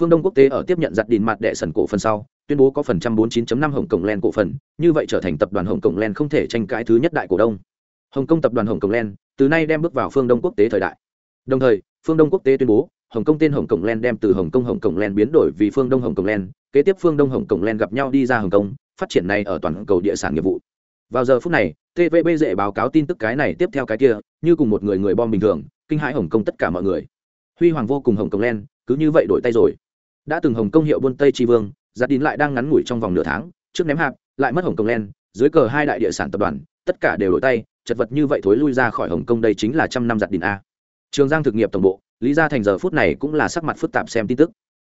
Phương đông quốc tế ở tiếp nhận giặt đình mặt đệ sần cổ phần sau, tuyên bố có phần trăm bốn 49.5 hồng kông len cổ phần, như vậy trở thành tập đoàn hồng kông len không thể tranh cãi thứ nhất đại cổ đông. Hồng kông tập đoàn hồng kông len từ nay đem bước vào phương đông quốc tế thời đại đồng thời phương đông quốc tế tuyên bố hồng kông tên hồng kông len đem từ hồng kông hồng kông len biến đổi vì phương đông hồng kông len kế tiếp phương đông hồng kông len gặp nhau đi ra hồng kông phát triển này ở toàn cầu địa sản nghiệp vụ vào giờ phút này tvb dễ báo cáo tin tức cái này tiếp theo cái kia như cùng một người người bom bình thường kinh hãi hồng kông tất cả mọi người huy hoàng vô cùng hồng kông len cứ như vậy đổi tay rồi đã từng hồng kông hiệu buôn tây tri vương giặt đín lại đang ngắn ngủi trong vòng nửa tháng trước ném hạp lại mất hồng kông len dưới cờ hai đại địa sản tập đoàn tất cả đều đổi tay chật vật như vậy thối lui ra khỏi hồng kông đây chính là trăm năm giặt đình a. Trường giang thực nghiệp tổng bộ, lý gia thành giờ phút này cũng là sắc mặt phức tạp xem tin tức.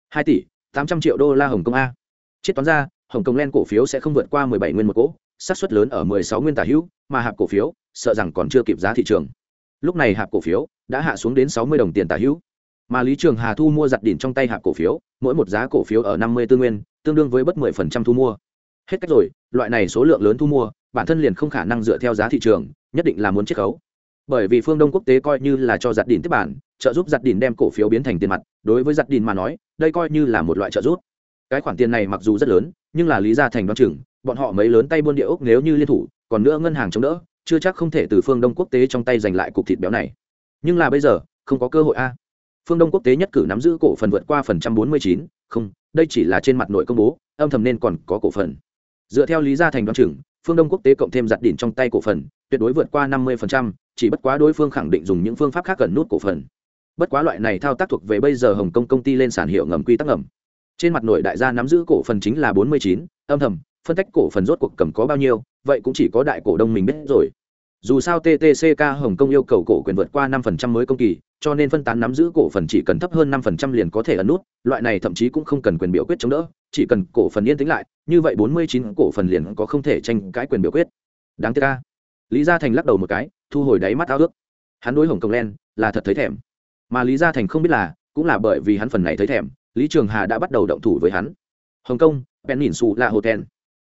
Hai tỷ, tám trăm triệu đô la hồng kông a. Chết toán ra, hồng kông len cổ phiếu sẽ không vượt qua mười bảy nguyên một cỗ sát suất lớn ở mười sáu nguyên tả hữu, mà hạp cổ phiếu, sợ rằng còn chưa kịp giá thị trường. Lúc này hạp cổ phiếu đã hạ xuống đến sáu mươi đồng tiền tả hữu. Mà lý trường hà thu mua giặt đỉnh trong tay hạp cổ phiếu, mỗi một giá cổ phiếu ở năm mươi tư nguyên, tương đương với bất mười phần trăm thu mua. Hết cách rồi, loại này số lượng lớn thu mua, bản thân liền không khả năng dựa theo giá thị trường nhất định là muốn chiết khấu. Bởi vì phương đông quốc tế coi như là cho giặt đỉn tiếp bản, trợ giúp giặt đỉn đem cổ phiếu biến thành tiền mặt, đối với giặt đỉn mà nói, đây coi như là một loại trợ giúp. Cái khoản tiền này mặc dù rất lớn, nhưng là lý gia thành đoan chừng, bọn họ mấy lớn tay buôn địa ốc nếu như liên thủ, còn nữa ngân hàng chống đỡ, chưa chắc không thể từ phương đông quốc tế trong tay giành lại cục thịt béo này. Nhưng là bây giờ, không có cơ hội a. Phương đông quốc tế nhất cử nắm giữ cổ phần vượt qua phần trăm bốn mươi chín, không, đây chỉ là trên mặt nội công bố, âm thầm nên còn có cổ phần. Dựa theo lý gia thành đoan chừng, phương đông quốc tế cộng thêm giặt đỉn trong tay cổ phần tuyệt đối vượt qua năm mươi chỉ bất quá đối phương khẳng định dùng những phương pháp khác cần nút cổ phần. Bất quá loại này thao tác thuộc về bây giờ hồng kông công ty lên sản hiệu ngầm quy tắc ngầm. Trên mặt nội đại gia nắm giữ cổ phần chính là bốn mươi chín, âm thầm, phân tách cổ phần rốt cuộc cầm có bao nhiêu, vậy cũng chỉ có đại cổ đông mình biết rồi. Dù sao ttck hồng kông yêu cầu cổ quyền vượt qua năm phần trăm mới công kỳ, cho nên phân tán nắm giữ cổ phần chỉ cần thấp hơn năm phần trăm liền có thể ấn nút, loại này thậm chí cũng không cần quyền biểu quyết chống đỡ, chỉ cần cổ phần yên tĩnh lại, như vậy bốn mươi chín cổ phần liền có không thể tranh cãi quyền biểu quyết. Đáng tiếc ca lý gia thành lắc đầu một cái, thu hồi đáy mắt ao ước. Hắn đối hồng kông len là thật thấy thèm. Mà lý gia thành không biết là, cũng là bởi vì hắn phần này thấy thèm, lý trường hà đã bắt đầu động thủ với hắn. Hồng kông, bèn nhìn xù là hotel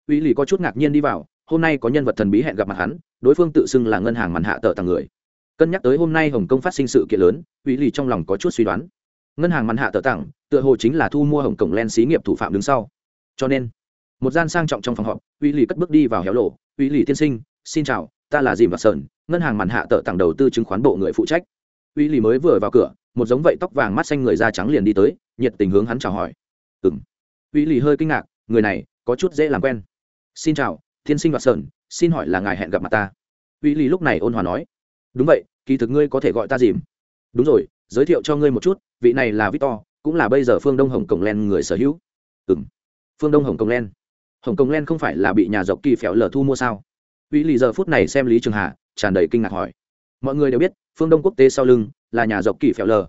uy lì có chút ngạc nhiên đi vào, hôm nay có nhân vật thần bí hẹn gặp mặt hắn, đối phương tự xưng là ngân hàng màn hạ tờ tặng người. Cân nhắc tới hôm nay hồng kông phát sinh sự kiện lớn, uy lì trong lòng có chút suy đoán. Ngân hàng màn hạ tờ tặng, tựa hồ chính là thu mua hồng kông len xí nghiệp thủ phạm đứng sau. Cho nên, một gian sang trọng trong phòng họp, uy lì cất bước đi vào héo lộ. Uy lì tiên sinh, xin chào ta là dìm và sơn, ngân hàng màn hạ tờ tặng đầu tư chứng khoán bộ người phụ trách. Uy lì mới vừa vào cửa, một giống vậy tóc vàng mắt xanh người da trắng liền đi tới, nhiệt tình hướng hắn chào hỏi. Ừng uy lì hơi kinh ngạc, người này có chút dễ làm quen. Xin chào, thiên sinh và sơn, xin hỏi là ngài hẹn gặp mặt ta? Uy lì lúc này ôn hòa nói. Đúng vậy, kỳ thực ngươi có thể gọi ta dìm. Đúng rồi, giới thiệu cho ngươi một chút, vị này là victor, cũng là bây giờ phương đông hồng cổng len người sở hữu. Ừ phương đông hồng cổng len. Hồng cổng len không phải là bị nhà dọc kỳ phèo lờ thu mua sao? Uy lì giờ phút này xem lý trường hà, tràn đầy kinh ngạc hỏi. Mọi người đều biết, phương đông quốc tế sau lưng là nhà dọc kỳ phèo lờ.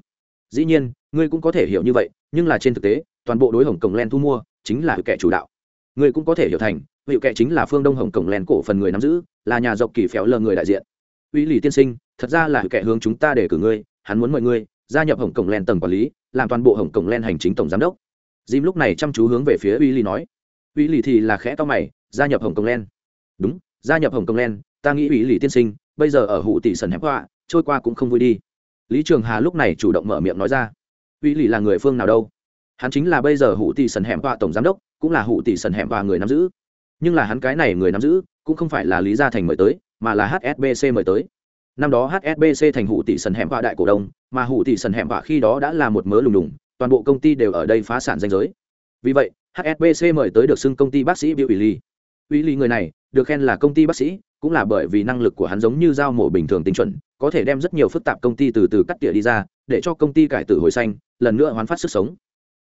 Dĩ nhiên, ngươi cũng có thể hiểu như vậy, nhưng là trên thực tế, toàn bộ đối hồng cổng len thu mua chính là kẻ chủ đạo. Ngươi cũng có thể hiểu thành, hiệu kệ chính là phương đông hồng cổng len cổ phần người nắm giữ, là nhà dọc kỳ phèo lờ người đại diện. Uy lì tiên sinh, thật ra là kẻ hướng chúng ta để cử ngươi, hắn muốn mời ngươi gia nhập hồng cổng len tầng quản lý, làm toàn bộ hồng cổng len hành chính tổng giám đốc. Jim lúc này chăm chú hướng về phía uy lì nói. Uy lì thì là khẽ to mày, gia nhập hồng cổng len. Đúng gia nhập hồng kông len ta nghĩ ủy lì tiên sinh, bây giờ ở hụ tỷ sần hẹp họa, trôi qua cũng không vui đi. Lý trường hà lúc này chủ động mở miệng nói ra. Ủy lì là người phương nào đâu? Hắn chính là bây giờ hụ tỷ sần hẹp họa tổng giám đốc, cũng là hụ tỷ sần hẹp họa người nắm giữ. Nhưng là hắn cái này người nắm giữ, cũng không phải là lý gia thành mời tới, mà là hsbc mời tới. Năm đó hsbc thành hụ tỷ sần hẻm họa đại cổ đông, mà hụ tỷ sần hẻm họa khi đó đã là một mớ lùng đùng, toàn bộ công ty đều ở đây phá sản danh giới. Vì vậy hsbc mời tới được xưng công ty bác sĩ bill ủy ly ủy ly người này được khen là công ty bác sĩ, cũng là bởi vì năng lực của hắn giống như dao mổ bình thường tinh chuẩn, có thể đem rất nhiều phức tạp công ty từ từ cắt tỉa đi ra, để cho công ty cải tử hồi xanh, lần nữa hoán phát sức sống.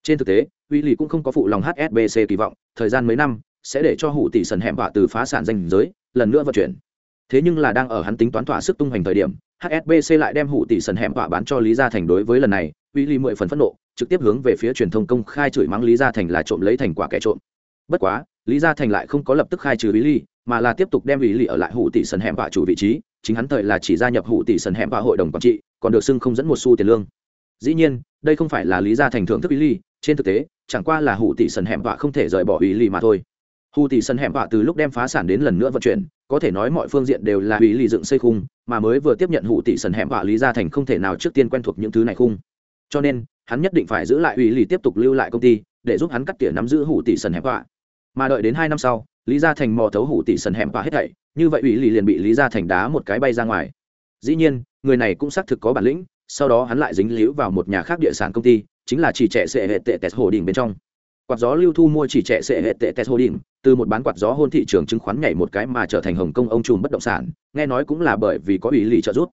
Trên thực tế ủy ly cũng không có phụ lòng hsbc kỳ vọng, thời gian mấy năm, sẽ để cho hụ tỷ sần hẻm họa từ phá sản danh giới, lần nữa vận chuyển. Thế nhưng là đang ở hắn tính toán thỏa sức tung hoành thời điểm hsbc lại đem hụ tỷ sần hẻm họa bán cho lý gia thành đối với lần này uy ly mười phần phẫn nộ, trực tiếp hướng về phía truyền thông công khai chửi mắng lý gia thành là trộm lấy thành quả kẻ trộm. Bất quá, lý gia thành lại không có lập tức khai trừ uy ly mà là tiếp tục đem ủy lì ở lại hụ tỷ sần hẻm và chủ vị trí, chính hắn thời là chỉ gia nhập hụ tỷ sần hẻm và hội đồng quản trị, còn được xưng không dẫn một xu tiền lương. Dĩ nhiên, đây không phải là lý gia thành thưởng thức ủy lì trên thực tế, chẳng qua là hụ tỷ sần hẻm và không thể rời bỏ ủy lì mà thôi. Hủ tỷ sân hẻm và từ lúc đem phá sản đến lần nữa vận chuyển, có thể nói mọi phương diện đều là ủy lì dựng xây khung, mà mới vừa tiếp nhận hụ tỷ sân hẻm và lý gia thành không thể nào trước tiên quen thuộc những thứ này khung. Cho nên, hắn nhất định phải giữ lại ủy lì tiếp tục lưu lại công ty, để giúp hắn cắt tỉa nắm giữ hụ tỷ sân hẻm họa mà đợi đến hai năm sau lý gia thành mò thấu hủ tỷ sần hẻm và hết thảy, như vậy ủy lì liền bị lý gia thành đá một cái bay ra ngoài. Dĩ nhiên, người này cũng xác thực có bản lĩnh, sau đó hắn lại dính líu vào một nhà khác địa sản công ty, chính là chỉ trẻ sệ hệ tệ tẹt hồ đình bên trong. Quạt gió lưu thu mua chỉ trẻ sẽ hệ tệ tes holding từ một bán quạt gió hôn thị trường chứng khoán nhảy một cái mà trở thành hồng kông ông trùm bất động sản, nghe nói cũng là bởi vì có ủy lì trợ giúp.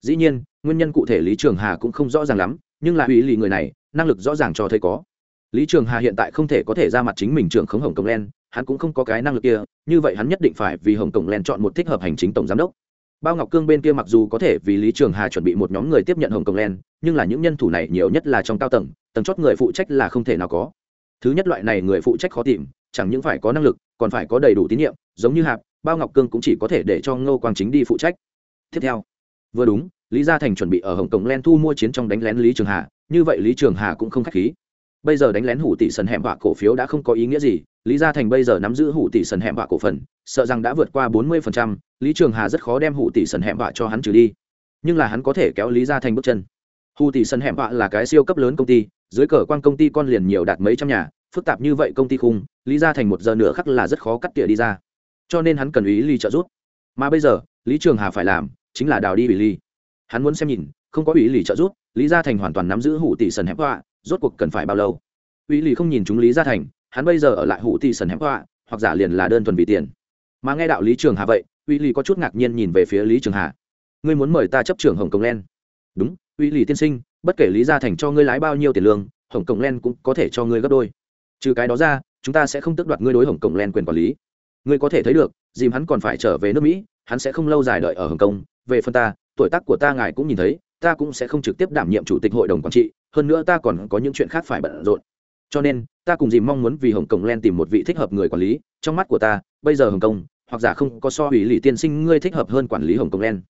Dĩ nhiên, nguyên nhân cụ thể lý trường hà cũng không rõ ràng lắm, nhưng là ủy lì người này, năng lực rõ ràng cho thấy có. Lý trường hà hiện tại không thể có thể ra mặt chính mình trưởng khống hồng kông len hắn cũng không có cái năng lực kia, như vậy hắn nhất định phải vì hồng kông len chọn một thích hợp hành chính tổng giám đốc. Bao ngọc cương bên kia mặc dù có thể vì lý trường hà chuẩn bị một nhóm người tiếp nhận hồng kông len, nhưng là những nhân thủ này nhiều nhất là trong cao tầng tầng chót người phụ trách là không thể nào có. Thứ nhất loại này người phụ trách khó tìm, chẳng những phải có năng lực, còn phải có đầy đủ tín nhiệm, giống như hạp, bao ngọc cương cũng chỉ có thể để cho ngô quang chính đi phụ trách. Tiếp theo, vừa đúng, lý gia thành chuẩn bị ở hồng kông len thu mua chiến trong đánh lén lý trường hà, như vậy lý trường hà cũng không k h á c h khí bây giờ đánh lén hủ tỷ sần hẻm họa cổ phiếu đã không có ý nghĩa gì, lý gia thành bây giờ nắm giữ hủ tỷ sần hẻm họa cổ phần, sợ rằng đã vượt qua bốn mươi lý trường hà rất khó đem hủ tỷ sần hẻm họa cho hắn trừ đi. Nhưng là hắn có thể kéo lý gia thành bước chân. Hủ tỷ sần hẻm họa là cái siêu cấp lớn công ty, dưới cờ quan công ty con liền nhiều đạt mấy trăm nhà, phức tạp như vậy công ty khung, lý Gia thành một giờ nữa khắc là rất khó cắt tỉa đi ra. Cho nên hắn cần ý ly trợ giúp. Mà bây giờ, lý trường hà phải làm chính là đào đi ủy ly hắn muốn xem nhìn, không có ủy lì trợ giúp, lý gia thành hoàn toàn nắm giữ hủ tỷ sần hẹp họa rốt cuộc cần phải bao lâu? Uy lì không nhìn chúng lý gia thành, hắn bây giờ ở lại hủ tỷ sần hẹp họa hoặc giả liền là đơn thuần vì tiền. Mà nghe đạo lý trường hà vậy, uy lì có chút ngạc nhiên nhìn về phía lý trường hà. Ngươi muốn mời ta chấp trưởng hồng kông len? Đúng, uy lì tiên sinh, bất kể lý gia thành cho ngươi lái bao nhiêu tiền lương, hồng kông len cũng có thể cho ngươi gấp đôi. Trừ cái đó ra, chúng ta sẽ không tước đoạt ngươi đối hồng kông len quyền quản lý. Ngươi có thể thấy được, dìm hắn còn phải trở về nước mỹ, hắn sẽ không lâu dài đợi ở hồng kông. Về phần ta, tuổi tác của ta ngài cũng nhìn thấy, ta cũng sẽ không trực tiếp đảm nhiệm chủ tịch hội đồng quản trị hơn nữa ta còn có những chuyện khác phải bận rộn. Cho nên, ta cùng dìm mong muốn vì hồng kông len tìm một vị thích hợp người quản lý, trong mắt của ta, bây giờ hồng kông, hoặc giả không có so ủy lì tiên sinh ngươi thích hợp hơn quản lý hồng kông len.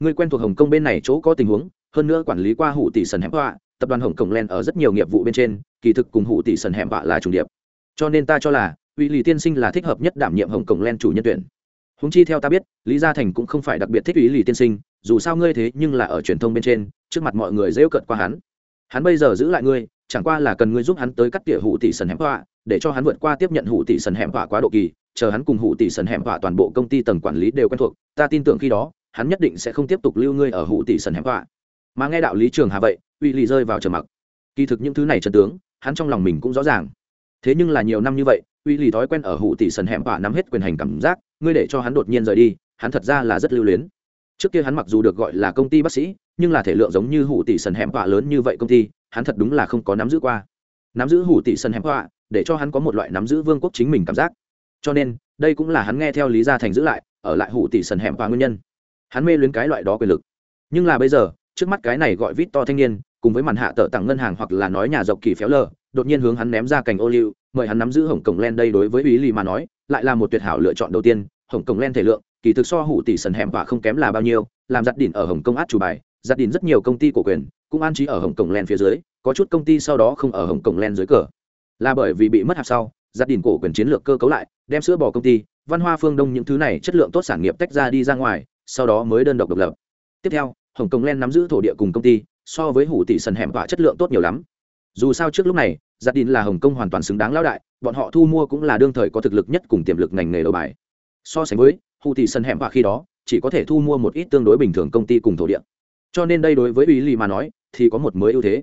Ngươi quen thuộc hồng kông bên này chỗ có tình huống, hơn nữa quản lý qua hụ tỷ sần hẹp họa, tập đoàn hồng kông len ở rất nhiều nghiệp vụ bên trên, kỳ thực cùng hụ tỷ sần hẹp họa là trùng điệp. Cho nên ta cho là ủy lý tiên sinh là thích hợp nhất đảm nhiệm hồng kông len chủ nhân tuyển. Húng chi theo ta biết, lý gia thành cũng không phải đặc biệt thích ủy lý tiên sinh, dù sao ngươi thế nhưng là ở truyền thông bên trên, trước mặt mọi người dễ cận qua hắn hắn bây giờ giữ lại ngươi, chẳng qua là cần ngươi giúp hắn tới cắt tỉa hủ tỷ sần hẻm họa để cho hắn vượt qua tiếp nhận hủ tỷ sần hẻm họa quá độ kỳ, chờ hắn cùng hủ tỷ sần hẻm họa toàn bộ công ty tầng quản lý đều quen thuộc, ta tin tưởng khi đó, hắn nhất định sẽ không tiếp tục lưu ngươi ở hủ tỷ sần hẻm họa mà nghe đạo lý trường hà vậy, uy lì rơi vào trầm mặc. Kỳ thực những thứ này trần tướng, hắn trong lòng mình cũng rõ ràng. Thế nhưng là nhiều năm như vậy, uy lì thói quen ở hủ tỷ sần hẻm họa nắm hết quyền hành cảm giác, ngươi để cho hắn đột nhiên rời đi, hắn thật ra là rất lưu luyến. Trước kia hắn mặc dù được gọi là công ty bác sĩ nhưng là thể lượng giống như hủ tỷ sần hẻm họa lớn như vậy công ty, hắn thật đúng là không có nắm giữ qua. Nắm giữ hủ tỷ sần hẻm họa, để cho hắn có một loại nắm giữ vương quốc chính mình cảm giác. Cho nên, đây cũng là hắn nghe theo lý gia thành giữ lại, ở lại hủ tỷ sần hẻm họa nguyên nhân. Hắn mê luyến cái loại đó quyền lực. Nhưng là bây giờ, trước mắt cái này gọi vít to thanh niên, cùng với màn hạ tờ tặng ngân hàng hoặc là nói nhà dọc kỳ phéo lờ, đột nhiên hướng hắn ném ra cành ô liu, mời hắn nắm giữ hồng cổng len đây đối với ý lì mà nói, lại là một tuyệt hảo lựa chọn đầu tiên. Hồng cổng len thể lượng, kỳ thực so hủ tỷ sần hẻm và không kém là bao nhiêu, làm giặt đỉnh ở hồng kông át chủ bài giặt đìn rất nhiều công ty cổ quyền, cũng an trí ở hồng cổng len phía dưới, có chút công ty sau đó không ở hồng cổng len dưới cờ. Là bởi vì bị mất hạt sau, giặt đìn cổ quyền chiến lược cơ cấu lại, đem sữa bò công ty, văn hoa phương đông những thứ này chất lượng tốt sản nghiệp tách ra đi ra ngoài, sau đó mới đơn độc độc lập. Tiếp theo, hồng kông len nắm giữ thổ địa cùng công ty, so với hủ tỷ sần hẻm và chất lượng tốt nhiều lắm. Dù sao trước lúc này, giặt đìn là hồng kông hoàn toàn xứng đáng lão đại, bọn họ thu mua cũng là đương thời có thực lực nhất cùng tiềm lực ngành nghề đầu bài. So sánh với, hủ tỷ sần hẻm và khi đó, chỉ có thể thu mua một ít tương đối bình thường công ty cùng thổ địa cho nên đây đối với ủy lì mà nói, thì có một mới ưu thế.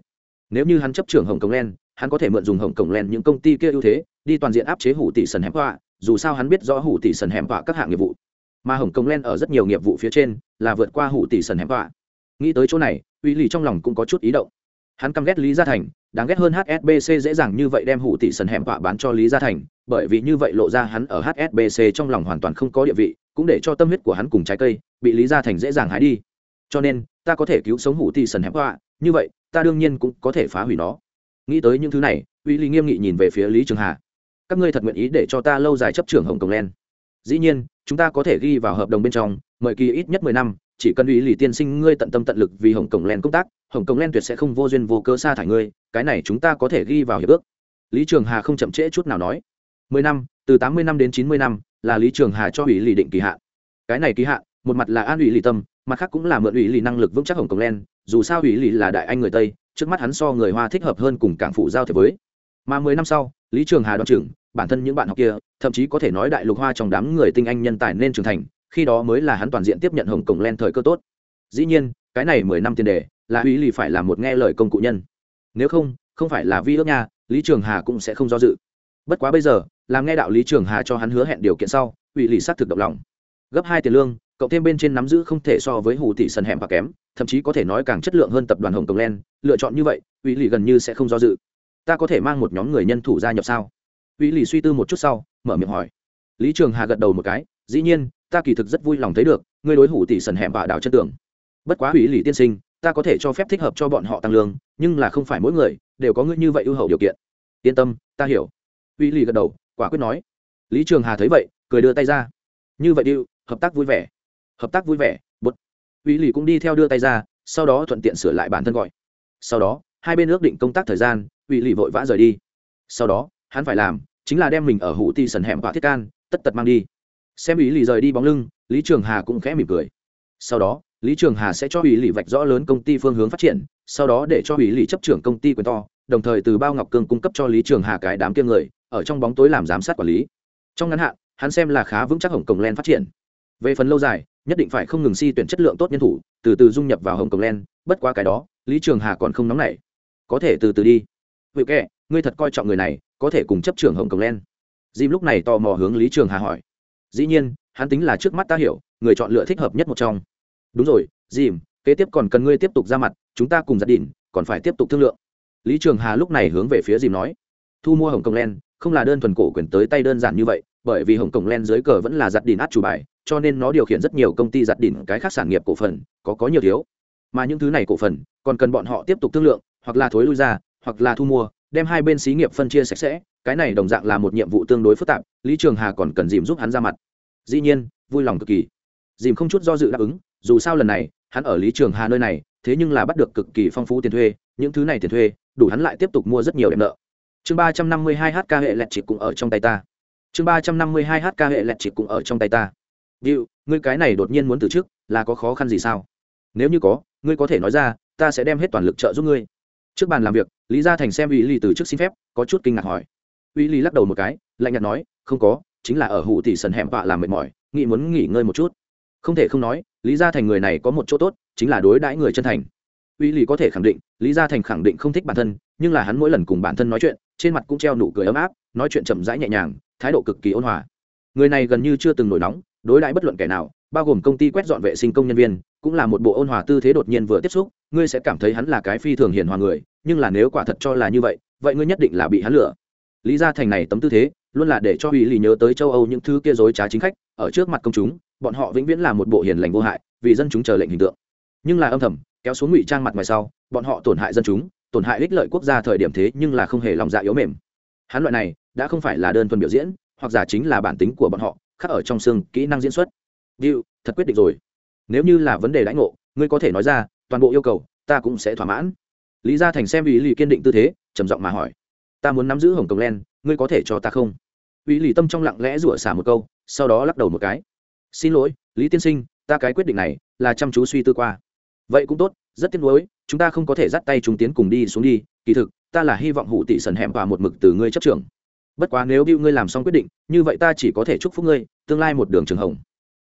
Nếu như hắn chấp trưởng hồng kông len hắn có thể mượn dùng hồng kông len những công ty kia ưu thế, đi toàn diện áp chế hủ tỷ sần hẻm họa, dù sao hắn biết rõ hủ tỷ sần hẻm họa các hạng nghiệp vụ. Mà hồng kông len ở rất nhiều nghiệp vụ phía trên, là vượt qua hủ tỷ sần hẻm họa. Nghĩ tới chỗ này, uy lì trong lòng cũng có chút ý động. Hắn căm ghét lý gia thành, đáng ghét hơn hsbc dễ dàng như vậy đem hủ tỷ sần hẻm họa bán cho lý gia thành, bởi vì như vậy lộ ra hắn ở hsbc trong lòng hoàn toàn không có địa vị, cũng để cho tâm huyết của hắn cùng trái cây bị lý gia thành dễ dàng hái đi cho nên, ta có thể cứu sống hủ Tỳ sần Hẹp họa như vậy, ta đương nhiên cũng có thể phá hủy nó. Nghĩ tới những thứ này, uy lý nghiêm nghị nhìn về phía lý trường hà. Các ngươi thật nguyện ý để cho ta lâu dài chấp trưởng hồng cổng len? Dĩ nhiên, chúng ta có thể ghi vào hợp đồng bên trong, mời kỳ ít nhất mười năm, chỉ cần Uy Lý tiên sinh ngươi tận tâm tận lực vì hồng cổng len công tác, hồng cổng len tuyệt sẽ không vô duyên vô cớ xa thải ngươi, cái này chúng ta có thể ghi vào hiệp ước. Lý trường hà không chậm trễ chút nào nói. Mười năm, từ tám mươi năm đến chín mươi năm, là lý trường hà cho ủy lì định kỳ hạn. Cái này kỳ hạn, một mặt là an ủy lì tâm mặt khác cũng là mượn ủy lì năng lực vững chắc hồng cổng len, dù sao ủy lì là đại anh người tây, trước mắt hắn so người hoa thích hợp hơn cùng cảng phụ giao thế với. Mà mười năm sau, lý trường hà đoan trưởng bản thân những bạn học kia, thậm chí có thể nói đại lục hoa trong đám người tinh anh nhân tài nên trưởng thành, khi đó mới là hắn toàn diện tiếp nhận hồng cổng len thời cơ tốt. Dĩ nhiên, cái này mười năm tiền đề, là ủy lì phải là một nghe lời công cụ nhân. Nếu không không phải là vi ước nha, lý trường hà cũng sẽ không do dự. Bất quá bây giờ, làm nghe đạo lý trường hà cho hắn hứa hẹn điều kiện sau, ủy lì xác thực động lòng. Gấp hai tiền lương cộng thêm bên trên nắm giữ không thể so với hủ tỷ sần hẻm và kém, thậm chí có thể nói càng chất lượng hơn tập đoàn hồng cổng len, lựa chọn như vậy, uy lì gần như sẽ không do dự. Ta có thể mang một nhóm người nhân thủ gia nhập sao? Uy lì suy tư một chút sau, mở miệng hỏi. Lý trường hà gật đầu một cái, dĩ nhiên, ta kỳ thực rất vui lòng thấy được, ngươi đối hủ tỷ sần hẻm và đảo chân tưởng bất quá uy lì tiên sinh, ta có thể cho phép thích hợp cho bọn họ tăng lương, nhưng là không phải mỗi người đều có ngươi như vậy ưu hậu điều kiện. Yên tâm, ta hiểu. Uy lì gật đầu, quả quyết nói. Lý trường hà thấy vậy, cười đưa tay ra. Như vậy điệu, hợp tác vui vẻ hợp tác vui vẻ, bút. Uy lì cũng đi theo đưa tay ra, sau đó thuận tiện sửa lại bản thân gọi. Sau đó, hai bên ước định công tác thời gian, uy lì vội vã rời đi. Sau đó, hắn phải làm chính là đem mình ở hủ ti sần hẻm và thiết can, tất tật mang đi. Xem ý lì rời đi bóng lưng, lý trường hà cũng khẽ mỉm cười. Sau đó, lý trường hà sẽ cho ủy lì vạch rõ lớn công ty phương hướng phát triển, sau đó để cho ủy lì chấp trưởng công ty quyền to, đồng thời từ bao ngọc cương cung cấp cho lý trường hà cái đám kiêng người, ở trong bóng tối làm giám sát quản lý. Trong ngắn hạn, hắn xem là khá vững chắc hồng cổng len phát triển. Về phần lâu dài nhất định phải không ngừng si tuyển chất lượng tốt nhân thủ, từ từ dung nhập vào hồng cổng len bất quá cái đó, lý trường hà còn không nóng nảy. Có thể từ từ đi. Vị kệ, ngươi thật coi trọng người này, có thể cùng chấp trưởng hồng cổng len Jim lúc này tò mò hướng Lý Trường Hà hỏi. Dĩ nhiên, hắn tính là trước mắt ta hiểu, người chọn lựa thích hợp nhất một trong. Đúng rồi dìm kế tiếp còn cần ngươi tiếp tục ra mặt, chúng ta cùng gia đình còn phải tiếp tục thương lượng. Lý trường hà lúc này hướng về phía dìm nói. Thu mua hồng kông len không là đơn thuần cổ quyền tới tay đơn giản như vậy, bởi vì hồng kông len dưới cờ vẫn là giặt đỉn át chủ bài cho nên nó điều khiển rất nhiều công ty giặt đỉnh cái khác sản nghiệp cổ phần, có có nhiều thiếu. Mà những thứ này cổ phần, còn cần bọn họ tiếp tục thương lượng, hoặc là thối lui ra, hoặc là thu mua, đem hai bên xí nghiệp phân chia sạch sẽ, cái này đồng dạng là một nhiệm vụ tương đối phức tạp, lý trường hà còn cần dìm giúp hắn ra mặt. Dĩ nhiên, vui lòng cực kỳ. Dìm không chút do dự đáp ứng, dù sao lần này, hắn ở lý trường hà nơi này, thế nhưng là bắt được cực kỳ phong phú tiền thuê, những thứ này tiền thuê, đủ hắn lại tiếp tục mua rất nhiều đệm nợ. Chương ba trăm năm mươi hai hk hệ lẹt chỉ cũng ở trong tay ta. Chương ba trăm năm mươi hai hk hệ lẹt chỉ cũng ở trong tay ta điệu ngươi cái này đột nhiên muốn từ chức, là có khó khăn gì sao? Nếu như có, ngươi có thể nói ra, ta sẽ đem hết toàn lực trợ giúp ngươi. Trước bàn làm việc, lý gia thành xem ủy lý từ chức xin phép, có chút kinh ngạc hỏi. Ủy lý lắc đầu một cái, lạnh nhạt nói, không có, chính là ở hủ tỷ sần hẻm vạ làm mệt mỏi, nghĩ muốn nghỉ ngơi một chút. Không thể không nói, lý gia thành người này có một chỗ tốt, chính là đối đãi người chân thành. Uy lý có thể khẳng định, lý gia thành khẳng định không thích bản thân, nhưng là hắn mỗi lần cùng bản thân nói chuyện, trên mặt cũng treo nụ cười ấm áp, nói chuyện chậm rãi nhẹ nhàng, thái độ cực kỳ ôn hòa. Người này gần như chưa từng nổi nóng đối đãi bất luận kẻ nào, bao gồm công ty quét dọn vệ sinh công nhân viên, cũng là một bộ ôn hòa tư thế đột nhiên vừa tiếp xúc, ngươi sẽ cảm thấy hắn là cái phi thường hiền hòa người, nhưng là nếu quả thật cho là như vậy vậy ngươi nhất định là bị hắn lừa. Lý gia thành này tấm tư thế, luôn là để cho uy lì nhớ tới châu âu những thứ kia dối trá chính khách, ở trước mặt công chúng, bọn họ vĩnh viễn là một bộ hiền lành vô hại, vì dân chúng chờ lệnh hình tượng. Nhưng là âm thầm, kéo xuống ngụy trang mặt ngoài sau, bọn họ tổn hại dân chúng, tổn hại ích lợi quốc gia thời điểm thế nhưng là không hề lòng dạ yếu mềm. Hắn loại này, đã không phải là đơn thuần biểu diễn, hoặc giả chính là bản tính của bọn họ khắc ở trong xương kỹ năng diễn xuất. Diệu, thật quyết định rồi. Nếu như là vấn đề lãnh ngộ ngươi có thể nói ra toàn bộ yêu cầu ta cũng sẽ thỏa mãn. Lý gia thành xem ý lì kiên định tư thế trầm giọng mà hỏi. Ta muốn nắm giữ hồng cổng len ngươi có thể cho ta không? Ý lì tâm trong lặng lẽ rủa xả một câu sau đó lắc đầu một cái. Xin lỗi lý tiên sinh ta cái quyết định này là chăm chú suy tư qua. Vậy cũng tốt rất tiếc nuối chúng ta không có thể dắt tay chúng tiến cùng đi xuống đi. Kỳ thực ta là hy vọng hụ tỷ sần hẻm và một mực từ ngươi chấp trưởng bất quá nếu bưu ngươi làm xong quyết định, như vậy ta chỉ có thể chúc phúc ngươi, tương lai một đường trường hồng.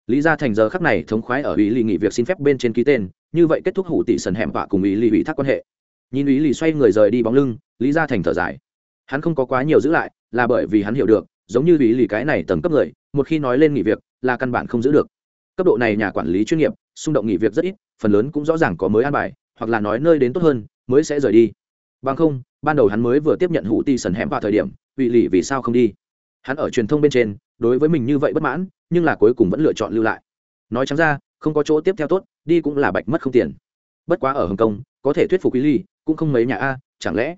Lý ra thành giờ khắc này thống khoái ở ý lì nghỉ việc xin phép bên trên ký tên, như vậy kết thúc hủ tỷ sần hẻm vạ cùng ý lì ủy thác quan hệ. Nhìn ý lì xoay người rời đi bóng lưng, lý ra thành thở dài. Hắn không có quá nhiều giữ lại, là bởi vì hắn hiểu được, giống như ý lì cái này tầng cấp người, một khi nói lên nghỉ việc, là căn bản không giữ được. Cấp độ này nhà quản lý chuyên nghiệp, xung động nghỉ việc rất ít, phần lớn cũng rõ ràng có mới an bài, hoặc là nói nơi đến tốt hơn, mới sẽ rời đi bằng không, ban đầu hắn mới vừa tiếp nhận hủ tỷ sần hẻm vào thời điểm vị lì vì sao không đi? Hắn ở truyền thông bên trên, đối với mình như vậy bất mãn, nhưng là cuối cùng vẫn lựa chọn lưu lại. Nói chẳng ra, không có chỗ tiếp theo tốt, đi cũng là bạch mất không tiền. Bất quá ở hồng kông, có thể thuyết phục quý ly cũng không mấy nhà a, chẳng lẽ?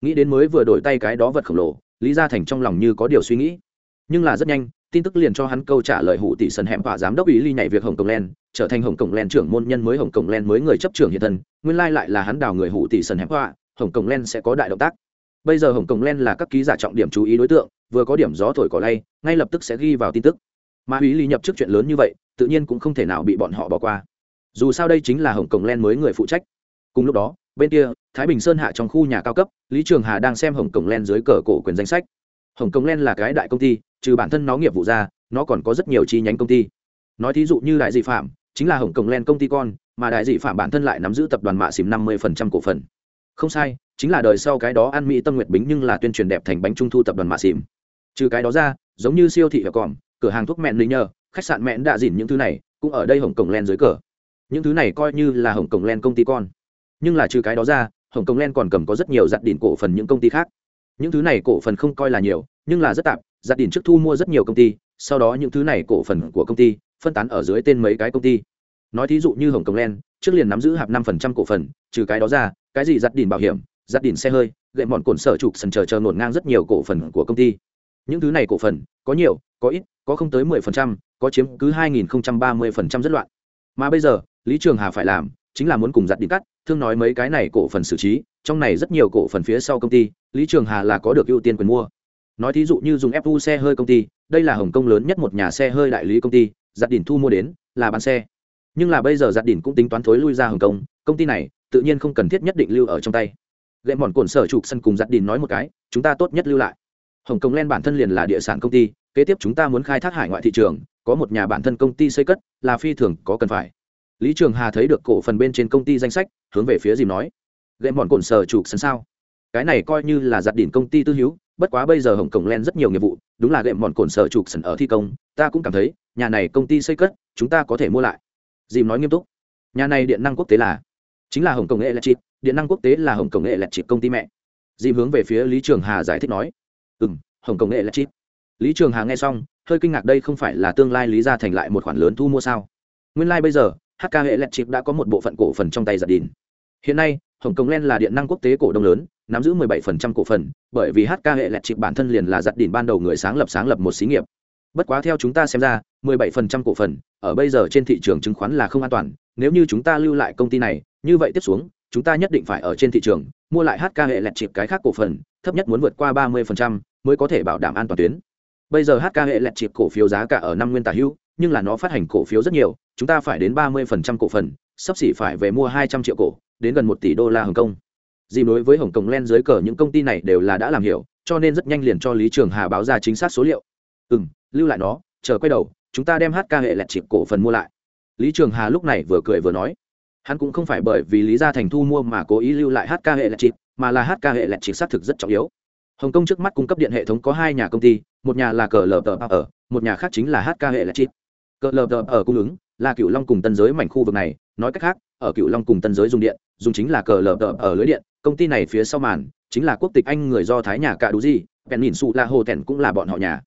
Nghĩ đến mới vừa đổi tay cái đó vật khổng lồ, lý gia thành trong lòng như có điều suy nghĩ. Nhưng là rất nhanh, tin tức liền cho hắn câu trả lời hụ tỷ sần hẻm và giám đốc ý ly nhảy việc hồng kông len trở thành hồng kông len trưởng môn nhân mới hồng kông len mới người chấp trưởng hiện thân, nguyên lai lại là hắn đào người hụ tỷ sần hẻm họa hồng kông len sẽ có đại động tác. Bây giờ hồng kông len là các ký giả trọng điểm chú ý đối tượng, vừa có điểm gió thổi cỏ lay, ngay lập tức sẽ ghi vào tin tức. Mà ý lý nhập trước chuyện lớn như vậy, tự nhiên cũng không thể nào bị bọn họ bỏ qua. Dù sao đây chính là hồng kông len mới người phụ trách. Cùng lúc đó, bên kia, thái bình sơn hạ trong khu nhà cao cấp, lý trường hà đang xem hồng kông len dưới cờ cổ quyền danh sách. Hồng kông len là cái đại công ty, trừ bản thân nó nghiệp vụ ra, nó còn có rất nhiều chi nhánh công ty. Nói thí dụ như đại dị phạm, chính là hồng kông len công ty con, mà đại dị phạm bản thân lại nắm giữ tập đoàn mạ xìm năm mươi cổ phần không sai, chính là đời sau cái đó ăn mỹ tâm nguyệt bính nhưng là tuyên truyền đẹp thành bánh trung thu tập đoàn mạ xìm trừ cái đó ra, giống như siêu thị và còm, cửa hàng thuốc mẹn lý nhờ, khách sạn mẹn đạ dìn những thứ này cũng ở đây hồng Cổng len dưới cờ. Những thứ này coi như là hồng Cổng len công ty con. Nhưng là trừ cái đó ra, hồng Cổng len còn cầm có rất nhiều giặt đỉnh cổ phần những công ty khác. Những thứ này cổ phần không coi là nhiều, nhưng là rất tạp giặt đỉnh trước thu mua rất nhiều công ty, sau đó những thứ này cổ phần của công ty phân tán ở dưới tên mấy cái công ty nói thí dụ như hồng kông len trước liền nắm giữ hạp năm phần trăm cổ phần, trừ cái đó ra, cái gì giặt đỉn bảo hiểm, giặt đỉn xe hơi, gậy mòn cồn sở trục sần chờ chờ nổn ngang rất nhiều cổ phần của công ty. Những thứ này cổ phần, có nhiều, có ít, có không tới mười phần trăm, có chiếm cứ hai nghìn không trăm ba mươi phần trăm rất loạn. Mà bây giờ, lý trường hà phải làm, chính là muốn cùng giặt đỉn cắt, thương nói mấy cái này cổ phần xử trí, trong này rất nhiều cổ phần phía sau công ty, lý trường hà là có được ưu tiên quyền mua. Nói thí dụ như dùng fu xe hơi công ty, đây là hồng kông lớn nhất một nhà xe hơi đại lý công ty, giặt đỉn thu mua đến, là bán xe nhưng là bây giờ giặt đỉnh cũng tính toán thối lui ra hồng kông, công ty này tự nhiên không cần thiết nhất định lưu ở trong tay. Gậy mòn cồn sở trục sân cùng giặt đỉnh nói một cái, chúng ta tốt nhất lưu lại. Hồng kông len bản thân liền là địa sản công ty, kế tiếp chúng ta muốn khai thác hải ngoại thị trường, có một nhà bản thân công ty xây cất, là phi thường có cần phải. Lý trường hà thấy được cổ phần bên trên công ty danh sách, hướng về phía dìm nói, gậy mòn cồn sở trục sân sao? Cái này coi như là giặt đỉnh công ty tư hữu, bất quá bây giờ hồng kông len rất nhiều nghiệp vụ, đúng là gậy mòn cồn sở trục sân ở thi công, ta cũng cảm thấy, nhà này công ty xây cất, chúng ta có thể mua lại dìm nói nghiêm túc. Nhà này điện năng quốc tế là, chính là hồng kông nghệ electric điện năng quốc tế là hồng kông nghệ electric công ty mẹ. Dìm hướng về phía lý trường hà giải thích nói. Ừ m hồng kông nghệ electric lý trường hà nghe xong, hơi kinh ngạc đây không phải là tương lai lý ra thành lại một khoản lớn thu mua sao? Nguyên lai、like、bây giờ hk electric đã có một bộ phận cổ phần trong tay giặt đìn. Hiện nay, hồng kông len là điện năng quốc tế cổ đông lớn, nắm giữ 17% cổ phần, bởi vì hk hệ lẹt chịp bản thân liền là giặt đìn ban đầu người sáng lập sáng lập một xí nghiệp. Bất quá theo chúng ta xem ra 17% cổ phần, ở bây giờ trên thị trường chứng khoán là không an toàn, nếu như chúng ta lưu lại công ty này, như vậy tiếp xuống, chúng ta nhất định phải ở trên thị trường, mua lại hk hệ lẹt chịp cái khác cổ phần, thấp nhất muốn vượt qua 30% mới có thể bảo đảm an toàn tuyến. Bây giờ hk hệ lẹt chịp cổ phiếu giá cả ở năm nguyên tả hữu, nhưng là nó phát hành cổ phiếu rất nhiều, chúng ta phải đến 30% cổ phần, sắp xỉ phải về mua 200 triệu cổ, đến gần 1 tỷ đô la hồng kông. Dì đối với hồng kông len dưới cờ, những công ty này đều là đã làm hiểu, cho nên rất nhanh liền cho lý trường hà báo ra chính xác số liệu. Ừ lưu lại nó, chờ quay đầu chúng ta đem hát ca hệ lẹt chịp cổ phần mua lại. Lý trường hà lúc này vừa cười vừa nói, hắn cũng không phải bởi vì lý gia thành thu mua mà cố ý lưu lại hát ca hệ lẹt chip mà là hát ca hệ lẹt chip xác thực rất trọng yếu. Hồng kông trước mắt cung cấp điện hệ thống có hai nhà công ty, một nhà là cờ lờ tờ ở, một nhà khác chính là hát ca hệ lẹt chip cờ lờ tờ ở cung ứng là cựu long cùng tân giới mảnh khu vực này, nói cách khác, ở cựu long cùng tân giới dùng điện, dùng chính là cờ lờ tờ ở lưới điện, công ty này phía sau màn chính là quốc tịch anh người do thái nhà cả đủ gì bèn nhìn sụ là hồ tèn cũng là bọn họ nhà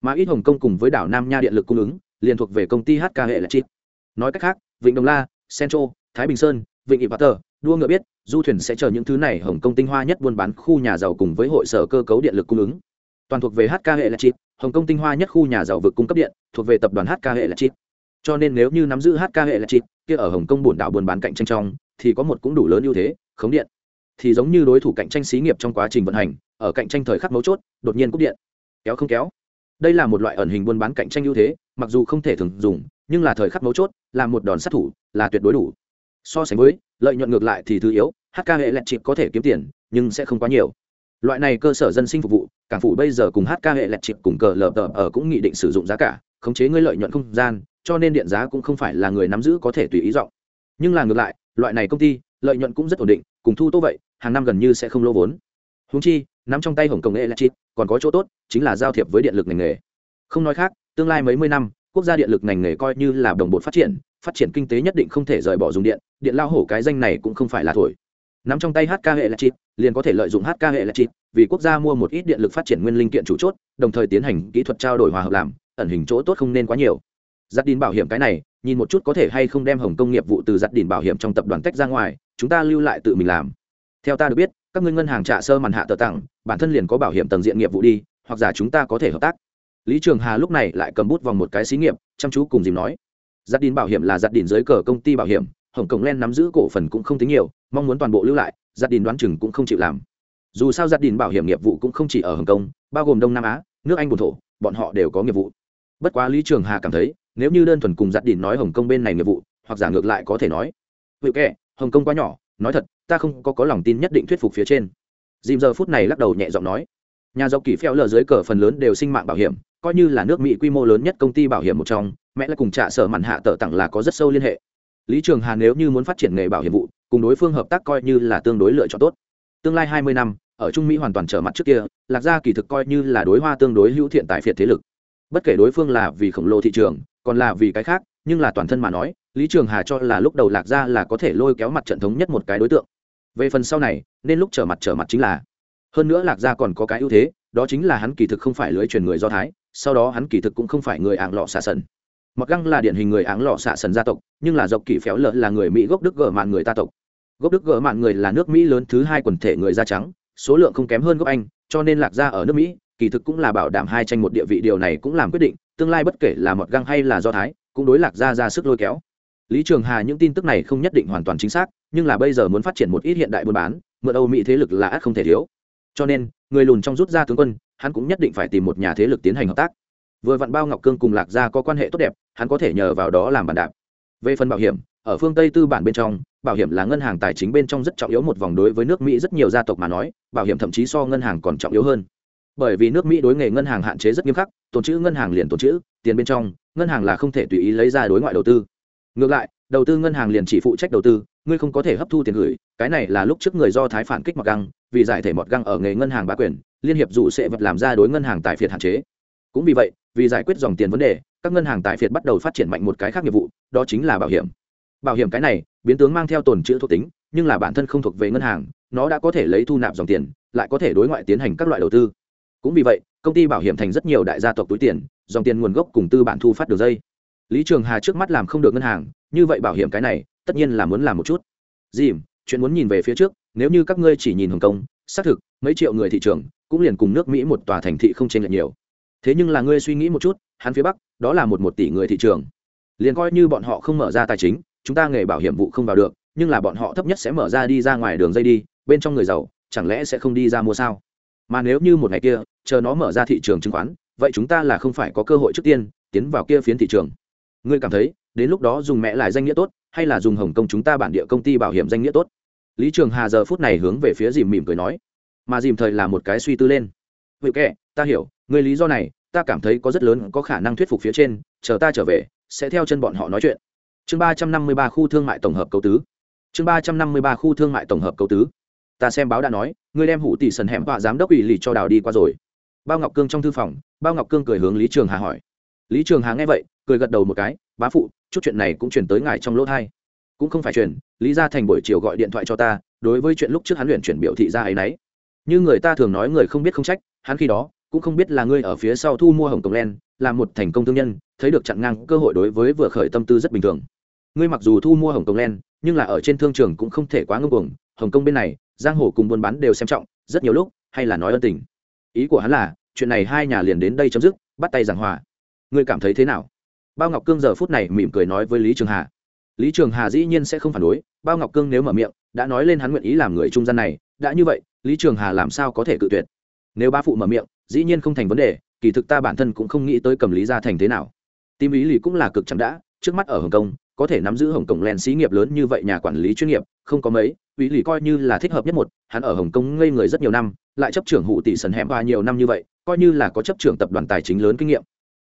mà ít hồng kông cùng với đảo nam nha điện lực cung ứng, liền thuộc về công ty hk hệ là chip. Nói cách khác, vịnh đồng la, central, thái bình sơn, vịnh ị tờ, đua ngựa biết, du thuyền sẽ chờ những thứ này hồng kông tinh hoa nhất buôn bán khu nhà giàu cùng với hội sở cơ cấu điện lực cung ứng. Toàn thuộc về hk hệ là chip, hồng kông tinh hoa nhất khu nhà giàu vực cung cấp điện, thuộc về tập đoàn hk hệ là chip. Cho nên nếu như nắm giữ hk hệ là chip, kia ở hồng kông bổn đảo buôn bán cạnh tranh trong, thì có một cũng đủ lớn ưu thế, khống điện. Thì giống như đối thủ cạnh tranh xí nghiệp trong quá trình vận hành, ở cạnh tranh thời khắc mấu chốt, đột nhiên cúp điện. Kéo không kéo đây là một loại ẩn hình buôn bán cạnh tranh ưu thế, mặc dù không thể thường dùng, nhưng là thời khắc mấu chốt, là một đòn sát thủ, là tuyệt đối đủ. So sánh với, lợi nhuận ngược lại thì thứ yếu hk hệ lẹt chịp có thể kiếm tiền, nhưng sẽ không quá nhiều. Loại này cơ sở dân sinh phục vụ, cảng phủ bây giờ cùng hk hệ lẹt chịp cùng cờ lờ tờ ở cũng nghị định sử dụng giá cả, khống chế ngươi lợi nhuận không gian, cho nên điện giá cũng không phải là người nắm giữ có thể tùy ý giọng nhưng là ngược lại, loại này công ty, lợi nhuận cũng rất ổn định, cùng thu tô vậy, hàng năm gần như sẽ không lỗ vốn. Húng chi nắm trong tay hồng kông electric, còn có chỗ tốt, chính là giao thiệp với điện lực ngành nghề. Không nói khác, tương lai mấy mươi năm, quốc gia điện lực ngành nghề coi như là đồng bộ phát triển phát triển kinh tế nhất định không thể rời bỏ dùng điện điện lao hổ cái danh này cũng không phải là thổi. Nắm trong tay hk hệ electric, liền có thể lợi dụng hk hệ electric, vì quốc gia mua một ít điện lực phát triển nguyên linh kiện chủ chốt, đồng thời tiến hành kỹ thuật trao đổi hòa hợp làm, ẩn hình chỗ tốt không nên quá nhiều. Giặt đìn bảo hiểm cái này, nhìn một chút có thể hay không đem hồng công nghiệp vụ từ giặt đìn bảo hiểm trong tập đoàn tách ra ngoài, chúng ta lưu lại tự mình làm. Theo ta được biết các ngươi ngân hàng trả sơ màn hạ tờ tặng, bản thân liền có bảo hiểm tầng diện nghiệp vụ đi, hoặc giả chúng ta có thể hợp tác. Lý trường hà lúc này lại cầm bút vòng một cái xí nghiệp, chăm chú cùng dìm nói. Giặt đìn bảo hiểm là giặt đìn dưới cờ công ty bảo hiểm, hồng Cổng len nắm giữ cổ phần cũng không tính nhiều, mong muốn toàn bộ lưu lại, giặt đìn đoán chừng cũng không chịu làm. Dù sao giặt đìn bảo hiểm nghiệp vụ cũng không chỉ ở hồng kông, bao gồm đông nam á, nước anh bồn thổ, bọn họ đều có nghiệp vụ. Bất quá lý trường hà cảm thấy, nếu như đơn thuần cùng giặt đìn nói hồng kông bên này nghiệp vụ, hoặc giả ngược lại có thể nói. Vậy kệ, hồng kông quá nhỏ nói thật, ta không có có lòng tin nhất định thuyết phục phía trên. Dìm giờ phút này lắc đầu nhẹ giọng nói, nhà dọc kỳ phèo lờ dưới cờ phần lớn đều sinh mạng bảo hiểm, coi như là nước mỹ quy mô lớn nhất công ty bảo hiểm một trong, mẹ là cùng trả sở mặn hạ tờ tặng là có rất sâu liên hệ. Lý trường hà nếu như muốn phát triển nghề bảo hiểm vụ, cùng đối phương hợp tác coi như là tương đối lựa chọn tốt. Tương lai hai mươi năm, ở trung mỹ hoàn toàn trở mặt trước kia, lạc gia kỳ thực coi như là đối hoa tương đối hữu thiện tại phiệt thế lực. Bất kể đối phương là vì khổng lồ thị trường, còn là vì cái khác, nhưng là toàn thân mà nói lý trường hà cho là lúc đầu lạc gia là có thể lôi kéo mặt trận thống nhất một cái đối tượng. Về phần sau này, nên lúc trở mặt trở mặt chính là. Hơn nữa lạc gia còn có cái ưu thế, đó chính là hắn kỳ thực không phải lưới truyền người do thái, sau đó hắn kỳ thực cũng không phải người ảng lọ xạ sần. Mặc găng là điển hình người áng lọ xạ sần gia tộc, nhưng là dọc kỳ phéo lợ là người mỹ gốc đức gở mạn người ta tộc. Gốc đức gở mạn người là nước mỹ lớn thứ hai quần thể người da trắng, số lượng không kém hơn gốc anh, cho nên lạc gia ở nước mỹ, kỳ thực cũng là bảo đảm hai tranh một địa vị, điều này cũng làm quyết định, tương lai bất kể là mọt găng hay là do thái, cũng đối lạc gia ra sức lôi kéo lý trường hà những tin tức này không nhất định hoàn toàn chính xác, nhưng là bây giờ muốn phát triển một ít hiện đại buôn bán, mượn âu mỹ thế lực là ắt không thể thiếu. Cho nên, người lùn trong rút ra tướng quân, hắn cũng nhất định phải tìm một nhà thế lực tiến hành hợp tác. Vừa vặn bao ngọc cương cùng lạc gia có quan hệ tốt đẹp, hắn có thể nhờ vào đó làm bàn đạp. Về phần bảo hiểm, ở phương tây tư bản bên trong, bảo hiểm là ngân hàng tài chính bên trong rất trọng yếu một vòng đối với nước mỹ rất nhiều gia tộc mà nói, bảo hiểm thậm chí so ngân hàng còn trọng yếu hơn. Bởi vì nước mỹ đối nghề ngân hàng hạn chế rất nghiêm khắc, tồn chữ ngân hàng liền tồn chữ tiền bên trong, ngân hàng là không thể tùy ý lấy ra đối ngoại đầu tư ngược lại, đầu tư ngân hàng liền chỉ phụ trách đầu tư, ngươi không có thể hấp thu tiền gửi, cái này là lúc trước người do thái phản kích mọt găng, vì giải thể mọt găng ở nghề ngân hàng bá quyền, liên hiệp dụ sẽ vật làm ra đối ngân hàng tài phiệt hạn chế. Cũng vì vậy, vì giải quyết dòng tiền vấn đề, các ngân hàng tài phiệt bắt đầu phát triển mạnh một cái khác nghiệp vụ, đó chính là bảo hiểm. Bảo hiểm cái này, biến tướng mang theo tồn chữ thuộc tính, nhưng là bản thân không thuộc về ngân hàng, nó đã có thể lấy thu nạp dòng tiền, lại có thể đối ngoại tiến hành các loại đầu tư. Cũng vì vậy, công ty bảo hiểm thành rất nhiều đại gia tộc túi tiền, dòng tiền nguồn gốc cùng tư bản thu phát đường dây lý trường hà trước mắt làm không được ngân hàng, như vậy bảo hiểm cái này, tất nhiên là muốn làm một chút. Dìm, chuyện muốn nhìn về phía trước, nếu như các ngươi chỉ nhìn hồng kông, xác thực, mấy triệu người thị trường, cũng liền cùng nước mỹ một tòa thành thị không chênh lệch nhiều. Thế nhưng là ngươi suy nghĩ một chút, hắn phía bắc, đó là một một tỷ người thị trường. Liền coi như bọn họ không mở ra tài chính, chúng ta nghề bảo hiểm vụ không vào được, nhưng là bọn họ thấp nhất sẽ mở ra đi ra ngoài đường dây đi, bên trong người giàu, chẳng lẽ sẽ không đi ra mua sao? Mà nếu như một ngày kia, chờ nó mở ra thị trường chứng khoán, vậy chúng ta là không phải có cơ hội trước tiên, tiến vào kia phiến thị trường ngươi cảm thấy, đến lúc đó dùng mẹ lại danh nghĩa tốt, hay là dùng hồng kông chúng ta bản địa công ty bảo hiểm danh nghĩa tốt? Lý trường hà giờ phút này hướng về phía dìm mỉm cười nói. Mà dìm thời là một cái suy tư lên. Vậy kệ, ta hiểu người lý do này, ta cảm thấy có rất lớn có khả năng thuyết phục phía trên, chờ ta trở về, sẽ theo chân bọn họ nói chuyện. Chương ba trăm năm mươi ba khu thương mại tổng hợp cầu tứ. Chương ba trăm năm mươi ba khu thương mại tổng hợp cầu tứ. Ta xem báo đã nói, ngươi đem hủ tỷ sần hẻm họa giám đốc ủy lì cho đào đi qua rồi. Bao ngọc cương trong thư phòng, bao ngọc cương cười hướng lý trường hà hỏi. Lý trường hà nghe vậy cười gật đầu một cái, bá phụ, chút chuyện này cũng chuyển tới ngài trong lỗ thai. Cũng không phải chuyển, lý gia thành buổi chiều gọi điện thoại cho ta, đối với chuyện lúc trước hắn luyện chuyển biểu thị ra ấy nấy. Như người ta thường nói người không biết không trách, hắn khi đó cũng không biết là ngươi ở phía sau thu mua hồng cổng len, là một thành công thương nhân, thấy được chặn ngang cơ hội đối với vừa khởi tâm tư rất bình thường. Ngươi mặc dù thu mua hồng cổng len, nhưng là ở trên thương trường cũng không thể quá ngưng cuồng, hồng kông bên này, giang hồ cùng buôn bán đều xem trọng, rất nhiều lúc, hay là nói ân tình. Ý của hắn là, chuyện này hai nhà liền đến đây chấm dứt, bắt tay giảng hòa. Ngươi cảm thấy thế nào? Bao ngọc cương giờ phút này mỉm cười nói với lý trường hà. Lý trường hà dĩ nhiên sẽ không phản đối, bao ngọc cương nếu mở miệng, đã nói lên hắn nguyện ý làm người trung gian này, đã như vậy, lý trường hà làm sao có thể cự tuyệt? Nếu ba phụ mở miệng, dĩ nhiên không thành vấn đề, kỳ thực ta bản thân cũng không nghĩ tới cầm lý gia thành thế nào. Tim ý lì cũng là cực chẳng đã, trước mắt ở hồng kông, có thể nắm giữ hồng kông len xí nghiệp lớn như vậy nhà quản lý chuyên nghiệp, không có mấy, ý lì coi như là thích hợp nhất một, hắn ở hồng kông ngây người rất nhiều năm, lại chấp trưởng hụ tỷ sần hẻm và nhiều năm như vậy, coi như là có chấp trưởng tập đoàn tài chính lớn kinh nghiệm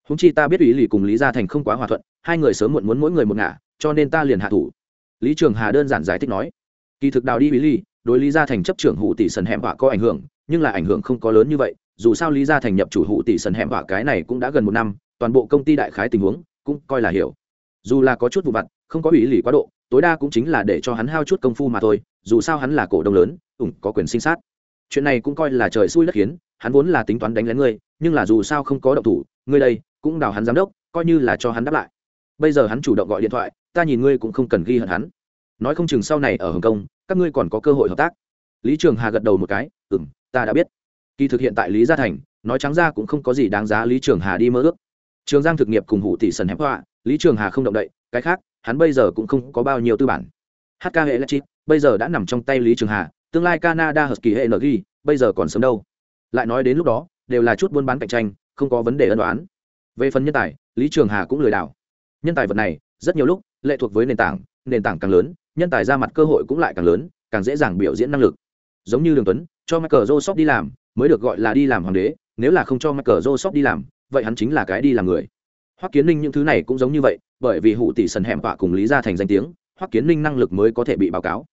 húng chi ta biết ý lì cùng lý gia thành không quá hòa thuận, hai người sớm muộn muốn mỗi người một ngả, cho nên ta liền hạ thủ. Lý trường hà đơn giản giải thích nói. Kỳ thực đào đi ý lì, đối lý gia thành chấp trưởng hụ tỷ sần hẻm họa có ảnh hưởng, nhưng là ảnh hưởng không có lớn như vậy, dù sao lý gia thành nhập chủ hụ tỷ sần hẻm họa cái này cũng đã gần một năm, toàn bộ công ty đại khái tình huống cũng coi là hiểu. Dù là có chút vụ vặt, không có ủy lì quá độ, tối đa cũng chính là để cho hắn hao chút công phu mà thôi, dù sao hắn là cổ đông lớn, ủng có quyền sinh sát. Chuyện này cũng coi là trời xui đất khiến, hắn vốn là tính toán đánh lén ngươi, nhưng là dù sao không có động thủ, ngươi đây cũng đào hắn giám đốc, coi như là cho hắn đáp lại. Bây giờ hắn chủ động gọi điện thoại, ta nhìn ngươi cũng không cần ghi hận hắn. Nói không chừng sau này ở hồng kông, các ngươi còn có cơ hội hợp tác. Lý trường hà gật đầu một cái ừ m ta đã biết. Kỳ thực hiện tại lý gia thành, nói trắng ra cũng không có gì đáng giá lý trường hà đi mơ ước. Trường giang thực nghiệp cùng hủ tỷ sần hẹp họa, lý trường hà không động đậy, cái khác, hắn bây giờ cũng không có bao nhiêu tư bản. Hk hệ electric bây giờ đã nằm trong tay lý trường hà, tương lai canada hợp kỳ hệ energy bây giờ còn sớm đâu. Lại nói đến lúc đó, đều là chút buôn bán cạnh tranh, không có vấn đề ân đoán về phần nhân tài, lý trường hà cũng lười đảo. Nhân tài vật này, rất nhiều lúc, lệ thuộc với nền tảng nền tảng càng lớn, nhân tài ra mặt cơ hội cũng lại càng lớn, càng dễ dàng biểu diễn năng lực. Giống như đường tuấn, cho michael joseph đi làm, mới được gọi là đi làm hoàng đế, nếu là không cho michael joseph đi làm, vậy hắn chính là cái đi làm người. Hoắc kiến ninh những thứ này cũng giống như vậy, bởi vì hụ tỷ sần hẻm bạ cùng lý gia thành danh tiếng, hoắc kiến ninh năng lực mới có thể bị báo cáo.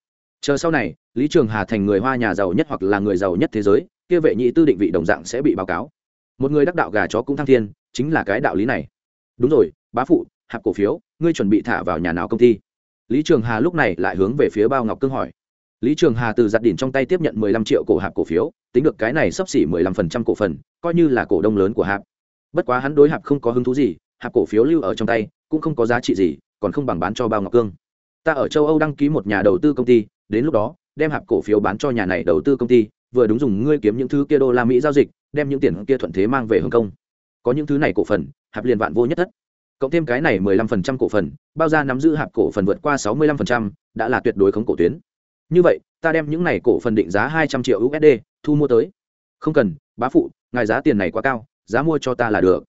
Chờ sau này, lý trường hà thành người hoa nhà giàu nhất hoặc là người giàu nhất thế giới, kia vệ nhị tư định vị đồng dạng sẽ bị báo cáo. Một người đắc đạo gà chó cũng thăng thiên chính là cái đạo lý này. Đúng rồi, bá phụ, hạp cổ phiếu, ngươi chuẩn bị thả vào nhà nào công ty? Lý trường hà lúc này lại hướng về phía bao ngọc cương hỏi. Lý trường hà từ giặt đỉnh trong tay tiếp nhận mười lăm triệu cổ hạp cổ phiếu, tính được cái này sắp xỉ mười lăm phần trăm cổ phần, coi như là cổ đông lớn của hạp. Bất quá hắn đối hạp không có hứng thú gì, hạp cổ phiếu lưu ở trong tay, cũng không có giá trị gì, còn không bằng bán cho bao ngọc cương. Ta ở châu âu đăng ký một nhà đầu tư công ty, đến lúc đó, đem hạp cổ phiếu bán cho nhà này đầu tư công ty, vừa đúng dùng ngươi kiếm những thứ kia đô la mỹ giao dịch, đem những tiền kia thuận thế mang về hồng kông có những thứ này cổ phần, hạp liền vạn vô nhất thất. Cộng thêm cái này mười lăm phần trăm cổ phần, bao ra nắm giữ hạp cổ phần vượt qua sáu mươi lăm phần trăm, đã là tuyệt đối khống cổ tuyến. Như vậy, ta đem những này cổ phần định giá hai trăm triệu usd thu mua tới. Không cần, bá phụ, ngài giá tiền này quá cao, giá mua cho ta là được.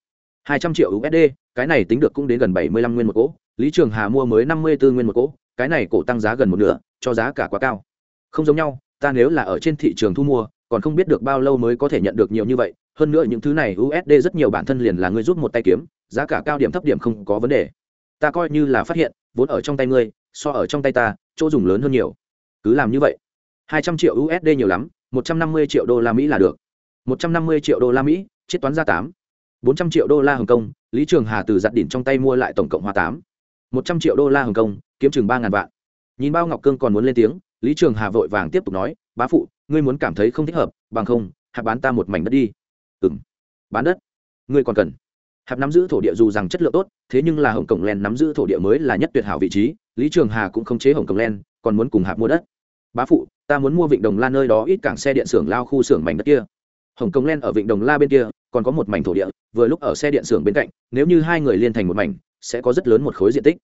hai trăm triệu usd cái này tính được cũng đến gần bảy mươi lăm nguyên một cỗ. Lý trường hà mua mới năm mươi bốn nguyên một cỗ, cái này cổ tăng giá gần một nửa, cho giá cả quá cao. Không giống nhau, ta nếu là ở trên thị trường thu mua, còn không biết được bao lâu mới có thể nhận được nhiều như vậy hơn nữa những thứ này usd rất nhiều bản thân liền là ngươi rút một tay kiếm, giá cả cao điểm thấp điểm không có vấn đề. Ta coi như là phát hiện, vốn ở trong tay ngươi, so ở trong tay ta, chỗ dùng lớn hơn nhiều. Cứ làm như vậy. Hai trăm triệu usd nhiều lắm, một trăm năm mươi triệu đô la mỹ là được. một trăm năm mươi triệu đô la mỹ, chiết toán ra tám. bốn trăm triệu đô la hồng kông, lý trường hà từ giặt đỉnh trong tay mua lại tổng cộng hoa tám. một trăm triệu đô la hồng kông, kiếm chừng ba ngàn vạn. Nhìn bao ngọc cương còn muốn lên tiếng, lý trường hà vội vàng tiếp tục nói, bá phụ, ngươi muốn cảm thấy không thích hợp, bằng không hạ bán ta một mảnh đất đi ừ m bán đất. Ngươi còn cần. Hạp nắm giữ thổ địa dù rằng chất lượng tốt, thế nhưng là hồng cổng len nắm giữ thổ địa mới là nhất tuyệt hảo vị trí, lý trường hà cũng không chế hồng cổng len, còn muốn cùng hạp mua đất. Bá phụ, ta muốn mua vịnh đồng la nơi đó ít cảng xe điện xưởng lao khu xưởng mảnh đất kia. Hồng cổng len ở vịnh đồng la bên kia, còn có một mảnh thổ địa, vừa lúc ở xe điện xưởng bên cạnh, nếu như hai người liên thành một mảnh, sẽ có rất lớn một khối diện tích.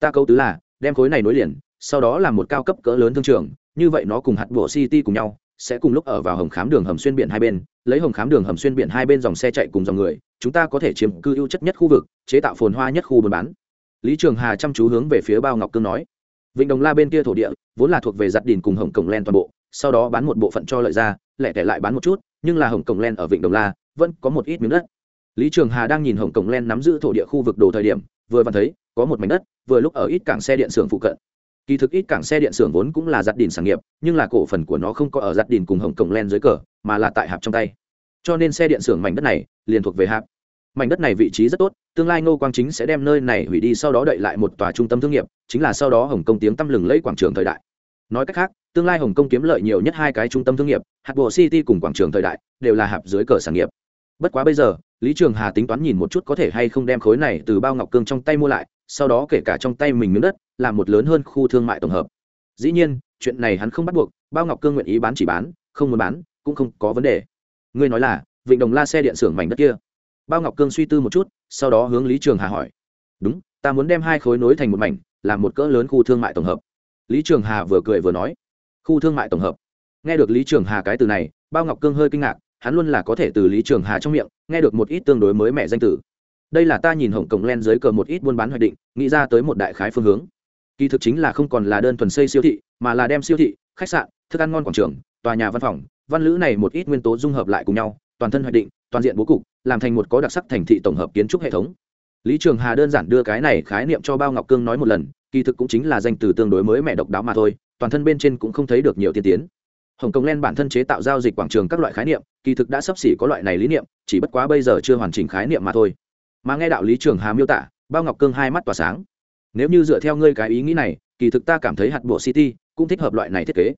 Ta câu tứ là, đem khối này nối liền, sau đó làm một cao cấp cỡ lớn thương trường, như vậy nó cùng hạt bộ city cùng nhau sẽ cùng lúc ở vào hồng khám đường hầm xuyên biển hai bên, lấy hồng khám đường hầm xuyên biển hai bên dòng xe chạy cùng dòng người, chúng ta có thể chiếm cư ưu chất nhất khu vực, chế tạo phồn hoa nhất khu buôn bán. Lý trường hà chăm chú hướng về phía bao ngọc cương nói. Vịnh đồng la bên kia thổ địa, vốn là thuộc về giặt đìn cùng hồng cổng len toàn bộ, sau đó bán một bộ phận cho lợi ra, lẻ tẻ lại bán một chút, nhưng là hồng cổng len ở vịnh đồng la, vẫn có một ít miếng đất. Lý trường hà đang nhìn hồng cổng len nắm giữ thổ địa khu vực đồ thời điểm, vừa vặn thấy, có một mảnh đất, vừa lúc ở ít cảng xe điện xưởng phụ cận kỳ thực ít cảng xe điện xưởng vốn cũng là giặt đìn sản nghiệp, nhưng là cổ phần của nó không có ở giặt đìn cùng hồng cổng len dưới cờ, mà là tại hạp trong tay. Cho nên xe điện xưởng mảnh đất này liền thuộc về hạp. Mảnh đất này vị trí rất tốt, tương lai ngô quang chính sẽ đem nơi này hủy đi sau đó đậy lại một tòa trung tâm thương nghiệp, chính là sau đó hồng kông tiếng tăm lừng lấy quảng trường thời đại. Nói cách khác, tương lai hồng kông kiếm lợi nhiều nhất hai cái trung tâm thương nghiệp, hạt bộ city cùng quảng trường thời đại, đều là hạp dưới cờ sản nghiệp bất quá bây giờ, lý trường hà tính toán nhìn một chút có thể hay không đem khối này từ bao ngọc cương trong tay mua lại, sau đó kể cả trong tay mình miếng đất, làm một lớn hơn khu thương mại tổng hợp. Dĩ nhiên, chuyện này hắn không bắt buộc, bao ngọc cương nguyện ý bán chỉ bán, không muốn bán, cũng không có vấn đề. Ngươi nói là, vịnh đồng la xe điện xưởng mảnh đất kia. Bao ngọc cương suy tư một chút, sau đó hướng lý trường hà hỏi. Đúng, ta muốn đem hai khối nối thành một mảnh, làm một cỡ lớn khu thương mại tổng hợp. Lý trường hà vừa cười vừa nói. Khu thương mại tổng hợp. Nghe được lý trường hà cái từ này, bao ngọc cương hơi kinh ngạc hắn luôn là có thể từ lý trường hà trong miệng nghe được một ít tương đối mới mẻ danh từ. Đây là ta nhìn hồng cổng len dưới cờ một ít buôn bán hoạch định, nghĩ ra tới một đại khái phương hướng. Kỳ thực chính là không còn là đơn thuần xây siêu thị, mà là đem siêu thị, khách sạn, thức ăn ngon quảng trường, tòa nhà văn phòng, văn lữ này một ít nguyên tố dung hợp lại cùng nhau, toàn thân hoạch định, toàn diện bố cục, làm thành một có đặc sắc thành thị tổng hợp kiến trúc hệ thống. Lý trường hà đơn giản đưa cái này khái niệm cho bao ngọc cương nói một lần, kỳ thực cũng chính là danh từ tương đối mới mẹ độc đáo mà thôi, toàn thân bên trên cũng không thấy được nhiều tiên tiến hồng kông len bản thân chế tạo giao dịch quảng trường các loại khái niệm, kỳ thực đã sắp xỉ có loại này lý niệm, chỉ bất quá bây giờ chưa hoàn chỉnh khái niệm mà thôi. Mà nghe đạo lý trường hà miêu tả, bao ngọc cương hai mắt tỏa sáng. Nếu như dựa theo ngươi cái ý nghĩ này, kỳ thực ta cảm thấy hạt bộ city cũng thích hợp loại này thiết kế.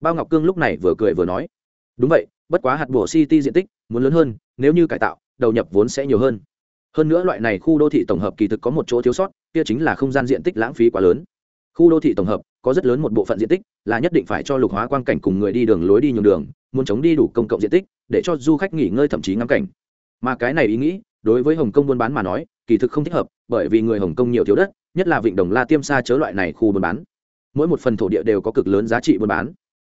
Bao ngọc cương lúc này vừa cười vừa nói. Đúng vậy, bất quá hạt bộ city diện tích muốn lớn hơn, nếu như cải tạo, đầu nhập vốn sẽ nhiều hơn. Hơn nữa loại này khu đô thị tổng hợp kỳ thực có một chỗ thiếu sót, kia chính là không gian diện tích lãng phí quá lớn. Khu đô thị tổng hợp có rất lớn một bộ phận diện tích là nhất định phải cho lục hóa quang cảnh cùng người đi đường lối đi nhường đường, muốn chống đi đủ công cộng diện tích để cho du khách nghỉ ngơi thậm chí ngắm cảnh. Mà cái này ý nghĩ, đối với hồng kông buôn bán mà nói, kỳ thực không thích hợp, bởi vì người hồng kông nhiều thiếu đất, nhất là vịnh đồng la tiêm xa chớ loại này khu buôn bán. Mỗi một phần thổ địa đều có cực lớn giá trị buôn bán.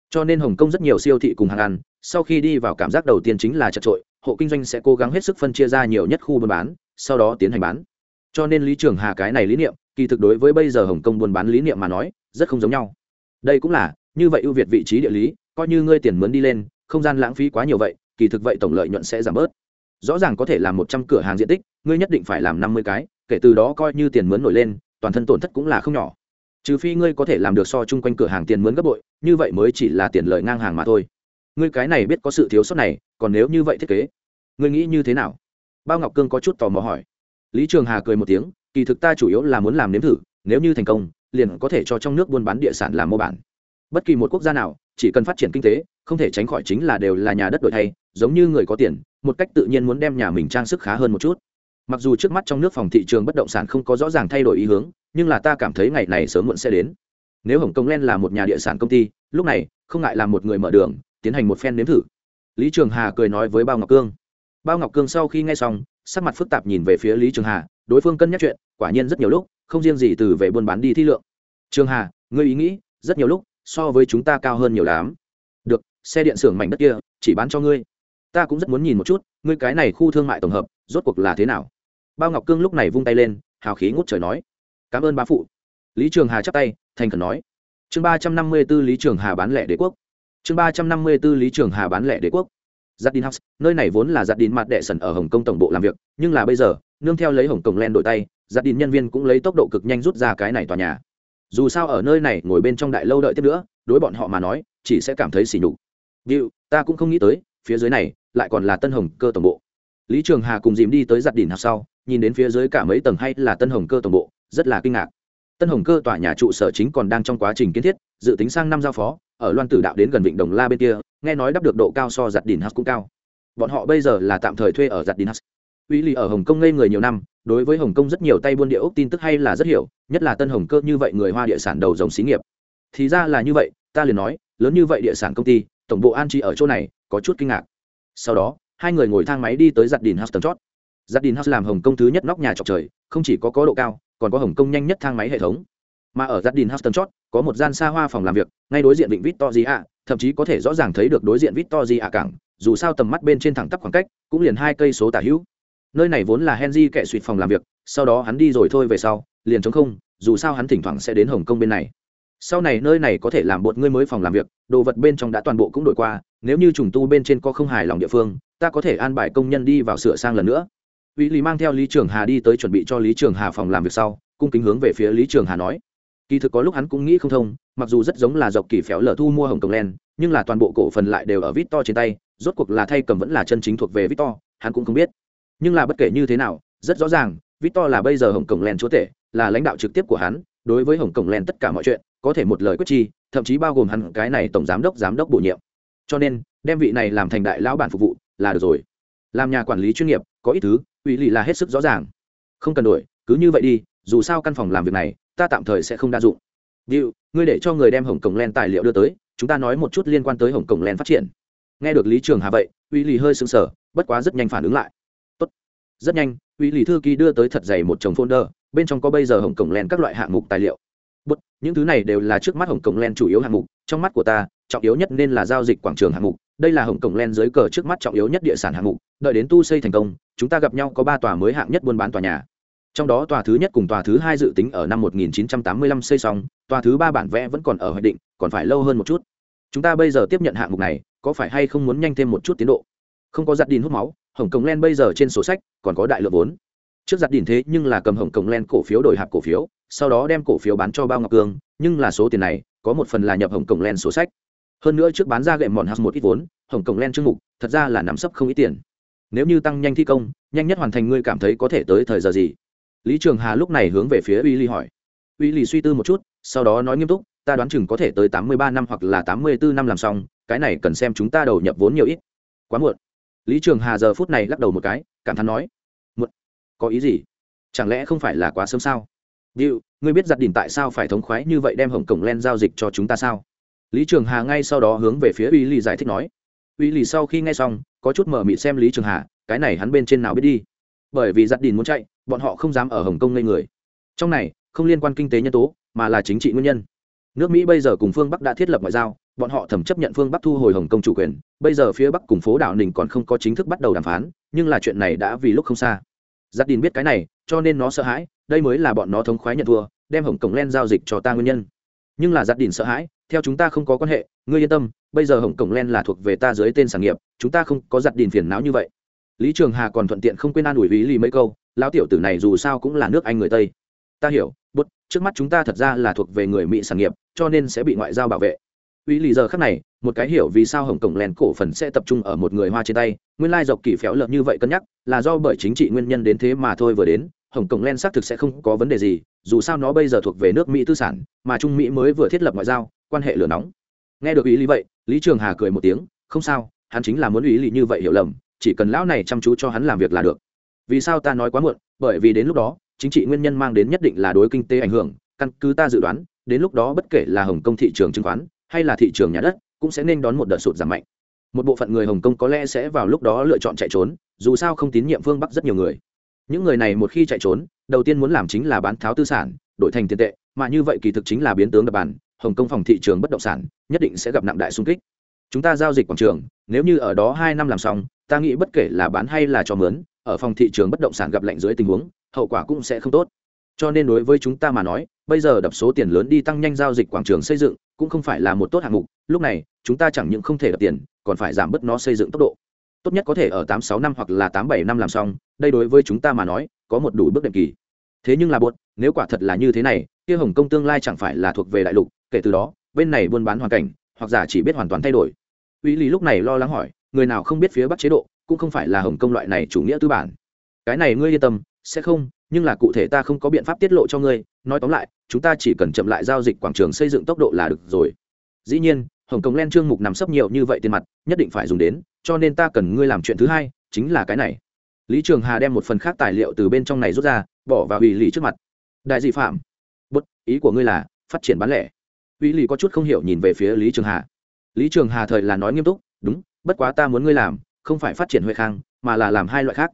Cho nên hồng kông rất nhiều siêu thị cùng hàng ăn, sau khi đi vào cảm giác đầu tiên chính là chật trội, hộ kinh doanh sẽ cố gắng hết sức phân chia ra nhiều nhất khu buôn bán, sau đó tiến hành bán. Cho nên lý trường hà cái này lý niệm, kỳ thực đối với bây giờ hồng kông buôn bán lý niệm mà nói rất không giống nhau. Đây cũng là, như vậy ưu việt vị trí địa lý, coi như ngươi tiền mướn đi lên, không gian lãng phí quá nhiều vậy, kỳ thực vậy tổng lợi nhuận sẽ giảm bớt. Rõ ràng có thể làm một trăm cửa hàng diện tích, ngươi nhất định phải làm năm mươi cái, kể từ đó coi như tiền mướn nổi lên, toàn thân tổn thất cũng là không nhỏ. Trừ phi ngươi có thể làm được so chung quanh cửa hàng tiền mướn gấp bội, như vậy mới chỉ là tiền lợi ngang hàng mà thôi. Ngươi cái này biết có sự thiếu sót này, còn nếu như vậy thiết kế, ngươi nghĩ như thế nào? Bao ngọc cương có chút tò mò hỏi. Lý trường hà cười một tiếng, kỳ thực ta chủ yếu là muốn làm nếm thử, nếu như thành công liền có thể cho trong nước buôn bán địa sản làm mô bản. Bất kỳ một quốc gia nào, chỉ cần phát triển kinh tế, không thể tránh khỏi chính là đều là nhà đất đổi thay, giống như người có tiền, một cách tự nhiên muốn đem nhà mình trang sức khá hơn một chút. Mặc dù trước mắt trong nước phòng thị trường bất động sản không có rõ ràng thay đổi ý hướng, nhưng là ta cảm thấy ngày này sớm muộn sẽ đến. Nếu hồng kông len là một nhà địa sản công ty, lúc này, không ngại làm một người mở đường, tiến hành một phen nếm thử. Lý trường hà cười nói với bao ngọc cương. Bao ngọc cương sau khi nghe xong, sắc mặt phức tạp nhìn về phía lý trường hà, đối phương cân nhắc chuyện, quả nhiên rất nhiều lúc không riêng gì từ về buôn bán đi thi lượng. Trường hà, ngươi ý nghĩ, rất nhiều lúc, so với chúng ta cao hơn nhiều lắm. Được, xe điện xưởng mảnh đất kia, chỉ bán cho ngươi. Ta cũng rất muốn nhìn một chút, ngươi cái này khu thương mại tổng hợp, rốt cuộc là thế nào? Bao ngọc cương lúc này vung tay lên, hào khí ngút trời nói. Cảm ơn bá phụ. Lý trường hà chắp tay, thành khẩn nói. Chương ba trăm năm mươi b ố lý trường hà bán lẻ đế quốc. Chương ba trăm năm mươi b ố lý trường hà bán lẻ đế quốc. Giặt đin house, nơi này vốn là giặt đin mặt đệ sần ở hồng kông tổng bộ làm việc, nhưng là bây giờ, nương theo lấy hồng kông len đổi tay giặt đin nhân viên cũng lấy tốc độ cực nhanh rút ra cái này tòa nhà. Dù sao ở nơi này ngồi bên trong đại lâu đợi tiếp nữa đối bọn họ mà nói chỉ sẽ cảm thấy xỉ nhục. Điệu, ta cũng không nghĩ tới phía dưới này lại còn là tân hồng cơ tổng bộ. Lý trường hà cùng dìm đi tới giặt đỉnh hạt sau nhìn đến phía dưới cả mấy tầng hay là tân hồng cơ tổng bộ rất là kinh ngạc. Tân hồng cơ tòa nhà trụ sở chính còn đang trong quá trình kiến thiết dự tính sang năm giao phó ở loan tử đạo đến gần vịnh đồng la bên kia nghe nói đắp được độ cao so giặt đỉnh hạt cũng cao. Bọn họ bây giờ là tạm thời thuê ở giặt đỉnh hạt. Uy lì ở hồng kông ngây người nhiều năm đối với hồng kông rất nhiều tay buôn địa ốc tin tức hay là rất hiểu, nhất là tân hồng cơ như vậy người hoa địa sản đầu dòng xí nghiệp. Thì ra là như vậy, ta liền nói, lớn như vậy địa sản công ty, tổng bộ an trí ở chỗ này, có chút kinh ngạc. Sau đó, hai người ngồi thang máy đi tới giặt đình house tầng chót. Giặt đình house làm hồng kông thứ nhất nóc nhà trọc trời, không chỉ có có độ cao, còn có hồng kông nhanh nhất thang máy hệ thống. Mà ở giặt đình house tầng chót, có một gian xa hoa phòng làm việc, ngay đối diện vịnh victoria, thậm chí có thể rõ ràng thấy được đối diện victoria cảng, dù sao tầm mắt bên trên thẳng tắp khoảng cách, cũng liền hai cây số tả hữu nơi này vốn là henry kệ suỵt phòng làm việc sau đó hắn đi rồi thôi về sau liền chống không dù sao hắn thỉnh thoảng sẽ đến hồng kông bên này. Sau này nơi này có thể làm bột ngươi mới phòng làm việc đồ vật bên trong đã toàn bộ cũng đổi qua nếu như trùng tu bên trên có không hài lòng địa phương ta có thể an bài công nhân đi vào sửa sang lần nữa. Vĩ Lý mang theo Lý Trường Hà đi tới chuẩn bị cho Lý Trường Hà phòng làm việc sau, cung kính hướng về phía Lý Trường Hà nói: kỳ thực có lúc hắn cũng nghĩ không thông mặc dù rất giống là dọc kỳ phéo lở thu mua hồng Kông len nhưng là toàn bộ cổ phần lại đều ở Victor trên tay rốt cuộc là thay cầm vẫn là chân chính thuộc về Victor, hắn cũng không biết nhưng là bất kể như thế nào, rất rõ ràng, Victor là bây giờ hồng cổng len chúa tể, là lãnh đạo trực tiếp của hắn, đối với hồng cổng len tất cả mọi chuyện, có thể một lời quyết chi, thậm chí bao gồm hắn cái này tổng giám đốc giám đốc bổ nhiệm. Cho nên, đem vị này làm thành đại lão bản phục vụ, là được rồi. Làm nhà quản lý chuyên nghiệp, có ít thứ, ủy lì là hết sức rõ ràng. Không cần đổi, cứ như vậy đi, dù sao căn phòng làm việc này, ta tạm thời sẽ không đa dụng. Điệu, ngươi để cho người đem hồng cổng len tài liệu đưa tới, chúng ta nói một chút liên quan tới hồng cổng len phát triển. Nghe được lý trường hà vậy uy lì hơi sững sờ, bất quá rất nhanh phản ứng lại rất nhanh uy lý thư ký đưa tới thật dày một chồng folder bên trong có bây giờ hồng cổng len các loại hạng mục tài liệu. Bút, những thứ này đều là trước mắt hồng cổng len chủ yếu hạng mục trong mắt của ta trọng yếu nhất nên là giao dịch quảng trường hạng mục. Đây là hồng cổng len dưới cờ trước mắt trọng yếu nhất địa sản hạng mục. Đợi đến tu xây thành công chúng ta gặp nhau có ba tòa mới hạng nhất buôn bán tòa nhà. Trong đó tòa thứ nhất cùng tòa thứ hai dự tính ở năm 1985 xây xong tòa thứ ba bản vẽ vẫn còn ở hoạch định còn phải lâu hơn một chút. Chúng ta bây giờ tiếp nhận hạng mục này có phải hay không muốn nhanh thêm một chút tiến độ? Không có giặt đìn hút máu hồng kông len bây giờ trên sổ sách còn có đại lượng vốn. Trước giặt đìn thế nhưng là cầm hồng kông len cổ phiếu đổi hạp cổ phiếu, sau đó đem cổ phiếu bán cho bao ngọc cương, nhưng là số tiền này có một phần là nhập hồng kông len sổ sách. Hơn nữa trước bán ra gẹm mòn hạt một ít vốn, hồng kông len chương mục, thật ra là nắm sấp không ít tiền. Nếu như tăng nhanh thi công, nhanh nhất hoàn thành ngươi cảm thấy có thể tới thời giờ gì? Lý trường hà lúc này hướng về phía uy ly hỏi. Uy ly suy tư một chút, sau đó nói nghiêm túc, ta đoán chừng có thể tới tám mươi ba năm hoặc là tám mươi bốn năm làm xong, cái này cần xem chúng ta đầu nhập vốn nhiều ít. Quá muộn lý trường hà giờ phút này lắc đầu một cái cảm thán nói Mượn, có ý gì? Chẳng lẽ không phải là quá sớm sao? Điệu, ngươi biết giặt đỉnh tại sao phải thống khoái như vậy đem hồng cổng len giao dịch cho chúng ta sao? Lý trường hà ngay sau đó hướng về phía uy Lì giải thích nói uy Lì sau khi nghe xong có chút mở mịt xem lý trường hà cái này hắn bên trên nào biết đi. Bởi vì giặt đỉnh muốn chạy bọn họ không dám ở hồng kông ngây người. Trong này không liên quan kinh tế nhân tố mà là chính trị nguyên nhân nước mỹ bây giờ cùng phương bắc đã thiết lập ngoại giao, bọn họ thẩm chấp nhận phương bắc thu hồi hồng kông chủ quyền. Bây giờ phía bắc cùng phố đảo ninh còn không có chính thức bắt đầu đàm phán, nhưng là chuyện này đã vì lúc không xa. Giặc đình biết cái này, cho nên nó sợ hãi, đây mới là bọn nó thống khoái nhận thua, đem hồng kông len giao dịch cho ta nguyên nhân. Nhưng là giặc đình sợ hãi, theo chúng ta không có quan hệ, ngươi yên tâm, bây giờ hồng kông len là thuộc về ta dưới tên sản nghiệp, chúng ta không có giặc đình phiền não như vậy. Lý trường hà còn thuận tiện không quên an ủi ý lì mấy câu, lão tiểu tử này dù sao cũng là nước anh người tây ta hiểu, bút, trước mắt chúng ta thật ra là thuộc về người mỹ sản nghiệp, cho nên sẽ bị ngoại giao bảo vệ. Uy lý giờ khác này, một cái hiểu vì sao hồng cổng len cổ phần sẽ tập trung ở một người hoa trên tay, nguyên lai dọc kỳ phéo lợn như vậy cân nhắc, là do bởi chính trị nguyên nhân đến thế mà thôi vừa đến, hồng cổng len xác thực sẽ không có vấn đề gì, dù sao nó bây giờ thuộc về nước mỹ tư sản, mà trung mỹ mới vừa thiết lập ngoại giao, quan hệ lửa nóng. Nghe được ý lý vậy, lý trường hà cười một tiếng, không sao, hắn chính là muốn ý lý như vậy hiểu lầm, chỉ cần lão này chăm chú cho hắn làm việc là được. Vì sao ta nói quá muộn, bởi vì đến lúc đó chính trị nguyên nhân mang đến nhất định là đối kinh tế ảnh hưởng, căn cứ ta dự đoán, đến lúc đó bất kể là hồng kông thị trường chứng khoán, hay là thị trường nhà đất, cũng sẽ nên đón một đợt sụt giảm mạnh. Một bộ phận người hồng kông có lẽ sẽ vào lúc đó lựa chọn chạy trốn, dù sao không tín nhiệm phương bắc rất nhiều người. Những người này một khi chạy trốn, đầu tiên muốn làm chính là bán tháo tư sản, đổi thành tiền tệ, mà như vậy kỳ thực chính là biến tướng đập bàn, hồng kông phòng thị trường bất động sản nhất định sẽ gặp nặng đại xung kích. Chúng ta giao dịch quảng trường, nếu như ở đó hai năm làm xong, ta nghĩ bất kể là bán hay là cho mướn, ở phòng thị trường bất động sản gặp lạnh dưới tình huống hậu quả cũng sẽ không tốt. Cho nên đối với chúng ta mà nói, bây giờ đập số tiền lớn đi tăng nhanh giao dịch quảng trường xây dựng cũng không phải là một tốt hạng mục, lúc này, chúng ta chẳng những không thể đập tiền, còn phải giảm bớt nó xây dựng tốc độ. Tốt nhất có thể ở tám sáu năm hoặc là tám bảy năm làm xong, đây đối với chúng ta mà nói, có một đủ bước đệm kỳ. Thế nhưng là buồn, nếu quả thật là như thế này, kia hồng kông tương lai chẳng phải là thuộc về đại lục, kể từ đó, bên này buôn bán hoàn cảnh, hoặc giả chỉ biết hoàn toàn thay đổi. Uy lý lúc này lo lắng hỏi, người nào không biết phía bắc chế độ, cũng không phải là hồng kông loại này chủ nghĩa tư bản. Cái này ngươi yên tâm sẽ không, nhưng là cụ thể ta không có biện pháp tiết lộ cho ngươi. Nói tóm lại, chúng ta chỉ cần chậm lại giao dịch quảng trường xây dựng tốc độ là được rồi. Dĩ nhiên, hồng kông len trương mục nằm sấp nhiều như vậy tiền mặt, nhất định phải dùng đến, cho nên ta cần ngươi làm chuyện thứ hai, chính là cái này. Lý trường hà đem một phần khác tài liệu từ bên trong này rút ra, bỏ vào ủy lý trước mặt. Đại dị phạm. Bất ý của ngươi là, phát triển bán lẻ. Ủy lý có chút không hiểu nhìn về phía lý trường hà. Lý trường hà thời là nói nghiêm túc, đúng, bất quá ta muốn ngươi làm, không phải phát triển huệ khang, mà là làm hai loại khác.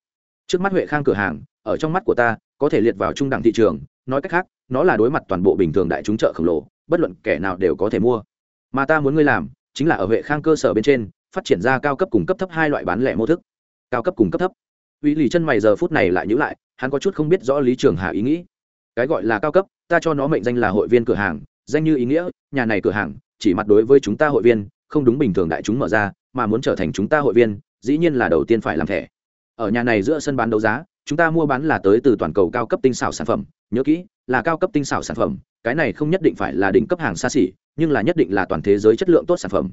Trước mắt huệ khang cửa hàng ở trong mắt của ta, có thể liệt vào trung đẳng thị trường. Nói cách khác, nó là đối mặt toàn bộ bình thường đại chúng chợ khổng lồ, bất luận kẻ nào đều có thể mua. Mà ta muốn ngươi làm, chính là ở vệ khang cơ sở bên trên, phát triển ra cao cấp cùng cấp thấp hai loại bán lẻ mô thức. Cao cấp cùng cấp thấp. Uy lì chân mày giờ phút này lại nhữ lại, hắn có chút không biết rõ lý trường hà ý nghĩ. Cái gọi là cao cấp, ta cho nó mệnh danh là hội viên cửa hàng, danh như ý nghĩa, nhà này cửa hàng, chỉ mặt đối với chúng ta hội viên, không đúng bình thường đại chúng mở ra, mà muốn trở thành chúng ta hội viên, dĩ nhiên là đầu tiên phải làm thẻ. Ở nhà này giữa sân bán đấu giá chúng ta mua bán là tới từ toàn cầu cao cấp tinh xảo sản phẩm. Nhớ kỹ là cao cấp tinh xảo sản phẩm. Cái này không nhất định phải là đỉnh cấp hàng xa xỉ nhưng là nhất định là toàn thế giới chất lượng tốt sản phẩm.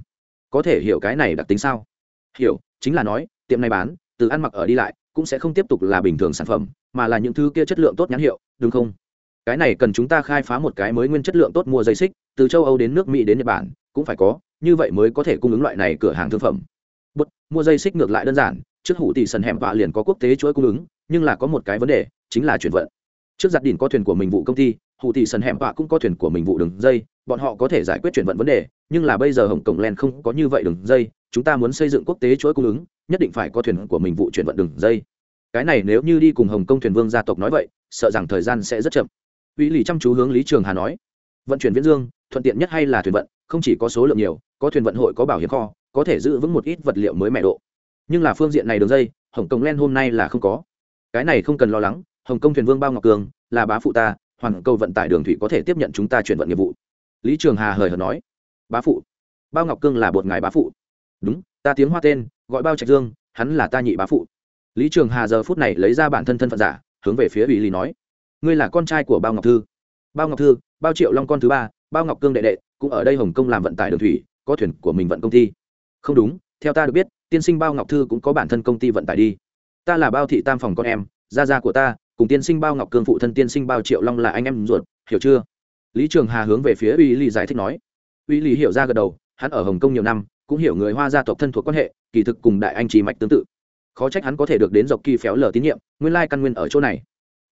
Có thể hiểu cái này đặc tính sao? Hiểu chính là nói tiệm này bán từ ăn mặc ở đi lại cũng sẽ không tiếp tục là bình thường sản phẩm mà là những thứ kia chất lượng tốt nhãn hiệu đúng không? Cái này cần chúng ta khai phá một cái mới nguyên chất lượng tốt mua dây xích từ châu âu đến nước mỹ đến nhật bản cũng phải có như vậy mới có thể cung ứng loại này cửa hàng thương phẩm. Bút, mua dây xích ngược lại đơn giản trước hủ tỷ sần hẻm vạ liền có quốc tế chuỗi cung ứng, nhưng là có một cái vấn đề, chính là chuyển vận. Trước giặt đỉnh có thuyền của mình vụ công ty, hủ tỷ sần hẻm vạ cũng có thuyền của mình vụ đường dây, bọn họ có thể giải quyết chuyển vận vấn đề, nhưng là bây giờ hồng cổng len không có như vậy đường dây, chúng ta muốn xây dựng quốc tế chuỗi cung ứng, nhất định phải có thuyền của mình vụ chuyển vận đường dây. Cái này nếu như đi cùng hồng kông thuyền vương gia tộc nói vậy, sợ rằng thời gian sẽ rất chậm. Uy lì chăm chú hướng lý trường hà nói, vận chuyển viễn dương, thuận tiện nhất hay là thuyền vận, không chỉ có số lượng nhiều, có thuyền vận hội có bảo hiểm kho, có thể giữ vững một ít vật liệu mới mẹ độ nhưng là phương diện này đường dây, hồng kông len hôm nay là không có. Cái này không cần lo lắng, hồng kông thuyền vương bao ngọc cường, là bá phụ ta hoàn cầu vận tải đường thủy có thể tiếp nhận chúng ta chuyển vận nghiệp vụ. Lý trường hà hời hợt nói. Bá phụ. Bao ngọc cương là bột ngài bá phụ. Đúng, ta tiếng hoa tên, gọi bao trạch dương, hắn là ta nhị bá phụ. Lý trường hà giờ phút này lấy ra bản thân thân phận giả, hướng về phía ủy lý nói. Ngươi là con trai của bao ngọc thư. Bao ngọc thư, bao triệu long con thứ ba, bao ngọc cương đệ đệ, cũng ở đây hồng kông làm vận tải đường thủy, có thuyền của mình vận công ty. Không đúng, theo ta được biết tiên sinh bao ngọc thư cũng có bản thân công ty vận tải đi. Ta là bao thị tam phòng con em, gia gia của ta, cùng tiên sinh bao ngọc cương phụ thân tiên sinh bao triệu long là anh em ruột, hiểu chưa? Lý trường hà hướng về phía uy lý giải thích nói. Uy lý hiểu ra gật đầu, hắn ở hồng kông nhiều năm, cũng hiểu người hoa gia tộc thân thuộc quan hệ, kỳ thực cùng đại anh trì mạch tương tự. Khó trách hắn có thể được đến dọc kỳ phéo lờ tín nhiệm, nguyên lai căn nguyên ở chỗ này.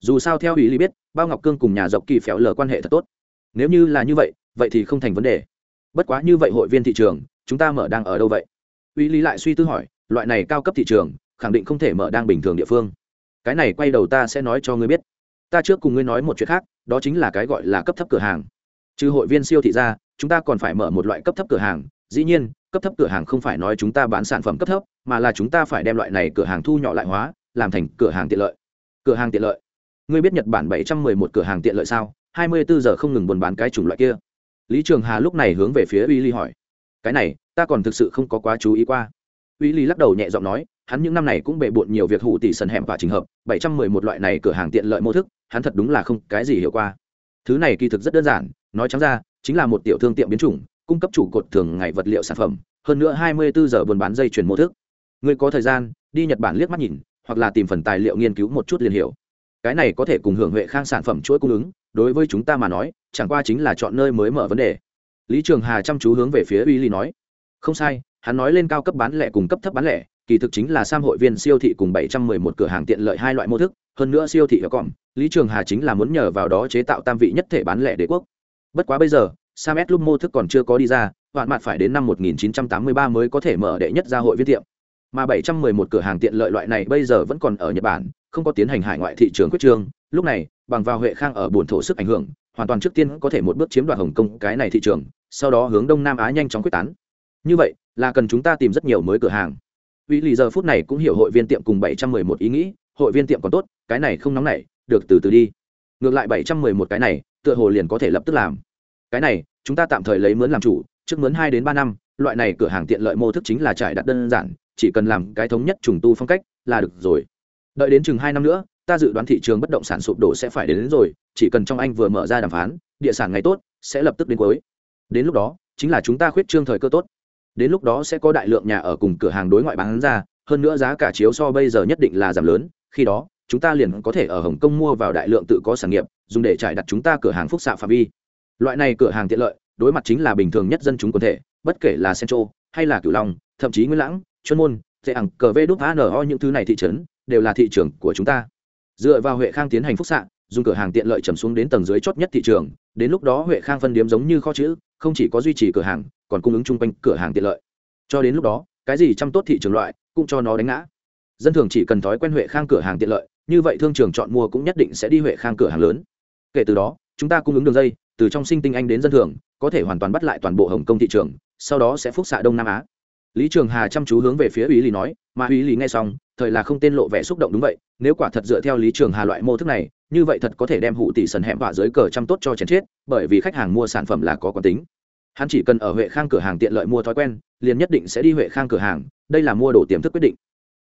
Dù sao theo uy lý biết, bao ngọc cương cùng nhà dọc kỳ phéo lờ quan hệ thật tốt. Nếu như là như vậy vậy thì không thành vấn đề. Bất quá như vậy hội viên thị trường, chúng ta mở đang ở đâu vậy? Uy lý lại suy tư hỏi, loại này cao cấp thị trường, khẳng định không thể mở đang bình thường địa phương. Cái này quay đầu ta sẽ nói cho ngươi biết. Ta trước cùng ngươi nói một chuyện khác, đó chính là cái gọi là cấp thấp cửa hàng. Trừ hội viên siêu thị ra, chúng ta còn phải mở một loại cấp thấp cửa hàng. Dĩ nhiên, cấp thấp cửa hàng không phải nói chúng ta bán sản phẩm cấp thấp, mà là chúng ta phải đem loại này cửa hàng thu nhỏ lại hóa, làm thành cửa hàng tiện lợi. Cửa hàng tiện lợi? Ngươi biết nhật bản bảy trăm mười một cửa hàng tiện lợi sao? Hai mươi bốn giờ không ngừng buôn bán cái chủng loại kia. Lý trường hà lúc này hướng về phía uy ly hỏi cái này, ta còn thực sự không có quá chú ý qua. Uy Lý lắc đầu nhẹ giọng nói, hắn những năm này cũng bề bộn nhiều việc hủ tỷ sần hẻm và trình hợp, bảy trăm mười một loại này cửa hàng tiện lợi mô thức, hắn thật đúng là không cái gì hiểu qua. Thứ này kỳ thực rất đơn giản, nói trắng ra, chính là một tiểu thương tiệm biến chủng, cung cấp chủ cột thường ngày vật liệu sản phẩm, hơn nữa hai mươi bốn giờ buôn bán dây chuyển mô thức. Người có thời gian, đi nhật bản liếc mắt nhìn, hoặc là tìm phần tài liệu nghiên cứu một chút liền hiểu. Cái này có thể cùng hưởng huệ khang sản phẩm chuỗi cung ứng, đối với chúng ta mà nói, chẳng qua chính là chọn nơi mới mở vấn đề lý trường hà chăm chú hướng về phía uy ly nói. Không sai, hắn nói lên cao cấp bán lẻ cùng cấp thấp bán lẻ, kỳ thực chính là sam hội viên siêu thị cùng 711 cửa hàng tiện lợi hai loại mô thức, hơn nữa siêu thị ở còm lý trường hà chính là muốn nhờ vào đó chế tạo tam vị nhất thể bán lẻ đế quốc. Bất quá bây giờ, sam s lúc mô thức còn chưa có đi ra, hoạn mặt phải đến năm 1983 mới có thể mở đệ nhất gia hội viên tiệm. Mà 711 cửa hàng tiện lợi loại này bây giờ vẫn còn ở nhật bản, không có tiến hành hải ngoại thị trường quyết trương, lúc này, bằng vào huệ khang ở buồn thổ sức ảnh hưởng hoàn toàn trước tiên có thể một bước chiếm đoạt hồng kông cái này thị trường sau đó hướng đông nam á nhanh chóng quyết tán như vậy là cần chúng ta tìm rất nhiều mới cửa hàng Vì lì giờ phút này cũng hiểu hội viên tiệm cùng 711 ý nghĩ, hội viên tiệm còn tốt, cái này không nóng nảy, được từ từ đi. Ngược lại 711 cái này, tựa hồ liền có thể lập tức làm. Cái này, chúng ta tạm thời lấy mướn làm chủ, trước mướn 2 đến 3 năm, loại này cửa hàng tiện lợi mô thức chính là trải đặt đơn giản, chỉ cần làm cái thống nhất trùng tu phong cách là được rồi. Đợi đến chừng 2 năm nữa, ta dự đoán thị trường bất động sản sụp đổ sẽ phải đến, đến rồi, chỉ cần trong anh vừa mở ra đàm phán, địa sản ngày tốt, sẽ lập tức đến cuối. Đến lúc đó, chính là chúng ta khuyết trương thời cơ tốt. Đến lúc đó sẽ có đại lượng nhà ở cùng cửa hàng đối ngoại bán ra hơn nữa giá cả chiếu so bây giờ nhất định là giảm lớn khi đó chúng ta liền có thể ở hồng kông mua vào đại lượng tự có sản nghiệp dùng để trải đặt chúng ta cửa hàng phúc xạ phạm vi. Loại này cửa hàng tiện lợi đối mặt chính là bình thường nhất dân chúng quần thể bất kể là centro hay là cửu long thậm chí nguyễn lãng chuyên môn dễ ẳng cờ vê đúc O những thứ này thị trấn đều là thị trường của chúng ta dựa vào huệ khang tiến hành phúc xạ, dùng cửa hàng tiện lợi trầm xuống đến tầng dưới chót nhất thị trường, đến lúc đó huệ khang phân điếm giống như kho chữ, không chỉ có duy trì cửa hàng, còn cung ứng chung quanh cửa hàng tiện lợi. Cho đến lúc đó, cái gì chăm tốt thị trường loại, cũng cho nó đánh ngã. Dân thường chỉ cần thói quen huệ khang cửa hàng tiện lợi, như vậy thương trường chọn mua cũng nhất định sẽ đi huệ khang cửa hàng lớn. Kể từ đó, chúng ta cung ứng đường dây, từ trong sinh tinh anh đến dân thường, có thể hoàn toàn bắt lại toàn bộ hồng kông thị trường, sau đó sẽ phúc xạ đông nam á. Lý trường hà chăm chú hướng về phía ủy lý nói, mà ủy lý nghe xong thời là không tên lộ vẻ xúc động đúng vậy nếu quả thật dựa theo lý trường hà loại mô thức này như vậy thật có thể đem hụ tỷ sần hẻm vạ dưới cờ chăm tốt cho chén chết bởi vì khách hàng mua sản phẩm là có quán tính. Hắn chỉ cần ở huệ khang cửa hàng tiện lợi mua thói quen liền nhất định sẽ đi huệ khang cửa hàng đây là mua đồ tiềm thức quyết định.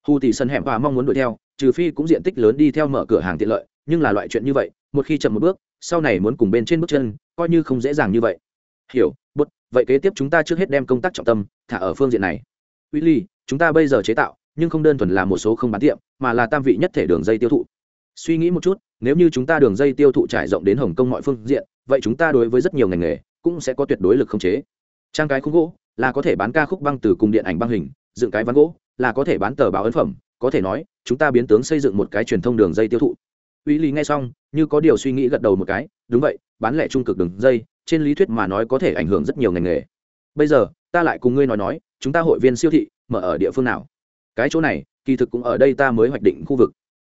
Hù tỷ sân hẻm và mong muốn đuổi theo trừ phi cũng diện tích lớn đi theo mở cửa hàng tiện lợi nhưng là loại chuyện như vậy một khi chậm một bước sau này muốn cùng bên trên bước chân coi như không dễ dàng như vậy. Hiểu bút vậy kế tiếp chúng ta trước hết đem công tác trọng tâm thả ở phương diện này. Willy, chúng ta bây giờ chế tạo nhưng không đơn thuần là một số không bán tiệm, mà là tam vị nhất thể đường dây tiêu thụ. Suy nghĩ một chút, nếu như chúng ta đường dây tiêu thụ trải rộng đến hồng kông mọi phương diện, vậy chúng ta đối với rất nhiều ngành nghề cũng sẽ có tuyệt đối lực không chế. Trang cái khúc gỗ là có thể bán ca khúc băng từ cùng điện ảnh băng hình, dựng cái ván gỗ là có thể bán tờ báo ấn phẩm, có thể nói, chúng ta biến tướng xây dựng một cái truyền thông đường dây tiêu thụ. Uy lý nghe xong, như có điều suy nghĩ gật đầu một cái, đúng vậy, bán lẻ trung cực đường dây, trên lý thuyết mà nói có thể ảnh hưởng rất nhiều ngành nghề. Bây giờ, ta lại cùng ngươi nói nói, chúng ta hội viên siêu thị, mở ở địa phương nào? Cái chỗ này, kỳ thực cũng ở đây ta mới hoạch định khu vực.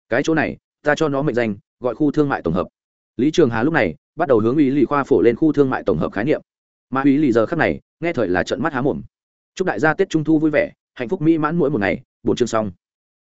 Cái chỗ này, ta cho nó mệnh danh, gọi khu thương mại tổng hợp. Lý trường hà lúc này, bắt đầu hướng ý lì khoa phổ lên khu thương mại tổng hợp khái niệm. Mà ý lì giờ khắc này, nghe thời là trận mắt há mồm. Chúc đại gia tết trung thu vui vẻ, hạnh phúc mỹ mãn mỗi một ngày. Bốn chương xong.